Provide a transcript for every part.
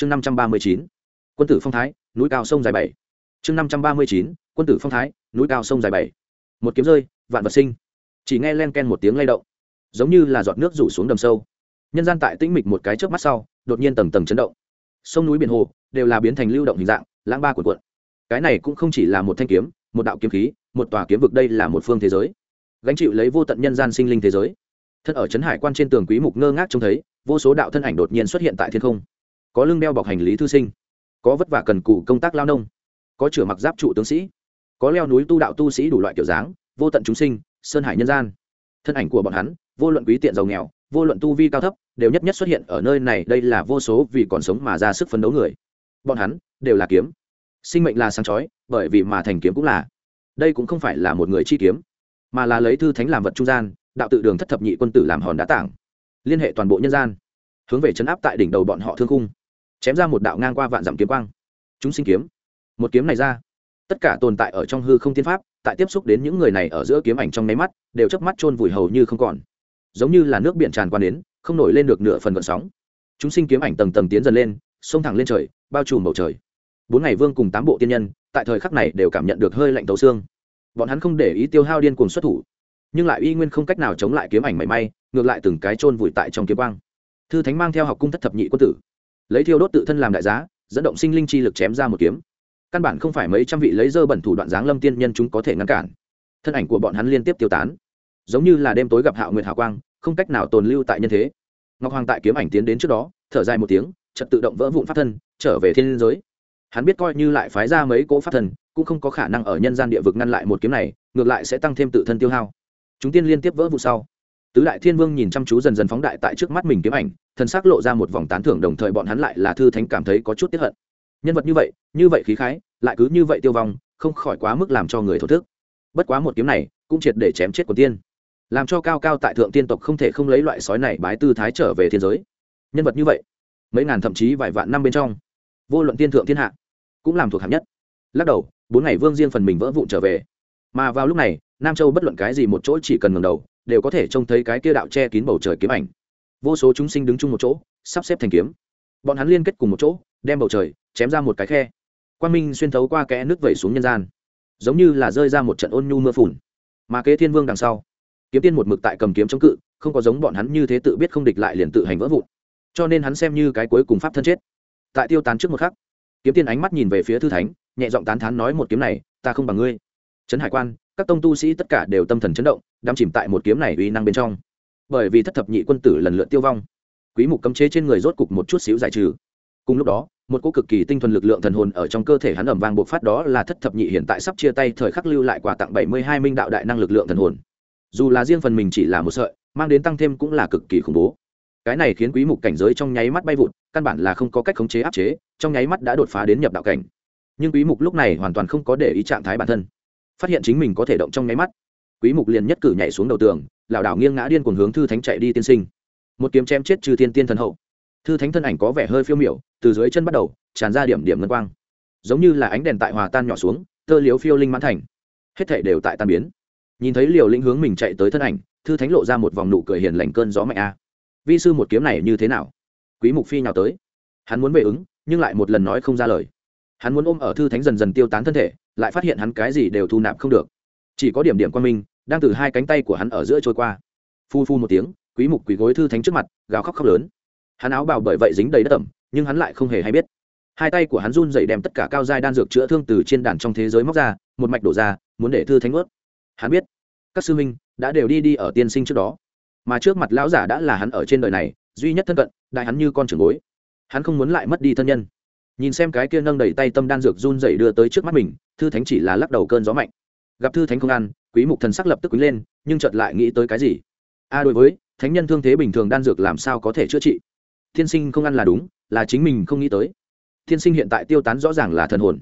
chương năm trăm ba mươi chín, quân tử phong thái, núi cao sông dài bảy. Chương năm trăm ba mươi chín, quân tử phong thái, núi cao sông dài bảy. Một kiếm rơi, vạn vật sinh. Chỉ nghe len ken một tiếng lay động, giống như là giọt nước rủ xuống đầm sâu. Nhân gian tại tĩnh mịch một cái trước mắt sau, đột nhiên tầng tầng chấn động. Sông núi biển hồ đều là biến thành lưu động hình dạng, lãng ba cuộn cuộn. Cái này cũng không chỉ là một thanh kiếm, một đạo kiếm khí, một tòa kiếm vực đây là một phương thế giới. Gánh chịu lấy vô tận nhân gian sinh linh thế giới. Thân ở trấn hải quan trên tường quý mục ngơ ngác trông thấy, vô số đạo thân ảnh đột nhiên xuất hiện tại thiên không có lưng đeo bọc hành lý thư sinh, có vất vả cần cù công tác lao nông, có chửa mặc giáp trụ tướng sĩ, có leo núi tu đạo tu sĩ đủ loại kiểu dáng, vô tận chúng sinh, sơn hải nhân gian. Thân ảnh của bọn hắn, vô luận quý tiện giàu nghèo, vô luận tu vi cao thấp, đều nhất nhất xuất hiện ở nơi này, đây là vô số vì còn sống mà ra sức phấn đấu người. Bọn hắn đều là kiếm. Sinh mệnh là sáng chói, bởi vì mà thành kiếm cũng là. Đây cũng không phải là một người chi kiếm, mà là lấy thư thánh làm vật trung gian, đạo tự đường thất thập nhị quân tử làm hòn đá tảng, liên hệ toàn bộ nhân gian, hướng về chấn áp tại đỉnh đầu bọn họ thương cung chém ra một đạo ngang qua vạn dặm kiếm quang. Chúng sinh kiếm. Một kiếm này ra. Tất cả tồn tại ở trong hư không tiên pháp, tại tiếp xúc đến những người này ở giữa kiếm ảnh trong nháy mắt, đều chớp mắt chôn vùi hầu như không còn. Giống như là nước biển tràn qua đến, không nổi lên được nửa phần vận sóng. Chúng sinh kiếm ảnh tầng tầng tiến dần lên, xông thẳng lên trời, bao trùm bầu trời. Bốn ngày vương cùng tám bộ tiên nhân, tại thời khắc này đều cảm nhận được hơi lạnh tấu xương. Bọn hắn không để ý tiêu hao điên cuồng xuất thủ, nhưng lại uy nguyên không cách nào chống lại kiếm ảnh mảy may, ngược lại từng cái chôn vùi tại trong kiếm quang. Thư thánh mang theo học cung thất thập nhị quân tử lấy thiêu đốt tự thân làm đại giá dẫn động sinh linh chi lực chém ra một kiếm. Căn bản không phải mấy trăm vị lấy dơ bẩn thủ đoạn dáng lâm tiên nhân chúng có thể ngăn cản. Thân ảnh của bọn hắn liên tiếp tiêu tán. Giống như là đêm tối gặp hạo nguyệt hào quang không cách nào tồn lưu tại nhân thế. Ngọc hoàng tại kiếm ảnh tiến đến trước đó thở dài một tiếng trật tự động vỡ vụn pháp thân trở về thiên giới. Hắn biết coi như lại phái ra mấy cỗ pháp thần, cũng không có khả năng ở nhân gian địa vực ngăn lại một kiếm này ngược lại sẽ tăng thêm tự thân tiêu hao. Chúng tiên liên tiếp vỡ vụ sau tứ đại thiên vương nhìn chăm chú dần dần phóng đại tại trước mắt mình kiếm ảnh, thân xác lộ ra một vòng tán thưởng, đồng thời bọn hắn lại là thư thánh cảm thấy có chút tiếp hận. Nhân vật như vậy như vậy khí khái, lại cứ như vậy tiêu vong, không khỏi quá mức làm cho người thổ thức. Bất quá một kiếm này, cũng triệt để chém chết của tiên. Làm cho cao cao tại thượng tiên tộc không thể không lấy loại sói này bái tư thái trở về thiên giới. Nhân vật như vậy, mấy ngàn thậm chí vài vạn năm bên trong, vô luận tiên thượng thiên hạ, cũng làm thuộc hạng nhất. Lắc đầu, bốn ngày vương riêng phần mình vỡ vụn trở về. Mà vào lúc này, nam châu bất luận cái gì một chỗ chỉ cần ngầm đầu đều có thể trông thấy cái kia đạo che kín bầu trời kiếm ảnh. Vô số chúng sinh đứng chung một chỗ, sắp xếp thành kiếm. Bọn hắn liên kết cùng một chỗ, đem bầu trời chém ra một cái khe. Quang minh xuyên thấu qua kẽ nước vẩy xuống nhân gian. Giống như là rơi ra một trận ôn nhu mưa phùn. Mà kế thiên vương đằng sau, kiếm tiên một mực tại cầm kiếm chống cự, không có giống bọn hắn như thế tự biết không địch lại liền tự hành vỡ vụn. Cho nên hắn xem như cái cuối cùng pháp thân chết. Tại tiêu tán trước một khắc, kiếm tiên ánh mắt nhìn về phía thư thánh, nhẹ giọng tán thán nói một kiếm này, ta không bằng ngươi. Trấn hải quan các tông tu sĩ tất cả đều tâm thần chấn động, đắm chìm tại một kiếm này uy năng bên trong. Bởi vì thất thập nhị quân tử lần lượt tiêu vong, quý mục cấm chế trên người rốt cục một chút xíu giải trừ. Cùng lúc đó, một cỗ cực kỳ tinh thuần lực lượng thần hồn ở trong cơ thể hắn ầm vang bộc phát đó là thất thập nhị hiện tại sắp chia tay thời khắc lưu lại quà tặng 72 minh đạo đại năng lực lượng thần hồn. Dù là riêng phần mình chỉ là một sợi, mang đến tăng thêm cũng là cực kỳ khủng bố. Cái này khiến quý mục cảnh giới trong nháy mắt bay vụt, căn bản là không có cách khống chế áp chế, trong nháy mắt đã đột phá đến nhập đạo cảnh. Nhưng quý mục lúc này hoàn toàn không có để ý trạng thái bản thân phát hiện chính mình có thể động trong nháy mắt. Quý mục liền nhất cử nhảy xuống đầu tường, lảo đảo nghiêng ngã điên cuồng hướng thư thánh chạy đi tiên sinh. Một kiếm chém chết trừ tiên tiên thần hậu. Thư thánh thân ảnh có vẻ hơi phiêu miểu, từ dưới chân bắt đầu, tràn ra điểm điểm ngân quang. Giống như là ánh đèn tại hòa tan nhỏ xuống, tơ liếu phiêu linh mãn thành. Hết thảy đều tại tan biến. Nhìn thấy liều lĩnh hướng mình chạy tới thân ảnh, thư thánh lộ ra một vòng nụ cười hiền lành cơn gió mạnh a. Vi sư, một kiếm này như thế nào? Quý mục phi nhào tới. Hắn muốn về ứng, nhưng lại một lần nói không ra lời hắn muốn ôm ở thư thánh dần dần tiêu tán thân thể lại phát hiện hắn cái gì đều thu nạp không được. Chỉ có điểm điểm quan minh đang từ hai cánh tay của hắn ở giữa trôi qua. Phu phu một tiếng quý mục quỳ gối thư thánh trước mặt gào khóc khóc lớn. Hắn áo bào bởi vậy dính đầy đất ẩm, nhưng hắn lại không hề hay biết. Hai tay của hắn run dậy đem tất cả cao giai đan dược chữa thương từ trên đàn trong thế giới móc ra một mạch đổ ra muốn để thư thánh ướt hắn biết các sư minh đã đều đi đi ở tiên sinh trước đó. Mà trước mặt lão giả đã là hắn ở trên đời này duy nhất thân cận đại hắn như con trưởng bối. Hắn không muốn lại mất đi thân nhân nhìn xem cái kia nâng đầy tay tâm đan dược run dậy đưa tới trước mắt mình, thư thánh chỉ là lắc đầu cơn gió mạnh. Gặp thư thánh không ăn, quý mục thần sắc lập tức quý lên, nhưng chợt lại nghĩ tới cái gì? A, đối với, thánh nhân thương thế bình thường đan dược làm sao có thể chữa trị? Thiên sinh không ăn là đúng, là chính mình không nghĩ tới. Thiên sinh hiện tại tiêu tán rõ ràng là thần hồn.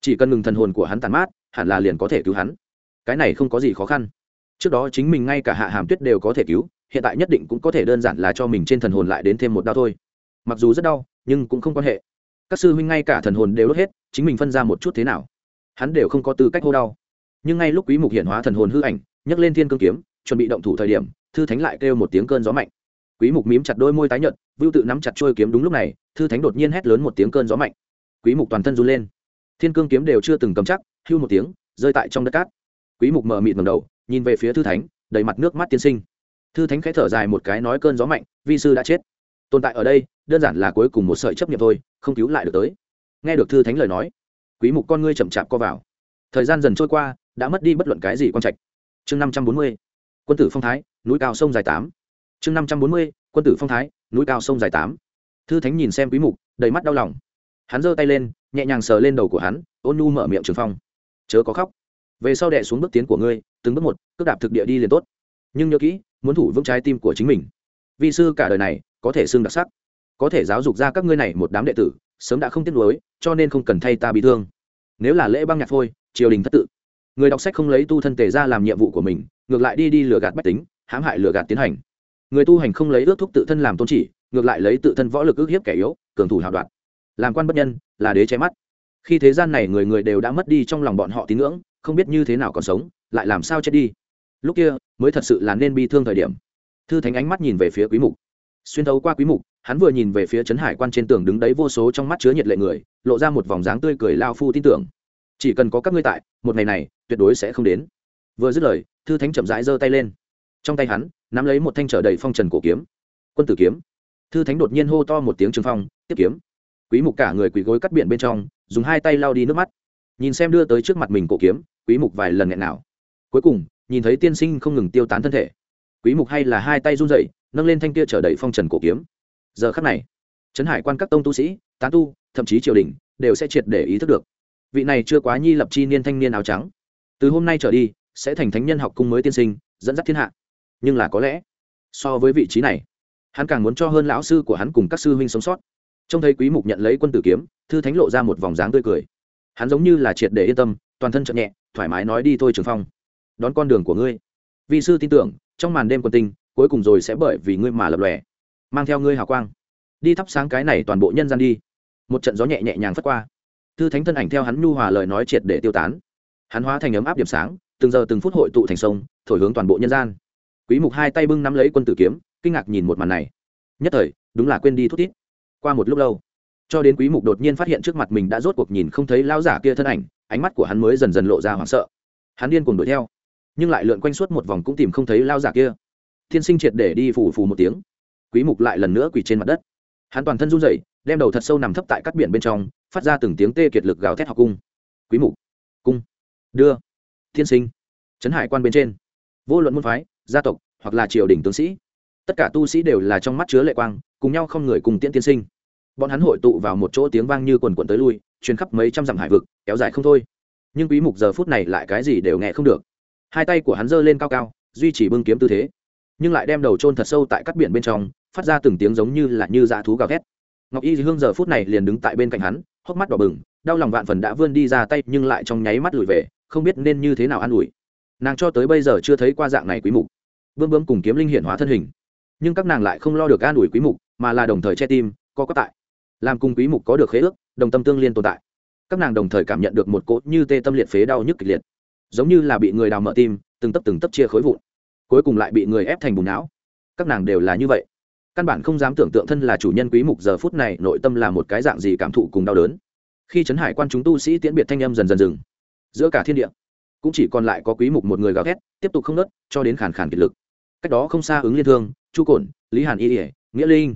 Chỉ cần ngừng thần hồn của hắn tàn mát, hẳn là liền có thể cứu hắn. Cái này không có gì khó khăn. Trước đó chính mình ngay cả hạ hàm tuyết đều có thể cứu, hiện tại nhất định cũng có thể đơn giản là cho mình trên thần hồn lại đến thêm một đau thôi. Mặc dù rất đau, nhưng cũng không quan hệ các sư huynh ngay cả thần hồn đều đốt hết, chính mình phân ra một chút thế nào? Hắn đều không có tư cách hô đau. Nhưng ngay lúc quý mục hiện hóa thần hồn hư ảnh, nhấc lên thiên cương kiếm, chuẩn bị động thủ thời điểm, thư thánh lại kêu một tiếng cơn gió mạnh. Quý mục mím chặt đôi môi tái nhợt, vưu tự nắm chặt trôi kiếm đúng lúc này, thư thánh đột nhiên hét lớn một tiếng cơn gió mạnh. Quý mục toàn thân run lên. Thiên cương kiếm đều chưa từng cầm chắc, hưu một tiếng, rơi tại trong đất cát. Quý mục mở mịt ngẩng đầu, nhìn về phía thư thánh, đầy mặt nước mắt tiên sinh. Thư thánh khẽ thở dài một cái nói cơn gió mạnh, vi sư đã chết tồn tại ở đây, đơn giản là cuối cùng một sợi chấp niệm thôi, không cứu lại được tới. Nghe được thư thánh lời nói, quý mục con ngươi chậm chạp co vào. Thời gian dần trôi qua, đã mất đi bất luận cái gì quan trạch. Chương 540 quân tử phong thái, núi cao sông dài tám. Chương 540 quân tử phong thái, núi cao sông dài tám. Thư thánh nhìn xem quý mục, đầy mắt đau lòng. Hắn giơ tay lên, nhẹ nhàng sờ lên đầu của hắn, ôn nu mở miệng trường phong. Chớ có khóc. Về sau đệ xuống bước tiến của ngươi, từng bước một, cước đạp thực địa đi liền tốt. Nhưng nhớ kỹ, muốn thủ vững trái tim của chính mình. Vi sư cả đời này có thể xưng đặc sắc. Có thể giáo dục ra các ngươi này một đám đệ tử, sớm đã không tiếc nuối, cho nên không cần thay ta bị thương. Nếu là lễ băng nhạc phôi, triều đình thất tự. Người đọc sách không lấy tu thân tề ra làm nhiệm vụ của mình, ngược lại đi đi lừa gạt bách tính, hãm hại lừa gạt tiến hành. Người tu hành không lấy ước thúc tự thân làm tôn chỉ, ngược lại lấy tự thân võ lực ước hiếp kẻ yếu, cường thủ hào đoạt. Làm quan bất nhân, là đế che mắt. Khi thế gian này người người đều đã mất đi trong lòng bọn họ tín ngưỡng, không biết như thế nào còn sống, lại làm sao chết đi. Lúc kia, mới thật sự là nên bi thương thời điểm. Thư thánh ánh mắt nhìn về phía quý mục xuyên thấu qua quý mục, hắn vừa nhìn về phía trấn hải quan trên tường đứng đấy vô số trong mắt chứa nhiệt lệ người, lộ ra một vòng dáng tươi cười lao phu tin tưởng. Chỉ cần có các ngươi tại, một ngày này, tuyệt đối sẽ không đến. Vừa dứt lời, thư thánh chậm rãi giơ tay lên. Trong tay hắn, nắm lấy một thanh trở đầy phong trần cổ kiếm. Quân tử kiếm. Thư thánh đột nhiên hô to một tiếng trường phong, tiếp kiếm. Quý mục cả người quỳ gối cắt biển bên trong, dùng hai tay lao đi nước mắt. Nhìn xem đưa tới trước mặt mình cổ kiếm, quý mục vài lần nghẹn nào. Cuối cùng, nhìn thấy tiên sinh không ngừng tiêu tán thân thể quý mục hay là hai tay run rẩy, nâng lên thanh kia trở đầy phong trần cổ kiếm. Giờ khắc này, trấn hải quan các tông tu sĩ, tán tu, thậm chí triều đình, đều sẽ triệt để ý thức được. Vị này chưa quá nhi lập chi niên thanh niên áo trắng. Từ hôm nay trở đi, sẽ thành thánh nhân học cung mới tiên sinh, dẫn dắt thiên hạ. Nhưng là có lẽ, so với vị trí này, hắn càng muốn cho hơn lão sư của hắn cùng các sư huynh sống sót. Trông thấy quý mục nhận lấy quân tử kiếm, thư thánh lộ ra một vòng dáng tươi cười. Hắn giống như là triệt để yên tâm, toàn thân chậm nhẹ, thoải mái nói đi thôi trường phong. Đón con đường của ngươi vị sư tin tưởng, trong màn đêm quần tinh, cuối cùng rồi sẽ bởi vì ngươi mà lập lòe. Mang theo ngươi hào quang. Đi thắp sáng cái này toàn bộ nhân gian đi. Một trận gió nhẹ nhẹ nhàng phất qua. Thư thánh thân ảnh theo hắn nhu hòa lời nói triệt để tiêu tán. Hắn hóa thành ấm áp điểm sáng, từng giờ từng phút hội tụ thành sông, thổi hướng toàn bộ nhân gian. Quý mục hai tay bưng nắm lấy quân tử kiếm, kinh ngạc nhìn một màn này. Nhất thời, đúng là quên đi thút thít. Qua một lúc lâu, cho đến quý mục đột nhiên phát hiện trước mặt mình đã rốt cuộc nhìn không thấy lão giả kia thân ảnh, ánh mắt của hắn mới dần dần lộ ra hoảng sợ. Hắn điên cuồng đuổi theo nhưng lại lượn quanh suốt một vòng cũng tìm không thấy lao giả kia. Thiên sinh triệt để đi phủ phù một tiếng. Quý mục lại lần nữa quỳ trên mặt đất. Hắn toàn thân run rẩy, đem đầu thật sâu nằm thấp tại các biển bên trong, phát ra từng tiếng tê kiệt lực gào thét học cung. Quý mục, cung, đưa. Thiên sinh trấn hải quan bên trên. Vô luận môn phái, gia tộc, hoặc là triều đình tướng sĩ, tất cả tu sĩ đều là trong mắt chứa lệ quang, cùng nhau không người cùng tiễn tiên sinh. Bọn hắn hội tụ vào một chỗ tiếng vang như quần quần tới lui, truyền khắp mấy trăm dặm hải vực, kéo dài không thôi. Nhưng quý mục giờ phút này lại cái gì đều nghe không được hai tay của hắn giơ lên cao cao, duy trì bưng kiếm tư thế. Nhưng lại đem đầu trôn thật sâu tại các biển bên trong, phát ra từng tiếng giống như là như dã thú gào thét. Ngọc y hương giờ phút này liền đứng tại bên cạnh hắn, hốc mắt đỏ bừng, đau lòng vạn phần đã vươn đi ra tay, nhưng lại trong nháy mắt lùi về, không biết nên như thế nào an ủi. Nàng cho tới bây giờ chưa thấy qua dạng này quý mục. Bươm bướm cùng kiếm linh hiện hóa thân hình. Nhưng các nàng lại không lo được an ủi quý mục, mà là đồng thời che tim, co có tại. Làm cùng quý mục có được khế ước, đồng tâm tương liên tồn tại. Các nàng đồng thời cảm nhận được một cỗ như tê tâm liệt phế đau nhức kịch liệt giống như là bị người đào mở tim, từng tấp từng tấp chia khối vụn, cuối cùng lại bị người ép thành bùn não. Các nàng đều là như vậy. Căn bản không dám tưởng tượng thân là chủ nhân quý mục giờ phút này, nội tâm là một cái dạng gì cảm thụ cùng đau đớn. Khi trấn hải quan chúng tu sĩ tiễn biệt thanh âm dần dần dừng, giữa cả thiên địa, cũng chỉ còn lại có quý mục một người gào thét, tiếp tục không nớt, cho đến khàn khàn kiệt lực. Cách đó không xa ứng liên thương, chu cổn, lý hàn y ỉa nghĩa linh.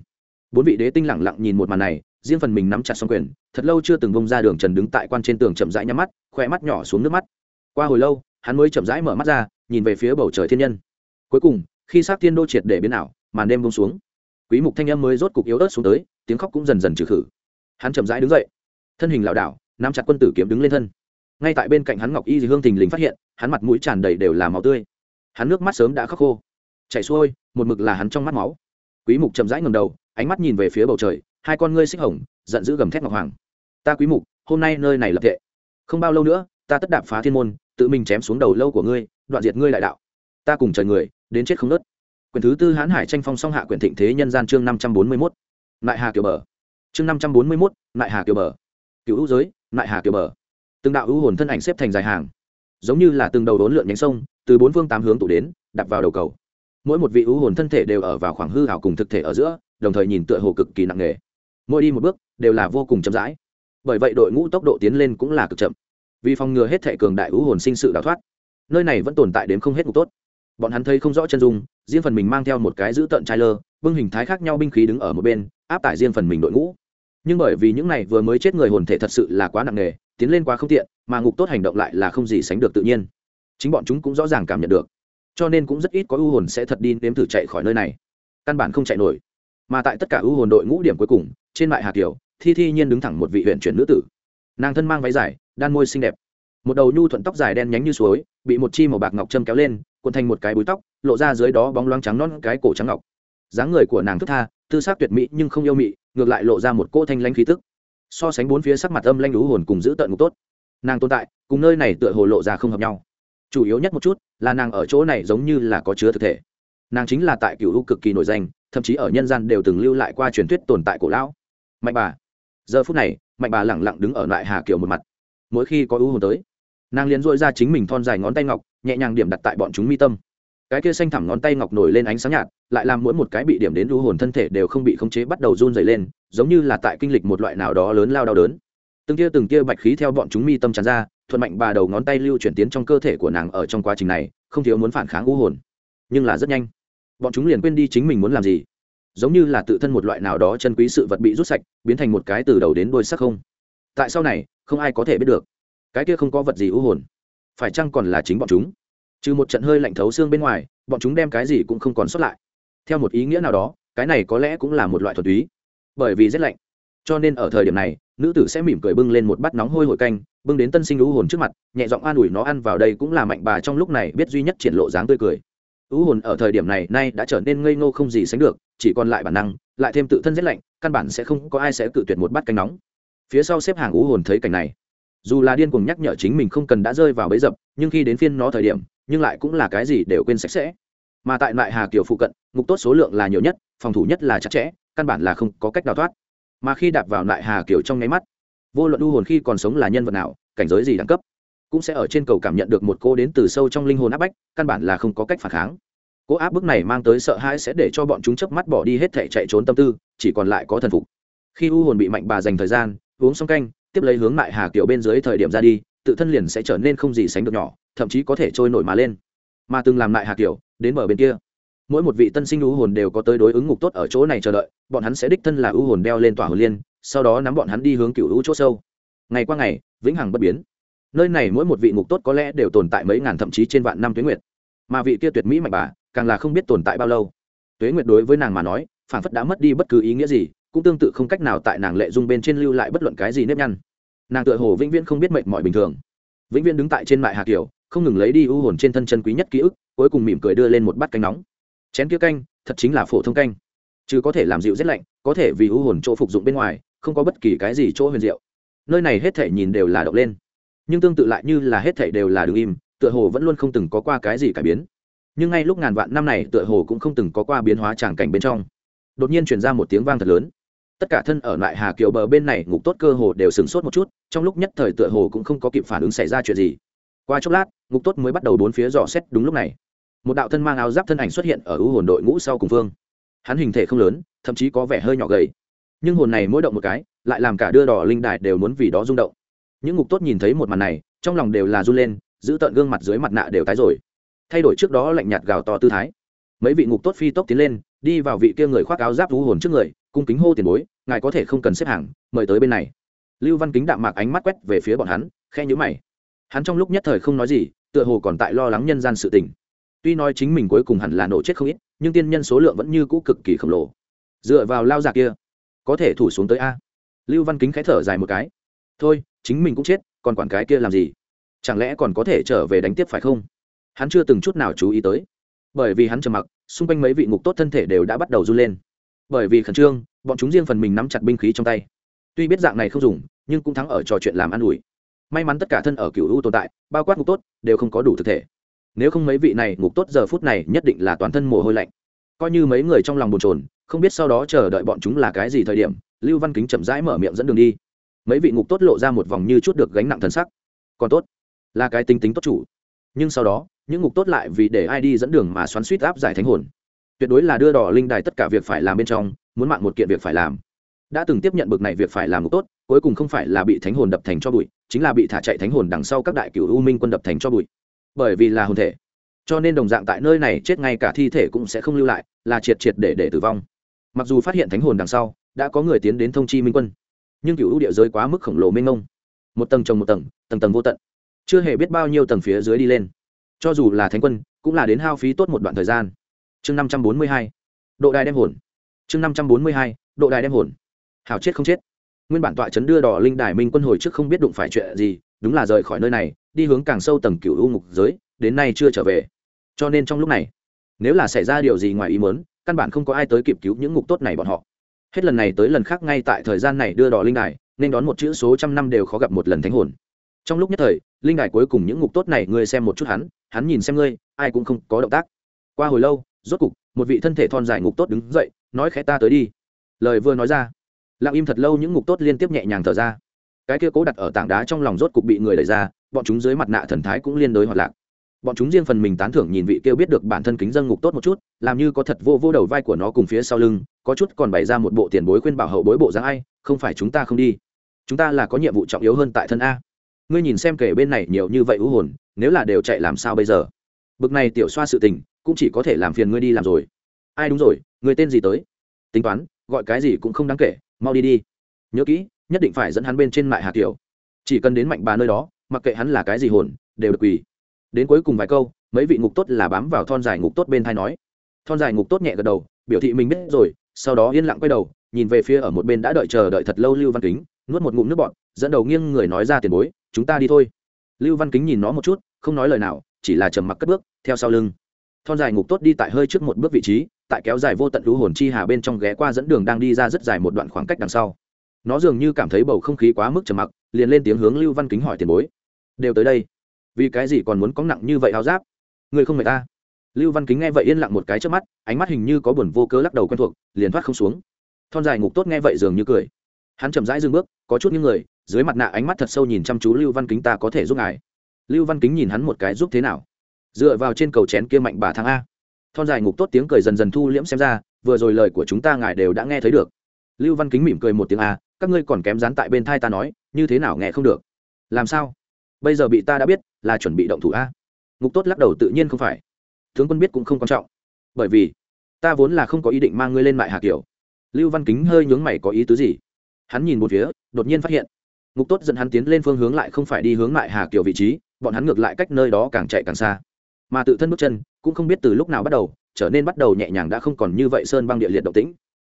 Bốn vị đế tinh lặng lặng nhìn một màn này, riêng phần mình nắm chặt song quyền, thật lâu chưa từng bông ra đường trần đứng tại quan trên tường chậm rãi nhắm mắt khoe mắt nhỏ xuống nước mắt qua hồi lâu, hắn mới chậm rãi mở mắt ra, nhìn về phía bầu trời thiên nhân. Cuối cùng, khi sát thiên đô triệt để biến ảo, màn đêm bông xuống. Quý mục thanh âm mới rốt cục yếu ớt xuống tới, tiếng khóc cũng dần dần trừ khử. Hắn chậm rãi đứng dậy. Thân hình lảo đảo, nắm chặt quân tử kiếm đứng lên thân. Ngay tại bên cạnh hắn ngọc y hương thình lình phát hiện, hắn mặt mũi tràn đầy đều là máu tươi. Hắn nước mắt sớm đã khóc khô. Chảy xuôi, một mực là hắn trong mắt máu. Quý mục chậm rãi ngẩng đầu, ánh mắt nhìn về phía bầu trời, hai con ngươi xích hồng, giận dữ gầm thét ngọc hoàng. Ta quý mục, hôm nay nơi này lập thệ. Không bao lâu nữa ta tất đạp phá thiên môn, tự mình chém xuống đầu lâu của ngươi, đoạn diệt ngươi lại đạo. Ta cùng trời người, đến chết không nớt. Quyển thứ tư hán hải tranh phong song hạ quyển thịnh thế nhân gian chương năm trăm bốn mươi mốt. Nại hà kiều bờ. Chương năm trăm bốn mươi mốt nại hà kiều bờ. Cựu hữu giới nại hà kiều bờ. Từng đạo hữu hồn thân ảnh xếp thành dài hàng, giống như là từng đầu đốn lượn nhánh sông, từ bốn phương tám hướng tụ đến đặt vào đầu cầu. Mỗi một vị hữu hồn thân thể đều ở vào khoảng hư hảo cùng thực thể ở giữa, đồng thời nhìn tựa hồ cực kỳ nặng nề. Mỗi đi một bước, đều là vô cùng chậm rãi. Bởi vậy đội ngũ tốc độ tiến lên cũng là cực chậm vì phòng ngừa hết thệ cường đại ưu hồn sinh sự đào thoát. Nơi này vẫn tồn tại đến không hết ngục tốt. Bọn hắn thấy không rõ chân dung, riêng phần mình mang theo một cái giữ tận trai lơ bưng hình thái khác nhau binh khí đứng ở một bên, áp tải riêng phần mình đội ngũ. Nhưng bởi vì những này vừa mới chết người hồn thể thật sự là quá nặng nề, tiến lên quá không tiện, mà ngục tốt hành động lại là không gì sánh được tự nhiên. Chính bọn chúng cũng rõ ràng cảm nhận được. Cho nên cũng rất ít có ưu hồn sẽ thật đi nếm thử chạy khỏi nơi này. Căn bản không chạy nổi. Mà tại tất cả ưu hồn đội ngũ điểm cuối cùng, trên mại hà kiều, thi thi nhiên đứng thẳng một vị huyện chuyển nữ tử. Nàng thân mang váy dài đan môi xinh đẹp. Một đầu nhu thuận tóc dài đen nhánh như suối, bị một chi màu bạc ngọc châm kéo lên, cuộn thành một cái búi tóc, lộ ra dưới đó bóng loáng trắng non cái cổ trắng ngọc. Dáng người của nàng thức tha, tư sắc tuyệt mỹ nhưng không yêu mị, ngược lại lộ ra một cỗ thanh lãnh khí tức. So sánh bốn phía sắc mặt âm lanh lú hồn cùng giữ tận ngục tốt. Nàng tồn tại, cùng nơi này tựa hồ lộ ra không hợp nhau. Chủ yếu nhất một chút, là nàng ở chỗ này giống như là có chứa thực thể. Nàng chính là tại cựu u cực kỳ nổi danh, thậm chí ở nhân gian đều từng lưu lại qua truyền thuyết tồn tại cổ lão. Mạnh bà. Giờ phút này, mạnh bà lẳng lặng đứng ở lại hà kiều một mặt mỗi khi có ưu hồn tới. Nàng liền dội ra chính mình thon dài ngón tay ngọc, nhẹ nhàng điểm đặt tại bọn chúng mi tâm. Cái kia xanh thẳm ngón tay ngọc nổi lên ánh sáng nhạt, lại làm mỗi một cái bị điểm đến ưu hồn thân thể đều không bị khống chế bắt đầu run dày lên, giống như là tại kinh lịch một loại nào đó lớn lao đau đớn. Từng tia từng tia bạch khí theo bọn chúng mi tâm tràn ra, thuận mạnh bà đầu ngón tay lưu chuyển tiến trong cơ thể của nàng ở trong quá trình này, không thiếu muốn phản kháng ưu hồn. Nhưng là rất nhanh, bọn chúng liền quên đi chính mình muốn làm gì. Giống như là tự thân một loại nào đó chân quý sự vật bị rút sạch, biến thành một cái từ đầu đến đôi sắc không. Tại sau này không ai có thể biết được. Cái kia không có vật gì ưu hồn. Phải chăng còn là chính bọn chúng? Trừ một trận hơi lạnh thấu xương bên ngoài, bọn chúng đem cái gì cũng không còn sót lại. Theo một ý nghĩa nào đó, cái này có lẽ cũng là một loại thuật túy. Bởi vì rét lạnh. Cho nên ở thời điểm này, nữ tử sẽ mỉm cười bưng lên một bát nóng hôi hổi canh, bưng đến tân sinh ưu hồn trước mặt, nhẹ giọng an ủi nó ăn vào đây cũng là mạnh bà trong lúc này biết duy nhất triển lộ dáng tươi cười. Ưu hồn ở thời điểm này nay đã trở nên ngây ngô không gì sánh được, chỉ còn lại bản năng, lại thêm tự thân rét lạnh, căn bản sẽ không có ai sẽ cự tuyệt một bát canh nóng phía sau xếp hàng ú hồn thấy cảnh này. Dù là điên cuồng nhắc nhở chính mình không cần đã rơi vào bẫy dập, nhưng khi đến phiên nó thời điểm, nhưng lại cũng là cái gì đều quên sạch sẽ. Mà tại lại hà kiều phụ cận, ngục tốt số lượng là nhiều nhất, phòng thủ nhất là chặt chẽ, căn bản là không có cách đào thoát. Mà khi đạp vào lại hà kiều trong nháy mắt, vô luận u hồn khi còn sống là nhân vật nào, cảnh giới gì đẳng cấp, cũng sẽ ở trên cầu cảm nhận được một cô đến từ sâu trong linh hồn áp bách, căn bản là không có cách phản kháng. Cô áp bức này mang tới sợ hãi sẽ để cho bọn chúng chớp mắt bỏ đi hết thể chạy trốn tâm tư, chỉ còn lại có thần phục. Khi u hồn bị mạnh bà dành thời gian uống xong canh, tiếp lấy hướng mại hà kiểu bên dưới thời điểm ra đi, tự thân liền sẽ trở nên không gì sánh được nhỏ, thậm chí có thể trôi nổi mà lên. Mà từng làm lại hà kiểu đến mở bên kia. Mỗi một vị tân sinh u hồn đều có tới đối ứng ngục tốt ở chỗ này chờ đợi, bọn hắn sẽ đích thân là u hồn đeo lên tòa hồn liên, sau đó nắm bọn hắn đi hướng cựu u chỗ sâu. Ngày qua ngày, vĩnh hằng bất biến. Nơi này mỗi một vị ngục tốt có lẽ đều tồn tại mấy ngàn thậm chí trên vạn năm tuế nguyệt. Mà vị kia tuyệt mỹ mạnh bà, càng là không biết tồn tại bao lâu. Tuế nguyệt đối với nàng mà nói phản phất đã mất đi bất cứ ý nghĩa gì cũng tương tự không cách nào tại nàng lệ dung bên trên lưu lại bất luận cái gì nếp nhăn. Nàng tựa hồ vĩnh viễn không biết mệnh mọi bình thường. Vĩnh viễn đứng tại trên mại hà kiều không ngừng lấy đi u hồn trên thân chân quý nhất ký ức, cuối cùng mỉm cười đưa lên một bát canh nóng. Chén kia canh, thật chính là phổ thông canh. Chứ có thể làm dịu rét lạnh, có thể vì u hồn chỗ phục dụng bên ngoài, không có bất kỳ cái gì chỗ huyền diệu. Nơi này hết thể nhìn đều là động lên. Nhưng tương tự lại như là hết thể đều là đứng im, tựa hồ vẫn luôn không từng có qua cái gì cải biến. Nhưng ngay lúc ngàn vạn năm này tựa hồ cũng không từng có qua biến hóa tràng cảnh bên trong. Đột nhiên chuyển ra một tiếng vang thật lớn tất cả thân ở lại hà kiều bờ bên này ngục tốt cơ hồ đều sửng sốt một chút, trong lúc nhất thời tựa hồ cũng không có kịp phản ứng xảy ra chuyện gì. Qua chốc lát, ngục tốt mới bắt đầu bốn phía dò xét đúng lúc này. Một đạo thân mang áo giáp thân ảnh xuất hiện ở ưu hồn đội ngũ sau cùng phương hắn hình thể không lớn, thậm chí có vẻ hơi nhỏ gầy. Nhưng hồn này mỗi động một cái, lại làm cả đưa đỏ linh đài đều muốn vì đó rung động. Những ngục tốt nhìn thấy một màn này, trong lòng đều là run lên, giữ tợn gương mặt dưới mặt nạ đều tái rồi. Thay đổi trước đó lạnh nhạt gào to tư thái mấy vị ngục tốt phi tốc tiến lên, đi vào vị kia người khoác áo giáp vũ hồn trước người, cung kính hô tiền bối, ngài có thể không cần xếp hàng, mời tới bên này. Lưu văn kính đạm mạc ánh mắt quét về phía bọn hắn khe nhữ mày. Hắn trong lúc nhất thời không nói gì, tựa hồ còn tại lo lắng nhân gian sự tình. Tuy nói chính mình cuối cùng hẳn là nổ chết không ít, nhưng tiên nhân số lượng vẫn như cũ cực kỳ khổng lồ. Dựa vào lao già kia, có thể thủ xuống tới a. Lưu văn kính khẽ thở dài một cái. Thôi, chính mình cũng chết, còn quản cái kia làm gì? Chẳng lẽ còn có thể trở về đánh tiếp phải không? Hắn chưa từng chút nào chú ý tới bởi vì hắn trầm mặc, xung quanh mấy vị ngục tốt thân thể đều đã bắt đầu run lên. Bởi vì khẩn trương, bọn chúng riêng phần mình nắm chặt binh khí trong tay. Tuy biết dạng này không dùng, nhưng cũng thắng ở trò chuyện làm an ủi. May mắn tất cả thân ở cựu u tồn tại, bao quát ngục tốt, đều không có đủ thực thể. Nếu không mấy vị này, ngục tốt giờ phút này nhất định là toàn thân mồ hôi lạnh. Coi như mấy người trong lòng bồn trồn không biết sau đó chờ đợi bọn chúng là cái gì thời điểm, lưu văn kính chậm rãi mở miệng dẫn đường đi. Mấy vị ngục tốt lộ ra một vòng như chút được gánh nặng thần sắc. Còn tốt, là cái tính tính tốt chủ. Nhưng sau đó những ngục tốt lại vì để ai đi dẫn đường mà xoắn suýt áp giải thánh hồn. Tuyệt đối là đưa đỏ linh đài tất cả việc phải làm bên trong, muốn mạng một kiện việc phải làm. Đã từng tiếp nhận bực này việc phải làm ngục tốt, cuối cùng không phải là bị thánh hồn đập thành cho bụi, chính là bị thả chạy thánh hồn đằng sau các đại cựu u minh quân đập thành cho bụi. Bởi vì là hồn thể. Cho nên đồng dạng tại nơi này chết ngay cả thi thể cũng sẽ không lưu lại, là triệt triệt để để tử vong. Mặc dù phát hiện thánh hồn đằng sau, đã có người tiến đến thông chi minh quân. Nhưng cựu ưu địa giới quá mức khổng lồ mênh mông. Một tầng trồng một tầng tầng tầng vô tận. Chưa hề biết bao nhiêu tầng phía dưới đi lên cho dù là thánh quân, cũng là đến hao phí tốt một đoạn thời gian. Chương năm trăm bốn mươi hai, độ đài đem hồn. Chương năm trăm bốn mươi hai, độ đài đem hồn. Hào chết không chết. Nguyên bản tọa chấn đưa đỏ linh đài minh quân hồi trước không biết đụng phải chuyện gì, đúng là rời khỏi nơi này, đi hướng càng sâu tầng cựu u ngục giới, đến nay chưa trở về. Cho nên trong lúc này, nếu là xảy ra điều gì ngoài ý muốn, căn bản không có ai tới kịp cứu những ngục tốt này bọn họ. Hết lần này tới lần khác ngay tại thời gian này đưa đỏ linh đài, nên đón một chữ số trăm năm đều khó gặp một lần thánh hồn. Trong lúc nhất thời linh đài cuối cùng những ngục tốt này ngươi xem một chút hắn hắn nhìn xem ngươi, ai cũng không có động tác. Qua hồi lâu, rốt cục, một vị thân thể thon dài ngục tốt đứng dậy, nói khẽ ta tới đi. Lời vừa nói ra, lặng im thật lâu những ngục tốt liên tiếp nhẹ nhàng thở ra. Cái kia cố đặt ở tảng đá trong lòng rốt cục bị người đẩy ra, bọn chúng dưới mặt nạ thần thái cũng liên đối hoạt lạc. Bọn chúng riêng phần mình tán thưởng nhìn vị kêu biết được bản thân kính dân ngục tốt một chút, làm như có thật vô vô đầu vai của nó cùng phía sau lưng, có chút còn bày ra một bộ tiền bối khuyên bảo hậu bối bộ dáng ai, không phải chúng ta không đi. Chúng ta là có nhiệm vụ trọng yếu hơn tại thân a ngươi nhìn xem kể bên này nhiều như vậy ưu hồn, nếu là đều chạy làm sao bây giờ? Bực này tiểu xoa sự tình, cũng chỉ có thể làm phiền ngươi đi làm rồi. Ai đúng rồi người tên gì tới? Tính toán, gọi cái gì cũng không đáng kể, mau đi đi. Nhớ kỹ, nhất định phải dẫn hắn bên trên mại hà Tiểu. chỉ cần đến mạnh bà nơi đó, mặc kệ hắn là cái gì hồn, đều được quỳ. Đến cuối cùng vài câu, mấy vị ngục tốt là bám vào thon dài ngục tốt bên thai nói. Thon dài ngục tốt nhẹ gật đầu, biểu thị mình biết rồi, sau đó yên lặng quay đầu, nhìn về phía ở một bên đã đợi chờ đợi thật lâu lưu văn kính, nuốt một ngụm nước bọt, dẫn đầu nghiêng người nói ra tiền bối chúng ta đi thôi. Lưu văn kính nhìn nó một chút, không nói lời nào, chỉ là trầm mặc cất bước, theo sau lưng. Thon dài ngục tốt đi tại hơi trước một bước vị trí, tại kéo dài vô tận lũ hồn chi hà bên trong ghé qua dẫn đường đang đi ra rất dài một đoạn khoảng cách đằng sau. Nó dường như cảm thấy bầu không khí quá mức trầm mặc, liền lên tiếng hướng lưu văn kính hỏi tiền bối. Đều tới đây. Vì cái gì còn muốn có nặng như vậy áo giáp? Người không người ta. Lưu văn kính nghe vậy yên lặng một cái trước mắt, ánh mắt hình như có buồn vô cớ lắc đầu quen thuộc, liền thoát không xuống. Thon dài ngục tốt nghe vậy dường như cười. Hắn chậm rãi dừng bước, có chút những người dưới mặt nạ ánh mắt thật sâu nhìn chăm chú lưu văn kính, ta có thể giúp ngài. Lưu văn kính nhìn hắn một cái, giúp thế nào? Dựa vào trên cầu chén kia mạnh bà thắng a. Thon dài ngục tốt tiếng cười dần dần thu liễm xem ra, vừa rồi lời của chúng ta ngài đều đã nghe thấy được. Lưu văn kính mỉm cười một tiếng a, các ngươi còn kém dán tại bên thai ta nói, như thế nào nghe không được? Làm sao? Bây giờ bị ta đã biết, là chuẩn bị động thủ a. Ngục tốt lắc đầu tự nhiên không phải. Tướng quân biết cũng không quan trọng. Bởi vì, ta vốn là không có ý định mang ngươi lên mại hạ kiểu. Lưu văn kính hơi nhướng mày có ý tứ gì? Hắn nhìn một phía, đột nhiên phát hiện ngục tốt dẫn hắn tiến lên phương hướng lại không phải đi hướng mại hà kiểu vị trí, bọn hắn ngược lại cách nơi đó càng chạy càng xa. Mà tự thân bước chân cũng không biết từ lúc nào bắt đầu, trở nên bắt đầu nhẹ nhàng đã không còn như vậy sơn băng địa liệt động tĩnh.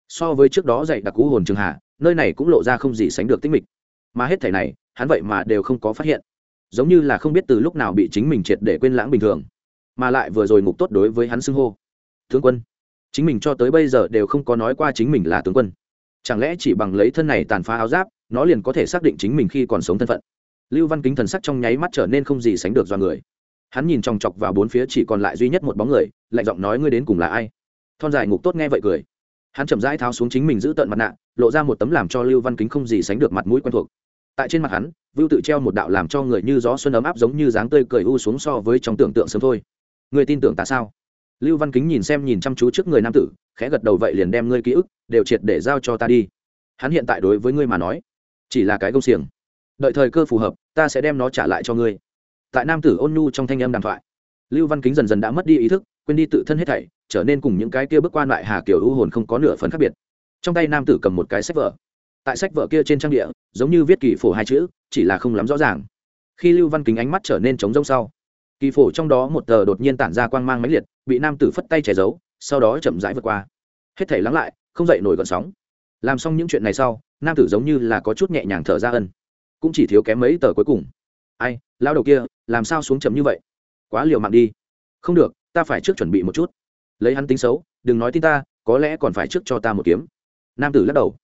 So với trước đó dạy đặc cú hồn trường hạ, nơi này cũng lộ ra không gì sánh được tích mịch. Mà hết thảy này, hắn vậy mà đều không có phát hiện. Giống như là không biết từ lúc nào bị chính mình triệt để quên lãng bình thường. Mà lại vừa rồi ngục tốt đối với hắn xưng hô. Tướng quân, chính mình cho tới bây giờ đều không có nói qua chính mình là tướng quân. Chẳng lẽ chỉ bằng lấy thân này tàn phá áo giáp nó liền có thể xác định chính mình khi còn sống thân phận. Lưu văn kính thần sắc trong nháy mắt trở nên không gì sánh được do người. Hắn nhìn chòng chọc vào bốn phía chỉ còn lại duy nhất một bóng người, lạnh giọng nói ngươi đến cùng là ai? Thon dài ngục tốt nghe vậy cười. Hắn chậm rãi tháo xuống chính mình giữ tận mặt nạ, lộ ra một tấm làm cho lưu văn kính không gì sánh được mặt mũi quen thuộc. Tại trên mặt hắn, vưu tự treo một đạo làm cho người như gió xuân ấm áp giống như dáng tươi cười u xuống so với trong tưởng tượng sớm thôi. Người tin tưởng ta sao? Lưu văn kính nhìn xem nhìn chăm chú trước người nam tử, khẽ gật đầu vậy liền đem ngươi ký ức đều triệt để giao cho ta đi. Hắn hiện tại đối với ngươi mà nói chỉ là cái công xiềng. Đợi thời cơ phù hợp, ta sẽ đem nó trả lại cho ngươi. Tại nam tử ôn nhu trong thanh âm đàm thoại, lưu văn kính dần dần đã mất đi ý thức, quên đi tự thân hết thảy, trở nên cùng những cái kia bước qua lại hà kiểu u hồn không có nửa phần khác biệt. Trong tay nam tử cầm một cái sách vở. Tại sách vở kia trên trang địa, giống như viết kỳ phổ hai chữ, chỉ là không lắm rõ ràng. Khi lưu văn kính ánh mắt trở nên trống rông sau, kỳ phổ trong đó một tờ đột nhiên tản ra quang mang mãnh liệt, bị nam tử phất tay che giấu, sau đó chậm rãi vượt qua. Hết thể lắng lại, không dậy nổi gọn sóng. Làm xong những chuyện này sau nam tử giống như là có chút nhẹ nhàng thở ra ân. Cũng chỉ thiếu kém mấy tờ cuối cùng. Ai, lao đầu kia, làm sao xuống chấm như vậy? Quá liều mạng đi. Không được, ta phải trước chuẩn bị một chút. Lấy hắn tính xấu, đừng nói tin ta, có lẽ còn phải trước cho ta một kiếm. Nam tử lắc đầu.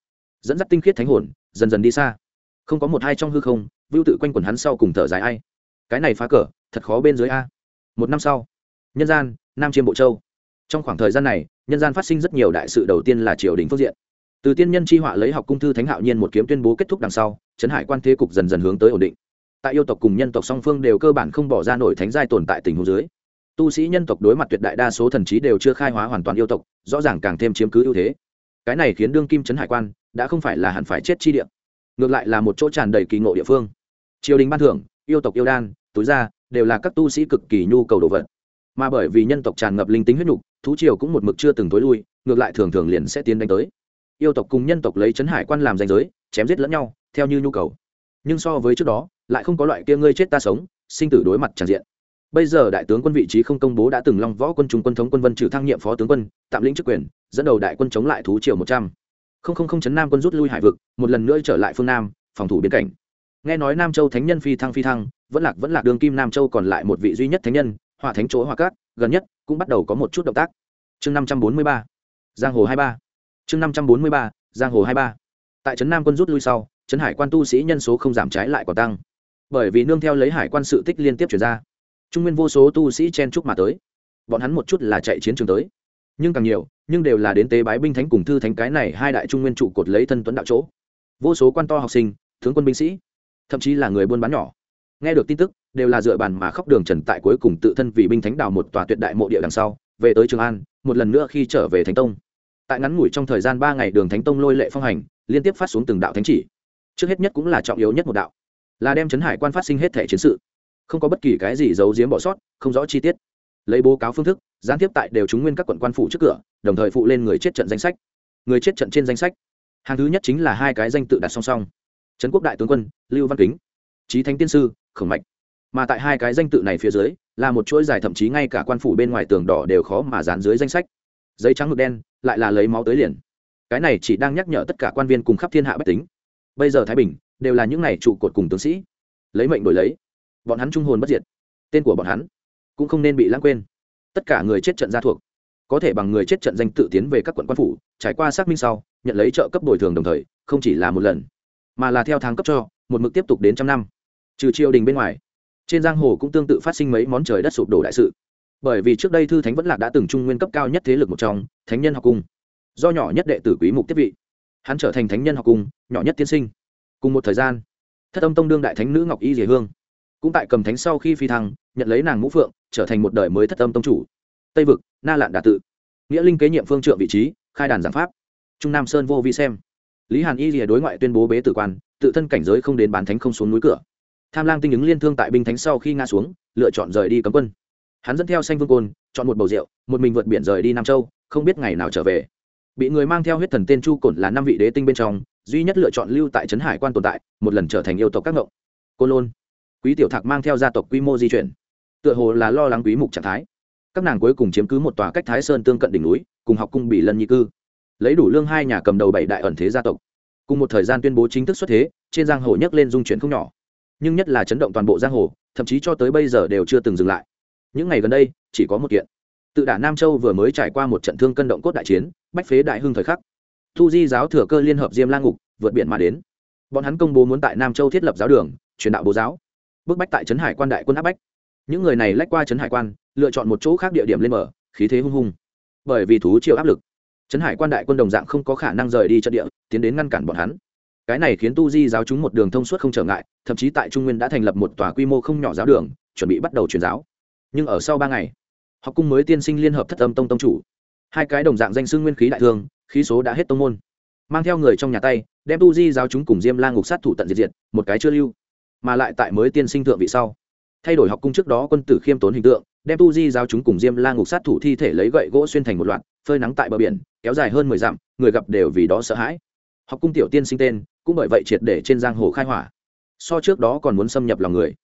Dẫn dắt tinh khiết thánh hồn, dần dần đi xa. Không có một hai trong hư không, vưu tự quanh quần hắn sau cùng thở dài ai. Cái này phá cờ thật khó bên dưới a. Một năm sau, nhân gian, nam chiêm bộ châu. Trong khoảng thời gian này, nhân gian phát sinh rất nhiều đại sự đầu tiên là triều đình phương diện từ tiên nhân chi họa lấy học cung thư thánh hạo nhiên một kiếm tuyên bố kết thúc đằng sau, trấn hải quan thế cục dần dần hướng tới ổn định. Tại yêu tộc cùng nhân tộc song phương đều cơ bản không bỏ ra nổi thánh giai tồn tại tình huống dưới. Tu sĩ nhân tộc đối mặt tuyệt đại đa số thần trí đều chưa khai hóa hoàn toàn yêu tộc, rõ ràng càng thêm chiếm cứ ưu thế. Cái này khiến đương kim trấn hải quan đã không phải là hẳn phải chết chi địa, ngược lại là một chỗ tràn đầy kỳ ngộ địa phương. Triều đình ban thưởng, yêu tộc yêu đan, túi ra đều là các tu sĩ cực kỳ nhu cầu đồ vật. Mà bởi vì nhân tộc tràn ngập linh tính huyết nhục, thú triều cũng một mực chưa từng tối lui, ngược lại thường thường liền sẽ tiến đánh tới yêu tộc cùng nhân tộc lấy trấn hải quan làm danh giới, chém giết lẫn nhau, theo như nhu cầu. Nhưng so với trước đó, lại không có loại kia ngươi chết ta sống, sinh tử đối mặt tràn diện. Bây giờ đại tướng quân vị trí không công bố đã từng long võ quân trung quân thống quân vân trừ thăng nhiệm phó tướng quân, tạm lĩnh chức quyền, dẫn đầu đại quân chống lại thú triều một trăm. Không không không chấn nam quân rút lui hải vực, một lần nữa trở lại phương nam, phòng thủ biên cảnh. Nghe nói nam châu thánh nhân phi thăng phi thăng, vẫn lạc vẫn lạc đường kim nam châu còn lại một vị duy nhất thánh nhân, hỏa thánh chỗ hỏa cát, gần nhất cũng bắt đầu có một chút động tác. Chương năm trăm bốn mươi ba, giang hồ hai ba chương năm trăm bốn mươi ba, giang hồ hai ba. Tại trấn nam quân rút lui sau, trấn hải quan tu sĩ nhân số không giảm trái lại còn tăng. Bởi vì nương theo lấy hải quan sự tích liên tiếp chuyển ra, trung nguyên vô số tu sĩ chen chúc mà tới. Bọn hắn một chút là chạy chiến trường tới. Nhưng càng nhiều, nhưng đều là đến tế bái binh thánh cùng thư thánh cái này hai đại trung nguyên trụ cột lấy thân tuấn đạo chỗ. Vô số quan to học sinh, tướng quân binh sĩ, thậm chí là người buôn bán nhỏ. Nghe được tin tức, đều là dựa bàn mà khóc đường trần tại cuối cùng tự thân vì binh thánh đào một tòa tuyệt đại mộ địa đằng sau, về tới trường an, một lần nữa khi trở về thánh tông tại ngắn ngủi trong thời gian ba ngày đường thánh tông lôi lệ phong hành, liên tiếp phát xuống từng đạo thánh chỉ. Trước hết nhất cũng là trọng yếu nhất một đạo, là đem chấn hải quan phát sinh hết thể chiến sự. Không có bất kỳ cái gì giấu giếm bỏ sót, không rõ chi tiết. Lấy bố cáo phương thức, gián tiếp tại đều chúng nguyên các quận quan phủ trước cửa, đồng thời phụ lên người chết trận danh sách. Người chết trận trên danh sách. Hàng thứ nhất chính là hai cái danh tự đặt song song. Trấn quốc đại tướng quân, lưu văn kính trí thánh tiên sư, khổng mạch. Mà tại hai cái danh tự này phía dưới, là một chuỗi dài thậm chí ngay cả quan phủ bên ngoài tường đỏ đều khó mà dán dưới danh sách. Giấy trắng mực đen lại là lấy máu tới liền. Cái này chỉ đang nhắc nhở tất cả quan viên cùng khắp thiên hạ bách tính. Bây giờ thái bình đều là những này trụ cột cùng tướng sĩ. Lấy mệnh đổi lấy. Bọn hắn trung hồn bất diệt. Tên của bọn hắn cũng không nên bị lãng quên. Tất cả người chết trận gia thuộc, có thể bằng người chết trận danh tự tiến về các quận quan phủ, trải qua xác minh sau, nhận lấy trợ cấp bồi thường đồng thời, không chỉ là một lần, mà là theo tháng cấp cho, một mực tiếp tục đến trăm năm. Trừ triều đình bên ngoài, trên giang hồ cũng tương tự phát sinh mấy món trời đất sụp đổ đại sự bởi vì trước đây thư thánh vẫn lạc đã từng trung nguyên cấp cao nhất thế lực một trong, thánh nhân học cung. Do nhỏ nhất đệ tử quý mục tiếp vị. Hắn trở thành thánh nhân học cung, nhỏ nhất tiên sinh. Cùng một thời gian, thất âm tông đương đại thánh nữ ngọc y dề hương, cũng tại cầm thánh sau khi phi thăng, nhận lấy nàng ngũ phượng, trở thành một đời mới thất âm tông chủ. Tây vực, na lạn đà tự. Nghĩa linh kế nhiệm phương trượng vị trí, khai đàn giảng pháp. Trung nam sơn vô vi xem. Lý hàn y rìa đối ngoại tuyên bố bế tử quan, tự thân cảnh giới không đến bán thánh không xuống núi cửa. Tham lang tinh ứng liên thương tại binh thánh sau khi ngã xuống, lựa chọn rời đi cấm quân hắn dẫn theo xanh vương côn, chọn một bầu rượu, một mình vượt biển rời đi nam châu, không biết ngày nào trở về. Bị người mang theo huyết thần tên chu cổn là năm vị đế tinh bên trong, duy nhất lựa chọn lưu tại trấn hải quan tồn tại, một lần trở thành yêu tộc các ngộng côn lôn. Quý tiểu thạc mang theo gia tộc quy mô di chuyển. Tựa hồ là lo lắng quý mục trạng thái. Các nàng cuối cùng chiếm cứ một tòa cách thái sơn tương cận đỉnh núi, cùng học cung bị lân nhi cư. Lấy đủ lương hai nhà cầm đầu bảy đại ẩn thế gia tộc. Cùng một thời gian tuyên bố chính thức xuất thế, trên giang hồ nhấc lên dung chuyển không nhỏ. Nhưng nhất là chấn động toàn bộ giang hồ, thậm chí cho tới bây giờ đều chưa từng dừng lại những ngày gần đây, chỉ có một kiện. Tự đả nam châu vừa mới trải qua một trận thương cân động cốt đại chiến, bách phế đại hưng thời khắc. Thu di giáo thừa cơ liên hợp diêm la ngục, vượt biển mà đến. Bọn hắn công bố muốn tại nam châu thiết lập giáo đường, truyền đạo bố giáo. Bức bách tại trấn hải quan đại quân áp bách. Những người này lách qua trấn hải quan, lựa chọn một chỗ khác địa điểm lên mở khí thế hung hung. Bởi vì thú chịu áp lực. Trấn hải quan đại quân đồng dạng không có khả năng rời đi trận địa, tiến đến ngăn cản bọn hắn. Cái này khiến tu di giáo chúng một đường thông suốt không trở ngại, thậm chí tại trung nguyên đã thành lập một tòa quy mô không nhỏ giáo đường, chuẩn bị bắt đầu truyền giáo nhưng ở sau ba ngày, học cung mới tiên sinh liên hợp thất âm tông tông chủ. Hai cái đồng dạng danh xưng nguyên khí đại thương, khí số đã hết tông môn. Mang theo người trong nhà tay, đem tu di giáo chúng cùng diêm la ngục sát thủ tận diệt diệt, một cái chưa lưu, mà lại tại mới tiên sinh thượng vị sau. Thay đổi học cung trước đó quân tử khiêm tốn hình tượng, đem tu di giáo chúng cùng diêm la ngục sát thủ thi thể lấy gậy gỗ xuyên thành một loạt, phơi nắng tại bờ biển, kéo dài hơn mười dặm, người gặp đều vì đó sợ hãi. Học cung tiểu tiên sinh tên, cũng bởi vậy triệt để trên giang hồ khai hỏa. So trước đó còn muốn xâm nhập lòng người.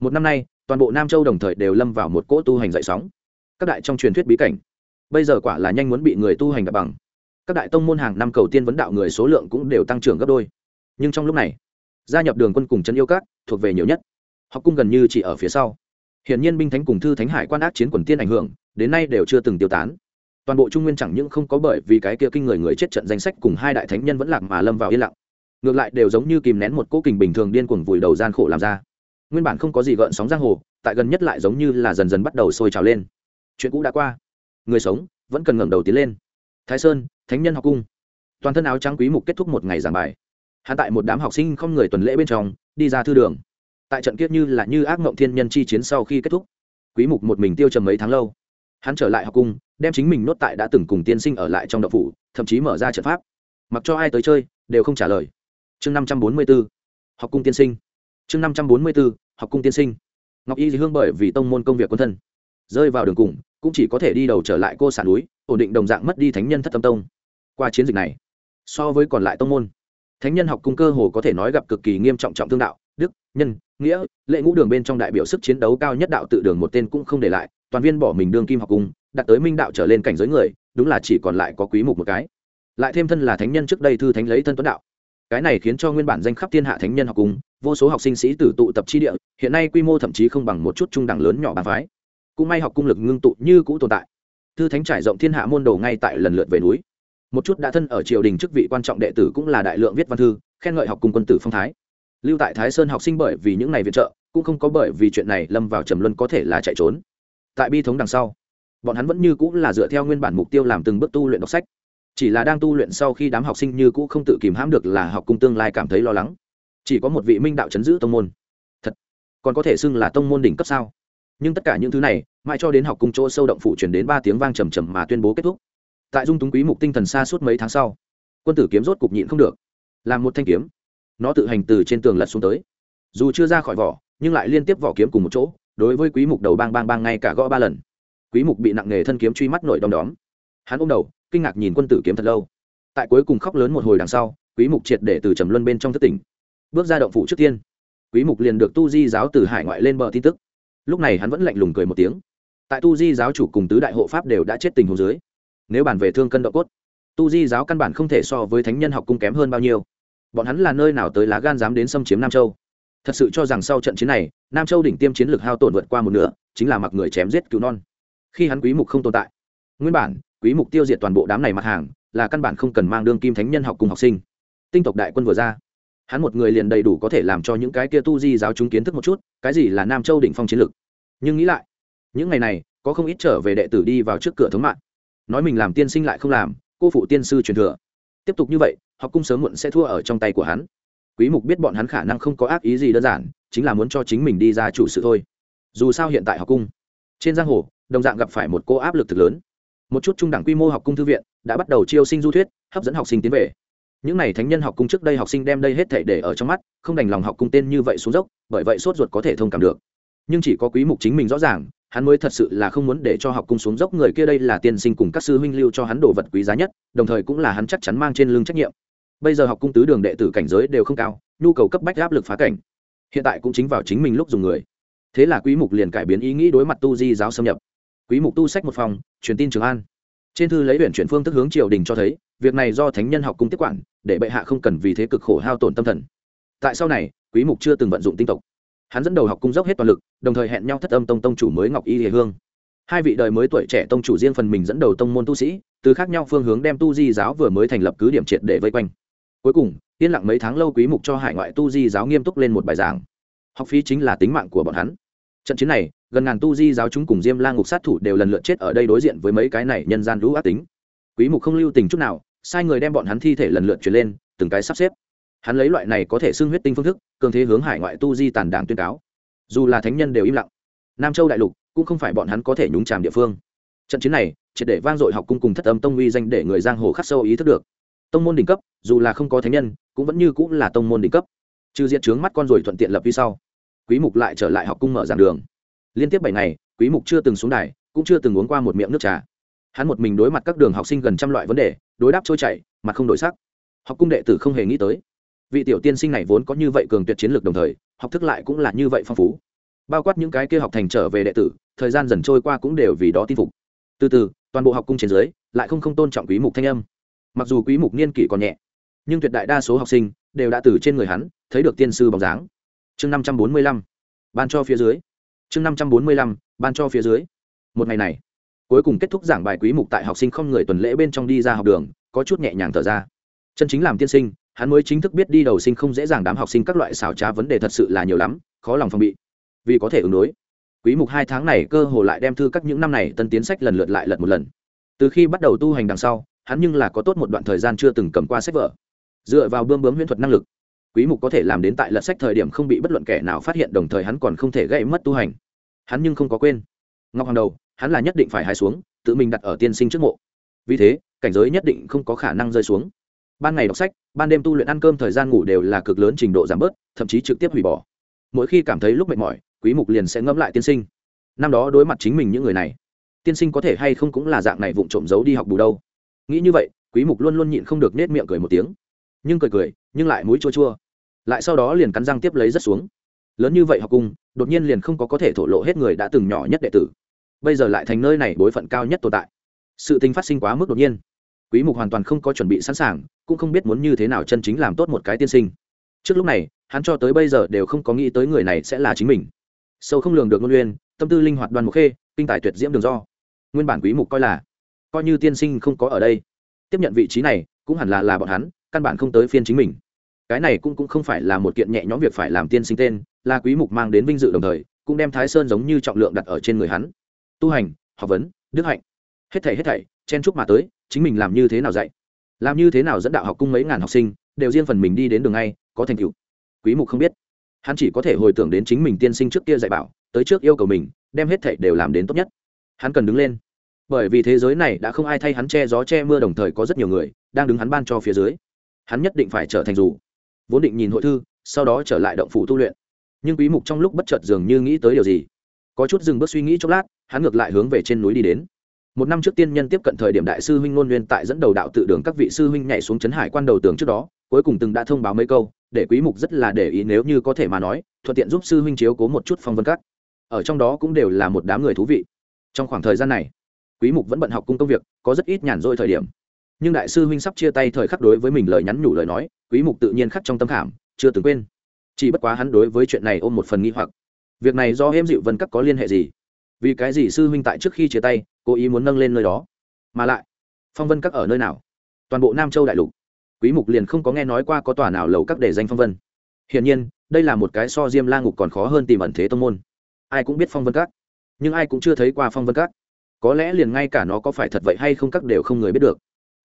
Một năm nay toàn bộ nam châu đồng thời đều lâm vào một cỗ tu hành dậy sóng. Các đại trong truyền thuyết bí cảnh, bây giờ quả là nhanh muốn bị người tu hành đập bằng. Các đại tông môn hàng năm cầu tiên vấn đạo người số lượng cũng đều tăng trưởng gấp đôi. Nhưng trong lúc này, gia nhập đường quân cùng chân yêu các thuộc về nhiều nhất. Học cung gần như chỉ ở phía sau. Hiển nhiên binh thánh cùng thư thánh hải quan ác chiến quần tiên ảnh hưởng, đến nay đều chưa từng tiêu tán. Toàn bộ trung nguyên chẳng những không có bởi vì cái kia kinh người người chết trận danh sách cùng hai đại thánh nhân vẫn lạc mà lâm vào yên lặng. Ngược lại đều giống như kìm nén một cỗ kình bình thường điên cuồng vùi đầu gian khổ làm ra nguyên bản không có gì gợn sóng giang hồ, tại gần nhất lại giống như là dần dần bắt đầu sôi trào lên. Chuyện cũ đã qua. Người sống vẫn cần ngẩng đầu tiến lên. Thái sơn, thánh nhân học cung. Toàn thân áo trắng quý mục kết thúc một ngày giảng bài. Hạ tại một đám học sinh không người tuần lễ bên trong, đi ra thư đường. Tại trận kiếp như là như ác mộng thiên nhân chi chiến sau khi kết thúc, quý mục một mình tiêu trầm mấy tháng lâu. Hắn trở lại học cung, đem chính mình nốt tại đã từng cùng tiên sinh ở lại trong đậu phủ, thậm chí mở ra trận pháp. Mặc cho ai tới chơi, đều không trả lời. Chương 544 học cung tiên sinh chương 544 học cung tiên sinh. Ngọc y hương bởi vì tông môn công việc quân thân. Rơi vào đường cùng, cũng chỉ có thể đi đầu trở lại cô sản núi, ổn định đồng dạng mất đi thánh nhân thất tâm tông. Qua chiến dịch này, so với còn lại tông môn, thánh nhân học cung cơ hồ có thể nói gặp cực kỳ nghiêm trọng trọng thương đạo, đức, nhân, nghĩa, lệ ngũ đường bên trong đại biểu sức chiến đấu cao nhất đạo tự đường một tên cũng không để lại, toàn viên bỏ mình đương kim học cung đặt tới minh đạo trở lên cảnh giới người, đúng là chỉ còn lại có quý mục một cái. Lại thêm thân là thánh nhân trước đây thư thánh lấy thân tuấn đạo. Cái này khiến cho nguyên bản danh khắp thiên hạ thánh nhân học cung vô số học sinh sĩ tử tụ tập chi địa, hiện nay quy mô thậm chí không bằng một chút trung đẳng lớn nhỏ bàn phái. Cũng may học cung lực ngưng tụ như cũ tồn tại. Thư thánh trải rộng thiên hạ môn đồ ngay tại lần lượt về núi. Một chút đã thân ở triều đình chức vị quan trọng đệ tử cũng là đại lượng viết văn thư, khen ngợi học cung quân tử phong thái. Lưu tại thái sơn học sinh bởi vì những ngày viện trợ, cũng không có bởi vì chuyện này lâm vào trầm luân có thể là chạy trốn. Tại bi thống đằng sau, bọn hắn vẫn như cũng là dựa theo nguyên bản mục tiêu làm từng bước tu luyện đọc sách. Chỉ là đang tu luyện sau khi đám học sinh như cũ không tự kìm hãm được là học cung tương lai cảm thấy lo lắng chỉ có một vị minh đạo chấn giữ tông môn. Thật? Còn có thể xưng là tông môn đỉnh cấp sao? Nhưng tất cả những thứ này, mãi cho đến học cung chỗ sâu động phủ chuyển đến ba tiếng vang trầm trầm mà tuyên bố kết thúc. Tại dung túng quý mục tinh thần xa suốt mấy tháng sau, quân tử kiếm rốt cục nhịn không được. Làm một thanh kiếm. Nó tự hành từ trên tường lật xuống tới. Dù chưa ra khỏi vỏ, nhưng lại liên tiếp vỏ kiếm cùng một chỗ, đối với quý mục đầu bang bang bang ngay cả gõ ba lần. Quý mục bị nặng nghề thân kiếm truy mắt nổi đom đóm. Hắn ôm đầu, kinh ngạc nhìn quân tử kiếm thật lâu. Tại cuối cùng khóc lớn một hồi đằng sau, quý mục triệt để từ trầm luân bên trong thất tỉnh bước ra động phủ trước tiên. Quý mục liền được tu di giáo từ hải ngoại lên bờ tin tức. Lúc này hắn vẫn lạnh lùng cười một tiếng. Tại tu di giáo chủ cùng tứ đại hộ pháp đều đã chết tình hồ dưới, nếu bàn về thương cân độ cốt, tu di giáo căn bản không thể so với thánh nhân học cung kém hơn bao nhiêu. Bọn hắn là nơi nào tới lá gan dám đến xâm chiếm nam châu? Thật sự cho rằng sau trận chiến này, nam châu đỉnh tiêm chiến lược hao tổn vượt qua một nửa, chính là mặc người chém giết cứu non. Khi hắn quý mục không tồn tại, nguyên bản, quý mục tiêu diệt toàn bộ đám này mặt hàng, là căn bản không cần mang đương kim thánh nhân học cùng học sinh. Tinh tộc đại quân vừa ra hắn một người liền đầy đủ có thể làm cho những cái kia tu di giáo chúng kiến thức một chút, cái gì là nam châu đỉnh phong chiến lược. Nhưng nghĩ lại, những ngày này, có không ít trở về đệ tử đi vào trước cửa thống mạng. Nói mình làm tiên sinh lại không làm, cô phụ tiên sư truyền thừa. Tiếp tục như vậy, học cung sớm muộn sẽ thua ở trong tay của hắn. Quý mục biết bọn hắn khả năng không có ác ý gì đơn giản, chính là muốn cho chính mình đi ra chủ sự thôi. Dù sao hiện tại học cung, trên giang hồ, đồng dạng gặp phải một cô áp lực thực lớn. Một chút trung đẳng quy mô học cung thư viện đã bắt đầu chiêu sinh du thuyết, hấp dẫn học sinh tiến về những n à y thánh nhân học cung trước đây học sinh đem đây hết thể để ở trong mắt, không đành lòng học cung tên như vậy xuống dốc, bởi vậy sốt ruột có thể thông cảm được. Nhưng chỉ có quý mục chính mình rõ ràng, hắn mới thật sự là không muốn để cho học cung xuống dốc người kia đây là tiên sinh cùng các sư huynh lưu cho hắn đồ vật quý giá nhất, đồng thời cũng là hắn chắc chắn mang trên lưng trách nhiệm. Bây giờ học cung tứ đường đệ tử cảnh giới đều không cao, nhu cầu cấp bách áp lực phá cảnh. Hiện tại cũng chính vào chính mình lúc dùng người. Thế là quý mục liền cải biến ý nghĩ đối mặt tu di giáo xâm nhập. Quý mục tu sách một phòng, truyền tin trường an. Trên thư lấy huyện chuyển phương thức hướng triều đình cho thấy, việc này do thánh nhân học cung tiếp quản để bệ hạ không cần vì thế cực khổ hao tổn tâm thần. Tại sau này, quý mục chưa từng vận dụng tinh tộc. Hắn dẫn đầu học cung dốc hết toàn lực, đồng thời hẹn nhau thất âm tông tông chủ mới ngọc y hề hương. Hai vị đời mới tuổi trẻ tông chủ riêng phần mình dẫn đầu tông môn tu sĩ, từ khác nhau phương hướng đem tu di giáo vừa mới thành lập cứ điểm triệt để vây quanh. Cuối cùng, yên lặng mấy tháng lâu quý mục cho hải ngoại tu di giáo nghiêm túc lên một bài giảng. Học phí chính là tính mạng của bọn hắn. Trận chiến này, gần ngàn tu di giáo chúng cùng diêm la ngục sát thủ đều lần lượt chết ở đây đối diện với mấy cái này nhân gian lũ ác tính. Quý mục không lưu tình chút nào sai người đem bọn hắn thi thể lần lượt chuyển lên, từng cái sắp xếp. Hắn lấy loại này có thể xưng huyết tinh phương thức, cường thế hướng hải ngoại tu di tàn đảng tuyên cáo. Dù là thánh nhân đều im lặng, nam châu đại lục cũng không phải bọn hắn có thể nhúng chàm địa phương. Trận chiến này, triệt để vang dội học cung cùng thất âm tông uy danh để người giang hồ khắc sâu ý thức được. Tông môn đỉnh cấp, dù là không có thánh nhân, cũng vẫn như cũng là tông môn đỉnh cấp. Trừ diện trướng mắt con rồi thuận tiện lập vi sau, quý mục lại trở lại học cung mở giảng đường. Liên tiếp bảy ngày, quý mục chưa từng xuống đài, cũng chưa từng uống qua một miệng nước trà hắn một mình đối mặt các đường học sinh gần trăm loại vấn đề, đối đáp trôi chảy, mà không đổi sắc. Học cung đệ tử không hề nghĩ tới. Vị tiểu tiên sinh này vốn có như vậy cường tuyệt chiến lược đồng thời, học thức lại cũng là như vậy phong phú. Bao quát những cái kia học thành trở về đệ tử, thời gian dần trôi qua cũng đều vì đó tin phục. Từ từ, toàn bộ học cung trên dưới, lại không không tôn trọng quý mục thanh âm. Mặc dù quý mục niên kỷ còn nhẹ, nhưng tuyệt đại đa số học sinh đều đã từ trên người hắn thấy được tiên sư bóng dáng. Chương 545 ban cho phía dưới. Chương 545 ban cho phía dưới. Một ngày này cuối cùng kết thúc giảng bài quý mục tại học sinh không người tuần lễ bên trong đi ra học đường, có chút nhẹ nhàng thở ra. Chân chính làm tiên sinh, hắn mới chính thức biết đi đầu sinh không dễ dàng đám học sinh các loại xảo trá vấn đề thật sự là nhiều lắm, khó lòng phòng bị. Vì có thể ứng đối. Quý mục hai tháng này cơ hồ lại đem thư các những năm này tân tiến sách lần lượt lại lật một lần. Từ khi bắt đầu tu hành đằng sau, hắn nhưng là có tốt một đoạn thời gian chưa từng cầm qua sách vở. Dựa vào bươm bướm huyễn thuật năng lực, quý mục có thể làm đến tại lật sách thời điểm không bị bất luận kẻ nào phát hiện, đồng thời hắn còn không thể gây mất tu hành. Hắn nhưng không có quên. Ngọc hoàng đầu hắn là nhất định phải hai xuống, tự mình đặt ở tiên sinh trước mộ. Vì thế, cảnh giới nhất định không có khả năng rơi xuống. Ban ngày đọc sách, ban đêm tu luyện ăn cơm thời gian ngủ đều là cực lớn trình độ giảm bớt, thậm chí trực tiếp hủy bỏ. Mỗi khi cảm thấy lúc mệt mỏi, quý mục liền sẽ ngẫm lại tiên sinh. Năm đó đối mặt chính mình những người này, tiên sinh có thể hay không cũng là dạng này vụng trộm giấu đi học bù đâu. Nghĩ như vậy, quý mục luôn luôn nhịn không được nết miệng cười một tiếng. Nhưng cười cười, nhưng lại mũi chua chua. Lại sau đó liền cắn răng tiếp lấy rất xuống. Lớn như vậy học cung đột nhiên liền không có có thể thổ lộ hết người đã từng nhỏ nhất đệ tử bây giờ lại thành nơi này bối phận cao nhất tồn tại. Sự tình phát sinh quá mức đột nhiên. Quý mục hoàn toàn không có chuẩn bị sẵn sàng, cũng không biết muốn như thế nào chân chính làm tốt một cái tiên sinh. Trước lúc này, hắn cho tới bây giờ đều không có nghĩ tới người này sẽ là chính mình. Sâu không lường được ngôn uyên tâm tư linh hoạt đoan mục khê, kinh tài tuyệt diễm đường do. Nguyên bản quý mục coi là, coi như tiên sinh không có ở đây, tiếp nhận vị trí này, cũng hẳn là là bọn hắn, căn bản không tới phiên chính mình. Cái này cũng cũng không phải là một kiện nhẹ nhõm việc phải làm tiên sinh tên, là quý mục mang đến vinh dự đồng thời, cũng đem thái sơn giống như trọng lượng đặt ở trên người hắn tu hành, học vấn, đức hạnh. Hết thảy hết thảy, chen chúc mà tới, chính mình làm như thế nào dạy? Làm như thế nào dẫn đạo học cung mấy ngàn học sinh, đều riêng phần mình đi đến đường ngay, có thành tựu. Quý mục không biết. Hắn chỉ có thể hồi tưởng đến chính mình tiên sinh trước kia dạy bảo, tới trước yêu cầu mình, đem hết thảy đều làm đến tốt nhất. Hắn cần đứng lên. Bởi vì thế giới này đã không ai thay hắn che gió che mưa đồng thời có rất nhiều người, đang đứng hắn ban cho phía dưới. Hắn nhất định phải trở thành dù. Vốn định nhìn hội thư, sau đó trở lại động phủ tu luyện. Nhưng quý mục trong lúc bất chợt dường như nghĩ tới điều gì. Có chút dừng bước suy nghĩ chốc lát hắn ngược lại hướng về trên núi đi đến. Một năm trước tiên nhân tiếp cận thời điểm đại sư huynh ngôn nguyên tại dẫn đầu đạo tự đường các vị sư huynh nhảy xuống chấn hải quan đầu tường trước đó, cuối cùng từng đã thông báo mấy câu, để quý mục rất là để ý nếu như có thể mà nói, thuận tiện giúp sư huynh chiếu cố một chút phong vân các. Ở trong đó cũng đều là một đám người thú vị. Trong khoảng thời gian này, quý mục vẫn bận học cung công việc, có rất ít nhàn rỗi thời điểm. Nhưng đại sư huynh sắp chia tay thời khắc đối với mình lời nhắn nhủ lời nói, quý mục tự nhiên khắc trong tâm khảm, chưa từng quên. Chỉ bất quá hắn đối với chuyện này ôm một phần nghi hoặc. Việc này do em dịu vân các có liên hệ gì? Vì cái gì sư huynh tại trước khi chia tay, cố ý muốn nâng lên nơi đó? Mà lại, phong vân các ở nơi nào? Toàn bộ nam châu đại lục. Quý mục liền không có nghe nói qua có tòa nào lầu các để danh phong vân. Hiển nhiên, đây là một cái so diêm la ngục còn khó hơn tìm ẩn thế tông môn. Ai cũng biết phong vân các, nhưng ai cũng chưa thấy qua phong vân các. Có lẽ liền ngay cả nó có phải thật vậy hay không các đều không người biết được.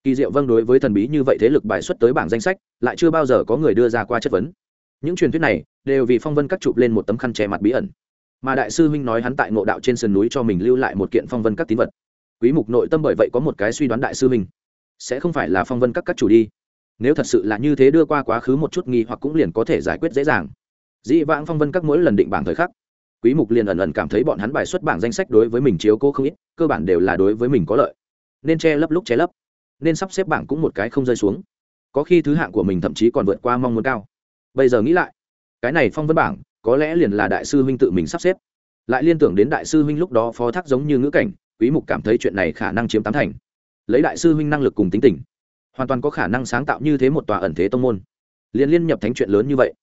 Kỳ diệu vâng đối với thần bí như vậy thế lực bài xuất tới bảng danh sách, lại chưa bao giờ có người đưa ra qua chất vấn. Những truyền thuyết này đều vì phong vân các chụp lên một tấm khăn che mặt bí ẩn mà đại sư huynh nói hắn tại ngộ đạo trên sườn núi cho mình lưu lại một kiện phong vân các tín vật. Quý mục nội tâm bởi vậy có một cái suy đoán đại sư huynh. Sẽ không phải là phong vân các các chủ đi. Nếu thật sự là như thế đưa qua quá khứ một chút nghi hoặc cũng liền có thể giải quyết dễ dàng. Dĩ vãng phong vân các mỗi lần định bảng thời khắc, quý mục liền ẩn ẩn cảm thấy bọn hắn bài xuất bảng danh sách đối với mình chiếu cố không ít, cơ bản đều là đối với mình có lợi. Nên che lấp lúc che lấp, nên sắp xếp bảng cũng một cái không rơi xuống. Có khi thứ hạng của mình thậm chí còn vượt qua mong muốn cao. Bây giờ nghĩ lại, cái này phong vân bảng có lẽ liền là đại sư huynh tự mình sắp xếp. Lại liên tưởng đến đại sư huynh lúc đó phó thác giống như ngữ cảnh, quý mục cảm thấy chuyện này khả năng chiếm tám thành. Lấy đại sư huynh năng lực cùng tính tình, hoàn toàn có khả năng sáng tạo như thế một tòa ẩn thế tông môn. Liên liên nhập thánh chuyện lớn như vậy,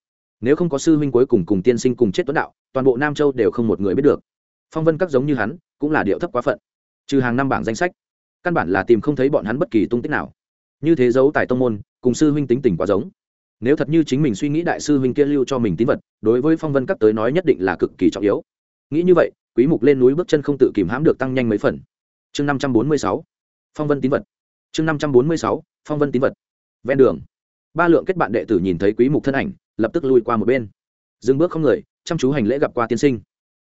nếu không có sư huynh cuối cùng cùng tiên sinh cùng chết tuấn đạo, toàn bộ nam châu đều không một người biết được. Phong vân các giống như hắn, cũng là điệu thấp quá phận. Trừ hàng năm bảng danh sách, căn bản là tìm không thấy bọn hắn bất kỳ tung tích nào. Như thế giấu tài tông môn, cùng sư huynh tính tình quá giống nếu thật như chính mình suy nghĩ đại sư huynh kia lưu cho mình tín vật, đối với phong vân các tới nói nhất định là cực kỳ trọng yếu. Nghĩ như vậy, quý mục lên núi bước chân không tự kìm hãm được tăng nhanh mấy phần. Chương 546 phong vân tín vật. Chương 546 phong vân tín vật. Ven đường, ba lượng kết bạn đệ tử nhìn thấy quý mục thân ảnh, lập tức lui qua một bên. Dừng bước không người, chăm chú hành lễ gặp qua tiên sinh.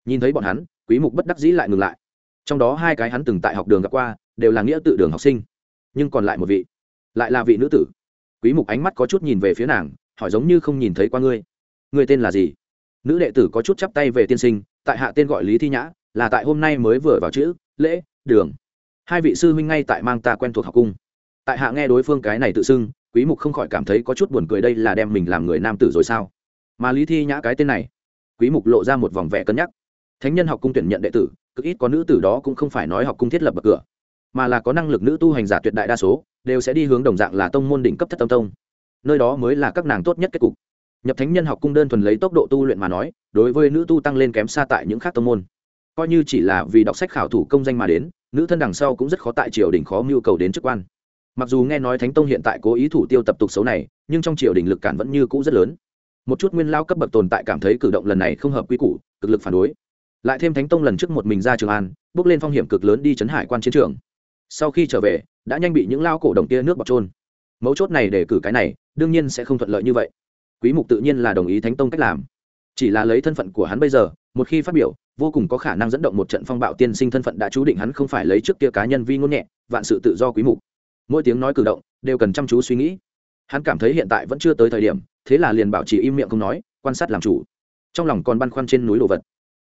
Nhìn thấy bọn hắn, quý mục bất đắc dĩ lại ngừng lại. Trong đó hai cái hắn từng tại học đường gặp qua, đều là nghĩa tự đường học sinh. Nhưng còn lại một vị, lại là vị nữ tử quý mục ánh mắt có chút nhìn về phía nàng, hỏi giống như không nhìn thấy qua ngươi. Ngươi tên là gì? Nữ đệ tử có chút chắp tay về tiên sinh, tại hạ tên gọi lý thi nhã, là tại hôm nay mới vừa vào chữ, lễ, đường. Hai vị sư huynh ngay tại mang ta quen thuộc học cung. Tại hạ nghe đối phương cái này tự xưng, quý mục không khỏi cảm thấy có chút buồn cười đây là đem mình làm người nam tử rồi sao? Mà lý thi nhã cái tên này, quý mục lộ ra một vòng vẻ cân nhắc. Thánh nhân học cung tuyển nhận đệ tử, cực ít có nữ tử đó cũng không phải nói học cung thiết lập bậc cửa mà là có năng lực nữ tu hành giả tuyệt đại đa số, đều sẽ đi hướng đồng dạng là tông môn đỉnh cấp thất tâm tông. Nơi đó mới là các nàng tốt nhất kết cục. Nhập thánh nhân học cung đơn thuần lấy tốc độ tu luyện mà nói, đối với nữ tu tăng lên kém xa tại những khác tông môn. Coi như chỉ là vì đọc sách khảo thủ công danh mà đến, nữ thân đằng sau cũng rất khó tại triều đình khó mưu cầu đến chức quan. Mặc dù nghe nói thánh tông hiện tại cố ý thủ tiêu tập tục xấu này, nhưng trong triều đình lực cản vẫn như cũ rất lớn. Một chút nguyên lao cấp bậc tồn tại cảm thấy cử động lần này không hợp quy củ, cực lực phản đối. Lại thêm thánh tông lần trước một mình ra trường an, bước lên phong hiểm cực lớn đi chấn hải quan chiến trường sau khi trở về, đã nhanh bị những lao cổ đồng kia nước bọc trôn mấu chốt này để cử cái này, đương nhiên sẽ không thuận lợi như vậy. Quý mục tự nhiên là đồng ý thánh tông cách làm. Chỉ là lấy thân phận của hắn bây giờ, một khi phát biểu, vô cùng có khả năng dẫn động một trận phong bạo tiên sinh thân phận đã chú định hắn không phải lấy trước kia cá nhân vi ngôn nhẹ, vạn sự tự do quý mục. Mỗi tiếng nói cử động, đều cần chăm chú suy nghĩ. Hắn cảm thấy hiện tại vẫn chưa tới thời điểm, thế là liền bảo trì im miệng không nói, quan sát làm chủ. Trong lòng còn băn khoăn trên núi đồ vật.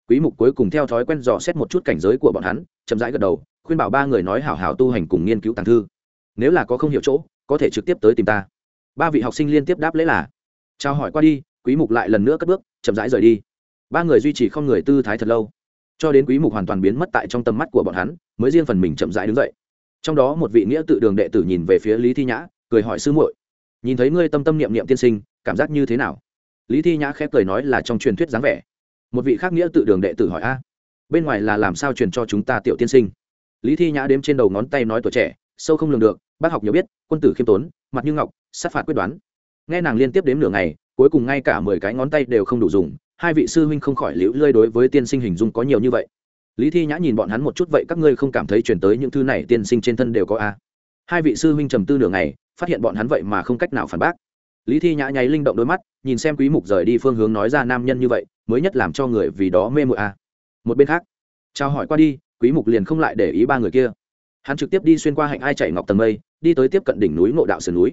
Quý mục cuối cùng theo thói quen dò xét một chút cảnh giới của bọn hắn, chậm rãi gật đầu khuyên bảo ba người nói hảo hảo tu hành cùng nghiên cứu tàng thư. Nếu là có không hiểu chỗ, có thể trực tiếp tới tìm ta. Ba vị học sinh liên tiếp đáp lễ là, chào hỏi qua đi, quý mục lại lần nữa cất bước, chậm rãi rời đi. Ba người duy trì không người tư thái thật lâu. Cho đến quý mục hoàn toàn biến mất tại trong tầm mắt của bọn hắn, mới riêng phần mình chậm rãi đứng dậy. Trong đó một vị nghĩa tự đường đệ tử nhìn về phía lý thi nhã, cười hỏi, sư muội, nhìn thấy ngươi tâm tâm niệm niệm tiên sinh, cảm giác như thế nào? Lý thi nhã khép cười nói là trong truyền thuyết dáng vẻ. Một vị khác nghĩa tự đường đệ tử hỏi, a, bên ngoài là làm sao truyền cho chúng ta tiểu tiên sinh? Lý thi nhã đếm trên đầu ngón tay nói tuổi trẻ, sâu không lường được, bác học nhiều biết, quân tử khiêm tốn, mặt như ngọc, sát phạt quyết đoán. Nghe nàng liên tiếp đếm nửa ngày, cuối cùng ngay cả mười cái ngón tay đều không đủ dùng, hai vị sư huynh không khỏi liễu lơi đối với tiên sinh hình dung có nhiều như vậy. Lý thi nhã nhìn bọn hắn một chút vậy các ngươi không cảm thấy chuyển tới những thứ này tiên sinh trên thân đều có a? Hai vị sư huynh trầm tư nửa ngày, phát hiện bọn hắn vậy mà không cách nào phản bác. Lý thi nhã nháy linh động đôi mắt, nhìn xem quý mục rời đi phương hướng nói ra nam nhân như vậy, mới nhất làm cho người vì đó mê mội a. Một bên khác trao hỏi qua đi quý mục liền không lại để ý ba người kia. Hắn trực tiếp đi xuyên qua hạnh ai chạy ngọc tầng mây, đi tới tiếp cận đỉnh núi ngộ đạo sườn núi.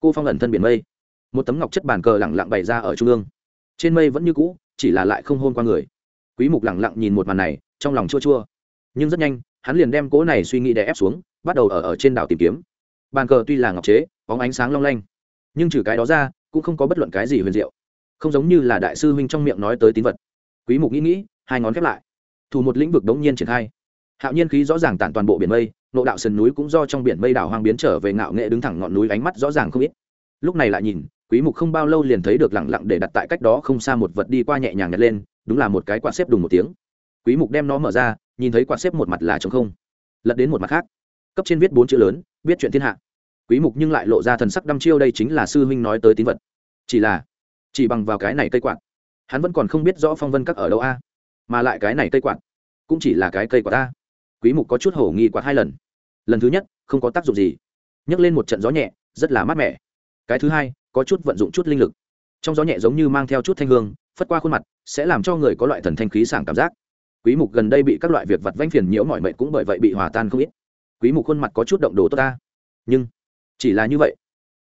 Cô phong ẩn thân biển mây. Một tấm ngọc chất bàn cờ lẳng lặng bày ra ở trung ương. Trên mây vẫn như cũ, chỉ là lại không hôn qua người. Quý mục lẳng lặng nhìn một màn này, trong lòng chua chua. Nhưng rất nhanh, hắn liền đem cố này suy nghĩ đè ép xuống, bắt đầu ở ở trên đảo tìm kiếm. Bàn cờ tuy là ngọc chế, bóng ánh sáng long lanh, nhưng trừ cái đó ra, cũng không có bất luận cái gì huyền diệu. Không giống như là đại sư huynh trong miệng nói tới tín vật. Quý mục nghĩ nghĩ, hai ngón khép lại. Thủ một lĩnh vực đống nhiên triển khai hạo nhiên khí rõ ràng tản toàn bộ biển mây, nộ đạo sườn núi cũng do trong biển mây đảo hoang biến trở về ngạo nghệ đứng thẳng ngọn núi ánh mắt rõ ràng không ít. Lúc này lại nhìn, quý mục không bao lâu liền thấy được lẳng lặng để đặt tại cách đó không xa một vật đi qua nhẹ nhàng nhặt lên, đúng là một cái quạt xếp đùng một tiếng. Quý mục đem nó mở ra, nhìn thấy quạt xếp một mặt là trống không, lật đến một mặt khác. Cấp trên viết bốn chữ lớn biết chuyện thiên hạ. Quý mục nhưng lại lộ ra thần sắc đăm chiêu đây chính là sư huynh nói tới tín vật. Chỉ là, chỉ bằng vào cái này cây quạt, hắn vẫn còn không biết rõ phong vân các ở đâu a, mà lại cái này cây quạt, cũng chỉ là cái cây quạt ta quý mục có chút hổ nghi quạt hai lần. Lần thứ nhất, không có tác dụng gì. Nhấc lên một trận gió nhẹ, rất là mát mẻ. Cái thứ hai, có chút vận dụng chút linh lực. Trong gió nhẹ giống như mang theo chút thanh hương, phất qua khuôn mặt, sẽ làm cho người có loại thần thanh khí sảng cảm giác. Quý mục gần đây bị các loại việc vặt vãnh phiền nhiễu mọi mệnh cũng bởi vậy bị hòa tan không ít. Quý mục khuôn mặt có chút động đồ tốt ta. Nhưng, chỉ là như vậy.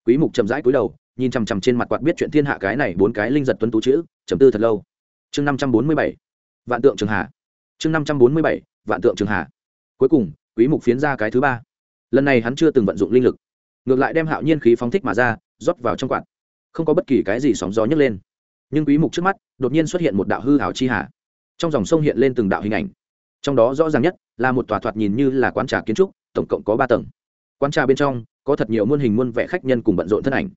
Quý mục chậm rãi cúi đầu, nhìn chằm chằm trên mặt quạt biết chuyện thiên hạ cái này bốn cái linh giật tuấn tú chữ, chấm tư thật lâu. Chương 547 vạn tượng trường hà. Chương 547 vạn tượng trường hà cuối cùng, quý mục phiến ra cái thứ ba. Lần này hắn chưa từng vận dụng linh lực. Ngược lại đem hạo nhiên khí phóng thích mà ra, rót vào trong quạt. Không có bất kỳ cái gì sóng gió nhấc lên. Nhưng quý mục trước mắt, đột nhiên xuất hiện một đạo hư ảo chi hà trong dòng sông hiện lên từng đạo hình ảnh. Trong đó rõ ràng nhất là một tòa thoạt nhìn như là quán trà kiến trúc, tổng cộng có ba tầng. Quán trà bên trong, có thật nhiều muôn hình muôn vẻ khách nhân cùng bận rộn thân ảnh.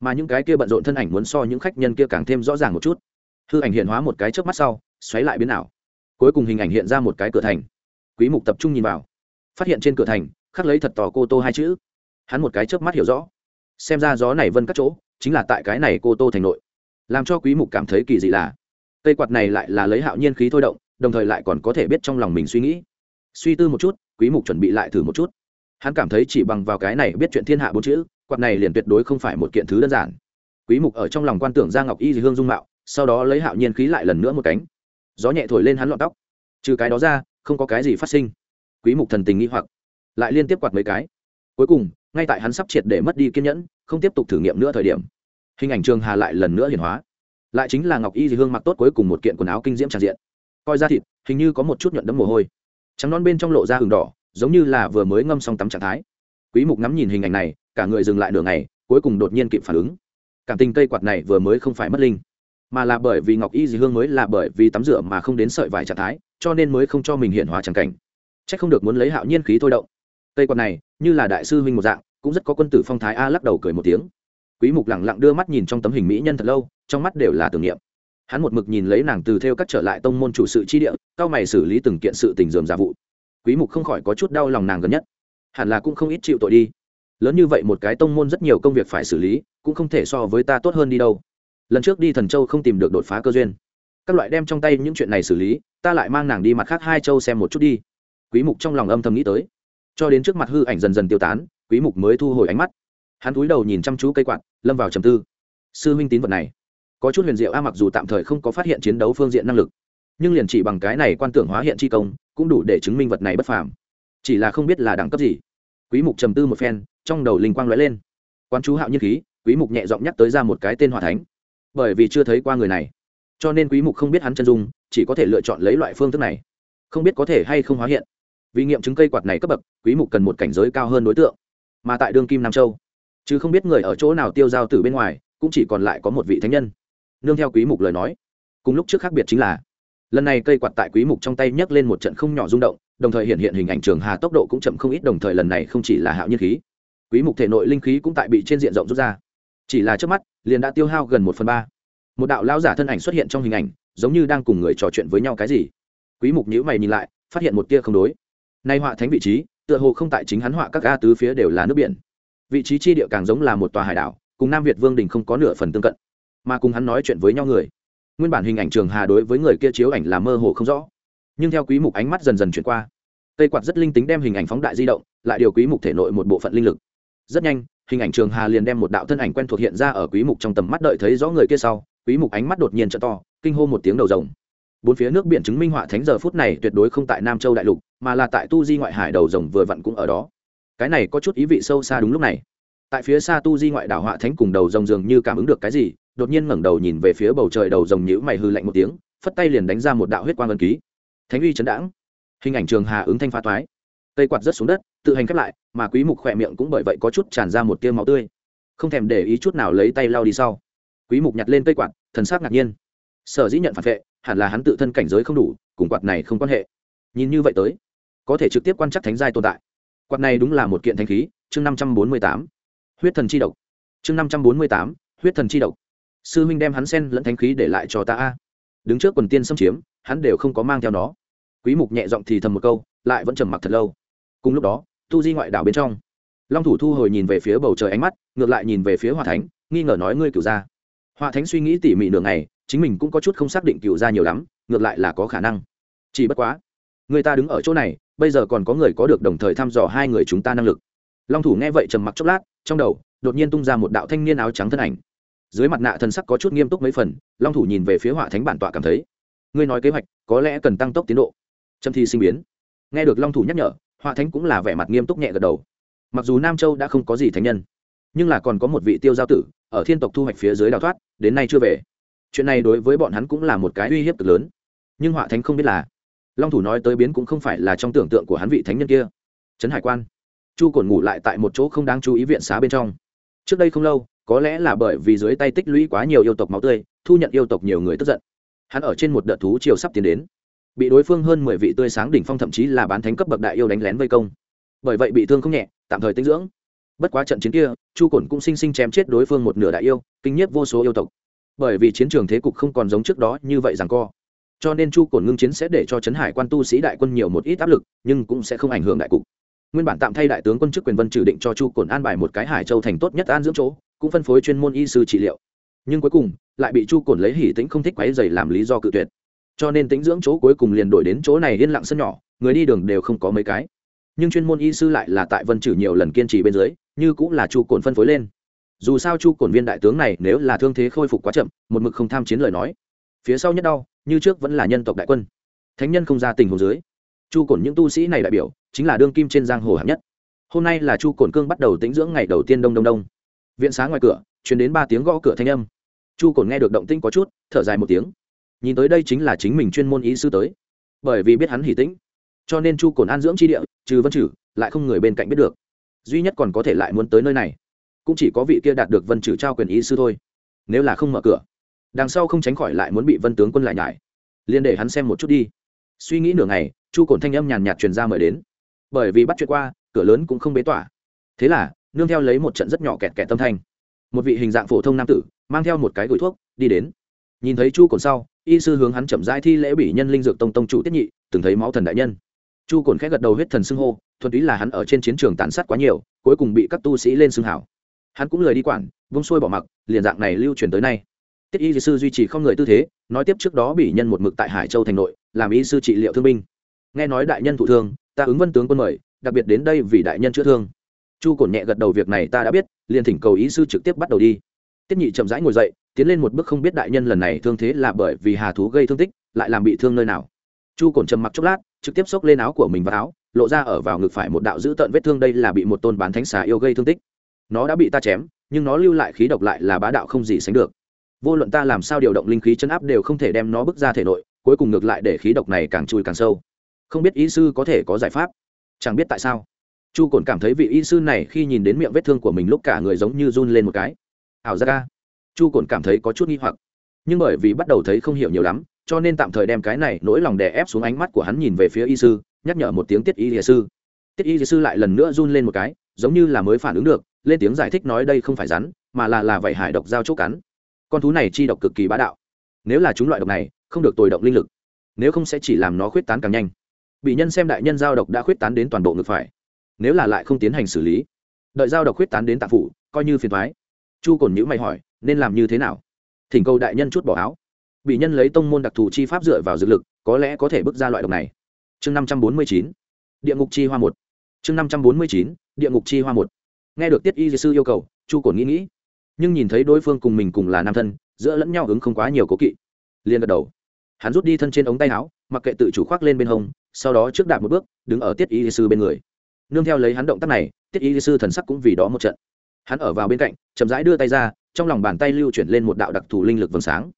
Mà những cái kia bận rộn thân ảnh muốn so những khách nhân kia càng thêm rõ ràng một chút. Hư ảnh hiện hóa một cái trước mắt sau, xoáy lại biến ảo. Cuối cùng hình ảnh hiện ra một cái cửa thành quý mục tập trung nhìn vào. Phát hiện trên cửa thành, khắc lấy thật tò cô tô hai chữ. Hắn một cái chớp mắt hiểu rõ. Xem ra gió này vân các chỗ, chính là tại cái này cô tô thành nội. Làm cho quý mục cảm thấy kỳ dị là, cây quạt này lại là lấy hạo nhiên khí thôi động, đồng thời lại còn có thể biết trong lòng mình suy nghĩ. Suy tư một chút, quý mục chuẩn bị lại thử một chút. Hắn cảm thấy chỉ bằng vào cái này biết chuyện thiên hạ bốn chữ, quạt này liền tuyệt đối không phải một kiện thứ đơn giản. Quý mục ở trong lòng quan tưởng ra ngọc y dị hương dung mạo, sau đó lấy hạo nhiên khí lại lần nữa một cánh. Gió nhẹ thổi lên hắn lọn tóc. Trừ cái đó ra không có cái gì phát sinh. Quý mục thần tình nghi hoặc, lại liên tiếp quạt mấy cái. Cuối cùng, ngay tại hắn sắp triệt để mất đi kiên nhẫn, không tiếp tục thử nghiệm nữa thời điểm, hình ảnh trường hà lại lần nữa hiển hóa. Lại chính là ngọc y dị hương mặc tốt cuối cùng một kiện quần áo kinh diễm tràn diện. Coi ra thịt, hình như có một chút nhuận đấm mồ hôi. Trắng non bên trong lộ ra hừng đỏ, giống như là vừa mới ngâm xong tắm trạng thái. Quý mục ngắm nhìn hình ảnh này, cả người dừng lại nửa ngày, cuối cùng đột nhiên kịp phản ứng. Cảm tình cây quạt này vừa mới không phải mất linh, mà là bởi vì ngọc y dị hương mới là bởi vì tắm rửa mà không đến sợi vải trạng thái cho nên mới không cho mình hiện hóa tràng cảnh. Chắc không được muốn lấy hạo nhiên khí thôi động. Cây quạt này, như là đại sư huynh một dạng, cũng rất có quân tử phong thái a lắc đầu cười một tiếng. Quý mục lẳng lặng đưa mắt nhìn trong tấm hình mỹ nhân thật lâu, trong mắt đều là tưởng niệm. Hắn một mực nhìn lấy nàng từ theo các trở lại tông môn chủ sự chi địa, cao mày xử lý từng kiện sự tình dườm giả vụ. Quý mục không khỏi có chút đau lòng nàng gần nhất. Hẳn là cũng không ít chịu tội đi. Lớn như vậy một cái tông môn rất nhiều công việc phải xử lý, cũng không thể so với ta tốt hơn đi đâu. Lần trước đi thần châu không tìm được đột phá cơ duyên các loại đem trong tay những chuyện này xử lý, ta lại mang nàng đi mặt khác hai châu xem một chút đi. Quý mục trong lòng âm thầm nghĩ tới. Cho đến trước mặt hư ảnh dần dần tiêu tán, quý mục mới thu hồi ánh mắt. Hắn cúi đầu nhìn chăm chú cây quạt, lâm vào trầm tư. Sư huynh tín vật này, có chút huyền diệu a, mặc dù tạm thời không có phát hiện chiến đấu phương diện năng lực, nhưng liền chỉ bằng cái này quan tưởng hóa hiện chi công, cũng đủ để chứng minh vật này bất phàm. Chỉ là không biết là đẳng cấp gì. Quý mục trầm tư một phen, trong đầu linh quang lóe lên. Quan chú hạo nhiên khí, quý mục nhẹ giọng nhắc tới ra một cái tên hỏa thánh. Bởi vì chưa thấy qua người này cho nên quý mục không biết hắn chân dung, chỉ có thể lựa chọn lấy loại phương thức này. Không biết có thể hay không hóa hiện. Vì nghiệm chứng cây quạt này cấp bậc, quý mục cần một cảnh giới cao hơn đối tượng. Mà tại đương kim nam châu, chứ không biết người ở chỗ nào tiêu giao từ bên ngoài, cũng chỉ còn lại có một vị thánh nhân. Nương theo quý mục lời nói, cùng lúc trước khác biệt chính là, lần này cây quạt tại quý mục trong tay nhấc lên một trận không nhỏ rung động, đồng thời hiện hiện hình ảnh trường hà tốc độ cũng chậm không ít, đồng thời lần này không chỉ là hạo nhiên khí, quý mục thể nội linh khí cũng tại bị trên diện rộng rút ra. Chỉ là trước mắt, liền đã tiêu hao gần một phần ba một đạo lão giả thân ảnh xuất hiện trong hình ảnh, giống như đang cùng người trò chuyện với nhau cái gì. Quý mục nhíu mày nhìn lại, phát hiện một tia không đối. Nay họa thánh vị trí, tựa hồ không tại chính hắn họa các ga tứ phía đều là nước biển. Vị trí chi địa càng giống là một tòa hải đảo, cùng nam việt vương đình không có nửa phần tương cận, mà cùng hắn nói chuyện với nhau người. Nguyên bản hình ảnh trường hà đối với người kia chiếu ảnh là mơ hồ không rõ, nhưng theo quý mục ánh mắt dần dần chuyển qua, cây quạt rất linh tính đem hình ảnh phóng đại di động, lại điều quý mục thể nội một bộ phận linh lực. Rất nhanh, hình ảnh trường hà liền đem một đạo thân ảnh quen thuộc hiện ra ở quý mục trong tầm mắt đợi thấy rõ người kia sau quý mục ánh mắt đột nhiên trợ to, kinh hô một tiếng đầu rồng. Bốn phía nước biển chứng minh họa thánh giờ phút này tuyệt đối không tại nam châu đại lục, mà là tại tu di ngoại hải đầu rồng vừa vặn cũng ở đó. Cái này có chút ý vị sâu xa đúng lúc này. Tại phía xa tu di ngoại đảo họa thánh cùng đầu rồng dường như cảm ứng được cái gì, đột nhiên ngẩng đầu nhìn về phía bầu trời đầu rồng nhữ mày hư lạnh một tiếng, phất tay liền đánh ra một đạo huyết quang ân ký. Thánh uy chấn đãng. Hình ảnh trường hà ứng thanh phá toái. Cây quạt rớt xuống đất, tự hành khép lại, mà quý mục khỏe miệng cũng bởi vậy có chút tràn ra một tia máu tươi. Không thèm để ý chút nào lấy tay lau đi sau quý mục nhặt lên cây quạt, thần sắc ngạc nhiên. Sở dĩ nhận phản vệ, hẳn là hắn tự thân cảnh giới không đủ, cùng quạt này không quan hệ. Nhìn như vậy tới, có thể trực tiếp quan chắc thánh giai tồn tại. Quạt này đúng là một kiện thanh khí, chương 548 huyết thần chi độc. Chương 548 huyết thần chi độc. Sư huynh đem hắn sen lẫn thánh khí để lại cho ta a. Đứng trước quần tiên xâm chiếm, hắn đều không có mang theo nó. Quý mục nhẹ giọng thì thầm một câu, lại vẫn trầm mặc thật lâu. Cùng lúc đó, tu di ngoại đảo bên trong, long thủ thu hồi nhìn về phía bầu trời ánh mắt, ngược lại nhìn về phía hòa thánh, nghi ngờ nói ngươi cửu gia hòa thánh suy nghĩ tỉ mỉ nửa ngày, chính mình cũng có chút không xác định cửu gia nhiều lắm, ngược lại là có khả năng. Chỉ bất quá, người ta đứng ở chỗ này, bây giờ còn có người có được đồng thời thăm dò hai người chúng ta năng lực. Long thủ nghe vậy trầm mặc chốc lát, trong đầu, đột nhiên tung ra một đạo thanh niên áo trắng thân ảnh. Dưới mặt nạ thần sắc có chút nghiêm túc mấy phần, long thủ nhìn về phía họa thánh bản tọa cảm thấy, ngươi nói kế hoạch, có lẽ cần tăng tốc tiến độ. Trâm thi sinh biến. Nghe được long thủ nhắc nhở, họa thánh cũng là vẻ mặt nghiêm túc nhẹ gật đầu. Mặc dù nam châu đã không có gì thánh nhân nhưng là còn có một vị tiêu giao tử ở thiên tộc thu hoạch phía dưới đào thoát, đến nay chưa về. Chuyện này đối với bọn hắn cũng là một cái uy hiếp cực lớn. Nhưng họa thánh không biết là long thủ nói tới biến cũng không phải là trong tưởng tượng của hắn vị thánh nhân kia. Trấn hải quan. Chu cồn ngủ lại tại một chỗ không đáng chú ý viện xá bên trong. Trước đây không lâu, có lẽ là bởi vì dưới tay tích lũy quá nhiều yêu tộc máu tươi, thu nhận yêu tộc nhiều người tức giận. Hắn ở trên một đợt thú chiều sắp tiến đến. Bị đối phương hơn mười vị tươi sáng đỉnh phong thậm chí là bán thánh cấp bậc đại yêu đánh lén vây công. Bởi vậy bị thương không nhẹ, tạm thời tinh dưỡng bất quá trận chiến kia, chu cổn cũng sinh sinh chém chết đối phương một nửa đại yêu, kinh nhiếp vô số yêu tộc. Bởi vì chiến trường thế cục không còn giống trước đó như vậy rằng co. Cho nên chu cổn ngưng chiến sẽ để cho trấn hải quan tu sĩ đại quân nhiều một ít áp lực, nhưng cũng sẽ không ảnh hưởng đại cục. Nguyên bản tạm thay đại tướng quân chức quyền vân trừ định cho chu cổn an bài một cái hải châu thành tốt nhất an dưỡng chỗ, cũng phân phối chuyên môn y sư trị liệu. Nhưng cuối cùng, lại bị chu cổn lấy hỉ tĩnh không thích quáy dày làm lý do cự tuyệt. Cho nên tính dưỡng chỗ cuối cùng liền đổi đến chỗ này yên lặng sân nhỏ, người đi đường đều không có mấy cái nhưng chuyên môn y sư lại là tại vân trừ nhiều lần kiên trì bên dưới, như cũng là chu cồn phân phối lên. Dù sao chu cồn viên đại tướng này nếu là thương thế khôi phục quá chậm, một mực không tham chiến lời nói. Phía sau nhất đau, như trước vẫn là nhân tộc đại quân. Thánh nhân không ra tình hồ dưới. Chu cồn những tu sĩ này đại biểu, chính là đương kim trên giang hồ hạng nhất. Hôm nay là chu cồn cương bắt đầu tĩnh dưỡng ngày đầu tiên đông đông đông. Viện sáng ngoài cửa chuyển đến ba tiếng gõ cửa thanh âm. Chu cồn nghe được động tĩnh có chút, thở dài một tiếng. Nhìn tới đây chính là chính mình chuyên môn ý sư tới. Bởi vì biết hắn hỉ tĩnh cho nên chu cổn an dưỡng chi địa, trừ vân chử lại không người bên cạnh biết được. Duy nhất còn có thể lại muốn tới nơi này, cũng chỉ có vị kia đạt được vân chử trao quyền ý sư thôi. Nếu là không mở cửa, đằng sau không tránh khỏi lại muốn bị vân tướng quân lại nhải. Liền để hắn xem một chút đi. Suy nghĩ nửa ngày, chu cổn thanh âm nhàn nhạt truyền ra mời đến. Bởi vì bắt chuyện qua, cửa lớn cũng không bế tỏa. Thế là, nương theo lấy một trận rất nhỏ kẹt kẹt tâm thanh. Một vị hình dạng phổ thông nam tử, mang theo một cái gửi thuốc, đi đến. Nhìn thấy chu cồn sau, y sư hướng hắn chậm rãi thi lễ bỉ nhân linh dược tông tông chủ tiết nhị, từng thấy máu thần đại nhân chu cồn khẽ gật đầu huyết thần xưng hô, thuần túy là hắn ở trên chiến trường tàn sát quá nhiều, cuối cùng bị các tu sĩ lên xưng hảo. Hắn cũng lời đi quản, vung xuôi bỏ mặc, liền dạng này lưu truyền tới nay. Tiết y sư duy trì không người tư thế, nói tiếp trước đó bị nhân một mực tại hải châu thành nội, làm y sư trị liệu thương binh. Nghe nói đại nhân thụ thương, ta ứng vân tướng quân mời, đặc biệt đến đây vì đại nhân chữa thương. Chu cổn nhẹ gật đầu việc này ta đã biết, liền thỉnh cầu ý sư trực tiếp bắt đầu đi. Tiết nhị chậm rãi ngồi dậy, tiến lên một bước không biết đại nhân lần này thương thế là bởi vì hà thú gây thương tích, lại làm bị thương nơi nào chu cồn trầm mặc chốc lát, trực tiếp xốc lên áo của mình vào áo, lộ ra ở vào ngực phải một đạo dữ tợn vết thương đây là bị một tôn bán thánh xà yêu gây thương tích. Nó đã bị ta chém, nhưng nó lưu lại khí độc lại là bá đạo không gì sánh được. Vô luận ta làm sao điều động linh khí chân áp đều không thể đem nó bước ra thể nội, cuối cùng ngược lại để khí độc này càng chui càng sâu. Không biết y sư có thể có giải pháp? Chẳng biết tại sao. Chu cồn cảm thấy vị y sư này khi nhìn đến miệng vết thương của mình lúc cả người giống như run lên một cái. Ảo ra ca chu cồn cảm thấy có chút nghi hoặc. Nhưng bởi vì bắt đầu thấy không hiểu nhiều lắm cho nên tạm thời đem cái này nỗi lòng đè ép xuống ánh mắt của hắn nhìn về phía y sư, nhắc nhở một tiếng tiết y y sư. Tiết y y sư lại lần nữa run lên một cái, giống như là mới phản ứng được, lên tiếng giải thích nói đây không phải rắn, mà là là vảy hải độc giao chốt cắn. Con thú này chi độc cực kỳ bá đạo. Nếu là chúng loại độc này, không được tồi động linh lực. Nếu không sẽ chỉ làm nó khuyết tán càng nhanh. Bị nhân xem đại nhân giao độc đã khuyết tán đến toàn bộ ngực phải. Nếu là lại không tiến hành xử lý, đợi giao độc khuyết tán đến tạp phủ, coi như phiền thoái chu cồn nhữ mày hỏi, nên làm như thế nào? Thỉnh cầu đại nhân chút bỏ áo bị nhân lấy tông môn đặc thù chi pháp dựa vào dược lực, có lẽ có thể bước ra loại độc này. Chương năm trăm bốn mươi chín, địa ngục chi hoa một. Chương năm trăm bốn mươi chín, địa ngục chi hoa một. Nghe được tiết y sư yêu cầu, chu cổn nghĩ nghĩ, nhưng nhìn thấy đối phương cùng mình cùng là nam thân, giữa lẫn nhau ứng không quá nhiều cố kỵ, liền gật đầu. Hắn rút đi thân trên ống tay áo, mặc kệ tự chủ khoác lên bên hông, sau đó trước đạp một bước, đứng ở tiết y sư bên người. Nương theo lấy hắn động tác này, tiết y sư thần sắc cũng vì đó một trận. Hắn ở vào bên cạnh, chậm rãi đưa tay ra, trong lòng bàn tay lưu chuyển lên một đạo đặc thù linh lực vầng sáng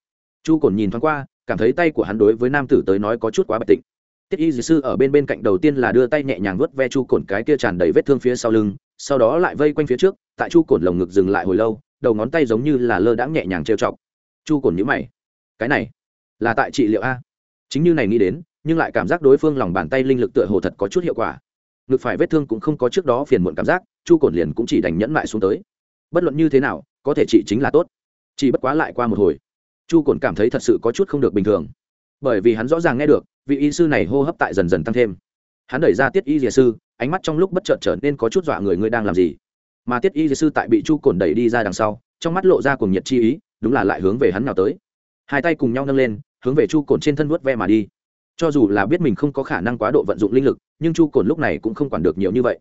chu cồn nhìn thoáng qua, cảm thấy tay của hắn đối với nam tử tới nói có chút quá bạch tịnh. Tiết y dì sư ở bên bên cạnh đầu tiên là đưa tay nhẹ nhàng vớt ve chu cồn cái kia tràn đầy vết thương phía sau lưng, sau đó lại vây quanh phía trước, tại chu cồn lồng ngực dừng lại hồi lâu, đầu ngón tay giống như là lơ đãng nhẹ nhàng trêu chọc. Chu cồn nhữ mày. Cái này là tại trị liệu a? Chính như này nghĩ đến, nhưng lại cảm giác đối phương lòng bàn tay linh lực tựa hồ thật có chút hiệu quả. Ngực phải vết thương cũng không có trước đó phiền muộn cảm giác, chu cồn liền cũng chỉ đành nhẫn mại xuống tới. Bất luận như thế nào, có thể chị chính là tốt. Chỉ bất quá lại qua một hồi chu cồn cảm thấy thật sự có chút không được bình thường. Bởi vì hắn rõ ràng nghe được, vị y sư này hô hấp tại dần dần tăng thêm. Hắn đẩy ra tiết y dìa sư, ánh mắt trong lúc bất chợt trở nên có chút dọa người ngươi đang làm gì. Mà tiết y dìa sư tại bị chu cồn đẩy đi ra đằng sau, trong mắt lộ ra cùng nhiệt chi ý, đúng là lại hướng về hắn nào tới. Hai tay cùng nhau nâng lên, hướng về chu cồn trên thân vuốt ve mà đi. Cho dù là biết mình không có khả năng quá độ vận dụng linh lực, nhưng chu cồn lúc này cũng không quản được nhiều như vậy.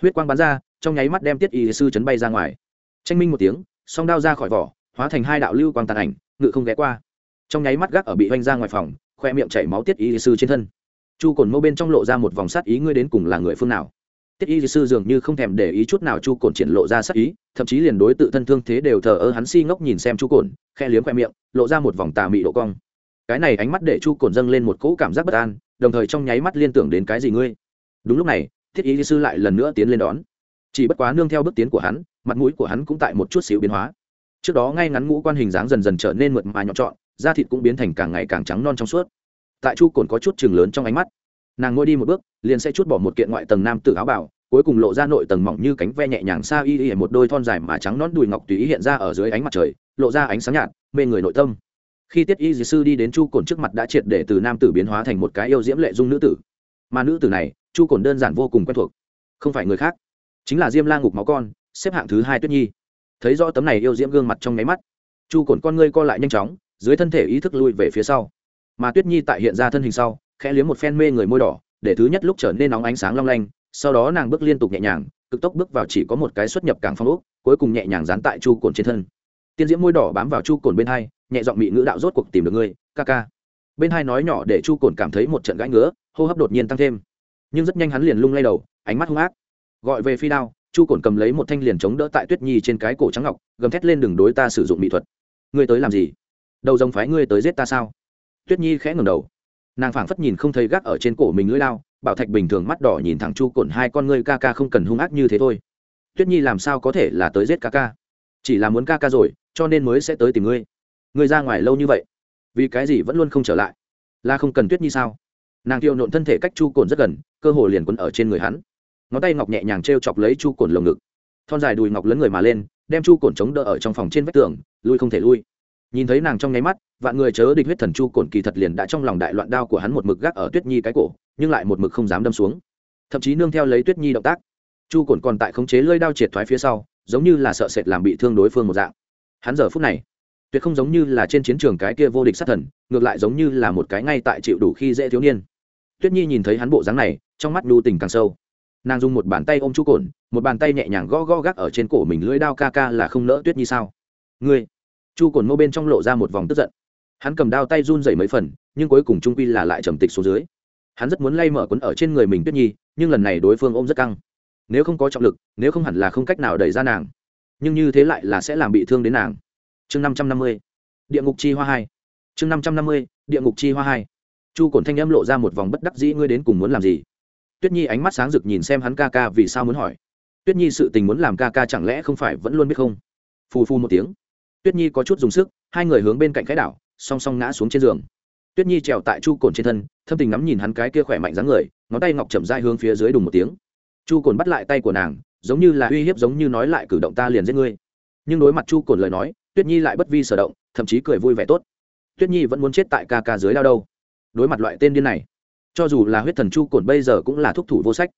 Huyết quang bắn ra, trong nháy mắt đem tiết y sư chấn bay ra ngoài. Tranh minh một tiếng, song đao ra khỏi vỏ, hóa thành hai đạo lưu quang tàn ảnh ngự không ghé qua. Trong nháy mắt gác ở bị oanh ra ngoài phòng, khoe miệng chảy máu tiết y sư trên thân. Chu cồn mâu bên trong lộ ra một vòng sát ý, ngươi đến cùng là người phương nào? Tiết y sư dường như không thèm để ý chút nào chu cồn triển lộ ra sát ý, thậm chí liền đối tự thân thương thế đều thờ ơ, hắn si ngốc nhìn xem chu cồn khe liếm khoe miệng, lộ ra một vòng tà mị độ cong. Cái này ánh mắt để chu cồn dâng lên một cỗ cảm giác bất an, đồng thời trong nháy mắt liên tưởng đến cái gì ngươi? Đúng lúc này thiết y sư lại lần nữa tiến lên đón. Chỉ bất quá nương theo bước tiến của hắn, mặt mũi của hắn cũng tại một chút xíu biến hóa trước đó ngay ngắn ngũ quan hình dáng dần dần trở nên mượt mà nhọn trọn, da thịt cũng biến thành càng ngày càng trắng non trong suốt. Tại chu cồn có chút chừng lớn trong ánh mắt. Nàng ngồi đi một bước, liền sẽ chút bỏ một kiện ngoại tầng nam tử áo bảo cuối cùng lộ ra nội tầng mỏng như cánh ve nhẹ nhàng xa y y, một đôi thon dài mà trắng non đùi ngọc tùy ý hiện ra ở dưới ánh mặt trời, lộ ra ánh sáng nhạt, mê người nội tâm. Khi tiết y dì sư đi đến chu cồn trước mặt đã triệt để từ nam tử biến hóa thành một cái yêu diễm lệ dung nữ tử. Mà nữ tử này, chu cồn đơn giản vô cùng quen thuộc, không phải người khác, chính là diêm la ngục máu con, xếp hạng thứ hai tuyết nhi thấy rõ tấm này yêu diễm gương mặt trong nháy mắt, chu cồn con ngươi co lại nhanh chóng, dưới thân thể ý thức lui về phía sau. Mà tuyết nhi tại hiện ra thân hình sau, khẽ liếm một phen mê người môi đỏ, để thứ nhất lúc trở nên nóng ánh sáng long lanh, sau đó nàng bước liên tục nhẹ nhàng, cực tốc bước vào chỉ có một cái xuất nhập cảng phong úc cuối cùng nhẹ nhàng dán tại chu cồn trên thân. Tiên diễm môi đỏ bám vào chu cồn bên hai, nhẹ giọng mị ngữ đạo rốt cuộc tìm được ngươi, ca ca. Bên hai nói nhỏ để chu cồn cảm thấy một trận gãi ngứa, hô hấp đột nhiên tăng thêm. Nhưng rất nhanh hắn liền lung lay đầu, ánh mắt hung ác. Gọi về phi đao chu cổn cầm lấy một thanh liền chống đỡ tại tuyết nhi trên cái cổ trắng ngọc, gầm thét lên đường đối ta sử dụng mỹ thuật. Ngươi tới làm gì? Đầu dòng phái ngươi tới giết ta sao? Tuyết nhi khẽ ngừng đầu. Nàng phảng phất nhìn không thấy gác ở trên cổ mình lưỡi lao, bảo thạch bình thường mắt đỏ nhìn thẳng chu cổn, hai con ngươi ca ca không cần hung ác như thế thôi. Tuyết nhi làm sao có thể là tới giết ca ca? Chỉ là muốn ca ca rồi, cho nên mới sẽ tới tìm ngươi. Ngươi ra ngoài lâu như vậy, vì cái gì vẫn luôn không trở lại? Là không cần tuyết nhi sao? Nàng tiêu nộn thân thể cách chu cồn rất gần, cơ hồ liền quấn ở trên người hắn ngón tay ngọc nhẹ nhàng t r e o chọc lấy chu cồn lồng ngực. Thon dài đùi ngọc lớn người mà lên, đem chu cồn chống đỡ ở trong phòng trên vách tường, lui không thể lui. Nhìn thấy nàng trong nháy mắt, vạn người chớ địch huyết thần chu cồn kỳ thật liền đã trong lòng đại loạn đao của hắn một mực gác ở tuyết nhi cái cổ, nhưng lại một mực không dám đâm xuống. Thậm chí nương theo lấy tuyết nhi động tác, chu cồn còn tại khống chế lơi đao triệt thoái phía sau, giống như là sợ sệt làm bị thương đối phương một dạng. Hắn giờ phút này, tuyệt không giống như là trên chiến trường cái kia vô địch sát thần, ngược lại giống như là một cái ngay tại chịu đủ khi dễ thiếu niên. Tuyết nhi nhìn thấy hắn bộ dáng này, trong mắt nhu tình càng sâu nàng dùng một bàn tay ôm chu cồn, một bàn tay nhẹ nhàng gõ gõ gác ở trên cổ mình lưỡi đao ca ca là không nỡ tuyết nhi sao. Ngươi, chu cồn mô bên trong lộ ra một vòng tức giận. Hắn cầm đao tay run dậy mấy phần, nhưng cuối cùng trung quy là lại trầm tịch xuống dưới. Hắn rất muốn lay mở quấn ở trên người mình tuyết nhi, nhưng lần này đối phương ôm rất căng. Nếu không có trọng lực, nếu không hẳn là không cách nào đẩy ra nàng. Nhưng như thế lại là sẽ làm bị thương đến nàng. Chương năm trăm năm mươi, địa ngục chi hoa hai. Chương năm trăm năm mươi, địa ngục chi hoa hai. Chu cổn thanh âm lộ ra một vòng bất đắc dĩ, ngươi đến cùng muốn làm gì? Tuyết nhi ánh mắt sáng rực nhìn xem hắn ca ca vì sao muốn hỏi. Tuyết nhi sự tình muốn làm ca ca chẳng lẽ không phải vẫn luôn biết không? Phù phù một tiếng. Tuyết nhi có chút dùng sức, hai người hướng bên cạnh cái đảo, song song ngã xuống trên giường. Tuyết nhi trèo tại chu cồn trên thân, thâm tình ngắm nhìn hắn cái kia khỏe mạnh dáng người, ngón tay ngọc chậm dai hướng phía dưới đùng một tiếng. Chu cồn bắt lại tay của nàng, giống như là uy hiếp giống như nói lại cử động ta liền giết ngươi. Nhưng đối mặt chu cồn lời nói, tuyết nhi lại bất vi sở động, thậm chí cười vui vẻ tốt. Tuyết nhi vẫn muốn chết tại ca ca dưới đao đâu. Đối mặt loại tên điên này cho dù là huyết thần chu cổn bây giờ cũng là thúc thủ vô sách.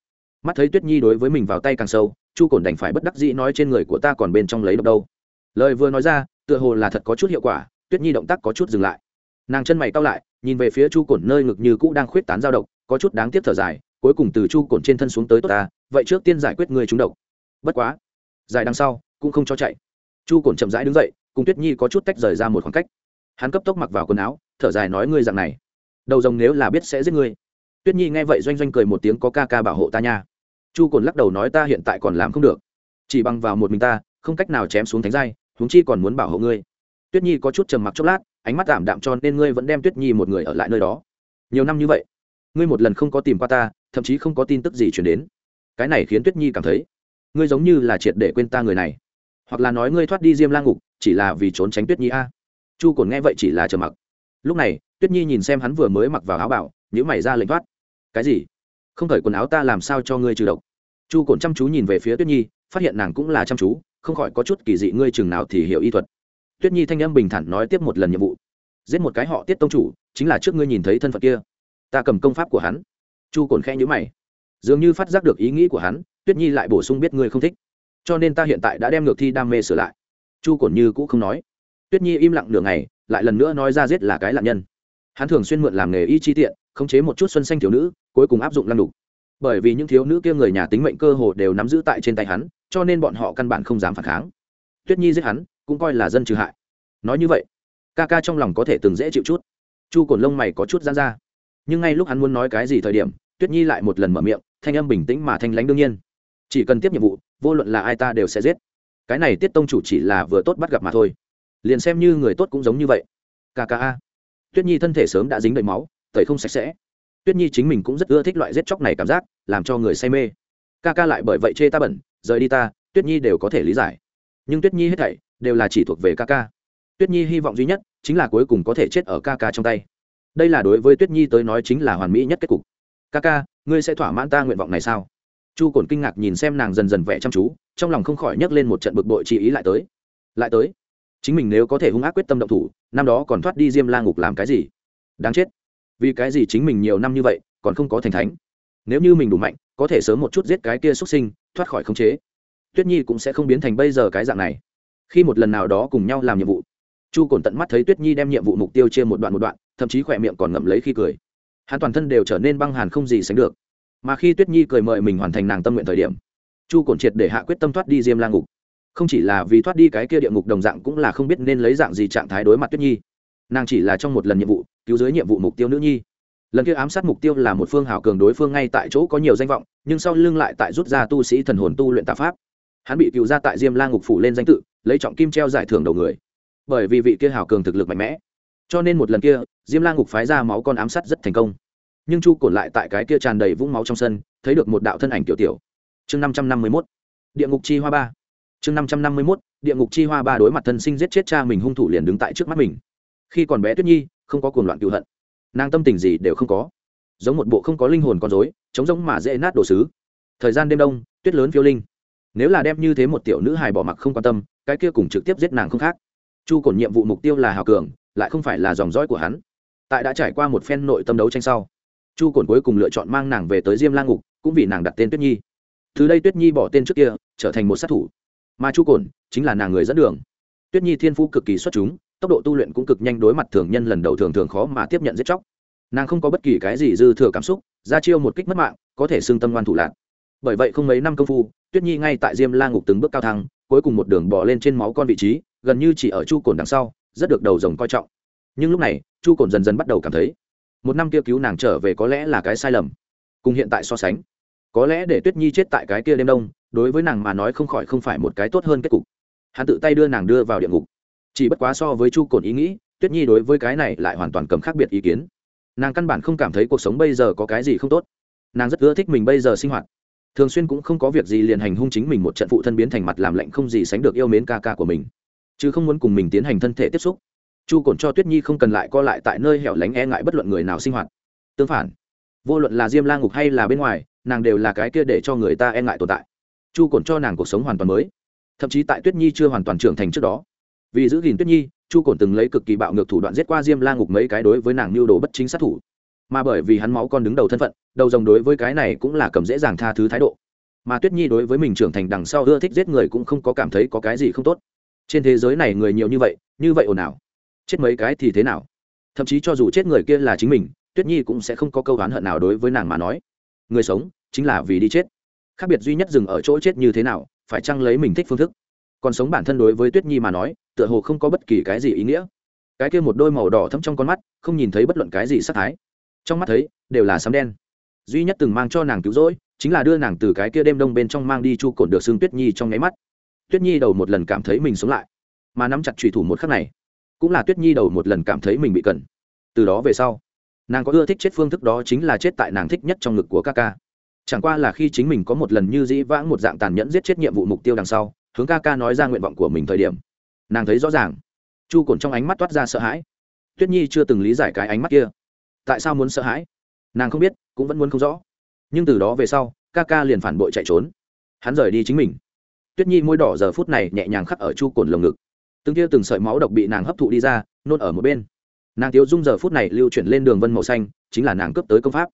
Mắt thấy tuyết nhi đối với mình vào tay càng sâu, chu cổn đành phải bất đắc dĩ nói trên người của ta còn bên trong lấy độc đâu. Lời vừa nói ra, tựa hồ là thật có chút hiệu quả, tuyết nhi động tác có chút dừng lại. Nàng chân mày cao lại, nhìn về phía chu cổn nơi ngực như cũ đang khuyết tán dao độc, có chút đáng tiếc thở dài, cuối cùng từ chu cổn trên thân xuống tới tốt ta, vậy trước tiên giải quyết người trúng độc. Bất quá dài đằng sau, cũng không cho chạy. Chu cổn chậm rãi đứng dậy, cùng tuyết nhi có chút tách rời ra một khoảng cách. Hắn cấp tốc mặc vào quần áo, thở dài nói ngươi dạng này. Đầu rồng nếu là biết sẽ giết ngươi tuyết nhi nghe vậy doanh doanh cười một tiếng có ca ca bảo hộ ta nha. Chu cồn lắc đầu nói ta hiện tại còn làm không được. Chỉ bằng vào một mình ta, không cách nào chém xuống thánh giai, huống chi còn muốn bảo hộ ngươi. Tuyết nhi có chút trầm mặc chốc lát, ánh mắt tạm đạm cho nên ngươi vẫn đem tuyết nhi một người ở lại nơi đó. Nhiều năm như vậy, ngươi một lần không có tìm qua ta, thậm chí không có tin tức gì chuyển đến. Cái này khiến tuyết nhi cảm thấy, ngươi giống như là triệt để quên ta người này. Hoặc là nói ngươi thoát đi diêm la ngục, chỉ là vì trốn tránh tuyết nhi a. Chu cồn nghe vậy chỉ là trầm mặc. Lúc này, tuyết nhi nhìn xem hắn vừa mới mặc vào áo bảo nhữ mày ra lệnh thoát. Cái gì? Không khởi quần áo ta làm sao cho ngươi trừ độc? Chu Cổn chăm chú nhìn về phía tuyết nhi, phát hiện nàng cũng là chăm chú, không khỏi có chút kỳ dị ngươi chừng nào thì hiểu y thuật. Tuyết nhi thanh âm bình thản nói tiếp một lần nhiệm vụ. Giết một cái họ tiết tông chủ, chính là trước ngươi nhìn thấy thân phận kia. Ta cầm công pháp của hắn. Chu Cổn khẽ nhữ mày. Dường như phát giác được ý nghĩ của hắn, tuyết nhi lại bổ sung biết ngươi không thích. Cho nên ta hiện tại đã đem ngược thi đam mê sửa lại. Chu Cổn như cũ không nói. Tuyết nhi im lặng nửa ngày, lại lần nữa nói ra giết là cái nạn nhân. Hắn thường xuyên mượn làm nghề y chi tiện khống chế một chút xuân xanh thiếu nữ, cuối cùng áp dụng lăng đục. Bởi vì những thiếu nữ kia người nhà tính mệnh cơ hồ đều nắm giữ tại trên tay hắn, cho nên bọn họ căn bản không dám phản kháng. Tuyết nhi giết hắn, cũng coi là dân trừ hại. Nói như vậy, ca ca trong lòng có thể từng dễ chịu chút. Chu cồn lông mày có chút gian ra. Nhưng ngay lúc hắn muốn nói cái gì thời điểm, tuyết nhi lại một lần mở miệng, thanh âm bình tĩnh mà thanh lãnh đương nhiên. Chỉ cần tiếp nhiệm vụ, vô luận là ai ta đều sẽ giết. Cái này tiết tông chủ chỉ là vừa tốt bắt gặp mà thôi. Liền xem như người tốt cũng giống như vậy. Ca ca a. Tuyết nhi thân thể sớm đã dính đầy máu tẩy không sạch sẽ. Tuyết nhi chính mình cũng rất ưa thích loại giết chóc này cảm giác, làm cho người say mê. Ca ca lại bởi vậy chê ta bẩn, rời đi ta, tuyết nhi đều có thể lý giải. Nhưng tuyết nhi hết thảy đều là chỉ thuộc về ca ca. Tuyết nhi hy vọng duy nhất chính là cuối cùng có thể chết ở ca ca trong tay. Đây là đối với tuyết nhi tới nói chính là hoàn mỹ nhất kết cục. Ca ca, ngươi sẽ thỏa mãn ta nguyện vọng này sao? Chu cồn kinh ngạc nhìn xem nàng dần dần vẽ chăm chú, trong lòng không khỏi nhấc lên một trận bực bội chi ý lại tới. Lại tới? Chính mình nếu có thể hung ác quyết tâm động thủ, năm đó còn thoát đi diêm la ngục làm cái gì? Đáng chết vì cái gì chính mình nhiều năm như vậy, còn không có thành thánh? Nếu như mình đủ mạnh, có thể sớm một chút giết cái kia xuất sinh, thoát khỏi khống chế. Tuyết nhi cũng sẽ không biến thành bây giờ cái dạng này. Khi một lần nào đó cùng nhau làm nhiệm vụ, chu cồn tận mắt thấy tuyết nhi đem nhiệm vụ mục tiêu chia một đoạn một đoạn, thậm chí khỏe miệng còn ngậm lấy khi cười. Hắn toàn thân đều trở nên băng hàn không gì sánh được. Mà khi tuyết nhi cười mời mình hoàn thành nàng tâm nguyện thời điểm, chu cồn triệt để hạ quyết tâm thoát đi diêm la ngục. Không chỉ là vì thoát đi cái kia địa ngục đồng dạng cũng là không biết nên lấy dạng gì trạng thái đối mặt tuyết nhi nàng chỉ là trong một lần nhiệm vụ, cứu dưới nhiệm vụ mục tiêu nữ nhi. Lần kia ám sát mục tiêu là một phương hảo cường đối phương ngay tại chỗ có nhiều danh vọng, nhưng sau lưng lại tại rút ra tu sĩ thần hồn tu luyện tạ pháp. Hắn bị cựu ra tại diêm la ngục phủ lên danh tự, lấy trọng kim treo giải thưởng đầu người. Bởi vì vị kia hảo cường thực lực mạnh mẽ, cho nên một lần kia, diêm la ngục phái ra máu con ám sát rất thành công. Nhưng chu cổn lại tại cái kia tràn đầy vũng máu trong sân, thấy được một đạo thân ảnh tiểu tiểu. Chương năm trăm năm mươi mốt, địa ngục chi hoa ba. Chương năm trăm năm mươi mốt, địa ngục chi hoa ba đối mặt thân sinh giết chết cha mình hung thủ liền đứng tại trước mắt mình khi còn bé tuyết nhi, không có cuồng loạn cựu hận. Nàng tâm tình gì đều không có. Giống một bộ không có linh hồn con dối chống giống mà dễ nát đồ sứ. Thời gian đêm đông, tuyết lớn phiêu linh. Nếu là đem như thế một tiểu nữ hài bỏ mặc không quan tâm, cái kia cùng trực tiếp giết nàng không khác. Chu cổn nhiệm vụ mục tiêu là hào cường, lại không phải là dòng dõi của hắn. Tại đã trải qua một phen nội tâm đấu tranh sau, chu cổn cuối cùng lựa chọn mang nàng về tới diêm la ngục, cũng vì nàng đặt tên tuyết nhi. Từ đây tuyết nhi bỏ tên trước kia, trở thành một sát thủ. Mà chu cổn chính là nàng người dẫn đường. Tuyết nhi thiên phú cực kỳ xuất chúng tốc độ tu luyện cũng cực nhanh đối mặt thường nhân lần đầu thường thường khó mà tiếp nhận giết chóc. Nàng không có bất kỳ cái gì dư thừa cảm xúc, ra chiêu một kích mất mạng, có thể xưng tâm ngoan thủ lạc. Bởi vậy không mấy năm công phu, tuyết nhi ngay tại diêm la ngục từng bước cao thăng, cuối cùng một đường bỏ lên trên máu con vị trí, gần như chỉ ở chu cồn đằng sau, rất được đầu rồng coi trọng. Nhưng lúc này, chu cồn dần dần bắt đầu cảm thấy, một năm kia cứu nàng trở về có lẽ là cái sai lầm. Cùng hiện tại so sánh, có lẽ để tuyết nhi chết tại cái kia đêm đông, đối với nàng mà nói không khỏi không phải một cái tốt hơn kết cục. Hắn tự tay đưa nàng đưa vào địa ngục chỉ bất quá so với chu cồn ý nghĩ, tuyết nhi đối với cái này lại hoàn toàn cầm khác biệt ý kiến. Nàng căn bản không cảm thấy cuộc sống bây giờ có cái gì không tốt. Nàng rất ưa thích mình bây giờ sinh hoạt. Thường xuyên cũng không có việc gì liền hành hung chính mình một trận phụ thân biến thành mặt làm lạnh không gì sánh được yêu mến ca ca của mình. Chứ không muốn cùng mình tiến hành thân thể tiếp xúc. Chu cồn cho tuyết nhi không cần lại co lại tại nơi hẻo lánh e ngại bất luận người nào sinh hoạt. Tương phản, vô luận là diêm la ngục hay là bên ngoài, nàng đều là cái kia để cho người ta e ngại tồn tại. Chu cồn cho nàng cuộc sống hoàn toàn mới. Thậm chí tại tuyết nhi chưa hoàn toàn trưởng thành trước đó vì giữ gìn tuyết nhi, chu cổn từng lấy cực kỳ bạo ngược thủ đoạn giết qua diêm la ngục mấy cái đối với nàng mưu đồ bất chính sát thủ. Mà bởi vì hắn máu con đứng đầu thân phận, đầu rồng đối với cái này cũng là cầm dễ dàng tha thứ thái độ. Mà tuyết nhi đối với mình trưởng thành đằng sau ưa thích giết người cũng không có cảm thấy có cái gì không tốt. Trên thế giới này người nhiều như vậy như vậy ồn ào. Chết mấy cái thì thế nào? Thậm chí cho dù chết người kia là chính mình, tuyết nhi cũng sẽ không có câu oán hận nào đối với nàng mà nói. Người sống chính là vì đi chết. Khác biệt duy nhất dừng ở chỗ chết như thế nào, phải chăng lấy mình thích phương thức. Còn sống bản thân đối với tuyết nhi mà nói tựa hồ không có bất kỳ cái gì ý nghĩa. Cái kia một đôi màu đỏ thấm trong con mắt, không nhìn thấy bất luận cái gì sắc thái. Trong mắt thấy, đều là sấm đen. Duy nhất từng mang cho nàng cứu rỗi, chính là đưa nàng từ cái kia đêm đông bên trong mang đi chu cồn được xương tuyết nhi trong nháy mắt. Tuyết nhi đầu một lần cảm thấy mình sống lại, mà nắm chặt trùy thủ một khắc này, cũng là tuyết nhi đầu một lần cảm thấy mình bị cần. Từ đó về sau, nàng có ưa thích chết phương thức đó chính là chết tại nàng thích nhất trong ngực của ca ca. Chẳng qua là khi chính mình có một lần như dĩ vãng một dạng tàn nhẫn giết chết nhiệm vụ mục tiêu đằng sau, hướng ca ca nói ra nguyện vọng của mình thời điểm nàng thấy rõ ràng. Chu cồn trong ánh mắt toát ra sợ hãi. Tuyết nhi chưa từng lý giải cái ánh mắt kia. Tại sao muốn sợ hãi? Nàng không biết, cũng vẫn muốn không rõ. Nhưng từ đó về sau, ca ca liền phản bội chạy trốn. Hắn rời đi chính mình. Tuyết nhi môi đỏ giờ phút này nhẹ nhàng khắc ở chu cồn lồng ngực. Từng tia từng sợi máu độc bị nàng hấp thụ đi ra, nôn ở một bên. Nàng tiếu dung giờ phút này lưu chuyển lên đường vân màu xanh, chính là nàng cướp tới công pháp.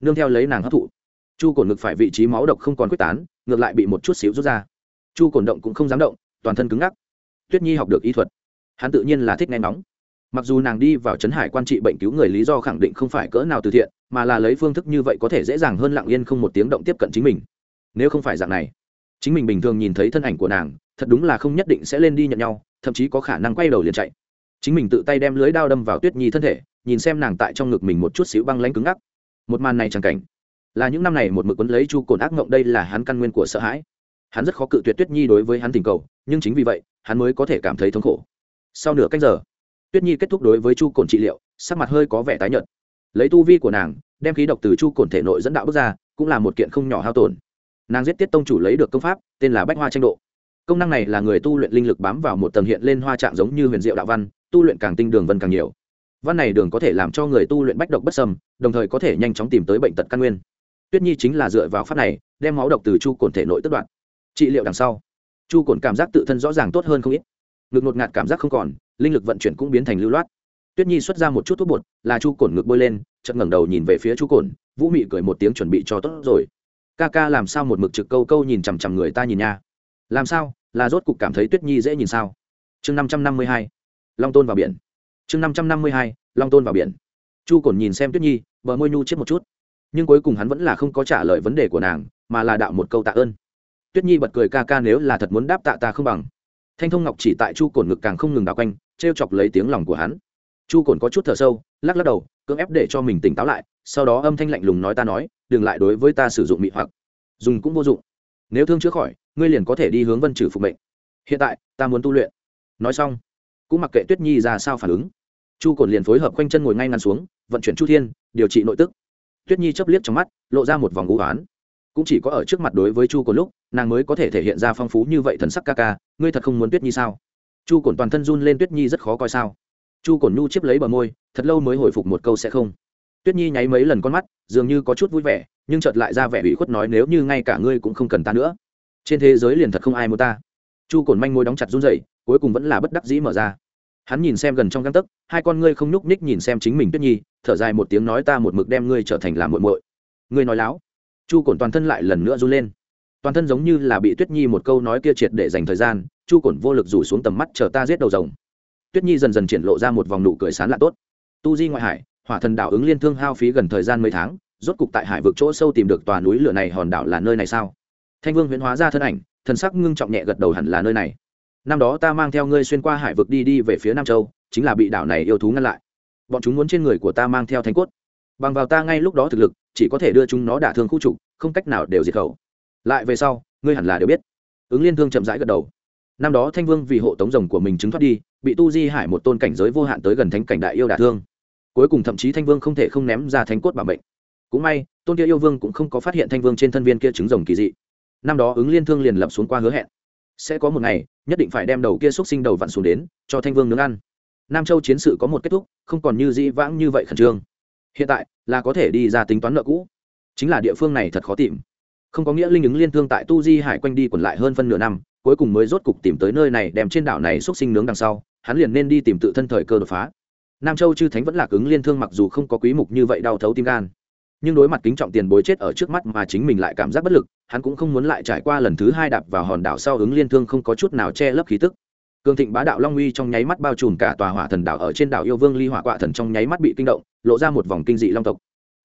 Nương theo lấy nàng hấp thụ. Chu cồn ngực phải vị trí máu độc không còn quyết tán, ngược lại bị một chút xíu rút ra. Chu cồn động cũng không dám động, toàn thân cứng ngắc tuyết nhi học được y thuật. Hắn tự nhiên là thích nghe nóng mặc dù nàng đi vào trấn hải quan trị bệnh cứu người lý do khẳng định không phải cỡ nào từ thiện, mà là lấy phương thức như vậy có thể dễ dàng hơn lặng yên không một tiếng động tiếp cận chính mình. Nếu không phải dạng này, chính mình bình thường nhìn thấy thân ảnh của nàng, thật đúng là không nhất định sẽ lên đi nhận nhau, thậm chí có khả năng quay đầu liền chạy. Chính mình tự tay đem lưới đao đâm vào tuyết nhi thân thể, nhìn xem nàng tại trong ngực mình một chút xíu băng lanh cứng ngắc. Một màn này chẳng cảnh. Là những năm này một mực quấn lấy chu cồn ác mộng đây là hắn căn nguyên của sợ hãi. Hắn rất khó cự tuyệt tuyết nhi đối với hắn tình cầu, nhưng chính vì vậy hắn mới có thể cảm thấy thống khổ. Sau nửa cách giờ, tuyết nhi kết thúc đối với chu cồn trị liệu, sắc mặt hơi có vẻ tái nhợt. Lấy tu vi của nàng, đem khí độc từ chu cồn thể nội dẫn đạo bước ra, cũng là một kiện không nhỏ hao tổn. Nàng giết tiết tông chủ lấy được công pháp, tên là bách hoa tranh độ. Công năng này là người tu luyện linh lực bám vào một tầng hiện lên hoa trạng giống như huyền diệu đạo văn, tu luyện càng tinh đường vân càng nhiều. Văn này đường có thể làm cho người tu luyện bách độc bất sâm đồng thời có thể nhanh chóng tìm tới bệnh tật căn nguyên. Tuyết nhi chính là dựa vào pháp này, đem máu độc từ chu cồn thể nội tất đoạn trị liệu đằng sau chu cồn cảm giác tự thân rõ ràng tốt hơn không ít. Ngực ngột ngạt cảm giác không còn, linh lực vận chuyển cũng biến thành lưu loát. Tuyết nhi xuất ra một chút thuốc bột, là chu cồn ngực bôi lên, chợt ngẩng đầu nhìn về phía chu cồn, vũ mị cười một tiếng chuẩn bị cho tốt rồi. Ca ca, làm sao một mực trực câu câu nhìn chằm chằm người ta nhìn nha? Làm sao? Là rốt cục cảm thấy tuyết nhi dễ nhìn sao? Chương năm trăm năm mươi hai, long tôn vào biển. Chương năm trăm năm mươi hai, long tôn vào biển. Chu cồn nhìn xem tuyết nhi, bờ môi nhu chết một chút. Nhưng cuối cùng hắn vẫn là không có trả lời vấn đề của nàng, mà là đạo một câu tạ ơn tuyết nhi bật cười ca ca nếu là thật muốn đáp tạ ta không bằng. Thanh thông ngọc chỉ tại chu Cổn ngực càng không ngừng đào quanh t r e o chọc lấy tiếng lòng của hắn. Chu Cổn có chút thở sâu, lắc lắc đầu, cưỡng ép để cho mình tỉnh táo lại, sau đó âm thanh lạnh lùng nói ta nói, đừng lại đối với ta sử dụng mị hoặc. Dùng cũng vô dụng. Nếu thương chữa khỏi, ngươi liền có thể đi hướng vân trừ phục mệnh. Hiện tại, ta muốn tu luyện. Nói xong, cũng mặc kệ tuyết nhi ra sao phản ứng, chu Cổn liền phối hợp quanh chân ngồi ngay ngăn xuống, vận chuyển chu thiên, điều trị nội tức. Tuyết nhi chấp liếc trong mắt, lộ ra một vòng ngũ oán cũng chỉ có ở trước mặt đối với chu cồn lúc, nàng mới có thể thể hiện ra phong phú như vậy thần sắc ca ca, ngươi thật không muốn tuyết nhi sao? Chu cồn toàn thân run lên, tuyết nhi rất khó coi sao? Chu cồn nhu chiếp lấy bờ môi, thật lâu mới hồi phục một câu sẽ không. Tuyết nhi nháy mấy lần con mắt, dường như có chút vui vẻ, nhưng chợt lại ra vẻ ủy khuất nói nếu như ngay cả ngươi cũng không cần ta nữa. Trên thế giới liền thật không ai muốn ta. Chu cồn manh môi đóng chặt run rẩy, cuối cùng vẫn là bất đắc dĩ mở ra. Hắn nhìn xem gần trong găng tấc, hai con ngươi không nhúc ních nhìn xem chính mình tuyết nhi, thở dài một tiếng nói ta một mực đem ngươi trở thành làm muội muội. Ngươi nói láo chu cổn toàn thân lại lần nữa run lên. Toàn thân giống như là bị tuyết nhi một câu nói kia triệt để dành thời gian, chu cổn vô lực rủ xuống tầm mắt chờ ta giết đầu rồng. Tuyết nhi dần dần triển lộ ra một vòng nụ cười sán lạ tốt. Tu di ngoại hải, hỏa thần đảo ứng liên thương hao phí gần thời gian mấy tháng, rốt cục tại hải vực chỗ sâu tìm được tòa núi lửa này hòn đảo là nơi này sao? Thanh vương huyễn hóa ra thân ảnh, thần sắc ngưng trọng nhẹ gật đầu hẳn là nơi này. Năm đó ta mang theo ngươi xuyên qua hải vực đi đi về phía nam châu, chính là bị đảo này yêu thú ngăn lại. Bọn chúng muốn trên người của ta mang theo thanh cốt bằng vào ta ngay lúc đó thực lực, chỉ có thể đưa chúng nó đả thương khu trục, không cách nào đều diệt khẩu. Lại về sau, ngươi hẳn là đều biết. Ứng liên thương chậm rãi gật đầu. Năm đó thanh vương vì hộ tống rồng của mình chứng thoát đi, bị tu di hải một tôn cảnh giới vô hạn tới gần thánh cảnh đại yêu đả thương. Cuối cùng thậm chí thanh vương không thể không ném ra thánh cốt bảo mệnh. Cũng may, tôn kia yêu vương cũng không có phát hiện thanh vương trên thân viên kia trứng rồng kỳ dị. Năm đó ứng liên thương liền lập xuống qua hứa hẹn. Sẽ có một ngày, nhất định phải đem đầu kia xúc sinh đầu vặn xuống đến, cho thanh vương nướng ăn. Nam châu chiến sự có một kết thúc, không còn như dĩ vãng như vậy khẩn trương hiện tại, là có thể đi ra tính toán nợ cũ. Chính là địa phương này thật khó tìm. Không có nghĩa linh ứng liên thương tại tu di hải quanh đi quẩn lại hơn phân nửa năm, cuối cùng mới rốt cục tìm tới nơi này đem trên đảo này xúc sinh nướng đằng sau, hắn liền nên đi tìm tự thân thời cơ đột phá. Nam châu chư thánh vẫn lạc ứng liên thương mặc dù không có quý mục như vậy đau thấu tim gan. Nhưng đối mặt kính trọng tiền bối chết ở trước mắt mà chính mình lại cảm giác bất lực, hắn cũng không muốn lại trải qua lần thứ hai đạp vào hòn đảo sau ứng liên thương không có chút nào che lấp khí tức. Cường thịnh bá đạo long uy trong nháy mắt bao trùm cả tòa hỏa thần đảo ở trên đảo yêu vương ly hỏa quạ thần trong nháy mắt bị kinh động lộ ra một vòng kinh dị long tộc.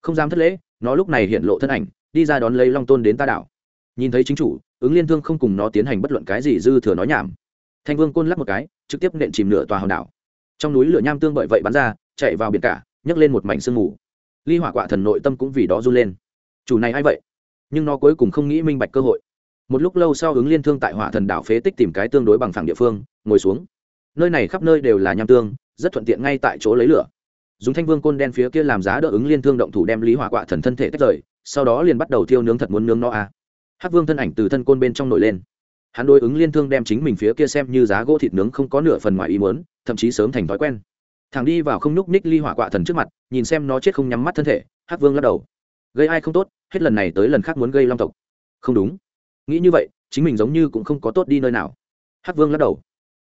Không dám thất lễ, nó lúc này hiện lộ thân ảnh, đi ra đón lấy long tôn đến ta đảo. Nhìn thấy chính chủ, ứng liên thương không cùng nó tiến hành bất luận cái gì dư thừa nói nhảm. Thanh vương côn lắc một cái, trực tiếp nện chìm nửa tòa hòn đảo. Trong núi lửa nham tương bởi vậy bắn ra, chạy vào biển cả, nhấc lên một mảnh sương mù. Ly hỏa quạ thần nội tâm cũng vì đó run lên. Chủ này a i vậy? Nhưng nó cuối cùng không nghĩ minh bạch cơ hội. Một lúc lâu sau ứng liên thương tại hỏa thần đảo phế tích tìm cái tương đối bằng phẳng địa phương, ngồi xuống. Nơi này khắp nơi đều là nham tương, rất thuận tiện ngay tại chỗ lấy lửa dùng thanh vương côn đen phía kia làm giá đỡ ứng liên thương động thủ đem lý hỏa quạ thần thân thể tách rời, sau đó liền bắt đầu thiêu nướng thật muốn nướng nó a à. hắc vương thân ảnh từ thân côn bên trong nổi lên. Hắn đối ứng liên thương đem chính mình phía kia xem như giá gỗ thịt nướng không có nửa phần ngoài ý muốn, thậm chí sớm thành thói quen. Thằng đi vào không nhúc ních ly hỏa quạ thần trước mặt, nhìn xem nó chết không nhắm mắt thân thể, hắc vương lắc đầu. Gây ai không tốt, hết lần này tới lần khác muốn gây long tộc. Không đúng. Nghĩ như vậy, chính mình giống như cũng không có tốt đi nơi nào. Hắc vương lắc đầu.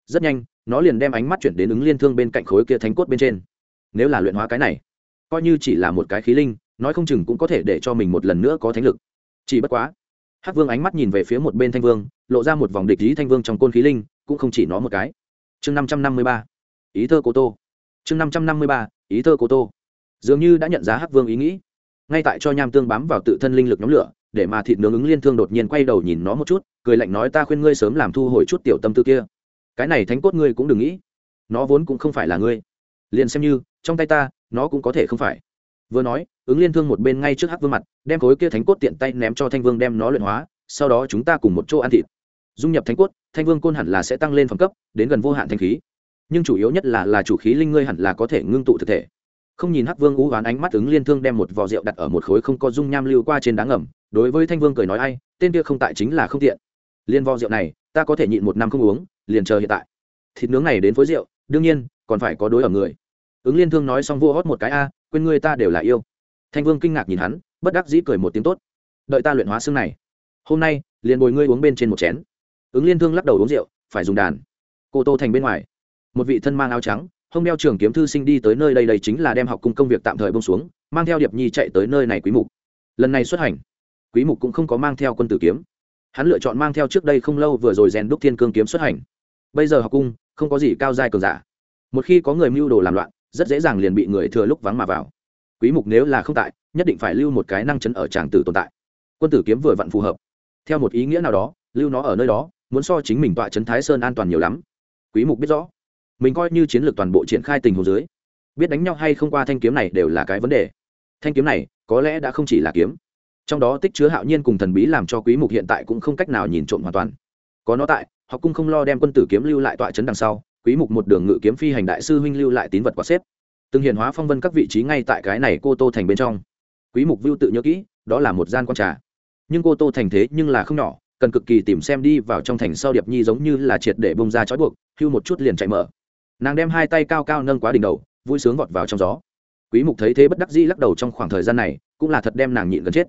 Rất nhanh, nó liền đem ánh mắt chuyển đến ứng liên thương bên cạnh khối kia thánh cốt bên trên nếu là luyện hóa cái này, coi như chỉ là một cái khí linh, nói không chừng cũng có thể để cho mình một lần nữa có thánh lực. Chỉ bất quá, hắc vương ánh mắt nhìn về phía một bên thanh vương, lộ ra một vòng địch ý thanh vương trong côn khí linh, cũng không chỉ nó một cái. Chương năm trăm năm mươi ba, ý thơ cô tô. Chương năm trăm năm mươi ba, ý thơ cô tô. Dường như đã nhận ra hắc vương ý nghĩ. Ngay tại cho nham tương bám vào tự thân linh lực nhóm lửa, để mà thịt nướng ứng liên thương đột nhiên quay đầu nhìn nó một chút, cười lạnh nói ta khuyên ngươi sớm làm thu hồi chút tiểu tâm tư kia. Cái này thánh cốt ngươi cũng đừng nghĩ. Nó vốn cũng không phải là ngươi liền xem như, trong tay ta, nó cũng có thể không phải. Vừa nói, ứng liên thương một bên ngay trước hắc vương mặt, đem khối kia thánh cốt tiện tay ném cho thanh vương đem nó luyện hóa, sau đó chúng ta cùng một chỗ ăn thịt. Dung nhập thánh cốt, thanh vương côn hẳn là sẽ tăng lên phẩm cấp, đến gần vô hạn thanh khí. Nhưng chủ yếu nhất là là chủ khí linh ngươi hẳn là có thể ngưng tụ thực thể. Không nhìn hắc vương ú oán ánh mắt ứng liên thương đem một vò rượu đặt ở một khối không có dung nham lưu qua trên đá ngầm, đối với thanh vương cười nói ai, tên kia không tại chính là không tiện. Liên vò rượu này, ta có thể nhịn một năm không uống, liền chờ hiện tại. Thịt nướng này đến phối rượu, đương nhiên, còn phải có đối ở người ứng liên thương nói xong vua hót một cái, a, quên ngươi ta đều là yêu. Thanh vương kinh ngạc nhìn hắn, bất đắc dĩ cười một tiếng tốt. Đợi ta luyện hóa xương này. Hôm nay, liền bồi ngươi uống bên trên một chén. Ứng liên thương lắc đầu uống rượu, phải dùng đàn. Cô tô thành bên ngoài, một vị thân mang áo trắng, hông đeo trường kiếm thư sinh đi tới nơi đây đây chính là đem học cung công việc tạm thời bông xuống, mang theo điệp nhi chạy tới nơi này quý mục. Lần này xuất hành, quý mục cũng không có mang theo quân tử kiếm. Hắn lựa chọn mang theo trước đây không lâu vừa rồi rèn đúc thiên cương kiếm xuất hành. Bây giờ học cung, không có gì cao dài cường giả. Một khi có người mưu đồ làm loạn rất dễ dàng liền bị người thừa lúc vắng mà vào. Quý mục nếu là không tại, nhất định phải lưu một cái năng chấn ở tràng tử tồn tại. Quân tử kiếm vừa vặn phù hợp. Theo một ý nghĩa nào đó, lưu nó ở nơi đó, muốn so chính mình tọa trấn thái sơn an toàn nhiều lắm. Quý mục biết rõ, mình coi như chiến lược toàn bộ triển khai tình hồ dưới, biết đánh nhau hay không qua thanh kiếm này đều là cái vấn đề. Thanh kiếm này, có lẽ đã không chỉ là kiếm. Trong đó tích chứa hạo nhiên cùng thần bí làm cho quý mục hiện tại cũng không cách nào nhìn trộm hoàn toàn. Có nó tại, họ cũng không lo đem quân tử kiếm lưu lại tọa trấn đằng sau quý mục một đường ngự kiếm phi hành đại sư huynh lưu lại tín vật quả xếp. Từng hiện hóa phong vân các vị trí ngay tại cái này cô tô thành bên trong. Quý mục vưu tự nhớ kỹ, đó là một gian quan trà. Nhưng cô tô thành thế nhưng là không nhỏ, cần cực kỳ tìm xem đi vào trong thành sau điệp nhi giống như là triệt để bông ra chói buộc, hưu một chút liền chạy mở. Nàng đem hai tay cao cao nâng quá đỉnh đầu, vui sướng vọt vào trong gió. Quý mục thấy thế bất đắc dĩ lắc đầu trong khoảng thời gian này, cũng là thật đem nàng nhịn gần chết.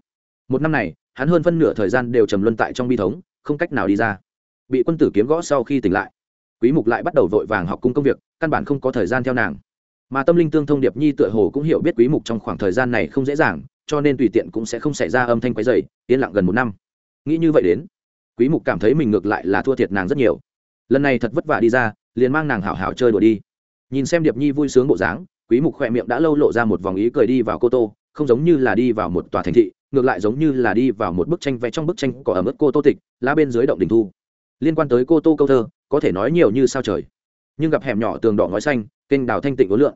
Một năm này, hắn hơn phân nửa thời gian đều trầm luân tại trong bi thống, không cách nào đi ra. Bị quân tử kiếm gõ sau khi tỉnh lại quý mục lại bắt đầu vội vàng học cung công việc, căn bản không có thời gian theo nàng. Mà tâm linh tương thông điệp nhi tựa hồ cũng hiểu biết quý mục trong khoảng thời gian này không dễ dàng, cho nên tùy tiện cũng sẽ không xảy ra âm thanh quấy rầy, yên lặng gần một năm. Nghĩ như vậy đến, quý mục cảm thấy mình ngược lại là thua thiệt nàng rất nhiều. Lần này thật vất vả đi ra, liền mang nàng hảo hảo chơi đùa đi. Nhìn xem điệp nhi vui sướng bộ dáng, quý mục khỏe miệng đã lâu lộ ra một vòng ý cười đi vào cô tô, không giống như là đi vào một tòa thành thị, ngược lại giống như là đi vào một bức tranh vẽ trong bức tranh có ở mức cô tô tịch, lá bên dưới động đình thu. Liên quan tới cô tô câu thơ có thể nói nhiều như sao trời. Nhưng gặp hẻm nhỏ tường đỏ ngói xanh, kênh đào thanh tịnh ố lượng.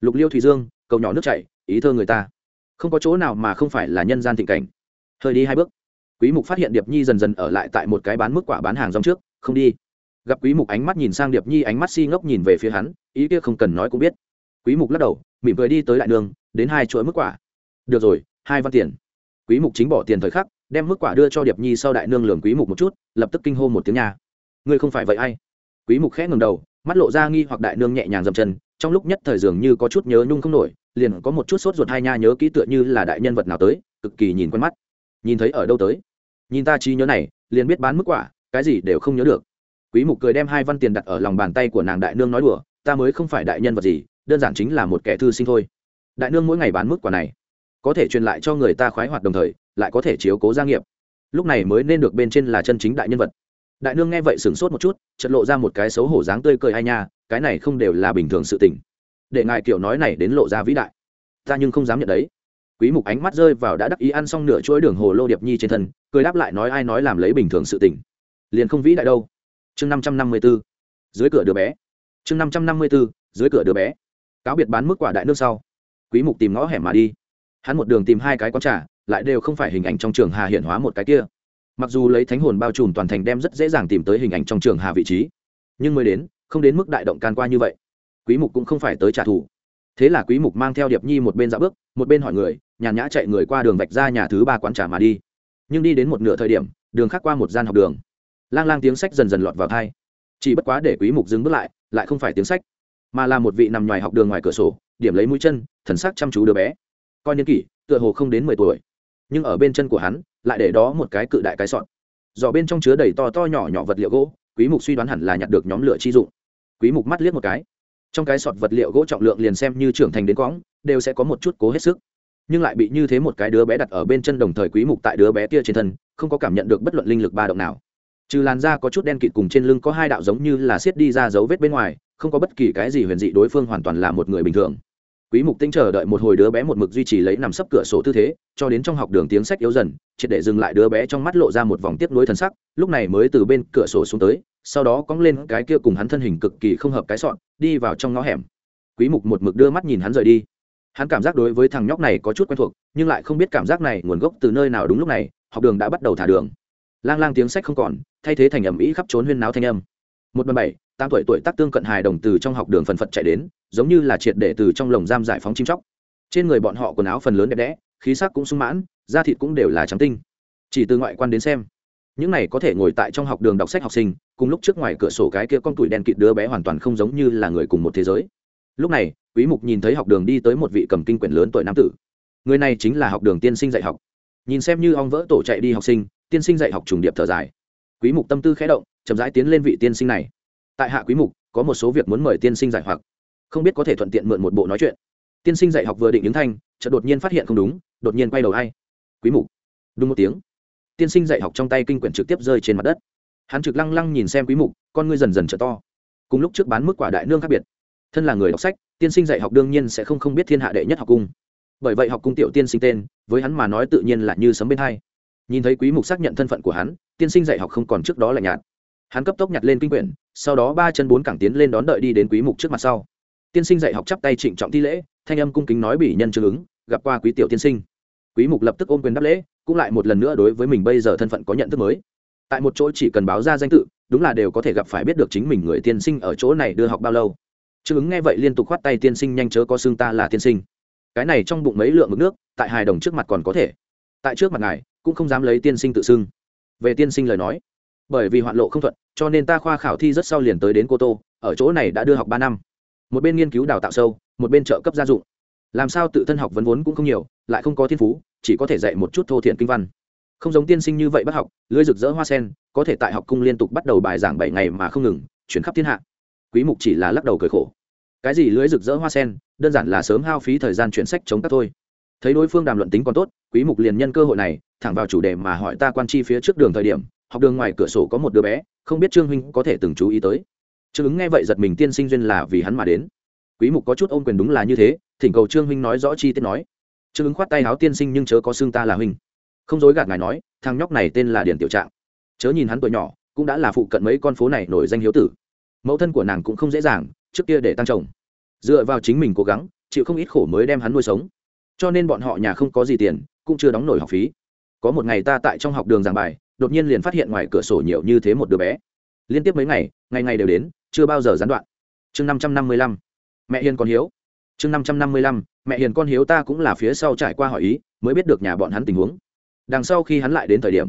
Lục liêu thủy dương, cầu nhỏ nước chảy, ý thơ người ta. Không có chỗ nào mà không phải là nhân gian thịnh cảnh. Hơi đi hai bước. Quý mục phát hiện điệp nhi dần dần ở lại tại một cái bán mức quả bán hàng rong trước, không đi. Gặp quý mục ánh mắt nhìn sang điệp nhi ánh mắt si ngốc nhìn về phía hắn, ý kia không cần nói cũng biết. Quý mục lắc đầu, mỉm cười đi tới đại đường, đến hai chuỗi mức quả. Được rồi, hai văn tiền. Quý mục chính bỏ tiền thời khắc, đem mức quả đưa cho điệp nhi sau đại nương lường quý mục một chút, lập tức kinh hô một tiếng nhà ngươi không phải vậy ai? Quý mục khẽ ngẩng đầu, mắt lộ ra nghi hoặc đại nương nhẹ nhàng dậm chân, trong lúc nhất thời dường như có chút nhớ nhung không nổi, liền có một chút sốt ruột hai nha nhớ kỹ tựa như là đại nhân vật nào tới, cực kỳ nhìn quen mắt. Nhìn thấy ở đâu tới? Nhìn ta trí nhớ này, liền biết bán mức quả, cái gì đều không nhớ được. Quý mục cười đem hai văn tiền đặt ở lòng bàn tay của nàng đại nương nói đùa, ta mới không phải đại nhân vật gì, đơn giản chính là một kẻ thư sinh thôi. Đại nương mỗi ngày bán mức quả này, có thể truyền lại cho người ta khoái hoạt đồng thời, lại có thể chiếu cố gia nghiệp. Lúc này mới nên được bên trên là chân chính đại nhân vật đại nương nghe vậy sửng sốt một chút, chợt lộ ra một cái xấu hổ dáng tươi cười ai nha, cái này không đều là bình thường sự tình. Để ngài kiểu nói này đến lộ ra vĩ đại. Ta nhưng không dám nhận đấy. Quý mục ánh mắt rơi vào đã đắc ý ăn xong nửa chuỗi đường hồ lô điệp nhi trên thân, cười đáp lại nói ai nói làm lấy bình thường sự tình. Liền không vĩ đại đâu. Chương 554 dưới cửa đứa bé. Chương 554 dưới cửa đứa bé. Cáo biệt bán mức quả đại nước sau, quý mục tìm ngõ hẻm mà đi. Hắn một đường tìm hai cái quán trà, lại đều không phải hình ảnh trong trường hà hiện hóa một cái kia mặc dù lấy thánh hồn bao trùm toàn thành đem rất dễ dàng tìm tới hình ảnh trong trường hà vị trí, nhưng mới đến, không đến mức đại động can qua như vậy. Quý mục cũng không phải tới trả thù. Thế là quý mục mang theo điệp nhi một bên dạo bước, một bên hỏi người, nhàn nhã chạy người qua đường vạch ra nhà thứ ba quán trà mà đi. Nhưng đi đến một nửa thời điểm, đường khác qua một gian học đường. Lang lang tiếng sách dần dần lọt vào thai chỉ bất quá để quý mục dừng bước lại lại không phải tiếng sách, mà là một vị nằm ngoài học đường ngoài cửa sổ, điểm lấy mũi chân, thần sắc chăm chú đứa bé. Coi niên kỷ, tựa hồ không đến mười tuổi nhưng ở bên chân của hắn, lại để đó một cái cự đại cái sọn giỏ bên trong chứa đầy to to nhỏ nhỏ vật liệu gỗ, quý mục suy đoán hẳn là nhặt được nhóm lửa chi dụng. Quý mục mắt liếc một cái. Trong cái sọt vật liệu gỗ trọng lượng liền xem như trưởng thành đến quãng đều sẽ có một chút cố hết sức. Nhưng lại bị như thế một cái đứa bé đặt ở bên chân đồng thời quý mục tại đứa bé kia trên thân, không có cảm nhận được bất luận linh lực ba động nào. Trừ làn da có chút đen kịt cùng trên lưng có hai đạo giống như là xiết đi ra dấu vết bên ngoài, không có bất kỳ cái gì huyền dị đối phương hoàn toàn là một người bình thường quý mục tinh chờ đợi một hồi đứa bé một mực duy trì lấy nằm sấp cửa sổ tư thế, cho đến trong học đường tiếng sách yếu dần, triệt để dừng lại đứa bé trong mắt lộ ra một vòng tiếp nối thần sắc, lúc này mới từ bên cửa sổ xuống tới, sau đó cong lên cái kia cùng hắn thân hình cực kỳ không hợp cái sọn, đi vào trong ngõ hẻm. Quý mục một mực đưa mắt nhìn hắn rời đi. Hắn cảm giác đối với thằng nhóc này có chút quen thuộc, nhưng lại không biết cảm giác này nguồn gốc từ nơi nào đúng lúc này, học đường đã bắt đầu thả đường. Lang lang tiếng sách không còn, thay thế thành ẩm ý khắp trốn huyên náo thanh âm. Một bên bảy tám tuổi tuổi tác tương cận hài đồng từ trong học đường phần phật chạy đến, giống như là triệt để từ trong lồng giam giải phóng chim chóc. Trên người bọn họ quần áo phần lớn đẹp đẽ, khí sắc cũng sung mãn, da thịt cũng đều là trắng tinh. Chỉ từ ngoại quan đến xem, những này có thể ngồi tại trong học đường đọc sách học sinh, cùng lúc trước ngoài cửa sổ cái kia con tuổi đen kịt đứa bé hoàn toàn không giống như là người cùng một thế giới. Lúc này, quý mục nhìn thấy học đường đi tới một vị cầm kinh quyển lớn tuổi nam tử. Người này chính là học đường tiên sinh dạy học. Nhìn xem như ong vỡ tổ chạy đi học sinh, tiên sinh dạy học trùng điệp thở dài. Quý mục tâm tư khẽ động, chậm rãi tiến lên vị tiên sinh này tại hạ quý mục, có một số việc muốn mời tiên sinh giải hoặc. Không biết có thể thuận tiện mượn một bộ nói chuyện. Tiên sinh dạy học vừa định đứng thanh, chợt đột nhiên phát hiện không đúng, đột nhiên quay đầu hay quý mục. Đúng một tiếng. Tiên sinh dạy học trong tay kinh quyển trực tiếp rơi trên mặt đất. Hắn trực lăng lăng nhìn xem quý mục, con ngươi dần dần trở to. Cùng lúc trước bán mức quả đại nương khác biệt. Thân là người đọc sách, tiên sinh dạy học đương nhiên sẽ không không biết thiên hạ đệ nhất học cung. Bởi vậy học cung tiểu tiên sinh tên, với hắn mà nói tự nhiên là như sấm bên hai. Nhìn thấy quý mục xác nhận thân phận của hắn, tiên sinh dạy học không còn trước đó là nhạt hắn cấp tốc nhặt lên kinh quyển, sau đó ba chân bốn cẳng tiến lên đón đợi đi đến quý mục trước mặt sau. Tiên sinh dạy học chắp tay trịnh trọng thi lễ, thanh âm cung kính nói bỉ nhân chứng ứng, gặp qua quý tiểu tiên sinh. Quý mục lập tức ôm quyền đáp lễ, cũng lại một lần nữa đối với mình bây giờ thân phận có nhận thức mới. Tại một chỗ chỉ cần báo ra danh tự, đúng là đều có thể gặp phải biết được chính mình người tiên sinh ở chỗ này đưa học bao lâu. Chứng ứng nghe vậy liên tục khoát tay tiên sinh nhanh chớ có xương ta là tiên sinh. Cái này trong bụng mấy lượng mực nước, tại hài đồng trước mặt còn có thể. Tại trước mặt ngài, cũng không dám lấy tiên sinh tự xưng. Về tiên sinh lời nói bởi vì hoạn lộ không thuận, cho nên ta khoa khảo thi rất sau liền tới đến cô tô, ở chỗ này đã đưa học ba năm. Một bên nghiên cứu đào tạo sâu, một bên trợ cấp gia dụng. Làm sao tự thân học vấn vốn cũng không nhiều, lại không có thiên phú, chỉ có thể dạy một chút thô thiện kinh văn. Không giống tiên sinh như vậy bắt học, lưới rực rỡ hoa sen, có thể tại học cung liên tục bắt đầu bài giảng bảy ngày mà không ngừng, chuyển khắp thiên hạ. Quý mục chỉ là lắc đầu cười khổ. Cái gì lưới rực rỡ hoa sen, đơn giản là sớm hao phí thời gian chuyển sách chống các thôi. Thấy đối phương đàm luận tính còn tốt, quý mục liền nhân cơ hội này, thẳng vào chủ đề mà hỏi ta quan chi phía trước đường thời điểm học đường ngoài cửa sổ có một đứa bé, không biết trương huynh có thể từng chú ý tới. Trương ứng nghe vậy giật mình tiên sinh duyên là vì hắn mà đến. Quý mục có chút ôm quyền đúng là như thế, thỉnh cầu trương huynh nói rõ chi tiết nói. Trương ứng khoát tay áo tiên sinh nhưng chớ có xương ta là huynh. Không dối gạt ngài nói, thằng nhóc này tên là điển tiểu trạng. Chớ nhìn hắn tuổi nhỏ, cũng đã là phụ cận mấy con phố này nổi danh hiếu tử. Mẫu thân của nàng cũng không dễ dàng, trước kia để tăng chồng. Dựa vào chính mình cố gắng, chịu không ít khổ mới đem hắn nuôi sống. Cho nên bọn họ nhà không có gì tiền, cũng chưa đóng nổi học phí. Có một ngày ta tại trong học đường giảng bài đột nhiên liền phát hiện ngoài cửa sổ nhiều như thế một đứa bé. Liên tiếp mấy ngày ngày ngày đều đến, chưa bao giờ gián đoạn. Chương năm trăm năm mươi lăm, mẹ hiền con hiếu. Chương năm trăm năm mươi lăm, mẹ hiền con hiếu ta cũng là phía sau trải qua hỏi ý, mới biết được nhà bọn hắn tình huống. Đằng sau khi hắn lại đến thời điểm,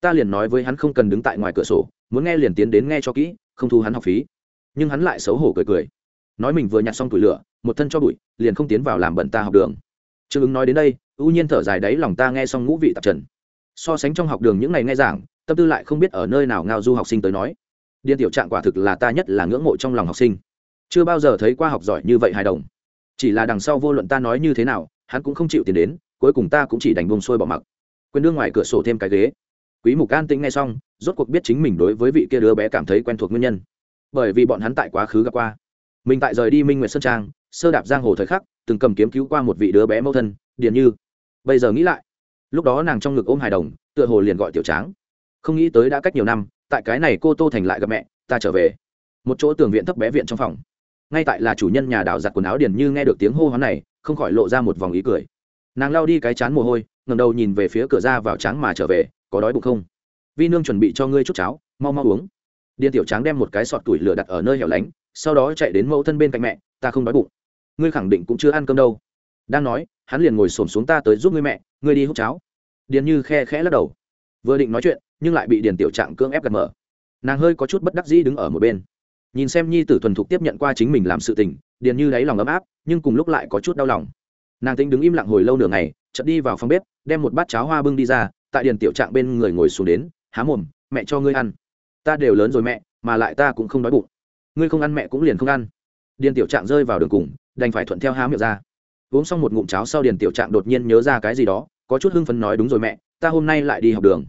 ta liền nói với hắn không cần đứng tại ngoài cửa sổ, muốn nghe liền tiến đến nghe cho kỹ, không thu hắn học phí. Nhưng hắn lại xấu hổ cười cười. Nói mình vừa nhặt xong tủi lửa, một thân cho bụi, liền không tiến vào làm bận ta học đường. Trương ứng nói đến đây, ưu nhiên thở dài đấy lòng ta nghe xong ngũ vị tạp trần so sánh trong học đường những ngày nghe giảng, tâm tư lại không biết ở nơi nào ngao du học sinh tới nói. Điên tiểu trạng quả thực là ta nhất là ngưỡng mộ trong lòng học sinh. Chưa bao giờ thấy qua học giỏi như vậy hài đồng. Chỉ là đằng sau vô luận ta nói như thế nào, hắn cũng không chịu tiền đến, cuối cùng ta cũng chỉ đành bông xuôi bỏ mặc. Quên đưa ngoài cửa sổ thêm cái ghế. Quý mục an tĩnh nghe xong, rốt cuộc biết chính mình đối với vị kia đứa bé cảm thấy quen thuộc nguyên nhân. Bởi vì bọn hắn tại quá khứ gặp qua. Mình tại rời đi minh nguyệt sơn trang, sơ đạp giang hồ thời khắc, từng cầm kiếm cứu qua một vị đứa bé mẫu thân, điền như. Bây giờ nghĩ lại lúc đó nàng trong ngực ôm hài đồng, tựa hồ liền gọi tiểu tráng. Không nghĩ tới đã cách nhiều năm, tại cái này cô tô thành lại gặp mẹ, ta trở về. Một chỗ tường viện thấp bé viện trong phòng. Ngay tại là chủ nhân nhà đảo giặt quần áo điền như nghe được tiếng hô hoán này, không khỏi lộ ra một vòng ý cười. Nàng lao đi cái chán mồ hôi ngầm đầu nhìn về phía cửa ra vào tráng mà trở về, có đói bụng không? Vi nương chuẩn bị cho ngươi chút cháo, mau mau uống. Điền tiểu tráng đem một cái sọt tủi lửa đặt ở nơi hẻo lánh, sau đó chạy đến mẫu thân bên cạnh mẹ, ta không đói bụng. Ngươi khẳng định cũng chưa ăn cơm đâu. Đang nói, hắn liền ngồi xổm xuống ta tới giúp ngươi mẹ ngươi đi hút cháo. Điền như khe khẽ lắc đầu. Vừa định nói chuyện, nhưng lại bị điền tiểu trạng cưỡng ép gật mở. Nàng hơi có chút bất đắc dĩ đứng ở một bên. Nhìn xem nhi tử thuần thục tiếp nhận qua chính mình làm sự tình, điền như đáy lòng ấm áp, nhưng cùng lúc lại có chút đau lòng. Nàng tính đứng im lặng hồi lâu nửa ngày, chợt đi vào phòng bếp, đem một bát cháo hoa bưng đi ra, tại điền tiểu trạng bên người ngồi xuống đến, há mồm, mẹ cho ngươi ăn. Ta đều lớn rồi mẹ, mà lại ta cũng không đói bụng. Ngươi không ăn mẹ cũng liền không ăn. Điền tiểu trạng rơi vào đường cùng, đành phải thuận theo há miệng ra uống xong một ngụm cháo sau điền tiểu trạng đột nhiên nhớ ra cái gì đó, có chút hưng phấn nói, đúng rồi mẹ, ta hôm nay lại đi học đường.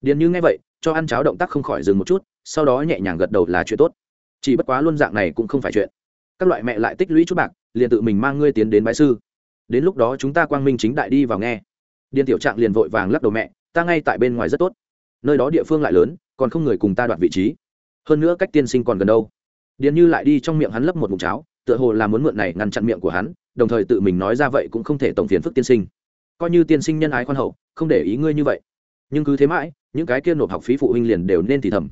Điền như nghe vậy, cho ăn cháo động tác không khỏi dừng một chút, sau đó nhẹ nhàng gật đầu là chuyện tốt. Chỉ bất quá luôn dạng này cũng không phải chuyện. Các loại mẹ lại tích lũy chút bạc, liền tự mình mang ngươi tiến đến bãi sư. Đến lúc đó chúng ta quang minh chính đại đi vào nghe. Điền tiểu trạng liền vội vàng lắc đầu mẹ, ta ngay tại bên ngoài rất tốt. Nơi đó địa phương lại lớn, còn không người cùng ta đoạt vị trí. Hơn nữa cách tiên sinh còn gần đâu. Điền như lại đi trong miệng hắn lấp một mục cháo, tựa hồ là muốn mượn này ngăn chặn miệng của hắn đồng thời tự mình nói ra vậy cũng không thể tổng phiền phức tiên sinh. Coi như tiên sinh nhân ái khoan hậu, không để ý ngươi như vậy. Nhưng cứ thế mãi, những cái kia nộp học phí phụ huynh liền đều nên thì thầm.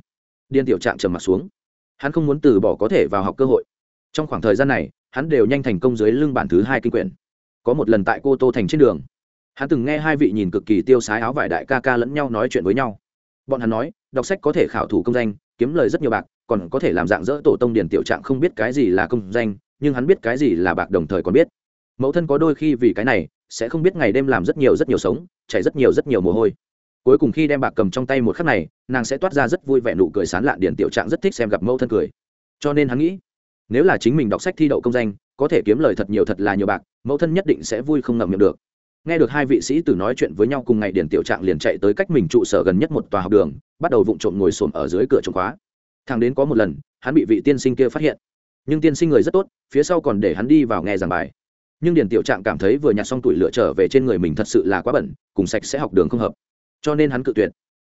Điên tiểu trạng trầm mặt xuống. Hắn không muốn từ bỏ có thể vào học cơ hội. Trong khoảng thời gian này, hắn đều nhanh thành công dưới lưng bản thứ hai kinh quyển. Có một lần tại cô tô thành trên đường, hắn từng nghe hai vị nhìn cực kỳ tiêu sái áo vải đại ca ca lẫn nhau nói chuyện với nhau. Bọn hắn nói, đọc sách có thể khảo thủ công danh, kiếm lời rất nhiều bạc, còn có thể làm dạng dỡ tổ tông điền tiểu trạng không biết cái gì là công danh nhưng hắn biết cái gì là bạc đồng thời còn biết. Mẫu thân có đôi khi vì cái này, sẽ không biết ngày đêm làm rất nhiều rất nhiều sống, chảy rất nhiều rất nhiều mồ hôi. Cuối cùng khi đem bạc cầm trong tay một khắc này, nàng sẽ toát ra rất vui vẻ nụ cười sán lạn điển tiểu trạng rất thích xem gặp mẫu thân cười. Cho nên hắn nghĩ, nếu là chính mình đọc sách thi đậu công danh, có thể kiếm lời thật nhiều thật là nhiều bạc, mẫu thân nhất định sẽ vui không ngậm miệng được. Nghe được hai vị sĩ tử nói chuyện với nhau cùng ngày điển tiểu trạng liền chạy tới cách mình trụ sở gần nhất một tòa học đường, bắt đầu vụng trộm ngồi xổm ở dưới cửa trồng khóa. Thằng đến có một lần, hắn bị vị tiên sinh kia phát hiện nhưng tiên sinh người rất tốt, phía sau còn để hắn đi vào nghe giảng bài. Nhưng Điền tiểu trạng cảm thấy vừa nhặt xong tuổi lựa trở về trên người mình thật sự là quá bẩn, cùng sạch sẽ học đường không hợp. Cho nên hắn cự tuyệt.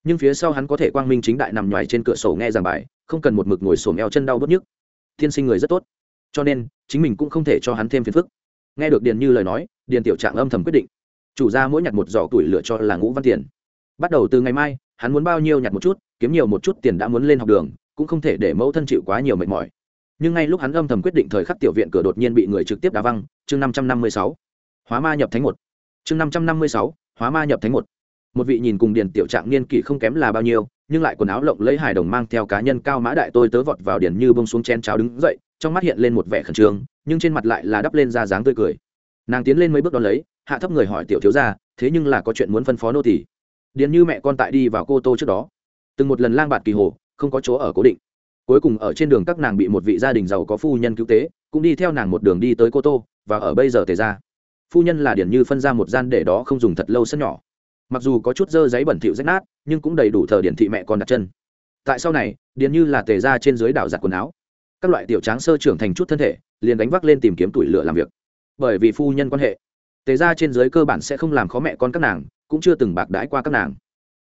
Nhưng phía sau hắn có thể quang minh chính đại nằm ngoài trên cửa sổ nghe giảng bài, không cần một mực ngồi sổm eo chân đau bớt nhức. Tiên sinh người rất tốt. Cho nên, chính mình cũng không thể cho hắn thêm phiền phức. Nghe được điền như lời nói, điền tiểu trạng âm thầm quyết định. Chủ gia mỗi nhặt một giỏ tuổi lựa cho là ngũ văn tiền. Bắt đầu từ ngày mai, hắn muốn bao nhiêu nhặt một chút, kiếm nhiều một chút tiền đã muốn lên học đường, cũng không thể để mẫu thân chịu quá nhiều mệt mỏi nhưng ngay lúc hắn âm thầm quyết định thời khắc tiểu viện cửa đột nhiên bị người trực tiếp đá văng, chương năm trăm năm mươi sáu, hóa ma nhập thánh một. Chương năm trăm năm mươi sáu, hóa ma nhập thánh một. Một vị nhìn cùng điền tiểu trạng niên kỷ không kém là bao nhiêu, nhưng lại quần áo lộng lấy hài đồng mang theo cá nhân cao mã đại tôi tớ vọt vào điền như bông xuống chen cháo đứng dậy, trong mắt hiện lên một vẻ khẩn trương, nhưng trên mặt lại là đắp lên ra dáng tươi cười. Nàng tiến lên mấy bước đón lấy, hạ thấp người hỏi tiểu thiếu gia, thế nhưng là có chuyện muốn phân phó nô tỷ điền như mẹ con tại đi vào cô tô trước đó. Từng một lần lang bạt kỳ hồ, không có chỗ ở cố định cuối cùng ở trên đường các nàng bị một vị gia đình giàu có phu nhân cứu tế, cũng đi theo nàng một đường đi tới cô tô, và ở bây giờ tề ra phu nhân là điển như phân ra một gian để đó không dùng thật lâu sân nhỏ. Mặc dù có chút dơ giấy bẩn thịu rách nát, nhưng cũng đầy đủ thờ điển thị mẹ con đặt chân. Tại sau này, điển như là tề ra trên dưới đảo giặt quần áo. Các loại tiểu tráng sơ trưởng thành chút thân thể, liền đánh vác lên tìm kiếm tuổi lửa làm việc. Bởi vì phu nhân quan hệ, tề ra trên dưới cơ bản sẽ không làm khó mẹ con các nàng, cũng chưa từng bạc đãi qua các nàng.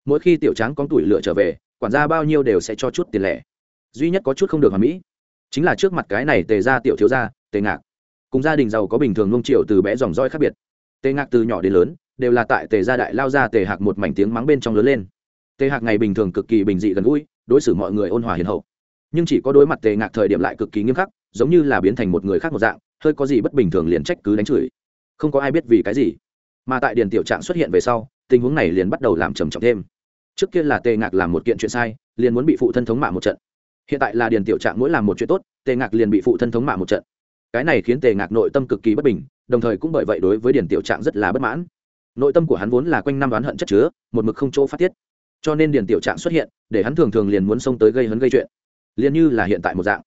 Mỗi khi tiểu tráng có tuổi lửa trở về, quản gia bao nhiêu đều sẽ cho chút tiền lẻ duy nhất có chút không được hoàn mỹ chính là trước mặt cái này tề ra tiểu thiếu gia, tề ngạc. Cùng gia đình giàu có bình thường nông triệu từ bé dòng roi khác biệt. Tề ngạc từ nhỏ đến lớn, đều là tại tề gia đại lao ra tề hạc một mảnh tiếng mắng bên trong lớn lên. Tề hạc ngày bình thường cực kỳ bình dị gần gũi, đối xử mọi người ôn hòa hiền hậu. Nhưng chỉ có đối mặt tề ngạc thời điểm lại cực kỳ nghiêm khắc, giống như là biến thành một người khác một dạng, hơi có gì bất bình thường liền trách cứ đánh chửi. Không có ai biết vì cái gì. Mà tại điền tiểu trạng xuất hiện về sau, tình huống này liền bắt đầu làm trầm trọng thêm. Trước kia là tề ngạc làm một kiện chuyện sai, liền muốn bị phụ thân thống mạ một trận hiện tại là điền tiểu trạng mỗi làm một chuyện tốt, tề ngạc liền bị phụ thân thống mạ một trận. Cái này khiến tề ngạc nội tâm cực kỳ bất bình, đồng thời cũng bởi vậy đối với điền tiểu trạng rất là bất mãn. Nội tâm của hắn vốn là quanh năm đoán hận chất chứa, một mực không chỗ phát tiết. Cho nên điền tiểu trạng xuất hiện, để hắn thường thường liền muốn xông tới gây hấn gây chuyện. Liền như là hiện tại một dạng.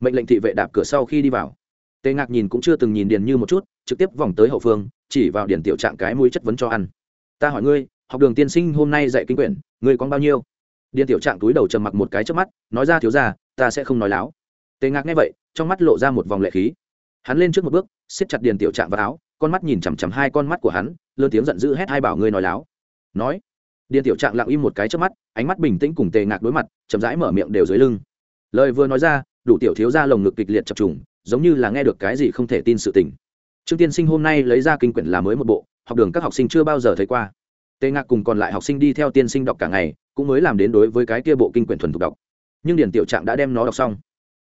Mệnh lệnh thị vệ đạp cửa sau khi đi vào. Tề ngạc nhìn cũng chưa từng nhìn điền như một chút, trực tiếp vòng tới hậu phương, chỉ vào điền tiểu trạng cái mũi chất vấn cho ăn. Ta hỏi ngươi, học đường tiên sinh hôm nay dạy kinh quyển, ngươi có bao nhiêu? Điền tiểu trạng túi đầu trầm mặc một cái trước mắt, nói ra, thiếu ra ta sẽ không nói láo. Tề ngạc nghe vậy, trong mắt lộ ra một vòng lệ khí. Hắn lên trước một bước, siết chặt điền tiểu trạng vào áo, con mắt nhìn chằm chằm hai con mắt của hắn, lớn tiếng giận dữ hét hai bảo ngươi nói láo. Nói, điền tiểu trạng lặng im một cái trước mắt, ánh mắt bình tĩnh cùng tề ngạc đối mặt, chậm rãi mở miệng đều dưới lưng. Lời vừa nói ra, đủ tiểu thiếu ra lồng ngực kịch liệt chập trùng, giống như là nghe được cái gì không thể tin sự tình. Trương tiên sinh hôm nay lấy ra kinh quyển là mới một bộ, học đường các học sinh chưa bao giờ thấy qua tề ngạc cùng còn lại học sinh đi theo tiên sinh đọc cả ngày, cũng mới làm đến đối với cái kia bộ kinh quyển thuần thục đọc. Nhưng điển tiểu trạng đã đem nó đọc xong.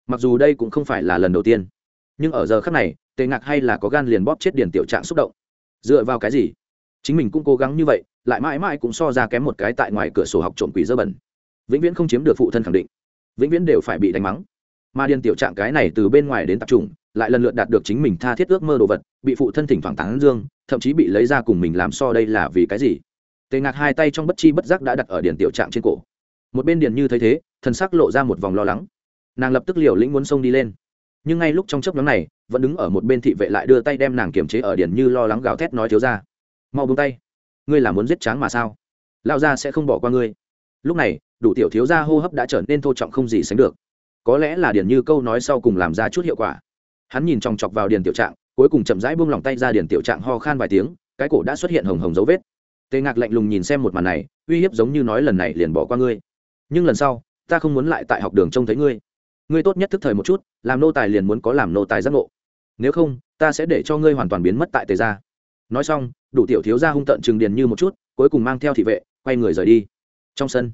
Mặc dù đây cũng không phải là lần đầu tiên, nhưng ở giờ khác này, tề ngạc hay là có gan liền bóp chết điển tiểu trạng xúc động. Dựa vào cái gì? Chính mình cũng cố gắng như vậy, lại mãi mãi cũng so ra kém một cái tại ngoài cửa sổ học trộm quỷ dơ bẩn. Vĩnh viễn không chiếm được phụ thân khẳng định. Vĩnh viễn đều phải bị đánh mắng. Mà điền tiểu trạng cái này từ bên ngoài đến tập trung, lại lần lượt đạt được chính mình tha thiết ước mơ đồ vật, bị phụ thân thỉnh thoảng tán dương, thậm chí bị lấy ra cùng mình làm so đây là vì cái gì? Tề ngạc hai tay trong bất chi bất giác đã đặt ở điền tiểu trạng trên cổ. Một bên điền như thấy thế, thần sắc lộ ra một vòng lo lắng. Nàng lập tức liều lĩnh muốn xông đi lên. Nhưng ngay lúc trong chốc nhóm này, vẫn đứng ở một bên thị vệ lại đưa tay đem nàng kiềm chế ở điền như lo lắng gào thét nói thiếu ra. Mau buông tay. Ngươi là muốn giết tráng mà sao? Lao ra sẽ không bỏ qua ngươi. Lúc này, đủ tiểu thiếu gia hô hấp đã trở nên thô trọng không gì sánh được. Có lẽ là điển như câu nói sau cùng làm ra chút hiệu quả. Hắn nhìn chòng chọc vào điền tiểu trạng, cuối cùng chậm rãi buông lòng tay ra điền tiểu trạng ho khan vài tiếng, cái cổ đã xuất hiện hồng hồng dấu vết tề ngạc lạnh lùng nhìn xem một màn này, uy hiếp giống như nói lần này liền bỏ qua ngươi. Nhưng lần sau, ta không muốn lại tại học đường trông thấy ngươi. Ngươi tốt nhất thức thời một chút, làm nô tài liền muốn có làm nô tài giác ngộ. Nếu không, ta sẽ để cho ngươi hoàn toàn biến mất tại tề gia. Nói xong, đủ tiểu thiếu gia hung tận chừng điền như một chút, cuối cùng mang theo thị vệ, quay người rời đi. Trong sân,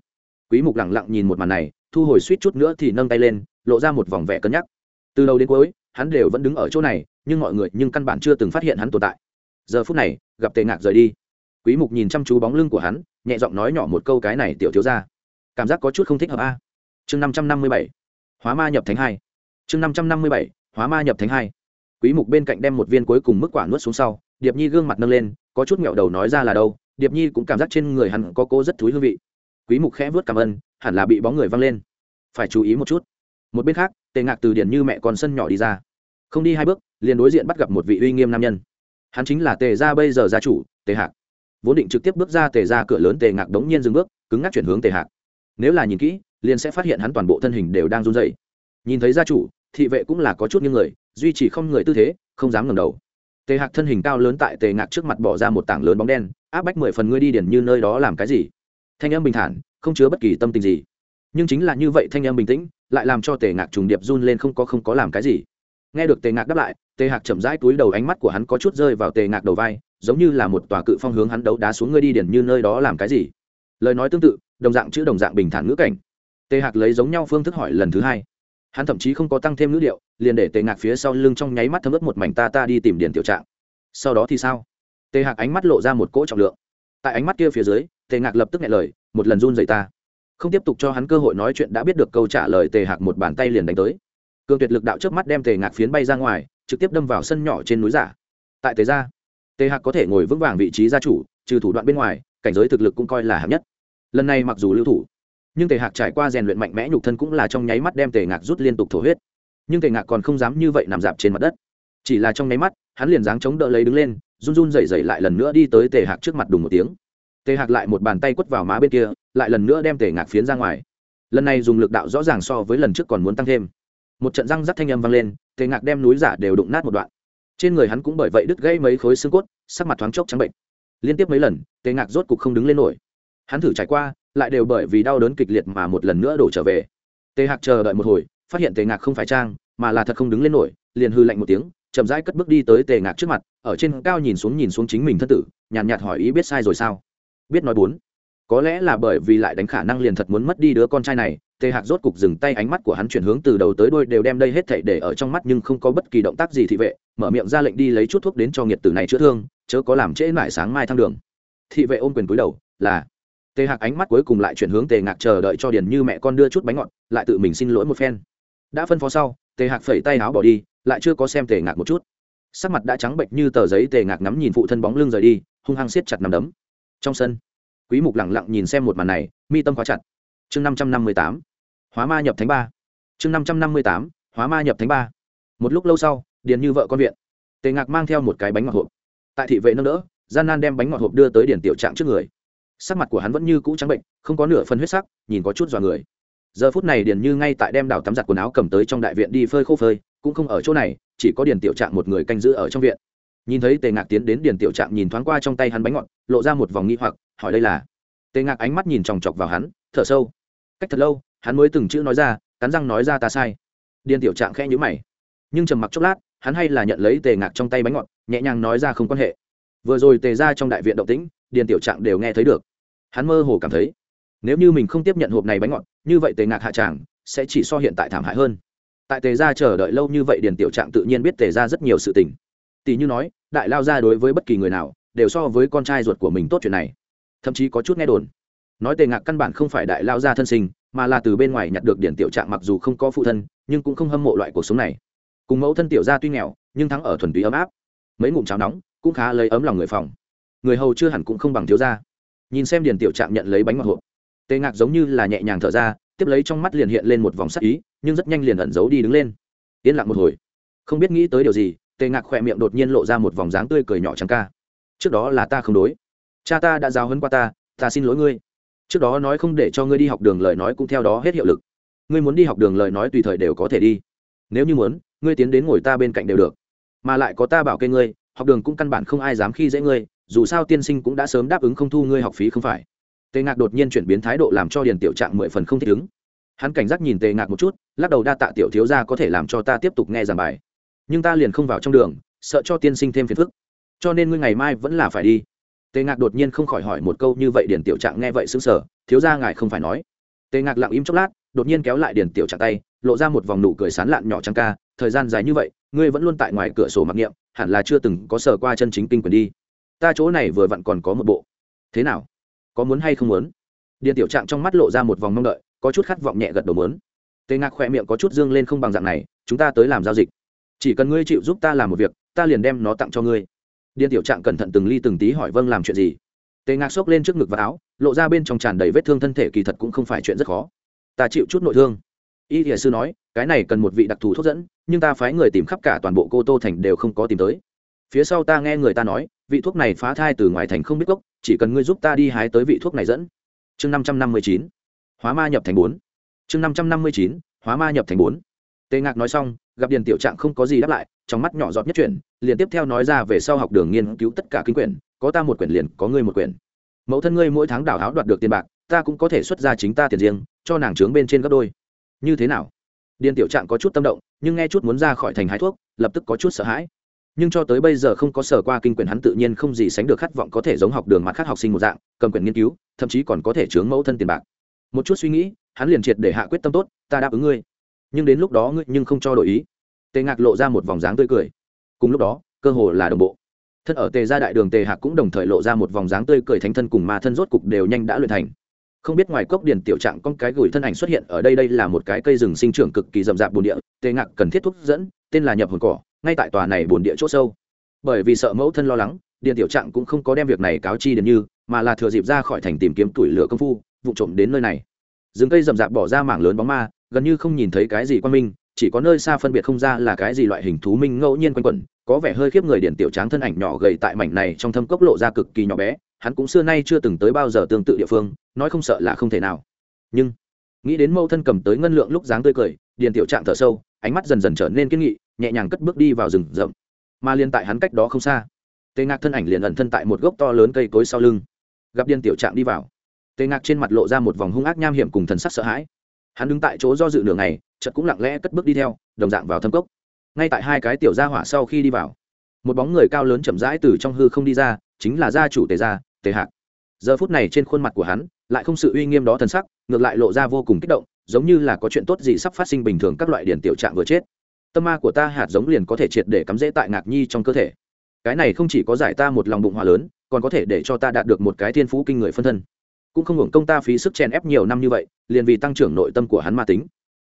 quý mục lẳng lặng nhìn một màn này, thu hồi suýt chút nữa thì nâng tay lên, lộ ra một vòng vẻ cân nhắc. Từ đầu đến cuối, hắn đều vẫn đứng ở chỗ này, nhưng mọi người nhưng căn bản chưa từng phát hiện hắn tồn tại. Giờ phút này, gặp tề ngạc rời đi quý mục nhìn chăm chú bóng lưng của hắn, nhẹ giọng nói nhỏ một câu cái này tiểu thiếu gia. Cảm giác có chút không thích hợp a. Chương 557 hóa ma nhập thánh hai. Chương 557 hóa ma nhập thánh hai. Quý mục bên cạnh đem một viên cuối cùng mức quả nuốt xuống sau, điệp nhi gương mặt nâng lên, có chút nghẹo đầu nói ra là đâu, điệp nhi cũng cảm giác trên người hắn có cô rất thúi hương vị. Quý mục khẽ vớt cảm ơn, hẳn là bị bóng người văng lên. Phải chú ý một chút. Một bên khác, tề ngạc từ điển như mẹ còn sân nhỏ đi ra. Không đi hai bước, liền đối diện bắt gặp một vị uy nghiêm nam nhân. Hắn chính là tề gia bây giờ gia chủ, tề hạc vốn định trực tiếp bước ra tề ra cửa lớn tề ngạc đống nhiên dừng bước, cứng ngắc chuyển hướng tề hạc. Nếu là nhìn kỹ, liền sẽ phát hiện hắn toàn bộ thân hình đều đang run dậy nhìn thấy gia chủ, thị vệ cũng là có chút những người, duy trì không người tư thế, không dám ngẩng đầu. Tề hạc thân hình cao lớn tại tề ngạc trước mặt bỏ ra một tảng lớn bóng đen, áp bách mười phần ngươi đi điển như nơi đó làm cái gì? Thanh em bình thản, không chứa bất kỳ tâm tình gì. Nhưng chính là như vậy thanh em bình tĩnh, lại làm cho tề ngạc trùng điệp run lên không có không có làm cái gì. Nghe được tề ngạc đáp lại, tề hạc chậm rãi túi đầu ánh mắt của hắn có chút rơi vào tề ngạc đầu vai giống như là một tòa cự phong hướng hắn đấu đá xuống ngươi đi điển như nơi đó làm cái gì? Lời nói tương tự, đồng dạng chữ đồng dạng bình thản ngữ cảnh. Tề hạc lấy giống nhau phương thức hỏi lần thứ hai. Hắn thậm chí không có tăng thêm ngữ điệu, liền để tề ngạc phía sau lưng trong nháy mắt thấm ướt một mảnh ta ta đi tìm điển tiểu trạng. Sau đó thì sao? Tề hạc ánh mắt lộ ra một cỗ trọng lượng. Tại ánh mắt kia phía dưới, tề ngạc lập tức nghe lời, một lần run dậy ta. Không tiếp tục cho hắn cơ hội nói chuyện đã biết được câu trả lời tề hạc một bàn tay liền đánh tới. Cường tuyệt lực đạo trước mắt đem tề ngạc phiến bay ra ngoài, trực tiếp đâm vào sân nhỏ trên núi giả. Tại tề ra tề hạc có thể ngồi vững vàng vị trí gia chủ, trừ thủ đoạn bên ngoài, cảnh giới thực lực cũng coi là hạng nhất. Lần này mặc dù lưu thủ, nhưng tề hạc trải qua rèn luyện mạnh mẽ nhục thân cũng là trong nháy mắt đem tề ngạc rút liên tục thổ huyết. Nhưng tề ngạc còn không dám như vậy nằm dạp trên mặt đất. Chỉ là trong nháy mắt, hắn liền dáng chống đỡ lấy đứng lên, run run dậy dậy lại lần nữa đi tới tề hạc trước mặt đùng một tiếng. Tề hạc lại một bàn tay quất vào má bên kia, lại lần nữa đem tề ngạc phiến ra ngoài. Lần này dùng lực đạo rõ ràng so với lần trước còn muốn tăng thêm. Một trận răng rắc thanh âm vang lên, tề ngạc đem núi giả đều đụng nát một đoạn trên người hắn cũng bởi vậy đứt gãy mấy khối xương cốt sắc mặt thoáng chốc trắng bệnh. Liên tiếp mấy lần tề ngạc rốt cục không đứng lên nổi. Hắn thử trải qua lại đều bởi vì đau đớn kịch liệt mà một lần nữa đổ trở về. Tề hạc chờ đợi một hồi phát hiện tề ngạc không phải trang mà là thật không đứng lên nổi liền hư lạnh một tiếng chậm rãi cất bước đi tới tề ngạc trước mặt ở trên cao nhìn xuống nhìn xuống chính mình thân tử nhàn nhạt, nhạt hỏi ý biết sai rồi sao? Biết nói bốn. Có lẽ là bởi vì lại đánh khả năng liền thật muốn mất đi đứa con trai này tề hạc rốt cục dừng tay, ánh mắt của hắn chuyển hướng từ đầu tới đôi đều đem đây hết thảy để ở trong mắt nhưng không có bất kỳ động tác gì thị vệ, mở miệng ra lệnh đi lấy chút thuốc đến cho nghiệt tử này chữa thương, chớ có làm trễ mãi sáng mai thăng đường. Thị vệ ôm quyền cúi đầu, là. Tề hạc ánh mắt cuối cùng lại chuyển hướng tề ngạc chờ đợi cho điền như mẹ con đưa chút bánh ngọt, lại tự mình xin lỗi một phen. Đã phân phó sau, tề hạc phẩy tay áo bỏ đi, lại chưa có xem tề ngạc một chút. Sắc mặt đã trắng bệnh như tờ giấy, tề ngạc ngắm nhìn phụ thân bóng lưng rời đi, hung hăng siết chặt nằm đấm. Trong sân, quý mục lặng lặng nhìn xem một màn này, mi tâm khóa chặt. Chương 558 hóa ma nhập thánh ba. Chương 558 hóa ma nhập thánh ba. Một lúc lâu sau, điền như vợ con viện. Tề ngạc mang theo một cái bánh ngọt hộp. Tại thị vệ nâng đỡ, gian nan đem bánh ngọt hộp đưa tới điền tiểu trạng trước người. Sắc mặt của hắn vẫn như cũ trắng bệnh, không có nửa phần huyết sắc, nhìn có chút dọa người. Giờ phút này điền như ngay tại đem đào tắm giặt quần áo cầm tới trong đại viện đi phơi khô phơi, cũng không ở chỗ này, chỉ có điền tiểu trạng một người canh giữ ở trong viện. Nhìn thấy tề ngạc tiến đến, điền tiểu trạng nhìn thoáng qua trong tay hắn bánh ngọt, lộ ra một vòng nghi hoặc, hỏi đây là. Tề ngạc ánh mắt nhìn chòng chọc vào hắn, thở sâu. Cách thật lâu hắn mới từng chữ nói ra, cắn răng nói ra ta sai. Điền tiểu trạng khẽ nhữ mày. Nhưng trầm mặc chốc lát, hắn hay là nhận lấy tề ngạc trong tay bánh ngọt, nhẹ nhàng nói ra không quan hệ. Vừa rồi tề ra trong đại viện động tĩnh, điền tiểu trạng đều nghe thấy được. Hắn mơ hồ cảm thấy, nếu như mình không tiếp nhận hộp này bánh ngọt, như vậy tề ngạc hạ tràng sẽ chỉ so hiện tại thảm hại hơn. Tại tề gia chờ đợi lâu như vậy, điền tiểu trạng tự nhiên biết tề gia rất nhiều sự tình. Tỷ như nói, đại lao gia đối với bất kỳ người nào, đều so với con trai ruột của mình tốt chuyện này. Thậm chí có chút nghe đồn. Nói tề ngạc căn bản không phải đại lao gia thân sinh mà là từ bên ngoài nhặt được điển tiểu trạng mặc dù không có phụ thân, nhưng cũng không hâm mộ loại cuộc sống này. Cùng mẫu thân tiểu gia tuy nghèo, nhưng thắng ở thuần túy ấm áp. Mấy ngụm cháo nóng, cũng khá lấy ấm lòng người phòng. Người hầu chưa hẳn cũng không bằng thiếu gia. Nhìn xem điền tiểu trạng nhận lấy bánh ngọt hộp tề ngạc giống như là nhẹ nhàng thở ra, tiếp lấy trong mắt liền hiện lên một vòng sắc ý, nhưng rất nhanh liền ẩn giấu đi đứng lên. Yên lặng một hồi. Không biết nghĩ tới điều gì, tề ngạc khỏe miệng đột nhiên lộ ra một vòng dáng tươi cười nhỏ trắng ca. Trước đó là ta không đối. Cha ta đã giáo hấn qua ta ta xin lỗi ngươi trước đó nói không để cho ngươi đi học đường lời nói cũng theo đó hết hiệu lực. Ngươi muốn đi học đường lời nói tùy thời đều có thể đi. Nếu như muốn, ngươi tiến đến ngồi ta bên cạnh đều được. Mà lại có ta bảo kê ngươi, học đường cũng căn bản không ai dám khi dễ ngươi, dù sao tiên sinh cũng đã sớm đáp ứng không thu ngươi học phí không phải. Tề ngạc đột nhiên chuyển biến thái độ làm cho điền tiểu trạng mười phần không thích ứng. Hắn cảnh giác nhìn tề ngạc một chút, lắc đầu đa tạ tiểu thiếu ra có thể làm cho ta tiếp tục nghe giảng bài. Nhưng ta liền không vào trong đường, sợ cho tiên sinh thêm phiền phức. Cho nên ngươi ngày mai vẫn là phải đi tề ngạc đột nhiên không khỏi hỏi một câu như vậy điền tiểu trạng nghe vậy xứng sở thiếu ra ngài không phải nói. Tề ngạc lặng im chốc lát, đột nhiên kéo lại điền tiểu trạng tay, lộ ra một vòng nụ cười sán lạn nhỏ trắng ca, thời gian dài như vậy, ngươi vẫn luôn tại ngoài cửa sổ mặc niệm, hẳn là chưa từng có sờ qua chân chính kinh quyền đi. Ta chỗ này vừa vặn còn có một bộ. Thế nào? Có muốn hay không muốn? Điền tiểu trạng trong mắt lộ ra một vòng mong đợi, có chút khát vọng nhẹ gật đầu muốn. Tề ngạc khỏe miệng có chút dương lên không bằng dạng này, chúng ta tới làm giao dịch. Chỉ cần ngươi chịu giúp ta làm một việc, ta liền đem nó tặng cho ngươi. Điên tiểu trạng cẩn thận từng ly từng tí hỏi vâng làm chuyện gì. Tề ngạc xốc lên trước ngực và áo, lộ ra bên trong tràn đầy vết thương thân thể kỳ thật cũng không phải chuyện rất khó. Ta chịu chút nội thương. Y thiền sư nói, cái này cần một vị đặc thù thuốc dẫn, nhưng ta phái người tìm khắp cả toàn bộ cô tô thành đều không có tìm tới. Phía sau ta nghe người ta nói, vị thuốc này phá thai từ ngoài thành không biết gốc, chỉ cần ngươi giúp ta đi hái tới vị thuốc này dẫn. Chương năm trăm năm mươi chín, hóa ma nhập thành bốn. Chương năm trăm năm mươi chín, hóa ma nhập thành bốn. Tề ngạc nói xong gặp điền tiểu trạng không có gì đáp lại, trong mắt nhỏ giọt nhất chuyển, liền tiếp theo nói ra về sau học đường nghiên cứu tất cả kinh quyển, có ta một quyển liền có ngươi một quyển. Mẫu thân ngươi mỗi tháng đảo áo đoạt được tiền bạc, ta cũng có thể xuất ra chính ta tiền riêng, cho nàng trướng bên trên gấp đôi. Như thế nào? Điền tiểu trạng có chút tâm động, nhưng nghe chút muốn ra khỏi thành hái thuốc, lập tức có chút sợ hãi. Nhưng cho tới bây giờ không có sở qua kinh quyển hắn tự nhiên không gì sánh được khát vọng có thể giống học đường mặt khác học sinh một dạng, cầm quyển nghiên cứu, thậm chí còn có thể chướng mẫu thân tiền bạc. Một chút suy nghĩ, hắn liền triệt để hạ quyết tâm tốt, ta đáp ứng ngươi nhưng đến lúc đó ngươi nhưng không cho đổi ý. Tề ngạc lộ ra một vòng dáng tươi cười. Cùng lúc đó, cơ hồ là đồng bộ. Thân ở tề gia đại đường tề hạc cũng đồng thời lộ ra một vòng dáng tươi cười thánh thân cùng ma thân rốt cục đều nhanh đã luyện thành. Không biết ngoài cốc điền tiểu trạng con cái gửi thân ảnh xuất hiện ở đây đây là một cái cây rừng sinh trưởng cực kỳ rậm rạp bồn địa, tề ngạc cần thiết thúc dẫn, tên là nhập hồn cỏ, ngay tại tòa này bồn địa chỗ sâu. Bởi vì sợ mẫu thân lo lắng điền tiểu trạng cũng không có đem việc này cáo chi đến như, mà là thừa dịp ra khỏi thành tìm kiếm tuổi lửa công phu, vụ trộm đến nơi này. Rừng cây rậm rạp bỏ ra mảng lớn bóng ma gần như không nhìn thấy cái gì quan minh, chỉ có nơi xa phân biệt không ra là cái gì loại hình thú minh ngẫu nhiên quanh quẩn, có vẻ hơi khiếp người điển tiểu tráng thân ảnh nhỏ gầy tại mảnh này trong thâm cốc lộ ra cực kỳ nhỏ bé, hắn cũng xưa nay chưa từng tới bao giờ tương tự địa phương, nói không sợ là không thể nào. Nhưng, nghĩ đến mâu thân cầm tới ngân lượng lúc dáng tươi cười điền tiểu trạng thở sâu, ánh mắt dần dần trở nên kiên nghị, nhẹ nhàng cất bước đi vào rừng rậm. Mà liên tại hắn cách đó không xa, tề ngạc thân ảnh liền ẩn thân tại một gốc to lớn cây cối sau lưng. Gặp điền tiểu trạng đi vào, tề ngạc trên mặt lộ ra một vòng hung ác nham hiểm cùng thần sắc sợ hãi hắn đứng tại chỗ do dự nửa ngày, chợt cũng lặng lẽ cất bước đi theo, đồng dạng vào thâm cốc. Ngay tại hai cái tiểu gia hỏa sau khi đi vào, một bóng người cao lớn chậm rãi từ trong hư không đi ra, chính là gia chủ tề gia, tề hạc. Giờ phút này trên khuôn mặt của hắn, lại không sự uy nghiêm đó thần sắc, ngược lại lộ ra vô cùng kích động, giống như là có chuyện tốt gì sắp phát sinh bình thường các loại điển tiểu trạng vừa chết. Tâm ma của ta hạt giống liền có thể triệt để cắm rễ tại ngạc nhi trong cơ thể. Cái này không chỉ có giải ta một lòng bụng hòa lớn, còn có thể để cho ta đạt được một cái thiên phú kinh người phân thân cũng không hưởng công ta phí sức chèn ép nhiều năm như vậy, liền vì tăng trưởng nội tâm của hắn ma tính.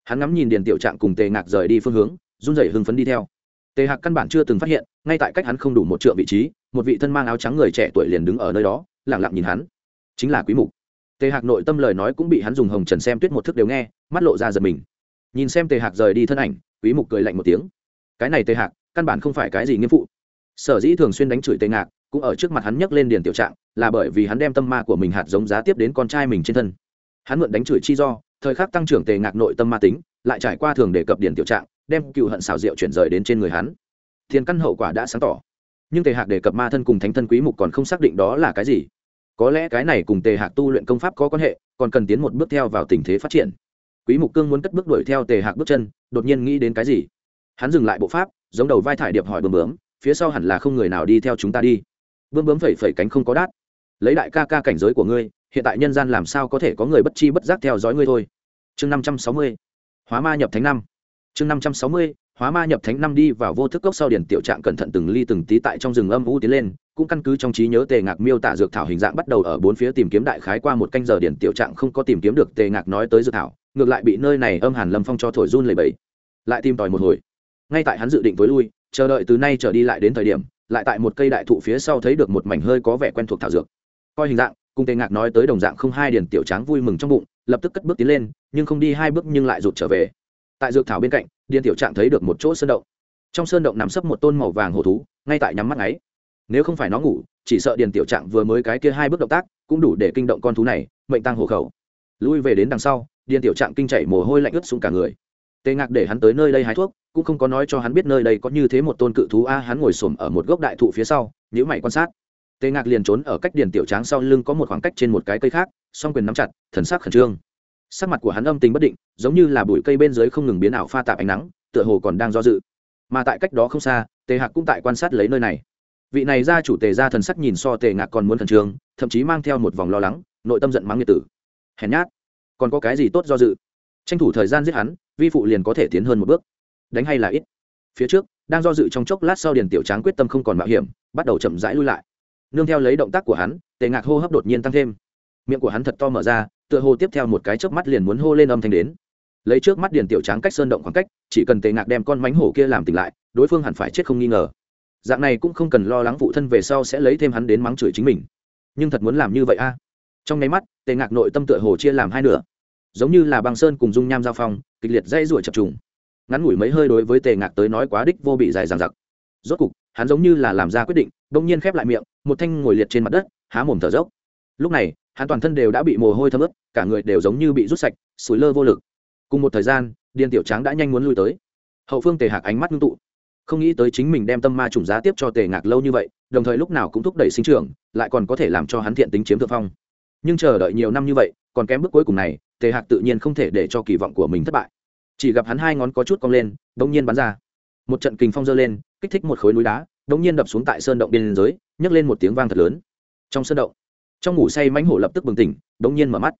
Hắn ngắm nhìn điền tiểu trạng cùng tề ngạc rời đi phương hướng, run rẩy hưng phấn đi theo. Tề hạc căn bản chưa từng phát hiện, ngay tại cách hắn không đủ một trượng vị trí, một vị thân mang áo trắng người trẻ tuổi liền đứng ở nơi đó lẳng lặng nhìn hắn. Chính là quý mục. Tề hạc nội tâm lời nói cũng bị hắn dùng hồng trần xem tuyết một thức đều nghe, mắt lộ ra giật mình. Nhìn xem tề hạc rời đi thân ảnh, quý mục cười lạnh một tiếng. Cái này tề hạc, căn bản không phải cái gì nghiêm phụ. Sở dĩ thường xuyên đánh chửi tề ngạc cũng ở trước mặt hắn nhấc lên điền tiểu trạng, là bởi vì hắn đem tâm ma của mình hạt giống giá tiếp đến con trai mình trên thân. Hắn mượn đánh chửi chi do, thời khắc tăng trưởng tề ngạc nội tâm ma tính, lại trải qua thường đề cập điền tiểu trạng, đem cựu hận xảo diệu chuyển rời đến trên người hắn. Thiên căn hậu quả đã sáng tỏ. Nhưng tề hạc đề cập ma thân cùng thánh thân quý mục còn không xác định đó là cái gì. Có lẽ cái này cùng tề hạc tu luyện công pháp có quan hệ, còn cần tiến một bước theo vào tình thế phát triển. Quý mục cương muốn cất bước đuổi theo tề hạc bước chân, đột nhiên nghĩ đến cái gì? Hắn dừng lại bộ pháp, giống đầu vai thải điệp hỏi bướm bướm, phía sau hẳn là không người nào đi theo chúng ta đi bươm bướm phẩy phẩy cánh không có đát. Lấy đại ca ca cảnh giới của ngươi, hiện tại nhân gian làm sao có thể có người bất chi bất giác theo dõi ngươi thôi. Chương 560 hóa ma nhập thánh năm. Chương 560 hóa ma nhập thánh năm đi vào vô thức cốc sau điển tiểu trạng cẩn thận từng ly từng tí tại trong rừng âm u tiến lên, cũng căn cứ trong trí nhớ tề ngạc miêu tả dược thảo hình dạng bắt đầu ở bốn phía tìm kiếm đại khái qua một canh giờ điển tiểu trạng không có tìm kiếm được tề ngạc nói tới dược thảo, ngược lại bị nơi này âm hàn lâm phong cho thổi run lầy bẫy lại tìm tòi một hồi. Ngay tại hắn dự định tối lui, chờ đợi từ nay trở đi lại đến thời điểm lại tại một cây đại thụ phía sau thấy được một mảnh hơi có vẻ quen thuộc thảo dược. Coi hình dạng cùng tề ngạc nói tới đồng dạng không hai điển tiểu tráng vui mừng trong bụng, lập tức cất bước tiến lên, nhưng không đi hai bước nhưng lại rụt trở về. Tại dược thảo bên cạnh, điền tiểu trạng thấy được một chỗ sơn động. Trong sơn động nằm sấp một tôn màu vàng hổ thú, ngay tại nhắm mắt ấy nếu không phải nó ngủ, chỉ sợ điền tiểu trạng vừa mới cái kia hai bước động tác, cũng đủ để kinh động con thú này, mệnh tăng hổ khẩu. Lui về đến đằng sau, điền tiểu trạng kinh chảy mồ hôi lạnh ướt xuống cả người tề ngạc để hắn tới nơi đây hái thuốc, cũng không có nói cho hắn biết nơi đây có như thế một tôn cự thú a, hắn ngồi xổm ở một gốc đại thụ phía sau nhữ mày quan sát. Tề ngạc liền trốn ở cách điền tiểu tráng sau lưng có một khoảng cách trên một cái cây khác, song quyền nắm chặt, thần sắc khẩn trương. Sắc mặt của hắn âm tình bất định, giống như là bụi cây bên dưới không ngừng biến ảo pha tạp ánh nắng, tựa hồ còn đang do dự. Mà tại cách đó không xa, tề hạc cũng tại quan sát lấy nơi này. Vị này ra chủ tề ra thần sắc nhìn so tề ngạc còn muốn khẩn trương, thậm chí mang theo một vòng lo lắng, nội tâm giận mắng nghiệt tử. Hèn nhát. Còn có cái gì tốt do dự? Tranh thủ thời gian giết hắn vi phụ liền có thể tiến hơn một bước. Đánh hay là ít. Phía trước, đang do dự trong chốc lát sau điền tiểu tráng quyết tâm không còn mạo hiểm, bắt đầu chậm rãi lui lại. Nương theo lấy động tác của hắn, tề ngạc hô hấp đột nhiên tăng thêm. Miệng của hắn thật to mở ra, tựa hồ tiếp theo một cái chớp mắt liền muốn hô lên âm thanh đến. Lấy trước mắt điền tiểu tráng cách sơn động khoảng cách, chỉ cần tề ngạc đem con mánh hổ kia làm tỉnh lại, đối phương hẳn phải chết không nghi ngờ. Dạng này cũng không cần lo lắng phụ thân về sau sẽ lấy thêm hắn đến mắng chửi chính mình. Nhưng thật muốn làm như vậy a. Trong nháy mắt, tề ngạc nội tâm tựa hồ chia làm hai nửa giống như là băng sơn cùng dung nham giao phong, kịch liệt dây ruổi chập trùng. Ngắn ngủi mấy hơi đối với tề ngạc tới nói quá đích vô bị dài dằng dặc. Rốt cục, hắn giống như là làm ra quyết định bỗng nhiên khép lại miệng, một thanh ngồi liệt trên mặt đất, há mồm thở dốc. Lúc này, hắn toàn thân đều đã bị mồ hôi thấm ướt, cả người đều giống như bị rút sạch, sủi lơ vô lực. Cùng một thời gian điền tiểu tráng đã nhanh muốn lui tới. Hậu phương tề hạc ánh mắt ngưng tụ. Không nghĩ tới chính mình đem tâm ma trùng giá tiếp cho tề ngạc lâu như vậy, đồng thời lúc nào cũng thúc đẩy sinh trưởng, lại còn có thể làm cho hắn thiện tính chiếm thượng phong. Nhưng chờ đợi nhiều năm như vậy còn kém bước cuối cùng này, tề hạc tự nhiên không thể để cho kỳ vọng của mình thất bại. Chỉ gặp hắn hai ngón có chút cong lên đ ỗ n g nhiên bắn ra. Một trận kình phong dơ lên, kích thích một khối núi đá đ ỗ n g nhiên đập xuống tại sơn động biên giới, nhấc lên một tiếng vang thật lớn. Trong sơn động, trong ngủ say mánh hổ lập tức bừng tỉnh đ ỗ n g nhiên mở mắt.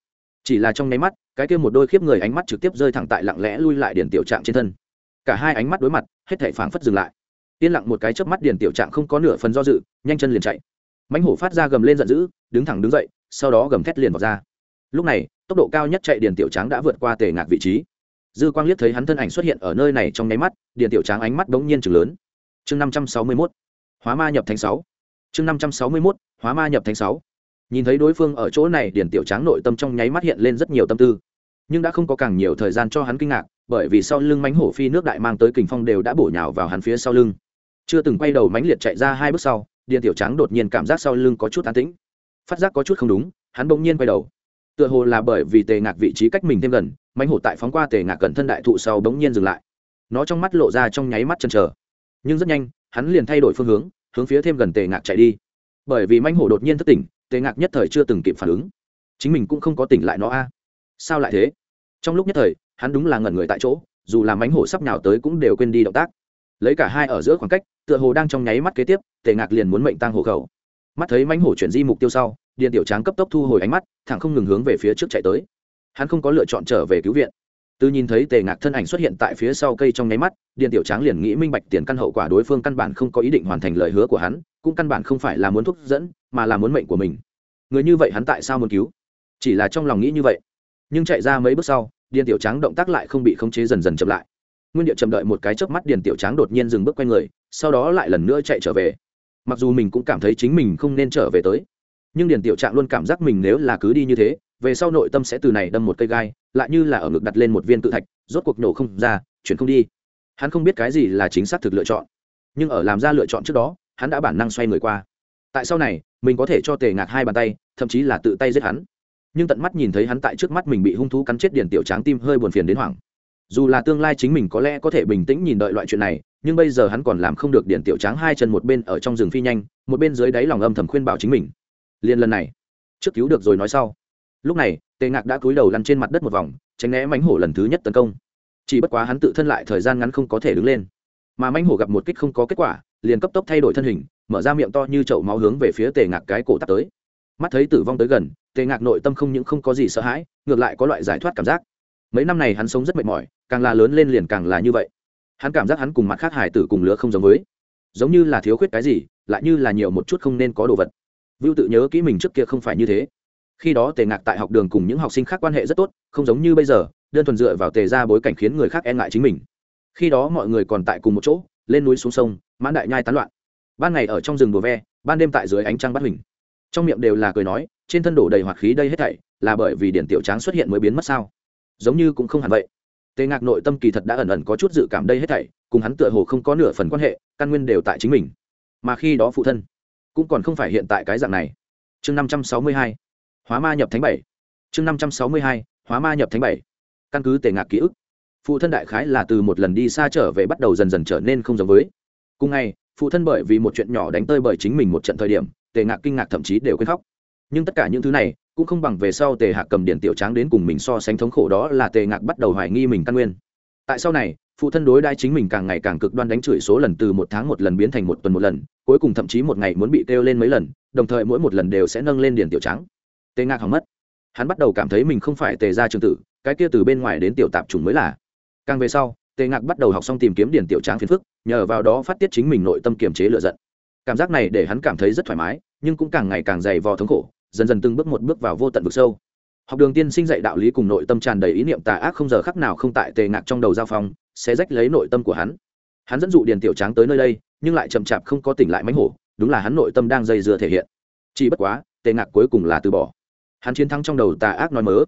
Chỉ là trong nháy mắt, cái kia một đôi khiếp người ánh mắt trực tiếp rơi thẳng tại lặng lẽ lui lại điển tiểu trạng trên thân. Cả hai ánh mắt đối mặt, hết thể phảng phất dừng lại. Yên lặng một cái chớp mắt điển tiểu trạng không có nửa phần do dự, nhanh chân liền chạy. Mánh hổ phát ra gầm lên giận dữ, đứng thẳng đứng dậy, sau đó gầm thét liền vào ra lúc này, tốc độ cao nhất chạy điền tiểu tráng đã vượt qua tề ngạc vị trí. Dư quang liếc thấy hắn thân ảnh xuất hiện ở nơi này trong nháy mắt, điền tiểu tráng ánh mắt bỗng nhiên chừng lớn. Chương năm trăm sáu mươi mốt, hóa ma nhập thành sáu. Chương năm trăm sáu mươi mốt, hóa ma nhập thành sáu. Nhìn thấy đối phương ở chỗ này, điền tiểu tráng nội tâm trong nháy mắt hiện lên rất nhiều tâm tư. Nhưng đã không có càng nhiều thời gian cho hắn kinh ngạc, bởi vì sau lưng mánh hổ phi nước đại mang tới kình phong đều đã bổ nhào vào hắn phía sau lưng. Chưa từng quay đầu mánh liệt chạy ra hai bước sau điện tiểu tráng đột nhiên cảm giác sau lưng có chút an tĩnh. Phát giác có chút không đúng, hắn bỗng nhiên quay đầu tựa hồ là bởi vì tề ngạc vị trí cách mình thêm gần mánh hổ tại phóng qua tề ngạc cẩn thân đại thụ sau bỗng nhiên dừng lại. Nó trong mắt lộ ra trong nháy mắt chân chờ. Nhưng rất nhanh, hắn liền thay đổi phương hướng hướng phía thêm gần tề ngạc chạy đi. Bởi vì mánh hổ đột nhiên thất tỉnh, tề ngạc nhất thời chưa từng kịp phản ứng. Chính mình cũng không có tỉnh lại nó a. Sao lại thế? Trong lúc nhất thời, hắn đúng là ngẩn người tại chỗ, dù là mánh hổ sắp nhào tới cũng đều quên đi động tác. Lấy cả hai ở giữa khoảng cách, tựa hồ đang trong nháy mắt kế tiếp, tề ngạc liền muốn mệnh tăng hộ khẩu. Mắt thấy mánh hổ chuyển di mục tiêu sau Điền tiểu tráng cấp tốc thu hồi ánh mắt, thẳng không ngừng hướng về phía trước chạy tới. Hắn không có lựa chọn trở về cứu viện. Từ nhìn thấy tề ngạc thân ảnh xuất hiện tại phía sau cây trong nháy mắt, Điền tiểu tráng liền nghĩ minh bạch tiền căn hậu quả đối phương căn bản không có ý định hoàn thành lời hứa của hắn, cũng căn bản không phải là muốn thúc dẫn mà là muốn mệnh của mình. Người như vậy hắn tại sao muốn cứu? Chỉ là trong lòng nghĩ như vậy. Nhưng chạy ra mấy bước sau, Điền tiểu tráng động tác lại không bị khống chế dần dần chậm lại. Nguyên địa chậm đợi một cái chớp mắt, Điền tiểu tráng đột nhiên dừng bước q u a y người, sau đó lại lần nữa chạy trở về. Mặc dù mình cũng cảm thấy chính mình không nên trở về tới nhưng điền tiểu trạng luôn cảm giác mình nếu là cứ đi như thế, về sau nội tâm sẽ từ này đâm một cây gai, lại như là ở ngực đặt lên một viên tự thạch, rốt cuộc nổ không ra, chuyển không đi. Hắn không biết cái gì là chính xác thực lựa chọn, nhưng ở làm ra lựa chọn trước đó, hắn đã bản năng xoay người qua. Tại sau này, mình có thể cho tề ngạc hai bàn tay, thậm chí là tự tay giết hắn. Nhưng tận mắt nhìn thấy hắn tại trước mắt mình bị hung thú cắn chết điền tiểu tráng tim hơi buồn phiền đến hoảng. Dù là tương lai chính mình có lẽ có thể bình tĩnh nhìn đợi loại chuyện này, nhưng bây giờ hắn còn làm không được điển tiểu tráng hai chân một bên ở trong rừng phi nhanh, một bên dưới đáy lòng âm thầm khuyên bảo chính mình liền lần này. Trước cứu được rồi nói sau. Lúc này, tề ngạc đã cúi đầu lăn trên mặt đất một vòng, tránh né mánh hổ lần thứ nhất tấn công. Chỉ bất quá hắn tự thân lại thời gian ngắn không có thể đứng lên. Mà mánh hổ gặp một kích không có kết quả, liền cấp tốc thay đổi thân hình, mở ra miệng to như chậu máu hướng về phía tề ngạc cái cổ tắt tới. Mắt thấy tử vong tới gần, tề ngạc nội tâm không những không có gì sợ hãi, ngược lại có loại giải thoát cảm giác. Mấy năm này hắn sống rất mệt mỏi, càng là lớn lên liền càng là như vậy. Hắn cảm giác hắn cùng mặt khác hải tử cùng lứa không giống với. Giống như là thiếu khuyết cái gì, lại như là nhiều một chút không nên có đồ vật vưu tự nhớ kỹ mình trước kia không phải như thế. Khi đó tề ngạc tại học đường cùng những học sinh khác quan hệ rất tốt, không giống như bây giờ, đơn thuần dựa vào tề ra bối cảnh khiến người khác e ngại chính mình. Khi đó mọi người còn tại cùng một chỗ, lên núi xuống sông, mãn đại nhai tán loạn. Ban ngày ở trong rừng bồ ve, ban đêm tại dưới ánh trăng bắt hình trong miệng đều là cười nói, trên thân đổ đầy hoạt khí đây hết thảy, là bởi vì điển tiểu tráng xuất hiện mới biến mất sao? Giống như cũng không hẳn vậy. Tề ngạc nội tâm kỳ thật đã ẩn ẩn có chút dự cảm đây hết thảy, cùng hắn tựa hồ không có nửa phần quan hệ, căn nguyên đều tại chính mình. Mà khi đó phụ thân cũng còn không phải hiện tại cái dạng này. Chương năm trăm sáu mươi hai, hóa ma nhập thánh bảy. Chương năm trăm sáu mươi hai, hóa ma nhập thánh bảy. Căn cứ tề ngạc ký ức, phụ thân đại khái là từ một lần đi xa trở về bắt đầu dần dần trở nên không giống với. Cùng ngày, phụ thân bởi vì một chuyện nhỏ đánh tơi bởi chính mình một trận thời điểm, tề ngạc kinh ngạc thậm chí đều quên khóc. Nhưng tất cả những thứ này cũng không bằng về sau tề hạ cầm điện tiểu tráng đến cùng mình so sánh thống khổ đó là tề ngạc bắt đầu hoài nghi mình căn nguyên. Tại sau này phụ thân đối đai chính mình càng ngày càng cực đoan đánh chửi số lần từ một tháng một lần biến thành một tuần một lần, cuối cùng thậm chí một ngày muốn bị kêu lên mấy lần, đồng thời mỗi một lần đều sẽ nâng lên điền tiểu trắng. Tề ngạc hỏng mất. Hắn bắt đầu cảm thấy mình không phải tề gia trường tử, cái kia từ bên ngoài đến tiểu tạp chủng mới là. Càng về sau, tề ngạc bắt đầu học xong tìm kiếm điền tiểu tráng phiền phức, nhờ vào đó phát tiết chính mình nội tâm kiềm chế lựa giận. Cảm giác này để hắn cảm thấy rất thoải mái, nhưng cũng càng ngày càng dày vò thống khổ, dần dần từng bước một bước vào vô tận vực sâu. Học đường tiên sinh dạy đạo lý cùng nội tâm tràn đầy ý niệm tà ác không giờ khắc nào không tại tề ngạc trong đầu giao phong sẽ rách lấy nội tâm của hắn. Hắn dẫn dụ điền tiểu tráng tới nơi đây, nhưng lại chậm chạp không có tỉnh lại mánh hổ, đúng là hắn nội tâm đang dây dưa thể hiện. Chỉ bất quá, tề ngạc cuối cùng là từ bỏ. Hắn chiến thắng trong đầu tà ác nói mớ.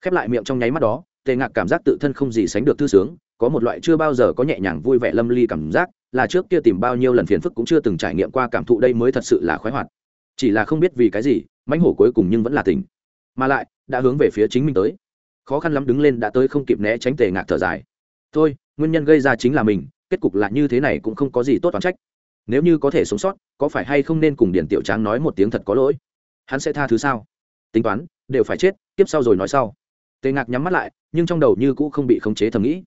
Khép lại miệng trong nháy mắt đó, tề ngạc cảm giác tự thân không gì sánh được thư sướng, có một loại chưa bao giờ có nhẹ nhàng vui vẻ lâm ly cảm giác, là trước kia tìm bao nhiêu lần phiền phức cũng chưa từng trải nghiệm qua cảm thụ đây mới thật sự là khoái hoạt. Chỉ là không biết vì cái gì mánh hổ cuối cùng nhưng vẫn là tỉnh. Mà lại, đã hướng về phía chính mình tới. Khó khăn lắm đứng lên đã tới không kịp né tránh tề ngạc thở dài thôi, nguyên nhân gây ra chính là mình, kết cục là như thế này cũng không có gì tốt toán trách. Nếu như có thể sống sót, có phải hay không nên cùng điển tiểu tráng nói một tiếng thật có lỗi? Hắn sẽ tha thứ sao? Tính toán, đều phải chết tiếp sau rồi nói sau. Tề ngạc nhắm mắt lại, nhưng trong đầu như cũ không bị khống chế thầm nghĩ.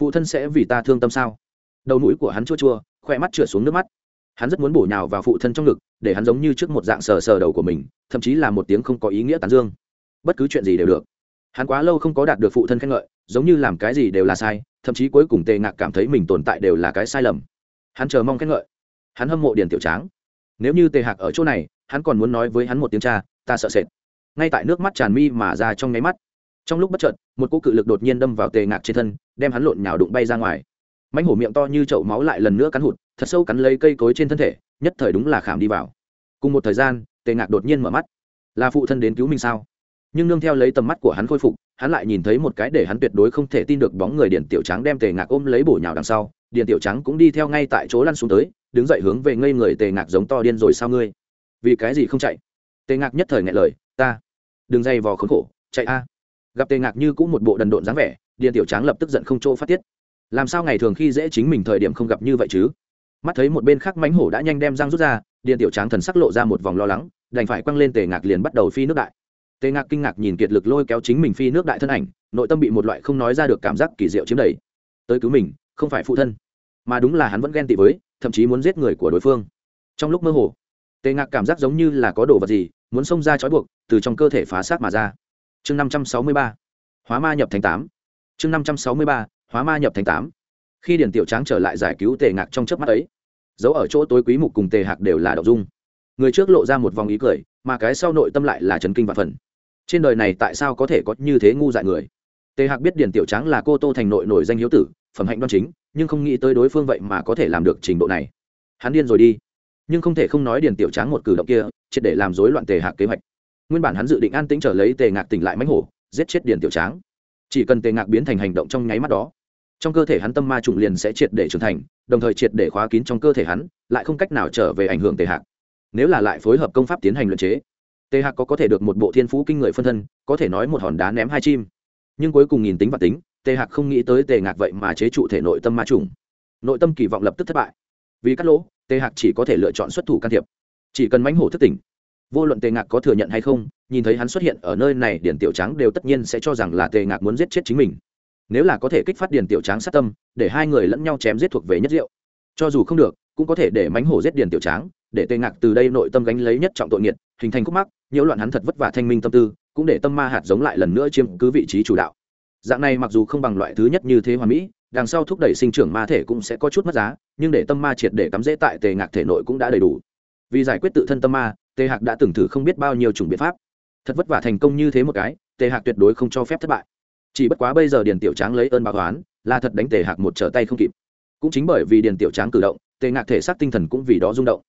Phụ thân sẽ vì ta thương tâm sao? Đầu mũi của hắn chua chua khoe mắt trượt xuống nước mắt. Hắn rất muốn bổ nhào vào phụ thân trong ngực, để hắn giống như trước một dạng sờ sờ đầu của mình, thậm chí là một tiếng không có ý nghĩa tán dương. Bất cứ chuyện gì đều được hắn quá lâu không có đạt được phụ thân khen ngợi, giống như làm cái gì đều là sai, thậm chí cuối cùng tề ngạc cảm thấy mình tồn tại đều là cái sai lầm. Hắn chờ mong khen ngợi. Hắn hâm mộ điền tiểu tráng. Nếu như tề hạc ở chỗ này, hắn còn muốn nói với hắn một tiếng cha, ta sợ sệt. Ngay tại nước mắt tràn mi mà ra trong nháy mắt. Trong lúc bất chợt, một cô cự lực đột nhiên đâm vào tề ngạc trên thân, đem hắn lộn nhào đụng bay ra ngoài. Mánh hổ miệng to như chậu máu lại lần nữa cắn hụt, thật sâu cắn lấy cây cối trên thân thể, nhất thời đúng là khảm đi vào. Cùng một thời gian, tề ngạc đột nhiên mở mắt. Là phụ thân đến cứu mình sao? Nhưng nương theo lấy tầm mắt của hắn khôi phục, hắn lại nhìn thấy một cái để hắn tuyệt đối không thể tin được bóng người điện tiểu trắng đem tề ngạc ôm lấy bổ nhào đằng sau. Điện tiểu trắng cũng đi theo ngay tại chỗ lăn xuống tới, đứng dậy hướng về ngây người tề ngạc giống to điên rồi sao ngươi? Vì cái gì không chạy? Tề ngạc nhất thời ngại lời, ta, đừng dây vò khốn khổ, chạy a. Gặp tề ngạc như cũng một bộ đần độn dáng vẻ điện tiểu trắng lập tức giận không chỗ phát tiết. Làm sao ngày thường khi dễ chính mình thời điểm không gặp như vậy chứ? Mắt thấy một bên khác mánh hổ đã nhanh đem răng rút ra điện tiểu tráng thần sắc lộ ra một vòng lo lắng, đành phải quăng lên tề ngạc liền bắt đầu phi nước đại tề ngạc kinh ngạc nhìn kiệt lực lôi kéo chính mình phi nước đại thân ảnh, nội tâm bị một loại không nói ra được cảm giác kỳ diệu chiếm đầy. Tới cứu mình, không phải phụ thân. Mà đúng là hắn vẫn ghen tị với, thậm chí muốn giết người của đối phương. Trong lúc mơ hồ, tề ngạc cảm giác giống như là có đồ vật gì muốn xông ra trói buộc, từ trong cơ thể phá xác mà ra. Chương năm trăm sáu mươi ba, hóa ma nhập thành tám. Chương năm trăm sáu mươi ba, hóa ma nhập thành tám. Khi điển tiểu tráng trở lại giải cứu tề ngạc trong chớp mắt ấy giấu ở chỗ tối quý mục cùng tề hạc đều là đậu dung. Người trước lộ ra một vòng ý cười, mà cái sau nội tâm lại là trấn kinh và phần trên đời này tại sao có thể có như thế ngu dại người? Tề hạc biết điển tiểu tráng là cô tô thành nội nổi danh hiếu tử, phẩm hạnh đoan chính, nhưng không nghĩ tới đối phương vậy mà có thể làm được trình độ này. Hắn điên rồi đi. Nhưng không thể không nói điển tiểu tráng một cử động kia, triệt để làm rối loạn tề hạc kế hoạch. Nguyên bản hắn dự định an tĩnh trở lấy tề ngạc tỉnh lại mánh hổ, giết chết điển tiểu tráng. Chỉ cần tề ngạc biến thành hành động trong nháy mắt đó, trong cơ thể hắn tâm ma trùng liền sẽ triệt để trưởng thành, đồng thời triệt để khóa kín trong cơ thể hắn, lại không cách nào trở về ảnh hưởng tề hạc. Nếu là lại phối hợp công pháp tiến hành luận chế tề hạc có có thể được một bộ thiên phú kinh người phân thân, có thể nói một hòn đá ném hai chim. Nhưng cuối cùng nhìn tính và tính, tề hạc không nghĩ tới tề ngạc vậy mà chế trụ thể nội tâm ma trùng. Nội tâm kỳ vọng lập tức thất bại. Vì cắt lỗ, tề hạc chỉ có thể lựa chọn xuất thủ can thiệp. Chỉ cần mãnh hổ thất tỉnh, vô luận tề ngạc có thừa nhận hay không, nhìn thấy hắn xuất hiện ở nơi này điển tiểu trắng đều tất nhiên sẽ cho rằng là tề ngạc muốn giết chết chính mình. Nếu là có thể kích phát điển tiểu tráng sát tâm, để hai người lẫn nhau chém giết thuộc về nhất diệu. Cho dù không được, cũng có thể để mánh hổ giết điển tiểu tráng để tề ngạc từ đây nội tâm gánh lấy nhất trọng tội nghiệt, hình thành khúc mắc, nhiễu loạn hắn thật vất vả thanh minh tâm tư, cũng để tâm ma hạt giống lại lần nữa chiếm cứ vị trí chủ đạo. Dạng này mặc dù không bằng loại thứ nhất như thế hoàn mỹ, đằng sau thúc đẩy sinh trưởng ma thể cũng sẽ có chút mất giá, nhưng để tâm ma triệt để cắm dễ tại tề ngạc thể nội cũng đã đầy đủ. Vì giải quyết tự thân tâm ma, tề hạc đã từng thử không biết bao nhiêu chủng biện pháp. Thật vất vả thành công như thế một cái, tề hạc tuyệt đối không cho phép thất bại. Chỉ bất quá bây giờ điền tiểu tráng lấy ơn báo toán là thật đánh tề hạc một trở tay không kịp. Cũng chính bởi vì điền tiểu tráng cử động, tề ngạc thể xác tinh thần cũng vì đó rung động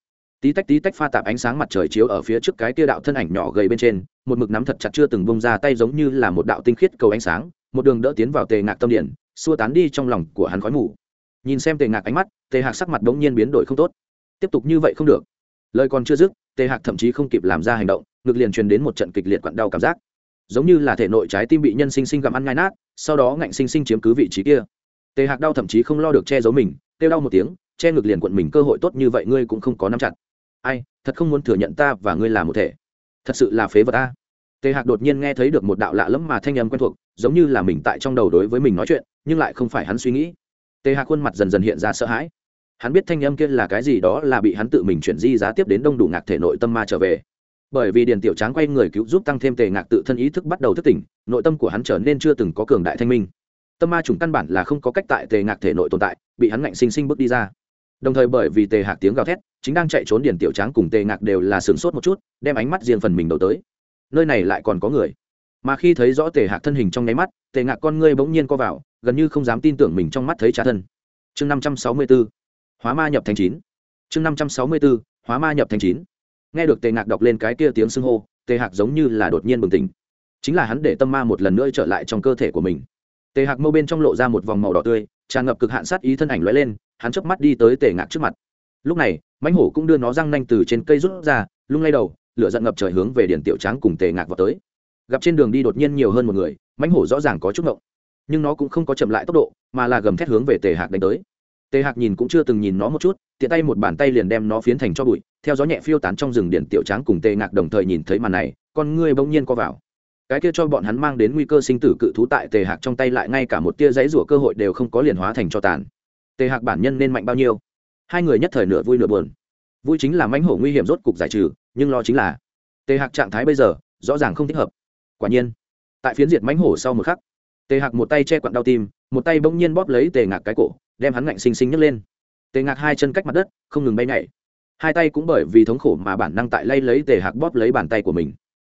tí tách tí tách pha tạp ánh sáng mặt trời chiếu ở phía trước cái kia đạo thân ảnh nhỏ gầy bên trên, một mực nắm thật chặt chưa từng bông ra tay giống như là một đạo tinh khiết cầu ánh sáng, một đường đỡ tiến vào tề ngạc tâm điện, xua tán đi trong lòng của hắn khói mù. Nhìn xem tề ngạc ánh mắt, tề hạc sắc mặt bỗng nhiên biến đổi không tốt. Tiếp tục như vậy không được. Lời còn chưa dứt, tề hạc thậm chí không kịp làm ra hành động, ngực liền truyền đến một trận kịch liệt quặn đau cảm giác. Giống như là thể nội trái tim bị nhân sinh sinh gặm ăn ngai nát, sau đó ngạnh sinh sinh chiếm cứ vị trí kia. Tề hạc đau thậm chí không lo được che giấu mình, kêu đau một tiếng, che ngực liền quận mình, cơ hội tốt như vậy ngươi cũng không có nắm chặt ai, thật không muốn thừa nhận ta và ngươi là một thể. Thật sự là phế vật ta. Tề hạc đột nhiên nghe thấy được một đạo lạ lẫm mà thanh âm quen thuộc, giống như là mình tại trong đầu đối với mình nói chuyện, nhưng lại không phải hắn suy nghĩ. Tề hạc khuôn mặt dần dần hiện ra sợ hãi. Hắn biết thanh âm kia là cái gì đó là bị hắn tự mình chuyển di giá tiếp đến đông đủ ngạc thể nội tâm ma trở về. Bởi vì điền tiểu tráng quay người cứu giúp tăng thêm tề ngạc tự thân ý thức bắt đầu thức tỉnh, nội tâm của hắn trở nên chưa từng có cường đại thanh minh. Tâm ma chủng căn bản là không có cách tại tề ngạc thể nội tồn tại, bị hắn ngạnh sinh sinh bước đi ra đồng thời bởi vì tề hạc tiếng gào thét, chính đang chạy trốn điền tiểu tráng cùng tề ngạc đều là sửng sốt một chút, đem ánh mắt riêng phần mình đầu tới. Nơi này lại còn có người. Mà khi thấy rõ tề hạc thân hình trong nháy mắt, tề ngạc con ngươi bỗng nhiên co vào, gần như không dám tin tưởng mình trong mắt thấy trả thân. Chương năm trăm sáu mươi b ố hóa ma nhập thành chín. Chương năm trăm sáu mươi b ố hóa ma nhập thành chín. Nghe được tề ngạc đọc lên cái kia tiếng xưng hô, tề hạc giống như là đột nhiên bừng tỉnh. Chính là hắn để tâm ma một lần nữa trở lại trong cơ thể của mình. Tề hạc mâu bên trong lộ ra một vòng màu đỏ tươi tràn ngập cực hạn sát ý thân ảnh lóe lên, hắn chớp mắt đi tới tề ngạc trước mặt. Lúc này, mãnh hổ cũng đưa nó răng nanh từ trên cây rút ra, lung lay đầu, lửa giận ngập trời hướng về điển tiểu tráng cùng tề ngạc vào tới. Gặp trên đường đi đột nhiên nhiều hơn một người, mãnh hổ rõ ràng có chút ngộng. Nhưng nó cũng không có chậm lại tốc độ, mà là gầm thét hướng về tề hạc đánh tới. Tề hạc nhìn cũng chưa từng nhìn nó một chút, tiện tay một bàn tay liền đem nó phiến thành cho bụi, theo gió nhẹ phiêu tán trong rừng điện tiểu tráng cùng tề ngạc đồng thời nhìn thấy màn này, con ngươi bỗng nhiên co vào cái kia cho bọn hắn mang đến nguy cơ sinh tử cự thú tại tề hạc trong tay lại ngay cả một tia giấy rủa cơ hội đều không có liền hóa thành cho tàn. Tề hạc bản nhân nên mạnh bao nhiêu? Hai người nhất thời nửa vui nửa buồn. Vui chính là mãnh hổ nguy hiểm rốt cục giải trừ, nhưng lo chính là, tề hạc trạng thái bây giờ, rõ ràng không thích hợp. Quả nhiên, tại phiến diệt mãnh hổ sau một khắc, tề hạc một tay che quặn đau tim, một tay bỗng nhiên bóp lấy tề ngạc cái cổ, đem hắn ngạnh xinh xinh nhấc lên. Tề ngạc hai chân cách mặt đất, không ngừng bay nhảy. Hai tay cũng bởi vì thống khổ mà bản năng tại lay lấy tề hạc bóp lấy bàn tay của mình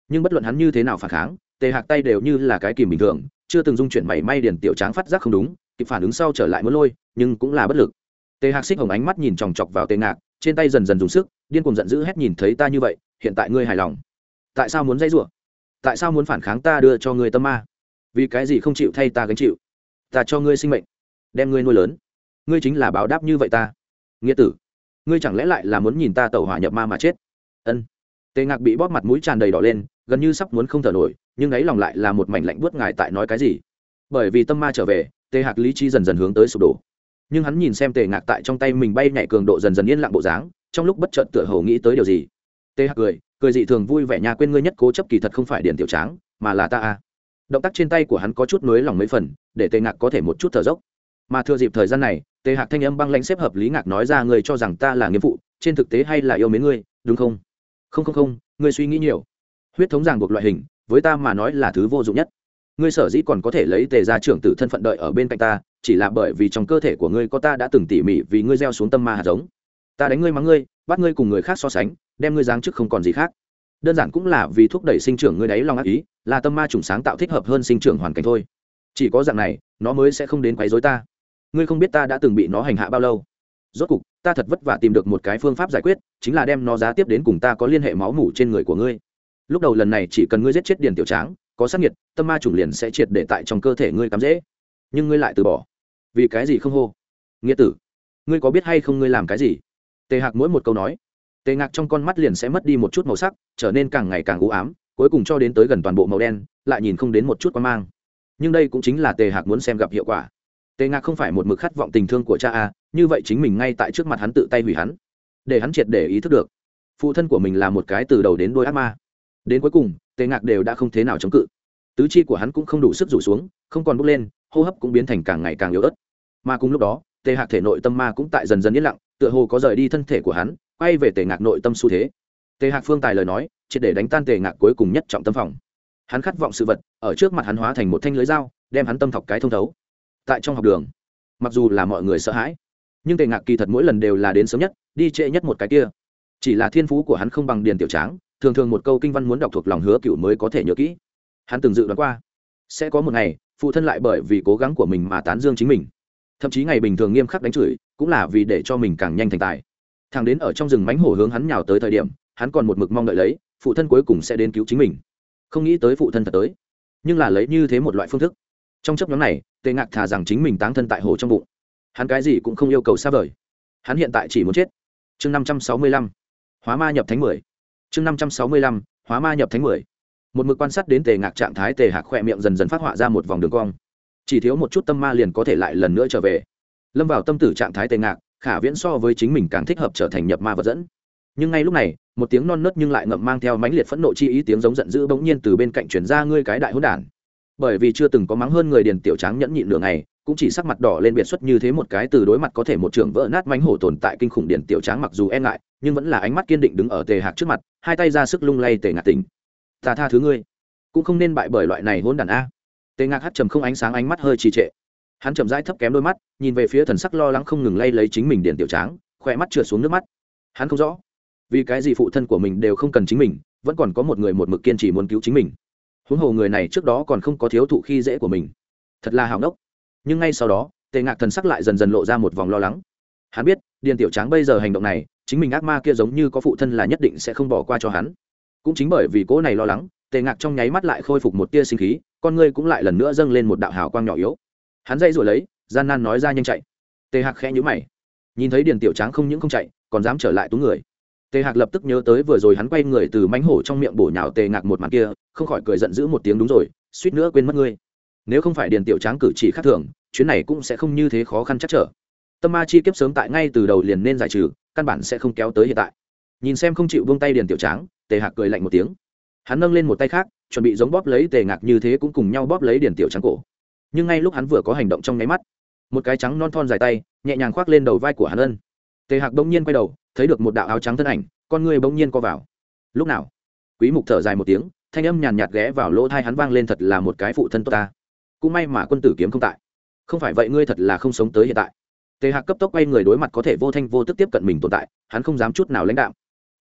nhưng bất luận hắn như thế nào phản kháng, tề hạc tay đều như là cái kìm bình thường, chưa từng dung chuyển mảy may điền tiểu tráng phát giác không đúng, kịp phản ứng sau trở lại muốn lôi, nhưng cũng là bất lực. Tề hạc xích hồng ánh mắt nhìn chòng chọc vào tề ngạc, trên tay dần dần dùng sức, điên cùng giận dữ hét nhìn thấy ta như vậy, hiện tại ngươi hài lòng. Tại sao muốn dây rủa? Tại sao muốn phản kháng ta đưa cho ngươi tâm ma? Vì cái gì không chịu thay ta gánh chịu? Ta cho ngươi sinh mệnh, đem ngươi nuôi lớn. Ngươi chính là báo đáp như vậy ta. Nghĩa tử, ngươi chẳng lẽ lại là muốn nhìn ta tẩu hỏa nhập ma mà chết? Ân. Tề ngạc bị bóp mặt mũi tràn đầy đỏ lên gần như sắp muốn không thở nổi, nhưng ấy lòng lại là một mảnh lạnh buốt ngài tại nói cái gì? Bởi vì tâm ma trở về, tề hạc lý trí dần dần hướng tới sụp đổ. Nhưng hắn nhìn xem tề ngạc tại trong tay mình bay nhảy cường độ dần dần yên lặng bộ dáng, trong lúc bất chợt tựa hồ nghĩ tới điều gì. Tề hạc cười cười dị thường vui vẻ nhà quên ngươi nhất cố chấp kỳ thật không phải điển tiểu tráng, mà là ta a. Động tác trên tay của hắn có chút nới lòng mấy phần, để tề ngạc có thể một chút thở dốc. Mà thừa dịp thời gian này, tề hạc thanh âm băng lãnh xếp hợp lý ngạc nói ra người cho rằng ta là nghĩa vụ trên thực tế hay là yêu mến ngươi, đúng không? Không không không, ngươi suy nghĩ nhiều huyết thống ràng buộc loại hình, với ta mà nói là thứ vô dụng nhất. Ngươi sở dĩ còn có thể lấy tề ra trưởng tử thân phận đợi ở bên cạnh ta, chỉ là bởi vì trong cơ thể của ngươi có ta đã từng tỉ mỉ vì ngươi gieo xuống tâm ma hạt giống. Ta đánh ngươi mắng ngươi, bắt ngươi cùng người khác so sánh, đem ngươi giáng chức không còn gì khác. Đơn giản cũng là vì thúc đẩy sinh trưởng ngươi đấy lòng ác ý, là tâm ma chủng sáng tạo thích hợp hơn sinh trưởng hoàn cảnh thôi. Chỉ có dạng này, nó mới sẽ không đến quấy rối ta. Ngươi không biết ta đã từng bị nó hành hạ bao lâu. Rốt cục, ta thật vất vả tìm được một cái phương pháp giải quyết, chính là đem nó giá tiếp đến cùng ta có liên hệ máu mủ trên người của ngươi lúc đầu lần này chỉ cần ngươi giết chết điền tiểu tráng, có sát nhiệt tâm ma chủng liền sẽ triệt để tại trong cơ thể ngươi cắm dễ. Nhưng ngươi lại từ bỏ. Vì cái gì không hô? Nghĩa tử, ngươi có biết hay không ngươi làm cái gì? Tề hạc mỗi một câu nói, tề ngạc trong con mắt liền sẽ mất đi một chút màu sắc, trở nên càng ngày càng u ám, cuối cùng cho đến tới gần toàn bộ màu đen, lại nhìn không đến một chút quan mang. Nhưng đây cũng chính là tề hạc muốn xem gặp hiệu quả. Tề ngạc không phải một mực khát vọng tình thương của cha a như vậy chính mình ngay tại trước mặt hắn tự tay hủy hắn, để hắn triệt để ý thức được. Phụ thân của mình là một cái từ đầu đến đôi ác ma đến cuối cùng, tề ngạc đều đã không thế nào chống cự. Tứ chi của hắn cũng không đủ sức rủ xuống, không còn bốc lên, hô hấp cũng biến thành càng ngày càng yếu ớt. Mà cùng lúc đó, tề hạc thể nội tâm ma cũng tại dần dần yên lặng, tựa hồ có rời đi thân thể của hắn, quay về tề ngạc nội tâm xu thế. Tề hạc phương tài lời nói, triệt để đánh tan tề ngạc cuối cùng nhất trọng tâm phòng. Hắn khát vọng sự vật, ở trước mặt hắn hóa thành một thanh lưới dao, đem hắn tâm thọc cái thông thấu. Tại trong học đường, mặc dù là mọi người sợ hãi, nhưng tề ngạc kỳ thật mỗi lần đều là đến sớm nhất, đi trễ nhất một cái kia. Chỉ là thiên phú của hắn không bằng điền tiểu tráng thường thường một câu kinh văn muốn đọc thuộc lòng hứa cựu mới có thể nhớ kỹ. Hắn từng dự đoán qua, sẽ có một ngày, phụ thân lại bởi vì cố gắng của mình mà tán dương chính mình. Thậm chí ngày bình thường nghiêm khắc đánh chửi, cũng là vì để cho mình càng nhanh thành tài. Thằng đến ở trong rừng mánh hổ hướng hắn nhào tới thời điểm, hắn còn một mực mong đợi lấy, phụ thân cuối cùng sẽ đến cứu chính mình. Không nghĩ tới phụ thân thật tới. Nhưng là lấy như thế một loại phương thức. Trong chấp nhóm này, tề ngạc thà rằng chính mình táng thân tại hồ trong bụng. Hắn cái gì cũng không yêu cầu xa vời. Hắn hiện tại chỉ muốn chết. Chương năm trăm sáu mươi lăm. Hóa ma nhập thánh mười chương năm trăm sáu mươi lăm, hóa ma nhập thánh mười. Một mực quan sát đến tề ngạc trạng thái, tề hạc khỏe miệng dần dần phát họa ra một vòng đường cong. Chỉ thiếu một chút tâm ma liền có thể lại lần nữa trở về. Lâm vào tâm tử trạng thái tề ngạc, khả viễn so với chính mình càng thích hợp trở thành nhập ma vật dẫn. Nhưng ngay lúc này, một tiếng non nớt nhưng lại ngậm mang theo mãnh liệt phẫn nộ chi ý, tiếng giống giận dữ bỗng nhiên từ bên cạnh chuyển ra, ngươi cái đại hỗn đản! Bởi vì chưa từng có mắng hơn người điền tiểu tráng nhẫn nhịn nửa ngày, cũng chỉ sắc mặt đỏ lên biệt xuất như thế một cái từ đối mặt có thể một trường vỡ nát mánh hổ tồn tại kinh khủng điền tiểu tráng mặc dù e ngại, nhưng vẫn là ánh mắt kiên định đứng ở tề hạc trước mặt, hai tay ra sức lung lay tề ngạc tỉnh. Ta tha thứ ngươi, cũng không nên bại bởi loại này hỗn đản a. Tề ngạc hắt trầm không ánh sáng ánh mắt hơi trì trệ. Hắn chậm rãi thấp kém đôi mắt, nhìn về phía thần sắc lo lắng không ngừng lay lấy chính mình điền tiểu tráng, khỏe mắt trượt xuống nước mắt. Hắn không rõ, vì cái gì phụ thân của mình đều không cần chính mình, vẫn còn có một người một mực kiên trì muốn cứu chính mình huống hồ người này trước đó còn không có thiếu thụ khi dễ của mình. Thật là hào ngốc. Nhưng ngay sau đó, tề ngạc thần sắc lại dần dần lộ ra một vòng lo lắng. Hắn biết, điền tiểu tráng bây giờ hành động này, chính mình ác ma kia giống như có phụ thân là nhất định sẽ không bỏ qua cho hắn. Cũng chính bởi vì cỗ này lo lắng, tề ngạc trong nháy mắt lại khôi phục một tia sinh khí, con ngươi cũng lại lần nữa dâng lên một đạo hào quang nhỏ yếu. Hắn dây rồi lấy, gian nan nói ra nhanh chạy. Tề hạc khẽ nhữ mày. Nhìn thấy điền tiểu tráng không những không chạy, còn dám trở lại tú người tề hạc lập tức nhớ tới vừa rồi hắn quay người từ mánh hổ trong miệng bổ nhào tề ngạc một màn kia, không khỏi cười giận dữ một tiếng, đúng rồi, suýt nữa quên mất ngươi. Nếu không phải điền tiểu tráng cử chỉ khác thường, chuyến này cũng sẽ không như thế khó khăn chắc trở. Tâm ma chi kiếp sớm tại ngay từ đầu liền nên giải trừ, căn bản sẽ không kéo tới hiện tại. Nhìn xem không chịu buông tay điền tiểu tráng, tề hạc cười lạnh một tiếng. Hắn nâng lên một tay khác, chuẩn bị giống bóp lấy tề ngạc như thế cũng cùng nhau bóp lấy điền tiểu tráng cổ. Nhưng ngay lúc hắn vừa có hành động trong nháy mắt, một cái trắng non thon dài tay, nhẹ nhàng khoác lên đầu vai của hắn ân. Tề hạc bỗng nhiên quay đầu thấy được một đạo áo trắng thân ảnh, con người bỗng nhiên co vào. Lúc nào? Quý mục thở dài một tiếng, thanh âm nhàn nhạt ghé vào lỗ thai hắn vang lên thật là một cái phụ thân tốt ta. Cũng may mà quân tử kiếm không tại. Không phải vậy ngươi thật là không sống tới hiện tại. Tề hạc cấp tốc quay người đối mặt có thể vô thanh vô tức tiếp cận mình tồn tại, hắn không dám chút nào lãnh đạo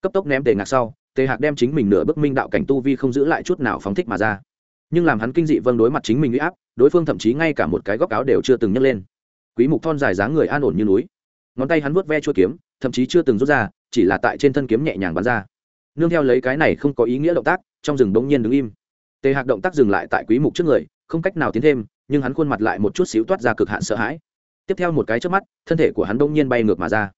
cấp tốc ném tề ngạc sau, tề hạc đem chính mình nửa bức minh đạo cảnh tu vi không giữ lại chút nào phóng thích mà ra. Nhưng làm hắn kinh dị vâng đối mặt chính mình uy áp, đối phương thậm chí ngay cả một cái góc áo đều chưa từng nhấc lên. Quý mục thon dài dáng người an ổn như núi. Ngón tay hắn vuốt ve chua kiếm thậm chí chưa từng rút ra, chỉ là tại trên thân kiếm nhẹ nhàng bắn ra. Nương theo lấy cái này không có ý nghĩa động tác, trong rừng bỗng nhiên đứng im. Tề hạc động tác dừng lại tại quý mục trước người, không cách nào tiến thêm, nhưng hắn khuôn mặt lại một chút xíu toát ra cực hạn sợ hãi. Tiếp theo một cái chớp mắt, thân thể của hắn bỗng nhiên bay ngược mà ra.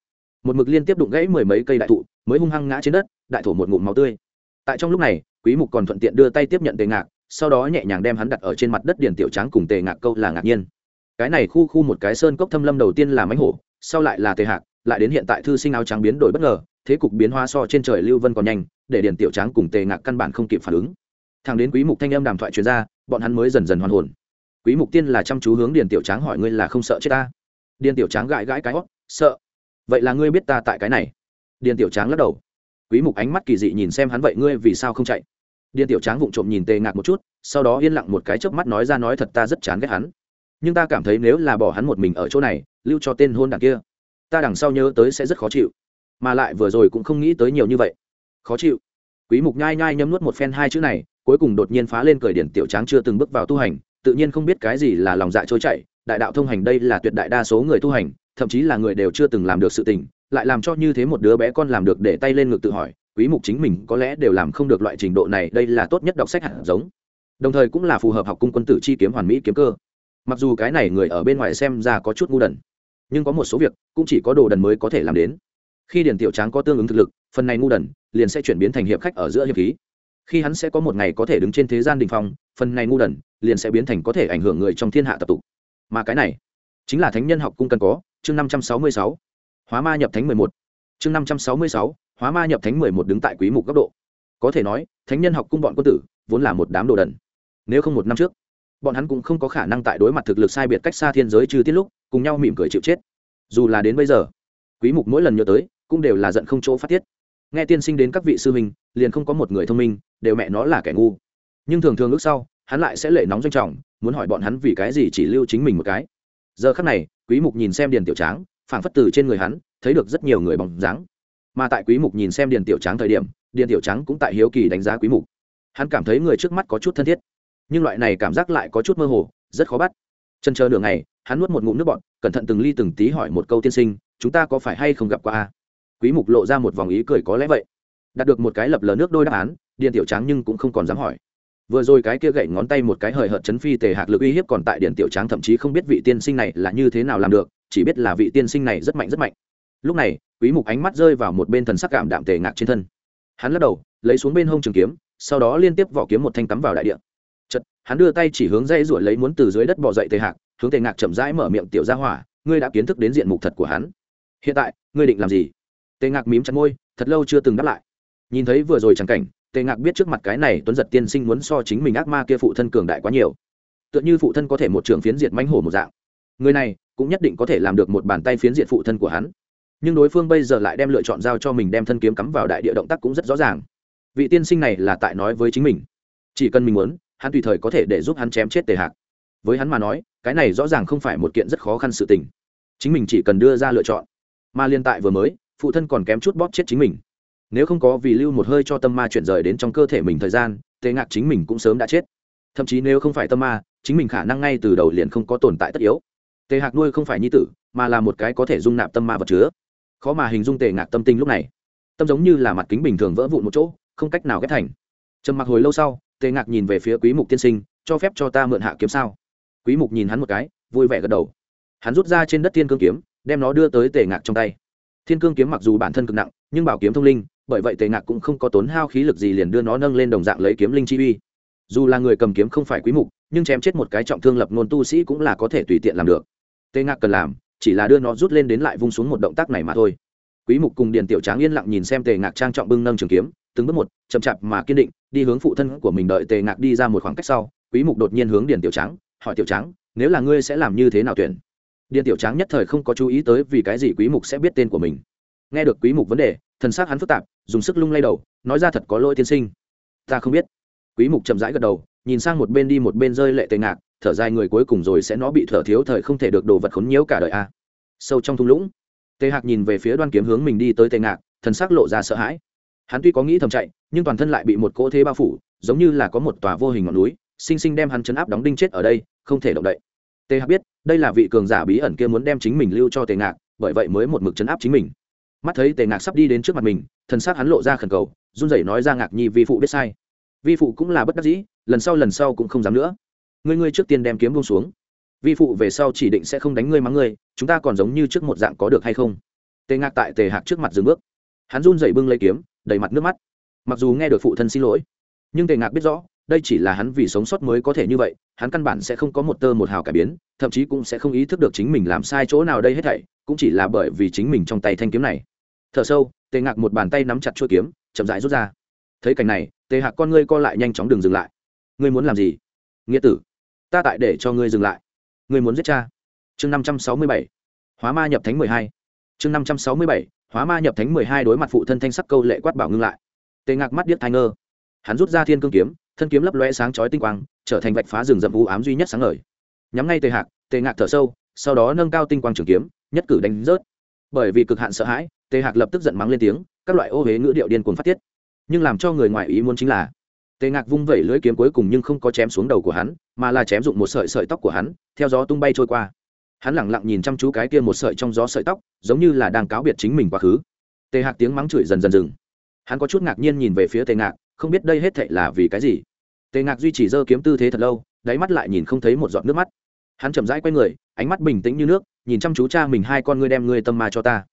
Một mực liên tiếp đụng gãy mười mấy cây đại thụ, mới hung hăng ngã trên đất, đại thổ một ngụm máu tươi. Tại trong lúc này, quý mục còn thuận tiện đưa tay tiếp nhận tề ngạc, sau đó nhẹ nhàng đem hắn đặt ở trên mặt đất điển tiểu tráng cùng tề ngạc câu là ngạc nhiên. Cái này khu khu một cái sơn cốc thâm lâm đầu tiên là mánh hổ, sau lại là tề hạc lại đến hiện tại thư sinh áo trắng biến đổi bất ngờ, thế cục biến hóa so trên trời lưu vân còn nhanh, để điển tiểu tráng cùng tề ngạc căn bản không kịp phản ứng. Thằng đến quý mục thanh âm đàm thoại truyền ra, bọn hắn mới dần dần hoàn hồn. Quý mục tiên là chăm chú hướng điển tiểu tráng hỏi ngươi là không sợ chết ta? Điền tiểu tráng gãi gãi cái hót, sợ. Vậy là ngươi biết ta tại cái này? Điền tiểu tráng lắc đầu. Quý mục ánh mắt kỳ dị nhìn xem hắn, vậy ngươi vì sao không chạy? Điền tiểu tráng vụng trộm nhìn tề ngạc một chút, sau đó yên lặng một cái chớp mắt nói ra nói thật ta rất chán ghét hắn. Nhưng ta cảm thấy nếu là bỏ hắn một mình ở chỗ này, lưu cho tên hôn đảng kia ta đằng sau nhớ tới sẽ rất khó chịu, mà lại vừa rồi cũng không nghĩ tới nhiều như vậy. Khó chịu. Quý mục nhai nhai nhấm nuốt một phen hai chữ này, cuối cùng đột nhiên phá lên cười điển tiểu tráng chưa từng bước vào tu hành, tự nhiên không biết cái gì là lòng dạ trôi chảy, đại đạo thông hành đây là tuyệt đại đa số người tu hành, thậm chí là người đều chưa từng làm được sự tình, lại làm cho như thế một đứa bé con làm được để tay lên ngực tự hỏi, quý mục chính mình có lẽ đều làm không được loại trình độ này, đây là tốt nhất đọc sách hạt giống. Đồng thời cũng là phù hợp học cung quân tử chi kiếm hoàn mỹ kiếm cơ. Mặc dù cái này người ở bên ngoài xem ra có chút ngu đần nhưng có một số việc cũng chỉ có đồ đần mới có thể làm đến. Khi điển tiểu tráng có tương ứng thực lực, phần này ngu đần liền sẽ chuyển biến thành hiệp khách ở giữa hiệp khí. Khi hắn sẽ có một ngày có thể đứng trên thế gian đình phong, phần này ngu đần liền sẽ biến thành có thể ảnh hưởng người trong thiên hạ tập tục. Mà cái này chính là thánh nhân học cung cần có, chương năm trăm sáu mươi sáu, hóa ma nhập thánh mười một. Chương năm trăm sáu mươi sáu, hóa ma nhập thánh mười một đứng tại quý mục góc độ. Có thể nói, thánh nhân học cung bọn quân tử vốn là một đám đồ đần. Nếu không một năm trước bọn hắn cũng không có khả năng tại đối mặt thực lực sai biệt cách xa thiên giới trừ tiết lúc, cùng nhau mỉm cười chịu chết. Dù là đến bây giờ, quý mục mỗi lần nhớ tới, cũng đều là giận không chỗ phát tiết. Nghe tiên sinh đến các vị sư huynh, liền không có một người thông minh, đều mẹ nó là kẻ ngu. Nhưng thường thường lúc sau, hắn lại sẽ lệ nóng doanh trọng, muốn hỏi bọn hắn vì cái gì chỉ lưu chính mình một cái. Giờ khắc này, quý mục nhìn xem điền tiểu tráng, phảng phất từ trên người hắn, thấy được rất nhiều người bóng dáng. Mà tại quý mục nhìn xem điền tiểu tráng thời điểm, điền tiểu tráng cũng tại hiếu kỳ đánh giá quý mục. Hắn cảm thấy người trước mắt có chút thân thiết nhưng loại này cảm giác lại có chút mơ hồ, rất khó bắt. Chân chờ nửa ngày, hắn nuốt một ngụm nước bọt, cẩn thận từng ly từng tí hỏi một câu tiên sinh, chúng ta có phải hay không gặp qua a? Quý mục lộ ra một vòng ý cười có lẽ vậy. Đạt được một cái lập lờ nước đôi đáp án, điền tiểu tráng nhưng cũng không còn dám hỏi. Vừa rồi cái kia gậy ngón tay một cái hời hợt chấn phi tề hạc lực uy hiếp còn tại điền tiểu tráng thậm chí không biết vị tiên sinh này là như thế nào làm được, chỉ biết là vị tiên sinh này rất mạnh rất mạnh. Lúc này, quý mục ánh mắt rơi vào một bên thần sắc cảm đạm tề ngạc trên thân. Hắn lắc đầu, lấy xuống bên hông trường kiếm, sau đó liên tiếp vỏ kiếm một thanh cắm vào đại địa hắn đưa tay chỉ hướng dây ruổi lấy muốn từ dưới đất bò dậy tề hạc, hướng tề ngạc chậm rãi mở miệng, tiểu ra hỏa, ngươi đã kiến thức đến diện mục thật của hắn. Hiện tại, ngươi định làm gì? Tề ngạc mím chặt môi, thật lâu chưa từng đáp lại. Nhìn thấy vừa rồi chẳng cảnh, tề ngạc biết trước mặt cái này tuấn giật tiên sinh muốn so chính mình ác ma kia phụ thân cường đại quá nhiều. Tựa như phụ thân có thể một trường phiến diệt manh hổ một dạng. Người này cũng nhất định có thể làm được một bàn tay phiến diệt phụ thân của hắn. Nhưng đối phương bây giờ lại đem lựa chọn giao cho mình đem thân kiếm cắm vào đại địa động tác cũng rất rõ ràng. Vị tiên sinh này là tại nói với chính mình. Chỉ cần mình muốn hắn tùy thời có thể để giúp hắn chém chết tề hạc. Với hắn mà nói, cái này rõ ràng không phải một kiện rất khó khăn sự tình. Chính mình chỉ cần đưa ra lựa chọn. Mà liên tại vừa mới, phụ thân còn kém chút bóp chết chính mình. Nếu không có vì lưu một hơi cho tâm ma chuyển rời đến trong cơ thể mình thời gian, tề ngạc chính mình cũng sớm đã chết. Thậm chí nếu không phải tâm ma, chính mình khả năng ngay từ đầu liền không có tồn tại tất yếu. Tề hạc nuôi không phải nhi tử, mà là một cái có thể dung nạp tâm ma vật chứa. Khó mà hình dung tề ngạc tâm tình lúc này. Tâm giống như là mặt kính bình thường vỡ vụn một chỗ, không cách nào ghép thành. Trầm mặc hồi lâu sau tề ngạc nhìn về phía quý mục tiên sinh, cho phép cho ta mượn hạ kiếm sao? Quý mục nhìn hắn một cái, vui vẻ gật đầu. Hắn rút ra trên đất thiên cương kiếm, đem nó đưa tới tề ngạc trong tay. Thiên cương kiếm mặc dù bản thân cực nặng, nhưng bảo kiếm thông linh, bởi vậy tề ngạc cũng không có tốn hao khí lực gì liền đưa nó nâng lên đồng dạng lấy kiếm linh chi uy. Dù là người cầm kiếm không phải quý mục, nhưng chém chết một cái trọng thương lập ngôn tu sĩ cũng là có thể tùy tiện làm được. Tề ngạc cần làm, chỉ là đưa nó rút lên đến lại vung xuống một động tác này mà thôi. Quý mục cùng điền tiểu tráng yên lặng nhìn xem tề ngạc trang trọng bưng nâng trường kiếm từng bước một, chậm chạp mà kiên định, đi hướng phụ thân của mình đợi tề ngạc đi ra một khoảng cách sau, quý mục đột nhiên hướng điền tiểu trắng hỏi tiểu trắng nếu là ngươi sẽ làm như thế nào tuyển? Điền tiểu trắng nhất thời không có chú ý tới vì cái gì quý mục sẽ biết tên của mình. Nghe được quý mục vấn đề, thần sắc hắn phức tạp, dùng sức lung lay đầu, nói ra thật có lỗi tiên sinh. Ta không biết. Quý mục chậm rãi gật đầu, nhìn sang một bên đi một bên rơi lệ tề ngạc, thở dài người cuối cùng rồi sẽ nó bị thở thiếu thời không thể được đồ vật khốn nhiễu cả đời a. À. sâu trong thung lũng, tề hạc nhìn về phía đoan kiếm hướng mình đi tới tề ngạc, thần sắc lộ ra sợ hãi hắn tuy có nghĩ thầm chạy, nhưng toàn thân lại bị một cỗ thế bao phủ, giống như là có một tòa vô hình ngọn núi, sinh sinh đem hắn chấn áp đóng đinh chết ở đây, không thể động đậy. Tề hạc biết, đây là vị cường giả bí ẩn kia muốn đem chính mình lưu cho tề ngạc, bởi vậy mới một mực chấn áp chính mình. Mắt thấy tề ngạc sắp đi đến trước mặt mình, thần sắc hắn lộ ra khẩn cầu, run rẩy nói ra ngạc nhi vi phụ biết sai. Vi phụ cũng là bất đắc dĩ, lần sau lần sau cũng không dám nữa. Ngươi ngươi trước tiên đem kiếm bông xuống. Vi phụ về sau chỉ định sẽ không đánh ngươi mắng ngươi, chúng ta còn giống như trước một dạng có được hay không? Tề ngạc tại tề hạc trước mặt dừng bước. Hắn run rẩy bưng lấy kiếm đầy mặt nước mắt. Mặc dù nghe được phụ thân xin lỗi, nhưng tề ngạc biết rõ, đây chỉ là hắn vì sống sót mới có thể như vậy, hắn căn bản sẽ không có một tơ một hào cải biến, thậm chí cũng sẽ không ý thức được chính mình làm sai chỗ nào đây hết thảy, cũng chỉ là bởi vì chính mình trong tay thanh kiếm này. Thở sâu, tề ngạc một bàn tay nắm chặt chuôi kiếm, chậm rãi rút ra. Thấy cảnh này, tề hạc con ngươi co lại nhanh chóng đừng dừng lại. Ngươi muốn làm gì? Nghĩa tử, ta tại để cho ngươi dừng lại. Ngươi muốn giết cha. Chương năm trăm sáu mươi bảy. Hóa ma nhập thánh mười hai. Chương năm trăm sáu mươi bảy hóa ma nhập thánh mười hai đối mặt phụ thân thanh sắc câu lệ quát bảo ngưng lại. Tề ngạc mắt điếc thai ngơ. Hắn rút ra thiên cương kiếm, thân kiếm lấp loe sáng chói tinh quang, trở thành vạch phá rừng rậm u ám duy nhất sáng ngời. Nhắm ngay tề hạc tề ngạc thở sâu, sau đó nâng cao tinh quang trường kiếm, nhất cử đánh rớt. Bởi vì cực hạn sợ hãi, tề hạc lập tức giận mắng lên tiếng, các loại ô huế ngữ điệu điên cuồng phát tiết. Nhưng làm cho người ngoài ý muốn chính là, tề ngạc vung vẩy lưỡi kiếm cuối cùng nhưng không có chém xuống đầu của hắn, mà là chém dụng một sợi sợi tóc của hắn, theo gió tung bay trôi qua hắn lẳng lặng nhìn chăm chú cái kia một sợi trong gió sợi tóc, giống như là đang cáo biệt chính mình quá khứ. Tề hạc tiếng mắng chửi dần dần dừng. Hắn có chút ngạc nhiên nhìn về phía tề ngạc, không biết đây hết thệ là vì cái gì. Tề ngạc duy trì dơ kiếm tư thế thật lâu, đáy mắt lại nhìn không thấy một giọt nước mắt. Hắn chậm rãi quay người, ánh mắt bình tĩnh như nước, nhìn chăm chú cha mình hai con ngươi đem ngươi tâm ma cho ta.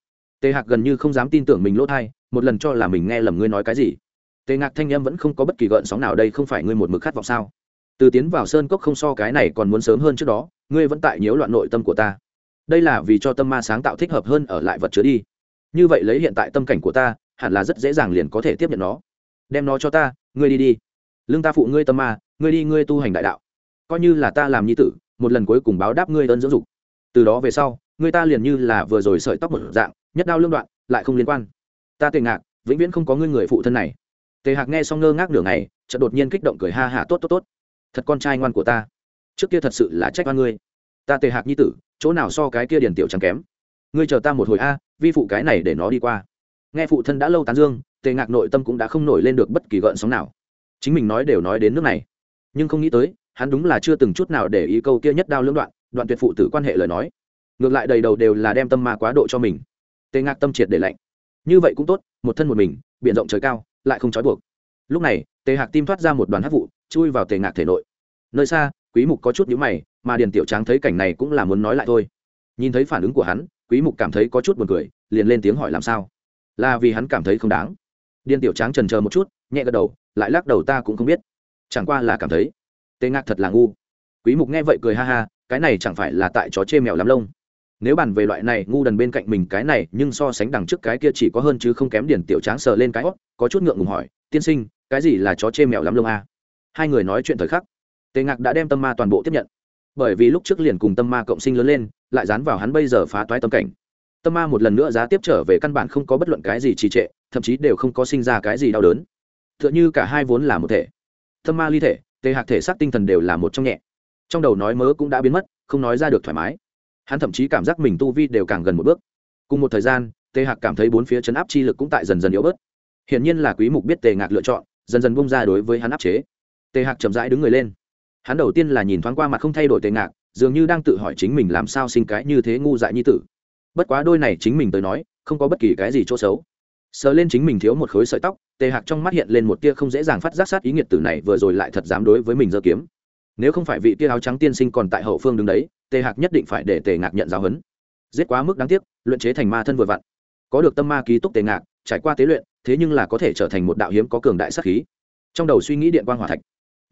Tề hạc gần như không dám tin tưởng mình lỗ thai, một lần cho là mình nghe lầm ngươi nói cái gì. Tề ngạc thanh â m vẫn không có bất kỳ gợn sóng nào đây không phải ngươi một mực khát vọng sao? Từ tiến vào sơn cốc không so cái này còn muốn sớm hơn trước đó ngươi vẫn tại nhiễu loạn nội tâm của ta. Đây là vì cho tâm ma sáng tạo thích hợp hơn ở lại vật chứa đi. Như vậy lấy hiện tại tâm cảnh của ta, hẳn là rất dễ dàng liền có thể tiếp nhận nó. Đem nó cho ta, ngươi đi đi. Lương ta phụ ngươi tâm ma, ngươi đi ngươi tu hành đại đạo. Coi như là ta làm nhi tử, một lần cuối cùng báo đáp ngươi ơn dưỡng dục. Từ đó về sau, ngươi ta liền như là vừa rồi sợi tóc một dạng, nhất đao lương đoạn, lại không liên quan. Ta tề ngạc, vĩnh viễn không có ngươi người phụ thân này. Tề hạc nghe xong ngơ ngác nửa ngày, chợt đột nhiên kích động cười ha hả tốt tốt tốt. Thật con trai ngoan của ta trước kia thật sự là trách oan ngươi. Ta tề hạc nhi tử, chỗ nào so cái kia điền tiểu chẳng kém? Ngươi chờ ta một hồi a, vi phụ cái này để nó đi qua. Nghe phụ thân đã lâu tán dương, tề ngạc nội tâm cũng đã không nổi lên được bất kỳ gợn sóng nào. Chính mình nói đều nói đến nước này. Nhưng không nghĩ tới, hắn đúng là chưa từng chút nào để ý câu kia nhất đao lưỡng đoạn đoạn tuyệt phụ tử quan hệ lời nói. Ngược lại đầy đầu đều là đem tâm ma quá độ cho mình. Tề ngạc tâm triệt để lạnh. Như vậy cũng tốt, một thân một mình b i ể n rộng trời cao, lại không trói buộc. Lúc này, tề hạc tim thoát ra một đoàn hát vụ, chui vào tề ngạc thể nội. Nơi xa quý mục có chút nhíu mày, mà điền tiểu tráng thấy cảnh này cũng là muốn nói lại thôi. Nhìn thấy phản ứng của hắn, quý mục cảm thấy có chút buồn cười, liền lên tiếng hỏi làm sao? Là vì hắn cảm thấy không đáng. Điền tiểu tráng trần chờ một chút, nhẹ gật đầu, lại lắc đầu ta cũng không biết. Chẳng qua là cảm thấy tên ngạc thật là ngu. Quý mục nghe vậy cười ha ha, cái này chẳng phải là tại chó chê mèo lắm lông. Nếu bàn về loại này, ngu đần bên cạnh mình cái này, nhưng so sánh đằng trước cái kia chỉ có hơn chứ không kém điển tiểu tráng sờ lên cái hót có chút ngượng ngùng hỏi, tiên sinh, cái gì là chó chê mèo lắm lông a? À? hai người nói chuyện thời khắc tề ngạc đã đem tâm ma toàn bộ tiếp nhận. Bởi vì lúc trước liền cùng tâm ma cộng sinh lớn lên, lại dán vào hắn bây giờ phá toái tâm cảnh. Tâm ma một lần nữa giá tiếp trở về căn bản không có bất luận cái gì trì trệ, thậm chí đều không có sinh ra cái gì đau đớn. T h ư ợ n h ư cả hai vốn là một thể. Tâm ma ly thể, tề hạc thể xác tinh thần đều là một trong nhẹ. Trong đầu nói mớ cũng đã biến mất, không nói ra được thoải mái. Hắn thậm chí cảm giác mình tu vi đều càng gần một bước. Cùng một thời gian, tề hạc cảm thấy bốn phía chấn áp chi lực cũng tại dần dần yếu bớt. Hiển nhiên là quý mục biết tề ngạc lựa chọn, dần dần bung ra đối với hắn áp chế. Tề hạc chậm rãi đứng người lên hắn đầu tiên là nhìn thoáng qua mặt không thay đổi tề ngạc, dường như đang tự hỏi chính mình làm sao sinh cái như thế ngu dại như tử. Bất quá đôi này chính mình tới nói, không có bất kỳ cái gì chỗ xấu. Sờ lên chính mình thiếu một khối sợi tóc, tề hạc trong mắt hiện lên một tia không dễ dàng phát giác sát ý nghiệt tử này vừa rồi lại thật dám đối với mình giơ kiếm. Nếu không phải vị tia áo trắng tiên sinh còn tại hậu phương đứng đấy, tề hạc nhất định phải để tề ngạc nhận giáo huấn. Giết quá mức đáng tiếc, luyện chế thành ma thân vừa vặn. Có được tâm ma ký túc tề ngạc, trải qua tế luyện, thế nhưng là có thể trở thành một đạo hiếm có cường đại sát khí. Trong đầu suy nghĩ điện quang hỏa thạch,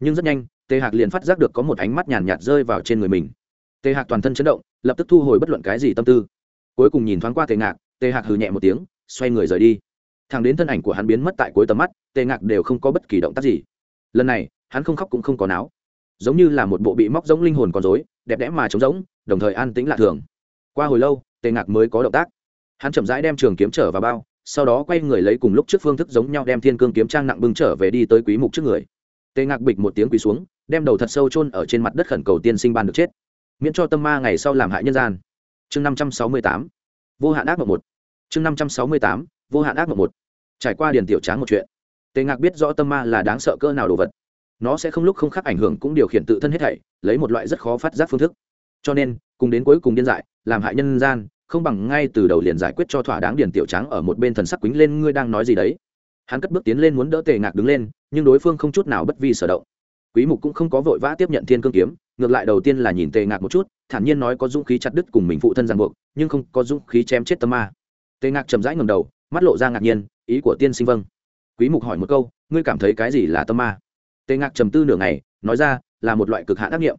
nhưng rất nhanh tề hạc liền phát giác được có một ánh mắt nhàn nhạt rơi vào trên người mình. Tề hạc toàn thân chấn động, lập tức thu hồi bất luận cái gì tâm tư. Cuối cùng nhìn thoáng qua tề ngạc, tề hạc hừ nhẹ một tiếng, xoay người rời đi. Thằng đến thân ảnh của hắn biến mất tại cuối tầm mắt, tề ngạc đều không có bất kỳ động tác gì. Lần này, hắn không khóc cũng không có náo. Giống như là một bộ bị móc giống linh hồn con dối đẹp đẽ mà trống rỗng, đồng thời an tĩnh lạ thường. Qua hồi lâu, tề ngạc mới có động tác. Hắn chậm rãi đem trường kiếm trở vào bao, sau đó quay người lấy cùng lúc trước phương thức giống nhau đem thiên cương kiếm trang nặng bưng trở về đi tới quý mục trước người. Tề ngạc bịch một tiếng quỳ xuống đem đầu thật sâu chôn ở trên mặt đất khẩn cầu tiên sinh ban được chết. Miễn cho tâm ma ngày sau làm hại nhân gian. Chương năm trăm sáu mươi tám. Vô hạn ác mộng một. Chương năm trăm sáu mươi tám. Vô hạn ác mộng một. Trải qua điền tiểu tráng một chuyện, tề ngạc biết rõ tâm ma là đáng sợ cơ nào đồ vật. Nó sẽ không lúc không khác ảnh hưởng cũng điều khiển tự thân hết thảy, lấy một loại rất khó phát giác phương thức. Cho nên, cùng đến cuối cùng điên dại, làm hại nhân gian, không bằng ngay từ đầu liền giải quyết cho thỏa đáng điền tiểu tráng ở một bên thần sắc quýnh lên ngươi đang nói gì đấy. Hắn cất bước tiến lên muốn đỡ tề ngạc đứng lên, nhưng đối phương không chút nào bất vi sở động quý mục cũng không có vội vã tiếp nhận thiên cương kiếm, ngược lại đầu tiên là nhìn tề ngạc một chút, thản nhiên nói có dũng khí chặt đứt cùng mình phụ thân ràng buộc, nhưng không có dũng khí chém chết tâm ma. Tề ngạc chậm rãi ngẩng đầu, mắt lộ ra ngạc nhiên, ý của tiên sinh vâng. Quý mục hỏi một câu, ngươi cảm thấy cái gì là tâm ma? Tề ngạc trầm tư nửa ngày, nói ra, là một loại cực hạn ác nghiệm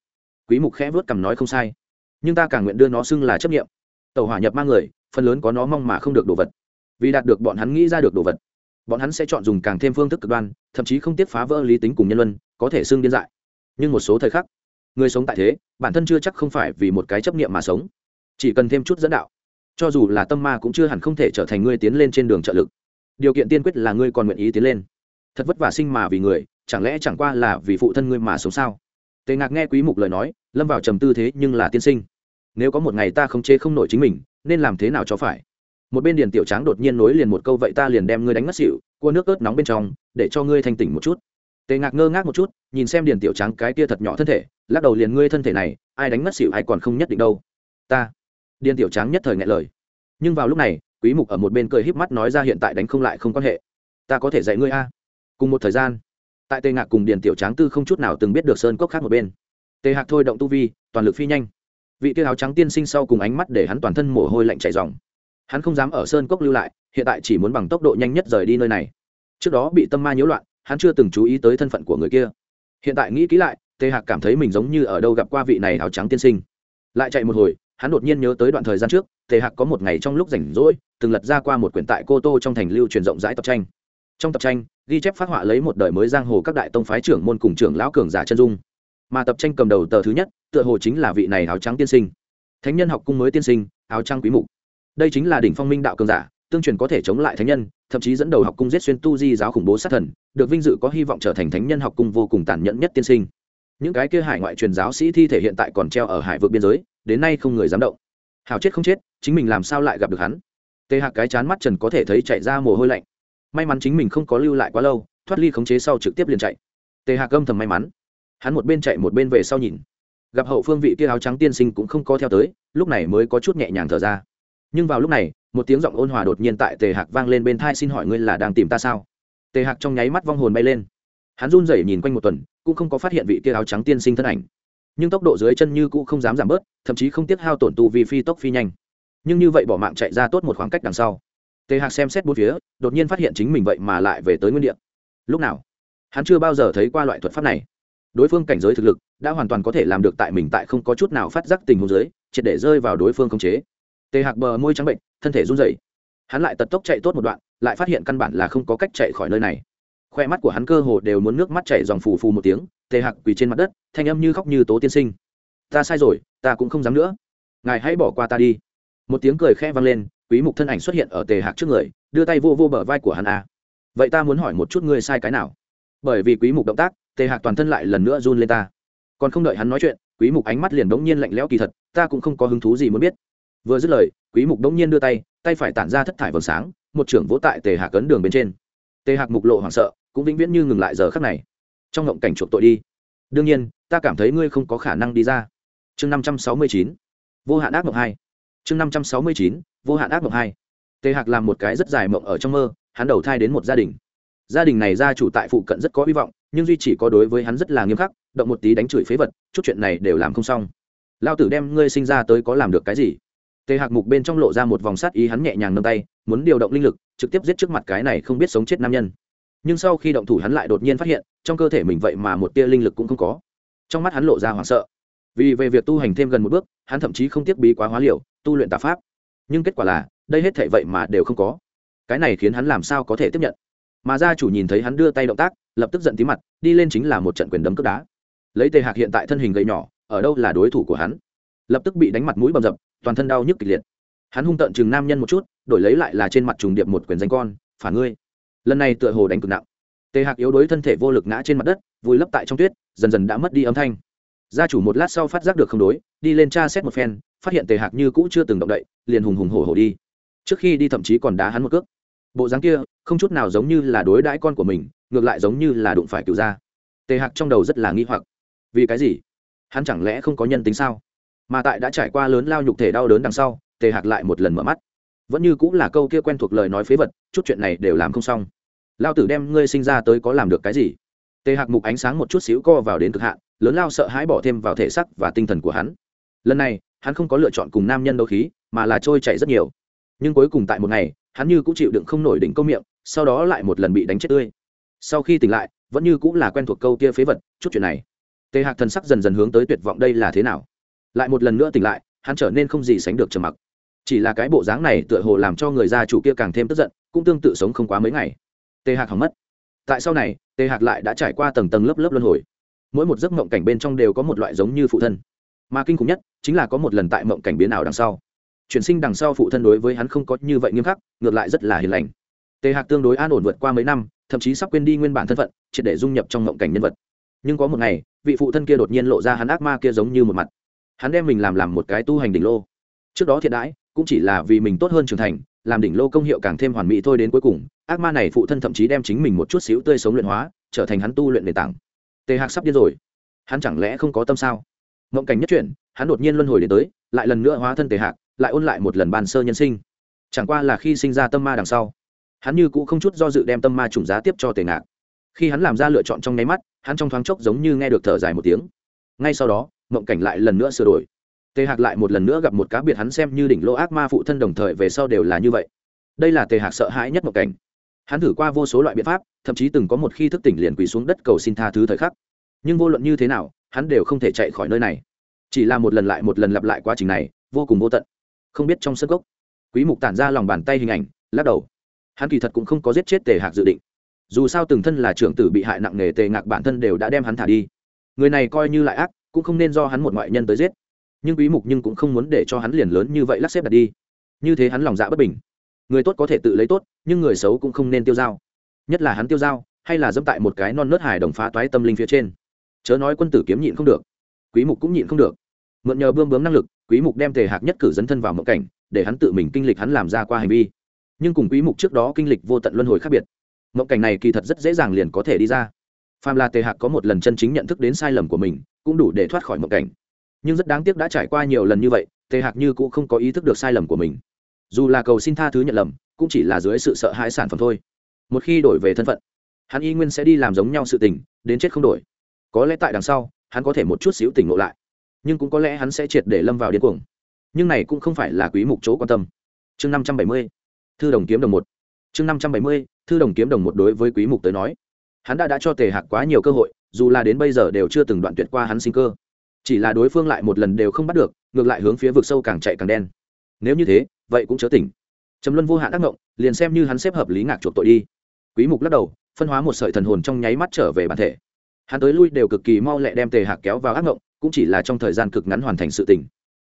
quý mục khẽ vuốt cằm nói không sai, nhưng ta càng nguyện đưa nó xưng là chấp nghiệm tàu hỏa nhập ma người, phần lớn có nó mong mà không được đồ vật. Vì đạt được bọn hắn nghĩ ra được đồ vật, bọn hắn sẽ chọn dùng càng thêm phương thức cực đoan, thậm chí không tiếp phá vỡ lý tính cùng nhân luân có thể xưng điên dại. Nhưng một số thời khắc, người sống tại thế, bản thân chưa chắc không phải vì một cái chấp niệm mà sống. Chỉ cần thêm chút dẫn đạo, cho dù là tâm ma cũng chưa hẳn không thể trở thành ngươi tiến lên trên đường trợ lực. Điều kiện tiên quyết là ngươi còn nguyện ý tiến lên. Thật vất vả sinh mà vì người, chẳng lẽ chẳng qua là vì phụ thân ngươi mà sống sao? Tề ngạc nghe quý mục lời nói, lâm vào trầm tư thế nhưng là tiên sinh. Nếu có một ngày ta không chế không nổi chính mình, nên làm thế nào cho phải? Một bên điền tiểu tráng đột nhiên nối liền một câu, vậy ta liền đem ngươi đánh ngất xỉu, cua nước ớt nóng bên trong, để cho ngươi thanh tỉnh một chút tề ngạc ngơ ngác một chút, nhìn xem điền tiểu Trắng cái kia thật nhỏ thân thể, lắc đầu liền, ngươi thân thể này, ai đánh mất xỉu, ai còn không nhất định đâu. Ta. Điền tiểu Trắng nhất thời ngại lời. Nhưng vào lúc này, quý mục ở một bên cười híp mắt nói ra hiện tại đánh không lại không quan hệ. Ta có thể dạy ngươi a. Cùng một thời gian, tại tề ngạc cùng điền tiểu tráng tư không chút nào từng biết được sơn cốc khác một bên. Tề hạc thôi động tu vi, toàn lực phi nhanh. Vị tiêu áo trắng tiên sinh sau cùng ánh mắt để hắn toàn thân mồ hôi lạnh chảy dòng hắn không dám ở sơn cốc lưu lại, hiện tại chỉ muốn bằng tốc độ nhanh nhất rời đi nơi này. Trước đó bị tâm ma nhiễu loạn hắn chưa từng chú ý tới thân phận của người kia. Hiện tại nghĩ kỹ lại, tề hạc cảm thấy mình giống như ở đâu gặp qua vị này áo trắng tiên sinh. Lại chạy một hồi, hắn đột nhiên nhớ tới đoạn thời gian trước, tề hạc có một ngày trong lúc rảnh rỗi, từng lật ra qua một quyển tại cô tô trong thành lưu truyền rộng rãi tập tranh. Trong tập tranh, ghi chép phát họa lấy một đời mới giang hồ các đại tông phái trưởng môn cùng trưởng lão cường giả chân dung. Mà tập tranh cầm đầu tờ thứ nhất, tựa hồ chính là vị này áo trắng tiên sinh. Thánh nhân học cung mới tiên sinh, áo trắng quý mục. Đây chính là đỉnh phong minh đạo cường giả tương truyền có thể chống lại thánh nhân, thậm chí dẫn đầu học cung giết xuyên tu di giáo khủng bố sát thần, được vinh dự có hy vọng trở thành thánh nhân học cung vô cùng tàn nhẫn nhất tiên sinh. Những cái kia hải ngoại truyền giáo sĩ thi thể hiện tại còn treo ở hải vực biên giới, đến nay không người dám động. Hào chết không chết, chính mình làm sao lại gặp được hắn? Tê hạc cái chán mắt trần có thể thấy chạy ra mồ hôi lạnh. May mắn chính mình không có lưu lại quá lâu, thoát ly khống chế sau trực tiếp liền chạy. Tề hạc âm thầm may mắn. Hắn một bên chạy một bên về sau nhìn. Gặp hậu phương vị kia áo trắng tiên sinh cũng không có theo tới, lúc này mới có chút nhẹ nhàng thở ra. Nhưng vào lúc này một tiếng giọng ôn hòa đột nhiên tại tề hạc vang lên bên thai xin hỏi ngươi là đang tìm ta sao? Tề hạc trong nháy mắt vong hồn bay lên. Hắn run rẩy nhìn quanh một tuần, cũng không có phát hiện vị kia áo trắng tiên sinh thân ảnh. Nhưng tốc độ dưới chân như cũ không dám giảm bớt, thậm chí không tiếc hao tổn tu vì phi tốc phi nhanh. Nhưng như vậy bỏ mạng chạy ra tốt một khoảng cách đằng sau. Tề hạc xem xét bốn phía, đột nhiên phát hiện chính mình vậy mà lại về tới nguyên đ ị a lúc nào? Hắn chưa bao giờ thấy qua loại thuật pháp này. Đối phương cảnh giới thực lực đã hoàn toàn có thể làm được tại mình tại không có chút nào phát giác tình huống giới triệt để rơi vào đối phương khống chế. Tề hạc bờ môi trắng bệnh thân thể run rẩy. Hắn lại tật tốc chạy tốt một đoạn, lại phát hiện căn bản là không có cách chạy khỏi nơi này. Khoe mắt của hắn cơ hồ đều muốn nước mắt chảy dòng phù phù một tiếng, tề hạc quỳ trên mặt đất, thanh âm như khóc như tố tiên sinh. Ta sai rồi, ta cũng không dám nữa. Ngài hãy bỏ qua ta đi. Một tiếng cười khẽ vang lên, quý mục thân ảnh xuất hiện ở tề hạc trước người, đưa tay vô vô bờ vai của hắn a. Vậy ta muốn hỏi một chút ngươi sai cái nào? Bởi vì quý mục động tác, tề hạc toàn thân lại lần nữa run lên ta. Còn không đợi hắn nói chuyện, quý mục ánh mắt liền đống nhiên lạnh lẽo kỳ thật, ta cũng không có hứng thú gì muốn biết vừa dứt lời, quý mục đống nhiên đưa tay tay phải tản ra thất thải vầng sáng, một trưởng vỗ tại tề hạc cấn đường bên trên. Tề hạc mục lộ hoảng sợ, cũng vĩnh viễn như ngừng lại giờ khắc này. Trong ngộng cảnh chuộc tội đi. Đương nhiên, ta cảm thấy ngươi không có khả năng đi ra. Chương 569 vô hạn ác mộng hai. Chương 569 vô hạn ác mộng hai. Tề hạc làm một cái rất dài mộng ở trong mơ, hắn đầu thai đến một gia đình. Gia đình này gia chủ tại phụ cận rất có hy vọng, nhưng duy chỉ có đối với hắn rất là nghiêm khắc, động một tí đánh chửi phế vật, chút chuyện này đều làm không xong. Lao tử đem ngươi sinh ra tới có làm được cái gì? Tề hạc mục bên trong lộ ra một vòng sát ý, hắn nhẹ nhàng nâng tay, muốn điều động linh lực, trực tiếp giết trước mặt cái này không biết sống chết nam nhân. Nhưng sau khi động thủ hắn lại đột nhiên phát hiện, trong cơ thể mình vậy mà một tia linh lực cũng không có. Trong mắt hắn lộ ra hoảng sợ. Vì về việc tu hành thêm gần một bước, hắn thậm chí không tiếc bí quá hóa liệu tu luyện tà pháp. Nhưng kết quả là, đây hết thể vậy mà đều không có. Cái này khiến hắn làm sao có thể tiếp nhận? Mà gia chủ nhìn thấy hắn đưa tay động tác, lập tức giận tí mặt, đi lên chính là một trận quyền đấm cướp đá. Lấy tề hạc hiện tại thân hình gầy nhỏ, ở đâu là đối thủ của hắn? Lập tức bị đánh mặt mũi bầm dập toàn thân đau nhức kịch liệt. Hắn hung tợn chừng nam nhân một chút, đổi lấy lại là trên mặt trùng điệp một quyền danh con, phản ngươi. Lần này tựa hồ đánh cực nặng. Tề hạc yếu đuối thân thể vô lực ngã trên mặt đất, vùi lấp tại trong tuyết, dần dần đã mất đi âm thanh. Gia chủ một lát sau phát giác được không đối, đi lên tra xét một phen, phát hiện tề hạc như cũ chưa từng động đậy, liền hùng hùng hổ hổ đi. Trước khi đi thậm chí còn đá hắn một cước. Bộ dáng kia, không chút nào giống như là đối đãi con của mình, ngược lại giống như là đụng phải cựu gia. Tề hạc trong đầu rất là nghi hoặc. Vì cái gì? Hắn chẳng lẽ không có nhân tính sao? Mà tại đã trải qua lớn lao nhục thể đau đớn đằng sau, tề hạc lại một lần mở mắt. Vẫn như cũng là câu kia quen thuộc lời nói phế vật, chút chuyện này đều làm không xong. Lao tử đem ngươi sinh ra tới có làm được cái gì? Tề hạc mục ánh sáng một chút xíu co vào đến cực hạn, lớn lao sợ hãi bỏ thêm vào thể sắc và tinh thần của hắn. Lần này, hắn không có lựa chọn cùng nam nhân đấu khí, mà là trôi chảy rất nhiều. Nhưng cuối cùng tại một ngày, hắn như cũng chịu đựng không nổi đỉnh câu miệng, sau đó lại một lần bị đánh chết tươi. Sau khi tỉnh lại, vẫn như cũng là quen thuộc câu kia phế vật, chút chuyện này. Tề hạc thần sắc dần dần hướng tới tuyệt vọng đây là thế nào? Lại một lần nữa tỉnh lại, hắn trở nên không gì sánh được trầm mặc. Chỉ là cái bộ dáng này tựa hồ làm cho người gia chủ kia càng thêm tức giận, cũng tương tự sống không quá mấy ngày. Tề hạc hỏng mất. Tại sau này, tề hạc lại đã trải qua tầng tầng lớp lớp luân hồi. Mỗi một giấc mộng cảnh bên trong đều có một loại giống như phụ thân. Mà kinh khủng nhất, chính là có một lần tại mộng cảnh biến ảo đằng sau. Chuyển sinh đằng sau phụ thân đối với hắn không có như vậy nghiêm khắc, ngược lại rất là hiền lành. Tề hạc tương đối an ổn vượt qua mấy năm, thậm chí sắp quên đi nguyên bản thân phận, triệt để dung nhập trong mộng cảnh nhân vật. Nhưng có một ngày, vị phụ thân kia đột nhiên lộ ra hắn ác ma kia giống như một mặt hắn đem mình làm làm một cái tu hành đỉnh lô. Trước đó thiện đãi, cũng chỉ là vì mình tốt hơn trưởng thành, làm đỉnh lô công hiệu càng thêm hoàn mỹ thôi đến cuối cùng, ác ma này phụ thân thậm chí đem chính mình một chút xíu tươi sống luyện hóa, trở thành hắn tu luyện nền tảng. Tề hạc sắp điên rồi. Hắn chẳng lẽ không có tâm sao? Mộng cảnh nhất chuyển, hắn đột nhiên luân hồi đến tới, lại lần nữa hóa thân tề hạc, lại ôn lại một lần bàn sơ nhân sinh. Chẳng qua là khi sinh ra tâm ma đằng sau, hắn như cũ không chút do dự đem tâm ma trùng giá tiếp cho tề ngạc. Khi hắn làm ra lựa chọn trong nháy mắt, hắn trong thoáng chốc giống như nghe được thở dài một tiếng. Ngay sau đó mộng cảnh lại lần nữa sửa đổi. Tề hạc lại một lần nữa gặp một cá biệt hắn xem như đỉnh lô ác ma phụ thân đồng thời về sau đều là như vậy. Đây là tề hạc sợ hãi nhất mộng cảnh. Hắn thử qua vô số loại biện pháp, thậm chí từng có một khi thức tỉnh liền quỳ xuống đất cầu xin tha thứ thời khắc. Nhưng vô luận như thế nào, hắn đều không thể chạy khỏi nơi này. Chỉ là một lần lại một lần lặp lại quá trình này, vô cùng vô tận. Không biết trong sân gốc, quý mục tản ra lòng bàn tay hình ảnh, lắc đầu. Hắn kỳ thật cũng không có giết chết tề hạc dự định. Dù sao từng thân là trưởng tử bị hại nặng nề, tề ngạc bản thân đều đã đem hắn thả đi. Người này coi như lại ác cũng không nên do hắn một ngoại nhân tới giết. Nhưng quý mục nhưng cũng không muốn để cho hắn liền lớn như vậy lắc xếp đặt đi. Như thế hắn lòng dạ bất bình. Người tốt có thể tự lấy tốt, nhưng người xấu cũng không nên tiêu dao. Nhất là hắn tiêu dao, hay là dẫm tại một cái non nớt hài đồng phá toái tâm linh phía trên. Chớ nói quân tử kiếm nhịn không được, quý mục cũng nhịn không được. Mượn nhờ bươm bướm năng lực, quý mục đem tề hạc nhất cử dấn thân vào mộng cảnh, để hắn tự mình kinh lịch hắn làm ra qua hành vi. Nhưng cùng quý mục trước đó kinh lịch vô tận luân hồi khác biệt. Mộng cảnh này kỳ thật rất dễ dàng liền có thể đi ra phàm là tề hạc có một lần chân chính nhận thức đến sai lầm của mình, cũng đủ để thoát khỏi mộng cảnh. Nhưng rất đáng tiếc đã trải qua nhiều lần như vậy, tề hạc như cũng không có ý thức được sai lầm của mình. Dù là cầu xin tha thứ nhận lầm, cũng chỉ là dưới sự sợ hãi sản phẩm thôi. Một khi đổi về thân phận, hắn y nguyên sẽ đi làm giống nhau sự tình, đến chết không đổi. Có lẽ tại đằng sau, hắn có thể một chút xíu tỉnh ngộ lại. Nhưng cũng có lẽ hắn sẽ triệt để lâm vào điên cuồng. Nhưng này cũng không phải là quý mục chỗ quan tâm. Chương 570 thư đồng kiếm đồng một. Chương 570 thư đồng kiếm đồng một đối với quý mục tới nói hắn đã đã cho tề hạc quá nhiều cơ hội, dù là đến bây giờ đều chưa từng đoạn tuyệt qua hắn sinh cơ. Chỉ là đối phương lại một lần đều không bắt được, ngược lại hướng phía vực sâu càng chạy càng đen. Nếu như thế, vậy cũng chớ tỉnh. Trầm luân vô hạn ác động liền xem như hắn xếp hợp lý ngạc chuộc tội đi. Quý mục lắc đầu, phân hóa một sợi thần hồn trong nháy mắt trở về bản thể. Hắn tới lui đều cực kỳ mau lẹ đem tề hạc kéo vào ác ngộng, cũng chỉ là trong thời gian cực ngắn hoàn thành sự tình.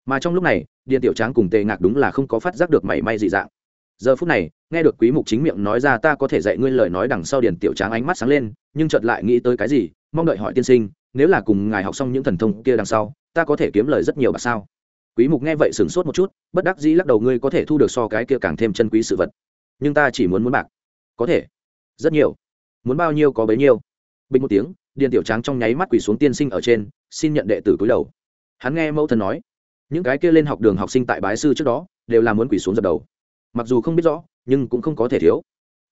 Mà trong lúc này điện tiểu tráng cùng tề ngạc đúng là không có phát giác được mảy may dị dạng giờ phút này, nghe được quý mục chính miệng nói ra ta có thể dạy ngươi lời nói đằng sau điền tiểu tráng ánh mắt sáng lên, nhưng chợt lại nghĩ tới cái gì, mong đợi hỏi tiên sinh, nếu là cùng ngài học xong những thần thông kia đằng sau, ta có thể kiếm lời rất nhiều bạc sao? Quý mục nghe vậy sửng sốt một chút, bất đắc dĩ lắc đầu ngươi có thể thu được so cái kia càng thêm chân quý sự vật. Nhưng ta chỉ muốn muốn bạc. Có thể. Rất nhiều. Muốn bao nhiêu có bấy nhiêu. Bình một tiếng, điền tiểu tráng trong nháy mắt quỳ xuống tiên sinh ở trên, xin nhận đệ tử cúi đầu. Hắn nghe mẫu thần nói, những cái kia lên học đường học sinh tại bái sư trước đó, đều là muốn quỳ xuống dập đầu mặc dù không biết rõ, nhưng cũng không có thể thiếu.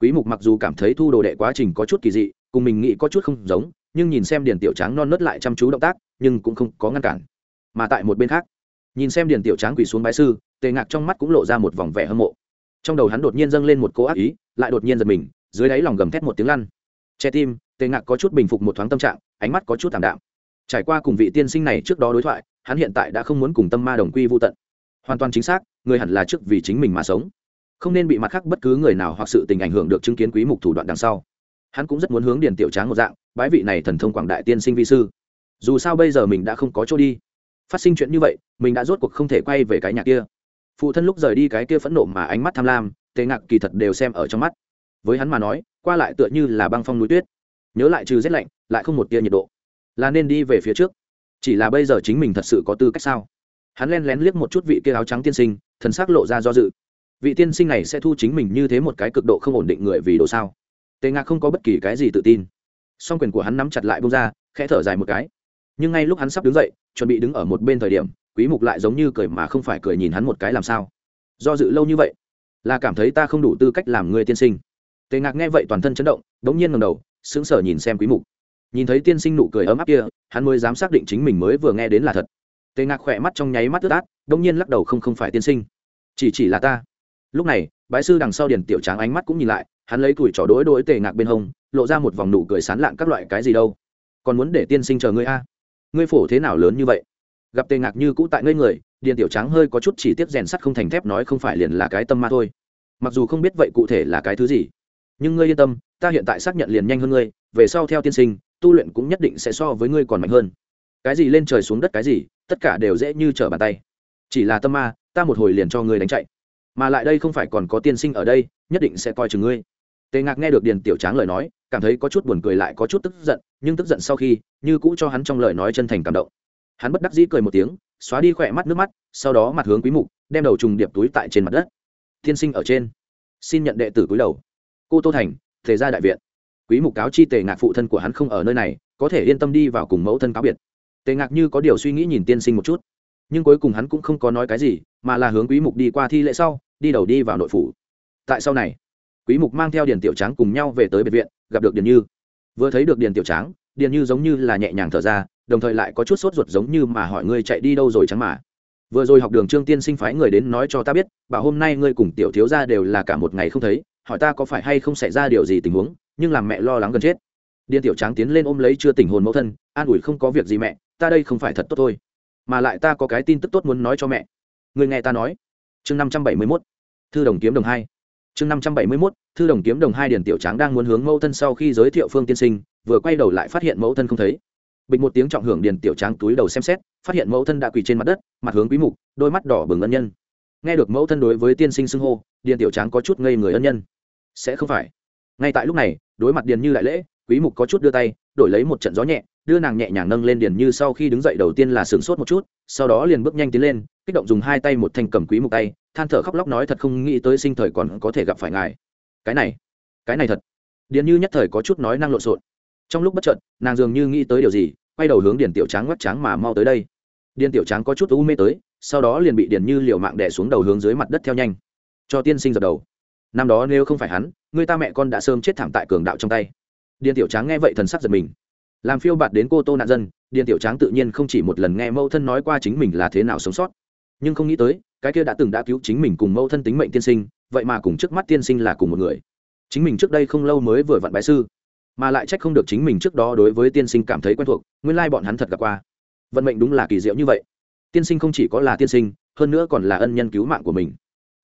Quý mục mặc dù cảm thấy thu đồ đệ quá trình có chút kỳ dị, cùng mình nghĩ có chút không giống, nhưng nhìn xem điền tiểu tráng non nớt lại chăm chú động tác, nhưng cũng không có ngăn cản. Mà tại một bên khác, nhìn xem điền tiểu tráng quỳ xuống bái sư, tề ngạc trong mắt cũng lộ ra một vòng vẻ hâm mộ. Trong đầu hắn đột nhiên dâng lên một cô ác ý, lại đột nhiên giật mình, dưới đáy lòng gầm thét một tiếng lăn. Che tim, tề ngạc có chút bình phục một thoáng tâm trạng, ánh mắt có chút thảm đạm. Trải qua cùng vị tiên sinh này trước đó đối thoại, hắn hiện tại đã không muốn cùng tâm ma đồng quy vô tận. Hoàn toàn chính xác, người hẳn là trước vì chính mình mà sống không nên bị mặt khác bất cứ người nào hoặc sự tình ảnh hưởng được chứng kiến quý mục thủ đoạn đằng sau. Hắn cũng rất muốn hướng điền tiểu tráng một dạng, bái vị này thần thông quảng đại tiên sinh vi sư. Dù sao bây giờ mình đã không có chỗ đi. Phát sinh chuyện như vậy, mình đã rốt cuộc không thể quay về cái nhà kia. Phụ thân lúc rời đi cái kia phẫn nộ mà ánh mắt tham lam, tề ngạc kỳ thật đều xem ở trong mắt. Với hắn mà nói, qua lại tựa như là băng phong núi tuyết. Nhớ lại trừ rét lạnh, lại không một tia nhiệt độ. Là nên đi về phía trước. Chỉ là bây giờ chính mình thật sự có tư cách sao? Hắn len lén liếc một chút vị kia áo trắng tiên sinh, thần s ắ c lộ ra do dự vị tiên sinh này sẽ thu chính mình như thế một cái cực độ không ổn định người vì đồ sao? Tề ngạc không có bất kỳ cái gì tự tin. Song quyền của hắn nắm chặt lại bông ra, khẽ thở dài một cái. Nhưng ngay lúc hắn sắp đứng dậy, chuẩn bị đứng ở một bên thời điểm, quý mục lại giống như cười mà không phải cười nhìn hắn một cái làm sao? Do dự lâu như vậy, là cảm thấy ta không đủ tư cách làm người tiên sinh. Tề ngạc nghe vậy toàn thân chấn động đống nhiên ngầm đầu, sững sờ nhìn xem quý mục. Nhìn thấy tiên sinh nụ cười ấm áp kia, hắn mới dám xác định chính mình mới vừa nghe đến là thật. Tề ngạc khỏe mắt trong nháy mắt tức át đống nhiên lắc đầu không không phải tiên sinh. Chỉ chỉ là ta lúc này, bái sư đằng sau điền tiểu tráng ánh mắt cũng nhìn lại, hắn lấy tuổi trò đối đối tề ngạc bên hông, lộ ra một vòng nụ cười sán lạng các loại cái gì đâu. Còn muốn để tiên sinh chờ ngươi a? Ngươi phổ thế nào lớn như vậy? Gặp tề ngạc như cũ tại ngây người, điền tiểu tráng hơi có chút chỉ tiết rèn sắt không thành thép nói không phải liền là cái tâm ma thôi. Mặc dù không biết vậy cụ thể là cái thứ gì, nhưng ngươi yên tâm, ta hiện tại xác nhận liền nhanh hơn ngươi, về sau theo tiên sinh, tu luyện cũng nhất định sẽ so với ngươi còn mạnh hơn. Cái gì lên trời xuống đất cái gì, tất cả đều dễ như trở bàn tay. Chỉ là tâm ma, ta một hồi liền cho ngươi đánh chạy mà lại đây không phải còn có tiên sinh ở đây, nhất định sẽ coi chừng ngươi. Tề ngạc nghe được điền tiểu tráng lời nói, cảm thấy có chút buồn cười lại có chút tức giận, nhưng tức giận sau khi, như cũ cho hắn trong lời nói chân thành cảm động. Hắn bất đắc dĩ cười một tiếng, xóa đi khỏe mắt nước mắt, sau đó mặt hướng quý mục, đem đầu trùng điệp túi tại trên mặt đất. Tiên sinh ở trên. Xin nhận đệ tử cúi đầu. Cô tô thành thể gia đại viện. Quý mục cáo chi tề ngạc phụ thân của hắn không ở nơi này, có thể yên tâm đi vào cùng mẫu thân cáo biệt. Tề ngạc như có điều suy nghĩ nhìn tiên sinh một chút, nhưng cuối cùng hắn cũng không có nói cái gì, mà là hướng quý mục đi qua thi lễ sau đi đầu đi vào nội phủ. Tại sau này, quý mục mang theo điền tiểu tráng cùng nhau về tới biệt viện, gặp được điền như. Vừa thấy được điền tiểu tráng, điền như giống như là nhẹ nhàng thở ra, đồng thời lại có chút sốt ruột giống như mà hỏi ngươi chạy đi đâu rồi chẳng mà. Vừa rồi học đường trương tiên sinh phái người đến nói cho ta biết, bảo hôm nay ngươi cùng tiểu thiếu gia đều là cả một ngày không thấy, hỏi ta có phải hay không xảy ra điều gì tình huống, nhưng làm mẹ lo lắng gần chết. Điền tiểu tráng tiến lên ôm lấy chưa tỉnh hồn mẫu thân, an ủi không có việc gì mẹ, ta đây không phải thật tốt thôi, mà lại ta có cái tin tức tốt muốn nói cho mẹ. Người nghe ta nói chương năm trăm bảy mươi mốt, thư đồng kiếm đồng hai. Chương năm trăm bảy mươi mốt, thư đồng kiếm đồng hai điền tiểu tráng đang muốn hướng mẫu thân sau khi giới thiệu phương tiên sinh, vừa quay đầu lại phát hiện mẫu thân không thấy. Bịch một tiếng trọng hưởng điền tiểu tráng túi đầu xem xét, phát hiện mẫu thân đã quỳ trên mặt đất, mặt hướng quý mục, đôi mắt đỏ bừng ân nhân. Nghe được mẫu thân đối với tiên sinh xưng hô, điền tiểu tráng có chút ngây người ân nhân. Sẽ không phải. Ngay tại lúc này, đối mặt điền như đại lễ, quý mục có chút đưa tay, đổi lấy một trận gió nhẹ, đưa nàng nhẹ nhàng nâng lên điền như sau khi đứng dậy đầu tiên là sướng sốt một chút, sau đó liền bước nhanh tiến lên kích động dùng hai tay một thanh cầm quý mục tay, than thở khóc lóc nói thật không nghĩ tới sinh thời còn có thể gặp phải ngài. Cái này cái này thật. Điền như nhất thời có chút nói năng lộn xộn. Trong lúc bất chợt, nàng dường như nghĩ tới điều gì, quay đầu hướng điền tiểu tráng ngoắc tráng mà mau tới đây. Điền tiểu tráng có chút u mê tới, sau đó liền bị điền như liều mạng đè xuống đầu hướng dưới mặt đất theo nhanh. Cho tiên sinh dập đầu. Năm đó nếu không phải hắn, người ta mẹ con đã sớm chết thảm tại cường đạo trong tay. Điền tiểu tráng nghe vậy thần sắc giật mình. Làm phiêu bạt đến cô tô nạn dân, điền tiểu tráng tự nhiên không chỉ một lần nghe mẫu thân nói qua chính mình là thế nào sống sót nhưng không nghĩ tới, cái kia đã từng đã cứu chính mình cùng mẫu thân tính mệnh tiên sinh, vậy mà cùng trước mắt tiên sinh là cùng một người. Chính mình trước đây không lâu mới vừa vặn bái sư, mà lại trách không được chính mình trước đó đối với tiên sinh cảm thấy quen thuộc, nguyên lai bọn hắn thật gặp qua. Vận mệnh đúng là kỳ diệu như vậy. Tiên sinh không chỉ có là tiên sinh, hơn nữa còn là ân nhân cứu mạng của mình.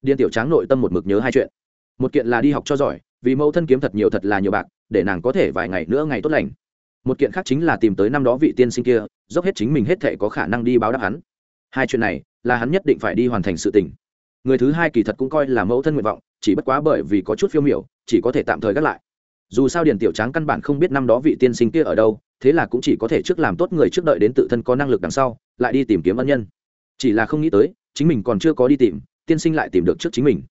Điện tiểu tráng nội tâm một mực nhớ hai chuyện. Một kiện là đi học cho giỏi, vì mẫu thân kiếm thật nhiều thật là nhiều bạc, để nàng có thể vài ngày nữa ngày tốt lành. Một kiện khác chính là tìm tới năm đó vị tiên sinh kia, dốc hết chính mình hết thể có khả năng đi báo đáp hắn. Hai chuyện này là hắn nhất định phải đi hoàn thành sự tình. Người thứ hai kỳ thật cũng coi là mẫu thân nguyện vọng, chỉ bất quá bởi vì có chút phiêu miểu, chỉ có thể tạm thời gác lại. Dù sao điền tiểu tráng căn bản không biết năm đó vị tiên sinh kia ở đâu, thế là cũng chỉ có thể trước làm tốt người trước đợi đến tự thân có năng lực đằng sau, lại đi tìm kiếm ân nhân. Chỉ là không nghĩ tới, chính mình còn chưa có đi tìm, tiên sinh lại tìm được trước chính mình.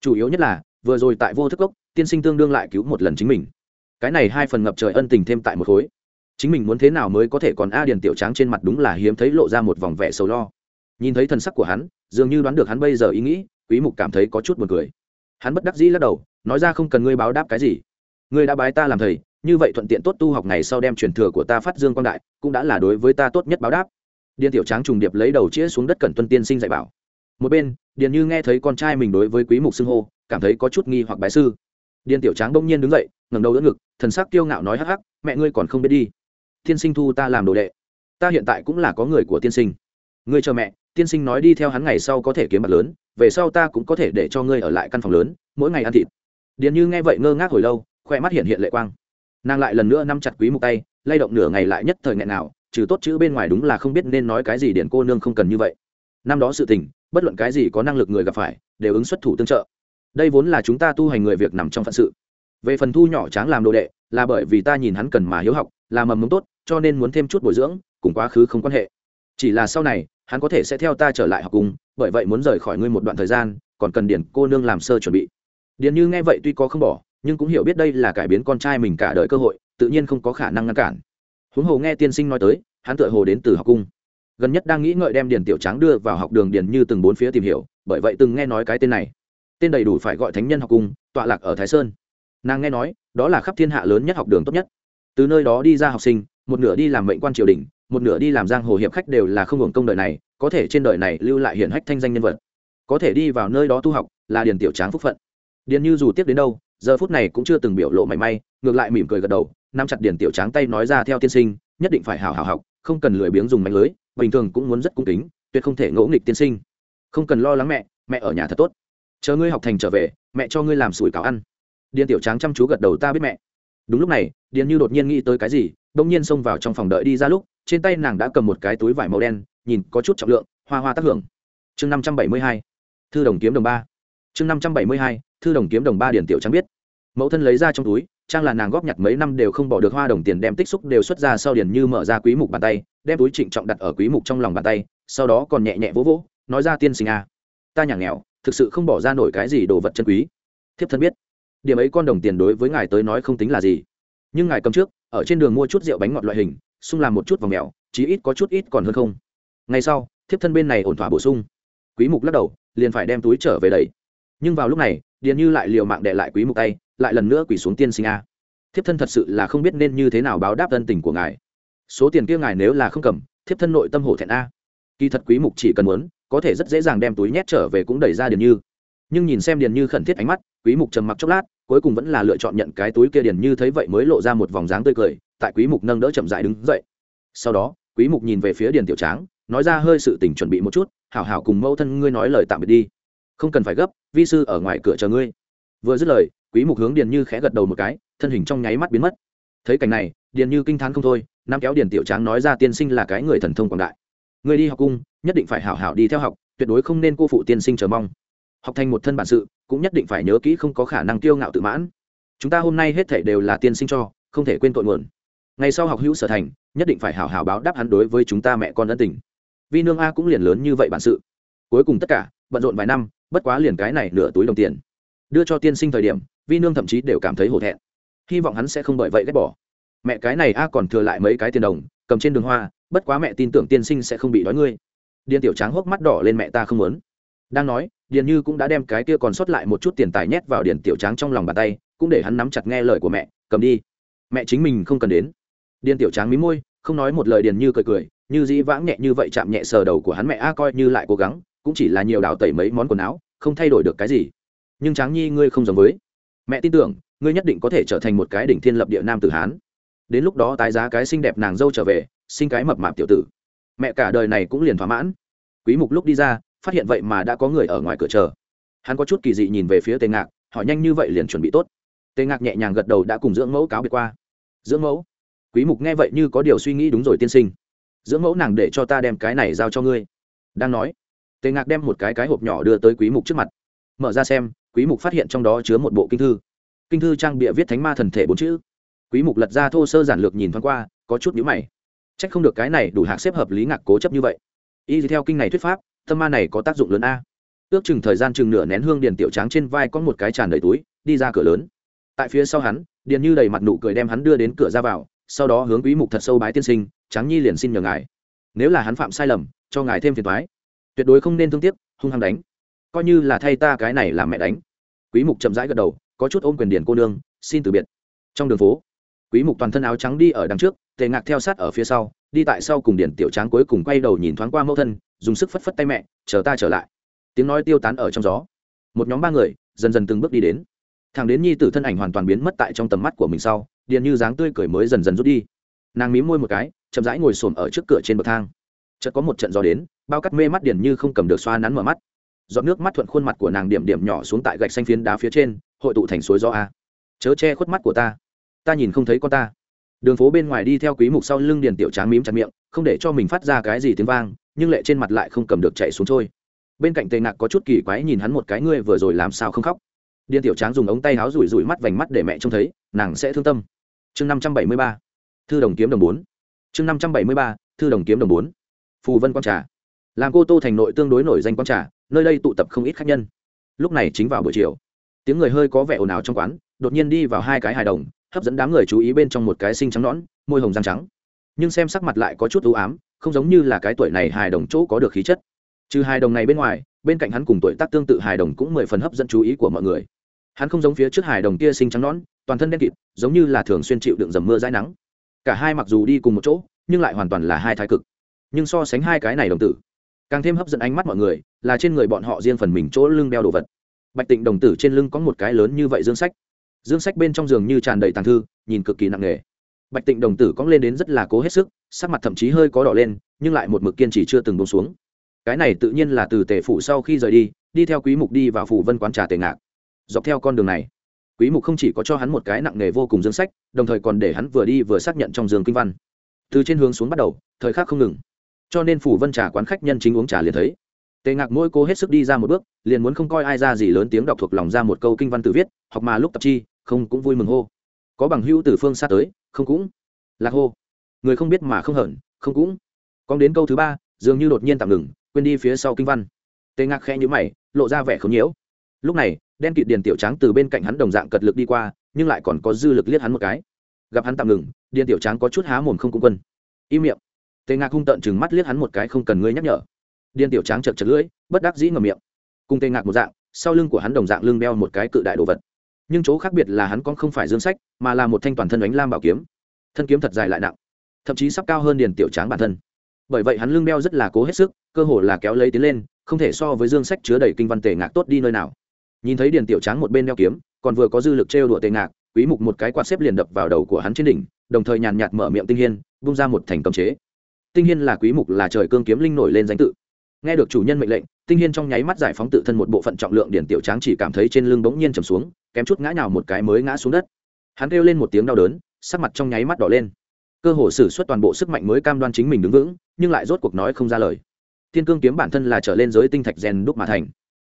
Chủ yếu nhất là, vừa rồi tại vô thức gốc, tiên sinh tương đương lại cứu một lần chính mình. Cái này hai phần ngập trời ân tình thêm tại một khối. Chính mình muốn thế nào mới có thể còn a điền tiểu tráng trên mặt đúng là hiếm thấy lộ ra một vòng vẻ sầu lo nhìn thấy thần sắc của hắn, dường như đoán được hắn bây giờ ý nghĩ, quý mục cảm thấy có chút buồn cười. Hắn bất đắc dĩ lắc đầu, nói ra không cần ngươi báo đáp cái gì. Ngươi đã bái ta làm thầy, như vậy thuận tiện tốt tu học ngày sau đem truyền thừa của ta phát dương quang đại, cũng đã là đối với ta tốt nhất báo đáp. Điền tiểu tráng trùng điệp lấy đầu chĩa xuống đất cẩn tuân tiên sinh dạy bảo. Một bên, điền như nghe thấy con trai mình đối với quý mục xưng hô, cảm thấy có chút nghi hoặc bái sư. Điền tiểu tráng bỗng nhiên đứng dậy, ngẩng đầu đỡ ngực, thần sắc kiêu ngạo nói hắc hắc, mẹ ngươi còn không biết đi. Tiên sinh thu ta làm đồ đệ. Ta hiện tại cũng là có người của tiên sinh. Ngươi chờ mẹ tiên sinh nói đi theo hắn ngày sau có thể kiếm bạc lớn, về sau ta cũng có thể để cho ngươi ở lại căn phòng lớn, mỗi ngày ăn thịt. Điền như nghe vậy ngơ ngác hồi lâu, khoe mắt hiện hiện lệ quang. Nàng lại lần nữa nắm chặt quý mục tay, lay động nửa ngày lại nhất thời nghẹn nào, trừ tốt chữ bên ngoài đúng là không biết nên nói cái gì điển cô nương không cần như vậy. Năm đó sự tình, bất luận cái gì có năng lực người gặp phải, đều ứng xuất thủ tương trợ. Đây vốn là chúng ta tu hành người việc nằm trong phận sự. Về phần thu nhỏ tráng làm đồ đệ, là bởi vì ta nhìn hắn cần mà hiếu học, là mầm mống tốt, cho nên muốn thêm chút bồi dưỡng, cùng quá khứ không quan hệ. Chỉ là sau này hắn có thể sẽ theo ta trở lại học cùng, bởi vậy muốn rời khỏi ngươi một đoạn thời gian, còn cần điển cô nương làm sơ chuẩn bị. Điền như nghe vậy tuy có không bỏ, nhưng cũng hiểu biết đây là cải biến con trai mình cả đời cơ hội, tự nhiên không có khả năng ngăn cản. Huống hồ nghe tiên sinh nói tới, hắn tựa hồ đến từ học cung. Gần nhất đang nghĩ ngợi đem điền tiểu tráng đưa vào học đường điền như từng bốn phía tìm hiểu, bởi vậy từng nghe nói cái tên này. Tên đầy đủ phải gọi thánh nhân học cung, tọa lạc ở thái sơn. Nàng nghe nói, đó là khắp thiên hạ lớn nhất học đường tốt nhất. Từ nơi đó đi ra học sinh, một nửa đi làm mệnh quan triều đình một nửa đi làm giang hồ hiệp khách đều là không hưởng công đời này, có thể trên đời này lưu lại hiển hách thanh danh nhân vật. Có thể đi vào nơi đó tu học, là điền tiểu tráng phúc phận. Điền như dù tiếp đến đâu, giờ phút này cũng chưa từng biểu lộ mảy may, ngược lại mỉm cười gật đầu, nắm chặt điền tiểu tráng tay nói ra theo tiên sinh, nhất định phải hào hào học, không cần lười biếng dùng mạnh lưới, bình thường cũng muốn rất cung kính, tuyệt không thể ngỗ nghịch tiên sinh. Không cần lo lắng mẹ mẹ ở nhà thật tốt. Chờ ngươi học thành trở về, mẹ cho ngươi làm sủi cảo ăn. Điền tiểu tráng chăm chú gật đầu ta biết mẹ. Đúng lúc này, điền như đột nhiên nghĩ tới cái gì đông nhiên xông vào trong phòng đợi đi ra lúc trên tay nàng đã cầm một cái túi vải màu đen, nhìn có chút trọng lượng, hoa hoa tác hưởng. Chương năm trăm bảy mươi hai, thư đồng kiếm đồng ba. Chương năm trăm bảy mươi hai, thư đồng kiếm đồng ba điển tiểu trắng biết. Mẫu thân lấy ra trong túi, trang là nàng góp nhặt mấy năm đều không bỏ được hoa đồng tiền đem tích xúc đều xuất ra sau điển như mở ra quý mục bàn tay, đem túi trịnh trọng đặt ở quý mục trong lòng bàn tay, sau đó còn nhẹ nhẹ vỗ vỗ, nói ra tiên sinh à. ta nhà nghèo, thực sự không bỏ ra nổi cái gì đồ vật chân quý. Thiếp thân biết, điểm ấy con đồng tiền đối với ngài tới nói không tính là gì. Nhưng ngài cầm trước, ở trên đường mua chút rượu bánh ngọt loại hình xung làm một chút vào mèo, chí ít có chút ít còn hơn không. Ngày sau, thiếp thân bên này ổn thỏa bổ sung. Quý mục lắc đầu, liền phải đem túi trở về đẩy. Nhưng vào lúc này, điền như lại liều mạng đệ lại quý mục tay, lại lần nữa quỳ xuống tiên sinh a. Thiếp thân thật sự là không biết nên như thế nào báo đáp thân tình của ngài. Số tiền kia ngài nếu là không cầm, thiếp thân nội tâm hổ thẹn a. Kỳ thật quý mục chỉ cần muốn, có thể rất dễ dàng đem túi nhét trở về cũng đẩy ra điền như. Nhưng nhìn xem điền như khẩn thiết ánh mắt, quý mục trầm mặc chốc lát, cuối cùng vẫn là lựa chọn nhận cái túi kia điền như thấy vậy mới lộ ra một vòng dáng tươi cười tại quý mục nâng đỡ chậm rãi đứng dậy. Sau đó, quý mục nhìn về phía điền tiểu tráng, nói ra hơi sự tình chuẩn bị một chút, hảo hảo cùng mẫu thân ngươi nói lời tạm biệt đi. Không cần phải gấp, vi sư ở ngoài cửa chờ ngươi. Vừa dứt lời, quý mục hướng điền như khẽ gật đầu một cái, thân hình trong nháy mắt biến mất. Thấy cảnh này, điền như kinh thán không thôi nam kéo điền tiểu tráng nói ra tiên sinh là cái người thần thông quảng đại. Người đi học cung, nhất định phải hảo hảo đi theo học, tuyệt đối không nên cô phụ tiên sinh chờ mong. Học thành một thân bản sự, cũng nhất định phải nhớ kỹ không có khả năng kiêu ngạo tự mãn. Chúng ta hôm nay hết thảy đều là tiên sinh cho, không thể quên tội nguồn ngày sau học hữu sở thành, nhất định phải hảo hảo báo đáp hắn đối với chúng ta mẹ con ân tình. Vi nương a cũng liền lớn như vậy bản sự. Cuối cùng tất cả, bận rộn vài năm, bất quá liền cái này nửa túi đồng tiền. Đưa cho tiên sinh thời điểm, vi nương thậm chí đều cảm thấy hổ thẹn. Hy vọng hắn sẽ không bởi vậy ghét bỏ. Mẹ cái này a còn thừa lại mấy cái tiền đồng, cầm trên đường hoa, bất quá mẹ tin tưởng tiên sinh sẽ không bị đói ngươi. Điền tiểu tráng hốc mắt đỏ lên mẹ ta không muốn. Đang nói, điền như cũng đã đem cái kia còn sót lại một chút tiền tài nhét vào điền tiểu tráng trong lòng bàn tay, cũng để hắn nắm chặt nghe lời của mẹ, cầm đi. Mẹ chính mình không cần đến điền tiểu tráng mí môi, không nói một lời điền như cười cười, như dĩ vãng nhẹ như vậy chạm nhẹ sờ đầu của hắn mẹ, a, coi như lại cố gắng, cũng chỉ là nhiều đào tẩy mấy món quần áo, không thay đổi được cái gì. Nhưng tráng nhi ngươi không giống với. Mẹ tin tưởng, ngươi nhất định có thể trở thành một cái đỉnh thiên lập địa nam tử hán. Đến lúc đó tái giá cái xinh đẹp nàng dâu trở về, sinh cái mập mạp tiểu tử. Mẹ cả đời này cũng liền thỏa mãn. Quý mục lúc đi ra, phát hiện vậy mà đã có người ở ngoài cửa chờ. Hắn có chút kỳ dị nhìn về phía tề ngạc, hỏi nhanh như vậy liền chuẩn bị tốt. Tề ngạc nhẹ nhàng gật đầu đã cùng dưỡng mẫu cáo biệt qua. Dưỡng mẫu quý mục nghe vậy như có điều suy nghĩ đúng rồi tiên sinh. Dưỡng mẫu nàng để cho ta đem cái này giao cho ngươi. Đang nói, tề ngạc đem một cái cái hộp nhỏ đưa tới quý mục trước mặt. Mở ra xem, quý mục phát hiện trong đó chứa một bộ kinh thư. Kinh thư trang bịa viết thánh ma thần thể bốn chữ. Quý mục lật ra thô sơ giản lược nhìn thoáng qua, có chút nhíu mày. Trách không được cái này đủ hạc xếp hợp lý ngạc cố chấp như vậy. Y theo kinh này thuyết pháp, tâm ma này có tác dụng lớn a. Ước chừng thời gian chừng nửa nén hương điền tiểu tráng trên vai có một cái tràn đầy túi, đi ra cửa lớn. Tại phía sau hắn, điền như đầy mặt nụ cười đem hắn đưa đến cửa ra vào sau đó hướng quý mục thật sâu bái tiên sinh, tráng nhi liền xin nhờ ngài. Nếu là hắn phạm sai lầm, cho ngài thêm phiền toái. Tuyệt đối không nên thương tiếc, hung hăng đánh. Coi như là thay ta cái này làm mẹ đánh. Quý mục chậm rãi gật đầu, có chút ôm quyền điển cô nương, xin từ biệt. Trong đường phố, quý mục toàn thân áo trắng đi ở đằng trước, tề ngạc theo sát ở phía sau, đi tại sau cùng điển tiểu tráng cuối cùng quay đầu nhìn thoáng qua mẫu thân, dùng sức phất phất tay mẹ, chờ ta trở lại. Tiếng nói tiêu tán ở trong gió. Một nhóm ba người, dần dần từng bước đi đến. Thằng đến nhi tử thân ảnh hoàn toàn biến mất tại trong tầm mắt của mình sau điền như dáng tươi cười mới dần dần rút đi. Nàng mím môi một cái, chậm rãi ngồi xổm ở trước cửa trên bậc thang. Chợt có một trận gió đến, bao cắt mê mắt điền như không cầm được xoa nắn mở mắt. Giọt nước mắt thuận khuôn mặt của nàng điểm điểm nhỏ xuống tại gạch xanh phiến đá phía trên, hội tụ thành suối gió a. Chớ che khuất mắt của ta. Ta nhìn không thấy con ta. Đường phố bên ngoài đi theo quý mục sau lưng điền tiểu tráng mím chặt miệng, không để cho mình phát ra cái gì tiếng vang, nhưng lệ trên mặt lại không cầm được chạy xuống trôi. Bên cạnh tề ngạc có chút kỳ quái nhìn hắn một cái, ngươi vừa rồi làm sao không khóc? Điền tiểu tráng dùng ống tay áo rủi rủi mắt vành mắt để mẹ trông thấy, nàng sẽ thương tâm chương năm trăm bảy mươi ba, thư đồng kiếm đồng bốn. Chương năm trăm bảy mươi ba, thư đồng kiếm đồng bốn. Phù vân quang trà. Làm cô tô thành nội tương đối nổi danh quang trà, nơi đây tụ tập không ít khách nhân. Lúc này chính vào buổi chiều, tiếng người hơi có vẻ ồn ào trong quán, đột nhiên đi vào hai cái hài đồng, hấp dẫn đám người chú ý bên trong một cái sinh trắng nõn, môi hồng răng trắng. Nhưng xem sắc mặt lại có chút ưu ám, không giống như là cái tuổi này hài đồng chỗ có được khí chất. Trừ hài đồng này bên ngoài, bên cạnh hắn cùng tuổi tác tương tự hài đồng cũng mười phần hấp dẫn chú ý của mọi người. Hắn không giống phía trước hài đồng kia sinh trắng nõn toàn thân đen kịt, giống như là thường xuyên chịu đựng dầm mưa dãi nắng. Cả hai mặc dù đi cùng một chỗ, nhưng lại hoàn toàn là hai thái cực. Nhưng so sánh hai cái này đồng tử, càng thêm hấp dẫn ánh mắt mọi người, là trên người bọn họ riêng phần mình chỗ lưng đeo đồ vật. Bạch tịnh đồng tử trên lưng có một cái lớn như vậy dương sách. Dương sách bên trong giường như tràn đầy tàng thư, nhìn cực kỳ nặng nề. Bạch tịnh đồng tử cong lên đến rất là cố hết sức, sắc mặt thậm chí hơi có đỏ lên, nhưng lại một mực kiên trì chưa từng bông xuống. Cái này tự nhiên là từ tề phủ sau khi rời đi đi theo quý mục đi vào phủ vân quán trà tề ngạc. Dọc theo con đường này quý mục không chỉ có cho hắn một cái nặng nề vô cùng dương sách, đồng thời còn để hắn vừa đi vừa xác nhận trong giường kinh văn. Từ trên hướng xuống bắt đầu, thời khắc không ngừng. Cho nên phủ vân trà quán khách nhân chính uống trà liền thấy. Tề ngạc mỗi cô hết sức đi ra một bước, liền muốn không coi ai ra gì lớn tiếng đọc thuộc lòng ra một câu kinh văn tự viết, học mà lúc tập chi, không cũng vui mừng hô. Có bằng hữu từ phương xa tới, không cũng. Lạc hô. Người không biết mà không hởn không cũng. Còn đến câu thứ ba, dường như đột nhiên tạm ngừng, quên đi phía sau kinh văn. Tề ngạc khẽ như mày, lộ ra vẻ không nhiễu lúc này, đen kịt điền tiểu tráng từ bên cạnh hắn đồng dạng cật lực đi qua, nhưng lại còn có dư lực liếc hắn một cái. Gặp hắn tạm ngừng, điền tiểu tráng có chút há mồm không cung quân im miệng. Tề ngạc hung tợn chừng mắt liếc hắn một cái không cần ngươi nhắc nhở. Điền tiểu tráng chật chật lưỡi, bất đắc dĩ ngầm miệng. Cùng tề ngạc một dạng, sau lưng của hắn đồng dạng lưng đeo một cái cự đại đồ vật. Nhưng chỗ khác biệt là hắn con không phải dương sách, mà là một thanh toàn thân đánh lam bảo kiếm. Thân kiếm thật dài lại nặng, thậm chí sắp cao hơn điền tiểu tráng bản thân. Bởi vậy hắn lưng đeo rất là cố hết sức, cơ hồ là kéo lấy tiến lên, không thể so với dương sách chứa đầy kinh văn tề ngạc tốt đi nơi nào nhìn thấy điền tiểu tráng một bên đeo kiếm, còn vừa có dư lực trêu đùa tề ngạc, quý mục một cái quạt xếp liền đập vào đầu của hắn trên đỉnh, đồng thời nhàn nhạt mở miệng tinh hiên bung ra một thành cầm chế. Tinh hiên là quý mục là trời cương kiếm linh nổi lên danh tự. Nghe được chủ nhân mệnh lệnh, tinh hiên trong nháy mắt giải phóng tự thân một bộ phận trọng lượng điển tiểu tráng chỉ cảm thấy trên lưng bỗng nhiên trầm xuống, kém chút ngã nhào một cái mới ngã xuống đất. Hắn kêu lên một tiếng đau đớn, sắc mặt trong nháy mắt đỏ lên. Cơ hồ sử xuất toàn bộ sức mạnh mới cam đoan chính mình đứng vững, nhưng lại rốt cuộc nói không ra lời. Thiên cương kiếm bản thân là trở lên giới tinh thạch rèn đúc mà thành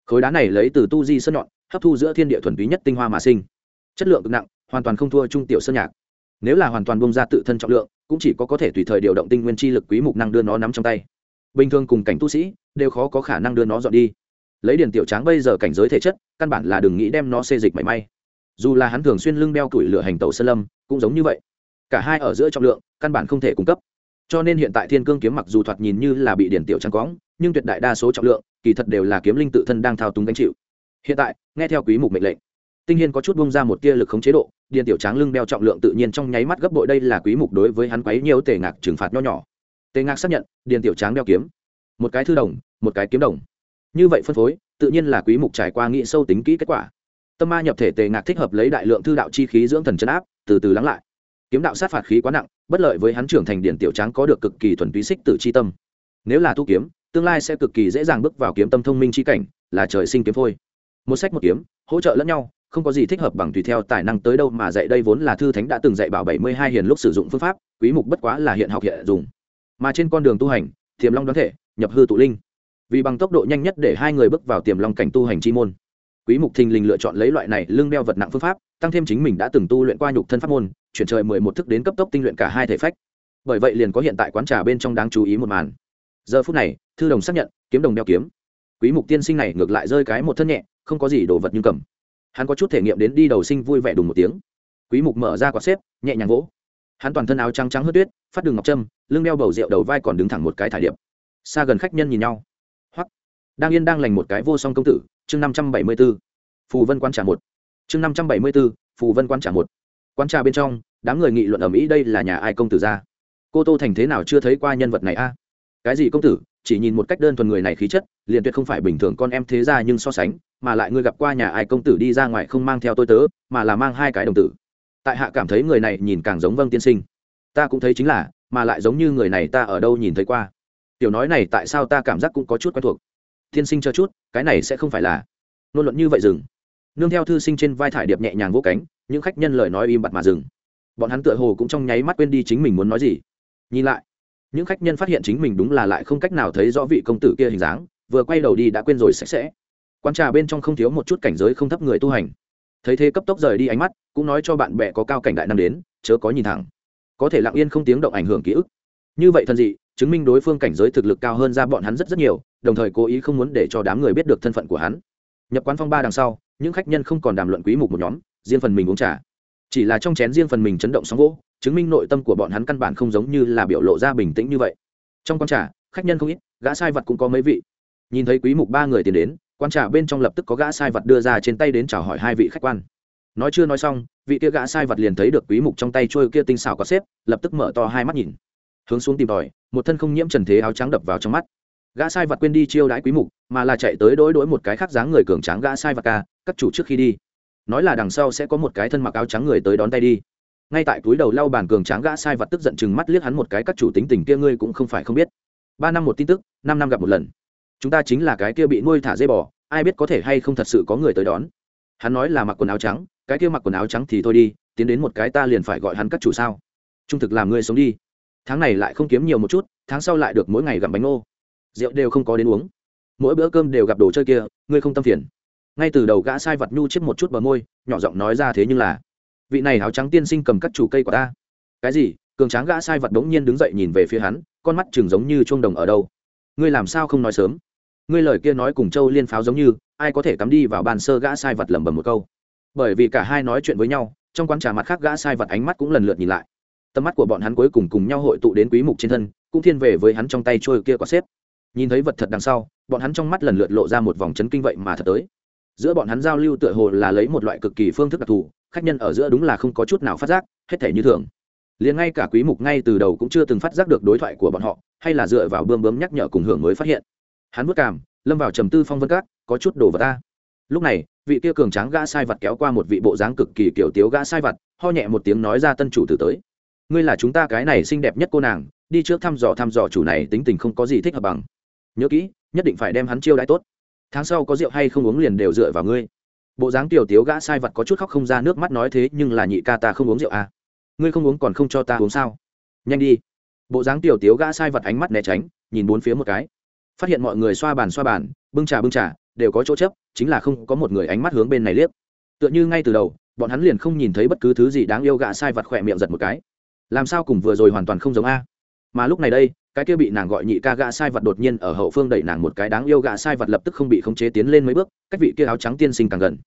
khối đá này lấy từ tu di sơn nhọn, hấp thu giữa thiên địa thuần túy nhất tinh hoa mà sinh. Chất lượng cực nặng, hoàn toàn không thua trung tiểu sơn nhạc. Nếu là hoàn toàn bông ra tự thân trọng lượng, cũng chỉ có có thể tùy thời điều động tinh nguyên chi lực quý mục năng đưa nó nắm trong tay. Bình thường cùng cảnh tu sĩ, đều khó có khả năng đưa nó dọn đi. Lấy điền tiểu tráng bây giờ cảnh giới thể chất, căn bản là đừng nghĩ đem nó xê dịch mảy may. Dù là hắn thường xuyên lưng đeo tuổi lửa hành tàu sơn lâm, cũng giống như vậy. Cả hai ở giữa trọng lượng, căn bản không thể cung cấp. Cho nên hiện tại thiên cương kiếm mặc dù thoạt nhìn như là bị điển tiểu trắng cóng nhưng tuyệt đại đa số trọng lượng, kỳ thật đều là kiếm linh tự thân đang thao túng gánh chịu. Hiện tại, nghe theo quý mục mệnh lệnh, tinh hiên có chút bung ra một tia lực khống chế độ, điền tiểu tráng lưng đeo trọng lượng tự nhiên trong nháy mắt gấp bội đây là quý mục đối với hắn quấy nhiều tề ngạc trừng phạt nho nhỏ. Tề ngạc xác nhận, điền tiểu tráng đeo kiếm. Một cái thư đồng, một cái kiếm đồng. Như vậy phân phối, tự nhiên là quý mục trải qua nghĩ sâu tính kỹ kết quả. Tâm ma nhập thể tề ngạc thích hợp lấy đại lượng thư đạo chi khí dưỡng thần chân áp, từ từ lắng lại. Kiếm đạo sát phạt khí quá nặng, bất lợi với hắn trưởng thành điển tiểu tráng có được cực kỳ thuần túy xích tử chi tâm. Nếu là tu kiếm tương lai sẽ cực kỳ dễ dàng bước vào kiếm tâm thông minh chi cảnh, là trời sinh kiếm phôi. Một sách một kiếm, hỗ trợ lẫn nhau, không có gì thích hợp bằng tùy theo tài năng tới đâu mà dạy đây vốn là thư thánh đã từng dạy bảo bảy mươi hai hiền lúc sử dụng phương pháp, quý mục bất quá là hiện học hiện dùng. Mà trên con đường tu hành, tiềm long đoán thể, nhập hư tụ linh. Vì bằng tốc độ nhanh nhất để hai người bước vào tiềm long cảnh tu hành chi môn. Quý mục thình lình lựa chọn lấy loại này lưng đeo vật nặng phương pháp, tăng thêm chính mình đã từng tu luyện qua nhục thân pháp môn, chuyển trời mười một thức đến cấp tốc tinh luyện cả hai thể phách. Bởi vậy liền có hiện tại quán trà bên trong đáng chú ý một màn giờ phút này, thư đồng xác nhận, kiếm đồng đeo kiếm. Quý mục tiên sinh này ngược lại rơi cái một thân nhẹ, không có gì đồ vật nhưng cầm. Hắn có chút thể nghiệm đến đi đầu sinh vui vẻ đùng một tiếng. Quý mục mở ra quạt xếp, nhẹ nhàng vỗ. Hắn toàn thân áo trắng trắng hớt tuyết, phát đường ngọc trâm, lưng đeo bầu rượu đầu vai còn đứng thẳng một cái thải điệp. Xa gần khách nhân nhìn nhau. Hoặc đang yên đang lành một cái vô song công tử, chương 574 phù vân quan trả một. Chương 574 phù vân quan trả một. Quán trà bên trong, đám người nghị luận ở mỹ đây là nhà ai công tử ra? Cô tô thành thế nào chưa thấy qua nhân vật này a? Cái gì công tử, chỉ nhìn một cách đơn thuần người này khí chất, liền tuyệt không phải bình thường con em thế ra nhưng so sánh, mà lại ngươi gặp qua nhà ai công tử đi ra ngoài không mang theo tôi tớ, mà là mang hai cái đồng tử. Tại hạ cảm thấy người này nhìn càng giống vâng tiên sinh. Ta cũng thấy chính là, mà lại giống như người này ta ở đâu nhìn thấy qua. Tiểu nói này tại sao ta cảm giác cũng có chút quen thuộc. Tiên sinh cho chút, cái này sẽ không phải là. Ngôn luận như vậy dừng. Nương theo thư sinh trên vai thải điệp nhẹ nhàng vỗ cánh, những khách nhân lời nói im bặt mà dừng. Bọn hắn tựa hồ cũng trong nháy mắt quên đi chính mình muốn nói gì. Nhìn lại những khách nhân phát hiện chính mình đúng là lại không cách nào thấy rõ vị công tử kia hình dáng, vừa quay đầu đi đã quên rồi sạch sẽ. Quán trà bên trong không thiếu một chút cảnh giới không thấp người tu hành. Thấy thế cấp tốc rời đi ánh mắt, cũng nói cho bạn bè có cao cảnh đại năng đến, chớ có nhìn thẳng. Có thể lặng yên không tiếng động ảnh hưởng ký ức. Như vậy thân dị, chứng minh đối phương cảnh giới thực lực cao hơn ra bọn hắn rất rất nhiều, đồng thời cố ý không muốn để cho đám người biết được thân phận của hắn. Nhập quán phong ba đằng sau, những khách nhân không còn đàm luận quý mục một nhóm, riêng phần mình uống trà chỉ là trong chén riêng phần mình chấn động sóng gỗ, chứng minh nội tâm của bọn hắn căn bản không giống như là biểu lộ ra bình tĩnh như vậy. Trong quán trà, khách nhân không ít, gã sai vật cũng có mấy vị. Nhìn thấy quý mục ba người tiến đến, quán trà bên trong lập tức có gã sai vật đưa ra trên tay đến chào hỏi hai vị khách quan. Nói chưa nói xong, vị kia gã sai vật liền thấy được quý mục trong tay trôi kia tinh xảo có xếp, lập tức mở to hai mắt nhìn. Hướng xuống tìm tòi, một thân không nhiễm trần thế áo trắng đập vào trong mắt. Gã sai vật quên đi chiêu đãi quý mục, mà là chạy tới đối đối một cái khác dáng người cường tráng gã sai vật ca, các chủ trước khi đi nói là đằng sau sẽ có một cái thân mặc áo trắng người tới đón tay đi. Ngay tại túi đầu lau bàn cường tráng gã sai vật tức giận chừng mắt liếc hắn một cái, các chủ tính tình kia ngươi cũng không phải không biết. Ba năm một tin tức, năm năm gặp một lần. Chúng ta chính là cái kia bị nuôi thả dây bò, ai biết có thể hay không thật sự có người tới đón. Hắn nói là mặc quần áo trắng, cái kia mặc quần áo trắng thì thôi đi, tiến đến một cái ta liền phải gọi hắn các chủ sao. Trung thực làm ngươi sống đi. Tháng này lại không kiếm nhiều một chút, tháng sau lại được mỗi ngày gặm bánh ngô. Rượu đều không có đến uống. Mỗi bữa cơm đều gặp đồ chơi kia, ngươi không tâm phiền ngay từ đầu gã sai vật nhu chiếc một chút bờ môi, nhỏ giọng nói ra thế nhưng là, vị này áo trắng tiên sinh cầm các chủ cây của ta. Cái gì? Cường tráng gã sai vật đống nhiên đứng dậy nhìn về phía hắn, con mắt chừng giống như chuông đồng ở đâu. Ngươi làm sao không nói sớm? Ngươi lời kia nói cùng châu liên pháo giống như, ai có thể cắm đi vào bàn sơ gã sai vật lẩm bẩm một câu. Bởi vì cả hai nói chuyện với nhau, trong quán trà mặt khác gã sai vật ánh mắt cũng lần lượt nhìn lại. Tầm mắt của bọn hắn cuối cùng cùng nhau hội tụ đến quý mục trên thân, cũng thiên về với hắn trong tay trôi kia quả xếp. Nhìn thấy vật thật đằng sau, bọn hắn trong mắt lần lượt lộ ra một vòng chấn kinh vậy mà thật tới giữa bọn hắn giao lưu tựa hồ là lấy một loại cực kỳ phương thức đặc thù khách nhân ở giữa đúng là không có chút nào phát giác hết thể như thường. Liền ngay cả quý mục ngay từ đầu cũng chưa từng phát giác được đối thoại của bọn họ hay là dựa vào bươm bướm nhắc nhở cùng hưởng mới phát hiện. Hắn vất cảm lâm vào trầm tư phong vân cát, có chút đồ vật ta. Lúc này vị kia cường tráng gã sai vật kéo qua một vị bộ dáng cực kỳ kiểu tiếu gã sai vật ho nhẹ một tiếng nói ra tân chủ tử tới. Ngươi là chúng ta cái này xinh đẹp nhất cô nàng đi trước thăm dò thăm dò chủ này tính tình không có gì thích hợp bằng. Nhớ kỹ nhất định phải đem hắn chiêu đãi tốt tháng sau có rượu hay không uống liền đều dựa vào ngươi. Bộ dáng tiểu tiếu gã sai vật có chút khóc không ra nước mắt nói thế, nhưng là nhị ca ta không uống rượu à? Ngươi không uống còn không cho ta uống sao? Nhanh đi. Bộ dáng tiểu tiếu gã sai vật ánh mắt né tránh, nhìn bốn phía một cái. Phát hiện mọi người xoa bàn xoa bàn, bưng trà bưng trà, đều có chỗ chấp, chính là không có một người ánh mắt hướng bên này liếc. Tựa như ngay từ đầu, bọn hắn liền không nhìn thấy bất cứ thứ gì đáng yêu gã sai vật khỏe miệng giật một cái. Làm sao cùng vừa rồi hoàn toàn không giống a? Mà lúc này đây cái kia bị nàng gọi nhị ca gã sai vật đột nhiên ở hậu phương đẩy nàng một cái đáng yêu gã sai vật lập tức không bị khống chế tiến lên mấy bước, cách vị kia áo trắng tiên sinh càng gần.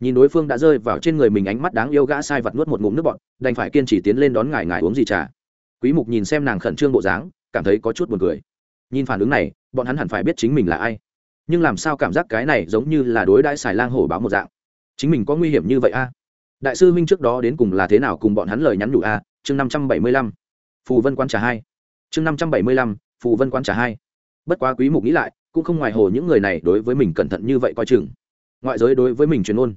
Nhìn đối phương đã rơi vào trên người mình ánh mắt đáng yêu gã sai vật nuốt một ngụm nước bọt, đành phải kiên trì tiến lên đón ngài ngài uống gì trà. Quý mục nhìn xem nàng khẩn trương bộ dáng, cảm thấy có chút buồn cười. Nhìn phản ứng này, bọn hắn hẳn phải biết chính mình là ai. Nhưng làm sao cảm giác cái này giống như là đối đãi xài lang hổ báo một dạng? Chính mình có nguy hiểm như vậy a? Đại sư minh trước đó đến cùng là thế nào cùng bọn hắn lời nhắn nhủ a? Chương năm trăm bảy mươi lăm. Phù vân quan trà hai chương năm trăm bảy mươi lăm, phù vân quan trả hai. Bất quá quý mục nghĩ lại, cũng không ngoài hồ những người này đối với mình cẩn thận như vậy coi chừng. Ngoại giới đối với mình truyền ôn,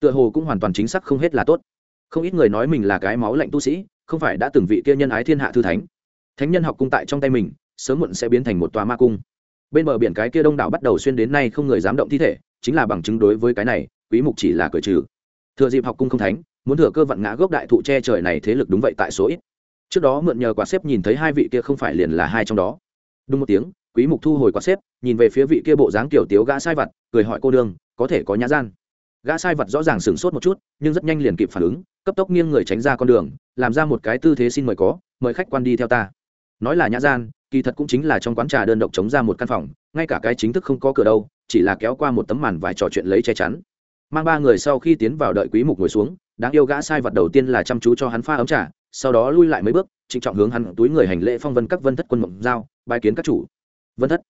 tựa hồ cũng hoàn toàn chính xác không hết là tốt. Không ít người nói mình là cái máu lạnh tu sĩ, không phải đã từng vị kia nhân ái thiên hạ thư thánh. Thánh nhân học cung tại trong tay mình, sớm muộn sẽ biến thành một tòa ma cung. Bên bờ biển cái kia đông đảo bắt đầu xuyên đến nay không người dám động thi thể, chính là bằng chứng đối với cái này, quý mục chỉ là cởi trừ. Thừa dịp học cung không thánh, muốn thừa cơ vận ngã gốc đại thụ che trời này thế lực đúng vậy tại số ít trước đó mượn nhờ quả xếp nhìn thấy hai vị kia không phải liền là hai trong đó. Đúng một tiếng, quý mục thu hồi quả xếp, nhìn về phía vị kia bộ dáng tiểu tiếu gã sai vật cười hỏi cô đương có thể có nhã gian? Gã sai vật rõ ràng sửng sốt một chút, nhưng rất nhanh liền kịp phản ứng, cấp tốc nghiêng người tránh ra con đường, làm ra một cái tư thế xin mời có, mời khách quan đi theo ta. Nói là nhã gian, kỳ thật cũng chính là trong quán trà đơn độc chống ra một căn phòng, ngay cả cái chính thức không có cửa đâu, chỉ là kéo qua một tấm màn vài trò chuyện lấy che chắn. Mang ba người sau khi tiến vào đợi quý mục ngồi xuống, đáng yêu gã sai vật đầu tiên là chăm chú cho hắn pha ấm trà sau đó lui lại mấy bước, trịnh trọng hướng hắn túi người hành lễ phong vân các vân thất quân mộng giao bài kiến các chủ. Vân thất.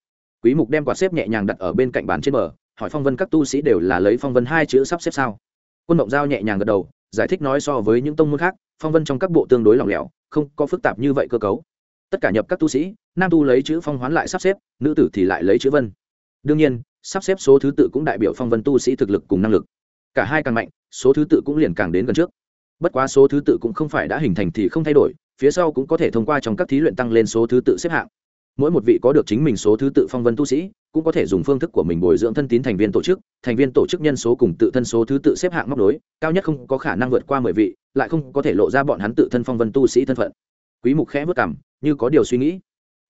Quý mục đem quạt xếp nhẹ nhàng đặt ở bên cạnh bàn trên bờ, hỏi phong vân các tu sĩ đều là lấy phong vân hai chữ sắp xếp sao? Quân mộng giao nhẹ nhàng gật đầu, giải thích nói so với những tông môn khác, phong vân trong các bộ tương đối lỏng lẻo, không có phức tạp như vậy cơ cấu. Tất cả nhập các tu sĩ, nam tu lấy chữ phong hoán lại sắp xếp, nữ tử thì lại lấy chữ vân. Đương nhiên, sắp xếp số thứ tự cũng đại biểu phong vân tu sĩ thực lực cùng năng lực. Cả hai càng mạnh, số thứ tự cũng liền càng đến gần trước bất quá số thứ tự cũng không phải đã hình thành thì không thay đổi, phía sau cũng có thể thông qua trong các thí luyện tăng lên số thứ tự xếp hạng. Mỗi một vị có được chính mình số thứ tự phong vân tu sĩ, cũng có thể dùng phương thức của mình bồi dưỡng thân tín thành viên tổ chức, thành viên tổ chức nhân số cùng tự thân số thứ tự xếp hạng móc đối cao nhất không có khả năng vượt qua mười vị, lại không có thể lộ ra bọn hắn tự thân phong vân tu sĩ thân phận. Quý mục khẽ vất cảm như có điều suy nghĩ.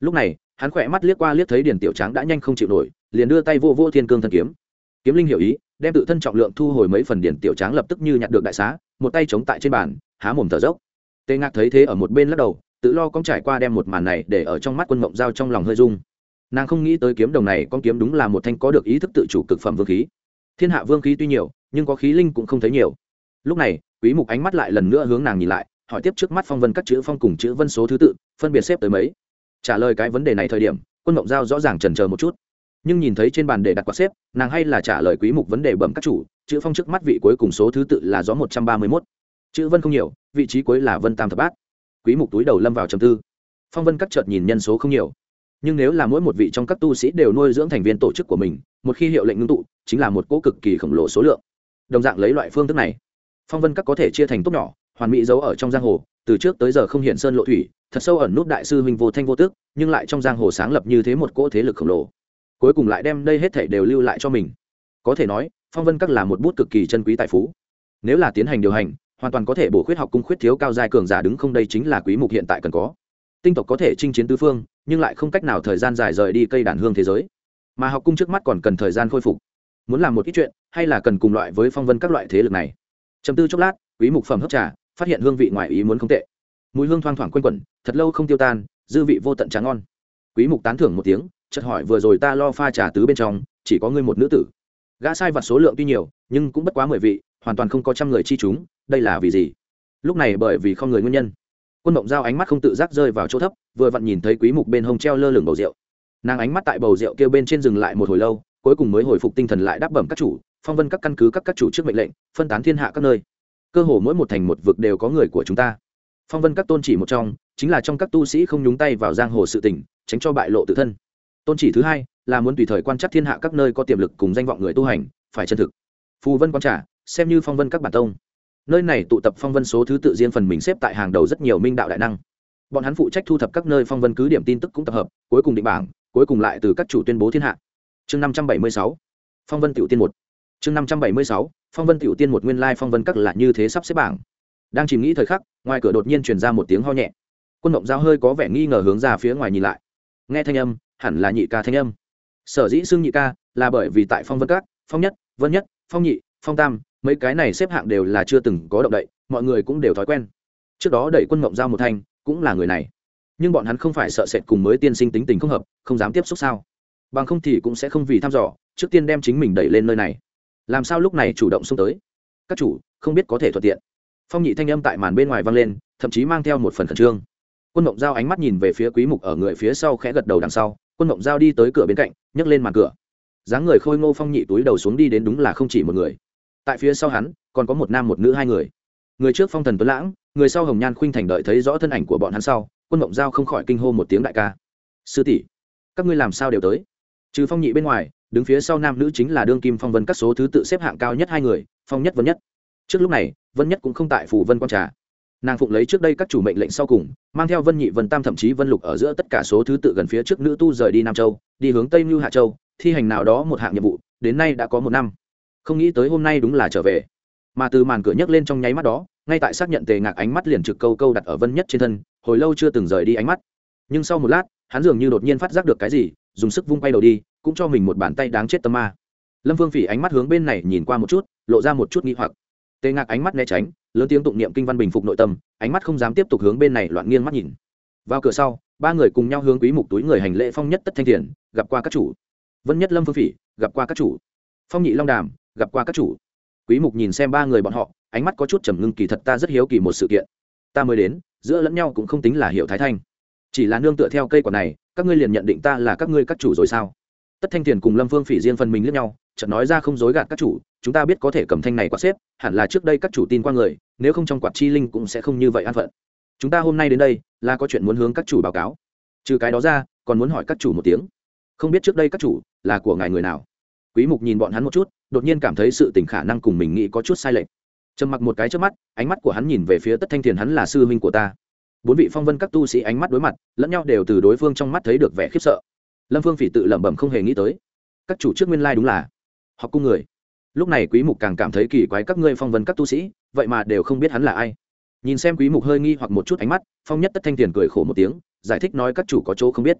Lúc này, hắn khỏe mắt liếc qua liếc thấy điển tiểu tráng đã nhanh không chịu nổi, liền đưa tay vô vô thiên cương thân kiếm. Kiếm linh hiểu ý đem tự thân trọng lượng thu hồi mấy phần điển tiểu tráng lập tức như nhặt được đại xá, một tay chống tại trên bàn, há mồm thở dốc. Tê ngạc thấy thế ở một bên lắc đầu, tự lo cong trải qua đem một màn này để ở trong mắt quân mộng giao trong lòng hơi dung nàng không nghĩ tới kiếm đồng này con kiếm đúng là một thanh có được ý thức tự chủ cực phẩm vương khí. Thiên hạ vương khí tuy nhiều, nhưng có khí linh cũng không thấy nhiều. Lúc này, quý mục ánh mắt lại lần nữa hướng nàng nhìn lại, hỏi tiếp trước mắt phong vân các chữ phong cùng chữ vân số thứ tự, phân biệt xếp tới mấy. Trả lời cái vấn đề này thời điểm, quân mộng giao rõ ràng trần chờ một chút nhưng nhìn thấy trên bàn để đặt quạt xếp, nàng hay là trả lời quý mục vấn đề bẩm các chủ, chữ phong trước mắt vị cuối cùng số thứ tự là gió 131. chữ vân không nhiều, vị trí cuối là vân tam thập bát. Quý mục túi đầu lâm vào trầm tư. Phong vân các chợt nhìn nhân số không nhiều. Nhưng nếu là mỗi một vị trong các tu sĩ đều nuôi dưỡng thành viên tổ chức của mình, một khi hiệu lệnh ngưng tụ, chính là một cỗ cực kỳ khổng lồ số lượng. Đồng dạng lấy loại phương thức này, phong vân các có thể chia thành tốt nhỏ, hoàn mỹ giấu ở trong giang hồ, từ trước tới giờ không hiện sơn lộ thủy, thật sâu ẩn nút đại sư huynh vô thanh vô tước nhưng lại trong giang hồ sáng lập như thế một cỗ thế lực khổng lồ cuối cùng lại đem đây hết thảy đều lưu lại cho mình. Có thể nói, phong vân các là một bút cực kỳ chân quý tài phú. Nếu là tiến hành điều hành, hoàn toàn có thể bổ khuyết học cung khuyết thiếu cao giai cường giả đứng không đây chính là quý mục hiện tại cần có. Tinh tộc có thể chinh chiến tứ phương, nhưng lại không cách nào thời gian dài rời đi cây đàn hương thế giới. Mà học cung trước mắt còn cần thời gian khôi phục. Muốn làm một ít chuyện, hay là cần cùng loại với phong vân các loại thế lực này? Chấm tư chốc lát, quý mục phẩm hấp trà, phát hiện hương vị ngoài ý muốn không tệ. Mùi hương thoang thoảng quanh quẩn, thật lâu không tiêu tan, dư vị vô tận tráng ngon. Quý mục tán thưởng một tiếng chợt hỏi vừa rồi ta lo pha trà tứ bên trong, chỉ có ngươi một nữ tử. Gã sai vặt số lượng tuy nhiều, nhưng cũng bất quá mười vị, hoàn toàn không có trăm người chi chúng, đây là vì gì? Lúc này bởi vì không người nguyên nhân. Quân mộng giao ánh mắt không tự giác rơi vào chỗ thấp, vừa vặn nhìn thấy quý mục bên hông treo lơ lửng bầu rượu. Nàng ánh mắt tại bầu rượu kêu bên trên dừng lại một hồi lâu, cuối cùng mới hồi phục tinh thần lại đáp bẩm các chủ, phong vân các căn cứ các các chủ trước mệnh lệnh, phân tán thiên hạ các nơi. Cơ hồ mỗi một thành một vực đều có người của chúng ta. Phong vân các tôn chỉ một trong, chính là trong các tu sĩ không nhúng tay vào giang hồ sự tình, tránh cho bại lộ tự thân tôn chỉ thứ hai là muốn tùy thời quan trắc thiên hạ các nơi có tiềm lực cùng danh vọng người tu hành, phải chân thực. Phù vân quan trả xem như phong vân các bản tông. Nơi này tụ tập phong vân số thứ tự riêng phần mình xếp tại hàng đầu rất nhiều minh đạo đại năng. Bọn hắn phụ trách thu thập các nơi phong vân cứ điểm tin tức cũng tập hợp, cuối cùng định bảng, cuối cùng lại từ các chủ tuyên bố thiên hạ. Chương năm trăm bảy mươi sáu, phong vân tiểu tiên một. Chương năm trăm bảy mươi sáu, phong vân tiểu tiên một nguyên lai phong vân các là như thế sắp xếp bảng. Đang chìm nghĩ thời khắc, ngoài cửa đột nhiên truyền ra một tiếng ho nhẹ. Quân mộng giao hơi có vẻ nghi ngờ hướng ra phía ngoài nhìn lại. Nghe thanh âm hẳn là nhị ca thanh âm. Sở dĩ xưng nhị ca là bởi vì tại phong vân các, phong nhất, vân nhất, phong nhị, phong tam, mấy cái này xếp hạng đều là chưa từng có động đậy, mọi người cũng đều thói quen. Trước đó đẩy quân mộng giao một thanh cũng là người này. Nhưng bọn hắn không phải sợ sệt cùng mới tiên sinh tính tình không hợp, không dám tiếp xúc sao? Bằng không thì cũng sẽ không vì thăm dò, trước tiên đem chính mình đẩy lên nơi này. Làm sao lúc này chủ động xông tới? Các chủ, không biết có thể thuận tiện. Phong nhị thanh âm tại màn bên ngoài vang lên, thậm chí mang theo một phần khẩn trương. Quân mộng giao ánh mắt nhìn về phía quý mục ở người phía sau khẽ gật đầu đằng sau quân mộng giao đi tới cửa bên cạnh, nhấc lên màn cửa. Dáng người khôi ngô phong nhị túi đầu xuống đi đến đúng là không chỉ một người. Tại phía sau hắn, còn có một nam một nữ hai người. Người trước phong thần tuấn lãng, người sau hồng nhan khuynh thành đợi thấy rõ thân ảnh của bọn hắn sau, quân mộng giao không khỏi kinh hô một tiếng đại ca. Sư tỷ, các ngươi làm sao đều tới? Trừ phong nhị bên ngoài, đứng phía sau nam nữ chính là đương kim phong vân các số thứ tự xếp hạng cao nhất hai người, phong nhất vân nhất. Trước lúc này, vân nhất cũng không tại phủ vân quan trà nàng phụng lấy trước đây các chủ mệnh lệnh sau cùng, mang theo vân nhị vân tam thậm chí vân lục ở giữa tất cả số thứ tự gần phía trước nữ tu rời đi nam châu, đi hướng tây mưu hạ châu, thi hành nào đó một hạng nhiệm vụ, đến nay đã có một năm. Không nghĩ tới hôm nay đúng là trở về. Mà từ màn cửa nhấc lên trong nháy mắt đó, ngay tại xác nhận tề ngạc ánh mắt liền trực câu câu đặt ở vân nhất trên thân, hồi lâu chưa từng rời đi ánh mắt. Nhưng sau một lát, hắn dường như đột nhiên phát giác được cái gì, dùng sức vung quay đầu đi, cũng cho mình một bàn tay đáng chết tâm ma. Lâm vương phỉ ánh mắt hướng bên này nhìn qua một chút, lộ ra một chút nghi hoặc. Tề ngạc ánh mắt né tránh lớn tiếng tụng niệm kinh văn bình phục nội tâm, ánh mắt không dám tiếp tục hướng bên này loạn nghiêng mắt nhìn. Vào cửa sau, ba người cùng nhau hướng quý mục túi người hành lễ phong nhất tất thanh thiền, gặp qua các chủ. Vân nhất lâm phương phỉ, gặp qua các chủ. Phong nhị long đàm, gặp qua các chủ. Quý mục nhìn xem ba người bọn họ, ánh mắt có chút trầm ngưng kỳ thật ta rất hiếu kỳ một sự kiện. Ta mới đến, giữa lẫn nhau cũng không tính là hiệu thái thanh. Chỉ là nương tựa theo cây quả này, các ngươi liền nhận định ta là các ngươi các chủ rồi sao? Tất thanh thiền cùng lâm phương phỉ riêng phần mình lẫn nhau, chợt nói ra không dối gạt các chủ, chúng ta biết có thể cầm thanh này quạt xếp, hẳn là trước đây các chủ tin qua người, nếu không trong quạt chi linh cũng sẽ không như vậy an phận. Chúng ta hôm nay đến đây, là có chuyện muốn hướng các chủ báo cáo. Trừ cái đó ra, còn muốn hỏi các chủ một tiếng. Không biết trước đây các chủ, là của ngài người nào? Quý mục nhìn bọn hắn một chút, đột nhiên cảm thấy sự tình khả năng cùng mình nghĩ có chút sai lệch. Trầm mặc một cái trước mắt, ánh mắt của hắn nhìn về phía tất thanh thiền hắn là sư huynh của ta. Bốn vị phong vân các tu sĩ ánh mắt đối mặt, lẫn nhau đều từ đối phương trong mắt thấy được vẻ khiếp sợ lâm phương phỉ tự lẩm bẩm không hề nghĩ tới. Các chủ trước nguyên lai đúng là học cung người. Lúc này quý mục càng cảm thấy kỳ quái các ngươi phong vấn các tu sĩ vậy mà đều không biết hắn là ai. Nhìn xem quý mục hơi nghi hoặc một chút ánh mắt phong nhất tất thanh tiền cười khổ một tiếng giải thích nói các chủ có chỗ không biết.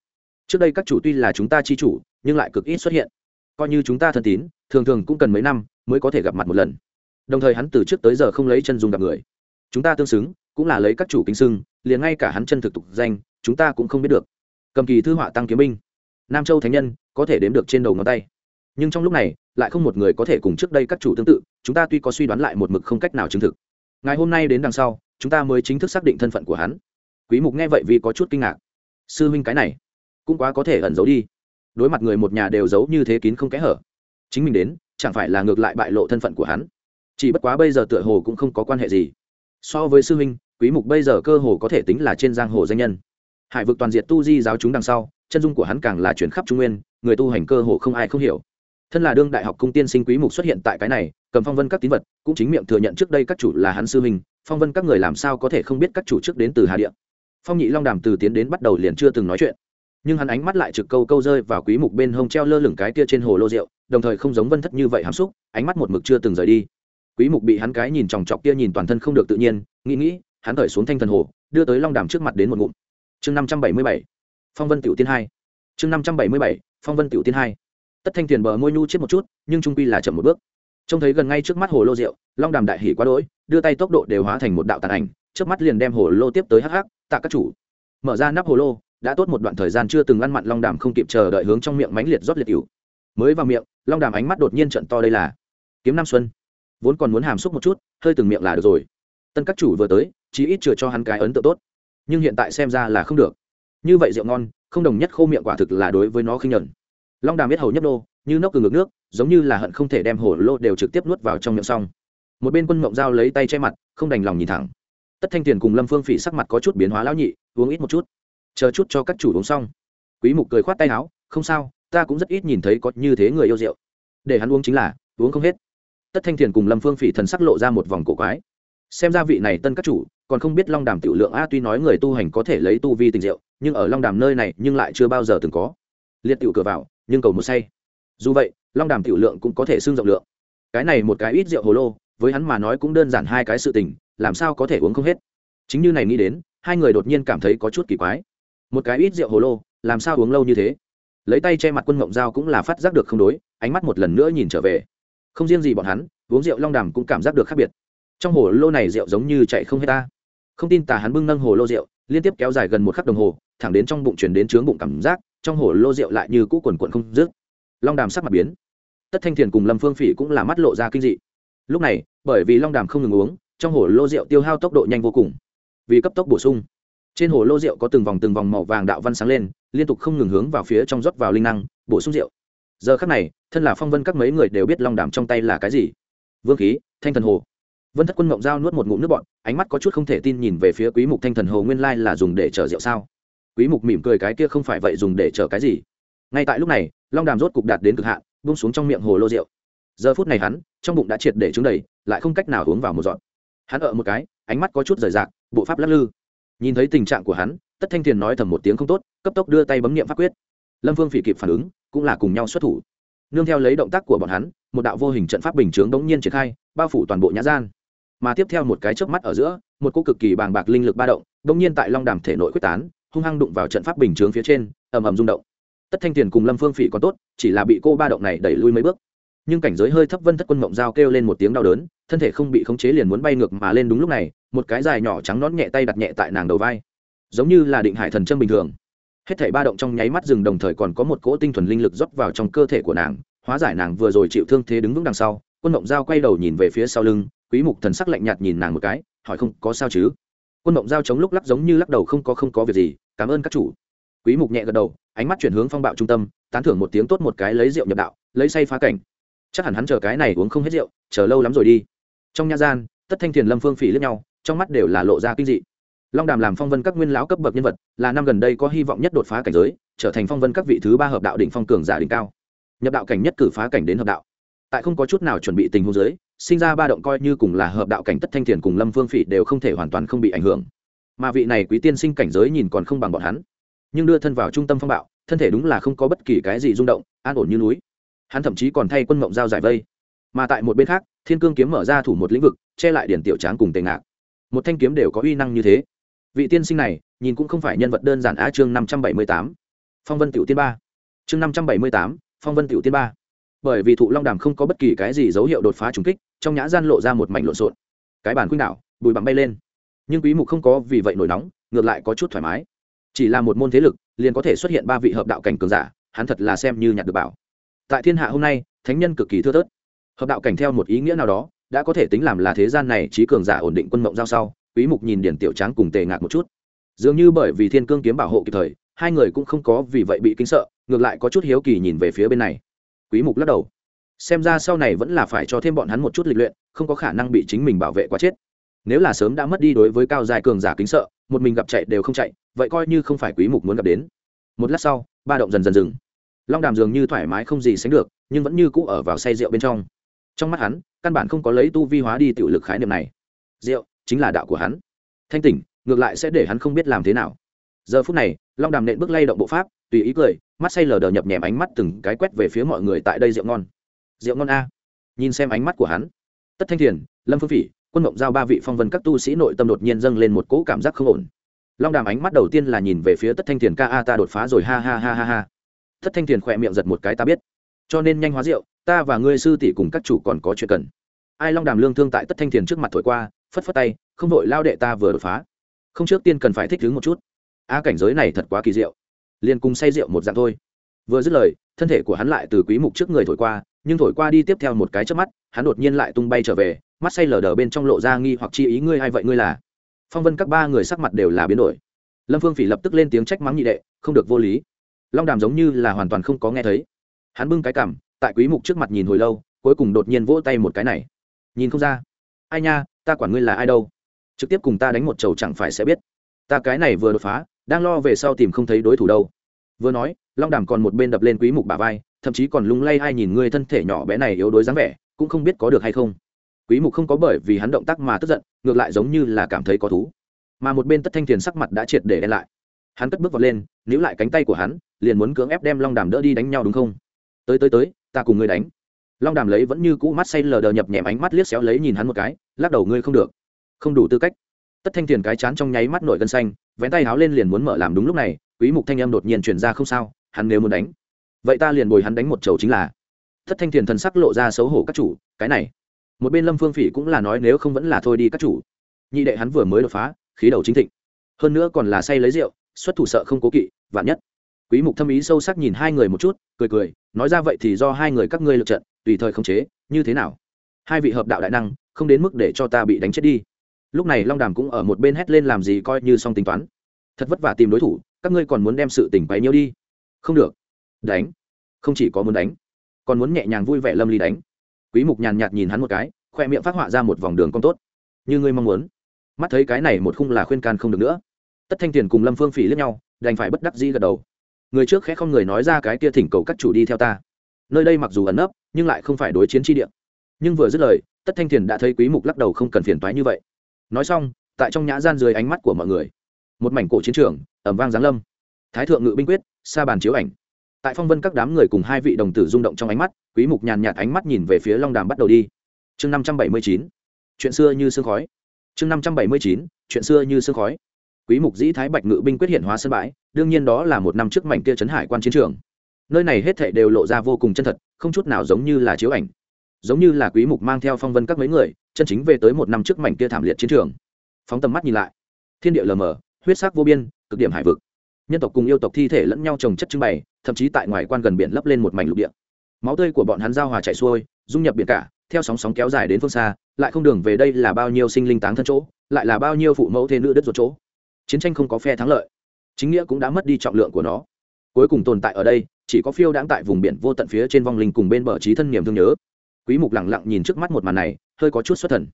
Trước đây các chủ tuy là chúng ta chi chủ nhưng lại cực ít xuất hiện. Coi như chúng ta thân tín thường thường cũng cần mấy năm mới có thể gặp mặt một lần. Đồng thời hắn từ trước tới giờ không lấy chân dùng gặp người. Chúng ta tương xứng cũng là lấy các chủ kính sưng, liền ngay cả hắn chân thực tục danh chúng ta cũng không biết được. Cầm kỳ thư họa tăng kiếm binh nam châu thánh nhân, có thể đếm được trên đầu ngón tay. Nhưng trong lúc này, lại không một người có thể cùng trước đây các chủ tương tự, chúng ta tuy có suy đoán lại một mực không cách nào chứng thực. Ngày hôm nay đến đằng sau, chúng ta mới chính thức xác định thân phận của hắn. Quý mục nghe vậy vì có chút kinh ngạc. Sư huynh cái này, cũng quá có thể ẩn giấu đi. Đối mặt người một nhà đều giấu như thế kín không kẽ hở. Chính mình đến, chẳng phải là ngược lại bại lộ thân phận của hắn. Chỉ bất quá bây giờ tựa hồ cũng không có quan hệ gì. So với sư huynh, quý mục bây giờ cơ hồ có thể tính là trên giang hồ danh nhân. Hải vực toàn diệt tu di giáo chúng đằng sau chân dung của hắn càng là chuyển khắp trung nguyên, người tu hành cơ hồ không ai không hiểu. Thân là đương đại học cung tiên sinh quý mục xuất hiện tại cái này, cầm phong vân các tín vật, cũng chính miệng thừa nhận trước đây các chủ là hắn sư huynh, phong vân các người làm sao có thể không biết các chủ trước đến từ hà địa. Phong nhị long đàm từ tiến đến bắt đầu liền chưa từng nói chuyện. Nhưng hắn ánh mắt lại trực câu câu rơi vào quý mục bên hông treo lơ lửng cái kia trên hồ lô rượu, đồng thời không giống vân thất như vậy hàm xúc, ánh mắt một mực chưa từng rời đi. Quý mục bị hắn cái nhìn chòng chọc kia nhìn toàn thân không được tự nhiên, nghĩ nghĩ, hắn thở xuống thanh thần hồ, đưa tới long đàm trước mặt đến một ngụm. Chương 577 phong vân tiểu tiên hai. Chương 577 phong vân tiểu tiên hai. Tất thanh thuyền bờ môi nhu chết một chút, nhưng trung quy là chậm một bước. Trông thấy gần ngay trước mắt hồ lô rượu, long đàm đại hỉ quá đỗi, đưa tay tốc độ đều hóa thành một đạo tàn ảnh trước mắt liền đem hồ lô tiếp tới hắc hắc, tạ các chủ. Mở ra nắp hồ lô, đã tốt một đoạn thời gian chưa từng ăn mặn, long đàm không kịp chờ đợi hướng trong miệng mánh liệt rót liệt cựu mới vào miệng, long đàm ánh mắt đột nhiên trận to đây là kiếm nam xuân. Vốn còn muốn hàm xúc một chút, hơi từng miệng là được rồi. Tân các chủ vừa tới, chí ít chừa cho hắn cái ấn tượng tốt. Nhưng hiện tại xem ra là không được như vậy rượu ngon, không đồng nhất khô miệng quả thực là đối với nó khinh nhẫn long đàm biết hầu nhấp nô, như nốc từ ngược nước, giống như là hận không thể đem hồ lô đều trực tiếp nuốt vào trong miệng xong. Một bên quân mộng dao lấy tay che mặt, không đành lòng nhìn thẳng. Tất thanh tiền cùng lâm phương phỉ sắc mặt có chút biến hóa lão nhị, uống ít một chút. Chờ chút cho các chủ uống xong. Quý mục cười khoát tay áo, không sao, ta cũng rất ít nhìn thấy có như thế người yêu rượu. Để hắn uống chính là, uống không hết. Tất thanh thiền cùng lâm phương phỉ thần sắc lộ ra một vòng cổ quái. Xem ra vị này tân các chủ còn không biết long đàm tiểu lượng a tuy nói người tu hành có thể lấy tu vi tình rượu nhưng ở long đàm nơi này nhưng lại chưa bao giờ từng có. Liệt tiểu cửa vào, nhưng cầu một say. Dù vậy, long đàm tiểu lượng cũng có thể xương rộng lượng. Cái này một cái ít rượu hồ lô, với hắn mà nói cũng đơn giản hai cái sự tình, làm sao có thể uống không hết. Chính như này nghĩ đến, hai người đột nhiên cảm thấy có chút kỳ quái. Một cái ít rượu hồ lô, làm sao uống lâu như thế? Lấy tay che mặt quân mộng dao cũng là phát giác được không đối, ánh mắt một lần nữa nhìn trở về. Không riêng gì bọn hắn, uống rượu long đàm cũng cảm giác được khác biệt. Trong hồ lô này rượu giống như chạy không hết ta không tin tà hắn bưng nâng hồ lô rượu, liên tiếp kéo dài gần một khắc đồng hồ, thẳng đến trong bụng chuyển đến trướng bụng cảm giác, trong hồ lô rượu lại như cũ quần quần không dứt. Long đàm sắc mặt biến. Tất thanh thiền cùng lâm phương phỉ cũng là mắt lộ ra kinh dị. Lúc này, bởi vì long đàm không ngừng uống, trong hồ lô rượu tiêu hao tốc độ nhanh vô cùng. Vì cấp tốc bổ sung, trên hồ lô rượu có từng vòng từng vòng màu vàng đạo văn sáng lên, liên tục không ngừng hướng vào phía trong rót vào linh năng, bổ sung rượu. Giờ khắc này, thân là phong vân các mấy người đều biết long đàm trong tay là cái gì. Vương khí, thanh thần hồ vân thất quân mộng dao nuốt một ngụm nước bọn ánh mắt có chút không thể tin nhìn về phía quý mục thanh thần hồ nguyên lai là dùng để chở rượu sao? Quý mục mỉm cười cái kia không phải vậy dùng để chở cái gì? Ngay tại lúc này, long đàm rốt cục đạt đến cực hạn, buông xuống trong miệng hồ lô rượu. Giờ phút này hắn, trong bụng đã triệt để trứng đầy, lại không cách nào uống vào một giọt. Hắn ở một cái, ánh mắt có chút rời rạc, bộ pháp lắc lư. Nhìn thấy tình trạng của hắn, tất thanh thiền nói thầm một tiếng không tốt, cấp tốc đưa tay bấm nghiệm pháp quyết. Lâm vương phỉ kịp phản ứng, cũng là cùng nhau xuất thủ. Nương theo lấy động tác của bọn hắn, một đạo vô hình trận pháp bình chướng đống nhiên triển khai, bao phủ toàn bộ nhã gian mà tiếp theo một cái chớp mắt ở giữa, một cô cực kỳ bàng bạc linh lực ba động đống nhiên tại long đàm thể nội quyết tán, hung hăng đụng vào trận pháp bình chướng phía trên, ầm ầm rung động. Tất thanh tiền cùng lâm phương phỉ còn tốt, chỉ là bị cô ba động này đẩy lui mấy bước. Nhưng cảnh giới hơi thấp vân thất quân mộng dao kêu lên một tiếng đau đớn, thân thể không bị khống chế liền muốn bay ngược mà lên đúng lúc này, một cái dài nhỏ trắng nón nhẹ tay đặt nhẹ tại nàng đầu vai. Giống như là định hải thần châm bình thường. Hết thảy ba động trong nháy mắt dừng, đồng thời còn có một cỗ tinh thuần linh lực rót vào trong cơ thể của nàng, hóa giải nàng vừa rồi chịu thương thế đứng vững đằng sau. Quân mộng giao quay đầu nhìn về phía sau lưng quý mục thần sắc lạnh nhạt nhìn nàng một cái, hỏi không, có sao chứ? Quân mộng giao chống lúc lắc giống như lắc đầu không có không có việc gì, cảm ơn các chủ. Quý mục nhẹ gật đầu, ánh mắt chuyển hướng phong bạo trung tâm, tán thưởng một tiếng tốt một cái lấy rượu nhập đạo, lấy say phá cảnh. Chắc hẳn hắn chờ cái này uống không hết rượu, chờ lâu lắm rồi đi. Trong nha gian, tất thanh thiền lâm phương phỉ liếc nhau, trong mắt đều là lộ ra kinh dị. Long đàm làm phong vân các nguyên lão cấp bậc nhân vật, là năm gần đây có hy vọng nhất đột phá cảnh giới, trở thành phong vân các vị thứ ba hợp đạo đỉnh phong cường giả đỉnh cao. Nhập đạo cảnh nhất cử phá cảnh đến hợp đạo tại không có chút nào chuẩn bị tình huống giới sinh ra ba động coi như cùng là hợp đạo cảnh tất thanh thiền cùng lâm vương phỉ đều không thể hoàn toàn không bị ảnh hưởng. Mà vị này quý tiên sinh cảnh giới nhìn còn không bằng bọn hắn. Nhưng đưa thân vào trung tâm phong bạo, thân thể đúng là không có bất kỳ cái gì rung động, an ổn như núi. Hắn thậm chí còn thay quân mộng giao giải vây. Mà tại một bên khác, thiên cương kiếm mở ra thủ một lĩnh vực, che lại điển tiểu tráng cùng tề ngạc. Một thanh kiếm đều có uy năng như thế. Vị tiên sinh này, nhìn cũng không phải nhân vật đơn giản á chương năm trăm bảy mươi tám. Phong vân tiểu tiên ba. Chương năm trăm bảy mươi tám, phong vân tiểu tiên ba bởi vì thụ long đàm không có bất kỳ cái gì dấu hiệu đột phá trùng kích, trong nhã gian lộ ra một mảnh lộn xộn. Cái bàn khuynh đảo bùi bặm bay lên. Nhưng quý mục không có vì vậy nổi nóng, ngược lại có chút thoải mái. Chỉ là một môn thế lực, liền có thể xuất hiện ba vị hợp đạo cảnh cường giả, hắn thật là xem như nhặt được bảo. Tại thiên hạ hôm nay, thánh nhân cực kỳ thưa thớt. Hợp đạo cảnh theo một ý nghĩa nào đó, đã có thể tính làm là thế gian này trí cường giả ổn định quân mộng giao sau, quý mục nhìn điển tiểu tráng cùng tề ngạc một chút. Dường như bởi vì thiên cương kiếm bảo hộ kịp thời, hai người cũng không có vì vậy bị kinh sợ, ngược lại có chút hiếu kỳ nhìn về phía bên này quý mục lắc đầu. Xem ra sau này vẫn là phải cho thêm bọn hắn một chút lịch luyện, không có khả năng bị chính mình bảo vệ quá chết. Nếu là sớm đã mất đi đối với cao dài cường giả kính sợ, một mình gặp chạy đều không chạy, vậy coi như không phải quý mục muốn gặp đến. Một lát sau, ba động dần dần dừng. Long đàm dường như thoải mái không gì sánh được, nhưng vẫn như cũ ở vào say rượu bên trong. Trong mắt hắn, căn bản không có lấy tu vi hóa đi tiểu lực khái niệm này. Rượu chính là đạo của hắn. Thanh tỉnh, ngược lại sẽ để hắn không biết làm thế nào. Giờ phút này, long đàm nện bước lay động bộ pháp, tùy ý cười mắt say lờ đờ nhập nhèm ánh mắt từng cái quét về phía mọi người tại đây rượu ngon. Rượu ngon a. Nhìn xem ánh mắt của hắn. Tất thanh thiền, lâm phương phỉ, quân mộng giao ba vị phong vân các tu sĩ nội tâm đột nhiên dâng lên một cỗ cảm giác không ổn. Long đàm ánh mắt đầu tiên là nhìn về phía tất thanh thiền, ca a, ta đột phá rồi, ha ha ha ha ha. Tất thanh thiền khỏe miệng giật một cái, ta biết. Cho nên nhanh hóa rượu, ta và ngươi sư tỷ cùng các chủ còn có chuyện cần. Ai long đàm lương thương tại tất thanh thiền trước mặt thổi qua, phất phất tay, không đội lao đệ ta vừa đột phá. Không trước tiên cần phải thích ứng một chút. A, cảnh giới này thật quá kỳ diệu liền cùng say rượu một dạng thôi. Vừa dứt lời, thân thể của hắn lại từ quý mục trước người thổi qua, nhưng thổi qua đi tiếp theo một cái chớp mắt, hắn đột nhiên lại tung bay trở về, mắt say lờ đờ bên trong lộ ra nghi hoặc chi ý, ngươi hay vậy? Ngươi là? Phong vân các ba người sắc mặt đều là biến đổi. Lâm phương phỉ lập tức lên tiếng trách mắng nhị đệ, không được vô lý. Long đàm giống như là hoàn toàn không có nghe thấy. Hắn bưng cái cảm, tại quý mục trước mặt nhìn hồi lâu, cuối cùng đột nhiên vỗ tay một cái này. Nhìn không ra. Ai nha, ta quản ngươi là ai đâu. Trực tiếp cùng ta đánh một chầu chẳng phải sẽ biết. Ta cái này vừa đột phá đang lo về sau tìm không thấy đối thủ đâu. Vừa nói, long đàm còn một bên đập lên quý mục bà vai, thậm chí còn lung lay ai nhìn ngươi thân thể nhỏ bé này yếu đuối dáng vẻ, cũng không biết có được hay không. Quý mục không có bởi vì hắn động tác mà tức giận, ngược lại giống như là cảm thấy có thú. Mà một bên tất thanh thiền sắc mặt đã triệt để đen lại. Hắn cất bước vào lên, níu lại cánh tay của hắn, liền muốn cưỡng ép đem long đàm đỡ đi đánh nhau đúng không? Tới tới tới, ta cùng ngươi đánh. Long đàm lấy vẫn như cũ mắt say lờ đờ nhập nhèm ánh mắt liếc xéo lấy nhìn hắn một cái, lắc đầu ngươi không được. Không đủ tư cách. Tất thanh thiền cái chán trong nháy mắt nổi gân xanh vén tay háo lên liền muốn mở làm đúng lúc này, quý mục thanh âm đột nhiên truyền ra không sao, hắn nếu muốn đánh, vậy ta liền bồi hắn đánh một chầu chính là. Tất thanh thiền thần sắc lộ ra xấu hổ, các chủ, cái này. Một bên lâm phương phỉ cũng là nói, nếu không vẫn là thôi đi, các chủ. Nhị đệ hắn vừa mới đột phá, khí đầu chính thịnh. Hơn nữa còn là say lấy rượu, xuất thủ sợ không cố kỵ, vạn nhất. Quý mục thâm ý sâu sắc nhìn hai người một chút, cười cười, nói ra vậy thì do hai người các ngươi lượt trận, tùy thời không chế, như thế nào? Hai vị hợp đạo đại năng, không đến mức để cho ta bị đánh chết đi lúc này long đàm cũng ở một bên hét lên làm gì coi như xong tính toán. Thật vất vả tìm đối thủ, các ngươi còn muốn đem sự tình bấy nhiêu đi? Không được. Đánh. Không chỉ có muốn đánh, còn muốn nhẹ nhàng vui vẻ lâm ly đánh. Quý mục nhàn nhạt nhìn hắn một cái, khoe miệng phát họa ra một vòng đường con tốt. Như ngươi mong muốn. Mắt thấy cái này một khung là khuyên can không được nữa. Tất thanh tiền cùng lâm phương phỉ lướt nhau, đành phải bất đắc dĩ gật đầu. Người trước khẽ không người nói ra cái kia thỉnh cầu các chủ đi theo ta. Nơi đây mặc dù ẩn nấp, nhưng lại không phải đối chiến tri địa. Nhưng vừa dứt lời, tất thanh tiền đã thấy quý mục lắc đầu không cần phiền toái như vậy nói xong, tại trong nhã gian dưới ánh mắt của mọi người, một mảnh cổ chiến trường ẩm vang giáng lâm. Thái thượng ngự binh quyết xa bàn chiếu ảnh. Tại phong vân các đám người cùng hai vị đồng tử rung động trong ánh mắt, quý mục nhàn nhạt ánh mắt nhìn về phía long đàm bắt đầu đi. Chương 579 chuyện xưa như sương khói. Chương 579 chuyện xưa như sương khói. Quý mục dĩ thái bạch ngự binh quyết hiện hóa sân bãi, đương nhiên đó là một năm trước mảnh kia chấn hải quan chiến trường. Nơi này hết thảy đều lộ ra vô cùng chân thật, không chút nào giống như là chiếu ảnh. Giống như là quý mục mang theo phong vân các mấy người chân chính về tới một năm trước mảnh kia thảm liệt chiến trường. Phóng tầm mắt nhìn lại. Thiên địa lờ mờ, huyết sắc vô biên, cực điểm hải vực. Nhân tộc cùng yêu tộc thi thể lẫn nhau trồng chất trưng bày, thậm chí tại ngoài quan gần biển lấp lên một mảnh lục địa. Máu tươi của bọn hắn giao hòa chảy xuôi, dung nhập biển cả, theo sóng sóng kéo dài đến phương xa, lại không đường về đây là bao nhiêu sinh linh táng thân chỗ, lại là bao nhiêu phụ mẫu thế nữ đất ruột chỗ. Chiến tranh không có phe thắng lợi. Chính nghĩa cũng đã mất đi trọng lượng của nó. Cuối cùng tồn tại ở đây, chỉ có phiêu đãng tại vùng biển vô tận phía trên vong linh cùng bên bờ trí thân niềm thương nhớ quý mục lặng lặng nhìn trước mắt một màn này, hơi có chút xuất thần.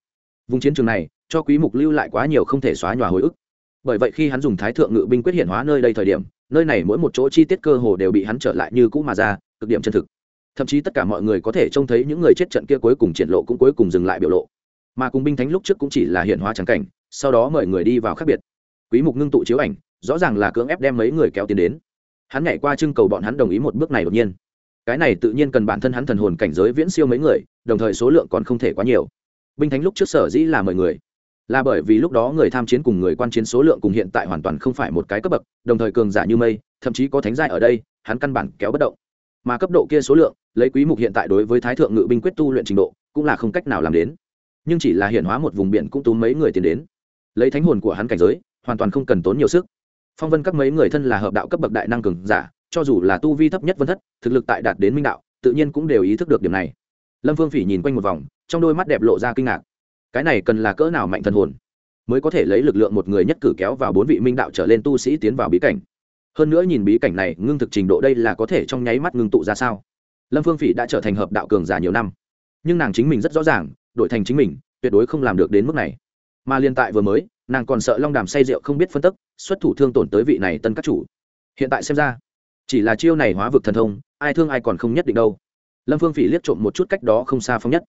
Vùng chiến trường này, cho quý mục lưu lại quá nhiều không thể xóa nhòa hồi ức. Bởi vậy khi hắn dùng thái thượng ngự binh quyết hiện hóa nơi đây thời điểm, nơi này mỗi một chỗ chi tiết cơ hồ đều bị hắn trở lại như cũ mà ra, cực điểm chân thực. Thậm chí tất cả mọi người có thể trông thấy những người chết trận kia cuối cùng triển lộ cũng cuối cùng dừng lại biểu lộ. Mà cùng binh thánh lúc trước cũng chỉ là hiện hóa trắng cảnh, sau đó mời người đi vào khác biệt. Quý mục ngưng tụ chiếu ảnh, rõ ràng là cưỡng ép đem mấy người kéo tiến đến. Hắn nhảy qua trưng cầu bọn hắn đồng ý một bước này đột nhiên cái này tự nhiên cần bản thân hắn thần hồn cảnh giới viễn siêu mấy người, đồng thời số lượng còn không thể quá nhiều. Binh thánh lúc trước sở dĩ là mười người, là bởi vì lúc đó người tham chiến cùng người quan chiến số lượng cùng hiện tại hoàn toàn không phải một cái cấp bậc, đồng thời cường giả như mây, thậm chí có thánh giai ở đây, hắn căn bản kéo bất động. Mà cấp độ kia số lượng, lấy quý mục hiện tại đối với thái thượng ngự binh quyết tu luyện trình độ, cũng là không cách nào làm đến. Nhưng chỉ là hiện hóa một vùng biển cũng tú mấy người tiến đến. Lấy thánh hồn của hắn cảnh giới, hoàn toàn không cần tốn nhiều sức. Phong vân các mấy người thân là hợp đạo cấp bậc đại năng cường giả cho dù là tu vi thấp nhất vân thất, thực lực tại đạt đến minh đạo, tự nhiên cũng đều ý thức được điểm này. Lâm phương phỉ nhìn quanh một vòng, trong đôi mắt đẹp lộ ra kinh ngạc. Cái này cần là cỡ nào mạnh thần hồn? Mới có thể lấy lực lượng một người nhất cử kéo vào bốn vị minh đạo trở lên tu sĩ tiến vào bí cảnh. Hơn nữa nhìn bí cảnh này, ngưng thực trình độ đây là có thể trong nháy mắt ngưng tụ ra sao? Lâm phương phỉ đã trở thành hợp đạo cường giả nhiều năm, nhưng nàng chính mình rất rõ ràng, đổi thành chính mình, tuyệt đối không làm được đến mức này. Mà liên tại vừa mới, nàng còn sợ long đàm say rượu không biết phân tức, xuất thủ thương tổn tới vị này tân các chủ. Hiện tại xem ra chỉ là chiêu này hóa vực thần thông, ai thương ai còn không nhất định đâu. Lâm phương phỉ liếc trộm một chút cách đó không xa phong nhất.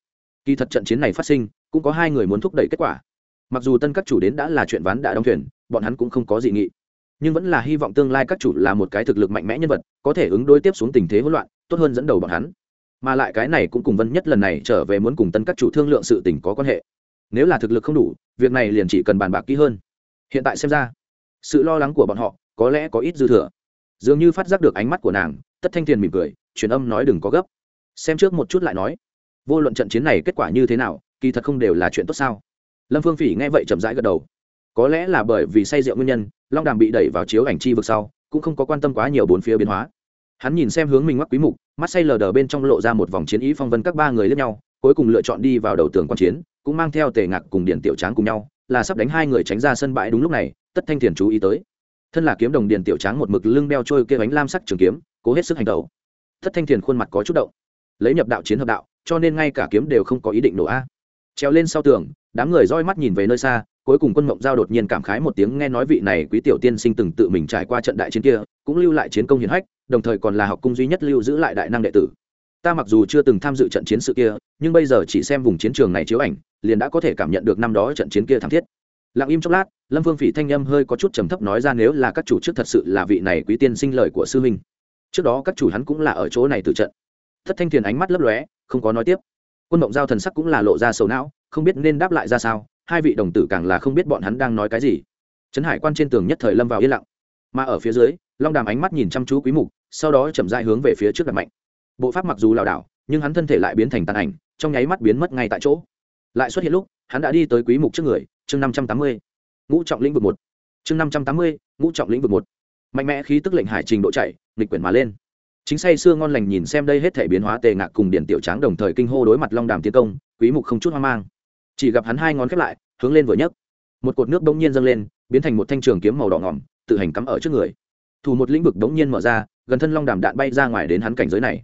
Kỳ thật trận chiến này phát sinh, cũng có hai người muốn thúc đẩy kết quả. Mặc dù tân các chủ đến đã là chuyện ván đã đóng thuyền, bọn hắn cũng không có dị nghị. Nhưng vẫn là hy vọng tương lai các chủ là một cái thực lực mạnh mẽ nhân vật, có thể ứng đối tiếp xuống tình thế hỗn loạn, tốt hơn dẫn đầu bọn hắn. Mà lại cái này cũng cùng vân nhất lần này trở về muốn cùng tân các chủ thương lượng sự tình có quan hệ. Nếu là thực lực không đủ, việc này liền chỉ cần bàn bạc kỹ hơn. Hiện tại xem ra, sự lo lắng của bọn họ có lẽ có ít dư thừa dường như phát giác được ánh mắt của nàng, tất thanh thiền mỉm cười, truyền âm nói đừng có gấp. Xem trước một chút lại nói, vô luận trận chiến này kết quả như thế nào, kỳ thật không đều là chuyện tốt sao? Lâm phương phỉ nghe vậy chậm rãi gật đầu. Có lẽ là bởi vì say rượu nguyên nhân, long đàm bị đẩy vào chiếu ảnh chi vực sau, cũng không có quan tâm quá nhiều bốn phía biến hóa. Hắn nhìn xem hướng mình mắc quý mục, mắt say lờ đờ bên trong lộ ra một vòng chiến ý phong vân các ba người lẫn nhau, cuối cùng lựa chọn đi vào đầu tường quan chiến, cũng mang theo tề ngạc cùng điện tiểu tráng cùng nhau, là sắp đánh hai người tránh ra sân bãi đúng lúc này, tất thanh thiền chú ý tới thân là kiếm đồng điền tiểu tráng một mực lưng đeo trôi kê bánh lam sắc trường kiếm, cố hết sức hành tẩu. Thất thanh thiền khuôn mặt có chút động. Lấy nhập đạo chiến hợp đạo, cho nên ngay cả kiếm đều không có ý định nổ a. Treo lên sau tường, đám người roi mắt nhìn về nơi xa, cuối cùng quân mộng giao đột nhiên cảm khái một tiếng nghe nói vị này quý tiểu tiên sinh từng tự mình trải qua trận đại chiến kia, cũng lưu lại chiến công hiển hách, đồng thời còn là học cung duy nhất lưu giữ lại đại năng đệ tử. Ta mặc dù chưa từng tham dự trận chiến sự kia, nhưng bây giờ chỉ xem vùng chiến trường này chiếu ảnh, liền đã có thể cảm nhận được năm đó trận chiến kia thảm thiết lặng im chốc lát, lâm vương phỉ thanh âm hơi có chút trầm thấp nói ra nếu là các chủ trước thật sự là vị này quý tiên sinh lời của sư huynh. Trước đó các chủ hắn cũng là ở chỗ này từ trận. Thất thanh thiền ánh mắt lấp lóe, không có nói tiếp. Quân mộng giao thần sắc cũng là lộ ra sầu não, không biết nên đáp lại ra sao, hai vị đồng tử càng là không biết bọn hắn đang nói cái gì. Trấn hải quan trên tường nhất thời lâm vào yên lặng. Mà ở phía dưới, long đàm ánh mắt nhìn chăm chú quý mục, sau đó chậm dại hướng về phía trước đặt mạnh. Bộ pháp mặc dù lảo đảo, nhưng hắn thân thể lại biến thành tàn ảnh, trong nháy mắt biến mất ngay tại chỗ. Lại xuất hiện lúc, hắn đã đi tới quý mục trước người chương 580. ngũ trọng lĩnh vực một. Chương 580, ngũ trọng lĩnh vực một. Mạnh mẽ khí tức lệnh hải trình độ chạy nghịch quyển mà lên. Chính say xưa ngon lành nhìn xem đây hết thể biến hóa tề ngạc cùng điển tiểu tráng đồng thời kinh hô đối mặt long đàm tiến công quý mục không chút hoang mang. Chỉ gặp hắn hai ngón khép lại hướng lên vừa nhấc. Một cột nước bỗng nhiên dâng lên biến thành một thanh trường kiếm màu đỏ ngỏm tự hành cắm ở trước người. Thủ một lĩnh vực bỗng nhiên mở ra gần thân long đàm đạn bay ra ngoài đến hắn cảnh giới này.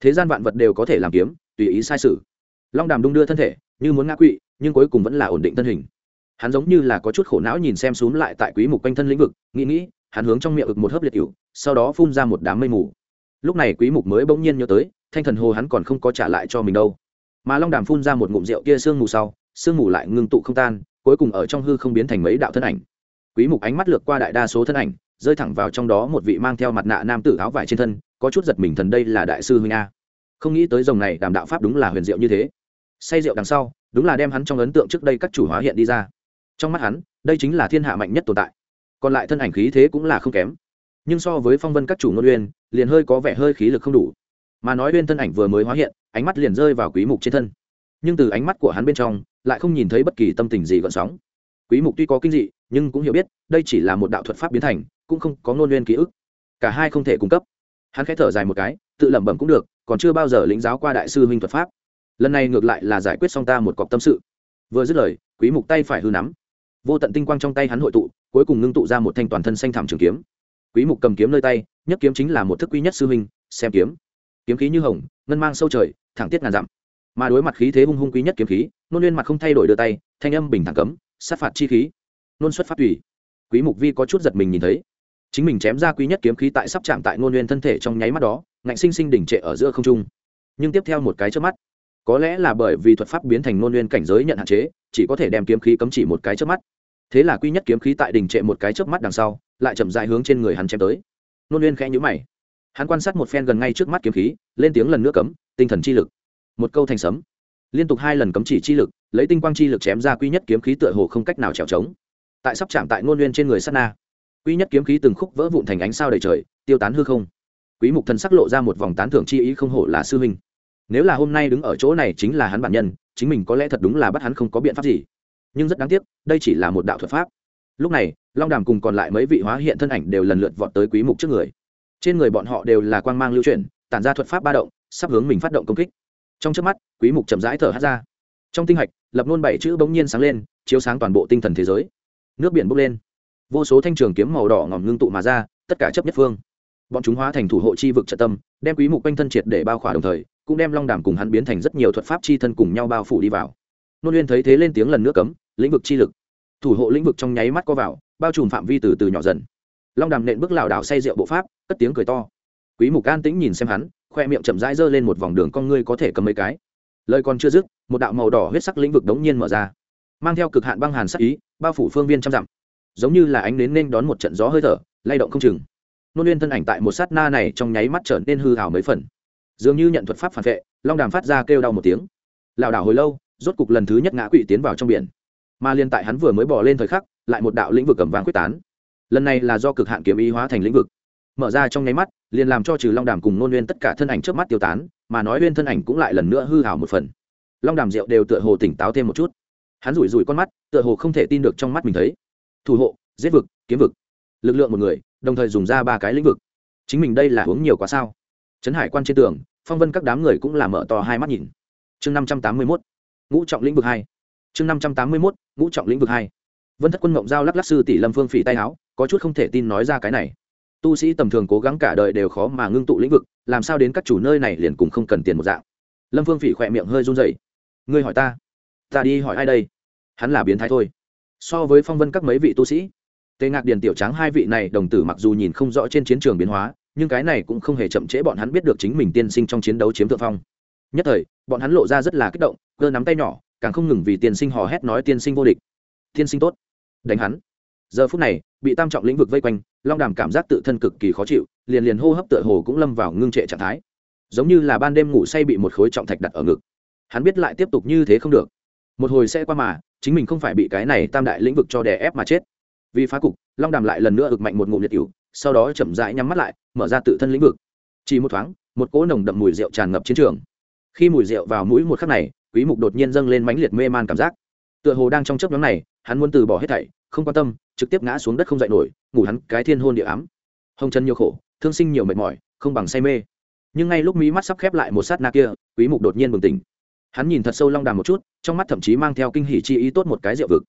Thế gian vạn vật đều có thể làm kiếm tùy ý sai sự long đàm đung đưa thân thể như muốn ngã quỵ nhưng cuối cùng vẫn là ổn định thân hình hắn giống như là có chút khổ não nhìn xem xuống lại tại quý mục quanh thân lĩnh vực, nghĩ nghĩ, hắn hướng trong miệng ực một hớp liệt cựu sau đó phun ra một đám mây mù. Lúc này quý mục mới bỗng nhiên nhớ tới, thanh thần hồ hắn còn không có trả lại cho mình đâu. Mà long đàm phun ra một ngụm rượu kia sương mù sau, sương mù lại ngưng tụ không tan, cuối cùng ở trong hư không biến thành mấy đạo thân ảnh. Quý mục ánh mắt lướt qua đại đa số thân ảnh, rơi thẳng vào trong đó một vị mang theo mặt nạ nam tử áo vải trên thân, có chút giật mình thần đây là đại sư huynh a. Không nghĩ tới dòng này đàm đạo pháp đúng là huyền diệu như thế. Say rượu đằng sau, đúng là đem hắn trong ấn tượng trước đây các chủ hóa hiện đi ra trong mắt hắn, đây chính là thiên hạ mạnh nhất tồn tại. Còn lại thân ảnh khí thế cũng là không kém. Nhưng so với phong vân các chủ ngôn uyên, liền hơi có vẻ hơi khí lực không đủ. Mà nói uyên thân ảnh vừa mới hóa hiện, ánh mắt liền rơi vào quý mục trên thân. Nhưng từ ánh mắt của hắn bên trong, lại không nhìn thấy bất kỳ tâm tình gì gợn sóng. Quý mục tuy có kinh dị, nhưng cũng hiểu biết, đây chỉ là một đạo thuật pháp biến thành, cũng không có ngôn uyên ký ức. Cả hai không thể cung cấp. Hắn khẽ thở dài một cái, tự lẩm bẩm cũng được, còn chưa bao giờ lĩnh giáo qua đại sư huynh thuật pháp. Lần này ngược lại là giải quyết xong ta một cọc tâm sự. Vừa dứt lời, quý mục tay phải hư nắm vô tận tinh quang trong tay hắn hội tụ, cuối cùng ngưng tụ ra một thanh toàn thân xanh thảm trường kiếm. Quý mục cầm kiếm nơi tay, nhất kiếm chính là một thức quý nhất sư huynh, xem kiếm. Kiếm khí như hồng, ngân mang sâu trời, thẳng tiết ngàn dặm. Mà đối mặt khí thế hung hung quý nhất kiếm khí, nôn liên mặt không thay đổi đưa tay, thanh âm bình thẳng cấm, sát phạt chi khí. Nôn xuất phát tùy. Quý mục vi có chút giật mình nhìn thấy. Chính mình chém ra quý nhất kiếm khí tại sắp chạm tại Nôn nguyên thân thể trong nháy mắt đó, ngạnh sinh sinh đỉnh trệ ở giữa không trung. Nhưng tiếp theo một cái trước mắt, có lẽ là bởi vì thuật pháp biến thành Nôn nguyên cảnh giới nhận hạn chế, chỉ có thể đem kiếm khí cấm chỉ một cái trước mắt thế là quy nhất kiếm khí tại đỉnh trệ một cái trước mắt đằng sau, lại chậm dài hướng trên người hắn chém tới. Nôn nguyên khẽ nhũ mày. Hắn quan sát một phen gần ngay trước mắt kiếm khí, lên tiếng lần nữa cấm, tinh thần chi lực. Một câu thành sấm. Liên tục hai lần cấm chỉ chi lực, lấy tinh quang chi lực chém ra quy nhất kiếm khí tựa hồ không cách nào trèo trống. Tại sắp chạm tại ngôn nguyên trên người sát na, quy nhất kiếm khí từng khúc vỡ vụn thành ánh sao đầy trời, tiêu tán hư không. Quý mục thần sắc lộ ra một vòng tán thưởng chi ý không hổ là sư huynh. Nếu là hôm nay đứng ở chỗ này chính là hắn bản nhân, chính mình có lẽ thật đúng là bắt hắn không có biện pháp gì nhưng rất đáng tiếc, đây chỉ là một đạo thuật pháp. Lúc này, long đàm cùng còn lại mấy vị hóa hiện thân ảnh đều lần lượt vọt tới quý mục trước người. Trên người bọn họ đều là quang mang lưu chuyển, tản ra thuật pháp ba động, sắp hướng mình phát động công kích. Trong trước mắt, quý mục chậm rãi thở hát ra. Trong tinh hạch, lập nôn bảy chữ bỗng nhiên sáng lên, chiếu sáng toàn bộ tinh thần thế giới. Nước biển bốc lên. Vô số thanh trường kiếm màu đỏ ngòm ngưng tụ mà ra, tất cả chấp nhất phương. Bọn chúng hóa thành thủ hộ chi vực trợ tâm, đem quý mục quanh thân triệt để bao khỏa đồng thời, cũng đem long đàm cùng hắn biến thành rất nhiều thuật pháp chi thân cùng nhau bao phủ đi vào nôn uyên thấy thế lên tiếng lần nữa cấm, lĩnh vực chi lực. Thủ hộ lĩnh vực trong nháy mắt co vào, bao trùm phạm vi từ từ nhỏ dần. Long đàm nện bước lảo đảo say rượu bộ pháp, cất tiếng cười to. Quý mục an tĩnh nhìn xem hắn, khoe miệng chậm rãi giơ lên một vòng đường con ngươi có thể cầm mấy cái. Lời còn chưa dứt, một đạo màu đỏ huyết sắc lĩnh vực đống nhiên mở ra, mang theo cực hạn băng hàn sắc ý, bao phủ phương viên trăm dặm. Giống như là ánh nến nên đón một trận gió hơi thở, lay động không chừng. Nôn nguyên thân ảnh tại một sát na này trong nháy mắt trở nên hư hào mấy phần. Dường như nhận thuật pháp phản vệ, long đàm phát ra kêu đau một tiếng. Lảo đảo hồi lâu rốt cục lần thứ nhất ngã quỵ tiến vào trong biển. Mà liên tại hắn vừa mới bỏ lên thời khắc, lại một đạo lĩnh vực cầm vàng quyết tán. Lần này là do cực hạn kiếm ý hóa thành lĩnh vực. Mở ra trong nháy mắt, liền làm cho trừ long đàm cùng nôn nguyên tất cả thân ảnh trước mắt tiêu tán, mà nói Nguyên thân ảnh cũng lại lần nữa hư hào một phần. Long đàm rượu đều tựa hồ tỉnh táo thêm một chút. Hắn rủi rủi con mắt, tựa hồ không thể tin được trong mắt mình thấy. Thủ hộ, giết vực, kiếm vực. Lực lượng một người, đồng thời dùng ra ba cái lĩnh vực. Chính mình đây là uống nhiều quá sao? Trấn hải quan trên tường, phong vân các đám người cũng là mở to hai mắt nhìn. Chương năm trăm tám mươi mốt ngũ trọng lĩnh vực hai. Chương năm trăm tám mươi mốt, ngũ trọng lĩnh vực hai. Vân thất quân mộng giao lắc lắc sư tỷ lâm phương phỉ tay áo, có chút không thể tin nói ra cái này. Tu sĩ tầm thường cố gắng cả đời đều khó mà ngưng tụ lĩnh vực, làm sao đến các chủ nơi này liền cùng không cần tiền một dạng. Lâm phương phỉ khỏe miệng hơi run dậy ngươi hỏi ta ta đi hỏi ai đây? Hắn là biến thái thôi. So với phong vân các mấy vị tu sĩ, tề ngạc điền tiểu tráng hai vị này đồng tử mặc dù nhìn không rõ trên chiến trường biến hóa, nhưng cái này cũng không hề chậm trễ bọn hắn biết được chính mình tiên sinh trong chiến đấu chiếm thượng phong. Nhất thời, bọn hắn lộ ra rất là kích động cơ nắm tay nhỏ, càng không ngừng vì tiên sinh hò hét nói tiên sinh vô địch. Tiên sinh tốt. Đánh hắn. Giờ phút này, bị tam trọng lĩnh vực vây quanh, long đàm cảm giác tự thân cực kỳ khó chịu, liền liền hô hấp tựa hồ cũng lâm vào ngưng trệ trạng thái. Giống như là ban đêm ngủ say bị một khối trọng thạch đặt ở ngực. Hắn biết lại tiếp tục như thế không được. Một hồi sẽ qua mà, chính mình không phải bị cái này tam đại lĩnh vực cho đè ép mà chết. Vì phá cục, long đàm lại lần nữa ực mạnh một ngụm nhiệt cựu sau đó chậm rãi nhắm mắt lại, mở ra tự thân lĩnh vực. Chỉ một thoáng, một cỗ nồng đậm mùi rượu tràn ngập chiến trường. Khi mùi rượu vào mũi một khắc này quý mục đột nhiên dâng lên mãnh liệt mê man cảm giác. Tựa hồ đang trong chớp nhoáng này, hắn muốn từ bỏ hết thảy, không quan tâm, trực tiếp ngã xuống đất không dậy nổi, ngủ hắn cái thiên hôn địa ám. Hồng chân nhiều khổ, thương sinh nhiều mệt mỏi, không bằng say mê. Nhưng ngay lúc mí mắt sắp khép lại một sát na kia, quý mục đột nhiên bừng tỉnh. Hắn nhìn thật sâu long đàm một chút, trong mắt thậm chí mang theo kinh hỉ chi ý tốt một cái rượu vực.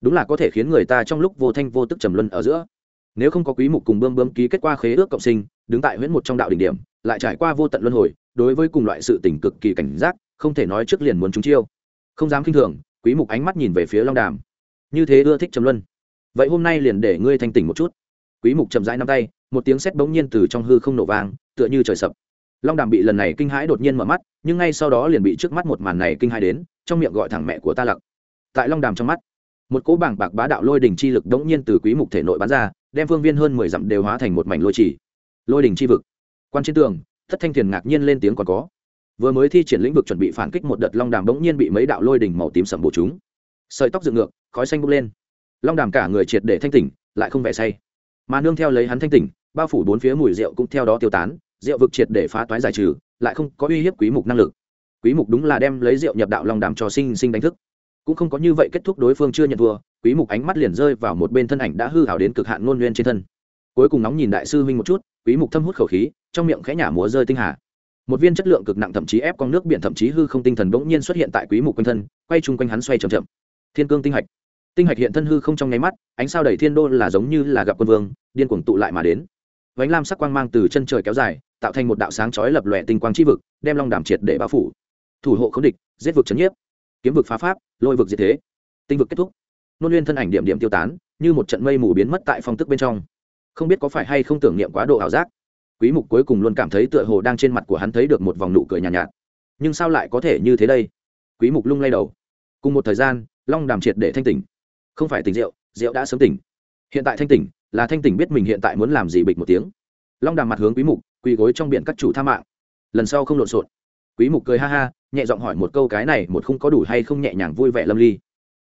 Đúng là có thể khiến người ta trong lúc vô thanh vô tức trầm luân ở giữa. Nếu không có quý mục cùng bơm bơm ký kết qua khế ước cộng sinh, đứng tại huyễn một trong đạo đỉnh điểm, lại trải qua vô tận luân hồi, đối với cùng loại sự tình cực kỳ cảnh giác không thể nói trước liền muốn chúng chiêu. Không dám kinh thường, quý mục ánh mắt nhìn về phía long đàm. Như thế ưa thích trầm luân. Vậy hôm nay liền để ngươi thanh tỉnh một chút. Quý mục chậm rãi nắm tay, một tiếng sét bỗng nhiên từ trong hư không nổ vang, tựa như trời sập. Long đàm bị lần này kinh hãi đột nhiên mở mắt, nhưng ngay sau đó liền bị trước mắt một màn này kinh hãi đến, trong miệng gọi thẳng mẹ của ta lặc. Tại long đàm trong mắt, một cỗ bảng bạc bá đạo lôi đỉnh chi lực đống nhiên từ quý mục thể nội bắn ra, đem phương viên hơn mười dặm đều hóa thành một mảnh lôi chỉ. Lôi đỉnh chi vực. Quan trên tường, thất thanh thiền ngạc nhiên lên tiếng còn có vừa mới thi triển lĩnh vực chuẩn bị phản kích một đợt long đàm bỗng nhiên bị mấy đạo lôi đỉnh màu tím sầm bổ chúng. Sợi tóc dựng ngược, khói xanh bốc lên. Long đàm cả người triệt để thanh tỉnh, lại không vẻ say. Mà nương theo lấy hắn thanh tỉnh, bao phủ bốn phía mùi rượu cũng theo đó tiêu tán, rượu vực triệt để phá toái giải trừ, lại không có uy hiếp quý mục năng lực. Quý mục đúng là đem lấy rượu nhập đạo long đàm cho sinh sinh đánh thức. Cũng không có như vậy kết thúc đối phương chưa nhận thua, quý mục ánh mắt liền rơi vào một bên thân ảnh đã hư hảo đến cực hạn ngôn nguyên trên thân. Cuối cùng nóng nhìn đại sư huynh một chút, quý mục thâm hút khẩu khí, trong miệng khẽ nhả múa rơi tinh hà một viên chất lượng cực nặng thậm chí ép con nước biển thậm chí hư không tinh thần bỗng nhiên xuất hiện tại quý mục quanh thân, quay chung quanh hắn xoay chậm chậm. Thiên cương tinh hạch. Tinh hạch hiện thân hư không trong nháy mắt, ánh sao đầy thiên đô là giống như là gặp quân vương, điên cuồng tụ lại mà đến. Vánh lam sắc quang mang từ chân trời kéo dài, tạo thành một đạo sáng chói lập lòe tinh quang chi vực, đem long đảm triệt để bao phủ. Thủ hộ khống địch, giết vực chấn nhiếp. Kiếm vực phá pháp, lôi vực diệt thế. Tinh vực kết thúc. Nôn nguyên thân ảnh điểm điểm tiêu tán, như một trận mây mù biến mất tại phong tức bên trong. Không biết có phải hay không tưởng niệm quá độ ảo giác quý mục cuối cùng luôn cảm thấy tựa hồ đang trên mặt của hắn thấy được một vòng nụ cười nhàn nhạt, nhạt. Nhưng sao lại có thể như thế đây? Quý mục lung lay đầu. Cùng một thời gian long đàm triệt để thanh tỉnh. Không phải tỉnh rượu rượu đã sớm tỉnh. Hiện tại thanh tỉnh là thanh tỉnh biết mình hiện tại muốn làm gì bịch một tiếng. Long đàm mặt hướng quý mục quỳ gối trong biển các chủ tha mạng. Lần sau không lộn xộn. Quý mục cười ha ha nhẹ giọng hỏi một câu cái này một không có đủ hay không nhẹ nhàng vui vẻ lâm ly.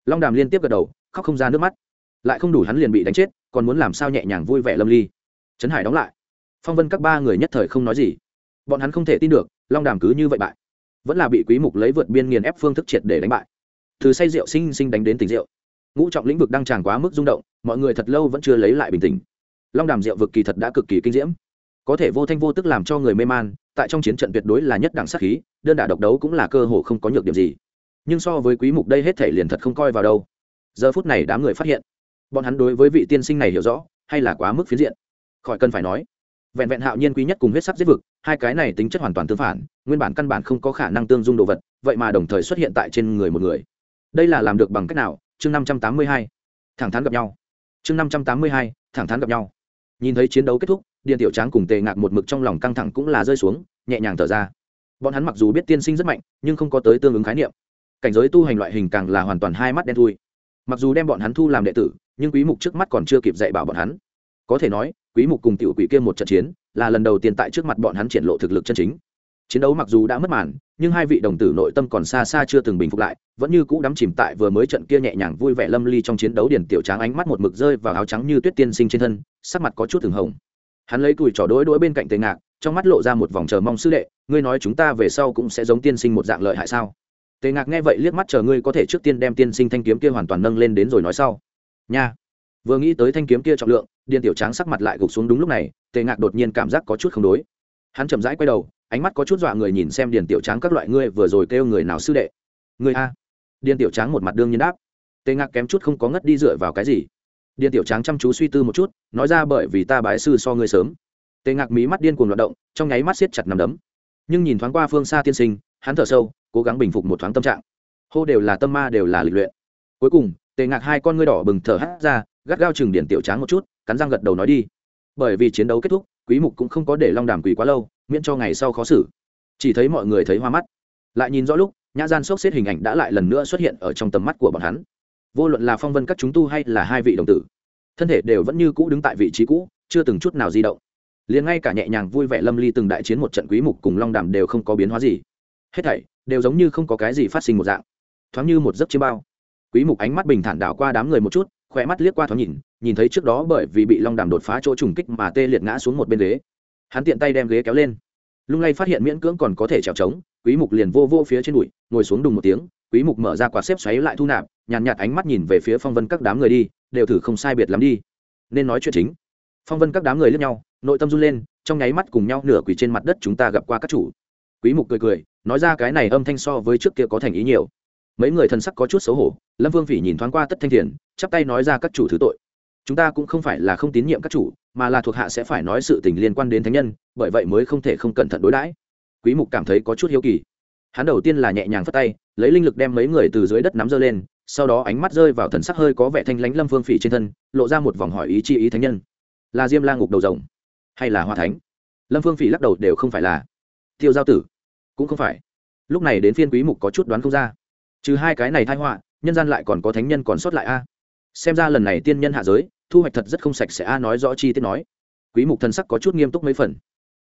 Long đàm liên tiếp gật đầu khóc không ra nước mắt. Lại không đủ hắn liền bị đánh chết còn muốn làm sao nhẹ nhàng vui vẻ lâm ly. Trấn hải đóng lại phong vân các ba người nhất thời không nói gì. Bọn hắn không thể tin được, long đàm cứ như vậy bại. Vẫn là bị quý mục lấy vượt biên nghiền ép phương thức triệt để đánh bại. Từ say rượu sinh sinh đánh đến tỉnh rượu. Ngũ trọng lĩnh vực đang tràn quá mức rung động, mọi người thật lâu vẫn chưa lấy lại bình tĩnh. Long đàm rượu vực kỳ thật đã cực kỳ kinh diễm. Có thể vô thanh vô tức làm cho người mê man, tại trong chiến trận tuyệt đối là nhất đẳng sát khí, đơn đả độc đấu cũng là cơ hồ không có nhược điểm gì. Nhưng so với quý mục đây hết thể liền thật không coi vào đâu. Giờ phút này đám người phát hiện, bọn hắn đối với vị tiên sinh này hiểu rõ, hay là quá mức phiến diện. Khỏi cần phải nói vẹn vẹn hạo nhiên quý nhất cùng huyết sắc giết vực, hai cái này tính chất hoàn toàn tương phản, nguyên bản căn bản không có khả năng tương dung đồ vật, vậy mà đồng thời xuất hiện tại trên người một người. Đây là làm được bằng cách nào? Chương năm trăm tám mươi hai. Thẳng thắn gặp nhau. Chương năm trăm tám mươi hai, thẳng thắn gặp nhau. Nhìn thấy chiến đấu kết thúc điện tiểu tráng cùng tề ngạc một mực trong lòng căng thẳng cũng là rơi xuống, nhẹ nhàng thở ra. Bọn hắn mặc dù biết tiên sinh rất mạnh, nhưng không có tới tương ứng khái niệm. Cảnh giới tu hành loại hình càng là hoàn toàn hai mắt đen thui. Mặc dù đem bọn hắn thu làm đệ tử, nhưng quý mục trước mắt còn chưa kịp dạy bảo bọn hắn. Có thể nói quý mục cùng tiểu quỷ kia một trận chiến, là lần đầu tiên tại trước mặt bọn hắn triển lộ thực lực chân chính. Chiến đấu mặc dù đã mất màn, nhưng hai vị đồng tử nội tâm còn xa xa chưa từng bình phục lại, vẫn như cũ đắm chìm tại vừa mới trận kia nhẹ nhàng vui vẻ lâm ly trong chiến đấu điển tiểu tráng ánh mắt một mực rơi vào áo trắng như tuyết tiên sinh trên thân, sắc mặt có chút từng hồng. Hắn lấy cùi trỏ đối đối bên cạnh tề ngạc, trong mắt lộ ra một vòng chờ mong sư đệ, ngươi nói chúng ta về sau cũng sẽ giống tiên sinh một dạng lợi hại sao? Tề ngạc nghe vậy liếc mắt chờ ngươi có thể trước tiên đem tiên sinh thanh kiếm kia hoàn toàn nâng lên đến rồi nói sau. Nha vừa nghĩ tới thanh kiếm kia trọng lượng, điền tiểu tráng sắc mặt lại gục xuống đúng lúc này, tề ngạc đột nhiên cảm giác có chút không đối. Hắn chậm rãi quay đầu, ánh mắt có chút dọa người nhìn xem điền tiểu tráng các loại ngươi vừa rồi kêu người nào sư đệ. Người a? Điền tiểu tráng một mặt đương nhiên đáp. Tề ngạc kém chút không có ngất đi dựa vào cái gì. Điền tiểu tráng chăm chú suy tư một chút, nói ra bởi vì ta bái sư so ngươi sớm. Tề ngạc mí mắt điên cuồng loạt động, trong nháy mắt siết chặt nằm đấm. Nhưng nhìn thoáng qua phương xa tiên sinh, hắn thở sâu, cố gắng bình phục một thoáng tâm trạng. Hô đều là tâm ma đều là lịch luyện. Cuối cùng tề ngạc hai con ngươi đỏ bừng thở hắt ra, gắt gao chừng điển tiểu tráng một chút, cắn răng gật đầu nói đi. Bởi vì chiến đấu kết thúc, quý mục cũng không có để long đàm quỳ quá lâu, miễn cho ngày sau khó xử. Chỉ thấy mọi người thấy hoa mắt. Lại nhìn rõ lúc, nhã gian sốc xếp hình ảnh đã lại lần nữa xuất hiện ở trong tầm mắt của bọn hắn. Vô luận là phong vân các chúng tu hay là hai vị đồng tử, thân thể đều vẫn như cũ đứng tại vị trí cũ, chưa từng chút nào di động. Liền ngay cả nhẹ nhàng vui vẻ lâm ly từng đại chiến một trận quý mục cùng long đàm đều không có biến hóa gì. Hết thảy đều giống như không có cái gì phát sinh một dạng. Thoáng như một giấc chiêm bao quý mục ánh mắt bình thản đảo qua đám người một chút khỏe mắt liếc qua thoáng nhìn nhìn thấy trước đó bởi vì bị long đàm đột phá chỗ trùng kích mà tê liệt ngã xuống một bên ghế. Hắn tiện tay đem ghế kéo lên. Lung lay phát hiện miễn cưỡng còn có thể trèo trống quý mục liền vô vô phía trên bụi ngồi xuống đùng một tiếng quý mục mở ra quạt xếp xoáy lại thu nạp nhàn nhạt, nhạt ánh mắt nhìn về phía phong vân các đám người đi đều thử không sai biệt lắm đi. Nên nói chuyện chính. Phong vân các đám người liếc nhau nội tâm run lên trong nháy mắt cùng nhau nửa quỳ trên mặt đất chúng ta gặp qua các chủ. Quý mục cười cười nói ra cái này âm thanh so với trước kia có thành ý nhiều mấy người thần sắc có chút xấu hổ, lâm vương phỉ nhìn thoáng qua tất thanh thiền, chắp tay nói ra các chủ thứ tội. Chúng ta cũng không phải là không tín nhiệm các chủ, mà là thuộc hạ sẽ phải nói sự tình liên quan đến thánh nhân, bởi vậy mới không thể không cẩn thận đối đãi. Quý mục cảm thấy có chút hiếu kỳ. Hắn đầu tiên là nhẹ nhàng phất tay, lấy linh lực đem mấy người từ dưới đất nắm giơ lên, sau đó ánh mắt rơi vào thần sắc hơi có vẻ thanh lãnh lâm vương phỉ trên thân, lộ ra một vòng hỏi ý chi ý thánh nhân. Là diêm la ngục đầu rồng, hay là hoa thánh? Lâm vương phỉ lắc đầu, đều không phải là. Tiêu giao tử, cũng không phải. Lúc này đến phiên quý mục có chút đoán không ra trừ hai cái này thai họa, nhân gian lại còn có thánh nhân còn sót lại a. Xem ra lần này tiên nhân hạ giới, thu hoạch thật rất không sạch sẽ a, nói rõ chi tiết nói. Quý mục thần sắc có chút nghiêm túc mấy phần.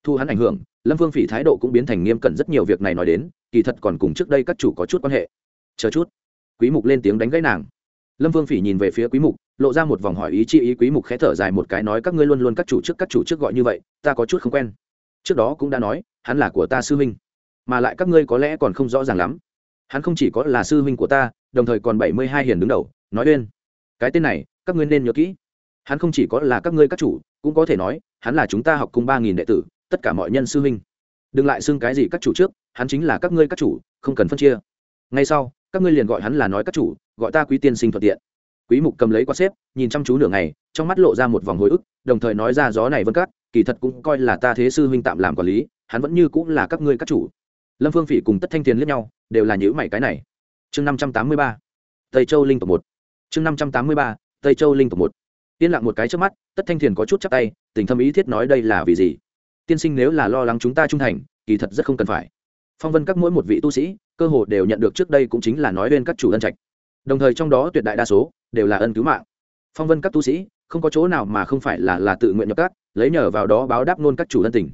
Thu hắn ảnh hưởng, lâm vương phỉ thái độ cũng biến thành nghiêm cẩn rất nhiều việc này nói đến, kỳ thật còn cùng trước đây các chủ có chút quan hệ. Chờ chút. Quý mục lên tiếng đánh gãy nàng. Lâm vương phỉ nhìn về phía quý mục, lộ ra một vòng hỏi ý chi ý quý mục khẽ thở dài một cái nói các ngươi luôn luôn các chủ trước các chủ trước gọi như vậy, ta có chút không quen. Trước đó cũng đã nói, hắn là của ta sư huynh, mà lại các ngươi có lẽ còn không rõ ràng lắm hắn không chỉ có là sư huynh của ta, đồng thời còn bảy mươi hai hiền đứng đầu, nói lên. Cái tên này, các ngươi nên nhớ kỹ. Hắn không chỉ có là các ngươi các chủ, cũng có thể nói, hắn là chúng ta học cùng ba nghìn đệ tử, tất cả mọi nhân sư huynh. Đừng lại xưng cái gì các chủ trước, hắn chính là các ngươi các chủ, không cần phân chia. Ngay sau, các ngươi liền gọi hắn là nói các chủ, gọi ta quý tiên sinh thuận tiện. Quý mục cầm lấy quạt xếp, nhìn chăm chú nửa ngày, trong mắt lộ ra một vòng hồi ức, đồng thời nói ra gió này vân cát kỳ thật cũng coi là ta thế sư huynh tạm làm quản lý, hắn vẫn như cũng là các ngươi các chủ lâm phương phỉ cùng tất thanh Thiền liếc nhau, đều là nhữ mày cái này. Chương năm trăm tám mươi ba, tây châu linh tộc một. Chương năm trăm tám mươi ba, tây châu linh tộc một. Yên lặng một cái trước mắt, tất thanh thiền có chút chắc tay, tình thâm ý thiết nói đây là vì gì? Tiên sinh nếu là lo lắng chúng ta trung thành, kỳ thật rất không cần phải. Phong vân các mỗi một vị tu sĩ, cơ hồ đều nhận được trước đây cũng chính là nói lên các chủ ân trạch. Đồng thời trong đó tuyệt đại đa số, đều là ân cứu mạng. Phong vân các tu sĩ, không có chỗ nào mà không phải là là tự nguyện nhập các, lấy nhờ vào đó báo đáp nôn các chủ ân tình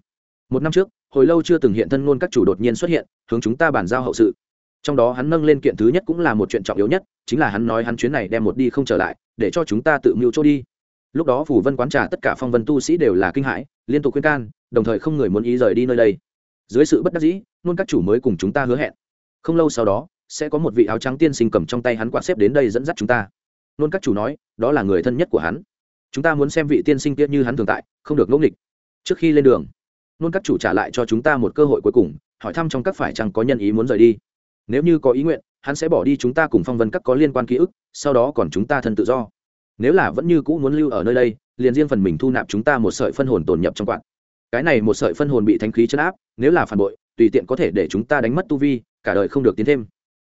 một năm trước, hồi lâu chưa từng hiện thân ngôn các chủ đột nhiên xuất hiện, hướng chúng ta bàn giao hậu sự. Trong đó hắn nâng lên kiện thứ nhất cũng là một chuyện trọng yếu nhất, chính là hắn nói hắn chuyến này đem một đi không trở lại, để cho chúng ta tự mưu chỗ đi. Lúc đó phủ vân quán trà tất cả phong vân tu sĩ đều là kinh hãi, liên tục khuyên can, đồng thời không người muốn ý rời đi nơi đây. Dưới sự bất đắc dĩ, ngôn các chủ mới cùng chúng ta hứa hẹn. Không lâu sau đó, sẽ có một vị áo trắng tiên sinh cầm trong tay hắn quạt xếp đến đây dẫn dắt chúng ta. Ngôn các chủ nói, đó là người thân nhất của hắn. Chúng ta muốn xem vị tiên sinh tiết như hắn thường tại, không được ngẫu nghịch. Trước khi lên đường nôn các chủ trả lại cho chúng ta một cơ hội cuối cùng, hỏi thăm trong các phải chăng có nhân ý muốn rời đi. Nếu như có ý nguyện, hắn sẽ bỏ đi chúng ta cùng phong vân các có liên quan ký ức, sau đó còn chúng ta thân tự do. Nếu là vẫn như cũ muốn lưu ở nơi đây, liền riêng phần mình thu nạp chúng ta một sợi phân hồn tồn nhập trong quạt. Cái này một sợi phân hồn bị thánh khí chấn áp, nếu là phản bội, tùy tiện có thể để chúng ta đánh mất tu vi, cả đời không được tiến thêm.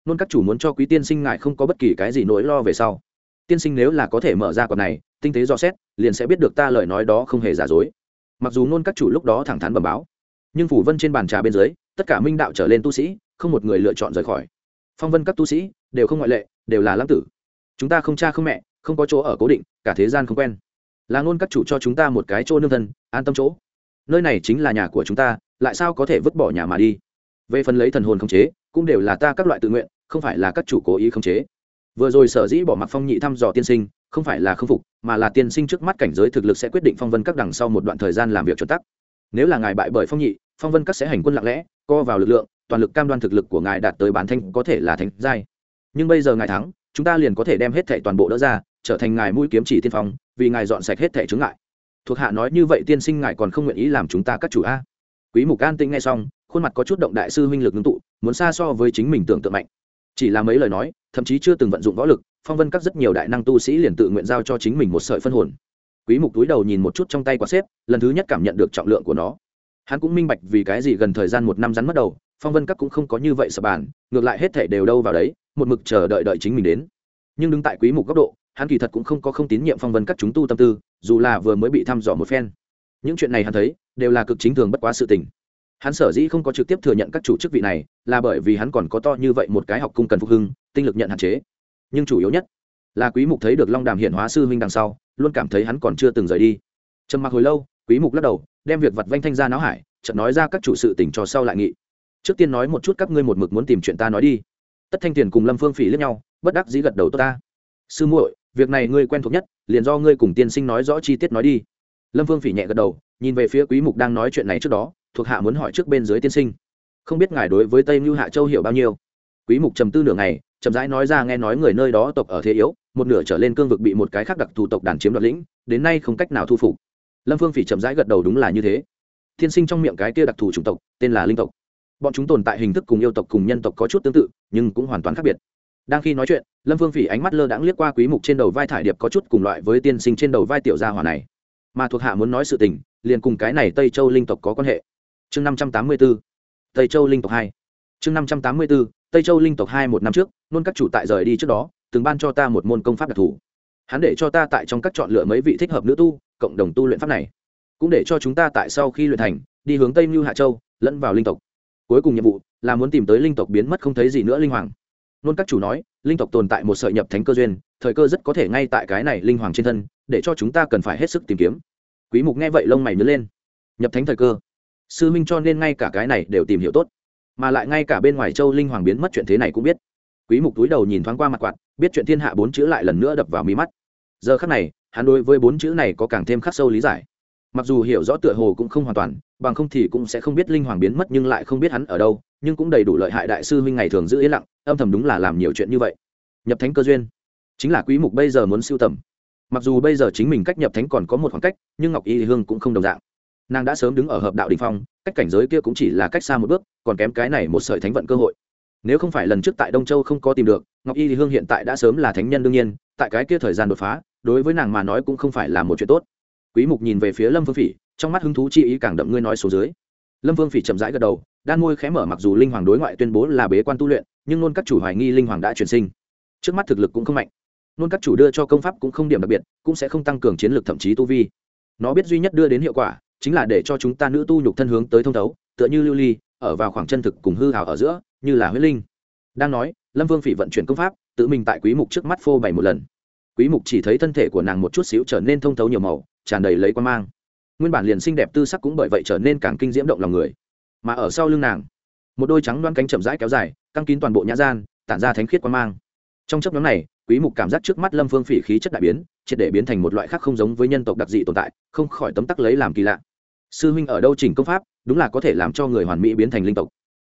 Nôn các chủ muốn cho quý tiên sinh ngại không có bất kỳ cái gì nỗi lo về sau. Tiên sinh nếu là có thể mở ra quạt này, tinh tế dò xét, liền sẽ biết được ta lời nói đó không hề giả dối mặc dù nôn các chủ lúc đó thẳng thắn bẩm báo, nhưng phủ vân trên bàn trà bên dưới, tất cả minh đạo trở lên tu sĩ, không một người lựa chọn rời khỏi. Phong vân các tu sĩ, đều không ngoại lệ, đều là lãng tử. Chúng ta không cha không mẹ, không có chỗ ở cố định, cả thế gian không quen. Là ngôn các chủ cho chúng ta một cái chỗ nương thân, an tâm chỗ. Nơi này chính là nhà của chúng ta, lại sao có thể vứt bỏ nhà mà đi? Về phần lấy thần hồn khống chế, cũng đều là ta các loại tự nguyện, không phải là các chủ cố ý khống chế. Vừa rồi sở dĩ bỏ mặc phong nhị thăm dò tiên sinh không phải là không phục, mà là tiên sinh trước mắt cảnh giới thực lực sẽ quyết định phong vân các đằng sau một đoạn thời gian làm việc chuẩn tắc. Nếu là ngài bại bởi phong nhị, phong vân các sẽ hành quân lặng lẽ, co vào lực lượng, toàn lực cam đoan thực lực của ngài đạt tới bản thanh có thể là thành giai. Nhưng bây giờ ngài thắng, chúng ta liền có thể đem hết thệ toàn bộ đỡ ra, trở thành ngài mũi kiếm chỉ tiên phong, vì ngài dọn sạch hết thệ chướng ngại. Thuộc hạ nói như vậy tiên sinh ngài còn không nguyện ý làm chúng ta các chủ a? Quý mục an tĩnh nghe xong, khuôn mặt có chút động đại sư huynh lực ngưng tụ, muốn xa so với chính mình tưởng tượng mạnh. Chỉ là mấy lời nói, thậm chí chưa từng vận dụng võ lực phong vân các rất nhiều đại năng tu sĩ liền tự nguyện giao cho chính mình một sợi phân hồn. Quý mục túi đầu nhìn một chút trong tay quả xếp, lần thứ nhất cảm nhận được trọng lượng của nó. Hắn cũng minh bạch vì cái gì gần thời gian một năm rắn mất đầu, phong vân các cũng không có như vậy sập bàn ngược lại hết thể đều đâu vào đấy, một mực chờ đợi đợi chính mình đến. Nhưng đứng tại quý mục góc độ, hắn kỳ thật cũng không có không tín nhiệm phong vân các chúng tu tâm tư, dù là vừa mới bị thăm dò một phen. Những chuyện này hắn thấy, đều là cực chính thường bất quá sự tình. Hắn sở dĩ không có trực tiếp thừa nhận các chủ chức vị này, là bởi vì hắn còn có to như vậy một cái học cung cần phục hưng, tinh lực nhận hạn chế nhưng chủ yếu nhất là quý mục thấy được long đàm hiện hóa sư huynh đằng sau, luôn cảm thấy hắn còn chưa từng rời đi. Trầm mặc hồi lâu, quý mục lắc đầu, đem việc vặt vanh thanh ra náo hải, chợt nói ra các chủ sự tình cho sau lại nghị. Trước tiên nói một chút các ngươi một mực muốn tìm chuyện ta nói đi. Tất thanh tiền cùng lâm phương phỉ liếc nhau, bất đắc dĩ gật đầu tốt ta. Sư muội, việc này ngươi quen thuộc nhất, liền do ngươi cùng tiên sinh nói rõ chi tiết nói đi. Lâm phương phỉ nhẹ gật đầu, nhìn về phía quý mục đang nói chuyện này trước đó, thuộc hạ muốn hỏi trước bên dưới tiên sinh. Không biết ngài đối với tây mưu hạ châu hiểu bao nhiêu? Quý mục trầm tư nửa ngày chậm rãi nói ra nghe nói người nơi đó tộc ở thế yếu, một nửa trở lên cương vực bị một cái khác đặc thù tộc đàn chiếm đoạt lĩnh, đến nay không cách nào thu phục. Lâm phương phỉ chậm rãi gật đầu đúng là như thế. Thiên sinh trong miệng cái kia đặc thù chủng tộc, tên là linh tộc. Bọn chúng tồn tại hình thức cùng yêu tộc cùng nhân tộc có chút tương tự, nhưng cũng hoàn toàn khác biệt. Đang khi nói chuyện, lâm phương phỉ ánh mắt lơ đãng liếc qua quý mục trên đầu vai thải điệp có chút cùng loại với tiên sinh trên đầu vai tiểu gia hỏa này. Mà thuộc hạ muốn nói sự tình, liền cùng cái này tây châu linh tộc có quan hệ. Chương 584 tây châu linh tộc hai. Chương 584 tây châu linh tộc hai một năm trước, nôn các chủ tại rời đi trước đó, từng ban cho ta một môn công pháp đặc thù. Hắn để cho ta tại trong các chọn lựa mấy vị thích hợp nữ tu, cộng đồng tu luyện pháp này. Cũng để cho chúng ta tại sau khi luyện thành, đi hướng tây mưu hạ châu, lẫn vào linh tộc. Cuối cùng nhiệm vụ là muốn tìm tới linh tộc biến mất không thấy gì nữa linh hoàng. Nôn các chủ nói, linh tộc tồn tại một sợi nhập thánh cơ duyên, thời cơ rất có thể ngay tại cái này linh hoàng trên thân, để cho chúng ta cần phải hết sức tìm kiếm. Quý mục nghe vậy lông mày nhớ lên. Nhập thánh thời cơ. Sư minh cho nên ngay cả cái này đều tìm hiểu tốt mà lại ngay cả bên ngoài châu linh hoàng biến mất chuyện thế này cũng biết. Quý mục túi đầu nhìn thoáng qua mặt quạt, biết chuyện thiên hạ bốn chữ lại lần nữa đập vào mí mắt. Giờ khắc này, hắn đối với bốn chữ này có càng thêm khắc sâu lý giải. Mặc dù hiểu rõ tựa hồ cũng không hoàn toàn, bằng không thì cũng sẽ không biết linh hoàng biến mất nhưng lại không biết hắn ở đâu, nhưng cũng đầy đủ lợi hại đại sư huynh ngày thường giữ yên lặng, âm thầm đúng là làm nhiều chuyện như vậy. Nhập thánh cơ duyên. Chính là quý mục bây giờ muốn siêu tầm. Mặc dù bây giờ chính mình cách nhập thánh còn có một khoảng cách, nhưng ngọc y hương cũng không đồng dạng. Nàng đã sớm đứng ở hợp đạo đình phong cách cảnh giới kia cũng chỉ là cách xa một bước, còn kém cái này một sợi thánh vận cơ hội. Nếu không phải lần trước tại đông châu không có tìm được, ngọc y hương hiện tại đã sớm là thánh nhân đương nhiên, tại cái kia thời gian đột phá, đối với nàng mà nói cũng không phải là một chuyện tốt. Quý mục nhìn về phía lâm phương phỉ, trong mắt hứng thú chi ý càng đậm ngươi nói số dưới. Lâm vương phỉ chậm rãi gật đầu, đan môi khẽ mở mặc dù linh hoàng đối ngoại tuyên bố là bế quan tu luyện, nhưng nôn các chủ hoài nghi linh hoàng đã chuyển sinh. Trước mắt thực lực cũng không mạnh. Nôn các chủ đưa cho công pháp cũng không điểm đặc biệt, cũng sẽ không tăng cường chiến lược thậm chí tu vi. Nó biết duy nhất đưa đến hiệu quả chính là để cho chúng ta nữ tu nhục thân hướng tới thông thấu, tựa như lưu ly, ở vào khoảng chân thực cùng hư hào ở giữa, như là huyết linh. Đang nói, lâm vương phỉ vận chuyển công pháp, tự mình tại quý mục trước mắt phô bày một lần. Quý mục chỉ thấy thân thể của nàng một chút xíu trở nên thông thấu nhiều màu, tràn đầy lấy quan mang. Nguyên bản liền xinh đẹp tư sắc cũng bởi vậy trở nên càng kinh diễm động lòng người. Mà ở sau lưng nàng, một đôi trắng loan cánh chậm rãi kéo dài, căng kín toàn bộ nhã gian, tản ra thánh khiết quan mang. Trong chấp nhóm này, quý mục cảm giác trước mắt lâm phương phỉ khí chất đại biến, triệt để biến thành một loại khác không giống với nhân tộc đặc dị tồn tại, không khỏi tấm tắc lấy làm kỳ lạ sư huynh ở đâu chỉnh công pháp, đúng là có thể làm cho người hoàn mỹ biến thành linh tộc.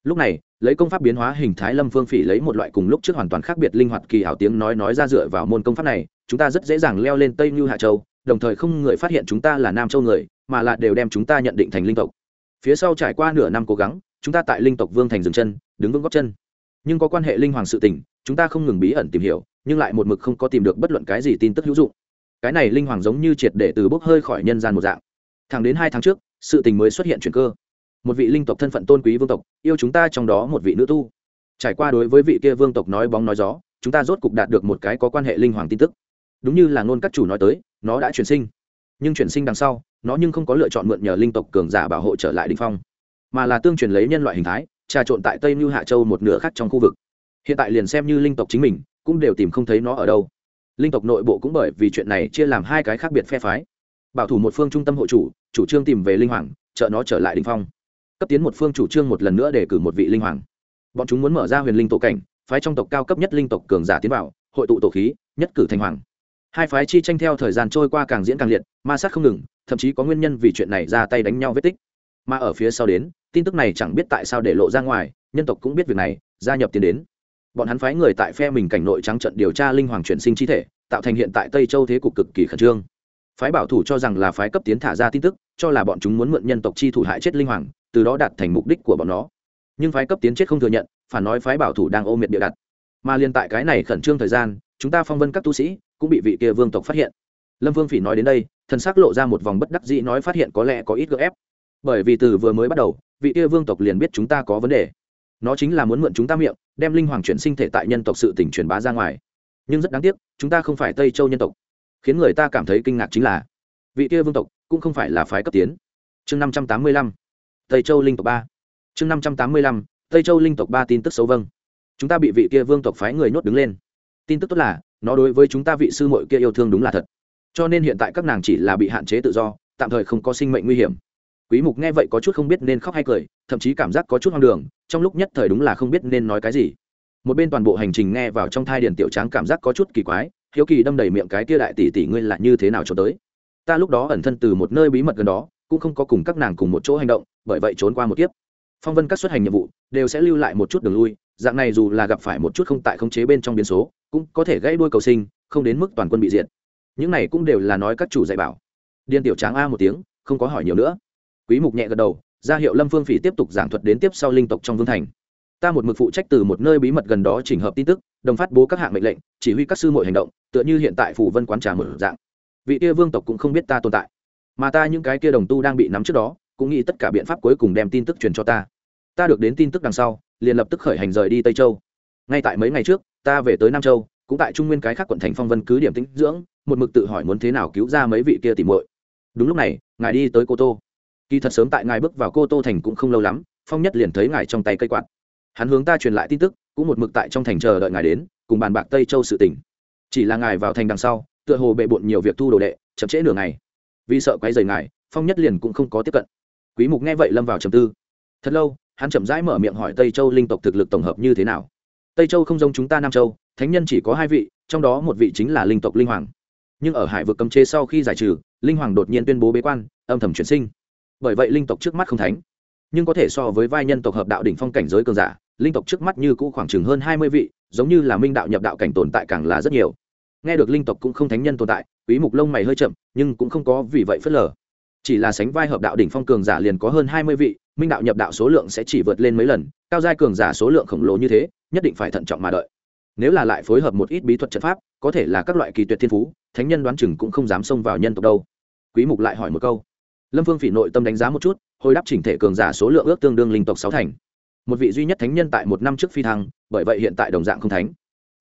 Lúc này, lấy công pháp biến hóa hình thái lâm phương phỉ lấy một loại cùng lúc trước hoàn toàn khác biệt linh hoạt kỳ hảo tiếng nói nói ra dựa vào môn công pháp này, chúng ta rất dễ dàng leo lên tây như hạ châu, đồng thời không người phát hiện chúng ta là nam châu người, mà là đều đem chúng ta nhận định thành linh tộc. Phía sau trải qua nửa năm cố gắng, chúng ta tại linh tộc vương thành dừng chân, đứng vững góc chân. Nhưng có quan hệ linh hoàng sự tình, chúng ta không ngừng bí ẩn tìm hiểu, nhưng lại một mực không có tìm được bất luận cái gì tin tức hữu dụng. Cái này linh hoàng giống như triệt để từ bốc hơi khỏi nhân gian một dạng. Thẳng đến hai tháng trước sự tình mới xuất hiện chuyển cơ. Một vị linh tộc thân phận tôn quý vương tộc, yêu chúng ta trong đó một vị nữ tu. Trải qua đối với vị kia vương tộc nói bóng nói gió, chúng ta rốt cục đạt được một cái có quan hệ linh hoàng tin tức. Đúng như là ngôn các chủ nói tới, nó đã chuyển sinh. Nhưng chuyển sinh đằng sau, nó nhưng không có lựa chọn mượn nhờ linh tộc cường giả bảo hộ trở lại đình phong, mà là tương truyền lấy nhân loại hình thái, trà trộn tại tây mưu hạ châu một nửa khác trong khu vực. Hiện tại liền xem như linh tộc chính mình, cũng đều tìm không thấy nó ở đâu. Linh tộc nội bộ cũng bởi vì chuyện này chia làm hai cái khác biệt phe phái bảo thủ một phương trung tâm hộ chủ chủ trương tìm về linh hoàng, trợ nó trở lại đình phong. Cấp tiến một phương chủ trương một lần nữa để cử một vị linh hoàng. Bọn chúng muốn mở ra huyền linh tổ cảnh, phái trong tộc cao cấp nhất linh tộc cường giả tiến vào, hội tụ tổ khí, nhất cử thành hoàng. Hai phái chi tranh theo thời gian trôi qua càng diễn càng liệt, ma sát không ngừng, thậm chí có nguyên nhân vì chuyện này ra tay đánh nhau vết tích. Mà ở phía sau đến, tin tức này chẳng biết tại sao để lộ ra ngoài, nhân tộc cũng biết việc này, gia nhập tiến đến. Bọn hắn phái người tại phe mình cảnh nội trắng trận điều tra linh hoàng chuyển sinh chi thể, tạo thành hiện tại tây châu thế cục cực kỳ khẩn trương phái bảo thủ cho rằng là phái cấp tiến thả ra tin tức, cho là bọn chúng muốn mượn nhân tộc chi thủ hại chết linh hoàng, từ đó đạt thành mục đích của bọn nó. Nhưng phái cấp tiến chết không thừa nhận, phản nói phái bảo thủ đang ô miệt bịa đặt. Mà liên tại cái này khẩn trương thời gian, chúng ta phong vân các tu sĩ cũng bị vị kia vương tộc phát hiện. Lâm vương phỉ nói đến đây, thần sắc lộ ra một vòng bất đắc dĩ nói phát hiện có lẽ có ít gỡ ép. Bởi vì từ vừa mới bắt đầu, vị kia vương tộc liền biết chúng ta có vấn đề. Nó chính là muốn mượn chúng ta miệng, đem linh hoàng chuyển sinh thể tại nhân tộc sự tỉnh truyền bá ra ngoài. Nhưng rất đáng tiếc, chúng ta không phải tây châu nhân tộc khiến người ta cảm thấy kinh ngạc chính là vị kia vương tộc cũng không phải là phái cấp tiến. Chương năm trăm tám mươi lăm, tây châu linh tộc ba. Chương năm trăm tám mươi lăm, tây châu linh tộc ba tin tức xấu vâng. Chúng ta bị vị kia vương tộc phái người nhốt đứng lên. Tin tức tốt là, nó đối với chúng ta vị sư mội kia yêu thương đúng là thật. Cho nên hiện tại các nàng chỉ là bị hạn chế tự do, tạm thời không có sinh mệnh nguy hiểm. Quý mục nghe vậy có chút không biết nên khóc hay cười, thậm chí cảm giác có chút hoang đường, trong lúc nhất thời đúng là không biết nên nói cái gì. Một bên toàn bộ hành trình nghe vào trong thai điển tiểu tráng cảm giác có chút kỳ quái hiếu kỳ đâm đầy miệng cái kia đại tỷ tỷ ngươi là như thế nào cho tới? Ta lúc đó ẩn thân từ một nơi bí mật gần đó, cũng không có cùng các nàng cùng một chỗ hành động, bởi vậy trốn qua một kiếp. Phong vân các xuất hành nhiệm vụ, đều sẽ lưu lại một chút đường lui, dạng này dù là gặp phải một chút không tại khống chế bên trong biến số, cũng có thể gãy đuôi cầu sinh, không đến mức toàn quân bị diệt. Những này cũng đều là nói các chủ dạy bảo. Điên tiểu tráng a một tiếng, không có hỏi nhiều nữa. Quý mục nhẹ gật đầu, ra hiệu lâm phương phỉ tiếp tục giảng thuật đến tiếp sau linh tộc trong vương thành ta một mực phụ trách từ một nơi bí mật gần đó chỉnh hợp tin tức, đồng phát bố các hạng mệnh lệnh, chỉ huy các sư muội hành động, tựa như hiện tại phủ vân quán trà mở dạng. Vị kia vương tộc cũng không biết ta tồn tại, mà ta những cái kia đồng tu đang bị nắm trước đó, cũng nghĩ tất cả biện pháp cuối cùng đem tin tức truyền cho ta. Ta được đến tin tức đằng sau, liền lập tức khởi hành rời đi tây châu. Ngay tại mấy ngày trước, ta về tới nam châu, cũng tại trung nguyên cái khác quận thành phong vân cứ điểm tĩnh dưỡng, một mực tự hỏi muốn thế nào cứu ra mấy vị kia tìm muội. Đúng lúc này, ngài đi tới cô tô. Kỳ thật sớm tại ngài bước vào cô tô thành cũng không lâu lắm, phong nhất liền thấy ngài trong tay cây quạt hắn hướng ta truyền lại tin tức, cũng một mực tại trong thành chờ đợi ngài đến, cùng bàn bạc tây châu sự tỉnh chỉ là ngài vào thành đằng sau, tựa hồ bệ bộn nhiều việc thu đồ đệ, chậm trễ nửa ngày. Vì sợ quay rời ngài, phong nhất liền cũng không có tiếp cận. Quý mục nghe vậy lâm vào trầm tư. Thật lâu, hắn chậm rãi mở miệng hỏi tây châu linh tộc thực lực tổng hợp như thế nào. Tây châu không giống chúng ta nam châu, thánh nhân chỉ có hai vị, trong đó một vị chính là linh tộc linh hoàng. Nhưng ở hải vực cấm chế sau khi giải trừ, linh hoàng đột nhiên tuyên bố bế quan, âm thầm chuyển sinh. Bởi vậy linh tộc trước mắt không thánh, nhưng có thể so với vai nhân tộc hợp đạo đỉnh phong cảnh giới cường giả linh tộc trước mắt như cũ khoảng chừng hơn hai mươi vị, giống như là minh đạo nhập đạo cảnh tồn tại càng là rất nhiều. Nghe được linh tộc cũng không thánh nhân tồn tại, quý mục lông mày hơi chậm, nhưng cũng không có vì vậy phớt lờ. Chỉ là sánh vai hợp đạo đỉnh phong cường giả liền có hơn hai mươi vị, minh đạo nhập đạo số lượng sẽ chỉ vượt lên mấy lần, cao giai cường giả số lượng khổng lồ như thế, nhất định phải thận trọng mà đợi. Nếu là lại phối hợp một ít bí thuật trận pháp, có thể là các loại kỳ tuyệt thiên phú, thánh nhân đoán chừng cũng không dám xông vào nhân tộc đâu. Quý mục lại hỏi một câu. Lâm phương phỉ nội tâm đánh giá một chút, hồi đáp chỉnh thể cường giả số lượng ước tương đương linh tộc sáu thành một vị duy nhất thánh nhân tại một năm trước phi thăng, bởi vậy hiện tại đồng dạng không thánh.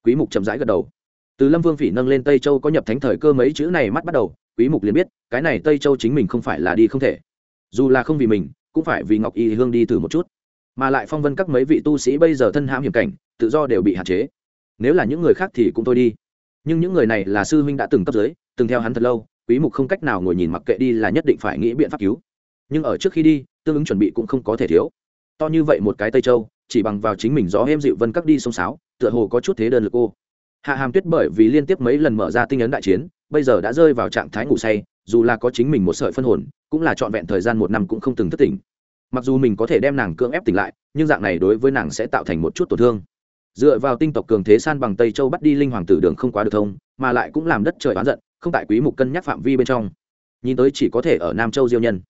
Quý mục chậm rãi gật đầu. Từ lâm vương phỉ nâng lên tây châu có nhập thánh thời cơ mấy chữ này mắt bắt đầu, quý mục liền biết, cái này tây châu chính mình không phải là đi không thể. Dù là không vì mình, cũng phải vì ngọc y hương đi thử một chút. Mà lại phong vân các mấy vị tu sĩ bây giờ thân hãm hiểm cảnh, tự do đều bị hạn chế. Nếu là những người khác thì cũng thôi đi. Nhưng những người này là sư huynh đã từng cấp dưới, từng theo hắn thật lâu, quý mục không cách nào ngồi nhìn mặc kệ đi là nhất định phải nghĩ biện pháp cứu. Nhưng ở trước khi đi, tương ứng chuẩn bị cũng không có thể thiếu to như vậy một cái tây châu, chỉ bằng vào chính mình gió êm dịu vân các đi sông sáo, tựa hồ có chút thế đơn lực cô hạ hàm tuyết bởi vì liên tiếp mấy lần mở ra tinh ấn đại chiến, bây giờ đã rơi vào trạng thái ngủ say, dù là có chính mình một sợi phân hồn, cũng là trọn vẹn thời gian một năm cũng không từng thất tỉnh. Mặc dù mình có thể đem nàng cưỡng ép tỉnh lại, nhưng dạng này đối với nàng sẽ tạo thành một chút tổn thương. Dựa vào tinh tộc cường thế san bằng tây châu bắt đi linh hoàng tử đường không quá được thông, mà lại cũng làm đất trời oán giận, không tại quý mục cân nhắc phạm vi bên trong. Nhìn tới chỉ có thể ở nam châu diêu nhân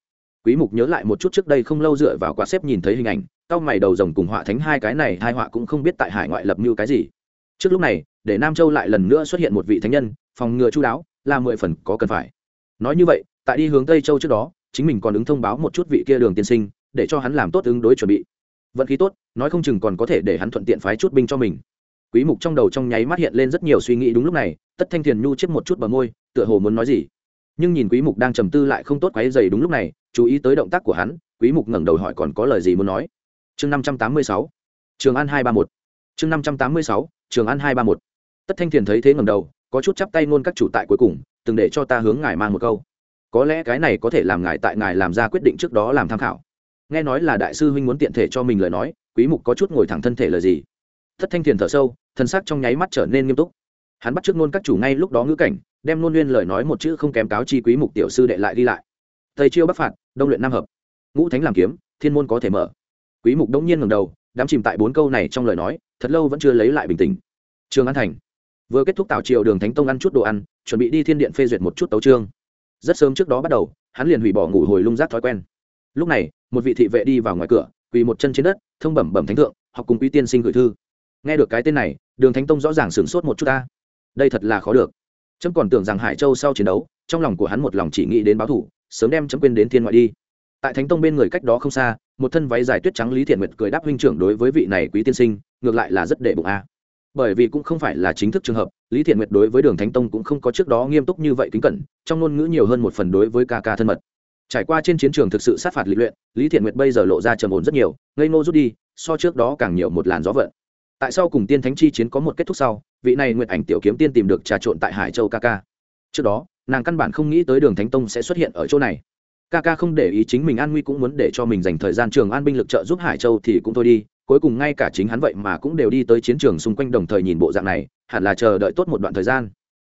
quý mục nhớ lại một chút trước đây không lâu dựa vào quả xếp nhìn thấy hình ảnh cao mày đầu rồng cùng họa thánh hai cái này, hai họa cũng không biết tại hải ngoại lập như cái gì. Trước lúc này, để nam châu lại lần nữa xuất hiện một vị thánh nhân, phòng ngừa chu đáo, là mười phần có cần phải. Nói như vậy, tại đi hướng tây châu trước đó, chính mình còn ứng thông báo một chút vị kia đường tiên sinh, để cho hắn làm tốt ứng đối chuẩn bị. Vận khí tốt, nói không chừng còn có thể để hắn thuận tiện phái chút binh cho mình. Quý mục trong đầu trong nháy mắt hiện lên rất nhiều suy nghĩ đúng lúc này, tất thanh thiền nhu chiếc một chút bờ môi, tựa hồ muốn nói gì nhưng nhìn quý mục đang trầm tư lại không tốt quấy giày đúng lúc này, chú ý tới động tác của hắn, quý mục ngẩng đầu hỏi còn có lời gì muốn nói. Chương 586 trường an 231 chương 586 trường an 231 tất thanh thiền thấy thế ngẩng đầu, có chút chắp tay ngôn các chủ tại cuối cùng, từng để cho ta hướng ngài mang một câu. Có lẽ cái này có thể làm ngài tại ngài làm ra quyết định trước đó làm tham khảo. Nghe nói là đại sư huynh muốn tiện thể cho mình lời nói, quý mục có chút ngồi thẳng thân thể lời gì? Thất thanh thiền thở sâu thân sắc trong nháy mắt trở nên nghiêm túc hắn bắt trước ngôn các chủ ngay lúc đó ngữ cảnh, đem ngôn nguyên lời nói một chữ không kém cáo chi quý mục tiểu sư đệ lại đi lại. Tây chiêu bắc phạt, đông luyện nam hợp. Ngũ thánh làm kiếm, thiên môn có thể mở. Quý mục đống nhiên ngẩng đầu đám chìm tại bốn câu này trong lời nói, thật lâu vẫn chưa lấy lại bình tĩnh. Trường an thành. Vừa kết thúc tảo triều đường thánh tông ăn chút đồ ăn, chuẩn bị đi thiên điện phê duyệt một chút tấu trương rất sớm trước đó bắt đầu, hắn liền hủy bỏ ngủ hồi lung rác thói quen. Lúc này, một vị thị vệ đi vào ngoài cửa, quỳ một chân trên đất, thông bẩm bẩm thánh thượng, học cùng quý tiên sinh gửi thư. Nghe được cái tên này, đường thánh tông rõ ràng sửng sốt một chút ta đây thật là khó được. Trâm còn tưởng rằng hải châu sau chiến đấu, trong lòng của hắn một lòng chỉ nghĩ đến báo thủ, sớm đem chấm quên đến thiên ngoại đi. Tại thánh tông bên người cách đó không xa, một thân váy dài tuyết trắng lý thiện nguyệt cười đáp huynh trưởng đối với vị này quý tiên sinh, ngược lại là rất đệ bụng a. Bởi vì cũng không phải là chính thức trường hợp, lý thiện nguyệt đối với đường thánh tông cũng không có trước đó nghiêm túc như vậy kính cẩn, trong ngôn ngữ nhiều hơn một phần đối với ca ca thân mật. Trải qua trên chiến trường thực sự sát phạt lịch luyện, lý thiện nguyệt bây giờ lộ ra trầm ổn rất nhiều, ngây ngô rút đi, so trước đó càng nhiều một làn gió vận tại sao cùng tiên thánh chi chiến có một kết thúc sau, vị này nguyện ảnh tiểu kiếm tiên tìm được trà trộn tại hải châu ca ca. Trước đó, nàng căn bản không nghĩ tới đường thánh tông sẽ xuất hiện ở chỗ này. Ca ca không để ý chính mình an nguy cũng muốn để cho mình dành thời gian trường an binh lực trợ giúp hải châu thì cũng thôi đi, cuối cùng ngay cả chính hắn vậy mà cũng đều đi tới chiến trường xung quanh đồng thời nhìn bộ dạng này, hẳn là chờ đợi tốt một đoạn thời gian.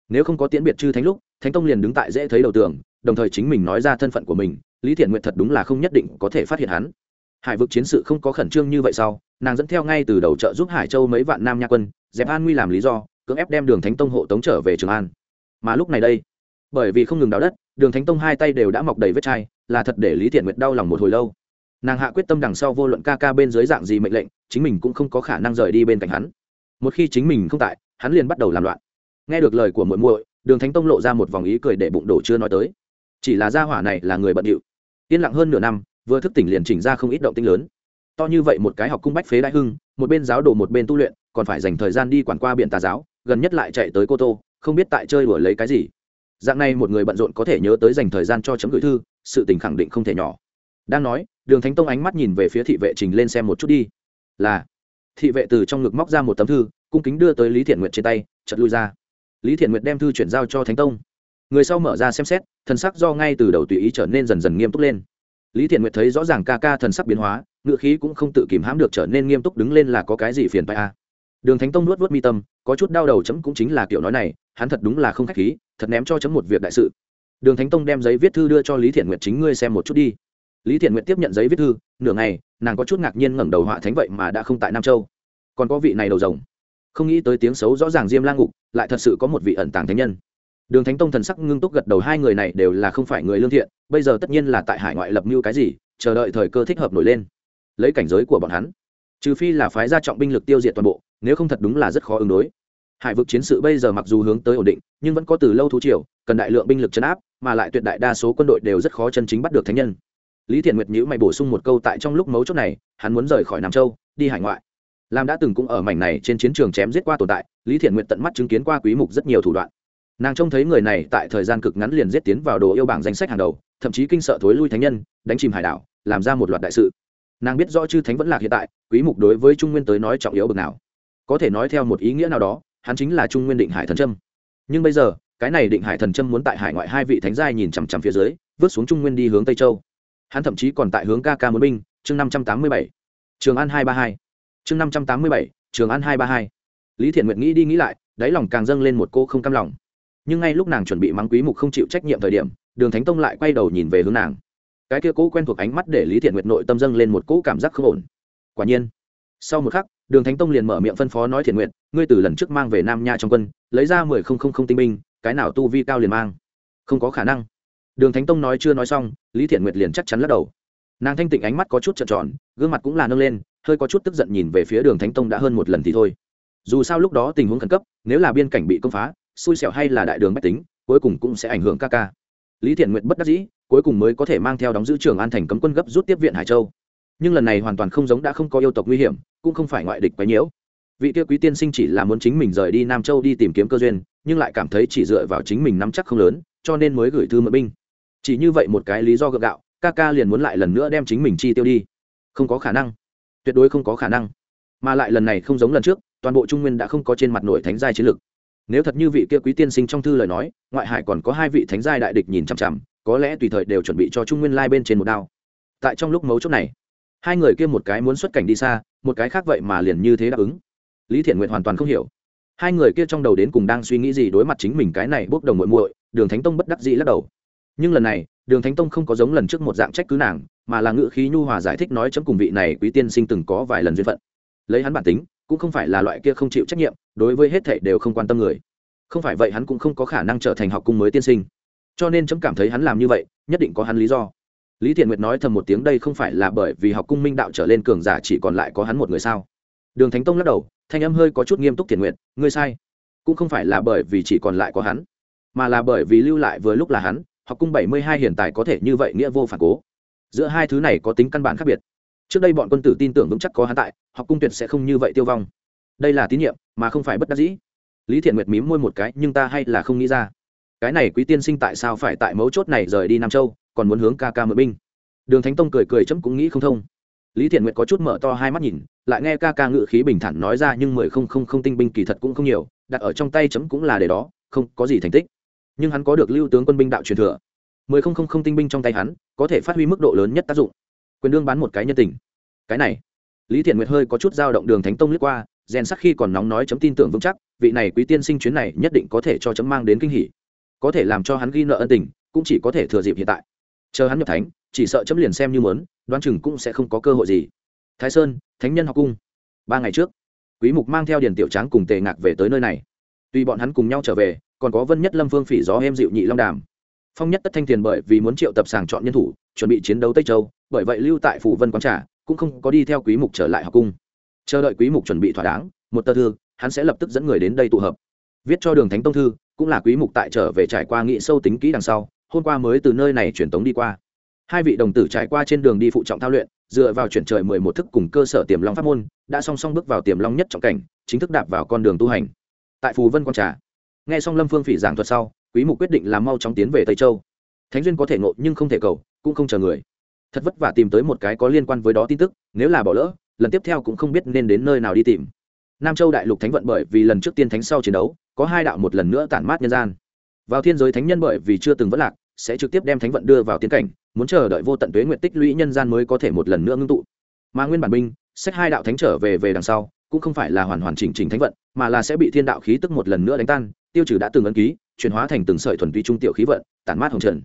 Nếu không có tiễn biệt chư thánh lúc, thánh tông liền đứng tại dễ thấy đầu tường, đồng thời chính mình nói ra thân phận của mình, lý thiện nguyện thật đúng là không nhất định có thể phát hiện hắn hải vực chiến sự không có khẩn trương như vậy sau, nàng dẫn theo ngay từ đầu trợ giúp hải châu mấy vạn nam nha quân, dẹp an nguy làm lý do, cưỡng ép đem đường thánh tông hộ tống trở về trường an. Mà lúc này đây, bởi vì không ngừng đào đất, đường thánh tông hai tay đều đã mọc đầy vết chai, là thật để lý thiện nguyệt đau lòng một hồi lâu. Nàng hạ quyết tâm đằng sau vô luận ca ca bên dưới dạng gì mệnh lệnh, chính mình cũng không có khả năng rời đi bên cạnh hắn. Một khi chính mình không tại, hắn liền bắt đầu làm loạn. Nghe được lời của muội muội, đường thánh tông lộ ra một vòng ý cười để bụng đổ chưa nói tới. Chỉ là gia hỏa này là người bận điệu. Yên lặng hơn nửa năm vừa thức tỉnh liền chỉnh ra không ít động tinh lớn. To như vậy một cái học cung bách phế đại hưng, một bên giáo đồ một bên tu luyện, còn phải dành thời gian đi quản qua biển tà giáo, gần nhất lại chạy tới cô tô, không biết tại chơi đuổi lấy cái gì. Dạng này một người bận rộn có thể nhớ tới dành thời gian cho chấm gửi thư, sự tình khẳng định không thể nhỏ. Đang nói, đường thánh tông ánh mắt nhìn về phía thị vệ trình lên xem một chút đi. Là, thị vệ từ trong ngực móc ra một tấm thư, cung kính đưa tới lý thiện nguyệt trên tay chật lui ra. Lý thiện nguyệt đem thư chuyển giao cho thánh tông. Người sau mở ra xem xét, thần sắc do ngay từ đầu tùy ý trở nên dần dần nghiêm túc lên lý thiện nguyệt thấy rõ ràng ca ca thần sắc biến hóa ngựa khí cũng không tự kìm hãm được trở nên nghiêm túc đứng lên là có cái gì phiền phải a à. đường thánh tông nuốt vớt mi tâm, có chút đau đầu chấm cũng chính là kiểu nói này, hắn thật đúng là không khách khí, thật ném cho chấm một việc đại sự. Đường thánh tông đem giấy viết thư đưa cho lý thiện nguyệt chính ngươi xem một chút đi. Lý thiện nguyệt tiếp nhận giấy viết thư, nửa ngày, nàng có chút ngạc nhiên ngẩng đầu họa thánh vậy mà đã không tại nam châu. Còn có vị này đầu rồng. Không nghĩ tới tiếng xấu rõ ràng diêm lang ngục, lại thật sự có một vị ẩn tàng thánh nhân đường thánh tông thần sắc ngưng túc gật đầu, hai người này đều là không phải người lương thiện, bây giờ tất nhiên là tại hải ngoại lập mưu cái gì, chờ đợi thời cơ thích hợp nổi lên. Lấy cảnh giới của bọn hắn, trừ phi là phái ra trọng binh lực tiêu diệt toàn bộ, nếu không thật đúng là rất khó ứng đối. Hải vực chiến sự bây giờ mặc dù hướng tới ổn định, nhưng vẫn có từ lâu thú triều, cần đại lượng binh lực chấn áp, mà lại tuyệt đại đa số quân đội đều rất khó chân chính bắt được thánh nhân. Lý thiện nguyệt nhữ mày bổ sung một câu tại trong lúc mấu chốt này, hắn muốn rời khỏi nam châu, đi hải ngoại. Làm đã từng cũng ở mảnh này trên chiến trường chém giết qua tồn tại, lý thiện nguyệt tận mắt chứng kiến qua quý mục rất nhiều thủ đoạn nàng trông thấy người này tại thời gian cực ngắn liền giết tiến vào đồ yêu bảng danh sách hàng đầu, thậm chí kinh sợ thối lui thánh nhân, đánh chìm hải đảo, làm ra một loạt đại sự. Nàng biết rõ chư thánh vẫn lạc hiện tại, quý mục đối với trung nguyên tới nói trọng yếu bực nào. Có thể nói theo một ý nghĩa nào đó, hắn chính là trung nguyên định hải thần trâm nhưng bây giờ, cái này định hải thần trâm muốn tại hải ngoại hai vị thánh giai nhìn chằm chằm phía dưới vớt xuống trung nguyên đi hướng tây châu. Hắn thậm chí còn tại hướng ca ca muốn binh, chương năm trăm tám mươi bảy. Trường an hai ba hai. Chương năm trăm tám mươi bảy, trường an hai ba hai. Lý thiện nguyện nghĩ đi nghĩ lại, đáy lòng càng dâng lên một cô không cam lòng nhưng ngay lúc nàng chuẩn bị mắng quý mục không chịu trách nhiệm thời điểm, đường thánh tông lại quay đầu nhìn về hướng nàng. Cái kia cố quen thuộc ánh mắt để lý thiện Nguyệt nội tâm dâng lên một cỗ cảm giác không ổn. Quả nhiên, sau một khắc, đường thánh tông liền mở miệng phân phó nói thiện Nguyệt, ngươi từ lần trước mang về nam nha trong quân, lấy ra mười không không không tinh binh, cái nào tu vi cao liền mang. Không có khả năng. Đường thánh tông nói chưa nói xong, lý thiện nguyệt liền chắc chắn lắc đầu. Nàng thanh tịnh ánh mắt có chút trợn tròn, gương mặt cũng là nâng lên, hơi có chút tức giận nhìn về phía đường thánh tông đã hơn một lần thì thôi. Dù sao lúc đó tình huống khẩn cấp, nếu là biên cảnh bị công phá xui xẻo hay là đại đường bách tính, cuối cùng cũng sẽ ảnh hưởng ca ca. Lý thiện nguyện bất đắc dĩ, cuối cùng mới có thể mang theo đóng giữ trường an thành cấm quân gấp rút tiếp viện hải châu. Nhưng lần này hoàn toàn không giống đã không có yêu tộc nguy hiểm, cũng không phải ngoại địch quấy nhiễu. Vị kia quý tiên sinh chỉ là muốn chính mình rời đi nam châu đi tìm kiếm cơ duyên, nhưng lại cảm thấy chỉ dựa vào chính mình nắm chắc không lớn, cho nên mới gửi thư mượn binh. Chỉ như vậy một cái lý do gượng gạo, ca ca liền muốn lại lần nữa đem chính mình chi tiêu đi. Không có khả năng. Tuyệt đối không có khả năng. Mà lại lần này không giống lần trước, toàn bộ trung nguyên đã không có trên mặt nổi thánh giai chiến lực nếu thật như vị kia quý tiên sinh trong thư lời nói, ngoại hải còn có hai vị thánh giai đại địch nhìn chằm chằm, có lẽ tùy thời đều chuẩn bị cho trung nguyên lai bên trên một đao. Tại trong lúc mấu chốt này, hai người kia một cái muốn xuất cảnh đi xa, một cái khác vậy mà liền như thế đáp ứng. Lý thiện nguyện hoàn toàn không hiểu. Hai người kia trong đầu đến cùng đang suy nghĩ gì đối mặt chính mình cái này bốc đồng muội muội, đường thánh tông bất đắc dĩ lắc đầu. Nhưng lần này, đường thánh tông không có giống lần trước một dạng trách cứ nàng, mà là ngự khí nhu hòa giải thích nói chấm cùng vị này quý tiên sinh từng có vài lần duyên phận. Lấy hắn bản tính cũng không phải là loại kia không chịu trách nhiệm, đối với hết thảy đều không quan tâm người. Không phải vậy hắn cũng không có khả năng trở thành học cung mới tiên sinh. Cho nên chấm cảm thấy hắn làm như vậy, nhất định có hắn lý do. Lý thiện nguyệt nói thầm một tiếng đây không phải là bởi vì học cung minh đạo trở lên cường giả chỉ còn lại có hắn một người sao? Đường thánh tông lắc đầu, thanh âm hơi có chút nghiêm túc thiện nguyện ngươi sai. Cũng không phải là bởi vì chỉ còn lại có hắn, mà là bởi vì lưu lại vừa lúc là hắn, học cung bảy mươi hai hiện tại có thể như vậy nghĩa vô phản cố. Giữa hai thứ này có tính căn bản khác biệt trước đây bọn quân tử tin tưởng vững chắc có hắn tại, học cung tuyệt sẽ không như vậy tiêu vong. Đây là tín nhiệm, mà không phải bất đắc dĩ. Lý thiện nguyệt mím môi một cái, nhưng ta hay là không nghĩ ra. Cái này quý tiên sinh tại sao phải tại mấu chốt này rời đi nam châu, còn muốn hướng ca ca mượn binh? Đường thánh tông cười cười chấm cũng nghĩ không thông. Lý thiện nguyệt có chút mở to hai mắt nhìn, lại nghe ca ca ngự khí bình thản nói ra, nhưng mười không không không tinh binh kỳ thật cũng không nhiều, đặt ở trong tay chấm cũng là để đó, không có gì thành tích. Nhưng hắn có được lưu tướng quân binh đạo truyền thừa. Mười không không không tinh binh trong tay hắn, có thể phát huy mức độ lớn nhất tác dụng quyền đương bán một cái nhân tình. Cái này, lý thiện nguyệt hơi có chút dao động đường thánh tông lướt qua, rèn sắc khi còn nóng nói chấm tin tưởng vững chắc, vị này quý tiên sinh chuyến này nhất định có thể cho chấm mang đến kinh hỉ. Có thể làm cho hắn ghi nợ ân tình, cũng chỉ có thể thừa dịp hiện tại. Chờ hắn nhập thánh, chỉ sợ chấm liền xem như mớn đoán chừng cũng sẽ không có cơ hội gì. Thái sơn, thánh nhân học cung. Ba ngày trước, quý mục mang theo điền tiểu tráng cùng tề ngạc về tới nơi này. Tuy bọn hắn cùng nhau trở về, còn có vân nhất lâm phương phỉ gió em dịu nhị long đàm. Phong nhất tất thanh tiền bởi vì muốn triệu tập sàng chọn nhân thủ, chuẩn bị chiến đấu tây châu bởi vậy lưu tại phủ vân quán trà, cũng không có đi theo quý mục trở lại học cung. Chờ đợi quý mục chuẩn bị thỏa đáng, một tờ thư, hắn sẽ lập tức dẫn người đến đây tụ hợp. Viết cho đường thánh tông thư, cũng là quý mục tại trở về trải qua nghị sâu tính kỹ đằng sau, hôm qua mới từ nơi này chuyển tống đi qua. Hai vị đồng tử trải qua trên đường đi phụ trọng thao luyện, dựa vào chuyển trời mười một thức cùng cơ sở tiềm long pháp môn, đã song song bước vào tiềm long nhất trọng cảnh, chính thức đạp vào con đường tu hành. Tại phù vân quan trà, nghe xong lâm phương phỉ giảng thuật sau, quý mục quyết định làm mau chóng tiến về tây châu. Thánh duyên có thể ngộ nhưng không thể cầu, cũng không chờ người thật vất vả tìm tới một cái có liên quan với đó tin tức, nếu là bỏ lỡ, lần tiếp theo cũng không biết nên đến nơi nào đi tìm. Nam châu đại lục thánh vận bởi vì lần trước tiên thánh sau chiến đấu, có hai đạo một lần nữa tản mát nhân gian. Vào thiên giới thánh nhân bởi vì chưa từng vất lạc, sẽ trực tiếp đem thánh vận đưa vào tiến cảnh, muốn chờ đợi vô tận tuế nguyện tích lũy nhân gian mới có thể một lần nữa ngưng tụ. Mà nguyên bản binh sách hai đạo thánh trở về về đằng sau, cũng không phải là hoàn hoàn chỉnh chỉnh thánh vận, mà là sẽ bị thiên đạo khí tức một lần nữa đánh tan, tiêu trừ đã từng ấn ký, chuyển hóa thành từng sợi thuần túy trung tiểu khí vận, tản mát hồng trần.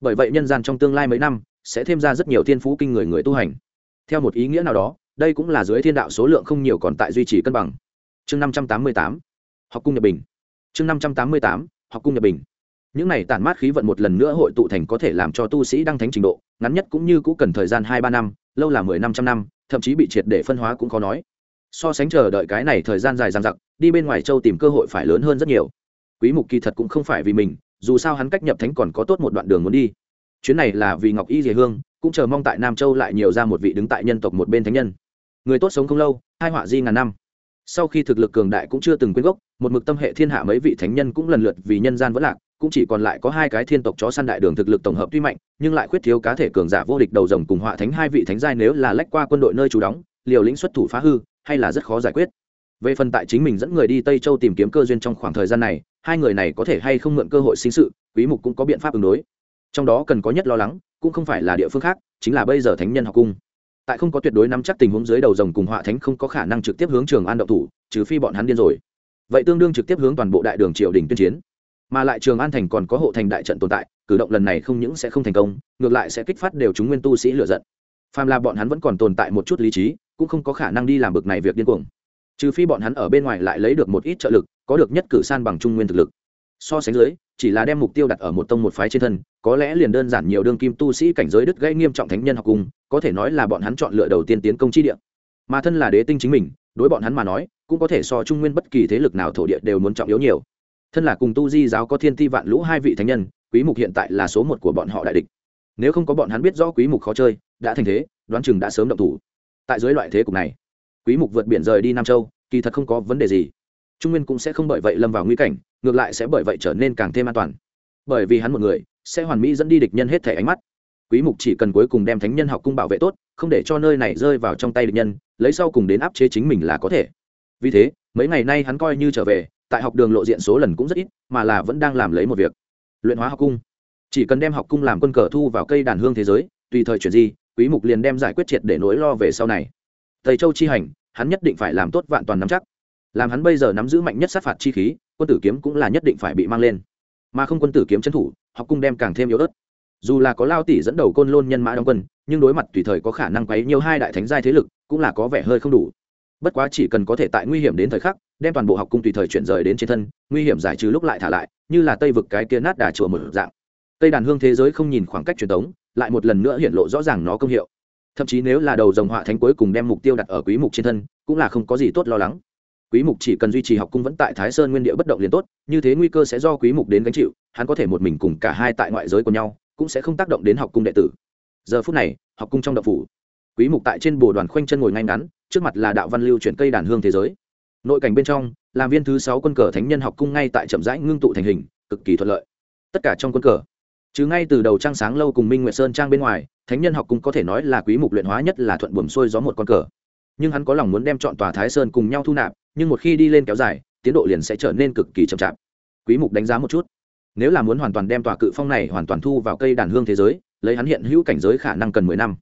Bởi vậy nhân gian trong tương lai mấy năm sẽ thêm ra rất nhiều thiên phú kinh người người tu hành. Theo một ý nghĩa nào đó, đây cũng là dưới thiên đạo số lượng không nhiều còn tại duy trì cân bằng. Chương năm trăm tám mươi tám, học cung nhập bình. Chương năm trăm tám mươi tám, học cung nhập bình. Những này tản mát khí vận một lần nữa hội tụ thành có thể làm cho tu sĩ đăng thánh trình độ, ngắn nhất cũng như cũng cần thời gian hai ba năm, lâu là mười năm trăm năm, thậm chí bị triệt để phân hóa cũng khó nói. So sánh chờ đợi cái này thời gian dài dằng dặc, đi bên ngoài châu tìm cơ hội phải lớn hơn rất nhiều. Quý mục kỳ thật cũng không phải vì mình, dù sao hắn cách nhập thánh còn có tốt một đoạn đường muốn đi chuyến này là vì ngọc y dề hương, cũng chờ mong tại nam châu lại nhiều ra một vị đứng tại nhân tộc một bên thánh nhân. Người tốt sống không lâu, hai họa di ngàn năm. Sau khi thực lực cường đại cũng chưa từng quên gốc, một mực tâm hệ thiên hạ mấy vị thánh nhân cũng lần lượt vì nhân gian vẫn lạc, cũng chỉ còn lại có hai cái thiên tộc chó săn đại đường thực lực tổng hợp tuy mạnh, nhưng lại khuyết thiếu cá thể cường giả vô địch đầu rồng cùng họa thánh hai vị thánh giai nếu là lách qua quân đội nơi trú đóng, liều lĩnh xuất thủ phá hư, hay là rất khó giải quyết. Về phần tại chính mình dẫn người đi tây châu tìm kiếm cơ duyên trong khoảng thời gian này, hai người này có thể hay không mượn cơ hội sinh sự, quý mục cũng có biện pháp ứng đối trong đó cần có nhất lo lắng, cũng không phải là địa phương khác, chính là bây giờ thánh nhân học cung. Tại không có tuyệt đối nắm chắc tình huống dưới đầu rồng cùng họa thánh không có khả năng trực tiếp hướng trường an động thủ, trừ phi bọn hắn điên rồi. Vậy tương đương trực tiếp hướng toàn bộ đại đường triều đình tuyên chiến. Mà lại trường an thành còn có hộ thành đại trận tồn tại, cử động lần này không những sẽ không thành công, ngược lại sẽ kích phát đều chúng nguyên tu sĩ lựa giận. Phàm là bọn hắn vẫn còn tồn tại một chút lý trí, cũng không có khả năng đi làm bực này việc điên cuồng. Trừ phi bọn hắn ở bên ngoài lại lấy được một ít trợ lực, có được nhất cử san bằng trung nguyên thực lực so sánh dưới, chỉ là đem mục tiêu đặt ở một tông một phái trên thân, có lẽ liền đơn giản nhiều đương kim tu sĩ cảnh giới đứt gãy nghiêm trọng thánh nhân học cung có thể nói là bọn hắn chọn lựa đầu tiên tiến công chi địa. Mà thân là đế tinh chính mình, đối bọn hắn mà nói, cũng có thể so trung nguyên bất kỳ thế lực nào thổ địa đều muốn trọng yếu nhiều. Thân là cùng tu di giáo có thiên ti vạn lũ hai vị thánh nhân, quý mục hiện tại là số một của bọn họ đại địch. Nếu không có bọn hắn biết rõ quý mục khó chơi, đã thành thế, đoán chừng đã sớm động thủ. Tại dưới loại thế cục này, quý mục vượt biển rời đi nam châu, kỳ thật không có vấn đề gì. Trung nguyên cũng sẽ không bởi vậy lâm vào nguy cảnh ngược lại sẽ bởi vậy trở nên càng thêm an toàn. Bởi vì hắn một người, sẽ hoàn mỹ dẫn đi địch nhân hết thể ánh mắt. Quý mục chỉ cần cuối cùng đem thánh nhân học cung bảo vệ tốt, không để cho nơi này rơi vào trong tay địch nhân, lấy sau cùng đến áp chế chính mình là có thể. Vì thế, mấy ngày nay hắn coi như trở về, tại học đường lộ diện số lần cũng rất ít, mà là vẫn đang làm lấy một việc. Luyện hóa học cung. Chỉ cần đem học cung làm quân cờ thu vào cây đàn hương thế giới, tùy thời chuyển gì quý mục liền đem giải quyết triệt để nỗi lo về sau này. Tây châu chi hành, hắn nhất định phải làm tốt vạn toàn nắm chắc làm hắn bây giờ nắm giữ mạnh nhất sát phạt chi khí, quân tử kiếm cũng là nhất định phải bị mang lên. Mà không quân tử kiếm trấn thủ, học cung đem càng thêm yếu ớt. Dù là có lao tỷ dẫn đầu côn lôn nhân mã đóng quân, nhưng đối mặt tùy thời có khả năng quấy nhiều hai đại thánh giai thế lực, cũng là có vẻ hơi không đủ. Bất quá chỉ cần có thể tại nguy hiểm đến thời khắc, đem toàn bộ học cung tùy thời chuyển rời đến trên thân, nguy hiểm giải trừ lúc lại thả lại, như là tây vực cái kia nát đà chùa một dạng. Tây đàn hương thế giới không nhìn khoảng cách truyền thống, lại một lần nữa hiện lộ rõ ràng nó công hiệu. Thậm chí nếu là đầu dòng họa thánh cuối cùng đem mục tiêu đặt ở quý mục trên thân, cũng là không có gì tốt lo lắng quý mục chỉ cần duy trì học cung vẫn tại thái sơn nguyên địa bất động liền tốt, như thế nguy cơ sẽ do quý mục đến gánh chịu, hắn có thể một mình cùng cả hai tại ngoại giới của nhau, cũng sẽ không tác động đến học cung đệ tử. Giờ phút này, học cung trong đậu phủ, quý mục tại trên bồ đoàn khoanh chân ngồi ngay ngắn, trước mặt là đạo văn lưu chuyển cây đàn hương thế giới. Nội cảnh bên trong, làm viên thứ sáu quân cờ thánh nhân học cung ngay tại chậm rãi ngưng tụ thành hình, cực kỳ thuận lợi. Tất cả trong quân cờ chứ ngay từ đầu trang sáng lâu cùng minh nguyệt sơn trang bên ngoài, thánh nhân học cung có thể nói là quý mục luyện hóa nhất là thuận buồm xuôi gió một con cờ nhưng hắn có lòng muốn đem chọn tòa thái sơn cùng nhau thu nạp, nhưng một khi đi lên kéo dài, tiến độ liền sẽ trở nên cực kỳ chậm chạp. Quý mục đánh giá một chút, nếu là muốn hoàn toàn đem tòa cự phong này hoàn toàn thu vào cây đàn hương thế giới, lấy hắn hiện hữu cảnh giới khả năng cần 10 năm.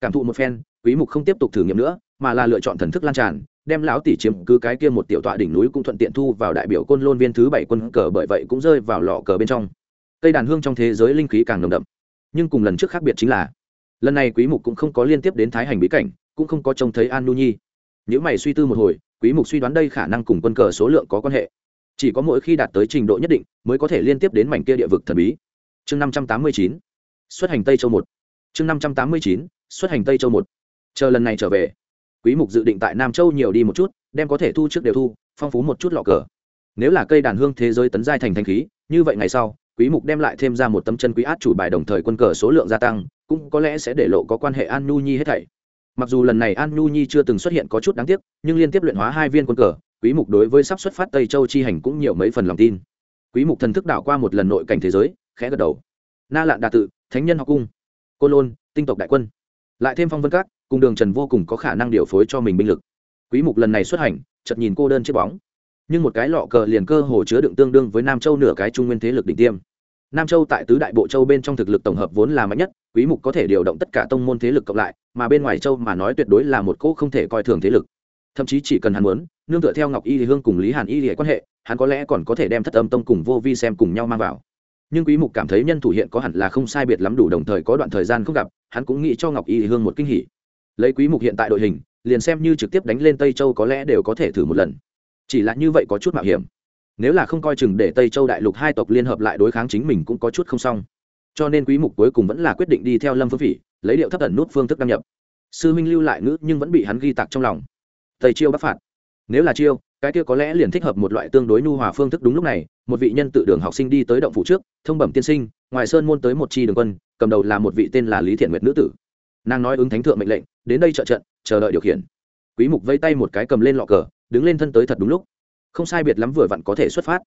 Cảm thụ một phen, quý mục không tiếp tục thử nghiệm nữa, mà là lựa chọn thần thức lan tràn, đem lão tỷ chiếm cứ cái kia một tiểu tọa đỉnh núi cũng thuận tiện thu vào đại biểu côn lôn viên thứ bảy quân cờ bởi vậy cũng rơi vào lọ cờ bên trong. Cây đàn hương trong thế giới linh khí càng nồng đậm. Nhưng cùng lần trước khác biệt chính là, lần này quý mục cũng không có liên tiếp đến thái hành bí cảnh cũng không có trông thấy an nu nhi. Nếu mày suy tư một hồi, quý mục suy đoán đây khả năng cùng quân cờ số lượng có quan hệ. Chỉ có mỗi khi đạt tới trình độ nhất định, mới có thể liên tiếp đến mảnh kia địa vực thần bí. Chương 589 xuất hành tây châu một. Chương 589 xuất hành tây châu một. Chờ lần này trở về, quý mục dự định tại nam châu nhiều đi một chút, đem có thể thu trước đều thu, phong phú một chút lọ cờ. Nếu là cây đàn hương thế giới tấn giai thành thanh khí, như vậy ngày sau, quý mục đem lại thêm ra một tấm chân quý át chủ bài đồng thời quân cờ số lượng gia tăng, cũng có lẽ sẽ để lộ có quan hệ an Nu nhi hết thảy mặc dù lần này an nhu nhi chưa từng xuất hiện có chút đáng tiếc, nhưng liên tiếp luyện hóa hai viên quân cờ, quý mục đối với sắp xuất phát tây châu chi hành cũng nhiều mấy phần lòng tin. Quý mục thần thức đảo qua một lần nội cảnh thế giới, khẽ gật đầu. Na lạn đà tự, thánh nhân học cung, Côn lôn, tinh tộc đại quân. Lại thêm phong vân các, cùng đường trần vô cùng có khả năng điều phối cho mình binh lực. Quý mục lần này xuất hành, chợt nhìn cô đơn chiếc bóng. Nhưng một cái lọ cờ liền cơ hồ chứa đựng tương đương với nam châu nửa cái trung nguyên thế lực đỉnh tiêm nam châu tại tứ đại bộ châu bên trong thực lực tổng hợp vốn là mạnh nhất, quý mục có thể điều động tất cả tông môn thế lực cộng lại, mà bên ngoài châu mà nói tuyệt đối là một cỗ không thể coi thường thế lực. Thậm chí chỉ cần hắn muốn, nương tựa theo ngọc y thì hương cùng lý hàn y thì quan hệ, hắn có lẽ còn có thể đem thất âm tông cùng vô vi xem cùng nhau mang vào. Nhưng quý mục cảm thấy nhân thủ hiện có hẳn là không sai biệt lắm đủ đồng thời có đoạn thời gian không gặp, hắn cũng nghĩ cho ngọc y thì hương một kinh hỉ. Lấy quý mục hiện tại đội hình, liền xem như trực tiếp đánh lên tây châu có lẽ đều có thể thử một lần. Chỉ là như vậy có chút mạo hiểm nếu là không coi chừng để tây châu đại lục hai tộc liên hợp lại đối kháng chính mình cũng có chút không xong. Cho nên quý mục cuối cùng vẫn là quyết định đi theo lâm phương phỉ, lấy điệu thấp ẩn nút phương thức đăng nhập. Sư minh lưu lại ngữ nhưng vẫn bị hắn ghi tạc trong lòng. Tây chiêu bắc phạt. Nếu là chiêu, cái kia có lẽ liền thích hợp một loại tương đối nhu hòa phương thức đúng lúc này, một vị nhân tự đường học sinh đi tới động phủ trước, thông bẩm tiên sinh, ngoài sơn môn tới một chi đường quân, cầm đầu là một vị tên là lý thiện nguyệt nữ tử. Nàng nói ứng thánh thượng mệnh lệnh, đến đây trợ trận, chờ đợi điều khiển. Quý mục vây tay một cái cầm lên lọ cờ, đứng lên thân tới thật đúng lúc không sai biệt lắm vừa vặn có thể xuất phát.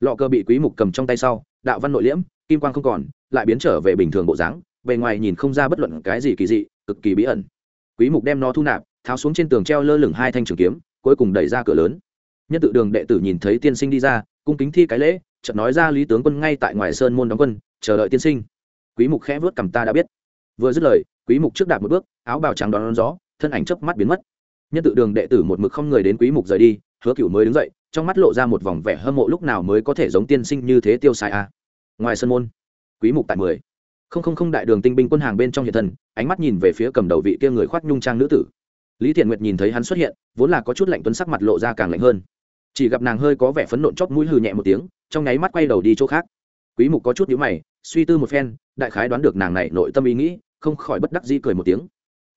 Lọ cờ bị quý mục cầm trong tay sau, đạo văn nội liễm, kim quang không còn, lại biến trở về bình thường bộ dáng, bề ngoài nhìn không ra bất luận cái gì kỳ dị, cực kỳ bí ẩn. Quý mục đem nó thu nạp, tháo xuống trên tường treo lơ lửng hai thanh trường kiếm, cuối cùng đẩy ra cửa lớn. Nhân tự đường đệ tử nhìn thấy tiên sinh đi ra, cung kính thi cái lễ, chợt nói ra lý tướng quân ngay tại ngoài sơn môn đóng quân, chờ đợi tiên sinh. Quý mục khẽ vớt cầm ta đã biết. Vừa dứt lời, quý mục trước đạp một bước, áo bào trắng đón gió, thân ảnh chớp mắt biến mất. Nhân tự đường đệ tử một mực không người đến quý mục rời đi, hứa cửu mới đứng dậy trong mắt lộ ra một vòng vẻ hâm mộ lúc nào mới có thể giống tiên sinh như thế tiêu xài a. À. ngoài sân môn, quý mục tại mười. Không không không đại đường tinh binh quân hàng bên trong hiện thân, ánh mắt nhìn về phía cầm đầu vị kia người khoác nhung trang nữ tử. Lý thiện nguyệt nhìn thấy hắn xuất hiện, vốn là có chút lạnh tuấn sắc mặt lộ ra càng lạnh hơn. Chỉ gặp nàng hơi có vẻ phấn nộn chót mũi hừ nhẹ một tiếng, trong nháy mắt quay đầu đi chỗ khác. Quý mục có chút nhíu mày, suy tư một phen, đại khái đoán được nàng này nội tâm ý nghĩ, không khỏi bất đắc dĩ cười một tiếng.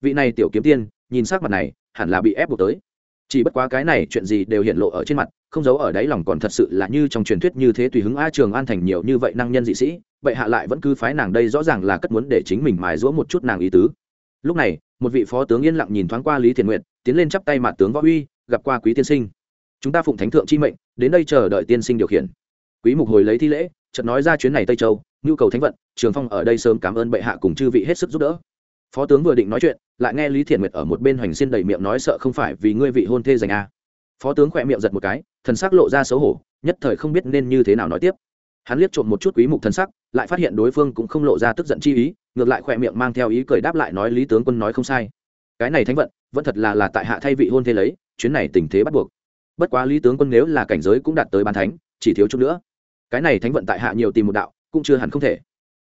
Vị này tiểu kiếm tiên, nhìn sắc mặt này, hẳn là bị ép buộc tới. Chỉ bất quá cái này chuyện gì đều hiện lộ ở trên mặt không giấu ở đáy lòng còn thật sự là như trong truyền thuyết như thế tùy hứng a trường an thành nhiều như vậy năng nhân dị sĩ vậy hạ lại vẫn cứ phái nàng đây rõ ràng là cất muốn để chính mình mài giũa một chút nàng ý tứ. Lúc này, một vị phó tướng yên lặng nhìn thoáng qua lý thiện nguyện tiến lên chắp tay mặt tướng võ uy, gặp qua quý tiên sinh. Chúng ta phụng thánh thượng chi mệnh, đến đây chờ đợi tiên sinh điều khiển. Quý mục hồi lấy thi lễ, chợt nói ra chuyến này tây châu, nhu cầu thánh vận, trường phong ở đây sớm cảm ơn bệ hạ cùng chư vị hết sức giúp đỡ. Phó tướng vừa định nói chuyện, lại nghe lý thiện nguyệt ở một bên hoành xin đầy miệng nói sợ không phải vì ngươi vị hôn thê dành a phó tướng khỏe miệng giật một cái thần sắc lộ ra xấu hổ nhất thời không biết nên như thế nào nói tiếp. Hắn liếc trộm một chút quý mục thần sắc lại phát hiện đối phương cũng không lộ ra tức giận chi ý ngược lại khỏe miệng mang theo ý cười đáp lại nói lý tướng quân nói không sai. Cái này thánh vận vẫn thật là là tại hạ thay vị hôn thê lấy chuyến này tình thế bắt buộc. Bất quá lý tướng quân nếu là cảnh giới cũng đạt tới bàn thánh chỉ thiếu chút nữa. Cái này thánh vận tại hạ nhiều tìm một đạo cũng chưa hẳn không thể.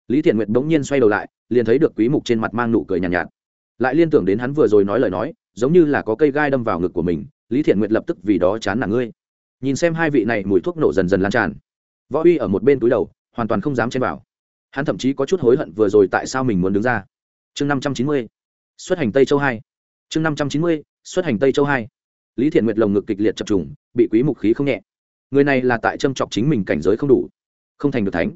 Lý thiện nguyệt bỗng nhiên xoay đầu lại liền thấy được quý mục trên mặt mang nụ cười nhàn nhạt, nhạt. Lại liên tưởng đến hắn vừa rồi nói lời nói giống như là có cây gai đâm vào ngực của mình lý thiện nguyệt lập tức vì đó chán nản ngươi. Nhìn xem hai vị này mùi thuốc nổ dần dần lan tràn. Võ uy ở một bên túi đầu, hoàn toàn không dám chen vào. Hắn thậm chí có chút hối hận vừa rồi tại sao mình muốn đứng ra. Chương năm trăm chín mươi, xuất hành tây châu hai. Chương năm trăm chín mươi, xuất hành tây châu hai. Lý thiện nguyệt lồng ngực kịch liệt chập trùng, bị quý mục khí không nhẹ. Người này là tại châm chọc chính mình cảnh giới không đủ, không thành được thánh.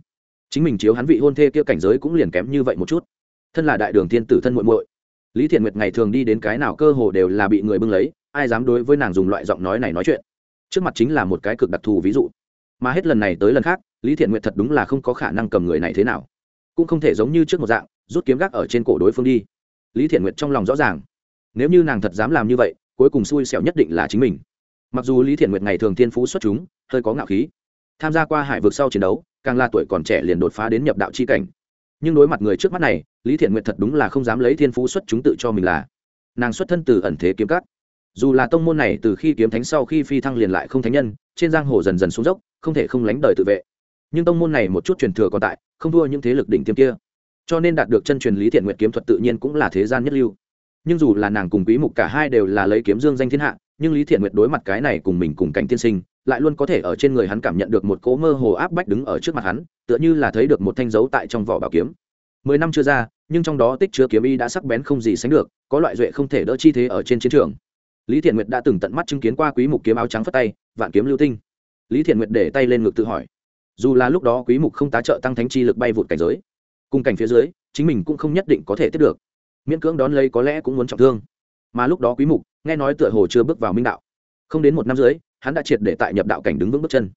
Chính mình chiếu hắn vị hôn thê kia cảnh giới cũng liền kém như vậy một chút. Thân là đại đường thiên tử thân muội muội. Lý thiện nguyệt ngày thường đi đến cái nào cơ hồ đều là bị người bưng lấy ai dám đối với nàng dùng loại giọng nói này nói chuyện. Trước mặt chính là một cái cực đặc thù ví dụ. Mà hết lần này tới lần khác, lý thiện nguyệt thật đúng là không có khả năng cầm người này thế nào. Cũng không thể giống như trước một dạng, rút kiếm gác ở trên cổ đối phương đi. Lý thiện nguyệt trong lòng rõ ràng. Nếu như nàng thật dám làm như vậy, cuối cùng xui xẻo nhất định là chính mình. Mặc dù lý thiện nguyệt ngày thường thiên phú xuất chúng, hơi có ngạo khí, tham gia qua hải vực sau chiến đấu, càng là tuổi còn trẻ liền đột phá đến nhập đạo c h i cảnh. Nhưng đối mặt người trước mắt này, lý thiện nguyệt thật đúng là không dám lấy thiên phú xuất chúng tự cho mình là. Nàng xuất thân từ ẩn thế kiếm cắt dù là tông môn này từ khi kiếm thánh sau khi phi thăng liền lại không thánh nhân, trên giang hồ dần dần xuống dốc, không thể không lánh đời tự vệ. Nhưng tông môn này một chút truyền thừa còn tại, không thua những thế lực đỉnh tiêm kia. Cho nên đạt được chân truyền lý thiện nguyện kiếm thuật tự nhiên cũng là thế gian nhất lưu. Nhưng dù là nàng cùng quý mục cả hai đều là lấy kiếm dương danh thiên hạ, nhưng lý thiện nguyệt đối mặt cái này cùng mình cùng cảnh tiên sinh, lại luôn có thể ở trên người hắn cảm nhận được một cỗ mơ hồ áp bách đứng ở trước mặt hắn, tựa như là thấy được một thanh dấu tại trong vỏ bảo kiếm. Mười năm chưa ra, nhưng trong đó tích chứa kiếm y đã sắc bén không gì sánh được, có loại duệ không thể đỡ chi thế ở trên chiến trường lý thiện nguyệt đã từng tận mắt chứng kiến qua quý mục kiếm áo trắng phất tay vạn kiếm lưu tinh. Lý thiện nguyệt để tay lên ngực tự hỏi. Dù là lúc đó quý mục không tá trợ tăng thánh chi lực bay vụt cảnh giới cùng cảnh phía dưới chính mình cũng không nhất định có thể tiếp được. Miễn cưỡng đón lấy có lẽ cũng muốn trọng thương. Mà lúc đó quý mục nghe nói tựa hồ chưa bước vào minh đạo. Không đến một năm dưới hắn đã triệt để tại nhập đạo cảnh đứng vững bước chân.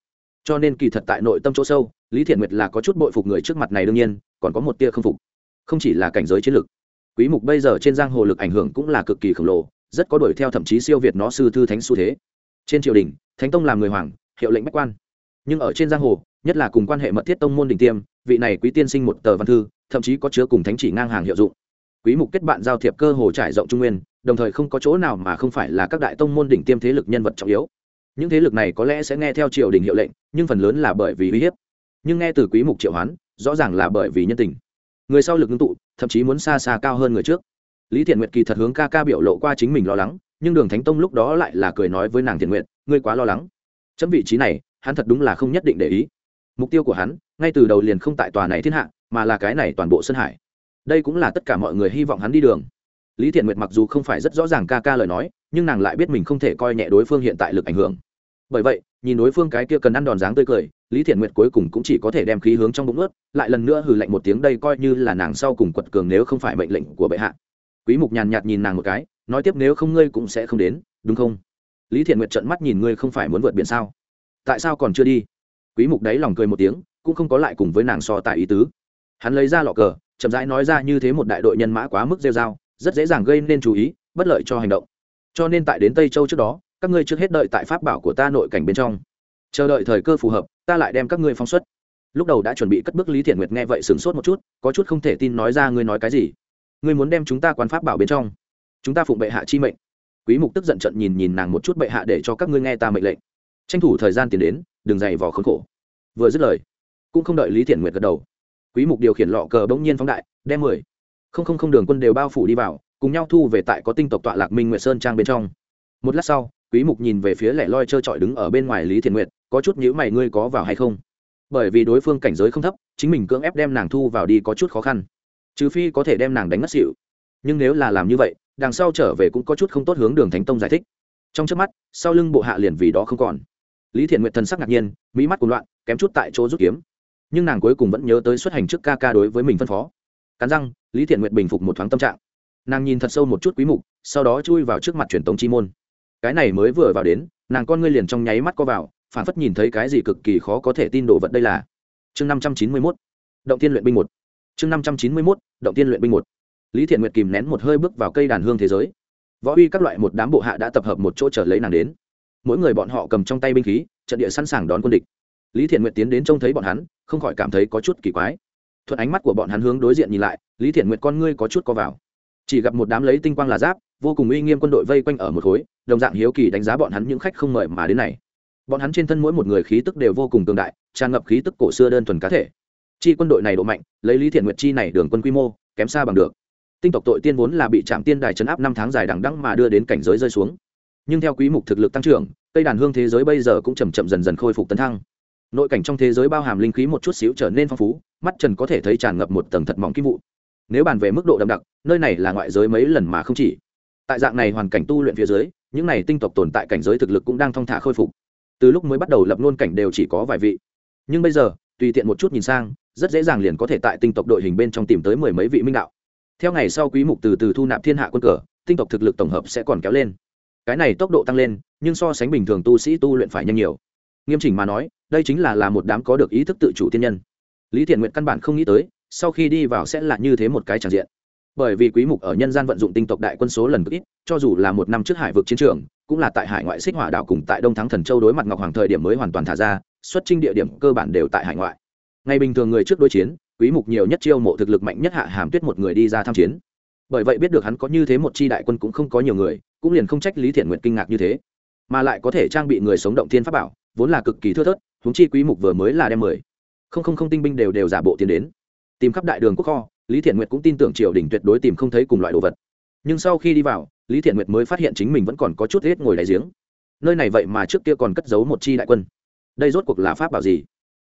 Cho nên kỳ thật tại nội tâm chỗ sâu lý thiện nguyệt là có chút bội phục người trước mặt này đương nhiên còn có một tia không phục. Không chỉ là cảnh giới chiến lực, quý mục bây giờ trên giang hồ lực ảnh hưởng cũng là cực kỳ khổng lồ rất có đuổi theo thậm chí siêu việt nó sư thư thánh xu thế. Trên triều đình, thánh tông làm người hoàng, hiệu lệnh bách quan. Nhưng ở trên giang hồ, nhất là cùng quan hệ mật thiết tông môn đình tiêm, vị này quý tiên sinh một tờ văn thư, thậm chí có chứa cùng thánh chỉ ngang hàng hiệu dụng. Quý mục kết bạn giao thiệp cơ hồ trải rộng trung nguyên, đồng thời không có chỗ nào mà không phải là các đại tông môn đỉnh tiêm thế lực nhân vật trọng yếu. Những thế lực này có lẽ sẽ nghe theo triều đình hiệu lệnh, nhưng phần lớn là bởi vì uy hiếp. Nhưng nghe từ quý mục triệu hoán, rõ ràng là bởi vì nhân tình. Người sau lực ngưng tụ, thậm chí muốn xa xa cao hơn người trước lý thiện nguyệt kỳ thật hướng ca ca biểu lộ qua chính mình lo lắng, nhưng đường thánh tông lúc đó lại là cười nói với nàng thiện nguyện ngươi quá lo lắng. Chấm vị trí này, hắn thật đúng là không nhất định để ý. Mục tiêu của hắn, ngay từ đầu liền không tại tòa này thiên hạ, mà là cái này toàn bộ sân hải. Đây cũng là tất cả mọi người hy vọng hắn đi đường. Lý thiện nguyệt mặc dù không phải rất rõ ràng ca ca lời nói, nhưng nàng lại biết mình không thể coi nhẹ đối phương hiện tại lực ảnh hưởng. Bởi vậy, nhìn đối phương cái kia cần ăn đòn dáng tươi cười, lý thiện nguyệt cuối cùng cũng chỉ có thể đem khí hướng trong bụng ướt, lại lần nữa hừ lạnh một tiếng đây coi như là nàng sau cùng quật cường nếu không phải mệnh lệnh của bệ hạ quý mục nhàn nhạt nhìn nàng một cái, nói tiếp nếu không ngươi cũng sẽ không đến, đúng không? Lý thiện nguyệt trợn mắt nhìn ngươi không phải muốn vượt biển sao? Tại sao còn chưa đi? Quý mục đấy lòng cười một tiếng, cũng không có lại cùng với nàng so tại ý tứ. Hắn lấy ra lọ cờ, chậm rãi nói ra như thế một đại đội nhân mã quá mức rêu rao, rất dễ dàng gây nên chú ý, bất lợi cho hành động. Cho nên tại đến tây châu trước đó, các ngươi trước hết đợi tại pháp bảo của ta nội cảnh bên trong. Chờ đợi thời cơ phù hợp, ta lại đem các ngươi phóng xuất. Lúc đầu đã chuẩn bị cất bước, lý thiện nguyệt nghe vậy sửng sốt một chút, có chút không thể tin nói ra ngươi nói cái gì ngươi muốn đem chúng ta quán pháp bảo bên trong. Chúng ta phụng bệ hạ chi mệnh. Quý mục tức giận trận nhìn nhìn nàng một chút bệ hạ để cho các ngươi nghe ta mệnh lệnh. Tranh thủ thời gian tiến đến, đừng dày vò khốn khổ. Vừa dứt lời, cũng không đợi lý thiện nguyệt gật đầu. Quý mục điều khiển lọ cờ bỗng nhiên phóng đại, đem mười không không không đường quân đều bao phủ đi vào, cùng nhau thu về tại có tinh tộc tọa lạc minh nguyệt sơn trang bên trong. Một lát sau, quý mục nhìn về phía lẻ loi trơ trọi đứng ở bên ngoài lý thiện nguyệt, có chút nhíu mày ngươi có vào hay không? Bởi vì đối phương cảnh giới không thấp, chính mình cưỡng ép đem nàng thu vào đi có chút khó khăn trừ phi có thể đem nàng đánh ngất xỉu. Nhưng nếu là làm như vậy, đằng sau trở về cũng có chút không tốt hướng đường thánh tông giải thích. Trong trước mắt, sau lưng bộ hạ liền vì đó không còn. Lý thiện nguyệt thần sắc ngạc nhiên, mỹ mắt cuồng loạn, kém chút tại chỗ rút kiếm. Nhưng nàng cuối cùng vẫn nhớ tới xuất hành trước ca ca đối với mình phân phó. Cắn răng, lý thiện nguyệt bình phục một thoáng tâm trạng. Nàng nhìn thật sâu một chút quý mục, sau đó chui vào trước mặt truyền tống chi môn. Cái này mới vừa vào đến, nàng con ngươi liền trong nháy mắt co vào, phản phất nhìn thấy cái gì cực kỳ khó có thể tin đồ vật đây là. Chương 591 động tiên luyện binh một chương 591 động tiên luyện binh một. Lý thiện nguyệt kìm nén một hơi bước vào cây đàn hương thế giới. Võ uy các loại một đám bộ hạ đã tập hợp một chỗ trở lấy nàng đến. Mỗi người bọn họ cầm trong tay binh khí, trận địa sẵn sàng đón quân địch. Lý thiện nguyệt tiến đến trông thấy bọn hắn, không khỏi cảm thấy có chút kỳ quái. Thuận ánh mắt của bọn hắn hướng đối diện nhìn lại, lý thiện nguyệt con ngươi có chút co vào. Chỉ gặp một đám lấy tinh quang là giáp, vô cùng uy nghiêm quân đội vây quanh ở một khối, đồng dạng hiếu kỳ đánh giá bọn hắn những khách không mời mà đến này. Bọn hắn trên thân mỗi một người khí tức đều vô cùng tương đại, tràn ngập khí tức cổ xưa đơn thuần cá thể chi quân đội này độ mạnh, lấy lý thiện nguyệt chi này đường quân quy mô, kém xa bằng được. Tinh tộc tội tiên vốn là bị trạm tiên đài chấn áp năm tháng dài đằng đẵng mà đưa đến cảnh giới rơi xuống. Nhưng theo quý mục thực lực tăng trưởng, cây đàn hương thế giới bây giờ cũng chậm chậm dần dần khôi phục tấn thăng. Nội cảnh trong thế giới bao hàm linh khí một chút xíu trở nên phong phú, mắt trần có thể thấy tràn ngập một tầng thật mỏng kim vụ. Nếu bàn về mức độ đậm đặc, nơi này là ngoại giới mấy lần mà không chỉ. Tại dạng này hoàn cảnh tu luyện phía dưới, những này tinh tộc tồn tại cảnh giới thực lực cũng đang thong thả khôi phục. Từ lúc mới bắt đầu lập luôn cảnh đều chỉ có vài vị. Nhưng bây giờ, tùy tiện một chút nhìn sang rất dễ dàng liền có thể tại tinh tộc đội hình bên trong tìm tới mười mấy vị minh đạo. Theo ngày sau quý mục từ từ thu nạp thiên hạ quân cờ, tinh tộc thực lực tổng hợp sẽ còn kéo lên. Cái này tốc độ tăng lên, nhưng so sánh bình thường tu sĩ tu luyện phải nhanh nhiều. Nghiêm chỉnh mà nói, đây chính là là một đám có được ý thức tự chủ tiên nhân. Lý thiện nguyện căn bản không nghĩ tới, sau khi đi vào sẽ là như thế một cái trạng diện. Bởi vì quý mục ở nhân gian vận dụng tinh tộc đại quân số lần cực ít, cho dù là một năm trước hải vực chiến trường, cũng là tại hải ngoại xích hỏa đảo cùng tại đông thắng thần châu đối mặt ngọc hoàng thời điểm mới hoàn toàn thả ra, xuất trinh địa điểm cơ bản đều tại hải ngoại ngày bình thường người trước đối chiến, quý mục nhiều nhất chiêu mộ thực lực mạnh nhất hạ hàm tuyết một người đi ra tham chiến. Bởi vậy biết được hắn có như thế một chi đại quân cũng không có nhiều người, cũng liền không trách lý thiện nguyện kinh ngạc như thế. Mà lại có thể trang bị người sống động thiên pháp bảo, vốn là cực kỳ thưa thớt, huống chi quý mục vừa mới là đem mười. Không không không tinh binh đều đều giả bộ tiến đến. Tìm khắp đại đường quốc kho, lý thiện nguyệt cũng tin tưởng triều đình tuyệt đối tìm không thấy cùng loại đồ vật. Nhưng sau khi đi vào, lý thiện nguyệt mới phát hiện chính mình vẫn còn có chút hết ngồi đáy giếng. Nơi này vậy mà trước kia còn cất giấu một chi đại quân. Đây rốt cuộc là pháp bảo gì?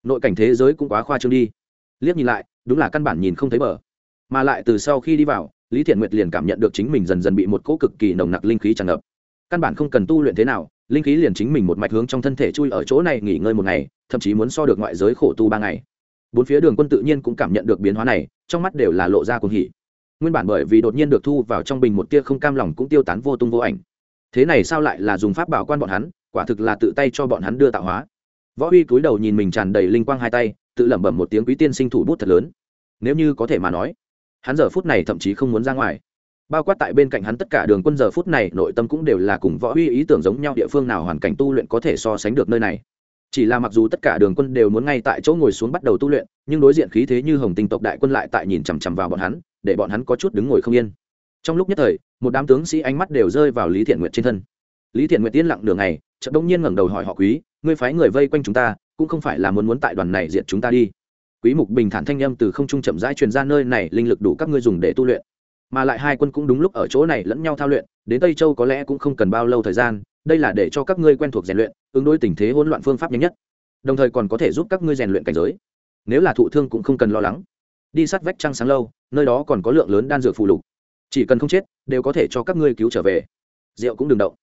Nội cảnh thế giới cũng quá khoa trương đi. Liếc nhìn lại, đúng là căn bản nhìn không thấy bờ. Mà lại từ sau khi đi vào, lý thiện nguyệt liền cảm nhận được chính mình dần dần bị một cỗ cực kỳ nồng nặc linh khí tràn ngập. Căn bản không cần tu luyện thế nào, linh khí liền chính mình một mạch hướng trong thân thể chui ở chỗ này nghỉ ngơi một ngày, thậm chí muốn so được ngoại giới khổ tu ba ngày. Bốn phía đường quân tự nhiên cũng cảm nhận được biến hóa này, trong mắt đều là lộ ra cuồng hỉ. Nguyên bản bởi vì đột nhiên được thu vào trong bình một tia không cam lòng cũng tiêu tán vô tung vô ảnh. Thế này sao lại là dùng pháp bảo quan bọn hắn, quả thực là tự tay cho bọn hắn đưa tạo hóa võ huy cúi đầu nhìn mình tràn đầy linh quang hai tay, tự lẩm bẩm một tiếng quý tiên sinh thủ bút thật lớn. Nếu như có thể mà nói, hắn giờ phút này thậm chí không muốn ra ngoài. Bao quát tại bên cạnh hắn tất cả đường quân giờ phút này, nội tâm cũng đều là cùng võ huy ý tưởng giống nhau địa phương nào hoàn cảnh tu luyện có thể so sánh được nơi này. Chỉ là mặc dù tất cả đường quân đều muốn ngay tại chỗ ngồi xuống bắt đầu tu luyện, nhưng đối diện khí thế như hồng tinh tộc đại quân lại tại nhìn chằm chằm vào bọn hắn, để bọn hắn có chút đứng ngồi không yên. Trong lúc nhất thời, một đám tướng sĩ ánh mắt đều rơi vào lý thiện nguyệt trên thân lý thiện nguyệt tiên lặng đường này chợt đông nhiên ngẩng đầu hỏi họ quý, ngươi phái người vây quanh chúng ta, cũng không phải là muốn muốn tại đoàn này diện chúng ta đi? Quý mục bình thản thanh âm từ không trung chậm rãi truyền ra nơi này, linh lực đủ các ngươi dùng để tu luyện. Mà lại hai quân cũng đúng lúc ở chỗ này lẫn nhau thao luyện, đến tây châu có lẽ cũng không cần bao lâu thời gian, đây là để cho các ngươi quen thuộc rèn luyện, ứng đối tình thế hỗn loạn phương pháp nhanh nhất. Đồng thời còn có thể giúp các ngươi rèn luyện cảnh giới. Nếu là thụ thương cũng không cần lo lắng. Đi sát vách trăng sáng lâu, nơi đó còn có lượng lớn đan dược phụ lục. Chỉ cần không chết, đều có thể cho các ngươi cứu trở về. Rượu cũng đừng động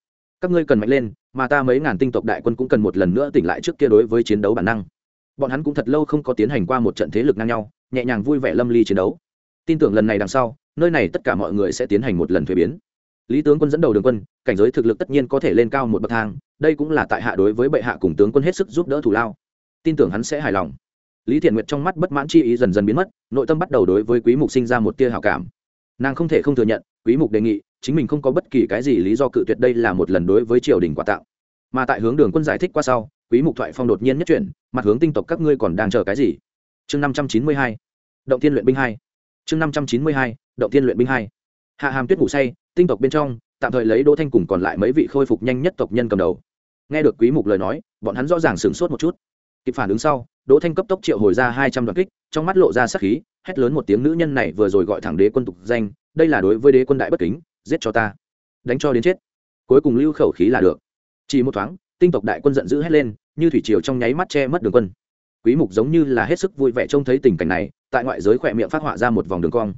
các ngươi cần mạnh lên, mà ta mấy ngàn tinh tộc đại quân cũng cần một lần nữa tỉnh lại trước kia đối với chiến đấu bản năng. Bọn hắn cũng thật lâu không có tiến hành qua một trận thế lực ngang nhau, nhẹ nhàng vui vẻ lâm ly chiến đấu. Tin tưởng lần này đằng sau, nơi này tất cả mọi người sẽ tiến hành một lần thuế biến. Lý tướng quân dẫn đầu đường quân, cảnh giới thực lực tất nhiên có thể lên cao một bậc thang, đây cũng là tại hạ đối với bệ hạ cùng tướng quân hết sức giúp đỡ thủ lao. Tin tưởng hắn sẽ hài lòng. Lý thiện nguyệt trong mắt bất mãn chi ý dần dần biến mất, nội tâm bắt đầu đối với quý mục sinh ra một tia hảo cảm nàng không thể không thừa nhận, quý mục đề nghị, chính mình không có bất kỳ cái gì lý do cự tuyệt đây là một lần đối với triều đình quà tặng mà tại hướng đường quân giải thích qua sau, quý mục thoại phong đột nhiên nhất chuyển, mặt hướng tinh tộc các ngươi còn đang chờ cái gì? Chương 592 động thiên luyện binh hai. Chương 592 động thiên luyện binh hai. Hạ hàm tuyết ngủ say, tinh tộc bên trong, tạm thời lấy đỗ thanh cùng còn lại mấy vị khôi phục nhanh nhất tộc nhân cầm đầu. Nghe được quý mục lời nói, bọn hắn rõ ràng sửng sốt một chút. Kịp phản ứng sau đỗ thanh cấp tốc triệu hồi ra hai trăm đoạn kích, trong mắt lộ ra sắc khí, hét lớn một tiếng nữ nhân này vừa rồi gọi thẳng đế quân tục danh, đây là đối với đế quân đại bất kính, giết cho ta. Đánh cho đến chết. Cuối cùng lưu khẩu khí là được. Chỉ một thoáng, tinh tộc đại quân giận dữ hét lên, như thủy triều trong nháy mắt che mất đường quân. Quý mục giống như là hết sức vui vẻ trông thấy tình cảnh này, tại ngoại giới khỏe miệng phát họa ra một vòng đường cong.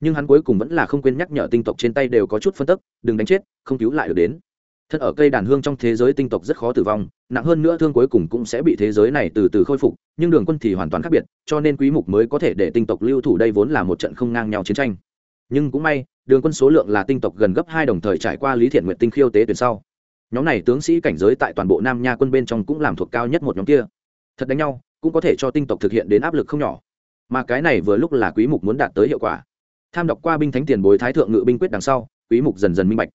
Nhưng hắn cuối cùng vẫn là không quên nhắc nhở tinh tộc trên tay đều có chút phân tức, đừng đánh chết, không cứu lại được đến. Thân ở cây đàn hương trong thế giới tinh tộc rất khó tử vong nặng hơn nữa thương cuối cùng cũng sẽ bị thế giới này từ từ khôi phục, nhưng đường quân thì hoàn toàn khác biệt, cho nên quý mục mới có thể để tinh tộc lưu thủ đây vốn là một trận không ngang nhau chiến tranh. Nhưng cũng may, đường quân số lượng là tinh tộc gần gấp hai đồng thời trải qua lý thiện nguyện tinh khiêu tế tuyển sau. Nhóm này tướng sĩ cảnh giới tại toàn bộ nam nha quân bên trong cũng làm thuộc cao nhất một nhóm kia. Thật đánh nhau, cũng có thể cho tinh tộc thực hiện đến áp lực không nhỏ. Mà cái này vừa lúc là quý mục muốn đạt tới hiệu quả. Tham đọc qua binh thánh tiền bối thái thượng ngự binh quyết đằng sau, quý mục dần dần minh bạch.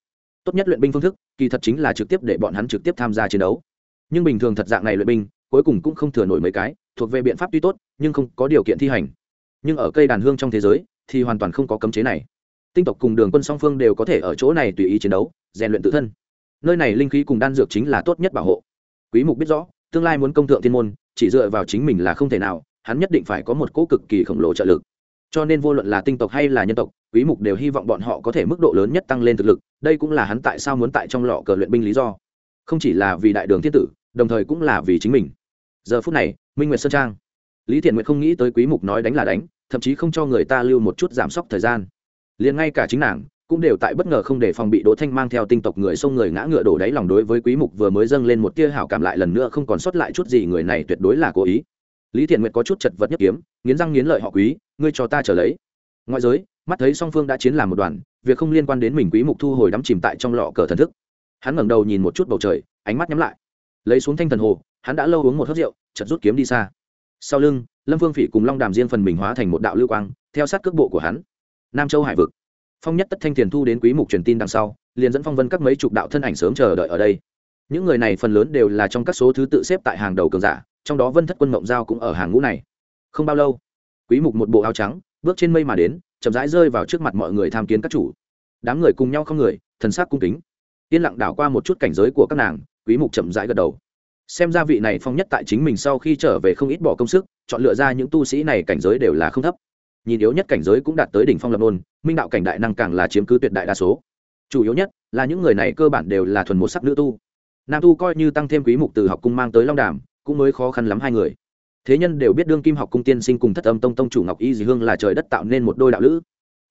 Tốt nhất luyện binh phương thức, kỳ thật chính là trực tiếp để bọn hắn trực tiếp tham gia chiến đấu nhưng bình thường thật dạng này luyện binh, cuối cùng cũng không thừa nổi mấy cái, thuộc về biện pháp tuy tốt, nhưng không có điều kiện thi hành. Nhưng ở cây đàn hương trong thế giới, thì hoàn toàn không có cấm chế này. Tinh tộc cùng đường quân song phương đều có thể ở chỗ này tùy ý chiến đấu, rèn luyện tự thân. Nơi này linh khí cùng đan dược chính là tốt nhất bảo hộ. Quý mục biết rõ, tương lai muốn công thượng thiên môn, chỉ dựa vào chính mình là không thể nào, hắn nhất định phải có một cỗ cực kỳ khổng lồ trợ lực. Cho nên vô luận là tinh tộc hay là nhân tộc, quý mục đều hy vọng bọn họ có thể mức độ lớn nhất tăng lên thực lực, đây cũng là hắn tại sao muốn tại trong lọ cờ luyện binh lý do. Không chỉ là vì đại đường thiên tử đồng thời cũng là vì chính mình. Giờ phút này, minh nguyệt sơn trang. Lý thiện nguyệt không nghĩ tới quý mục nói đánh là đánh, thậm chí không cho người ta lưu một chút giảm sốc thời gian. Liền ngay cả chính nàng, cũng đều tại bất ngờ không để phòng bị đỗ thanh mang theo tinh tộc người xông người ngã ngựa đổ đáy lòng đối với quý mục vừa mới dâng lên một tia hảo cảm lại lần nữa không còn sót lại chút gì, người này tuyệt đối là cố ý. Lý thiện nguyệt có chút chật vật nhất kiếm, nghiến răng nghiến lợi họ quý, ngươi cho ta trở lấy. Ngoại giới, mắt thấy song phương đã chiến làm một đoàn, việc không liên quan đến mình quý mục thu hồi đắm chìm tại trong lọ cờ thần thức. Hắn ngẩng đầu nhìn một chút bầu trời, ánh mắt nhắm lại lấy xuống thanh thần hồ, hắn đã lâu uống một hớt rượu, chợt rút kiếm đi xa. Sau lưng, lâm phương phỉ cùng long đàm riêng phần mình hóa thành một đạo lưu quang, theo sát cước bộ của hắn. Nam châu hải vực. Phong nhất tất thanh tiền thu đến quý mục truyền tin đằng sau, liền dẫn phong vân các mấy chục đạo thân ảnh sớm chờ đợi ở đây. Những người này phần lớn đều là trong các số thứ tự xếp tại hàng đầu cường giả, trong đó vân thất quân mộng giao cũng ở hàng ngũ này. Không bao lâu, quý mục một bộ áo trắng, bước trên mây mà đến, chậm rãi rơi vào trước mặt mọi người tham kiến các chủ. Đám người cùng nhau không người, thần sắc cung kính. Yên lặng đảo qua một chút cảnh giới của các nàng quý mục chậm rãi gật đầu. Xem ra vị này phong nhất tại chính mình sau khi trở về không ít bỏ công sức, chọn lựa ra những tu sĩ này cảnh giới đều là không thấp. Nhìn yếu nhất cảnh giới cũng đạt tới đỉnh phong lập nôn minh đạo cảnh đại năng càng là chiếm cứ tuyệt đại đa số. Chủ yếu nhất là những người này cơ bản đều là thuần một sắc nữ tu. Nam tu coi như tăng thêm quý mục từ học cung mang tới long đàm, cũng mới khó khăn lắm hai người. Thế nhân đều biết đương kim học cung tiên sinh cùng thất âm tông tông chủ ngọc y dì hương là trời đất tạo nên một đôi đạo lữ.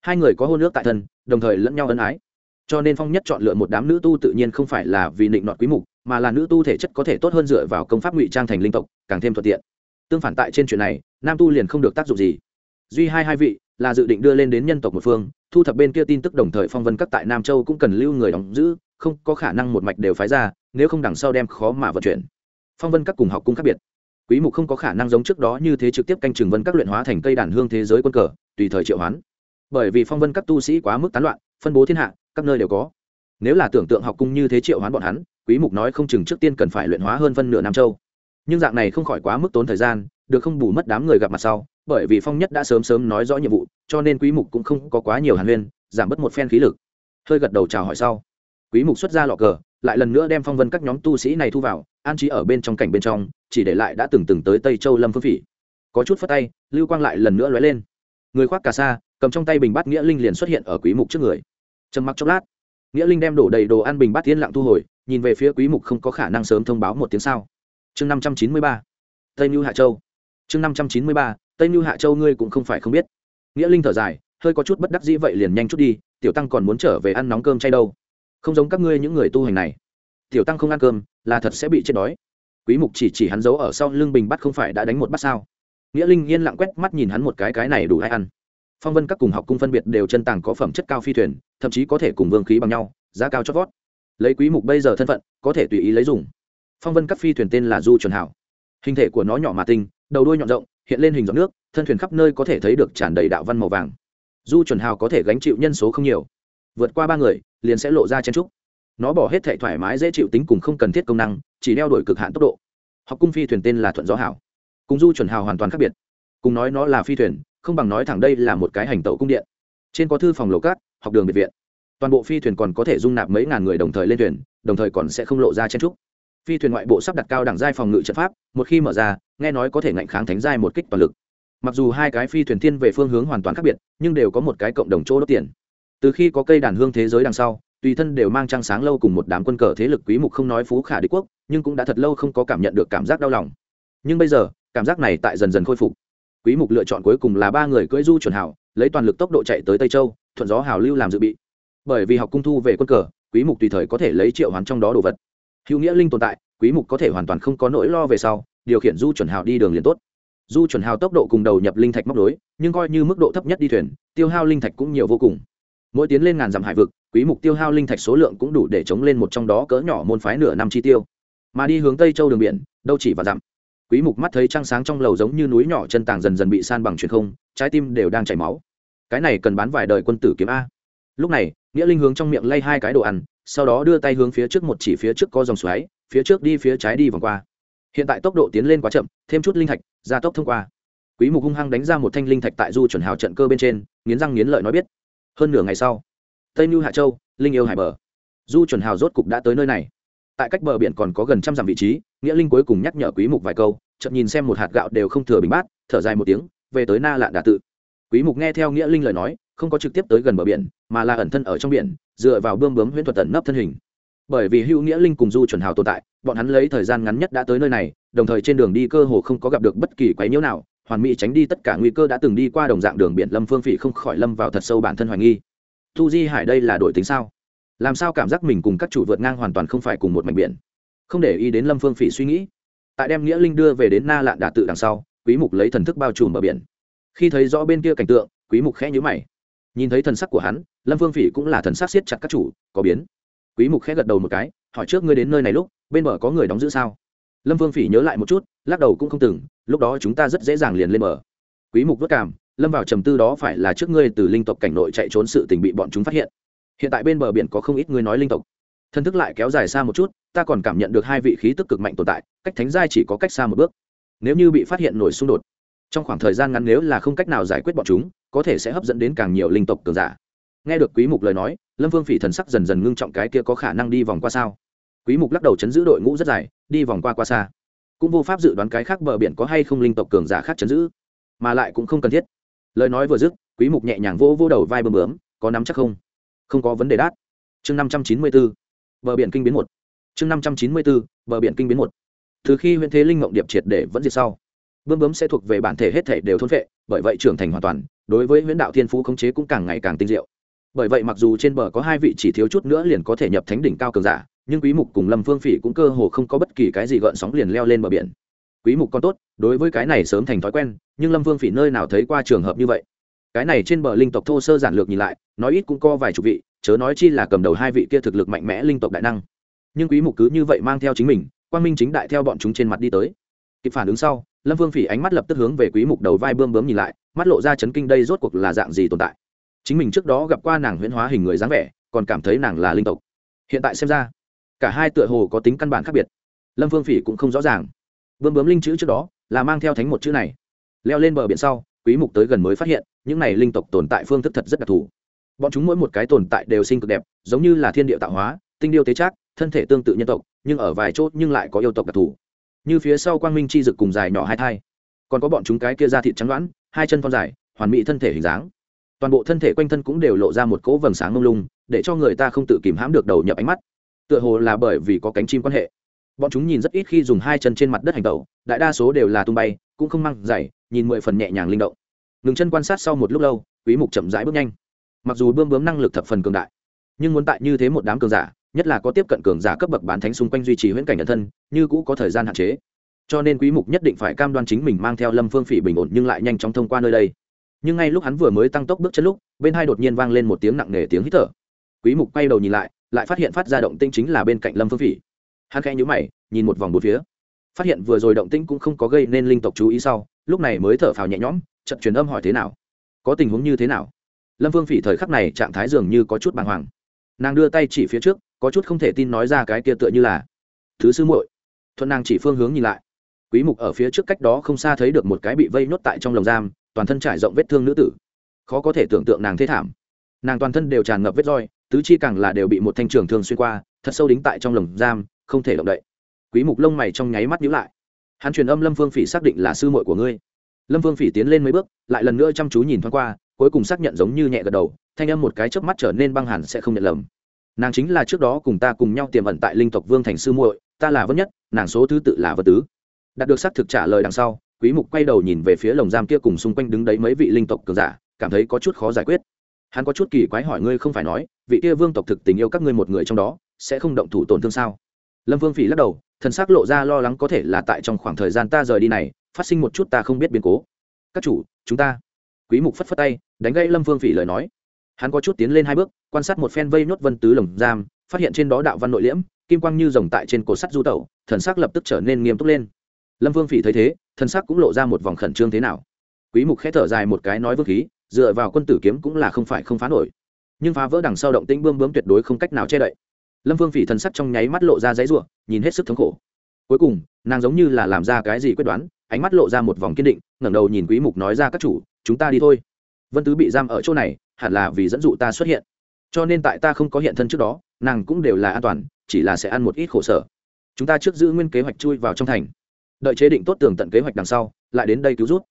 Hai người có hôn nước tại thân, đồng thời lẫn nhau ân ái. Cho nên phong nhất chọn lựa một đám nữ tu tự nhiên không phải là vì định nọt quý mục mà là nữ tu thể chất có thể tốt hơn dựa vào công pháp ngụy trang thành linh tộc, càng thêm thuận tiện. Tương phản tại trên chuyện này, nam tu liền không được tác dụng gì. Duy hai hai vị là dự định đưa lên đến nhân tộc một phương, thu thập bên kia tin tức đồng thời phong vân các tại nam châu cũng cần lưu người đóng giữ, không có khả năng một mạch đều phái ra, nếu không đằng sau đem khó mà vận chuyển. Phong vân các cùng học cung khác biệt. Quý mục không có khả năng giống trước đó như thế trực tiếp canh chừng vân các luyện hóa thành cây đàn hương thế giới quân cờ, tùy thời triệu hoán. Bởi vì phong vân các tu sĩ quá mức tán loạn, phân bố thiên hạ, các nơi đều có. Nếu là tưởng tượng học cung như thế triệu hoán bọn hắn quý mục nói không chừng trước tiên cần phải luyện hóa hơn phân nửa nam châu. Nhưng dạng này không khỏi quá mức tốn thời gian, được không bù mất đám người gặp mặt sau, bởi vì phong nhất đã sớm sớm nói rõ nhiệm vụ, cho nên quý mục cũng không có quá nhiều hàn huyên, giảm bớt một phen khí lực. Hơi gật đầu chào hỏi sau, quý mục xuất ra lọ cờ, lại lần nữa đem phong vân các nhóm tu sĩ này thu vào, an trí ở bên trong cảnh bên trong, chỉ để lại đã từng từng tới tây châu lâm phương phỉ. Có chút phất tay, lưu quang lại lần nữa lóe lên. Người khoác cà sa, cầm trong tay bình bát nghĩa linh liền xuất hiện ở quý mục trước người. Trầm mặc chốc lát, nghĩa linh đem đổ đầy đồ ăn bình bát tiên lặng thu hồi nhìn về phía quý mục không có khả năng sớm thông báo một tiếng sao. Chương 593 tây lưu hạ châu. Chương 593 tây lưu hạ châu ngươi cũng không phải không biết. Nghĩa linh thở dài, hơi có chút bất đắc dĩ vậy liền nhanh chút đi, tiểu tăng còn muốn trở về ăn nóng cơm chay đâu. Không giống các ngươi những người tu hành này. Tiểu tăng không ăn cơm, là thật sẽ bị chết đói. Quý mục chỉ chỉ hắn giấu ở sau lưng bình bắt không phải đã đánh một bát sao? Nghĩa linh yên lặng quét mắt nhìn hắn một cái cái này đủ hay ăn. Phong vân các cùng học cung phân biệt đều chân tàng có phẩm chất cao phi thuyền, thậm chí có thể cùng vương khí bằng nhau, giá cao chót vót lấy quý mục bây giờ thân phận, có thể tùy ý lấy dùng. Phong vân các phi thuyền tên là du chuẩn hảo. Hình thể của nó nhỏ mà tinh, đầu đuôi nhọn rộng, hiện lên hình giọt nước, thân thuyền khắp nơi có thể thấy được tràn đầy đạo văn màu vàng. Du chuẩn hào có thể gánh chịu nhân số không nhiều. Vượt qua ba người, liền sẽ lộ ra chen trúc. Nó bỏ hết thể thoải mái, dễ chịu tính cùng không cần thiết công năng, chỉ đeo đổi cực hạn tốc độ. Học cung phi thuyền tên là thuận gió hảo. Cùng du chuẩn hào hoàn toàn khác biệt. Cùng nói nó là phi thuyền, không bằng nói thẳng đây là một cái hành tẩu cung điện. Trên có thư phòng lầu cát, học đường biệt viện toàn bộ phi thuyền còn có thể dung nạp mấy ngàn người đồng thời lên thuyền, đồng thời còn sẽ không lộ ra chen trúc. Phi thuyền ngoại bộ sắp đặt cao đẳng giai phòng ngự trận pháp, một khi mở ra, nghe nói có thể ngạnh kháng thánh giai một kích toàn lực. Mặc dù hai cái phi thuyền thiên về phương hướng hoàn toàn khác biệt, nhưng đều có một cái cộng đồng chỗ đốt tiền. Từ khi có cây đàn hương thế giới đằng sau, tùy thân đều mang trăng sáng lâu cùng một đám quân cờ thế lực quý mục không nói phú khả đế quốc, nhưng cũng đã thật lâu không có cảm nhận được cảm giác đau lòng. Nhưng bây giờ, cảm giác này tại dần dần khôi phục. Quý mục lựa chọn cuối cùng là ba người cưỡi du chuẩn hảo, lấy toàn lực tốc độ chạy tới tây châu, thuận gió hảo lưu làm dự bị bởi vì học cung thu về quân cờ, quý mục tùy thời có thể lấy triệu hoán trong đó đồ vật. Hữu nghĩa linh tồn tại, quý mục có thể hoàn toàn không có nỗi lo về sau, điều khiển du chuẩn hào đi đường liền tốt. Du chuẩn hào tốc độ cùng đầu nhập linh thạch móc đối, nhưng coi như mức độ thấp nhất đi thuyền, tiêu hao linh thạch cũng nhiều vô cùng. Mỗi tiến lên ngàn dặm hải vực, quý mục tiêu hao linh thạch số lượng cũng đủ để chống lên một trong đó cỡ nhỏ môn phái nửa năm chi tiêu. Mà đi hướng tây châu đường biển, đâu chỉ và dặm. Quý mục mắt thấy trăng sáng trong lầu giống như núi nhỏ chân tàng dần dần bị san bằng truyền không, trái tim đều đang chảy máu. Cái này cần bán vài đời quân tử kiếm a. Lúc này nghĩa linh hướng trong miệng lay hai cái đồ ăn, sau đó đưa tay hướng phía trước một chỉ phía trước có dòng xoáy, phía trước đi phía trái đi vòng qua. Hiện tại tốc độ tiến lên quá chậm, thêm chút linh thạch, gia tốc thông qua. Quý mục hung hăng đánh ra một thanh linh thạch tại du chuẩn hào trận cơ bên trên, nghiến răng nghiến lợi nói biết. Hơn nửa ngày sau, tây Nhu hạ châu, linh yêu hải bờ. Du chuẩn hào rốt cục đã tới nơi này. Tại cách bờ biển còn có gần trăm dặm vị trí, nghĩa linh cuối cùng nhắc nhở quý mục vài câu chậm nhìn xem một hạt gạo đều không thừa bình bát, thở dài một tiếng, về tới na lạn đà tự. Quý mục nghe theo nghĩa linh lời nói không có trực tiếp tới gần bờ biển, mà là ẩn thân ở trong biển, dựa vào bươm bướm huyễn thuật tẩn nấp thân hình. Bởi vì hữu nghĩa linh cùng du chuẩn hào tồn tại, bọn hắn lấy thời gian ngắn nhất đã tới nơi này, đồng thời trên đường đi cơ hồ không có gặp được bất kỳ quái nhiễu nào, hoàn mỹ tránh đi tất cả nguy cơ đã từng đi qua đồng dạng đường biển lâm phương phỉ không khỏi lâm vào thật sâu bản thân hoài nghi. Thu di hải đây là đổi tính sao? Làm sao cảm giác mình cùng các chủ vượt ngang hoàn toàn không phải cùng một mảnh biển? Không để ý đến lâm phương phỉ suy nghĩ. Tại đem nghĩa linh đưa về đến na lạn đà tự đằng sau, quý mục lấy thần thức bao trùm ở biển. Khi thấy rõ bên kia cảnh tượng, quý mục khẽ nhíu mày nhìn thấy thần sắc của hắn, lâm phương phỉ cũng là thần sắc siết chặt các chủ, có biến. Quý mục khẽ gật đầu một cái, hỏi trước ngươi đến nơi này lúc, bên bờ có người đóng giữ sao? Lâm phương phỉ nhớ lại một chút, lắc đầu cũng không từng, lúc đó chúng ta rất dễ dàng liền lên bờ. Quý mục vất cảm, lâm vào trầm tư đó phải là trước ngươi từ linh tộc cảnh nội chạy trốn sự tình bị bọn chúng phát hiện. Hiện tại bên bờ biển có không ít người nói linh tộc. Thân thức lại kéo dài xa một chút, ta còn cảm nhận được hai vị khí tức cực mạnh tồn tại, cách thánh giai chỉ có cách xa một bước. Nếu như bị phát hiện nổi xung đột trong khoảng thời gian ngắn nếu là không cách nào giải quyết bọn chúng, có thể sẽ hấp dẫn đến càng nhiều linh tộc cường giả. Nghe được quý mục lời nói, lâm vương phỉ thần sắc dần dần ngưng trọng cái kia có khả năng đi vòng qua sao? Quý mục lắc đầu chấn giữ đội ngũ rất dài, đi vòng qua qua xa. Cũng vô pháp dự đoán cái khác bờ biển có hay không linh tộc cường giả khác chấn giữ, mà lại cũng không cần thiết. Lời nói vừa dứt, quý mục nhẹ nhàng vỗ vỗ đầu vai bơm bướm, có nắm chắc không? Không có vấn đề đắt chương 594 bờ biển kinh biến một. Chương 594 bờ biển kinh biến một. Từ khi huyện thế linh ngộng điệp triệt để vẫn diệt sau bươm bướm sẽ thuộc về bản thể hết thể đều thôn vệ bởi vậy trưởng thành hoàn toàn, đối với huyễn đạo thiên phú khống chế cũng càng ngày càng tinh diệu. Bởi vậy mặc dù trên bờ có hai vị chỉ thiếu chút nữa liền có thể nhập thánh đỉnh cao cường giả, nhưng quý mục cùng lâm phương phỉ cũng cơ hồ không có bất kỳ cái gì gợn sóng liền leo lên bờ biển. Quý mục còn tốt, đối với cái này sớm thành thói quen, nhưng lâm vương phỉ nơi nào thấy qua trường hợp như vậy. Cái này trên bờ linh tộc thô sơ giản lược nhìn lại, nói ít cũng có vài chục vị, chớ nói chi là cầm đầu hai vị kia thực lực mạnh mẽ linh tộc đại năng. Nhưng quý mục cứ như vậy mang theo chính mình, quang minh chính đại theo bọn chúng trên mặt đi tới kịp phản ứng sau, lâm vương phỉ ánh mắt lập tức hướng về quý mục đầu vai bươm bướm nhìn lại, mắt lộ ra chấn kinh đây rốt cuộc là dạng gì tồn tại. Chính mình trước đó gặp qua nàng huyễn hóa hình người dáng vẻ, còn cảm thấy nàng là linh tộc. Hiện tại xem ra, cả hai tựa hồ có tính căn bản khác biệt. Lâm vương phỉ cũng không rõ ràng. Bươm bướm linh chữ trước đó là mang theo thánh một chữ này. Leo lên bờ biển sau, quý mục tới gần mới phát hiện, những này linh tộc tồn tại phương thức thật rất đặc thù. Bọn chúng mỗi một cái tồn tại đều sinh cực đẹp, giống như là thiên địa tạo hóa, tinh điêu tế trác, thân thể tương tự nhân tộc, nhưng ở vài chỗ nhưng lại có yêu tộc đặc thù như phía sau quang minh chi dực cùng dài nhỏ hai thai. Còn có bọn chúng cái kia da thịt trắng loãng hai chân con dài, hoàn mỹ thân thể hình dáng. Toàn bộ thân thể quanh thân cũng đều lộ ra một cỗ vầng sáng mông lung, để cho người ta không tự kìm hãm được đầu nhập ánh mắt. Tựa hồ là bởi vì có cánh chim quan hệ. Bọn chúng nhìn rất ít khi dùng hai chân trên mặt đất hành tẩu, đại đa số đều là tung bay, cũng không mang dày nhìn mười phần nhẹ nhàng linh động. Ngừng chân quan sát sau một lúc lâu, quý mục chậm rãi bước nhanh. Mặc dù bươm bướm năng lực thập phần cường đại, nhưng muốn tại như thế một đám cường giả nhất là có tiếp cận cường giả cấp bậc bán thánh xung quanh duy trì huyễn cảnh nhân thân, như cũ có thời gian hạn chế. Cho nên quý mục nhất định phải cam đoan chính mình mang theo lâm phương phỉ bình ổn nhưng lại nhanh chóng thông qua nơi đây. Nhưng ngay lúc hắn vừa mới tăng tốc bước chân lúc, bên hai đột nhiên vang lên một tiếng nặng nề tiếng hít thở. Quý mục quay đầu nhìn lại lại phát hiện phát ra động tinh chính là bên cạnh lâm phương phỉ. Hắn khẽ nhíu mày, nhìn một vòng bốn phía. Phát hiện vừa rồi động tĩnh cũng không có gây nên linh tộc chú ý sau, lúc này mới thở phào nhẹ nhõm chậm truyền âm hỏi thế nào? Có tình huống như thế nào? Lâm phương phỉ thời khắc này trạng thái dường như có chút bàng hoàng. Nàng đưa tay chỉ phía trước có chút không thể tin nói ra cái kia tựa như là, thứ sư muội. Thuận nàng chỉ phương hướng nhìn lại. Quý mục ở phía trước cách đó không xa thấy được một cái bị vây nhốt tại trong lồng giam, toàn thân trải rộng vết thương nữ tử. Khó có thể tưởng tượng nàng thế thảm. Nàng toàn thân đều tràn ngập vết roi, tứ chi càng là đều bị một thanh trường thương xuyên qua, thật sâu đính tại trong lồng giam, không thể động đậy. Quý mục lông mày trong nháy mắt nhíu lại. Hắn truyền âm lâm vương phỉ xác định là sư muội của ngươi. Lâm vương phỉ tiến lên mấy bước, lại lần nữa chăm chú nhìn thoáng qua, cuối cùng xác nhận giống như nhẹ gật đầu, thanh âm một cái chớp mắt trở nên băng hẳn sẽ không nhận lầm nàng chính là trước đó cùng ta cùng nhau tiềm ẩn tại linh tộc vương thành sư muội, ta là vân nhất, nàng số thứ tự là vân tứ. Đạt được xác thực trả lời đằng sau, quý mục quay đầu nhìn về phía lồng giam kia cùng xung quanh đứng đấy mấy vị linh tộc cường giả, cảm thấy có chút khó giải quyết. Hắn có chút kỳ quái hỏi ngươi không phải nói, vị kia vương tộc thực tình yêu các ngươi một người trong đó, sẽ không động thủ tổn thương sao? Lâm vương phỉ lắc đầu, thần sắc lộ ra lo lắng có thể là tại trong khoảng thời gian ta rời đi này, phát sinh một chút ta không biết biến cố. Các chủ, chúng ta. Quý mục phất phất tay, đánh gãy lâm vương phỉ lời nói hắn có chút tiến lên hai bước, quan sát một phen vây nhốt vân tứ lồng giam, phát hiện trên đó đạo văn nội liễm, kim quang như rồng tại trên cổ sắt du tẩu, thần sắc lập tức trở nên nghiêm túc lên. Lâm vương phỉ thấy thế, thần sắc cũng lộ ra một vòng khẩn trương thế nào. Quý mục khẽ thở dài một cái nói vương khí, dựa vào quân tử kiếm cũng là không phải không phá nổi. Nhưng phá vỡ đằng sau động tĩnh bươm bướm tuyệt đối không cách nào che đậy. Lâm vương phỉ thần sắc trong nháy mắt lộ ra dãy ruộng nhìn hết sức thống khổ. Cuối cùng, nàng giống như là làm ra cái gì quyết đoán, ánh mắt lộ ra một vòng kiên định, ngẩng đầu nhìn quý mục nói ra các chủ, chúng ta đi thôi. Vân tứ bị giam ở chỗ này hẳn là vì dẫn dụ ta xuất hiện. Cho nên tại ta không có hiện thân trước đó, nàng cũng đều là an toàn, chỉ là sẽ ăn một ít khổ sở. Chúng ta trước giữ nguyên kế hoạch chui vào trong thành. Đợi chế định tốt tường tận kế hoạch đằng sau, lại đến đây cứu rút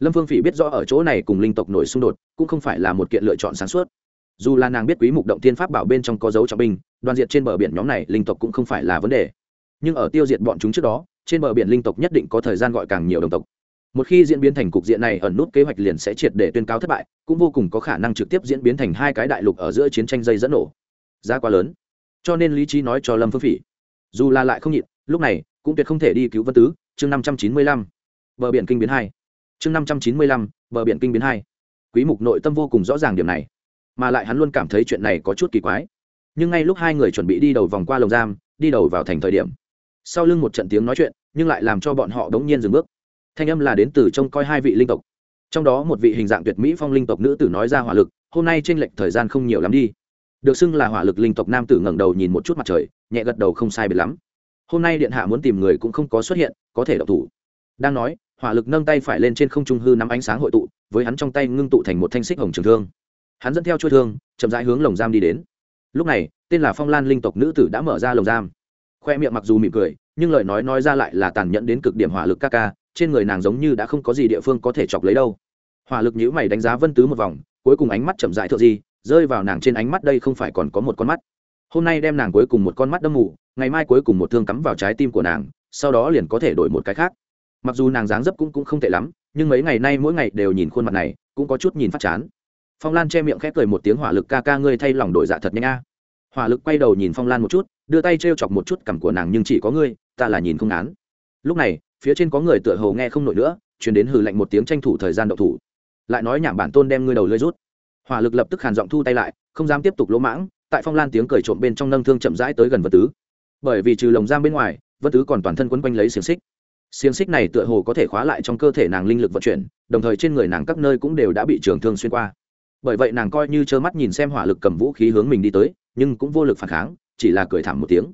lâm phương phỉ biết rõ ở chỗ này cùng linh tộc nổi xung đột, cũng không phải là một kiện lựa chọn sáng suốt. Dù là nàng biết quý mục động tiên pháp bảo bên trong có dấu trọng binh, đoàn diệt trên bờ biển nhóm này linh tộc cũng không phải là vấn đề. Nhưng ở tiêu diệt bọn chúng trước đó, trên bờ biển linh tộc nhất định có thời gian gọi càng nhiều đồng tộc một khi diễn biến thành cục diện này ẩn nút kế hoạch liền sẽ triệt để tuyên cáo thất bại, cũng vô cùng có khả năng trực tiếp diễn biến thành hai cái đại lục ở giữa chiến tranh dây dẫn nổ. Giá quá lớn. Cho nên lý trí nói cho lâm phương phỉ, dù là lại không nhịn, lúc này cũng tuyệt không thể đi cứu vân tứ, chương năm trăm chín mươi lăm, bờ biển kinh biến hai. Chương năm trăm chín mươi lăm, bờ biển kinh biến hai. Quý mục nội tâm vô cùng rõ ràng điểm này, mà lại hắn luôn cảm thấy chuyện này có chút kỳ quái. Nhưng ngay lúc hai người chuẩn bị đi đầu vòng qua lồng giam, đi đầu vào thành thời điểm, sau lưng một trận tiếng nói chuyện, nhưng lại làm cho bọn họ đống nhiên dừng bước thanh âm là đến từ trông coi hai vị linh tộc. Trong đó một vị hình dạng tuyệt mỹ phong linh tộc nữ tử nói ra hỏa lực, hôm nay trên lệnh thời gian không nhiều lắm đi. Được xưng là hỏa lực linh tộc nam tử ngẩng đầu nhìn một chút mặt trời, nhẹ gật đầu không sai biệt lắm. Hôm nay điện hạ muốn tìm người cũng không có xuất hiện, có thể độc thủ. Đang nói, hỏa lực nâng tay phải lên trên không trung hư nắm ánh sáng hội tụ, với hắn trong tay ngưng tụ thành một thanh xích hồng trường thương. Hắn dẫn theo chuôi thương, chậm rãi hướng lồng giam đi đến. Lúc này, tên là phong lan linh tộc nữ tử đã mở ra lồng giam. Khoe miệng mặc dù mỉm cười, nhưng lời nói nói ra lại là tàn nhẫn đến cực điểm hỏa lực ca ca trên người nàng giống như đã không có gì địa phương có thể chọc lấy đâu. Hỏa lực nhữ mày đánh giá vân tứ một vòng cuối cùng ánh mắt chậm dại thợ gì rơi vào nàng trên ánh mắt đây không phải còn có một con mắt. Hôm nay đem nàng cuối cùng một con mắt đâm mù ngày mai cuối cùng một thương cắm vào trái tim của nàng sau đó liền có thể đổi một cái khác. Mặc dù nàng dáng dấp cũng, cũng không tệ lắm nhưng mấy ngày nay mỗi ngày đều nhìn khuôn mặt này cũng có chút nhìn phát chán. Phong lan che miệng khép cười một tiếng hỏa lực ca ca ngươi thay lòng đổi dạ thật nhanh a. Hỏa lực quay đầu nhìn phong lan một chút đưa tay t r e o chọc một chút cằm của nàng nhưng chỉ có ngươi ta là nhìn không án lúc này phía trên có người tựa hồ nghe không nổi nữa chuyển đến hừ lạnh một tiếng tranh thủ thời gian đậu thủ. Lại nói nhảm bản tôn đem ngươi đầu lưới rút. Hỏa lực lập tức hàn giọng thu tay lại, không dám tiếp tục lỗ mãng, tại phong lan tiếng cười trộm bên trong nâng thương chậm rãi tới gần vật tứ. Bởi vì trừ lồng giam bên ngoài vật tứ còn toàn thân quấn quanh lấy xiềng xích. Xiềng xích này tựa hồ có thể khóa lại trong cơ thể nàng linh lực vận chuyển, đồng thời trên người nàng các nơi cũng đều đã bị trường thương xuyên qua. Bởi vậy nàng coi như trơ mắt nhìn xem hỏa lực cầm vũ khí hướng mình đi tới, nhưng cũng vô lực phản kháng, chỉ là cười thảm một tiếng.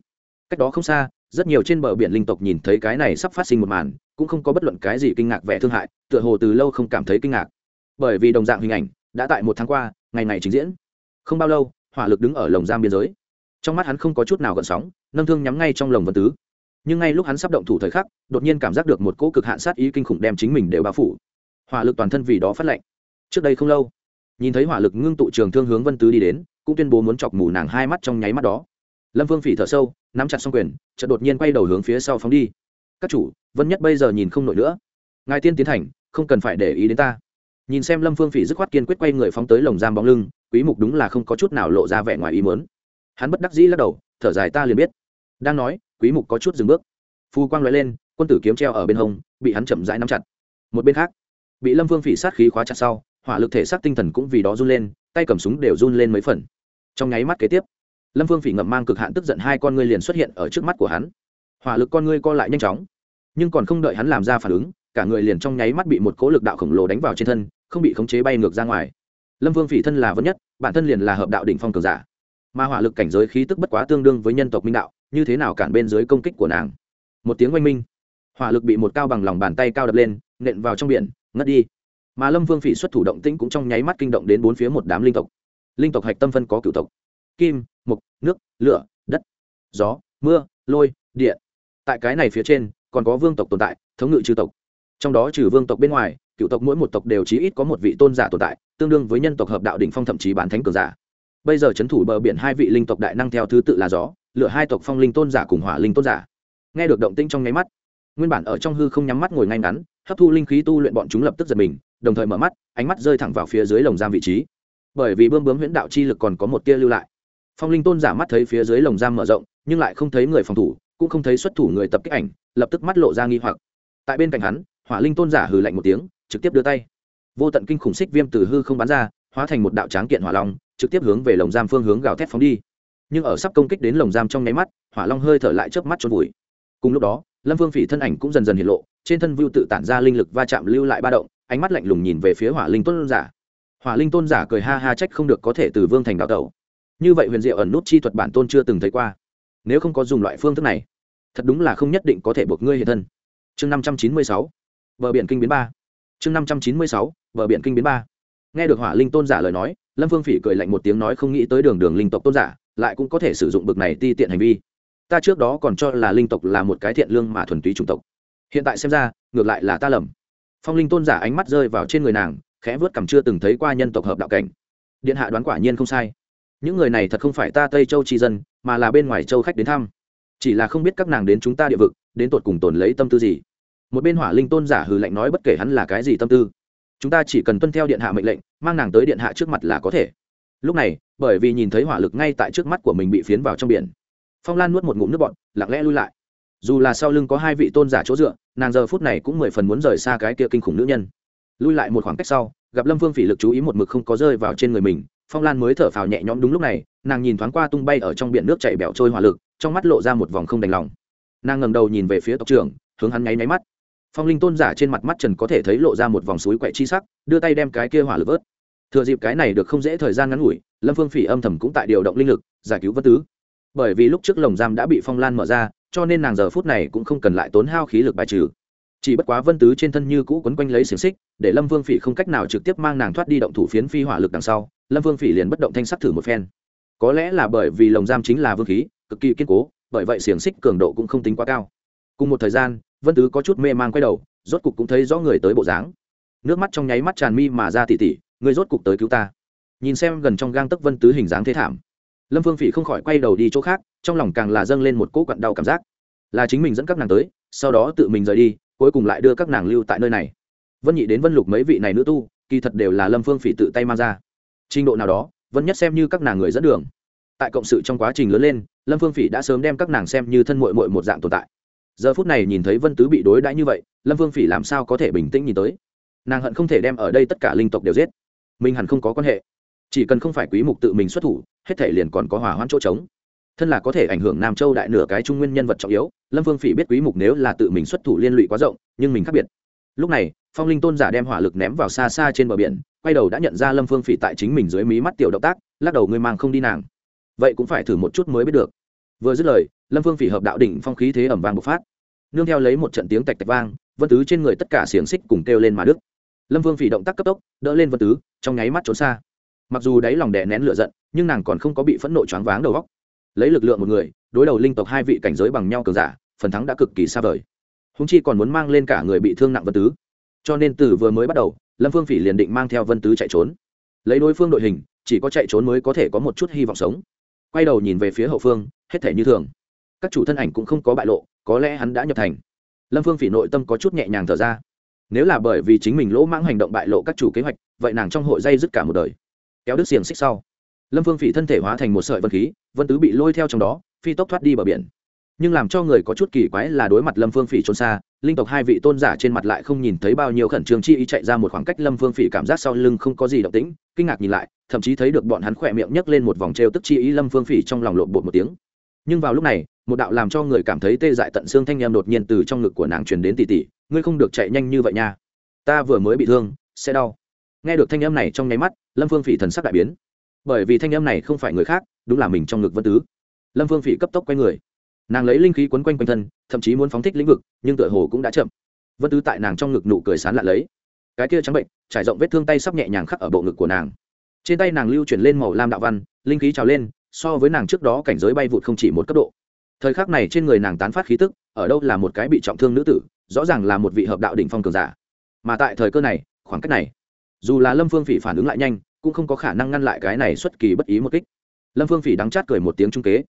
Cách đó không xa rất nhiều trên bờ biển linh tộc nhìn thấy cái này sắp phát sinh một màn, cũng không có bất luận cái gì kinh ngạc vẻ thương hại, tựa hồ từ lâu không cảm thấy kinh ngạc. Bởi vì đồng dạng hình ảnh đã tại một tháng qua, ngày ngày trình diễn. Không bao lâu, hỏa lực đứng ở lồng giam biên giới. Trong mắt hắn không có chút nào gợn sóng, nâng thương nhắm ngay trong lồng vân tứ. Nhưng ngay lúc hắn sắp động thủ thời khắc, đột nhiên cảm giác được một cỗ cực hạn sát ý kinh khủng đem chính mình đều bao phủ. Hỏa lực toàn thân vì đó phát lệnh trước đây không lâu, nhìn thấy hỏa lực ngưng tụ trường thương hướng vân tứ đi đến, cũng tuyên bố muốn chọc mù nàng hai mắt trong nháy mắt đó. Lâm vương phỉ thở sâu nắm chặt xong quyền, chợt đột nhiên quay đầu hướng phía sau phóng đi. Các chủ, vân nhất bây giờ nhìn không nổi nữa. Ngài tiên tiến thành, không cần phải để ý đến ta. Nhìn xem lâm phương phỉ dứt khoát kiên quyết quay người phóng tới lồng giam bóng lưng, quý mục đúng là không có chút nào lộ ra vẻ ngoài ý muốn. Hắn bất đắc dĩ lắc đầu, thở dài ta liền biết. Đang nói, quý mục có chút dừng bước. Phu quang lóe lên, quân tử kiếm treo ở bên hông, bị hắn chậm rãi nắm chặt. Một bên khác, bị lâm phương phỉ sát khí khóa chặt sau, hỏa lực thể xác tinh thần cũng vì đó run lên, tay cầm súng đều run lên mấy phần. Trong nháy mắt kế tiếp lâm phương phỉ ngậm mang cực hạn tức giận hai con ngươi liền xuất hiện ở trước mắt của hắn. Hỏa lực con ngươi co lại nhanh chóng, nhưng còn không đợi hắn làm ra phản ứng, cả người liền trong nháy mắt bị một cỗ lực đạo khổng lồ đánh vào trên thân, không bị khống chế bay ngược ra ngoài. Lâm vương phỉ thân là vân nhất, bản thân liền là hợp đạo đỉnh phong cường giả. Mà hỏa lực cảnh giới khí tức bất quá tương đương với nhân tộc minh đạo, như thế nào cản bên dưới công kích của nàng? Một tiếng oanh minh, hỏa lực bị một cao bằng lòng bàn tay cao đập lên, nện vào trong biển, ngất đi. Mà lâm vương phỉ xuất thủ động tĩnh cũng trong nháy mắt kinh động đến bốn phía một đám linh tộc. Linh tộc hạch tâm phân có cửu tộc. Kim mục, nước, lửa, đất, gió, mưa, lôi, điện. Tại cái này phía trên, còn có vương tộc tồn tại, thống ngự chư tộc. Trong đó trừ vương tộc bên ngoài, cựu tộc mỗi một tộc đều chí ít có một vị tôn giả tồn tại, tương đương với nhân tộc hợp đạo đỉnh phong thậm chí bán thánh cường giả. Bây giờ c h ấ n thủ bờ biển hai vị linh tộc đại năng theo thứ tự là gió lựa hai tộc phong linh tôn giả cùng hỏa linh tôn giả. Nghe được động tinh trong nháy mắt, nguyên bản ở trong hư không nhắm mắt ngồi ngay ngắn, hấp thu linh khí tu luyện bọn chúng lập tức giật mình, đồng thời mở mắt, ánh mắt rơi thẳng vào phía dưới lồng giam vị trí. Bởi vì bơm bướm huyễn đạo chi lực còn có một tia lưu lại phong linh tôn giả mắt thấy phía dưới lồng giam mở rộng, nhưng lại không thấy người phòng thủ, cũng không thấy xuất thủ người tập kích ảnh, lập tức mắt lộ ra nghi hoặc. Tại bên cạnh hắn, hỏa linh tôn giả hừ lạnh một tiếng, trực tiếp đưa tay. Vô tận kinh khủng xích viêm từ hư không bắn ra, hóa thành một đạo tráng kiện hỏa long, trực tiếp hướng về lồng giam phương hướng gào thét phóng đi. Nhưng ở sắp công kích đến lồng giam trong nháy mắt, hỏa long hơi thở lại chớp mắt trốn vùi. Cùng lúc đó, lâm vương phỉ thân ảnh cũng dần dần hiện lộ, trên thân vưu tự tản ra linh lực va chạm lưu lại ba động, ánh mắt lạnh lùng nhìn về phía hỏa linh tôn giả. Hỏa linh tôn giả cười ha ha trách không được có thể từ vương thành đào tẩu như vậy huyền diệu ẩn nút chi thuật bản tôn chưa từng thấy qua. Nếu không có dùng loại phương thức này, thật đúng là không nhất định có thể buộc ngươi hiện thân. Chương năm trăm chín mươi sáu, bờ biển kinh biến ba. Chương năm trăm chín mươi sáu, bờ biển kinh biến ba. Nghe được hỏa linh tôn giả lời nói, lâm phương phỉ cười lạnh một tiếng nói không nghĩ tới đường đường linh tộc tôn giả lại cũng có thể sử dụng bực này ti tiện hành vi. Ta trước đó còn cho là linh tộc là một cái thiện lương mà thuần túy chủng tộc. Hiện tại xem ra, ngược lại là ta lầm. Phong linh tôn giả ánh mắt rơi vào trên người nàng, khẽ vớt cằm chưa từng thấy qua nhân tộc hợp đạo cảnh. Điện hạ đoán quả nhiên không sai những người này thật không phải ta tây châu tri dân, mà là bên ngoài châu khách đến thăm. Chỉ là không biết các nàng đến chúng ta địa vực, đến tột cùng tồn lấy tâm tư gì. Một bên hỏa linh tôn giả hừ lạnh nói bất kể hắn là cái gì tâm tư, chúng ta chỉ cần tuân theo điện hạ mệnh lệnh, mang nàng tới điện hạ trước mặt là có thể. Lúc này, bởi vì nhìn thấy hỏa lực ngay tại trước mắt của mình bị phiến vào trong biển, phong lan nuốt một ngụm nước bọn lặng lẽ lui lại. Dù là sau lưng có hai vị tôn giả chỗ dựa, nàng giờ phút này cũng mười phần muốn rời xa cái kia kinh khủng nữ nhân. Lui lại một khoảng cách sau, gặp lâm vương phỉ lực chú ý một mực không có rơi vào trên người mình phong lan mới thở phào nhẹ nhõm đúng lúc này, nàng nhìn thoáng qua tung bay ở trong biển nước chạy bẻo trôi hỏa lực, trong mắt lộ ra một vòng không đành lòng. Nàng ngầm đầu nhìn về phía tộc trưởng, hướng hắn nháy nháy mắt. Phong linh tôn giả trên mặt mắt trần có thể thấy lộ ra một vòng suối quẹ chi sắc, đưa tay đem cái kia hỏa lực vớt. Thừa dịp cái này được không dễ thời gian ngắn ngủi, lâm phương phỉ âm thầm cũng tại điều động linh lực, giải cứu vân tứ. Bởi vì lúc trước lồng giam đã bị phong lan mở ra, cho nên nàng giờ phút này cũng không cần lại tốn hao khí lực bài trừ chỉ bất quá vân tứ trên thân như cũ quấn quanh lấy xiềng xích, để lâm vương phỉ không cách nào trực tiếp mang nàng thoát đi động thủ phiến phi hỏa lực đằng sau, lâm vương phỉ liền bất động thanh sắc thử một phen. Có lẽ là bởi vì lồng giam chính là vương khí, cực kỳ kiên cố, bởi vậy xiềng xích cường độ cũng không tính quá cao. Cùng một thời gian, vân tứ có chút mê man quay đầu, rốt cục cũng thấy rõ người tới bộ dáng. Nước mắt trong nháy mắt tràn mi mà ra tỉ tỉ, người rốt cục tới cứu ta. Nhìn xem gần trong gang tấc vân tứ hình dáng thế thảm, lâm phương phỉ không khỏi quay đầu đi chỗ khác, trong lòng càng là dâng lên một cỗ quặn đau cảm giác. Là chính mình dẫn các nàng tới, sau đó tự mình rời đi cuối cùng lại đưa các nàng lưu tại nơi này. Vân nhị đến vân lục mấy vị này nữ tu, kỳ thật đều là lâm phương phỉ tự tay mang ra. Trình độ nào đó, vân nhất xem như các nàng người dẫn đường. Tại cộng sự trong quá trình lớn lên, lâm phương phỉ đã sớm đem các nàng xem như thân mội mội một dạng tồn tại. Giờ phút này nhìn thấy vân tứ bị đối đãi như vậy, lâm phương phỉ làm sao có thể bình tĩnh nhìn tới? Nàng hận không thể đem ở đây tất cả linh tộc đều giết. Mình hẳn không có quan hệ. Chỉ cần không phải quý mục tự mình xuất thủ, hết thể liền còn có hỏa hoãn chỗ trống thân là có thể ảnh hưởng nam châu đại nửa cái trung nguyên nhân vật trọng yếu, lâm vương phỉ biết quý mục nếu là tự mình xuất thủ liên lụy quá rộng, nhưng mình khác biệt. Lúc này, phong linh tôn giả đem hỏa lực ném vào xa xa trên bờ biển, quay đầu đã nhận ra lâm phương phỉ tại chính mình dưới mí mắt tiểu động tác, lắc đầu ngươi mang không đi nàng. Vậy cũng phải thử một chút mới biết được. Vừa dứt lời, lâm phương phỉ hợp đạo đỉnh phong khí thế ẩm vang bộc phát. Nương theo lấy một trận tiếng tạch tạch vang, vân tứ trên người tất cả xiềng xích cùng kêu lên mà đức lâm phương phỉ động tác cấp tốc, đỡ lên vân tứ, trong nháy mắt trốn xa. Mặc dù đáy lòng đè nén lửa giận, nhưng nàng còn không có bị phẫn nộ choáng váng đầu góc lấy lực lượng một người, đối đầu linh tộc hai vị cảnh giới bằng nhau cường giả, phần thắng đã cực kỳ xa vời. Húng chi còn muốn mang lên cả người bị thương nặng vân tứ. Cho nên từ vừa mới bắt đầu, lâm phương phỉ liền định mang theo vân tứ chạy trốn. Lấy đối phương đội hình, chỉ có chạy trốn mới có thể có một chút hy vọng sống. Quay đầu nhìn về phía hậu phương, hết thể như thường. Các chủ thân ảnh cũng không có bại lộ, có lẽ hắn đã nhập thành. Lâm phương phỉ nội tâm có chút nhẹ nhàng thở ra. Nếu là bởi vì chính mình lỗ mãng hành động bại lộ các chủ kế hoạch, vậy nàng trong hội dây dứt cả một đời. Kéo đứt xiềng xích sau lâm phương phỉ thân thể hóa thành một sợi vân khí, vân tứ bị lôi theo trong đó, phi tốc thoát đi bờ biển. Nhưng làm cho người có chút kỳ quái là đối mặt lâm phương phỉ trốn xa, linh tộc hai vị tôn giả trên mặt lại không nhìn thấy bao nhiêu khẩn trương chi ý chạy ra một khoảng cách lâm phương phỉ cảm giác sau lưng không có gì động tĩnh, kinh ngạc nhìn lại, thậm chí thấy được bọn hắn khỏe miệng nhấc lên một vòng trêu tức chi ý lâm phương phỉ trong lòng lộn bột một tiếng. Nhưng vào lúc này, một đạo làm cho người cảm thấy tê dại tận xương thanh em đột nhiên từ trong ngực của nàng truyền đến tỉ tỉ, ngươi không được chạy nhanh như vậy nha. Ta vừa mới bị thương, sẽ đau. Nghe được thanh âm này trong nháy mắt, lâm phương phỉ thần sắc đại biến bởi vì thanh âm này không phải người khác, đúng là mình trong ngực vân tứ. Lâm phương phỉ cấp tốc quay người. Nàng lấy linh khí quấn quanh quanh thân, thậm chí muốn phóng thích lĩnh vực, nhưng tựa hồ cũng đã chậm. Vân tứ tại nàng trong ngực nụ cười sán lạ lấy. Cái kia trắng bệnh, trải rộng vết thương tay sắp nhẹ nhàng khắc ở bộ ngực của nàng. Trên tay nàng lưu chuyển lên màu lam đạo văn, linh khí trào lên, so với nàng trước đó cảnh giới bay vụt không chỉ một cấp độ. Thời khắc này trên người nàng tán phát khí tức, ở đâu là một cái bị trọng thương nữ tử, rõ ràng là một vị hợp đạo đỉnh phong cường giả. Mà tại thời cơ này, khoảng cách này, dù là lâm phương phỉ phản ứng lại nhanh cũng không có khả năng ngăn lại cái này xuất kỳ bất ý một kích. Lâm phương phỉ đắng chát cười một tiếng trung kế.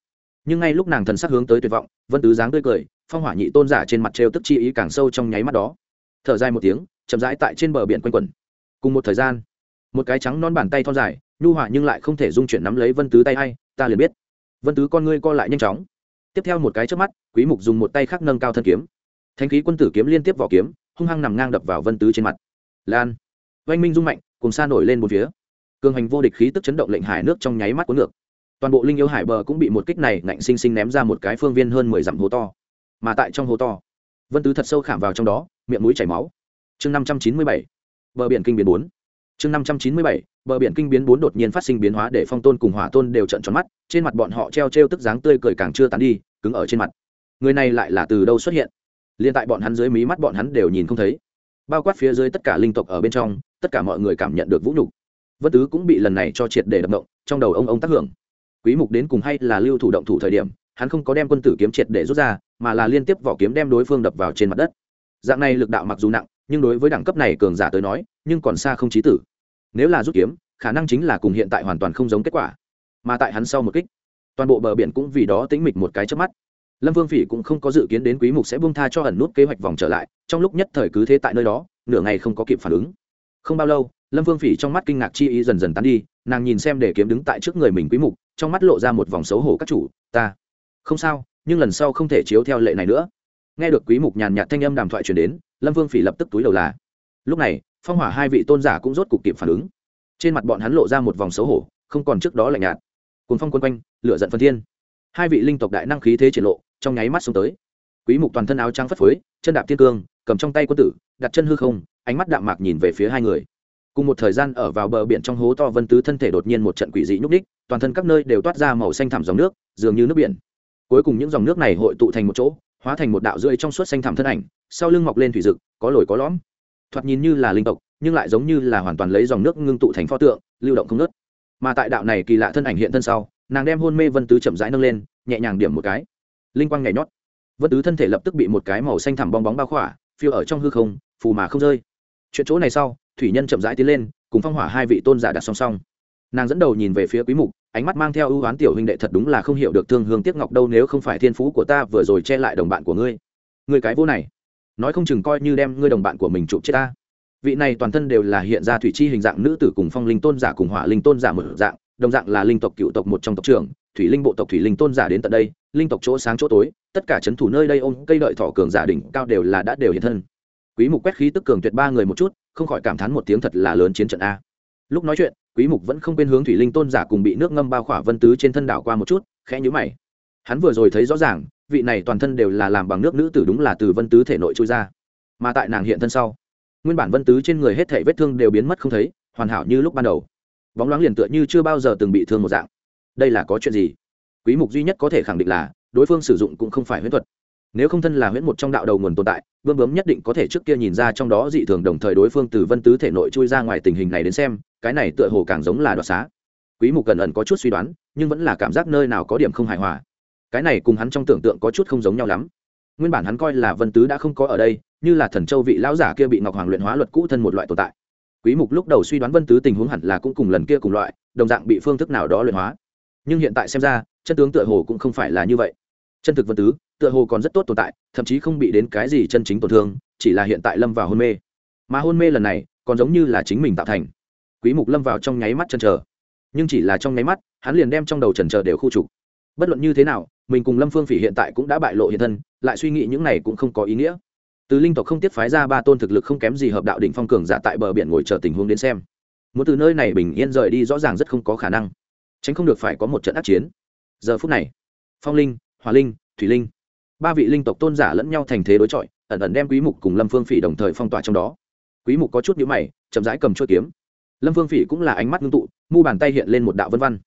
Nhưng ngay lúc nàng thần sắc hướng tới tuyệt vọng, vân tứ dáng tươi cười, phong hỏa nhị tôn giả trên mặt trêu tức chi ý càng sâu trong nháy mắt đó. Thở dài một tiếng, chậm rãi tại trên bờ biển quanh quẩn. Cùng một thời gian, một cái trắng non bàn tay thon dài, nhu hỏa nhưng lại không thể dung chuyển nắm lấy vân tứ tay hay ta liền biết. Vân tứ con ngươi co lại nhanh chóng. Tiếp theo một cái trước mắt, quý mục dùng một tay khác nâng cao thân kiếm. Thanh khí quân tử kiếm liên tiếp vỏ kiếm, hung hăng nằm ngang đập vào vân tứ trên mặt. Lan, oanh minh rung mạnh cùng xa nổi lên một phía cường hành vô địch khí tức chấn động lệnh hải nước trong nháy mắt cuốn ngược. Toàn bộ linh yêu hải bờ cũng bị một kích này ngạnh sinh sinh ném ra một cái phương viên hơn mười dặm hố to. Mà tại trong hố to, vân tứ thật sâu khảm vào trong đó, miệng mũi chảy máu. Chương năm trăm chín mươi bảy, bờ biển kinh biến bốn. Chương năm trăm chín mươi bảy, bờ biển kinh biến bốn đột nhiên phát sinh biến hóa để phong tôn cùng hỏa tôn đều trận tròn mắt, trên mặt bọn họ treo treo tức dáng tươi cười càng chưa tán đi, cứng ở trên mặt. Người này lại là từ đâu xuất hiện? Liên tại bọn hắn dưới mí mắt bọn hắn đều nhìn không thấy. Bao quát phía dưới tất cả linh tộc ở bên trong, tất cả mọi người cảm nhận được vũ nhục vân tứ cũng bị lần này cho triệt để đập động trong đầu ông ông tác hưởng. Quý mục đến cùng hay là lưu thủ động thủ thời điểm, hắn không có đem quân tử kiếm triệt để rút ra, mà là liên tiếp vỏ kiếm đem đối phương đập vào trên mặt đất. Dạng này lực đạo mặc dù nặng, nhưng đối với đẳng cấp này cường giả tới nói, nhưng còn xa không chí tử. Nếu là rút kiếm, khả năng chính là cùng hiện tại hoàn toàn không giống kết quả. Mà tại hắn sau một kích, toàn bộ bờ biển cũng vì đó tĩnh mịch một cái trước mắt. Lâm vương phỉ cũng không có dự kiến đến quý mục sẽ buông tha cho ẩn nút kế hoạch vòng trở lại, trong lúc nhất thời cứ thế tại nơi đó, nửa ngày không có kịp phản ứng không bao lâu, lâm vương phỉ trong mắt kinh ngạc chi ý dần dần tán đi, nàng nhìn xem để kiếm đứng tại trước người mình quý mục, trong mắt lộ ra một vòng xấu hổ, các chủ, ta không sao, nhưng lần sau không thể chiếu theo lệ này nữa. Nghe được quý mục nhàn nhạt thanh âm đàm thoại truyền đến, lâm vương phỉ lập tức túi đầu là. Lúc này, phong hỏa hai vị tôn giả cũng rốt cục kịp phản ứng. Trên mặt bọn hắn lộ ra một vòng xấu hổ, không còn trước đó lạnh nhạt. Cuốn phong quân quanh, lửa giận phân thiên. Hai vị linh tộc đại năng khí thế triển lộ, trong nháy mắt xuống tới. Quý mục toàn thân áo trắng phất phới, chân đạp thiên cương, cầm trong tay quân tử, đặt chân hư không ánh mắt đạm mạc nhìn về phía hai người. Cùng một thời gian ở vào bờ biển trong hố to vân tứ thân thể đột nhiên một trận quỷ dị nhúc ních toàn thân các nơi đều toát ra màu xanh thẳm dòng nước, dường như nước biển. Cuối cùng những dòng nước này hội tụ thành một chỗ, hóa thành một đạo rưỡi trong suốt xanh thẳm thân ảnh, sau lưng mọc lên thủy dực có lồi có lõm. Thoạt nhìn như là linh tộc, nhưng lại giống như là hoàn toàn lấy dòng nước ngưng tụ thành pho tượng, lưu động không nớt mà tại đạo này kỳ lạ thân ảnh hiện thân sau, nàng đem hôn mê vân tứ chậm rãi nâng lên, nhẹ nhàng điểm một cái. Linh quang nhảy nhót. Vân tứ thân thể lập tức bị một cái màu xanh thẳm bong bóng bao khỏa, phiêu ở trong hư không, phù mà không rơi chuyện chỗ này sau, thủy nhân chậm rãi tiến lên, cùng phong hỏa hai vị tôn giả đặt song song. Nàng dẫn đầu nhìn về phía quý mục, ánh mắt mang theo ưu oán tiểu huynh đệ thật đúng là không hiểu được thương hương tiếc ngọc đâu nếu không phải thiên phú của ta vừa rồi che lại đồng bạn của ngươi. Ngươi cái vô này, nói không chừng coi như đem ngươi đồng bạn của mình chụp chết ta. Vị này toàn thân đều là hiện ra thủy chi hình dạng nữ tử cùng phong linh tôn giả cùng hỏa linh tôn giả một dạng, đồng dạng là linh tộc cựu tộc một trong tộc trưởng, thủy linh bộ tộc thủy linh tôn giả đến tận đây, linh tộc chỗ sáng chỗ tối, tất cả c thủ nơi đây ôm cây đợi thọ cường giả đỉnh cao đều là đã đều hiện thân quý mục quét khí tức cường tuyệt ba người một chút, không khỏi cảm thán một tiếng thật là lớn chiến trận a. Lúc nói chuyện, quý mục vẫn không quên hướng thủy linh tôn giả cùng bị nước ngâm bao khỏa vân tứ trên thân đảo qua một chút, khẽ nhíu mày. Hắn vừa rồi thấy rõ ràng, vị này toàn thân đều là làm bằng nước nữ tử đúng là từ vân tứ thể nội chui ra. Mà tại nàng hiện thân sau, nguyên bản vân tứ trên người hết thảy vết thương đều biến mất không thấy, hoàn hảo như lúc ban đầu. Bóng loáng liền tựa như chưa bao giờ từng bị thương một dạng. Đây là có chuyện gì? Quý mục duy nhất có thể khẳng định là, đối phương sử dụng cũng không phải huyễn thuật nếu không thân là huyễn một trong đạo đầu nguồn tồn tại, vương bướm nhất định có thể trước kia nhìn ra trong đó dị thường đồng thời đối phương từ vân tứ thể nội chui ra ngoài tình hình này đến xem, cái này tựa hồ càng giống là đoạt xá. Quý mục cần ẩn có chút suy đoán, nhưng vẫn là cảm giác nơi nào có điểm không hài hòa. Cái này cùng hắn trong tưởng tượng có chút không giống nhau lắm. Nguyên bản hắn coi là vân tứ đã không có ở đây, như là thần châu vị lão giả kia bị ngọc hoàng luyện hóa luật cũ thân một loại tồn tại. Quý mục lúc đầu suy đoán vân tứ tình huống hẳn là cũng cùng lần kia cùng loại, đồng dạng bị phương thức nào đó luyện hóa. Nhưng hiện tại xem ra, chân tướng tựa hồ cũng không phải là như vậy. Chân thực vân tứ tựa hồ còn rất tốt tồn tại, thậm chí không bị đến cái gì chân chính tổn thương, chỉ là hiện tại lâm vào hôn mê. Mà hôn mê lần này, còn giống như là chính mình tạo thành. Quý mục lâm vào trong nháy mắt chân chờ. Nhưng chỉ là trong nháy mắt, hắn liền đem trong đầu trần chờ đều khu trục. Bất luận như thế nào, mình cùng lâm phương phỉ hiện tại cũng đã bại lộ hiện thân, lại suy nghĩ những này cũng không có ý nghĩa. Từ linh tộc không tiếp phái ra ba tôn thực lực không kém gì hợp đạo đỉnh phong cường giả tại bờ biển ngồi chờ tình huống đến xem. Muốn từ nơi này bình yên rời đi rõ ràng rất không có khả năng. Tránh không được phải có một trận ác chiến. Giờ phút này, phong linh hòa linh, thủy linh ba vị linh tộc tôn giả lẫn nhau thành thế đối chọi, ẩn ẩn đem quý mục cùng lâm phương phỉ đồng thời phong tỏa trong đó. Quý mục có chút nhíu mày, chậm rãi cầm chuôi kiếm. Lâm phương phỉ cũng là ánh mắt ngưng tụ, mu bàn tay hiện lên một đạo vân văn.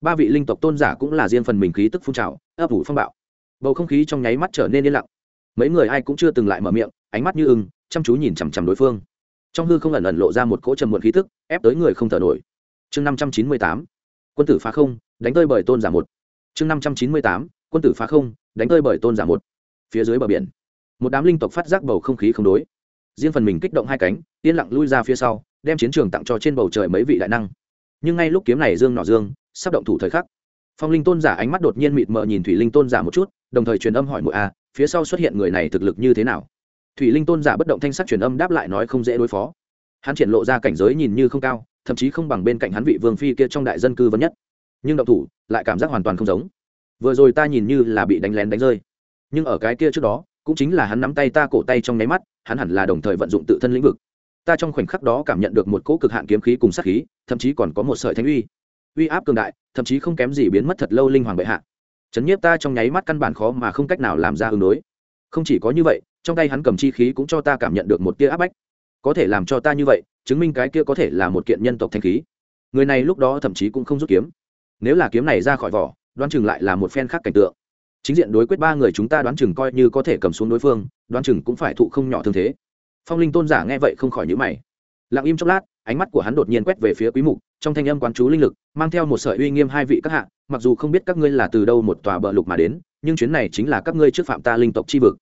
Ba vị linh tộc tôn giả cũng là riêng phần mình khí tức phun trào, ấp ủ phong bạo. Bầu không khí trong nháy mắt trở nên yên lặng. Mấy người ai cũng chưa từng lại mở miệng, ánh mắt như ưng, chăm chú nhìn chằm chằm đối phương. Trong hư không ẩn ẩn lộ ra một cỗ trầm muộn khí tức, ép tới người không thở nổi. Chương năm trăm chín mươi tám, quân tử phá không, đánh tơi bởi tôn giả một. Chương năm trăm chín mươi tám, quân tử phá không đánh tơi bởi tôn giả một. Phía dưới bờ biển, một đám linh tộc phát giác bầu không khí không đối. Riêng phần mình kích động hai cánh, yên lặng lui ra phía sau, đem chiến trường tặng cho trên bầu trời mấy vị đại năng. Nhưng ngay lúc kiếm này dương nọ dương, sắp động thủ thời khắc, phong linh tôn giả ánh mắt đột nhiên mịt mờ nhìn thủy linh tôn giả một chút, đồng thời truyền âm hỏi mụi a, phía sau xuất hiện người này thực lực như thế nào? Thủy linh tôn giả bất động thanh sắc truyền âm đáp lại nói không dễ đối phó. Hắn triển lộ ra cảnh giới nhìn như không cao, thậm chí không bằng bên cạnh hắn vị vương phi kia trong đại dân cư vấn nhất. Nhưng động thủ, lại cảm giác hoàn toàn không giống vừa rồi ta nhìn như là bị đánh lén đánh rơi. Nhưng ở cái kia trước đó, cũng chính là hắn nắm tay ta cổ tay trong nháy mắt, hắn hẳn là đồng thời vận dụng tự thân lĩnh vực. Ta trong khoảnh khắc đó cảm nhận được một cỗ cực hạn kiếm khí cùng sát khí, thậm chí còn có một sợi thánh uy. Uy áp cường đại, thậm chí không kém gì biến mất thật lâu linh hoàng bệ hạ. Chấn nhiếp ta trong nháy mắt căn bản khó mà không cách nào làm ra ứng đối. Không chỉ có như vậy, trong tay hắn cầm chi khí cũng cho ta cảm nhận được một tia áp bách. Có thể làm cho ta như vậy, chứng minh cái kia có thể là một kiện nhân tộc thanh khí. Người này lúc đó thậm chí cũng không rút kiếm. Nếu là kiếm này ra khỏi vỏ đoán chừng lại là một phen khác cảnh tượng. Chính diện đối quyết ba người chúng ta đoán chừng coi như có thể cầm xuống đối phương, đoán chừng cũng phải thụ không nhỏ thương thế. Phong linh tôn giả nghe vậy không khỏi nhữ mày. Lặng im chốc lát, ánh mắt của hắn đột nhiên quét về phía quý mục, trong thanh âm quán chú linh lực, mang theo một sợi uy nghiêm hai vị các hạ, mặc dù không biết các ngươi là từ đâu một tòa bờ lục mà đến, nhưng chuyến này chính là các ngươi trước phạm ta linh tộc chi vực.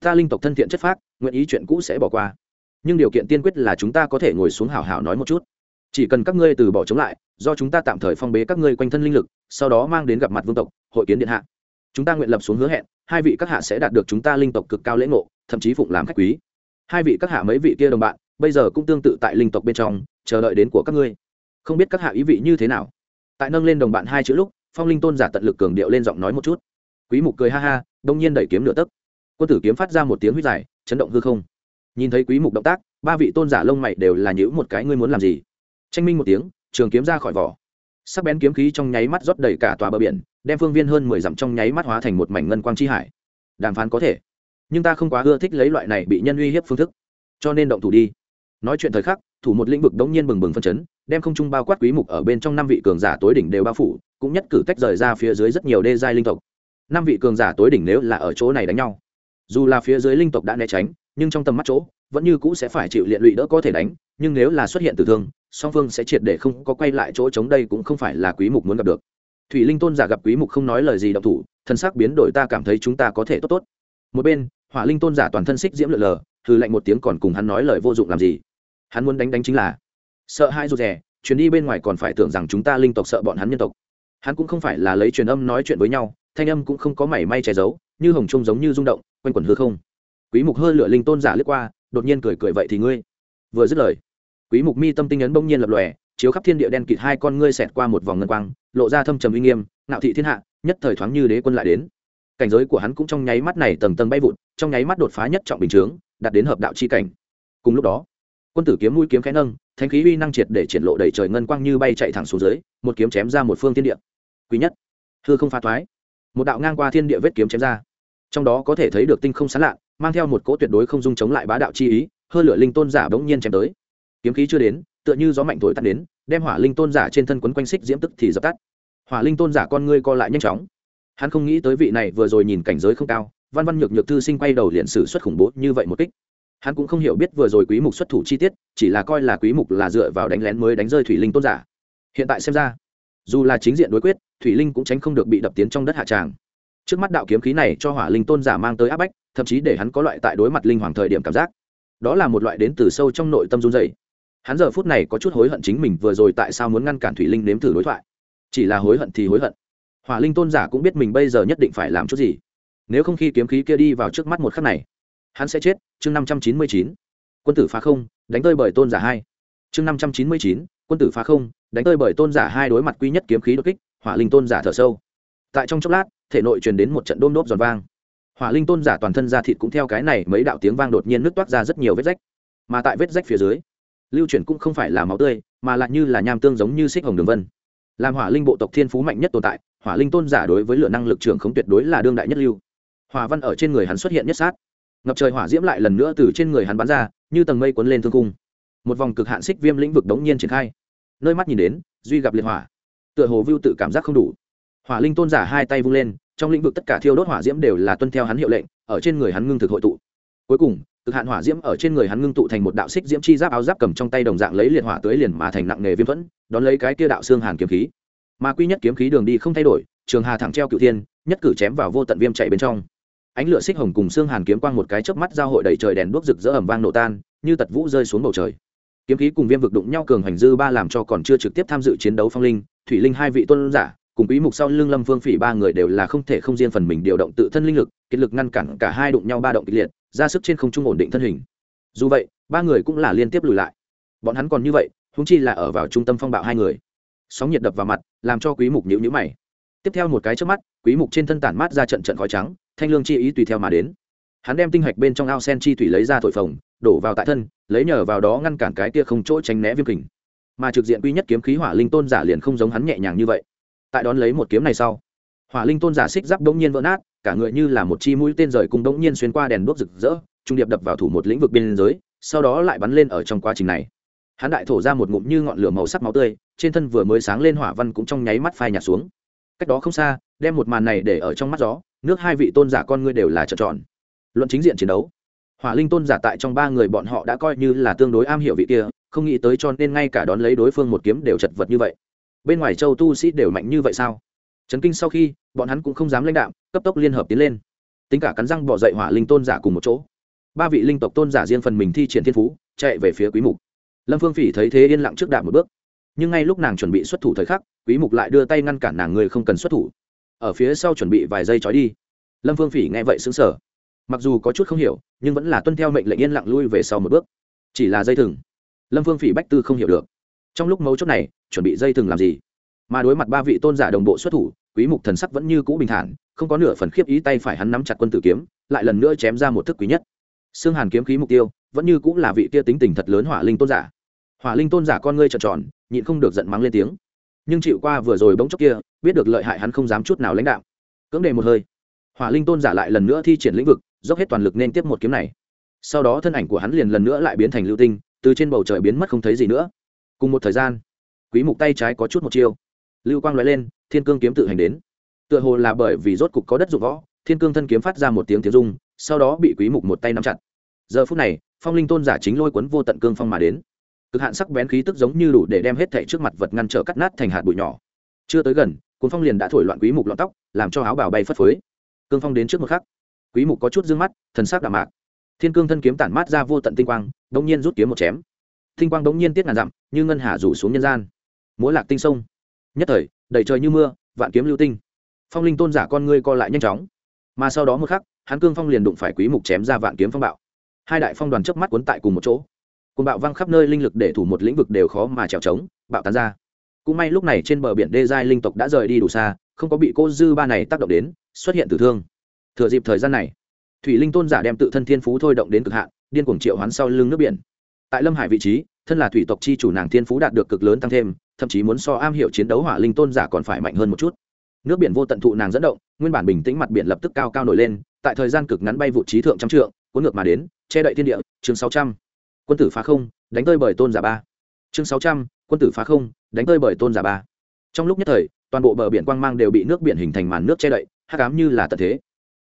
Ta linh tộc thân thiện chất phác, nguyện ý chuyện cũ sẽ bỏ qua. Nhưng điều kiện tiên quyết là chúng ta có thể ngồi xuống hào hào nói một chút. Chỉ cần các ngươi từ bỏ chống lại do chúng ta tạm thời phong bế các ngươi quanh thân linh lực, sau đó mang đến gặp mặt vương tộc, hội kiến điện hạ. Chúng ta nguyện lập xuống hứa hẹn, hai vị các hạ sẽ đạt được chúng ta linh tộc cực cao lễ ngộ, thậm chí phụng làm khách quý. Hai vị các hạ mấy vị kia đồng bạn, bây giờ cũng tương tự tại linh tộc bên trong, chờ đợi đến của các ngươi. Không biết các hạ ý vị như thế nào? Tại nâng lên đồng bạn hai chữ lúc, phong linh tôn giả tận lực cường điệu lên giọng nói một chút. Quý mục cười ha ha, đông nhiên đẩy kiếm nửa tấc. Quân tử kiếm phát ra một tiếng huyết dài, chấn động hư không. Nhìn thấy quý mục động tác, ba vị tôn giả lông mày đều là nhữ một cái, ngươi muốn làm gì? Tranh minh một tiếng trường kiếm ra khỏi vỏ. Sắc bén kiếm khí trong nháy mắt rót đầy cả tòa bờ biển, đem phương viên hơn mười dặm trong nháy mắt hóa thành một mảnh ngân quang chi hải. Đàm phán có thể, nhưng ta không quá ưa thích lấy loại này bị nhân uy hiếp phương thức. Cho nên động thủ đi. Nói chuyện thời khắc, thủ một lĩnh vực đống nhiên bừng bừng phân chấn, đem không trung bao quát quý mục ở bên trong năm vị cường giả tối đỉnh đều bao phủ, cũng nhất cử tách rời ra phía dưới rất nhiều đê giai linh tộc. Năm vị cường giả tối đỉnh nếu là ở chỗ này đánh nhau, dù là phía dưới linh tộc đã né tránh, nhưng trong tầm mắt chỗ, vẫn như cũ sẽ phải chịu liện lụy đỡ có thể đánh, nhưng nếu là xuất hiện tử thương song phương sẽ triệt để không có quay lại chỗ chống đây cũng không phải là quý mục muốn gặp được. Thủy linh tôn giả gặp quý mục không nói lời gì động thủ, thân sắc biến đổi ta cảm thấy chúng ta có thể tốt tốt. Một bên, hỏa linh tôn giả toàn thân xích diễm lượn lờ, hừ lạnh một tiếng còn cùng hắn nói lời vô dụng làm gì. Hắn muốn đánh đánh chính là, sợ hai rụt rè, chuyến đi bên ngoài còn phải tưởng rằng chúng ta linh tộc sợ bọn hắn nhân tộc. Hắn cũng không phải là lấy truyền âm nói chuyện với nhau, thanh âm cũng không có mảy may che giấu, như hồng trung giống như rung động, quanh quẩn hư không. Quý mục hơi lửa linh tôn giả lướt qua, đột nhiên cười cười vậy thì ngươi, vừa dứt lời quý mục mi tâm tinh ấn bỗng nhiên lập lòe, chiếu khắp thiên địa đen kịt hai con ngươi xẹt qua một vòng ngân quang, lộ ra thâm trầm uy nghiêm, ngạo thị thiên hạ, nhất thời thoáng như đế quân lại đến. Cảnh giới của hắn cũng trong nháy mắt này tầng tầng bay vụt, trong nháy mắt đột phá nhất trọng bình chướng, đạt đến hợp đạo chi cảnh. Cùng lúc đó, quân tử kiếm mũi kiếm khẽ nâng thanh khí uy năng triệt để triển lộ đầy trời ngân quang như bay chạy thẳng xuống dưới, một kiếm chém ra một phương thiên địa. Quý nhất, hư không phá thoái. Một đạo ngang qua thiên địa vết kiếm chém ra. Trong đó có thể thấy được tinh không sán lạ, mang theo một cỗ tuyệt đối không dung chống lại bá đạo chi ý, hơn lửa linh tôn giả bỗng nhiên chém tới kiếm khí chưa đến, tựa như gió mạnh thổi tắt đến, đem hỏa linh tôn giả trên thân quấn quanh xích diễm tức thì dập tắt. Hỏa linh tôn giả con ngươi co lại nhanh chóng. Hắn không nghĩ tới vị này vừa rồi nhìn cảnh giới không cao, văn văn nhược nhược thư sinh quay đầu liền sử xuất khủng bố như vậy một kích. Hắn cũng không hiểu biết vừa rồi quý mục xuất thủ chi tiết, chỉ là coi là quý mục là dựa vào đánh lén mới đánh rơi thủy linh tôn giả. Hiện tại xem ra, dù là chính diện đối quyết, thủy linh cũng tránh không được bị đập tiến trong đất hạ tràng. Trước mắt đạo kiếm khí này cho hỏa linh tôn giả mang tới áp bách, thậm chí để hắn có loại tại đối mặt linh hoàng thời điểm cảm giác. Đó là một loại đến từ sâu trong nội tâm run dày hắn giờ phút này có chút hối hận chính mình vừa rồi tại sao muốn ngăn cản thủy linh nếm thử đối thoại. Chỉ là hối hận thì hối hận. Hỏa linh tôn giả cũng biết mình bây giờ nhất định phải làm chút gì. Nếu không khi kiếm khí kia đi vào trước mắt một khắc này, hắn sẽ chết. Chương năm trăm chín mươi chín. Quân tử phá không, đánh tơi bởi tôn giả hai. Chương năm trăm chín mươi chín. Quân tử phá không, đánh tơi bởi tôn giả hai đối mặt quy nhất kiếm khí đột kích, hỏa linh tôn giả thở sâu. Tại trong chốc lát, thể nội truyền đến một trận đôm đốp giòn vang. Hỏa linh tôn giả toàn thân da thịt cũng theo cái này mấy đạo tiếng vang đột nhiên nứt toát ra rất nhiều vết rách. Mà tại vết rách phía dưới lưu chuyển cũng không phải là máu tươi, mà lại như là nham tương giống như xích hồng đường vân. Làm hỏa linh bộ tộc thiên phú mạnh nhất tồn tại, hỏa linh tôn giả đối với lửa năng lực trường không tuyệt đối là đương đại nhất lưu. Hỏa văn ở trên người hắn xuất hiện nhất sát. Ngập trời hỏa diễm lại lần nữa từ trên người hắn bắn ra, như tầng mây cuốn lên thương cung một vòng cực hạn xích viêm lĩnh vực đống nhiên triển khai. Nơi mắt nhìn đến, duy gặp liệt hỏa. Tựa hồ vưu tự cảm giác không đủ. Hỏa linh tôn giả hai tay vung lên, trong lĩnh vực tất cả thiêu đốt hỏa diễm đều là tuân theo hắn hiệu lệnh, ở trên người hắn ngưng thực hội tụ cuối cùng, cực hạn hỏa diễm ở trên người hắn ngưng tụ thành một đạo xích diễm chi giáp áo giáp cầm trong tay đồng dạng lấy liệt hỏa tới liền mà thành nặng nghề viêm thuẫn, đón lấy cái kia đạo xương hàn kiếm khí. Mà quy nhất kiếm khí đường đi không thay đổi, trường hà thẳng treo cựu thiên, nhất cử chém vào vô tận viêm chạy bên trong. Ánh lửa xích hồng cùng xương hàn kiếm quang một cái chớp mắt giao hội đầy trời đèn đuốc rực rỡ ầm vang nổ tan, như tật vũ rơi xuống bầu trời. Kiếm khí cùng viêm vực đụng nhau cường hành dư ba làm cho còn chưa trực tiếp tham dự chiến đấu phong linh, thủy linh hai vị tôn giả, cùng quý mục sau lưng lâm vương phỉ ba người đều là không thể không riêng phần mình điều động tự thân linh lực kết lực ngăn cản cả hai đụng nhau ba động kịch liệt, ra sức trên không trung ổn định thân hình. Dù vậy, ba người cũng là liên tiếp lùi lại. Bọn hắn còn như vậy húng chi là ở vào trung tâm phong bạo hai người. Sóng nhiệt đập vào mặt, làm cho quý mục nhữ nhữ mày. Tiếp theo một cái trước mắt, quý mục trên thân tản mát ra trận trận khói trắng, thanh lương chi ý tùy theo mà đến. Hắn đem tinh hạch bên trong ao sen chi thủy lấy ra thổi phồng, đổ vào tại thân, lấy nhờ vào đó ngăn cản cái kia không chỗ tránh né viêm kình. Mà trực diện quy nhất kiếm khí hỏa linh tôn giả liền không giống hắn nhẹ nhàng như vậy. Tại đón lấy một kiếm này sau, hỏa linh tôn giả xích giáp đống nhiên vỡ nát cả người như là một chi mũi tên rời cùng đống nhiên xuyên qua đèn đuốc rực rỡ, trung điệp đập vào thủ một lĩnh vực biên giới, sau đó lại bắn lên ở trong quá trình này. Hắn đại thổ ra một ngụm như ngọn lửa màu sắc máu tươi, trên thân vừa mới sáng lên hỏa văn cũng trong nháy mắt phai nhạt xuống. Cách đó không xa, đem một màn này để ở trong mắt gió, nước hai vị tôn giả con ngươi đều là trợn tròn. Luận chính diện chiến đấu, hỏa linh tôn giả tại trong ba người bọn họ đã coi như là tương đối am hiểu vị kia, không nghĩ tới cho nên ngay cả đón lấy đối phương một kiếm đều chật vật như vậy. Bên ngoài châu tu sĩ đều mạnh như vậy sao? Chấn kinh sau khi, bọn hắn cũng không dám lãnh đạo cấp tốc liên hợp tiến lên. Tính cả cắn răng bỏ dậy hỏa linh tôn giả cùng một chỗ. Ba vị linh tộc tôn giả riêng phần mình thi triển thiên phú, chạy về phía quý mục. Lâm phương phỉ thấy thế yên lặng trước đạp một bước. Nhưng ngay lúc nàng chuẩn bị xuất thủ thời khắc, quý mục lại đưa tay ngăn cản nàng người không cần xuất thủ. Ở phía sau chuẩn bị vài giây trói đi. Lâm phương phỉ nghe vậy sững sờ. Mặc dù có chút không hiểu, nhưng vẫn là tuân theo mệnh lệnh yên lặng lui về sau một bước. Chỉ là dây thừng. Lâm phương phỉ bách tư không hiểu được. Trong lúc mấu chốt này, chuẩn bị dây thừng làm gì? Mà đối mặt ba vị tôn giả đồng bộ xuất thủ quý mục thần sắc vẫn như cũ bình thản, không có nửa phần khiếp ý tay phải hắn nắm chặt quân tử kiếm, lại lần nữa chém ra một thức quý nhất. Xương hàn kiếm khí mục tiêu, vẫn như cũng là vị kia tính tình thật lớn hỏa linh tôn giả. Hỏa linh tôn giả con ngươi trợn tròn, nhịn không được giận mắng lên tiếng. Nhưng chịu qua vừa rồi bỗng chốc kia, biết được lợi hại hắn không dám chút nào lãnh đạo cưỡng đề một hơi, hỏa linh tôn giả lại lần nữa thi triển lĩnh vực, dốc hết toàn lực nên tiếp một kiếm này. Sau đó thân ảnh của hắn liền lần nữa lại biến thành lưu tinh, từ trên bầu trời biến mất không thấy gì nữa. Cùng một thời gian, quý mục tay trái có chút một chiêu lưu quang lóe lên, thiên cương kiếm tự hành đến. Tựa hồ là bởi vì rốt cục có đất dụng võ, thiên cương thân kiếm phát ra một tiếng tiếng rung, sau đó bị quý mục một tay nắm chặt. Giờ phút này, phong linh tôn giả chính lôi cuốn vô tận cương phong mà đến. Cực hạn sắc bén khí tức giống như đủ để đem hết thảy trước mặt vật ngăn trở cắt nát thành hạt bụi nhỏ. Chưa tới gần, cuốn phong liền đã thổi loạn quý mục lọn tóc, làm cho áo bào bay phất phới. Cương phong đến trước một khắc, quý mục có chút dương mắt, thần sắc đạm mạc. Thiên cương thân kiếm tản mát ra vô tận tinh quang đống nhiên rút kiếm một chém. Tinh quang đống nhiên tiết ngàn dặm, như ngân hà rủ xuống nhân gian. Múa lạc tinh sông nhất thời, đầy trời như mưa, vạn kiếm lưu tinh. Phong linh tôn giả con ngươi co lại nhanh chóng. Mà sau đó một khắc, hắn cương phong liền đụng phải quý mục chém ra vạn kiếm phong bạo. Hai đại phong đoàn chớp mắt cuốn tại cùng một chỗ. Cùng bạo văng khắp nơi linh lực để thủ một lĩnh vực đều khó mà trèo trống, bạo tán ra. Cũng may lúc này trên bờ biển đê giai linh tộc đã rời đi đủ xa, không có bị cô dư ba này tác động đến, xuất hiện tử thương. Thừa dịp thời gian này, thủy linh tôn giả đem tự thân thiên phú thôi động đến cực hạn, điên cuồng triệu hoán sau lưng nước biển. Tại lâm hải vị trí thân là thủy tộc chi chủ nàng thiên phú đạt được cực lớn tăng thêm, thậm chí muốn so am hiểu chiến đấu hỏa linh tôn giả còn phải mạnh hơn một chút. Nước biển vô tận thụ nàng dẫn động, nguyên bản bình tĩnh mặt biển lập tức cao cao nổi lên, tại thời gian cực ngắn bay vụ trí thượng trăm trượng, cuốn ngược mà đến, che đậy thiên địa, chương sáu trăm. Quân tử phá không, đánh tơi bởi tôn giả ba. Chương sáu trăm, quân tử phá không, đánh tơi bởi tôn giả ba. Trong lúc nhất thời, toàn bộ bờ biển quang mang đều bị nước biển hình thành màn nước che đậy, hắc ám như là tận thế.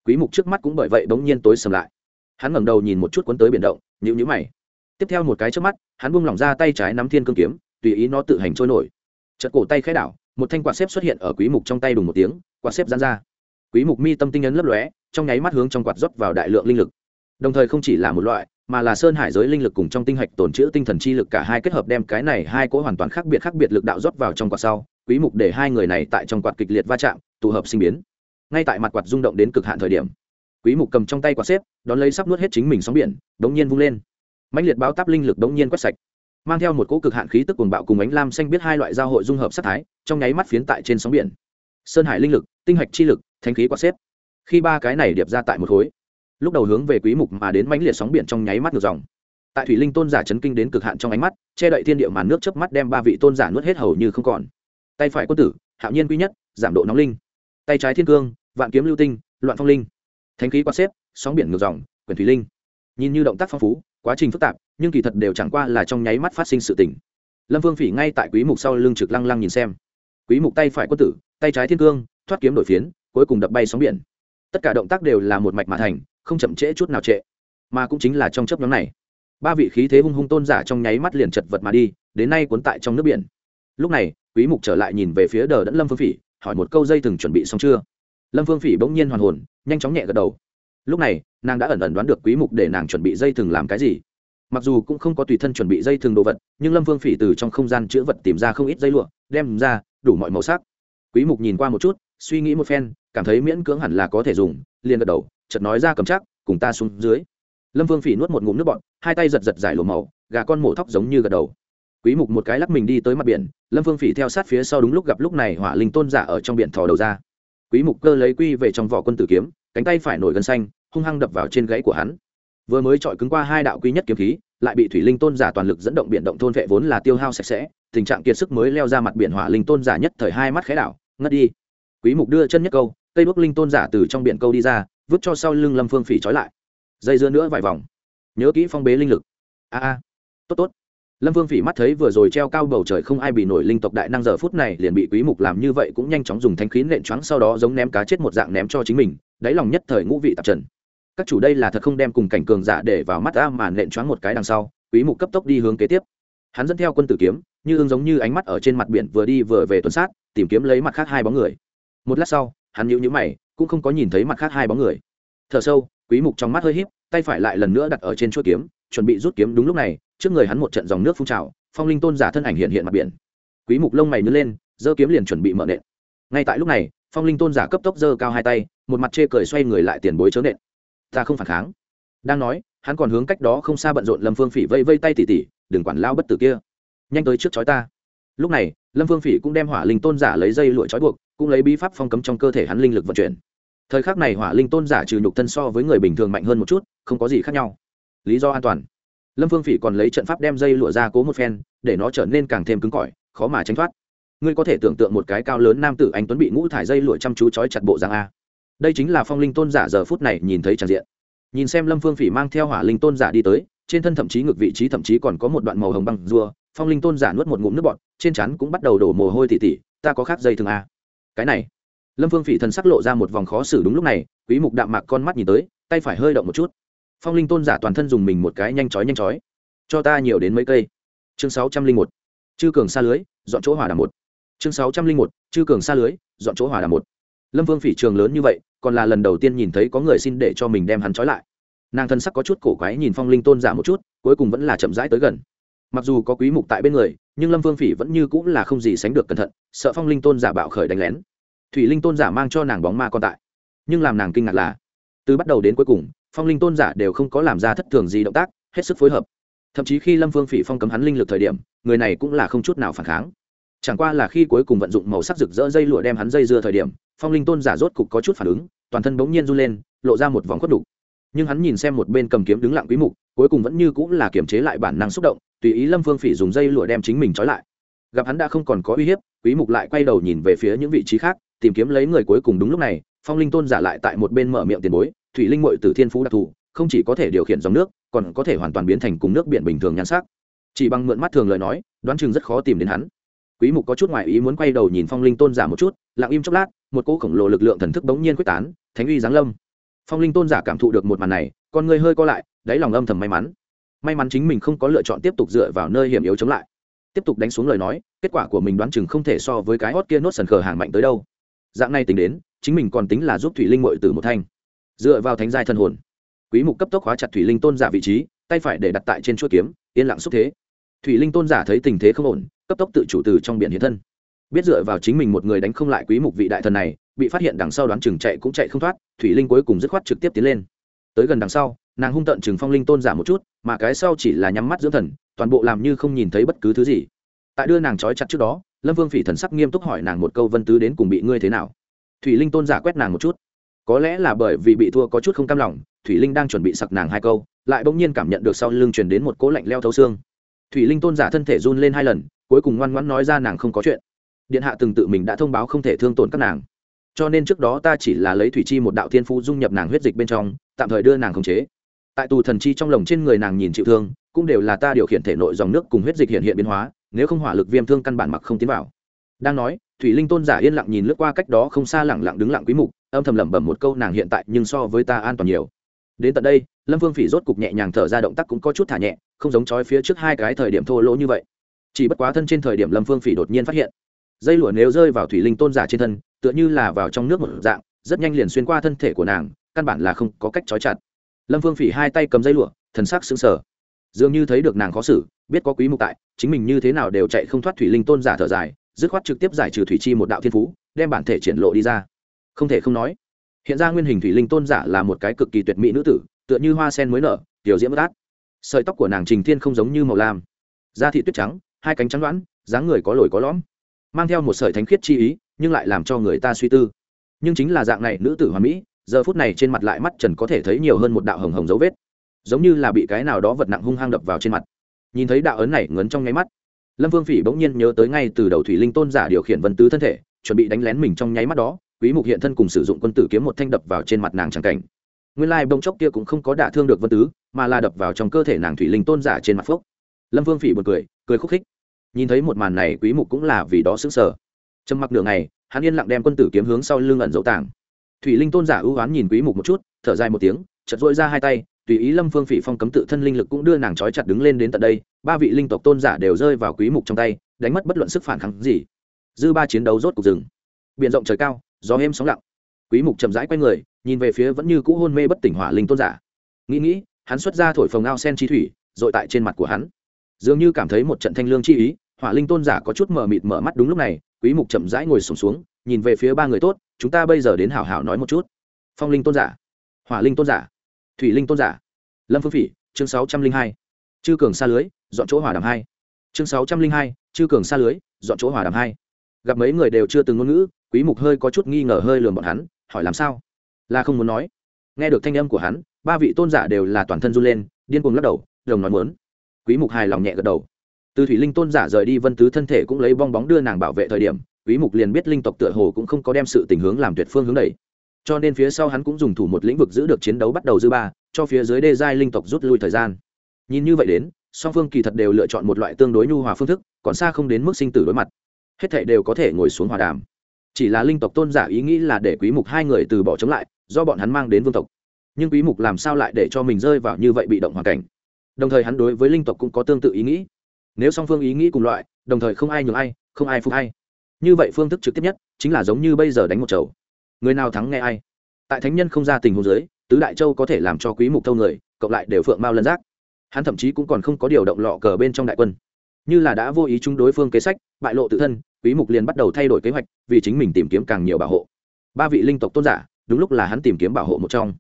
Quý mục trước mắt cũng bởi vậy bỗng nhiên tối sầm lại. Hắn ngẩng đầu nhìn một chút cuốn tới biển động, nhíu nhíu mày tiếp theo một cái trước mắt, hắn buông lỏng ra tay trái nắm thiên cương kiếm, tùy ý nó tự hành trôi nổi. Chợt cổ tay khẽ đảo, một thanh quạt xếp xuất hiện ở quý mục trong tay đùng một tiếng, quạt xếp giãn ra. Quý mục mi tâm tinh ấn lấp lóe, trong nháy mắt hướng trong quạt rót vào đại lượng linh lực. Đồng thời không chỉ là một loại, mà là sơn hải giới linh lực cùng trong tinh hạch tồn trữ tinh thần chi lực cả hai kết hợp đem cái này hai cỗ hoàn toàn khác biệt khác biệt lực đạo rót vào trong quạt sau, quý mục để hai người này tại trong quạt kịch liệt va chạm, tụ hợp sinh biến. Ngay tại mặt quạt rung động đến cực hạn thời điểm, quý mục cầm trong tay quạt xếp, đón lấy sắp nuốt hết chính mình sóng biển, đống nhiên vung lên mãnh liệt báo táp linh lực đống nhiên quét sạch, mang theo một cỗ cực hạn khí tức cuồng bạo cùng ánh lam xanh biết hai loại giao hội dung hợp sát thái, trong nháy mắt phiến tại trên sóng biển. Sơn hải linh lực, tinh hạch chi lực thanh khí quạt xếp. Khi ba cái này điệp ra tại một khối, lúc đầu hướng về quý mục mà đến mãnh liệt sóng biển trong nháy mắt ngược dòng. Tại thủy linh tôn giả chấn kinh đến cực hạn trong ánh mắt, che đậy thiên địa màn nước chớp mắt đem ba vị tôn giả nuốt hết hầu như không còn. Tay phải quân tử, hạo nhiên quý nhất, giảm độ nóng linh. Tay trái thiên cương, vạn kiếm lưu tinh, loạn phong linh. Thánh khí quát xếp, sóng biển ngược dòng, quyền thủy linh. Nhìn như động tác phong phú quá trình phức tạp, nhưng kỳ thật đều chẳng qua là trong nháy mắt phát sinh sự tình. Lâm vương phỉ ngay tại quý mục sau lưng trực lăng lăng nhìn xem. Quý mục tay phải quân tử, tay trái thiên cương, thoát kiếm đổi phiến, cuối cùng đập bay sóng biển. Tất cả động tác đều là một mạch mà thành, không chậm trễ chút nào trệ mà cũng chính là trong chớp nhóm này, ba vị khí thế hung hung tôn giả trong nháy mắt liền chật vật mà đi, đến nay cuốn tại trong nước biển. Lúc này, quý mục trở lại nhìn về phía đờ đẫn lâm phương phỉ, hỏi một câu dây từng chuẩn bị xong chưa? Lâm phương phỉ bỗng nhiên hoàn hồn, nhanh chóng nhẹ gật đầu lúc này, nàng đã ẩn ẩn đoán được quý mục để nàng chuẩn bị dây thừng làm cái gì. Mặc dù cũng không có tùy thân chuẩn bị dây thừng đồ vật, nhưng lâm vương phỉ từ trong không gian chữ vật tìm ra không ít dây lụa, đem ra, đủ mọi màu sắc. Quý mục nhìn qua một chút, suy nghĩ một phen, cảm thấy miễn cưỡng hẳn là có thể dùng, liền gật đầu, chợt nói ra cầm chắc, cùng ta xuống dưới. Lâm vương phỉ nuốt một ngụm nước bọt, hai tay giật giật giải lụa màu, gà con mổ thóc giống như gật đầu. Quý mục một cái lắc mình đi tới mặt biển, lâm vương phỉ theo sát phía sau đúng lúc gặp lúc này hỏa linh tôn giả ở trong biển thò đầu ra. Quý mục cơ lấy quy về trong vỏ quân tử kiếm cánh tay phải nổi gân xanh, hung hăng đập vào trên gãy của hắn. Vừa mới chọi cứng qua hai đạo quý nhất kiếm khí, lại bị thủy linh tôn giả toàn lực dẫn động biển động thôn vệ vốn là tiêu hao sạch sẽ, tình trạng kiệt sức mới leo ra mặt biển hỏa linh tôn giả nhất thời hai mắt khẽ đảo, ngất đi. Quý mục đưa chân nhất câu, cây bước linh tôn giả từ trong biển câu đi ra, vứt cho sau lưng lâm phương phỉ trói lại. Dây dưa nữa vài vòng. Nhớ kỹ phong bế linh lực. A a. Tốt tốt. Lâm vương phỉ mắt thấy vừa rồi treo cao bầu trời không ai bị nổi linh tộc đại năng giờ phút này liền bị quý mục làm như vậy cũng nhanh chóng dùng thanh khí nện choáng sau đó giống ném cá chết một dạng ném cho chính mình đáy lòng nhất thời ngũ vị tạp trần. Các chủ đây là thật không đem cùng cảnh cường giả để vào mắt ra mà nện choáng một cái đằng sau, quý mục cấp tốc đi hướng kế tiếp. Hắn dẫn theo quân tử kiếm, như ương giống như ánh mắt ở trên mặt biển vừa đi vừa về tuần sát, tìm kiếm lấy mặt khác hai bóng người. Một lát sau, hắn nhíu nhíu mày, cũng không có nhìn thấy mặt khác hai bóng người. Thở sâu, quý mục trong mắt hơi híp, tay phải lại lần nữa đặt ở trên chuôi kiếm, chuẩn bị rút kiếm đúng lúc này, trước người hắn một trận dòng nước phun trào, phong linh tôn giả thân ảnh hiện hiện mặt biển. Quý mục lông mày nhướng lên, giơ kiếm liền chuẩn bị mở nện. Ngay tại lúc này, phong linh tôn giả cấp tốc giơ cao hai tay một mặt chê cười xoay người lại tiền bối chớ nện. Ta không phản kháng. Đang nói, hắn còn hướng cách đó không xa bận rộn lâm phương phỉ vây vây tay tỉ tỉ, đừng quản lao bất tử kia. Nhanh tới trước chói ta. Lúc này, lâm phương phỉ cũng đem hỏa linh tôn giả lấy dây lụa trói buộc, cũng lấy bí pháp phong cấm trong cơ thể hắn linh lực vận chuyển. Thời khắc này hỏa linh tôn giả trừ nhục thân so với người bình thường mạnh hơn một chút, không có gì khác nhau. Lý do an toàn. Lâm phương phỉ còn lấy trận pháp đem dây lụa ra cố một phen, để nó trở nên càng thêm cứng cỏi, khó mà tránh thoát. Ngươi có thể tưởng tượng một cái cao lớn nam tử anh tuấn bị ngũ thải dây lụa chăm chú trói chặt bộ giang a đây chính là phong linh tôn giả giờ phút này nhìn thấy tràn diện. Nhìn xem lâm phương phỉ mang theo hỏa linh tôn giả đi tới, trên thân thậm chí ngược vị trí thậm chí còn có một đoạn màu hồng băng rùa, phong linh tôn giả nuốt một ngụm nước bọt, trên chắn cũng bắt đầu đổ mồ hôi tỉ tỉ, ta có khác dây thường a cái này. Lâm phương phỉ thần sắc lộ ra một vòng khó xử đúng lúc này, quý mục đạm mạc con mắt nhìn tới, tay phải hơi động một chút. Phong linh tôn giả toàn thân dùng mình một cái nhanh chói nhanh chói cho ta nhiều đến mấy cây. Chương 601. chư cường xa lưới, dọn chỗ hỏa đàm một. Chương 601. chư cường xa lưới, dọn chỗ hỏa đàm một lâm vương phỉ trường lớn như vậy, còn là lần đầu tiên nhìn thấy có người xin để cho mình đem hắn trói lại. Nàng thân sắc có chút cổ quái nhìn phong linh tôn giả một chút, cuối cùng vẫn là chậm rãi tới gần. Mặc dù có quý mục tại bên người, nhưng lâm vương phỉ vẫn như cũng là không gì sánh được cẩn thận, sợ phong linh tôn giả bạo khởi đánh lén. Thủy linh tôn giả mang cho nàng bóng ma còn tại. Nhưng làm nàng kinh ngạc là, từ bắt đầu đến cuối cùng, phong linh tôn giả đều không có làm ra thất thường gì động tác, hết sức phối hợp. Thậm chí khi lâm vương phỉ phong cấm hắn linh lực thời điểm, người này cũng là không chút nào phản kháng chẳng qua là khi cuối cùng vận dụng màu sắc rực rỡ dây lụa đem hắn dây dưa thời điểm, phong linh tôn giả rốt cục có chút phản ứng, toàn thân bỗng nhiên run lên, lộ ra một vòng khuất đục nhưng hắn nhìn xem một bên cầm kiếm đứng lặng quý mục, cuối cùng vẫn như cũng là kiềm chế lại bản năng xúc động, tùy ý lâm phương phỉ dùng dây lụa đem chính mình trói lại. Gặp hắn đã không còn có uy hiếp, quý mục lại quay đầu nhìn về phía những vị trí khác, tìm kiếm lấy người cuối cùng đúng lúc này, phong linh tôn giả lại tại một bên mở miệng tiền bối, thủy linh muội tử thiên phú đặc thù, không chỉ có thể điều khiển dòng nước, còn có thể hoàn toàn biến thành cùng nước biển bình thường nhan sắc. Chỉ bằng mượn mắt thường lời nói, đoán chừng rất khó tìm đến hắn quý mục có chút ngoại ý muốn quay đầu nhìn phong linh tôn giả một chút, lặng im chốc lát, một cỗ khổng lồ lực lượng thần thức bỗng nhiên quyết tán, thánh uy giáng lâm. Phong linh tôn giả cảm thụ được một màn này, con người hơi co lại, đáy lòng âm thầm may mắn. May mắn chính mình không có lựa chọn tiếp tục dựa vào nơi hiểm yếu chống lại. Tiếp tục đánh xuống lời nói, kết quả của mình đoán chừng không thể so với cái hót kia nốt sần khờ hàng mạnh tới đâu. Dạng này tính đến, chính mình còn tính là giúp thủy linh mội từ một thanh. Dựa vào thánh giai thân hồn. Quý mục cấp tốc hóa chặt thủy linh tôn giả vị trí, tay phải để đặt tại trên chuôi kiếm, yên lặng xúc thế. Thủy linh tôn giả thấy tình thế không ổn cấp tốc tự chủ từ trong biển hiện thân. Biết dựa vào chính mình một người đánh không lại quý mục vị đại thần này, bị phát hiện đằng sau đoán chừng chạy cũng chạy không thoát, thủy linh cuối cùng dứt khoát trực tiếp tiến lên. Tới gần đằng sau, nàng hung tận chừng phong linh tôn giả một chút, mà cái sau chỉ là nhắm mắt dưỡng thần, toàn bộ làm như không nhìn thấy bất cứ thứ gì. Tại đưa nàng trói chặt trước đó, lâm vương phỉ thần sắc nghiêm túc hỏi nàng một câu vân tứ đến cùng bị ngươi thế nào? Thủy linh tôn giả quét nàng một chút. Có lẽ là bởi vì bị thua có chút không cam lòng, thủy linh đang chuẩn bị sặc nàng hai câu, lại bỗng nhiên cảm nhận được sau lưng truyền đến một cỗ lạnh leo thấu xương thủy linh tôn giả thân thể run lên hai lần, cuối cùng ngoan ngoãn nói ra nàng không có chuyện. Điện hạ từng tự mình đã thông báo không thể thương tổn các nàng. Cho nên trước đó ta chỉ là lấy thủy chi một đạo thiên phú dung nhập nàng huyết dịch bên trong, tạm thời đưa nàng khống chế. Tại tù thần chi trong lồng trên người nàng nhìn chịu thương, cũng đều là ta điều khiển thể nội dòng nước cùng huyết dịch hiện hiện biến hóa, nếu không hỏa lực viêm thương căn bản mặc không tiến vào. Đang nói, thủy linh tôn giả yên lặng nhìn lướt qua cách đó không xa lẳng lặng đứng lặng quý mục, âm thầm lẩm bẩm một câu nàng hiện tại nhưng so với ta an toàn nhiều. Đến tận đây, lâm vương phỉ rốt cục nhẹ nhàng thở ra động tác cũng có chút thả nhẹ không giống chói phía trước hai cái thời điểm thô lỗ như vậy. Chỉ bất quá thân trên thời điểm lâm phương phỉ đột nhiên phát hiện, dây lụa nếu rơi vào thủy linh tôn giả trên thân, tựa như là vào trong nước một dạng, rất nhanh liền xuyên qua thân thể của nàng, căn bản là không có cách trói chặt. Lâm phương phỉ hai tay cầm dây lụa, thần sắc sững sờ. Dường như thấy được nàng khó xử, biết có quý mục tại, chính mình như thế nào đều chạy không thoát thủy linh tôn giả thở dài, dứt khoát trực tiếp giải trừ thủy chi một đạo thiên phú, đem bản thể triển lộ đi ra. Không thể không nói, hiện ra nguyên hình thủy linh tôn giả là một cái cực kỳ tuyệt mỹ nữ tử, tựa như hoa sen mới nở, tiểu diễm bất át sợi tóc của nàng trình thiên không giống như màu lam. Da thị tuyết trắng, hai cánh trắng đoán dáng người có lồi có lõm. Mang theo một sợi thánh khiết chi ý, nhưng lại làm cho người ta suy tư. Nhưng chính là dạng này nữ tử hoàn mỹ, giờ phút này trên mặt lại mắt trần có thể thấy nhiều hơn một đạo hồng hồng dấu vết. Giống như là bị cái nào đó vật nặng hung hăng đập vào trên mặt. Nhìn thấy đạo ấn này ngấn trong nháy mắt, lâm vương phỉ bỗng nhiên nhớ tới ngay từ đầu thủy linh tôn giả điều khiển vân tứ thân thể, chuẩn bị đánh lén mình trong nháy mắt đó, quý mục hiện thân cùng sử dụng quân tử kiếm một thanh đập vào trên mặt nàng chẳng cảnh nguyên lai bông chốc kia cũng không có đả thương được vân tứ, mà là đập vào trong cơ thể nàng thủy linh tôn giả trên mặt phốc. Lâm vương phỉ bật cười cười khúc khích. Nhìn thấy một màn này, quý mục cũng là vì đó sững sờ. Trầm mặc nửa ngày, hắn yên lặng đem quân tử kiếm hướng sau lưng ẩn dấu tảng. Thủy linh tôn giả ưu ám nhìn quý mục một chút, thở dài một tiếng, chợt dội ra hai tay, tùy ý lâm phương phỉ phong cấm tự thân linh lực cũng đưa nàng trói chặt đứng lên đến tận đây, ba vị linh tộc tôn giả đều rơi vào quý mục trong tay, đánh mất bất luận sức phản kháng gì. Dư ba chiến đấu rốt cục rừng biển rộng trời cao, gió êm sóng lặng. Quý mục chậm rãi quay người nhìn về phía vẫn như cũ hôn mê bất tỉnh hỏa linh tôn giả. Nghĩ nghĩ hắn xuất ra thổi phồng ao sen chi thủy dội tại trên mặt của hắn. Dường như cảm thấy một trận thanh lương chi ý hỏa linh tôn giả có chút mờ mịt mở mắt đúng lúc này quý mục chậm rãi ngồi sùng xuống, xuống nhìn về phía ba người tốt chúng ta bây giờ đến hảo hảo nói một chút. Phong linh tôn giả. Hỏa linh tôn giả. Thủy linh tôn giả. Lâm phương phỉ chương 602. chư cường xa lưới dọn chỗ hỏa đàm hai. Chương 602, chư cường xa lưới dọn chỗ hỏa đàm hai. Gặp mấy người đều chưa từng ngôn ngữ quý mục hơi có chút nghi ngờ hơi lườm bọn hắn hỏi làm sao? Là không muốn nói. Nghe được thanh âm của hắn, ba vị tôn giả đều là toàn thân run lên, điên cuồng lắc đầu, đồng nói muốn. Quý mục hài lòng nhẹ gật đầu. Từ thủy linh tôn giả rời đi vân tứ thân thể cũng lấy bong bóng đưa nàng bảo vệ thời điểm, quý mục liền biết linh tộc tựa hồ cũng không có đem sự tình hướng làm tuyệt phương hướng đẩy. Cho nên phía sau hắn cũng dùng thủ một lĩnh vực giữ được chiến đấu bắt đầu dư ba, cho phía dưới đê giai linh tộc rút lui thời gian. Nhìn như vậy đến, song phương kỳ thật đều lựa chọn một loại tương đối nhu hòa phương thức, còn xa không đến mức sinh tử đối mặt. Hết thảy đều có thể ngồi xuống hòa đàm chỉ là linh tộc tôn giả ý nghĩ là để quý mục hai người từ bỏ chống lại, do bọn hắn mang đến vương tộc. Nhưng quý mục làm sao lại để cho mình rơi vào như vậy bị động hoàn cảnh? Đồng thời hắn đối với linh tộc cũng có tương tự ý nghĩ. Nếu song phương ý nghĩ cùng loại, đồng thời không ai nhường ai, không ai phục ai. Như vậy phương thức trực tiếp nhất, chính là giống như bây giờ đánh một chầu. Người nào thắng nghe ai. Tại thánh nhân không ra tình huống giới tứ đại châu có thể làm cho quý mục thâu người, cộng lại đều phượng mao lân giác. Hắn thậm chí cũng còn không có điều động lọ cờ bên trong đại quân. Như là đã vô ý chung đối phương kế sách, bại lộ tự thân quý mục liền bắt đầu thay đổi kế hoạch, vì chính mình tìm kiếm càng nhiều bảo hộ. Ba vị linh tộc tôn giả, đúng lúc là hắn tìm kiếm bảo hộ một trong.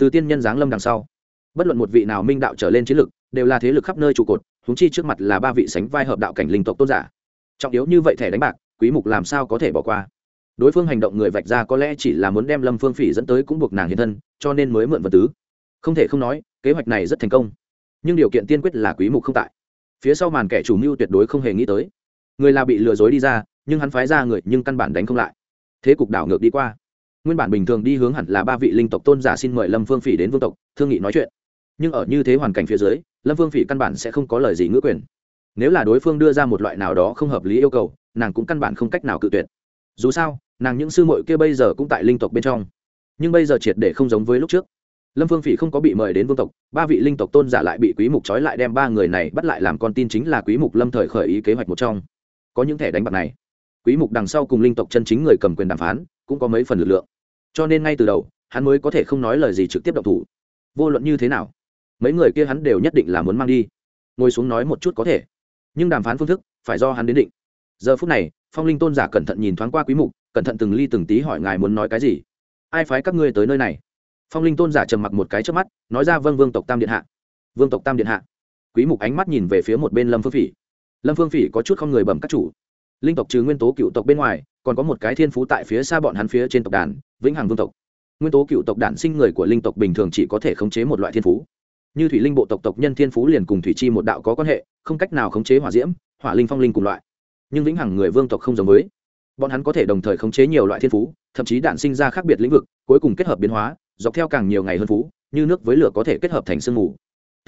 Từ tiên nhân giáng lâm đằng sau, bất luận một vị nào minh đạo trở lên chiến lực, đều là thế lực khắp nơi trụ cột húng chi trước mặt là ba vị sánh vai hợp đạo cảnh linh tộc tôn giả. Trọng yếu như vậy thẻ đánh bạc, quý mục làm sao có thể bỏ qua? Đối phương hành động người vạch ra có lẽ chỉ là muốn đem lâm phương phỉ dẫn tới cũng buộc nàng hiện thân, cho nên mới mượn vật tứ. Không thể không nói, kế hoạch này rất thành công. Nhưng điều kiện tiên quyết là quý mục không tại. Phía sau màn kẻ chủ mưu tuyệt đối không hề nghĩ tới người là bị lừa dối đi ra, nhưng hắn phái ra người nhưng căn bản đánh không lại. Thế cục đảo ngược đi qua. Nguyên bản bình thường đi hướng hẳn là ba vị linh tộc tôn giả xin mời lâm phương phỉ đến vương tộc, thương nghị nói chuyện. Nhưng ở như thế hoàn cảnh phía dưới, lâm phương phỉ căn bản sẽ không có lời gì ngữ quyền. Nếu là đối phương đưa ra một loại nào đó không hợp lý yêu cầu, nàng cũng căn bản không cách nào cự tuyệt. Dù sao, nàng những sư mội kia bây giờ cũng tại linh tộc bên trong. Nhưng bây giờ triệt để không giống với lúc trước. Lâm phương phỉ không có bị mời đến vương tộc, ba vị linh tộc tôn giả lại bị quý mục trói lại đem ba người này bắt lại làm con tin chính là quý mục lâm thời khởi ý kế hoạch một trong có những thẻ đánh bạc này. Quý mục đằng sau cùng linh tộc chân chính người cầm quyền đàm phán, cũng có mấy phần lực lượng. Cho nên ngay từ đầu, hắn mới có thể không nói lời gì trực tiếp động thủ. Vô luận như thế nào, mấy người kia hắn đều nhất định là muốn mang đi. Ngồi xuống nói một chút có thể. Nhưng đàm phán phương thức, phải do hắn đến định. Giờ phút này, phong linh tôn giả cẩn thận nhìn thoáng qua quý mục, cẩn thận từng ly từng tí hỏi ngài muốn nói cái gì. Ai phái các ngươi tới nơi này? Phong linh tôn giả trầm mặc một cái trước mắt, nói ra vâng vương tộc tam điện hạ. Vương tộc tam điện hạ. Quý mục ánh mắt nhìn về phía một bên lâm phương phỉ lâm phương phỉ có chút không người bẩm các chủ. Linh tộc trừ nguyên tố cựu tộc bên ngoài, còn có một cái thiên phú tại phía xa bọn hắn phía trên tộc đàn, vĩnh hằng vương tộc. Nguyên tố cựu tộc đản sinh người của linh tộc bình thường chỉ có thể khống chế một loại thiên phú. Như thủy linh bộ tộc tộc nhân thiên phú liền cùng thủy chi một đạo có quan hệ, không cách nào khống chế hỏa diễm, hỏa linh phong linh cùng loại. Nhưng vĩnh hằng người vương tộc không giống với. Bọn hắn có thể đồng thời khống chế nhiều loại thiên phú, thậm chí đạn sinh ra khác biệt lĩnh vực, cuối cùng kết hợp biến hóa, dọc theo càng nhiều ngày hơn phú, như nước với lửa có thể kết hợp thành sương mù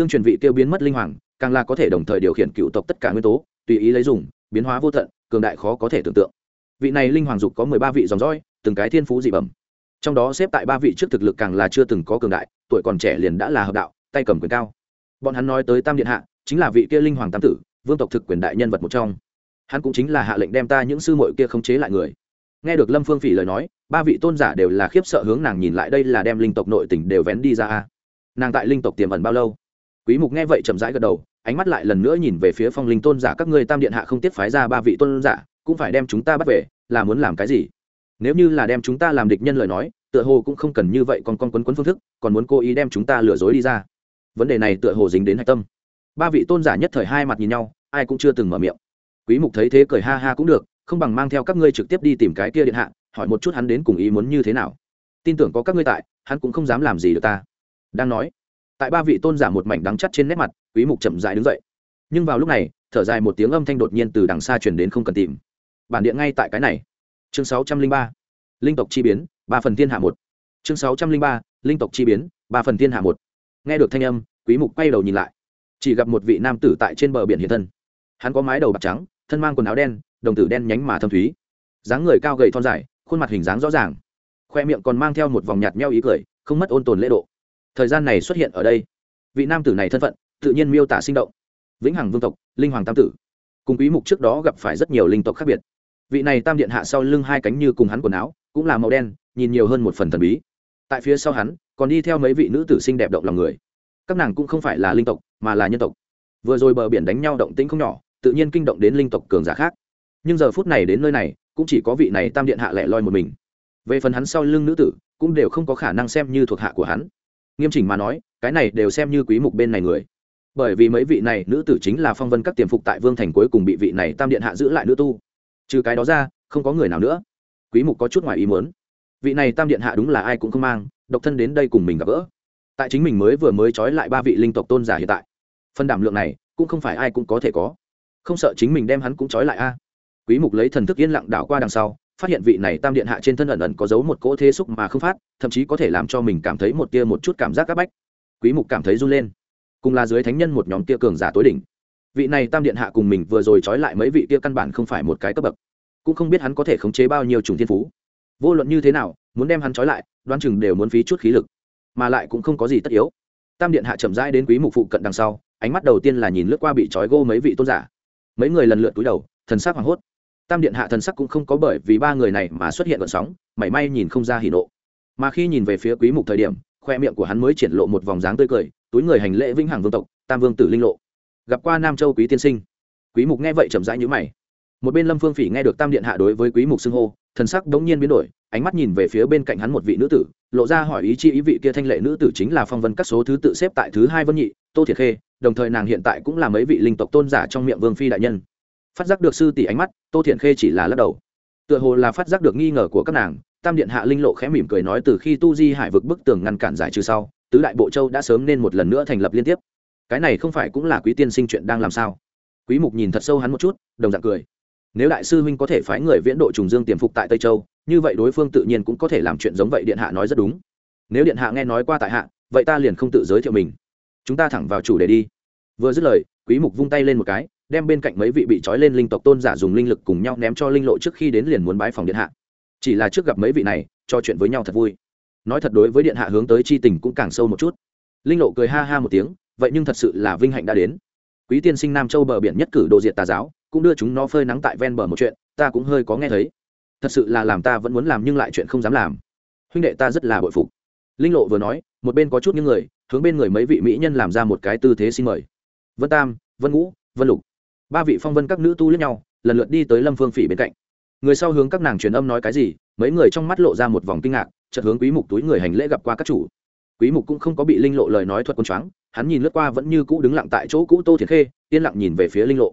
tương truyền vị tiêu biến mất linh hoàng, càng là có thể đồng thời điều khiển cựu tộc tất cả nguyên tố, tùy ý lấy dùng, biến hóa vô tận, cường đại khó có thể tưởng tượng. Vị này linh hoàng dục có mười ba vị dòng dõi, từng cái thiên phú dị bẩm. Trong đó xếp tại ba vị trước thực lực càng là chưa từng có cường đại, tuổi còn trẻ liền đã là hợp đạo, tay cầm quyền cao. Bọn hắn nói tới tam điện hạ, chính là vị kia linh hoàng tam tử, vương tộc thực quyền đại nhân vật một trong. Hắn cũng chính là hạ lệnh đem ta những sư muội kia khống chế lại người. Nghe được lâm phương phỉ lời nói, ba vị tôn giả đều là khiếp sợ hướng nàng nhìn lại đây là đem linh tộc nội tỉnh đều vén đi ra a. Nàng tại linh tộc tiềm ẩn bao lâu? Quý mục nghe vậy chậm rãi gật đầu, ánh mắt lại lần nữa nhìn về phía phong linh tôn giả, các ngươi tam điện hạ không tiếp phái ra ba vị tôn giả, cũng phải đem chúng ta bắt về, là muốn làm cái gì? Nếu như là đem chúng ta làm địch nhân lời nói, tựa hồ cũng không cần như vậy còn con quấn quấn phương thức, còn muốn cố ý đem chúng ta lừa dối đi ra. Vấn đề này tựa hồ dính đến hạch tâm. Ba vị tôn giả nhất thời hai mặt nhìn nhau, ai cũng chưa từng mở miệng. Quý mục thấy thế cười ha ha cũng được, không bằng mang theo các ngươi trực tiếp đi tìm cái kia điện hạ, hỏi một chút hắn đến cùng ý muốn như thế nào. Tin tưởng có các ngươi tại, hắn cũng không dám làm gì được ta. Đang nói tại ba vị tôn giả một mảnh đắng chắt trên nét mặt, quý mục chậm rãi đứng dậy. Nhưng vào lúc này, thở dài một tiếng âm thanh đột nhiên từ đằng xa truyền đến không cần tìm. Bản điện ngay tại cái này. Chương 603 linh tộc chi biến, ba phần thiên hạ một. Chương 603 linh tộc chi biến, ba phần thiên hạ một. Nghe được thanh âm, quý mục quay đầu nhìn lại. Chỉ gặp một vị nam tử tại trên bờ biển hiện thân. Hắn có mái đầu bạc trắng, thân mang quần áo đen, đồng tử đen nhánh mà thâm thúy. Dáng người cao gầy thon dài, khuôn mặt hình dáng rõ ràng. Khoe miệng còn mang theo một vòng nhạt nheo ý cười, không mất ôn tồn lễ độ thời gian này xuất hiện ở đây. Vị nam tử này thân phận, tự nhiên miêu tả sinh động. Vĩnh hằng vương tộc, linh hoàng tam tử. Cùng quý mục trước đó gặp phải rất nhiều linh tộc khác biệt. Vị này tam điện hạ sau lưng hai cánh như cùng hắn quần áo, cũng là màu đen, nhìn nhiều hơn một phần thần bí. Tại phía sau hắn, còn đi theo mấy vị nữ tử xinh đẹp động lòng người. Các nàng cũng không phải là linh tộc, mà là nhân tộc. Vừa rồi bờ biển đánh nhau động tĩnh không nhỏ, tự nhiên kinh động đến linh tộc cường giả khác. Nhưng giờ phút này đến nơi này, cũng chỉ có vị này tam điện hạ lẻ loi một mình. Về phần hắn sau lưng nữ tử, cũng đều không có khả năng xem như thuộc hạ của hắn nghiêm chỉnh mà nói, cái này đều xem như quý mục bên này người. Bởi vì mấy vị này nữ tử chính là phong vân các tiềm phục tại vương thành cuối cùng bị vị này tam điện hạ giữ lại nữ tu. Trừ cái đó ra, không có người nào nữa. Quý mục có chút ngoài ý muốn. Vị này tam điện hạ đúng là ai cũng không mang, độc thân đến đây cùng mình gặp gỡ. Tại chính mình mới vừa mới trói lại ba vị linh tộc tôn giả hiện tại. Phần đảm lượng này, cũng không phải ai cũng có thể có. Không sợ chính mình đem hắn cũng trói lại a. Quý mục lấy thần thức yên lặng đảo qua đằng sau phát hiện vị này tam điện hạ trên thân ẩn ẩn có dấu một cỗ thế xúc mà không phát, thậm chí có thể làm cho mình cảm thấy một tia một chút cảm giác áp bách. Quý mục cảm thấy run lên. Cùng là dưới thánh nhân một nhóm tia cường giả tối đỉnh. Vị này tam điện hạ cùng mình vừa rồi trói lại mấy vị tia căn bản không phải một cái cấp bậc. Cũng không biết hắn có thể khống chế bao nhiêu trùng thiên phú. Vô luận như thế nào, muốn đem hắn trói lại, đoán chừng đều muốn phí chút khí lực. Mà lại cũng không có gì tất yếu. Tam điện hạ chậm rãi đến quý mục phụ cận đằng sau, ánh mắt đầu tiên là nhìn lướt qua bị trói gô mấy vị tôn giả. Mấy người lần lượt cúi đầu, thần sắc hoảng hốt tam điện hạ thần sắc cũng không có bởi vì ba người này mà xuất hiện gợn sóng, mảy may nhìn không ra hỉ nộ. Mà khi nhìn về phía quý mục thời điểm, khoe miệng của hắn mới triển lộ một vòng dáng tươi cười, túi người hành lễ vĩnh hằng vương tộc, tam vương tử linh lộ. Gặp qua nam châu quý tiên sinh. Quý mục nghe vậy chậm rãi nhíu mày. Một bên lâm phương phỉ nghe được tam điện hạ đối với quý mục xưng hô, thần sắc đống nhiên biến đổi, ánh mắt nhìn về phía bên cạnh hắn một vị nữ tử, lộ ra hỏi ý chi ý vị kia thanh lệ nữ tử chính là phong vân các số thứ tự xếp tại thứ hai vân nhị, tô thiệt khê, đồng thời nàng hiện tại cũng là mấy vị linh tộc tôn giả trong miệng vương phi đại nhân phát giác được sư tỷ ánh mắt, tô thiện khê chỉ là lắc đầu. Tựa hồ là phát giác được nghi ngờ của các nàng, tam điện hạ linh lộ khẽ mỉm cười nói từ khi tu di hải vực bức tường ngăn cản giải trừ sau, tứ đại bộ châu đã sớm nên một lần nữa thành lập liên tiếp. Cái này không phải cũng là quý tiên sinh chuyện đang làm sao? Quý mục nhìn thật sâu hắn một chút, đồng dạng cười. Nếu đại sư huynh có thể phái người viễn độ trùng dương tiềm phục tại tây châu, như vậy đối phương tự nhiên cũng có thể làm chuyện giống vậy điện hạ nói rất đúng. Nếu điện hạ nghe nói qua tại hạ, vậy ta liền không tự giới thiệu mình. Chúng ta thẳng vào chủ đề đi. Vừa dứt lời, quý mục vung tay lên một cái đem bên cạnh mấy vị bị trói lên linh tộc tôn giả dùng linh lực cùng nhau ném cho linh lộ trước khi đến liền muốn bái phòng điện hạ. Chỉ là trước gặp mấy vị này, cho chuyện với nhau thật vui. Nói thật đối với điện hạ hướng tới chi tình cũng càng sâu một chút. Linh lộ cười ha ha một tiếng, vậy nhưng thật sự là vinh hạnh đã đến. Quý tiên sinh nam châu bờ biển nhất cử đồ diệt tà giáo, cũng đưa chúng nó phơi nắng tại ven bờ một chuyện, ta cũng hơi có nghe thấy. Thật sự là làm ta vẫn muốn làm nhưng lại chuyện không dám làm. Huynh đệ ta rất là bội phục. Linh lộ vừa nói, một bên có chút những người, hướng bên người mấy vị mỹ nhân làm ra một cái tư thế xin mời. Vân tam, vân ngũ, vân lục ba vị phong vân các nữ tu lẫn nhau, lần lượt đi tới lâm phương phỉ bên cạnh. Người sau hướng các nàng truyền âm nói cái gì, mấy người trong mắt lộ ra một vòng kinh ngạc, chợt hướng quý mục túi người hành lễ gặp qua các chủ. Quý mục cũng không có bị linh lộ lời nói thuật quân choáng, hắn nhìn lướt qua vẫn như cũ đứng lặng tại chỗ cũ tô thiệt khê, yên lặng nhìn về phía linh lộ.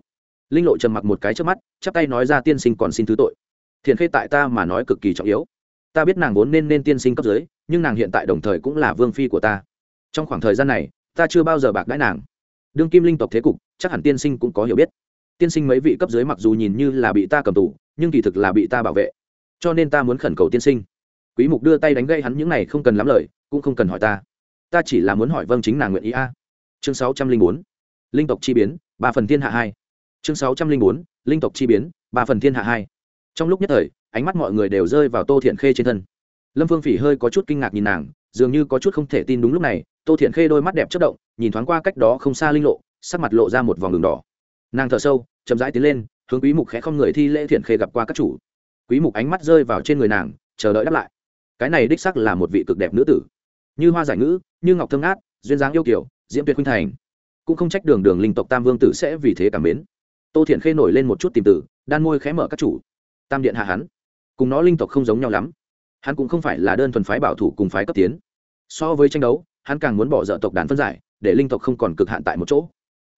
Linh lộ trầm mặc một cái trước mắt, chắp tay nói ra tiên sinh còn xin thứ tội. Thiền khê tại ta mà nói cực kỳ trọng yếu. Ta biết nàng vốn nên nên tiên sinh cấp dưới, nhưng nàng hiện tại đồng thời cũng là vương phi của ta. Trong khoảng thời gian này, ta chưa bao giờ bạc đãi nàng. Đương kim linh tộc thế cục, chắc hẳn tiên sinh cũng có hiểu biết tiên sinh mấy vị cấp dưới mặc dù nhìn như là bị ta cầm tù, nhưng kỳ thực là bị ta bảo vệ. Cho nên ta muốn khẩn cầu tiên sinh. Quý mục đưa tay đánh gây hắn những này không cần lắm lời, cũng không cần hỏi ta. Ta chỉ là muốn hỏi vâng chính nàng nguyện ý a. Chương 604 linh tộc chi biến, ba phần thiên hạ hai. Chương 604 linh tộc chi biến, ba phần thiên hạ hai. Trong lúc nhất thời, ánh mắt mọi người đều rơi vào tô thiện khê trên thân. Lâm phương phỉ hơi có chút kinh ngạc nhìn nàng, dường như có chút không thể tin đúng lúc này, tô thiện khê đôi mắt đẹp chất động, nhìn thoáng qua cách đó không xa linh lộ, sắc mặt lộ ra một vòng đường đỏ nàng thở sâu, chậm rãi tiến lên, hướng quý mục khẽ không người thi lễ thiện khê gặp qua các chủ. Quý mục ánh mắt rơi vào trên người nàng, chờ đợi đáp lại. Cái này đích sắc là một vị cực đẹp nữ tử. Như hoa giải ngữ, như ngọc thơm ngát, duyên dáng yêu kiều, diễm tuyệt khuynh thành. Cũng không trách đường đường linh tộc tam vương tử sẽ vì thế cảm mến. Tô thiện khê nổi lên một chút tìm tử, đan môi khẽ mở các chủ. Tam điện hạ hắn. Cùng nó linh tộc không giống nhau lắm. Hắn cũng không phải là đơn thuần phái bảo thủ cùng phái cấp tiến. So với tranh đấu, hắn càng muốn bỏ dở tộc đàn phân giải, để linh tộc không còn cực hạn tại một chỗ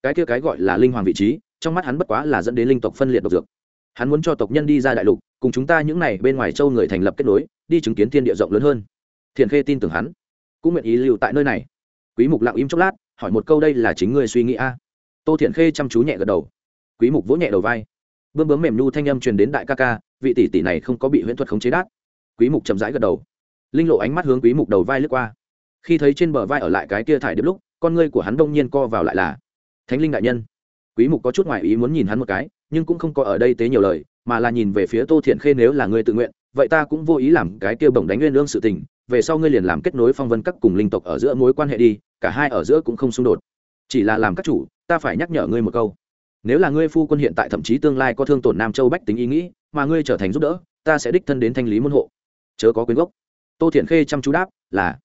cái kia cái gọi là linh hoàng vị trí, trong mắt hắn bất quá là dẫn đến linh tộc phân liệt độc dược. Hắn muốn cho tộc nhân đi ra đại lục, cùng chúng ta những này bên ngoài châu người thành lập kết nối, đi chứng kiến thiên địa rộng lớn hơn. Thiền khê tin tưởng hắn, cũng nguyện ý lưu tại nơi này. Quý mục lặng im chốc lát, hỏi một câu đây là chính ngươi suy nghĩ a? Tô thiện khê chăm chú nhẹ gật đầu. Quý mục vỗ nhẹ đầu vai. Bướm bướm mềm nhu thanh âm truyền đến đại ca ca, vị tỷ tỷ này không có bị huyễn thuật khống chế đát. Quý mục chậm rãi gật đầu. Linh lộ ánh mắt hướng quý mục đầu vai lướt qua. Khi thấy trên bờ vai ở lại cái kia thải điệp lúc, con ngươi của hắn đông nhiên co vào lại là thánh linh đại nhân. Quý mục có chút ngoại ý muốn nhìn hắn một cái, nhưng cũng không có ở đây tế nhiều lời, mà là nhìn về phía tô thiện khê nếu là ngươi tự nguyện, vậy ta cũng vô ý làm cái kia bổng đánh nguyên lương sự tình, về sau ngươi liền làm kết nối phong vân các cùng linh tộc ở giữa mối quan hệ đi, cả hai ở giữa cũng không xung đột. Chỉ là làm các chủ, ta phải nhắc nhở ngươi một câu. Nếu là ngươi phu quân hiện tại thậm chí tương lai có thương tổn nam châu bách tính ý nghĩ, mà ngươi trở thành giúp đỡ, ta sẽ đích thân đến thanh lý môn hộ. Chớ có quyến gốc. Tô thiện khê chăm chú đáp, là.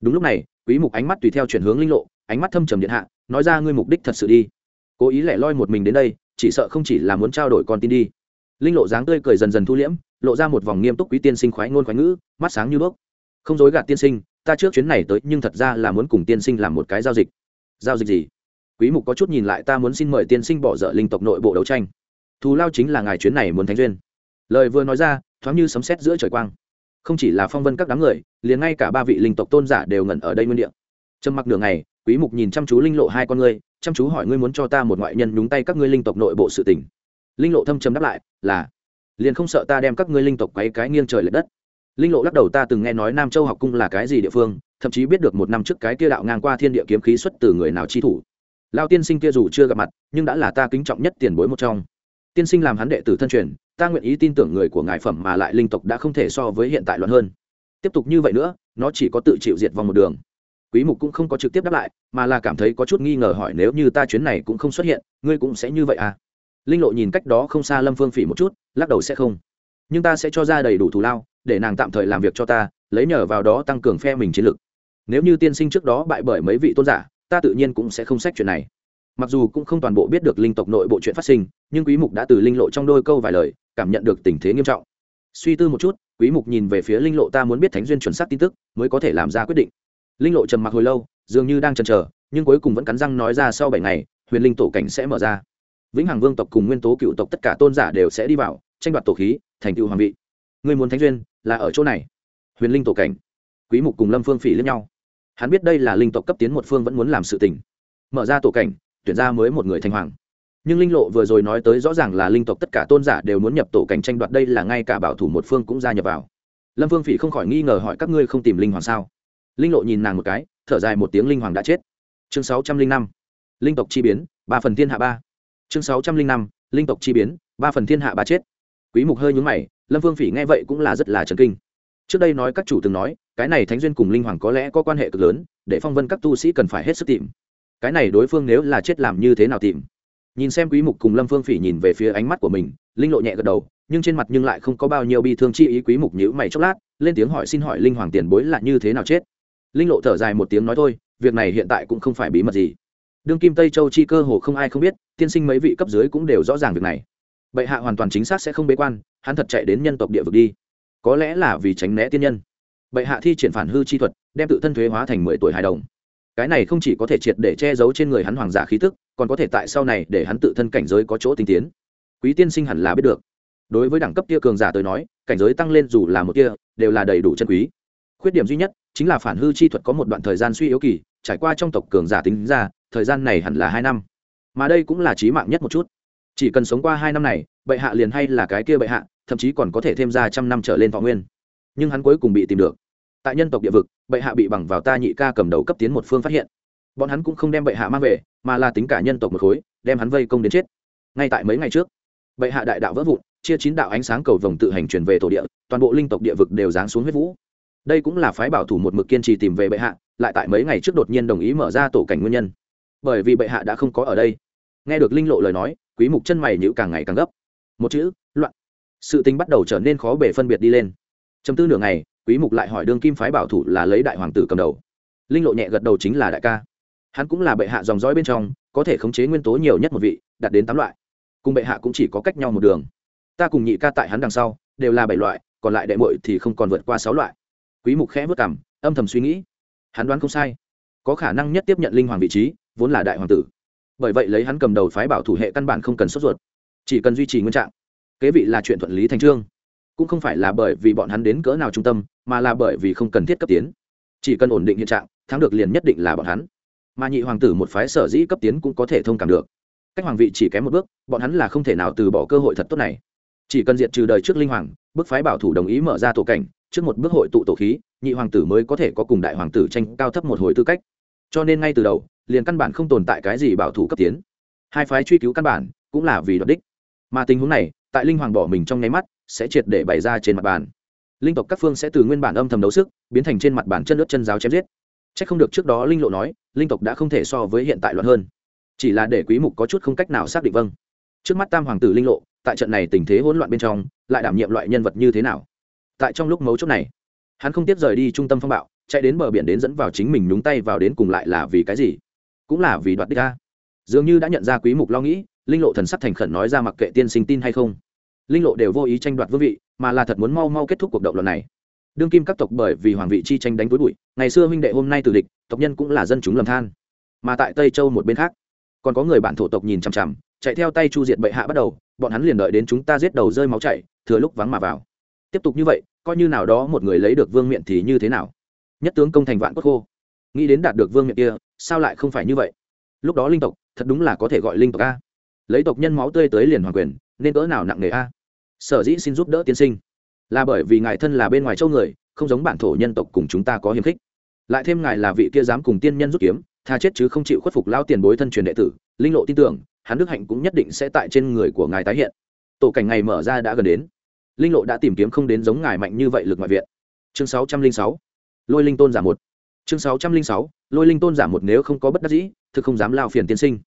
Đúng lúc này, quý mục ánh mắt tùy theo chuyển hướng linh lộ, ánh mắt thâm trầm điện hạ nói ra ngươi mục đích thật sự đi. Cố ý lẻ loi một mình đến đây, chỉ sợ không chỉ là muốn trao đổi con tin đi. Linh lộ dáng tươi cười dần dần thu liễm, lộ ra một vòng nghiêm túc quý tiên sinh khoái ngôn khoái ngữ, mắt sáng như đuốc. Không dối gạt tiên sinh, ta trước chuyến này tới nhưng thật ra là muốn cùng tiên sinh làm một cái giao dịch. Giao dịch gì? Quý mục có chút nhìn lại ta muốn xin mời tiên sinh bỏ dở linh tộc nội bộ đấu tranh. Thù lao chính là ngài chuyến này muốn thánh duyên. Lời vừa nói ra, thoáng như sấm sét giữa trời quang. Không chỉ là phong vân các đám người, liền ngay cả ba vị linh tộc tôn giả đều ngẩn ở đây nguyên địa. Trầm mặc nửa ngày quý mục nhìn chăm chú linh lộ hai con ngươi, chăm chú hỏi ngươi muốn cho ta một ngoại nhân nhúng tay các ngươi linh tộc nội bộ sự tình. Linh lộ thâm trầm đáp lại, là, liền không sợ ta đem các ngươi linh tộc quấy cái nghiêng trời lệch đất. Linh lộ lắc đầu, ta từng nghe nói nam châu học cung là cái gì địa phương, thậm chí biết được một năm trước cái kia đạo ngang qua thiên địa kiếm khí xuất từ người nào chi thủ. Lao tiên sinh kia dù chưa gặp mặt, nhưng đã là ta kính trọng nhất tiền bối một trong. Tiên sinh làm hắn đệ tử thân truyền, ta nguyện ý tin tưởng người của ngài phẩm mà lại linh tộc đã không thể so với hiện tại loạn hơn. Tiếp tục như vậy nữa, nó chỉ có tự chịu diệt vòng một đường quý mục cũng không có trực tiếp đáp lại, mà là cảm thấy có chút nghi ngờ hỏi nếu như ta chuyến này cũng không xuất hiện, ngươi cũng sẽ như vậy à? Linh lộ nhìn cách đó không xa lâm phương phỉ một chút, lắc đầu sẽ không. Nhưng ta sẽ cho ra đầy đủ thù lao, để nàng tạm thời làm việc cho ta, lấy nhờ vào đó tăng cường phe mình chiến lực. Nếu như tiên sinh trước đó bại bởi mấy vị tôn giả, ta tự nhiên cũng sẽ không xét chuyện này. Mặc dù cũng không toàn bộ biết được linh tộc nội bộ chuyện phát sinh, nhưng quý mục đã từ linh lộ trong đôi câu vài lời, cảm nhận được tình thế nghiêm trọng. Suy tư một chút, quý mục nhìn về phía linh lộ ta muốn biết thánh duyên chuẩn xác tin tức, mới có thể làm ra quyết định linh lộ trầm mặc hồi lâu, dường như đang chần chờ, nhưng cuối cùng vẫn cắn răng nói ra sau bảy ngày, huyền linh tổ cảnh sẽ mở ra. Vĩnh hằng vương tộc cùng nguyên tố cựu tộc tất cả tôn giả đều sẽ đi vào, tranh đoạt tổ khí, thành tựu hoàng vị. Người muốn thánh duyên, là ở chỗ này. Huyền linh tổ cảnh, quý mục cùng lâm phương phỉ lẫn nhau. Hắn biết đây là linh tộc cấp tiến một phương vẫn muốn làm sự tình. Mở ra tổ cảnh, tuyển ra mới một người thành hoàng. Nhưng linh lộ vừa rồi nói tới rõ ràng là linh tộc tất cả tôn giả đều muốn nhập tổ cảnh tranh đoạt, đây là ngay cả bảo thủ một phương cũng gia nhập vào. Lâm phương phỉ không khỏi nghi ngờ hỏi các ngươi không tìm linh hoàng sao? Linh lộ nhìn nàng một cái, thở dài một tiếng linh hoàng đã chết. Chương sáu trăm linh năm, linh tộc chi biến, ba phần thiên hạ ba. Chương sáu trăm linh năm, linh tộc chi biến, ba phần thiên hạ ba chết. Quý mục hơi nhướng mày, lâm vương phỉ nghe vậy cũng là rất là chấn kinh. Trước đây nói các chủ từng nói, cái này thánh duyên cùng linh hoàng có lẽ có quan hệ cực lớn, để phong vân các tu sĩ cần phải hết sức tìm. Cái này đối phương nếu là chết làm như thế nào tìm? Nhìn xem quý mục cùng lâm phương phỉ nhìn về phía ánh mắt của mình, linh lộ nhẹ gật đầu, nhưng trên mặt nhưng lại không có bao nhiêu bi thương chi ý quý mục nhíu mày chốc lát, lên tiếng hỏi xin hỏi linh hoàng tiền bối là như thế nào chết? Linh lộ thở dài một tiếng nói thôi, việc này hiện tại cũng không phải bí mật gì. Đương kim tây châu chi cơ hồ không ai không biết, tiên sinh mấy vị cấp dưới cũng đều rõ ràng việc này. Bệ hạ hoàn toàn chính xác sẽ không bế quan, hắn thật chạy đến nhân tộc địa vực đi. Có lẽ là vì tránh né tiên nhân. Bệ hạ thi triển phản hư chi thuật, đem tự thân thuế hóa thành mười tuổi hài đồng. Cái này không chỉ có thể triệt để che giấu trên người hắn hoàng giả khí tức, còn có thể tại sau này để hắn tự thân cảnh giới có chỗ tinh tiến. Quý tiên sinh hẳn là biết được. Đối với đẳng cấp kia cường giả tới nói, cảnh giới tăng lên dù là một kia, đều là đầy đủ chân quý. Khuyết điểm duy nhất chính là phản hư chi thuật có một đoạn thời gian suy yếu kỳ, trải qua trong tộc cường giả tính ra, thời gian này hẳn là hai năm. Mà đây cũng là trí mạng nhất một chút. Chỉ cần sống qua hai năm này, bệ hạ liền hay là cái kia bệ hạ, thậm chí còn có thể thêm ra trăm năm trở lên thọ nguyên. Nhưng hắn cuối cùng bị tìm được. Tại nhân tộc địa vực, bệ hạ bị bằng vào ta nhị ca cầm đầu cấp tiến một phương phát hiện. Bọn hắn cũng không đem bệ hạ mang về, mà là tính cả nhân tộc một khối, đem hắn vây công đến chết. Ngay tại mấy ngày trước, bệ hạ đại đạo vỡ vụn, chia chín đạo ánh sáng cầu vồng tự hành truyền về tổ địa, toàn bộ linh tộc địa vực đều giáng xuống huyết vũ đây cũng là phái bảo thủ một mực kiên trì tìm về bệ hạ, lại tại mấy ngày trước đột nhiên đồng ý mở ra tổ cảnh nguyên nhân. Bởi vì bệ hạ đã không có ở đây. Nghe được linh lộ lời nói, quý mục chân mày nhữ càng ngày càng gấp. Một chữ, loạn. Sự tình bắt đầu trở nên khó bể phân biệt đi lên. Chấm tư nửa ngày, quý mục lại hỏi đương kim phái bảo thủ là lấy đại hoàng tử cầm đầu. Linh lộ nhẹ gật đầu chính là đại ca. Hắn cũng là bệ hạ dòng dõi bên trong, có thể khống chế nguyên tố nhiều nhất một vị, đạt đến tám loại. Cùng bệ hạ cũng chỉ có cách nhau một đường. Ta cùng nhị ca tại hắn đằng sau, đều là bảy loại, còn lại đệ muội thì không còn vượt qua sáu loại quý mục khẽ vất cằm, âm thầm suy nghĩ. Hắn đoán không sai. Có khả năng nhất tiếp nhận linh hoàng vị trí, vốn là đại hoàng tử. Bởi vậy lấy hắn cầm đầu phái bảo thủ hệ căn bản không cần sốt ruột. Chỉ cần duy trì nguyên trạng. Kế vị là chuyện thuận lý thành trương. Cũng không phải là bởi vì bọn hắn đến cỡ nào trung tâm, mà là bởi vì không cần thiết cấp tiến. Chỉ cần ổn định hiện trạng, thắng được liền nhất định là bọn hắn. Mà nhị hoàng tử một phái sở dĩ cấp tiến cũng có thể thông cảm được. Cách hoàng vị chỉ kém một bước, bọn hắn là không thể nào từ bỏ cơ hội thật tốt này. Chỉ cần diệt trừ đời trước linh hoàng, bức phái bảo thủ đồng ý mở ra tổ cảnh trước một bước hội tụ tổ khí, nhị hoàng tử mới có thể có cùng đại hoàng tử tranh cao thấp một hồi tư cách. Cho nên ngay từ đầu, liền căn bản không tồn tại cái gì bảo thủ cấp tiến. Hai phái truy cứu căn bản cũng là vì đoạt đích. Mà tình huống này, tại linh hoàng bỏ mình trong nháy mắt, sẽ triệt để bày ra trên mặt bàn. Linh tộc các phương sẽ từ nguyên bản âm thầm đấu sức, biến thành trên mặt bàn chân nước chân giáo chém giết. C h ắ c không được trước đó linh lộ nói, linh tộc đã không thể so với hiện tại loạn hơn. Chỉ là để quý mục có chút không cách nào xác định vâng. Trước mắt tam hoàng tử linh lộ, tại trận này tình thế hỗn loạn bên trong, lại đảm nhiệm loại nhân vật như thế nào? Tại trong lúc mấu chốt này, hắn không tiếp rời đi trung tâm phong bạo, chạy đến bờ biển đến dẫn vào chính mình nhúng tay vào đến cùng lại là vì cái gì? Cũng là vì đoạt đích ca dường như đã nhận ra quý mục lo nghĩ, linh lộ thần sắc thành khẩn nói ra mặc kệ tiên sinh tin hay không. Linh lộ đều vô ý tranh đoạt vương vị, mà là thật muốn mau mau kết thúc cuộc động loạn này. Đương kim các tộc bởi vì hoàng vị chi tranh đánh túi bụi, ngày xưa huynh đệ hôm nay từ địch, tộc nhân cũng là dân chúng lầm than. Mà tại tây châu một bên khác, còn có người bản thổ tộc nhìn chằm chằm, chạy theo tay chu diệt bệ hạ bắt đầu, bọn hắn liền đợi đến chúng ta giết đầu rơi máu chảy, thừa lúc vắng mà vào tiếp tục như vậy, coi như nào đó một người lấy được vương miện thì như thế nào? Nhất tướng công thành vạn cốt khô. Nghĩ đến đạt được vương miện kia, sao lại không phải như vậy? Lúc đó linh tộc, thật đúng là có thể gọi linh tộc a. Lấy tộc nhân máu tươi tới liền hoàng quyền, nên cỡ nào nặng nề a? Sở dĩ xin giúp đỡ tiên sinh. Là bởi vì ngài thân là bên ngoài châu người, không giống bản thổ nhân tộc cùng chúng ta có hiềm khích. Lại thêm ngài là vị kia dám cùng tiên nhân rút kiếm, tha chết chứ không chịu khuất phục lao tiền bối thân truyền đệ tử, linh lộ tin tưởng, hắn đức hạnh cũng nhất định sẽ tại trên người của ngài tái hiện. Tổ cảnh ngày mở ra đã gần đến linh lộ đã tìm kiếm không đến giống ngài mạnh như vậy lực ngoại viện. Chương sáu trăm linh sáu, lôi linh tôn giả một. Chương sáu trăm linh sáu, lôi linh tôn giả một nếu không có bất đắc dĩ, thực không dám lao phiền tiên sinh.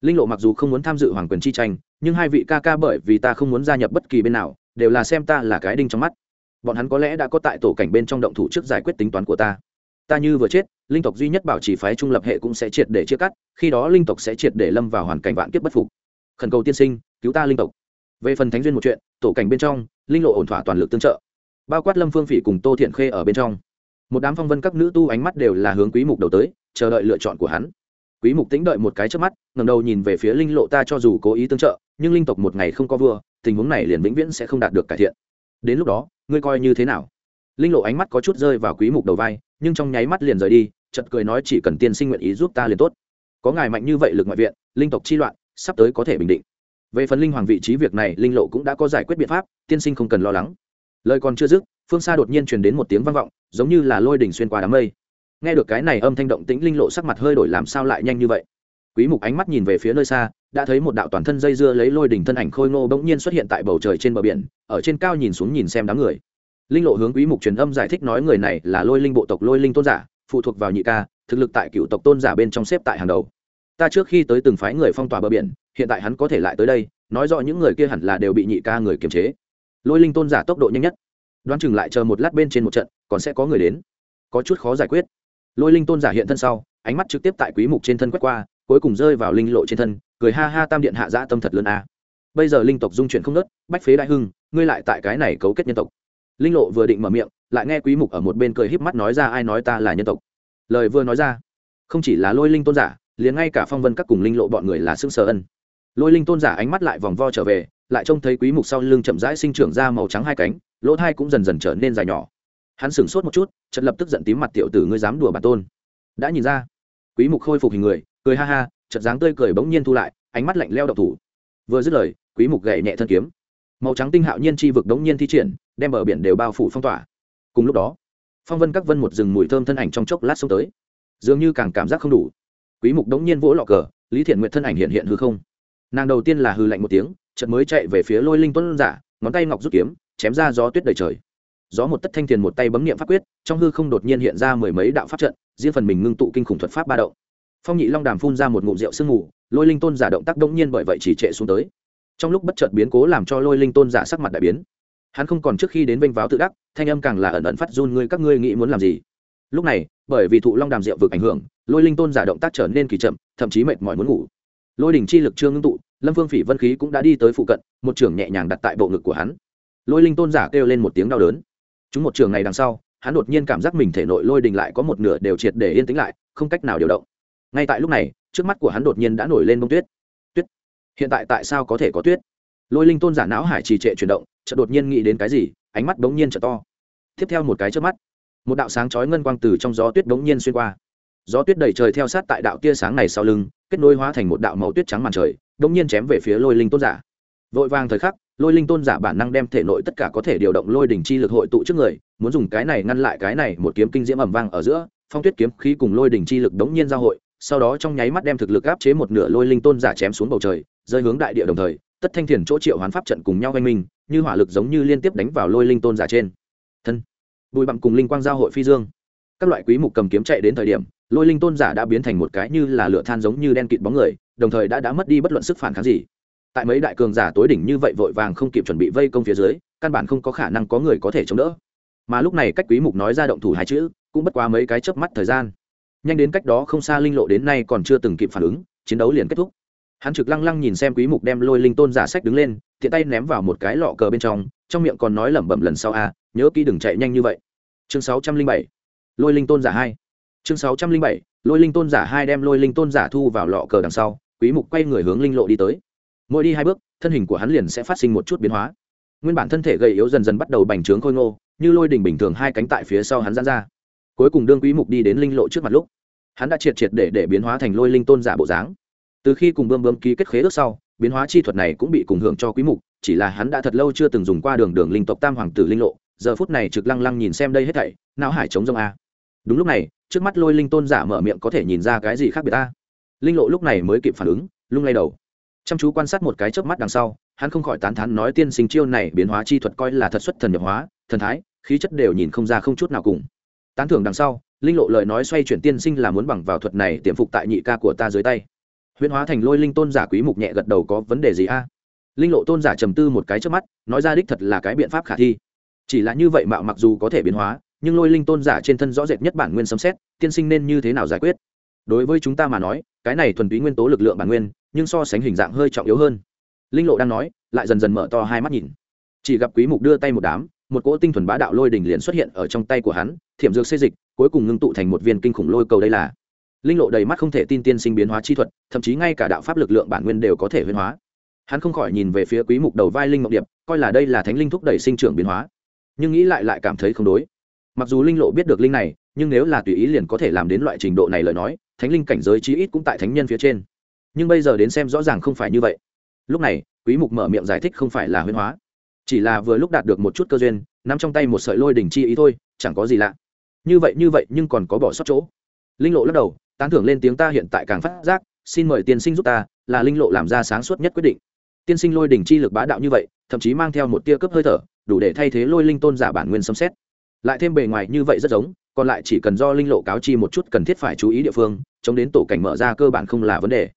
Linh lộ mặc dù không muốn tham dự hoàng quyền chi tranh, nhưng hai vị ca ca bởi vì ta không muốn gia nhập bất kỳ bên nào, đều là xem ta là cái đinh trong mắt. Bọn hắn có lẽ đã có tại tổ cảnh bên trong động thủ trước giải quyết tính toán của ta. Ta như vừa chết, linh tộc duy nhất bảo trì phái trung lập hệ cũng sẽ triệt để chia cắt, khi đó linh tộc sẽ triệt để lâm vào hoàn cảnh vạn kiếp bất phục. Khẩn cầu tiên sinh, cứu ta linh tộc. Về phần thánh duyên một chuyện, tổ cảnh bên trong linh lộ ổn thỏa toàn lực tương trợ. Bao quát lâm phương phỉ cùng tô thiện khê ở bên trong. Một đám phong vân các nữ tu ánh mắt đều là hướng quý mục đầu tới, chờ đợi lựa chọn của hắn. Quý mục tĩnh đợi một cái trước mắt, ngẩng đầu nhìn về phía linh lộ ta cho dù cố ý tương trợ, nhưng linh tộc một ngày không có vua, tình huống này liền vĩnh viễn sẽ không đạt được cải thiện. Đến lúc đó, ngươi coi như thế nào? Linh lộ ánh mắt có chút rơi vào quý mục đầu vai, nhưng trong nháy mắt liền rời đi, chợt cười nói chỉ cần tiên sinh nguyện ý giúp ta liền tốt. Có ngài mạnh như vậy lực ngoại viện, linh tộc chi loạn, sắp tới có thể bình định về phần linh hoàng vị trí việc này, linh lộ cũng đã có giải quyết biện pháp, tiên sinh không cần lo lắng. Lời còn chưa dứt, phương xa đột nhiên truyền đến một tiếng vang vọng, giống như là lôi đỉnh xuyên qua đám mây. Nghe được cái này âm thanh động tĩnh, linh lộ sắc mặt hơi đổi làm sao lại nhanh như vậy. Quý mục ánh mắt nhìn về phía nơi xa, đã thấy một đạo toàn thân dây dưa lấy lôi đỉnh thân ảnh khôi ngô bỗng nhiên xuất hiện tại bầu trời trên bờ biển, ở trên cao nhìn xuống nhìn xem đám người. Linh lộ hướng quý mục truyền âm giải thích nói người này là lôi linh bộ tộc lôi linh tôn giả, phụ thuộc vào nhị ca, thực lực tại cựu tộc tôn giả bên trong xếp tại hàng đầu. Ta trước khi tới từng phái người phong tỏa bờ biển hiện tại hắn có thể lại tới đây, nói rõ những người kia hẳn là đều bị nhị ca người kiềm chế. Lôi linh tôn giả tốc độ nhanh nhất. Đoán chừng lại chờ một lát bên trên một trận, còn sẽ có người đến. Có chút khó giải quyết. Lôi linh tôn giả hiện thân sau, ánh mắt trực tiếp tại quý mục trên thân quét qua, cuối cùng rơi vào linh lộ trên thân, cười ha ha tam điện hạ dã tâm thật lớn a. Bây giờ linh tộc dung chuyển không nớt, bách phế đại hưng, ngươi lại tại cái này cấu kết nhân tộc. Linh lộ vừa định mở miệng, lại nghe quý mục ở một bên cười híp mắt nói ra ai nói ta là nhân tộc. Lời vừa nói ra, không chỉ là lôi linh tôn giả, liền ngay cả phong vân các cùng linh lộ bọn người là xương sở ân lôi linh tôn giả ánh mắt lại vòng vo trở về, lại trông thấy quý mục sau lưng chậm rãi sinh trưởng ra màu trắng hai cánh, lỗ thai cũng dần dần trở nên dài nhỏ. Hắn sửng sốt một chút, chợt lập tức giận tím mặt tiểu tử ngươi dám đùa bản tôn. Đã nhìn ra. Quý mục khôi phục hình người, cười ha ha, chợt dáng tươi cười bỗng nhiên thu lại, ánh mắt lạnh leo độc thủ. Vừa dứt lời, quý mục gậy nhẹ thân kiếm. Màu trắng tinh hạo nhiên chi vực đống nhiên thi triển, đem bờ biển đều bao phủ phong tỏa. Cùng lúc đó, phong vân các vân một rừng mùi thơm thân ảnh trong chốc lát xông tới. Dường như càng cảm giác không đủ. Quý mục đống nhiên vỗ lọ cờ, lý thiện nguyện thân ảnh hiện hiện hư không nàng đầu tiên là hư lạnh một tiếng, chợt mới chạy về phía lôi linh tuấn giả, ngón tay ngọc rút kiếm, chém ra gió tuyết đầy trời. Gió một tất thanh thiền một tay bấm niệm pháp quyết, trong hư không đột nhiên hiện ra mười mấy đạo pháp trận, riêng phần mình ngưng tụ kinh khủng thuật pháp ba động. Phong nhị long đàm phun ra một ngụm rượu sương mù, lôi linh tôn giả động tác đống nhiên bởi vậy chỉ trệ xuống tới. Trong lúc bất chợt biến cố làm cho lôi linh tôn giả sắc mặt đại biến. Hắn không còn trước khi đến vênh váo tự đắc, thanh âm càng là ẩn ẩn phát run, ngươi, các ngươi nghĩ muốn làm gì? Lúc này, bởi vì thụ long đàm rượu vực ảnh hưởng, lôi linh tôn giả động tác trở nên kỳ chậm, thậm chí mệt mỏi muốn ngủ lôi đỉnh chi lực trương ngưng tụ, lâm phương phỉ vân khí cũng đã đi tới phụ cận, một trường nhẹ nhàng đặt tại bộ ngực của hắn. Lôi linh tôn giả kêu lên một tiếng đau đớn. Chúng một trường này đằng sau, hắn đột nhiên cảm giác mình thể nội lôi đình lại có một nửa đều triệt để yên tĩnh lại, không cách nào điều động. Ngay tại lúc này, trước mắt của hắn đột nhiên đã nổi lên bông tuyết. Tuyết! Hiện tại tại sao có thể có tuyết? Lôi linh tôn giả não hải trì trệ chuyển động, chợt đột nhiên nghĩ đến cái gì, ánh mắt bỗng nhiên trở to. Tiếp theo một cái trước mắt, một đạo sáng chói ngân quang từ trong gió tuyết bỗng nhiên xuyên qua. Gió tuyết đầy trời theo sát tại đạo tia sáng này sau lưng kết nối hóa thành một đạo màu tuyết trắng màn trời bỗng nhiên chém về phía lôi linh tôn giả. Vội vàng thời khắc, lôi linh tôn giả bản năng đem thể nội tất cả có thể điều động lôi đỉnh chi lực hội tụ trước người, muốn dùng cái này ngăn lại cái này một kiếm kinh diễm ẩm vang ở giữa, phong tuyết kiếm khí cùng lôi đỉnh chi lực đống nhiên giao hội, sau đó trong nháy mắt đem thực lực áp chế một nửa lôi linh tôn giả chém xuống bầu trời, rơi hướng đại địa đồng thời, tất thanh thiền chỗ triệu hoán pháp trận cùng nhau oanh minh, như hỏa lực giống như liên tiếp đánh vào lôi linh tôn giả trên. Thân. Bùi bặm cùng linh quang giao hội phi dương các loại quý mục cầm kiếm chạy đến thời điểm, lôi linh tôn giả đã biến thành một cái như là lửa than giống như đen kịt bóng người, đồng thời đã đã mất đi bất luận sức phản kháng gì. Tại mấy đại cường giả tối đỉnh như vậy vội vàng không kịp chuẩn bị vây công phía dưới, căn bản không có khả năng có người có thể chống đỡ. Mà lúc này cách quý mục nói ra động thủ hai chữ, cũng bất quá mấy cái chớp mắt thời gian. Nhanh đến cách đó không xa linh lộ đến nay còn chưa từng kịp phản ứng, chiến đấu liền kết thúc. Hắn trực lăng lăng nhìn xem quý mục đem lôi linh tôn giả sách đứng lên, tiện tay ném vào một cái lọ cờ bên trong trong miệng còn nói lẩm bẩm lần sau a nhớ kỹ đừng chạy nhanh như vậy. Chương 607 lôi linh tôn giả hai. Chương 607 lôi linh tôn giả hai đem lôi linh tôn giả thu vào lọ cờ đằng sau, quý mục quay người hướng linh lộ đi tới. Mỗi đi hai bước, thân hình của hắn liền sẽ phát sinh một chút biến hóa. Nguyên bản thân thể gầy yếu dần dần bắt đầu bành trướng khôi ngô, như lôi đỉnh bình thường hai cánh tại phía sau hắn giãn ra. Cuối cùng đương quý mục đi đến linh lộ trước mặt lúc, hắn đã triệt triệt để để biến hóa thành lôi linh tôn giả bộ dáng. Từ khi cùng bơm bơm ký kết khế ước sau, biến hóa chi thuật này cũng bị cùng hưởng cho quý mục, chỉ là hắn đã thật lâu chưa từng dùng qua đường đường linh tộc tam hoàng tử linh lộ, giờ phút này trực lăng lăng nhìn xem đây hết thảy, não hải chống rông a đúng lúc này, trước mắt lôi linh tôn giả mở miệng có thể nhìn ra cái gì khác biệt ta? Linh lộ lúc này mới kịp phản ứng, lung lay đầu. Chăm chú quan sát một cái chớp mắt đằng sau, hắn không khỏi tán thán nói tiên sinh chiêu này biến hóa chi thuật coi là thật xuất thần nhập hóa, thần thái, khí chất đều nhìn không ra không chút nào cùng. Tán thưởng đằng sau, linh lộ lời nói xoay chuyển tiên sinh là muốn bằng vào thuật này tiềm phục tại nhị ca của ta dưới tay. Huyễn hóa thành lôi linh tôn giả quý mục nhẹ gật đầu có vấn đề gì a? Linh lộ tôn giả trầm tư một cái trước mắt, nói ra đích thật là cái biện pháp khả thi. Chỉ là như vậy mạo mặc dù có thể biến hóa nhưng lôi linh tôn giả trên thân rõ rệt nhất bản nguyên sấm xét tiên sinh nên như thế nào giải quyết? Đối với chúng ta mà nói, cái này thuần túy nguyên tố lực lượng bản nguyên, nhưng so sánh hình dạng hơi trọng yếu hơn. Linh lộ đang nói, lại dần dần mở to hai mắt nhìn. Chỉ gặp quý mục đưa tay một đám, một cỗ tinh thuần bá đạo lôi đỉnh liền xuất hiện ở trong tay của hắn, thiểm dược xây dịch, cuối cùng ngưng tụ thành một viên kinh khủng lôi cầu đây là. Linh lộ đầy mắt không thể tin tiên sinh biến hóa chi thuật, thậm chí ngay cả đạo pháp lực lượng bản nguyên đều có thể huyên hóa. Hắn không khỏi nhìn về phía quý mục đầu vai linh mộng điệp, coi là đây là thánh linh thúc đẩy sinh trưởng biến hóa. Nhưng nghĩ lại lại cảm thấy không đối mặc dù linh lộ biết được linh này, nhưng nếu là tùy ý liền có thể làm đến loại trình độ này lời nói, thánh linh cảnh giới chí ít cũng tại thánh nhân phía trên. Nhưng bây giờ đến xem rõ ràng không phải như vậy. Lúc này, quý mục mở miệng giải thích không phải là huyên hóa. Chỉ là vừa lúc đạt được một chút cơ duyên, nắm trong tay một sợi lôi đỉnh chi ý thôi, chẳng có gì lạ. Như vậy như vậy nhưng còn có bỏ sót chỗ. Linh lộ lắc đầu, tán thưởng lên tiếng ta hiện tại càng phát giác, xin mời tiên sinh giúp ta, là linh lộ làm ra sáng suốt nhất quyết định. Tiên sinh lôi đỉnh chi lực bá đạo như vậy, thậm chí mang theo một tia cấp hơi thở, đủ để thay thế lôi linh tôn giả bản nguyên xâm xét lại thêm bề ngoài như vậy rất giống, còn lại chỉ cần do linh lộ cáo chi một chút cần thiết phải chú ý địa phương, chống đến tổ cảnh mở ra cơ bản không là vấn đề.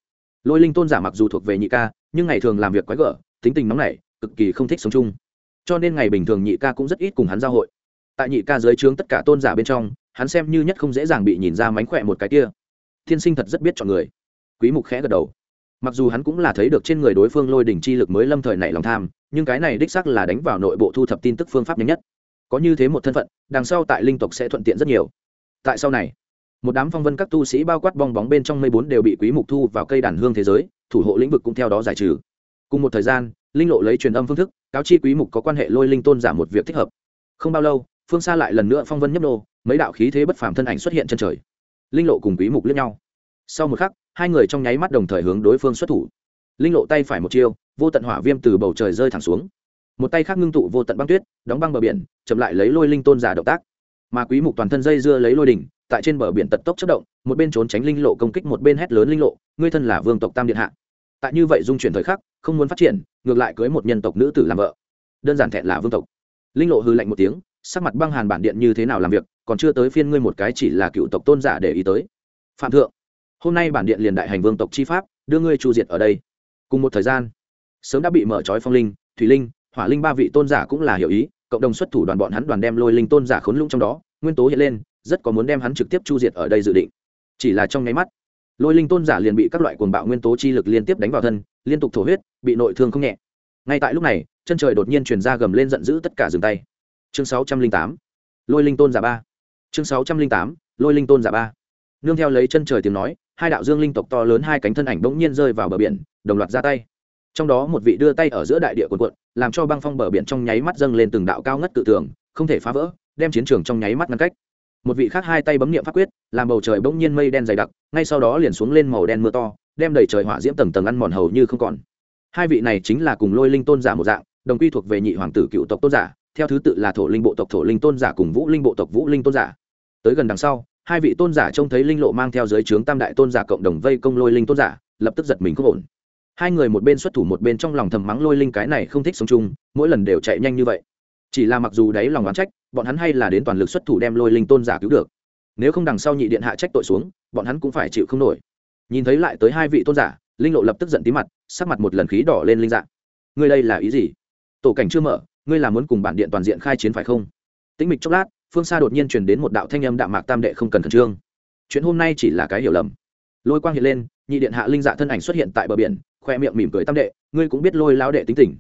Lôi linh tôn giả mặc dù thuộc về nhị ca, nhưng ngày thường làm việc quái gở, tính tình nóng nảy, cực kỳ không thích sống chung. Cho nên ngày bình thường nhị ca cũng rất ít cùng hắn giao hội. Tại nhị ca dưới trướng tất cả tôn giả bên trong, hắn xem như nhất không dễ dàng bị nhìn ra mánh khỏe một cái kia. Thiên sinh thật rất biết chọn người. Quý mục khẽ gật đầu. Mặc dù hắn cũng là thấy được trên người đối phương lôi đỉnh chi lực mới lâm thời nảy lòng tham, nhưng cái này đích xác là đánh vào nội bộ thu thập tin tức phương pháp nhanh nhất có như thế một thân phận, đằng sau tại linh tộc sẽ thuận tiện rất nhiều. Tại sau này, một đám phong vân các tu sĩ bao quát bong bóng bên trong mây bốn đều bị quý mục thu vào cây đàn hương thế giới, thủ hộ lĩnh vực cũng theo đó giải trừ. Cùng một thời gian, linh lộ lấy truyền âm phương thức, cáo chi quý mục có quan hệ lôi linh tôn giả một việc thích hợp. Không bao lâu, phương xa lại lần nữa phong vân nhấp nô, mấy đạo khí thế bất phàm thân ảnh xuất hiện chân trời. Linh lộ cùng quý mục liếc nhau. Sau một khắc, hai người trong nháy mắt đồng thời hướng đối phương xuất thủ. Linh lộ tay phải một chiêu, vô tận hỏa viêm từ bầu trời rơi thẳng xuống một tay khác ngưng tụ vô tận băng tuyết, đóng băng bờ biển, chậm lại lấy lôi linh tôn giả động tác. Mà quý mục toàn thân dây dưa lấy lôi đỉnh, tại trên bờ biển tật tốc chất động, một bên trốn tránh linh lộ công kích, một bên hét lớn linh lộ, ngươi thân là vương tộc tam điện hạ. Tại như vậy dung chuyển thời khắc, không muốn phát triển, ngược lại cưới một nhân tộc nữ tử làm vợ. Đơn giản thẹn là vương tộc. Linh lộ hư lạnh một tiếng, sắc mặt băng hàn bản điện như thế nào làm việc, còn chưa tới phiên ngươi một cái chỉ là cựu tộc tôn giả để ý tới. Phạm thượng, hôm nay bản điện liền đại hành vương tộc chi pháp, đưa ngươi tru diệt ở đây. Cùng một thời gian, sớm đã bị mở trói phong linh, thủy linh hỏa linh ba vị tôn giả cũng là hiểu ý, cộng đồng xuất thủ đoàn bọn hắn đoàn đem lôi linh tôn giả khốn lũng trong đó, nguyên tố hiện lên, rất có muốn đem hắn trực tiếp chu diệt ở đây dự định. Chỉ là trong nháy mắt, lôi linh tôn giả liền bị các loại cuồng bạo nguyên tố chi lực liên tiếp đánh vào thân, liên tục thổ huyết, bị nội thương không nhẹ. Ngay tại lúc này, chân trời đột nhiên truyền ra gầm lên giận dữ tất cả dừng tay. Chương sáu trăm linh tám, lôi linh tôn giả ba. Chương sáu trăm linh tám, lôi linh tôn giả ba. Nương theo lấy chân trời tiếng nói, hai đạo dương linh tộc to lớn hai cánh thân ảnh bỗng nhiên rơi vào bờ biển, đồng loạt ra tay trong đó một vị đưa tay ở giữa đại địa quần quận làm cho băng phong bờ biển trong nháy mắt dâng lên từng đạo cao ngất tự tường, không thể phá vỡ, đem chiến trường trong nháy mắt ngăn cách. Một vị khác hai tay bấm nghiệm pháp quyết, làm bầu trời bỗng nhiên mây đen dày đặc, ngay sau đó liền xuống lên màu đen mưa to, đem đầy trời hỏa diễm tầng tầng ăn mòn hầu như không còn. Hai vị này chính là cùng lôi linh tôn giả một dạng, đồng quy thuộc về nhị hoàng tử cựu tộc tôn giả, theo thứ tự là thổ linh bộ tộc thổ linh tôn giả cùng vũ linh bộ tộc vũ linh tôn giả. Tới gần đằng sau, hai vị tôn giả trông thấy linh lộ mang theo giới trướng tam đại tôn giả cộng đồng vây công lôi linh tôn giả, lập tức giật mình không ổn hai người một bên xuất thủ một bên trong lòng thầm mắng lôi linh cái này không thích sống chung, mỗi lần đều chạy nhanh như vậy. Chỉ là mặc dù đấy lòng oán trách, bọn hắn hay là đến toàn lực xuất thủ đem lôi linh tôn giả cứu được. Nếu không đằng sau nhị điện hạ trách tội xuống, bọn hắn cũng phải chịu không nổi. Nhìn thấy lại tới hai vị tôn giả, linh lộ lập tức giận tí mặt, sắc mặt một lần khí đỏ lên linh dạng. Ngươi đây là ý gì? Tổ cảnh chưa mở, ngươi là muốn cùng bản điện toàn diện khai chiến phải không? Tĩnh mịch chốc lát, phương xa đột nhiên truyền đến một đạo thanh âm đạm mạc tam đệ không cần khẩn trương. Chuyện hôm nay chỉ là cái hiểu lầm. Lôi quang hiện lên, nhị điện hạ linh dạ thân ảnh xuất hiện tại bờ biển khoe miệng mỉm cười tam đệ, ngươi cũng biết lôi lao đệ tính tình.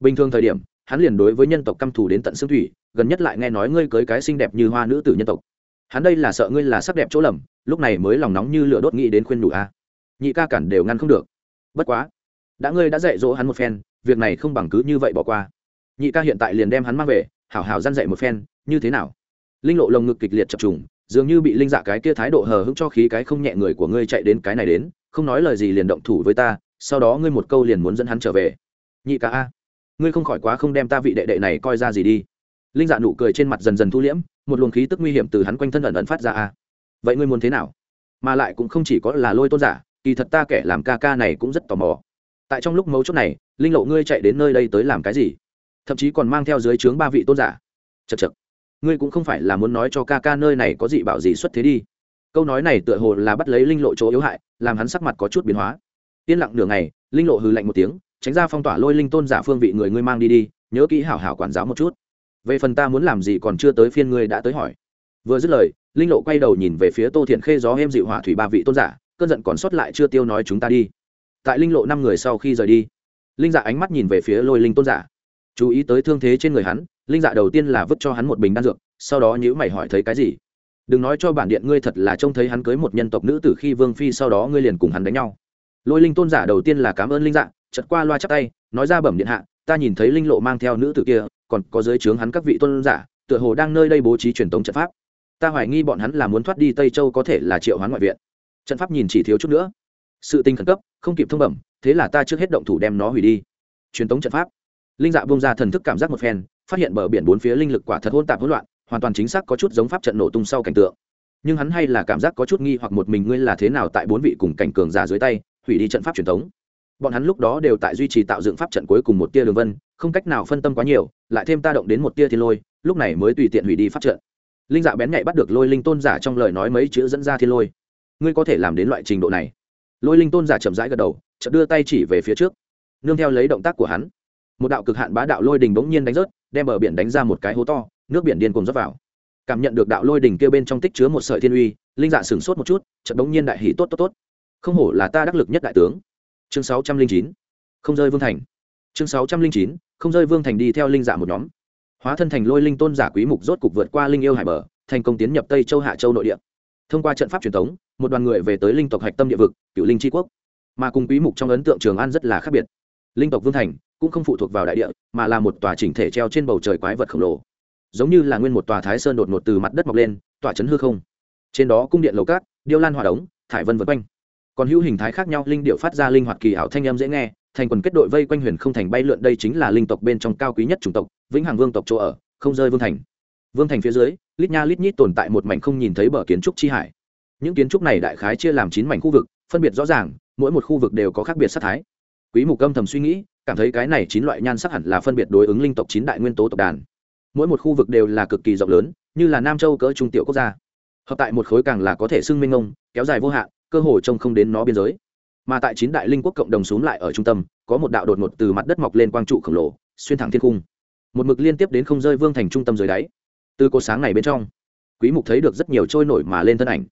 Bình thường thời điểm, hắn liền đối với nhân tộc căm thù đến tận xương thủy, gần nhất lại nghe nói ngươi cưới cái xinh đẹp như hoa nữ tử nhân tộc. Hắn đây là sợ ngươi là sắc đẹp chỗ lầm, lúc này mới lòng nóng như lửa đốt nghĩ đến khuyên đủ a. Nhị ca cản đều ngăn không được. Bất quá, đã ngươi đã dạy dỗ hắn một phen, việc này không bằng cứ như vậy bỏ qua. Nhị ca hiện tại liền đem hắn mang về, hảo hảo gian dạy một phen, như thế nào? Linh lộ lồng ngực kịch liệt chập trùng, dường như bị linh dạ cái kia thái độ hờ hững cho khí cái không nhẹ người của ngươi chạy đến cái này đến, không nói lời gì liền động thủ với ta sau đó ngươi một câu liền muốn dẫn hắn trở về. Nhị ca a, ngươi không khỏi quá không đem ta vị đệ đệ này coi ra gì đi. Linh dạ nụ cười trên mặt dần dần thu liễm, một luồng khí tức nguy hiểm từ hắn quanh thân ẩn ẩn phát ra a. Vậy ngươi muốn thế nào? Mà lại cũng không chỉ có là lôi tôn giả, kỳ thật ta kẻ làm ca ca này cũng rất tò mò. Tại trong lúc mấu chốt này, linh lộ ngươi chạy đến nơi đây tới làm cái gì? Thậm chí còn mang theo dưới trướng ba vị tôn giả. Chật chật ngươi cũng không phải là muốn nói cho ca ca nơi này có gì bảo gì xuất thế đi. Câu nói này tựa hồ là bắt lấy linh lộ chỗ yếu hại, làm hắn sắc mặt có chút biến hóa yên lặng nửa ngày, linh lộ hừ lạnh một tiếng, tránh ra phong tỏa lôi linh tôn giả phương vị người ngươi mang đi đi, nhớ kỹ hảo hảo quản giáo một chút. Về phần ta muốn làm gì còn chưa tới phiên ngươi đã tới hỏi. Vừa dứt lời, linh lộ quay đầu nhìn về phía tô thiện khê gió êm dịu hỏa thủy ba vị tôn giả, cơn giận còn sót lại chưa tiêu nói chúng ta đi. Tại linh lộ năm người sau khi rời đi, linh dạ ánh mắt nhìn về phía lôi linh tôn giả. Chú ý tới thương thế trên người hắn, linh dạ đầu tiên là vứt cho hắn một bình đan dược, sau đó nhữ mày hỏi thấy cái gì? Đừng nói cho bản điện ngươi thật là trông thấy hắn cưới một nhân tộc nữ từ khi vương phi sau đó ngươi liền cùng hắn đánh nhau lôi linh tôn giả đầu tiên là cảm ơn linh dạ chật qua loa chắc tay, nói ra bẩm điện hạ, ta nhìn thấy linh lộ mang theo nữ tử kia, còn có dưới trướng hắn các vị tôn giả, tựa hồ đang nơi đây bố trí truyền tống trận pháp. Ta hoài nghi bọn hắn là muốn thoát đi tây châu có thể là triệu hoán ngoại viện. Trận pháp nhìn chỉ thiếu chút nữa. Sự tình khẩn cấp, không kịp thông bẩm, thế là ta trước hết động thủ đem nó hủy đi. Truyền tống trận pháp. Linh dạ bông ra thần thức cảm giác một phen, phát hiện bờ biển bốn phía linh lực quả thật hôn tạp hỗn loạn, hoàn toàn chính xác có chút giống pháp trận nổ tung sau cảnh tượng. Nhưng hắn hay là cảm giác có chút nghi hoặc một mình ngươi là thế nào tại bốn vị cùng cảnh cường giả dưới tay hủy đi trận pháp truyền thống. Bọn hắn lúc đó đều tại duy trì tạo dựng pháp trận cuối cùng một tia đường vân, không cách nào phân tâm quá nhiều, lại thêm ta động đến một tia thiên lôi, lúc này mới tùy tiện hủy đi pháp trận. Linh dạ bén nhạy bắt được lôi linh tôn giả trong lời nói mấy chữ dẫn ra thiên lôi. Ngươi có thể làm đến loại trình độ này. Lôi linh tôn giả chậm rãi gật đầu, chợt đưa tay chỉ về phía trước. Nương theo lấy động tác của hắn, một đạo cực hạn bá đạo lôi đình bỗng nhiên đánh rớt, đem bờ biển đánh ra một cái hố to, nước biển điên cùng rót vào. Cảm nhận được đạo lôi đình kêu bên trong tích chứa một sợi thiên uy, linh dạ sửng sốt một chút, chợt bỗng nhiên đại hỉ tốt tốt tốt không hổ là ta đắc lực nhất đại tướng. Chương sáu trăm linh chín, không rơi vương thành. Chương sáu trăm linh chín, không rơi vương thành đi theo linh dạ một nhóm. Hóa thân thành lôi linh tôn giả quý mục rốt cục vượt qua linh yêu hải bờ, thành công tiến nhập tây châu hạ châu nội địa. Thông qua trận pháp truyền thống, một đoàn người về tới linh tộc hạch tâm địa vực cựu linh tri quốc. Mà cùng quý mục trong ấn tượng trường an rất là khác biệt. Linh tộc vương thành cũng không phụ thuộc vào đại địa, mà là một tòa chỉnh thể treo trên bầu trời quái vật khổng lồ. Giống như là nguyên một tòa thái sơn đột ngột từ mặt đất mọc lên tòa chấn hư không. Trên đó cung điện lầu cát, điêu lan hòa đống, thải vân vân quanh còn hữu hình thái khác nhau, linh điệu phát ra linh hoạt kỳ ảo thanh âm dễ nghe, thành quần kết đội vây quanh huyền không thành bay lượn, đây chính là linh tộc bên trong cao quý nhất chủng tộc, vĩnh hằng vương tộc chỗ ở, không rơi vương thành. Vương thành phía dưới, lít nha lít nhít tồn tại một mảnh không nhìn thấy bờ kiến trúc chi hải. Những kiến trúc này đại khái chia làm chín mảnh khu vực, phân biệt rõ ràng, mỗi một khu vực đều có khác biệt sắc thái. Quý mục âm thầm suy nghĩ, cảm thấy cái này chín loại nhan sắc hẳn là phân biệt đối ứng linh tộc chín đại nguyên tố tộc đàn. Mỗi một khu vực đều là cực kỳ rộng lớn, như là nam châu cỡ trung tiểu quốc gia. Hợp tại một khối càng là có thể xưng minh ngông, kéo dài vô hạn cơ hồ trông không đến nó biên giới. Mà tại chín đại linh quốc cộng đồng xuống lại ở trung tâm, có một đạo đột ngột từ mặt đất mọc lên quang trụ khổng lồ, xuyên thẳng thiên cung một mực liên tiếp đến không rơi vương thành trung tâm dưới đáy. Từ cột sáng này bên trong, quý mục thấy được rất nhiều trôi nổi mà lên thân ảnh.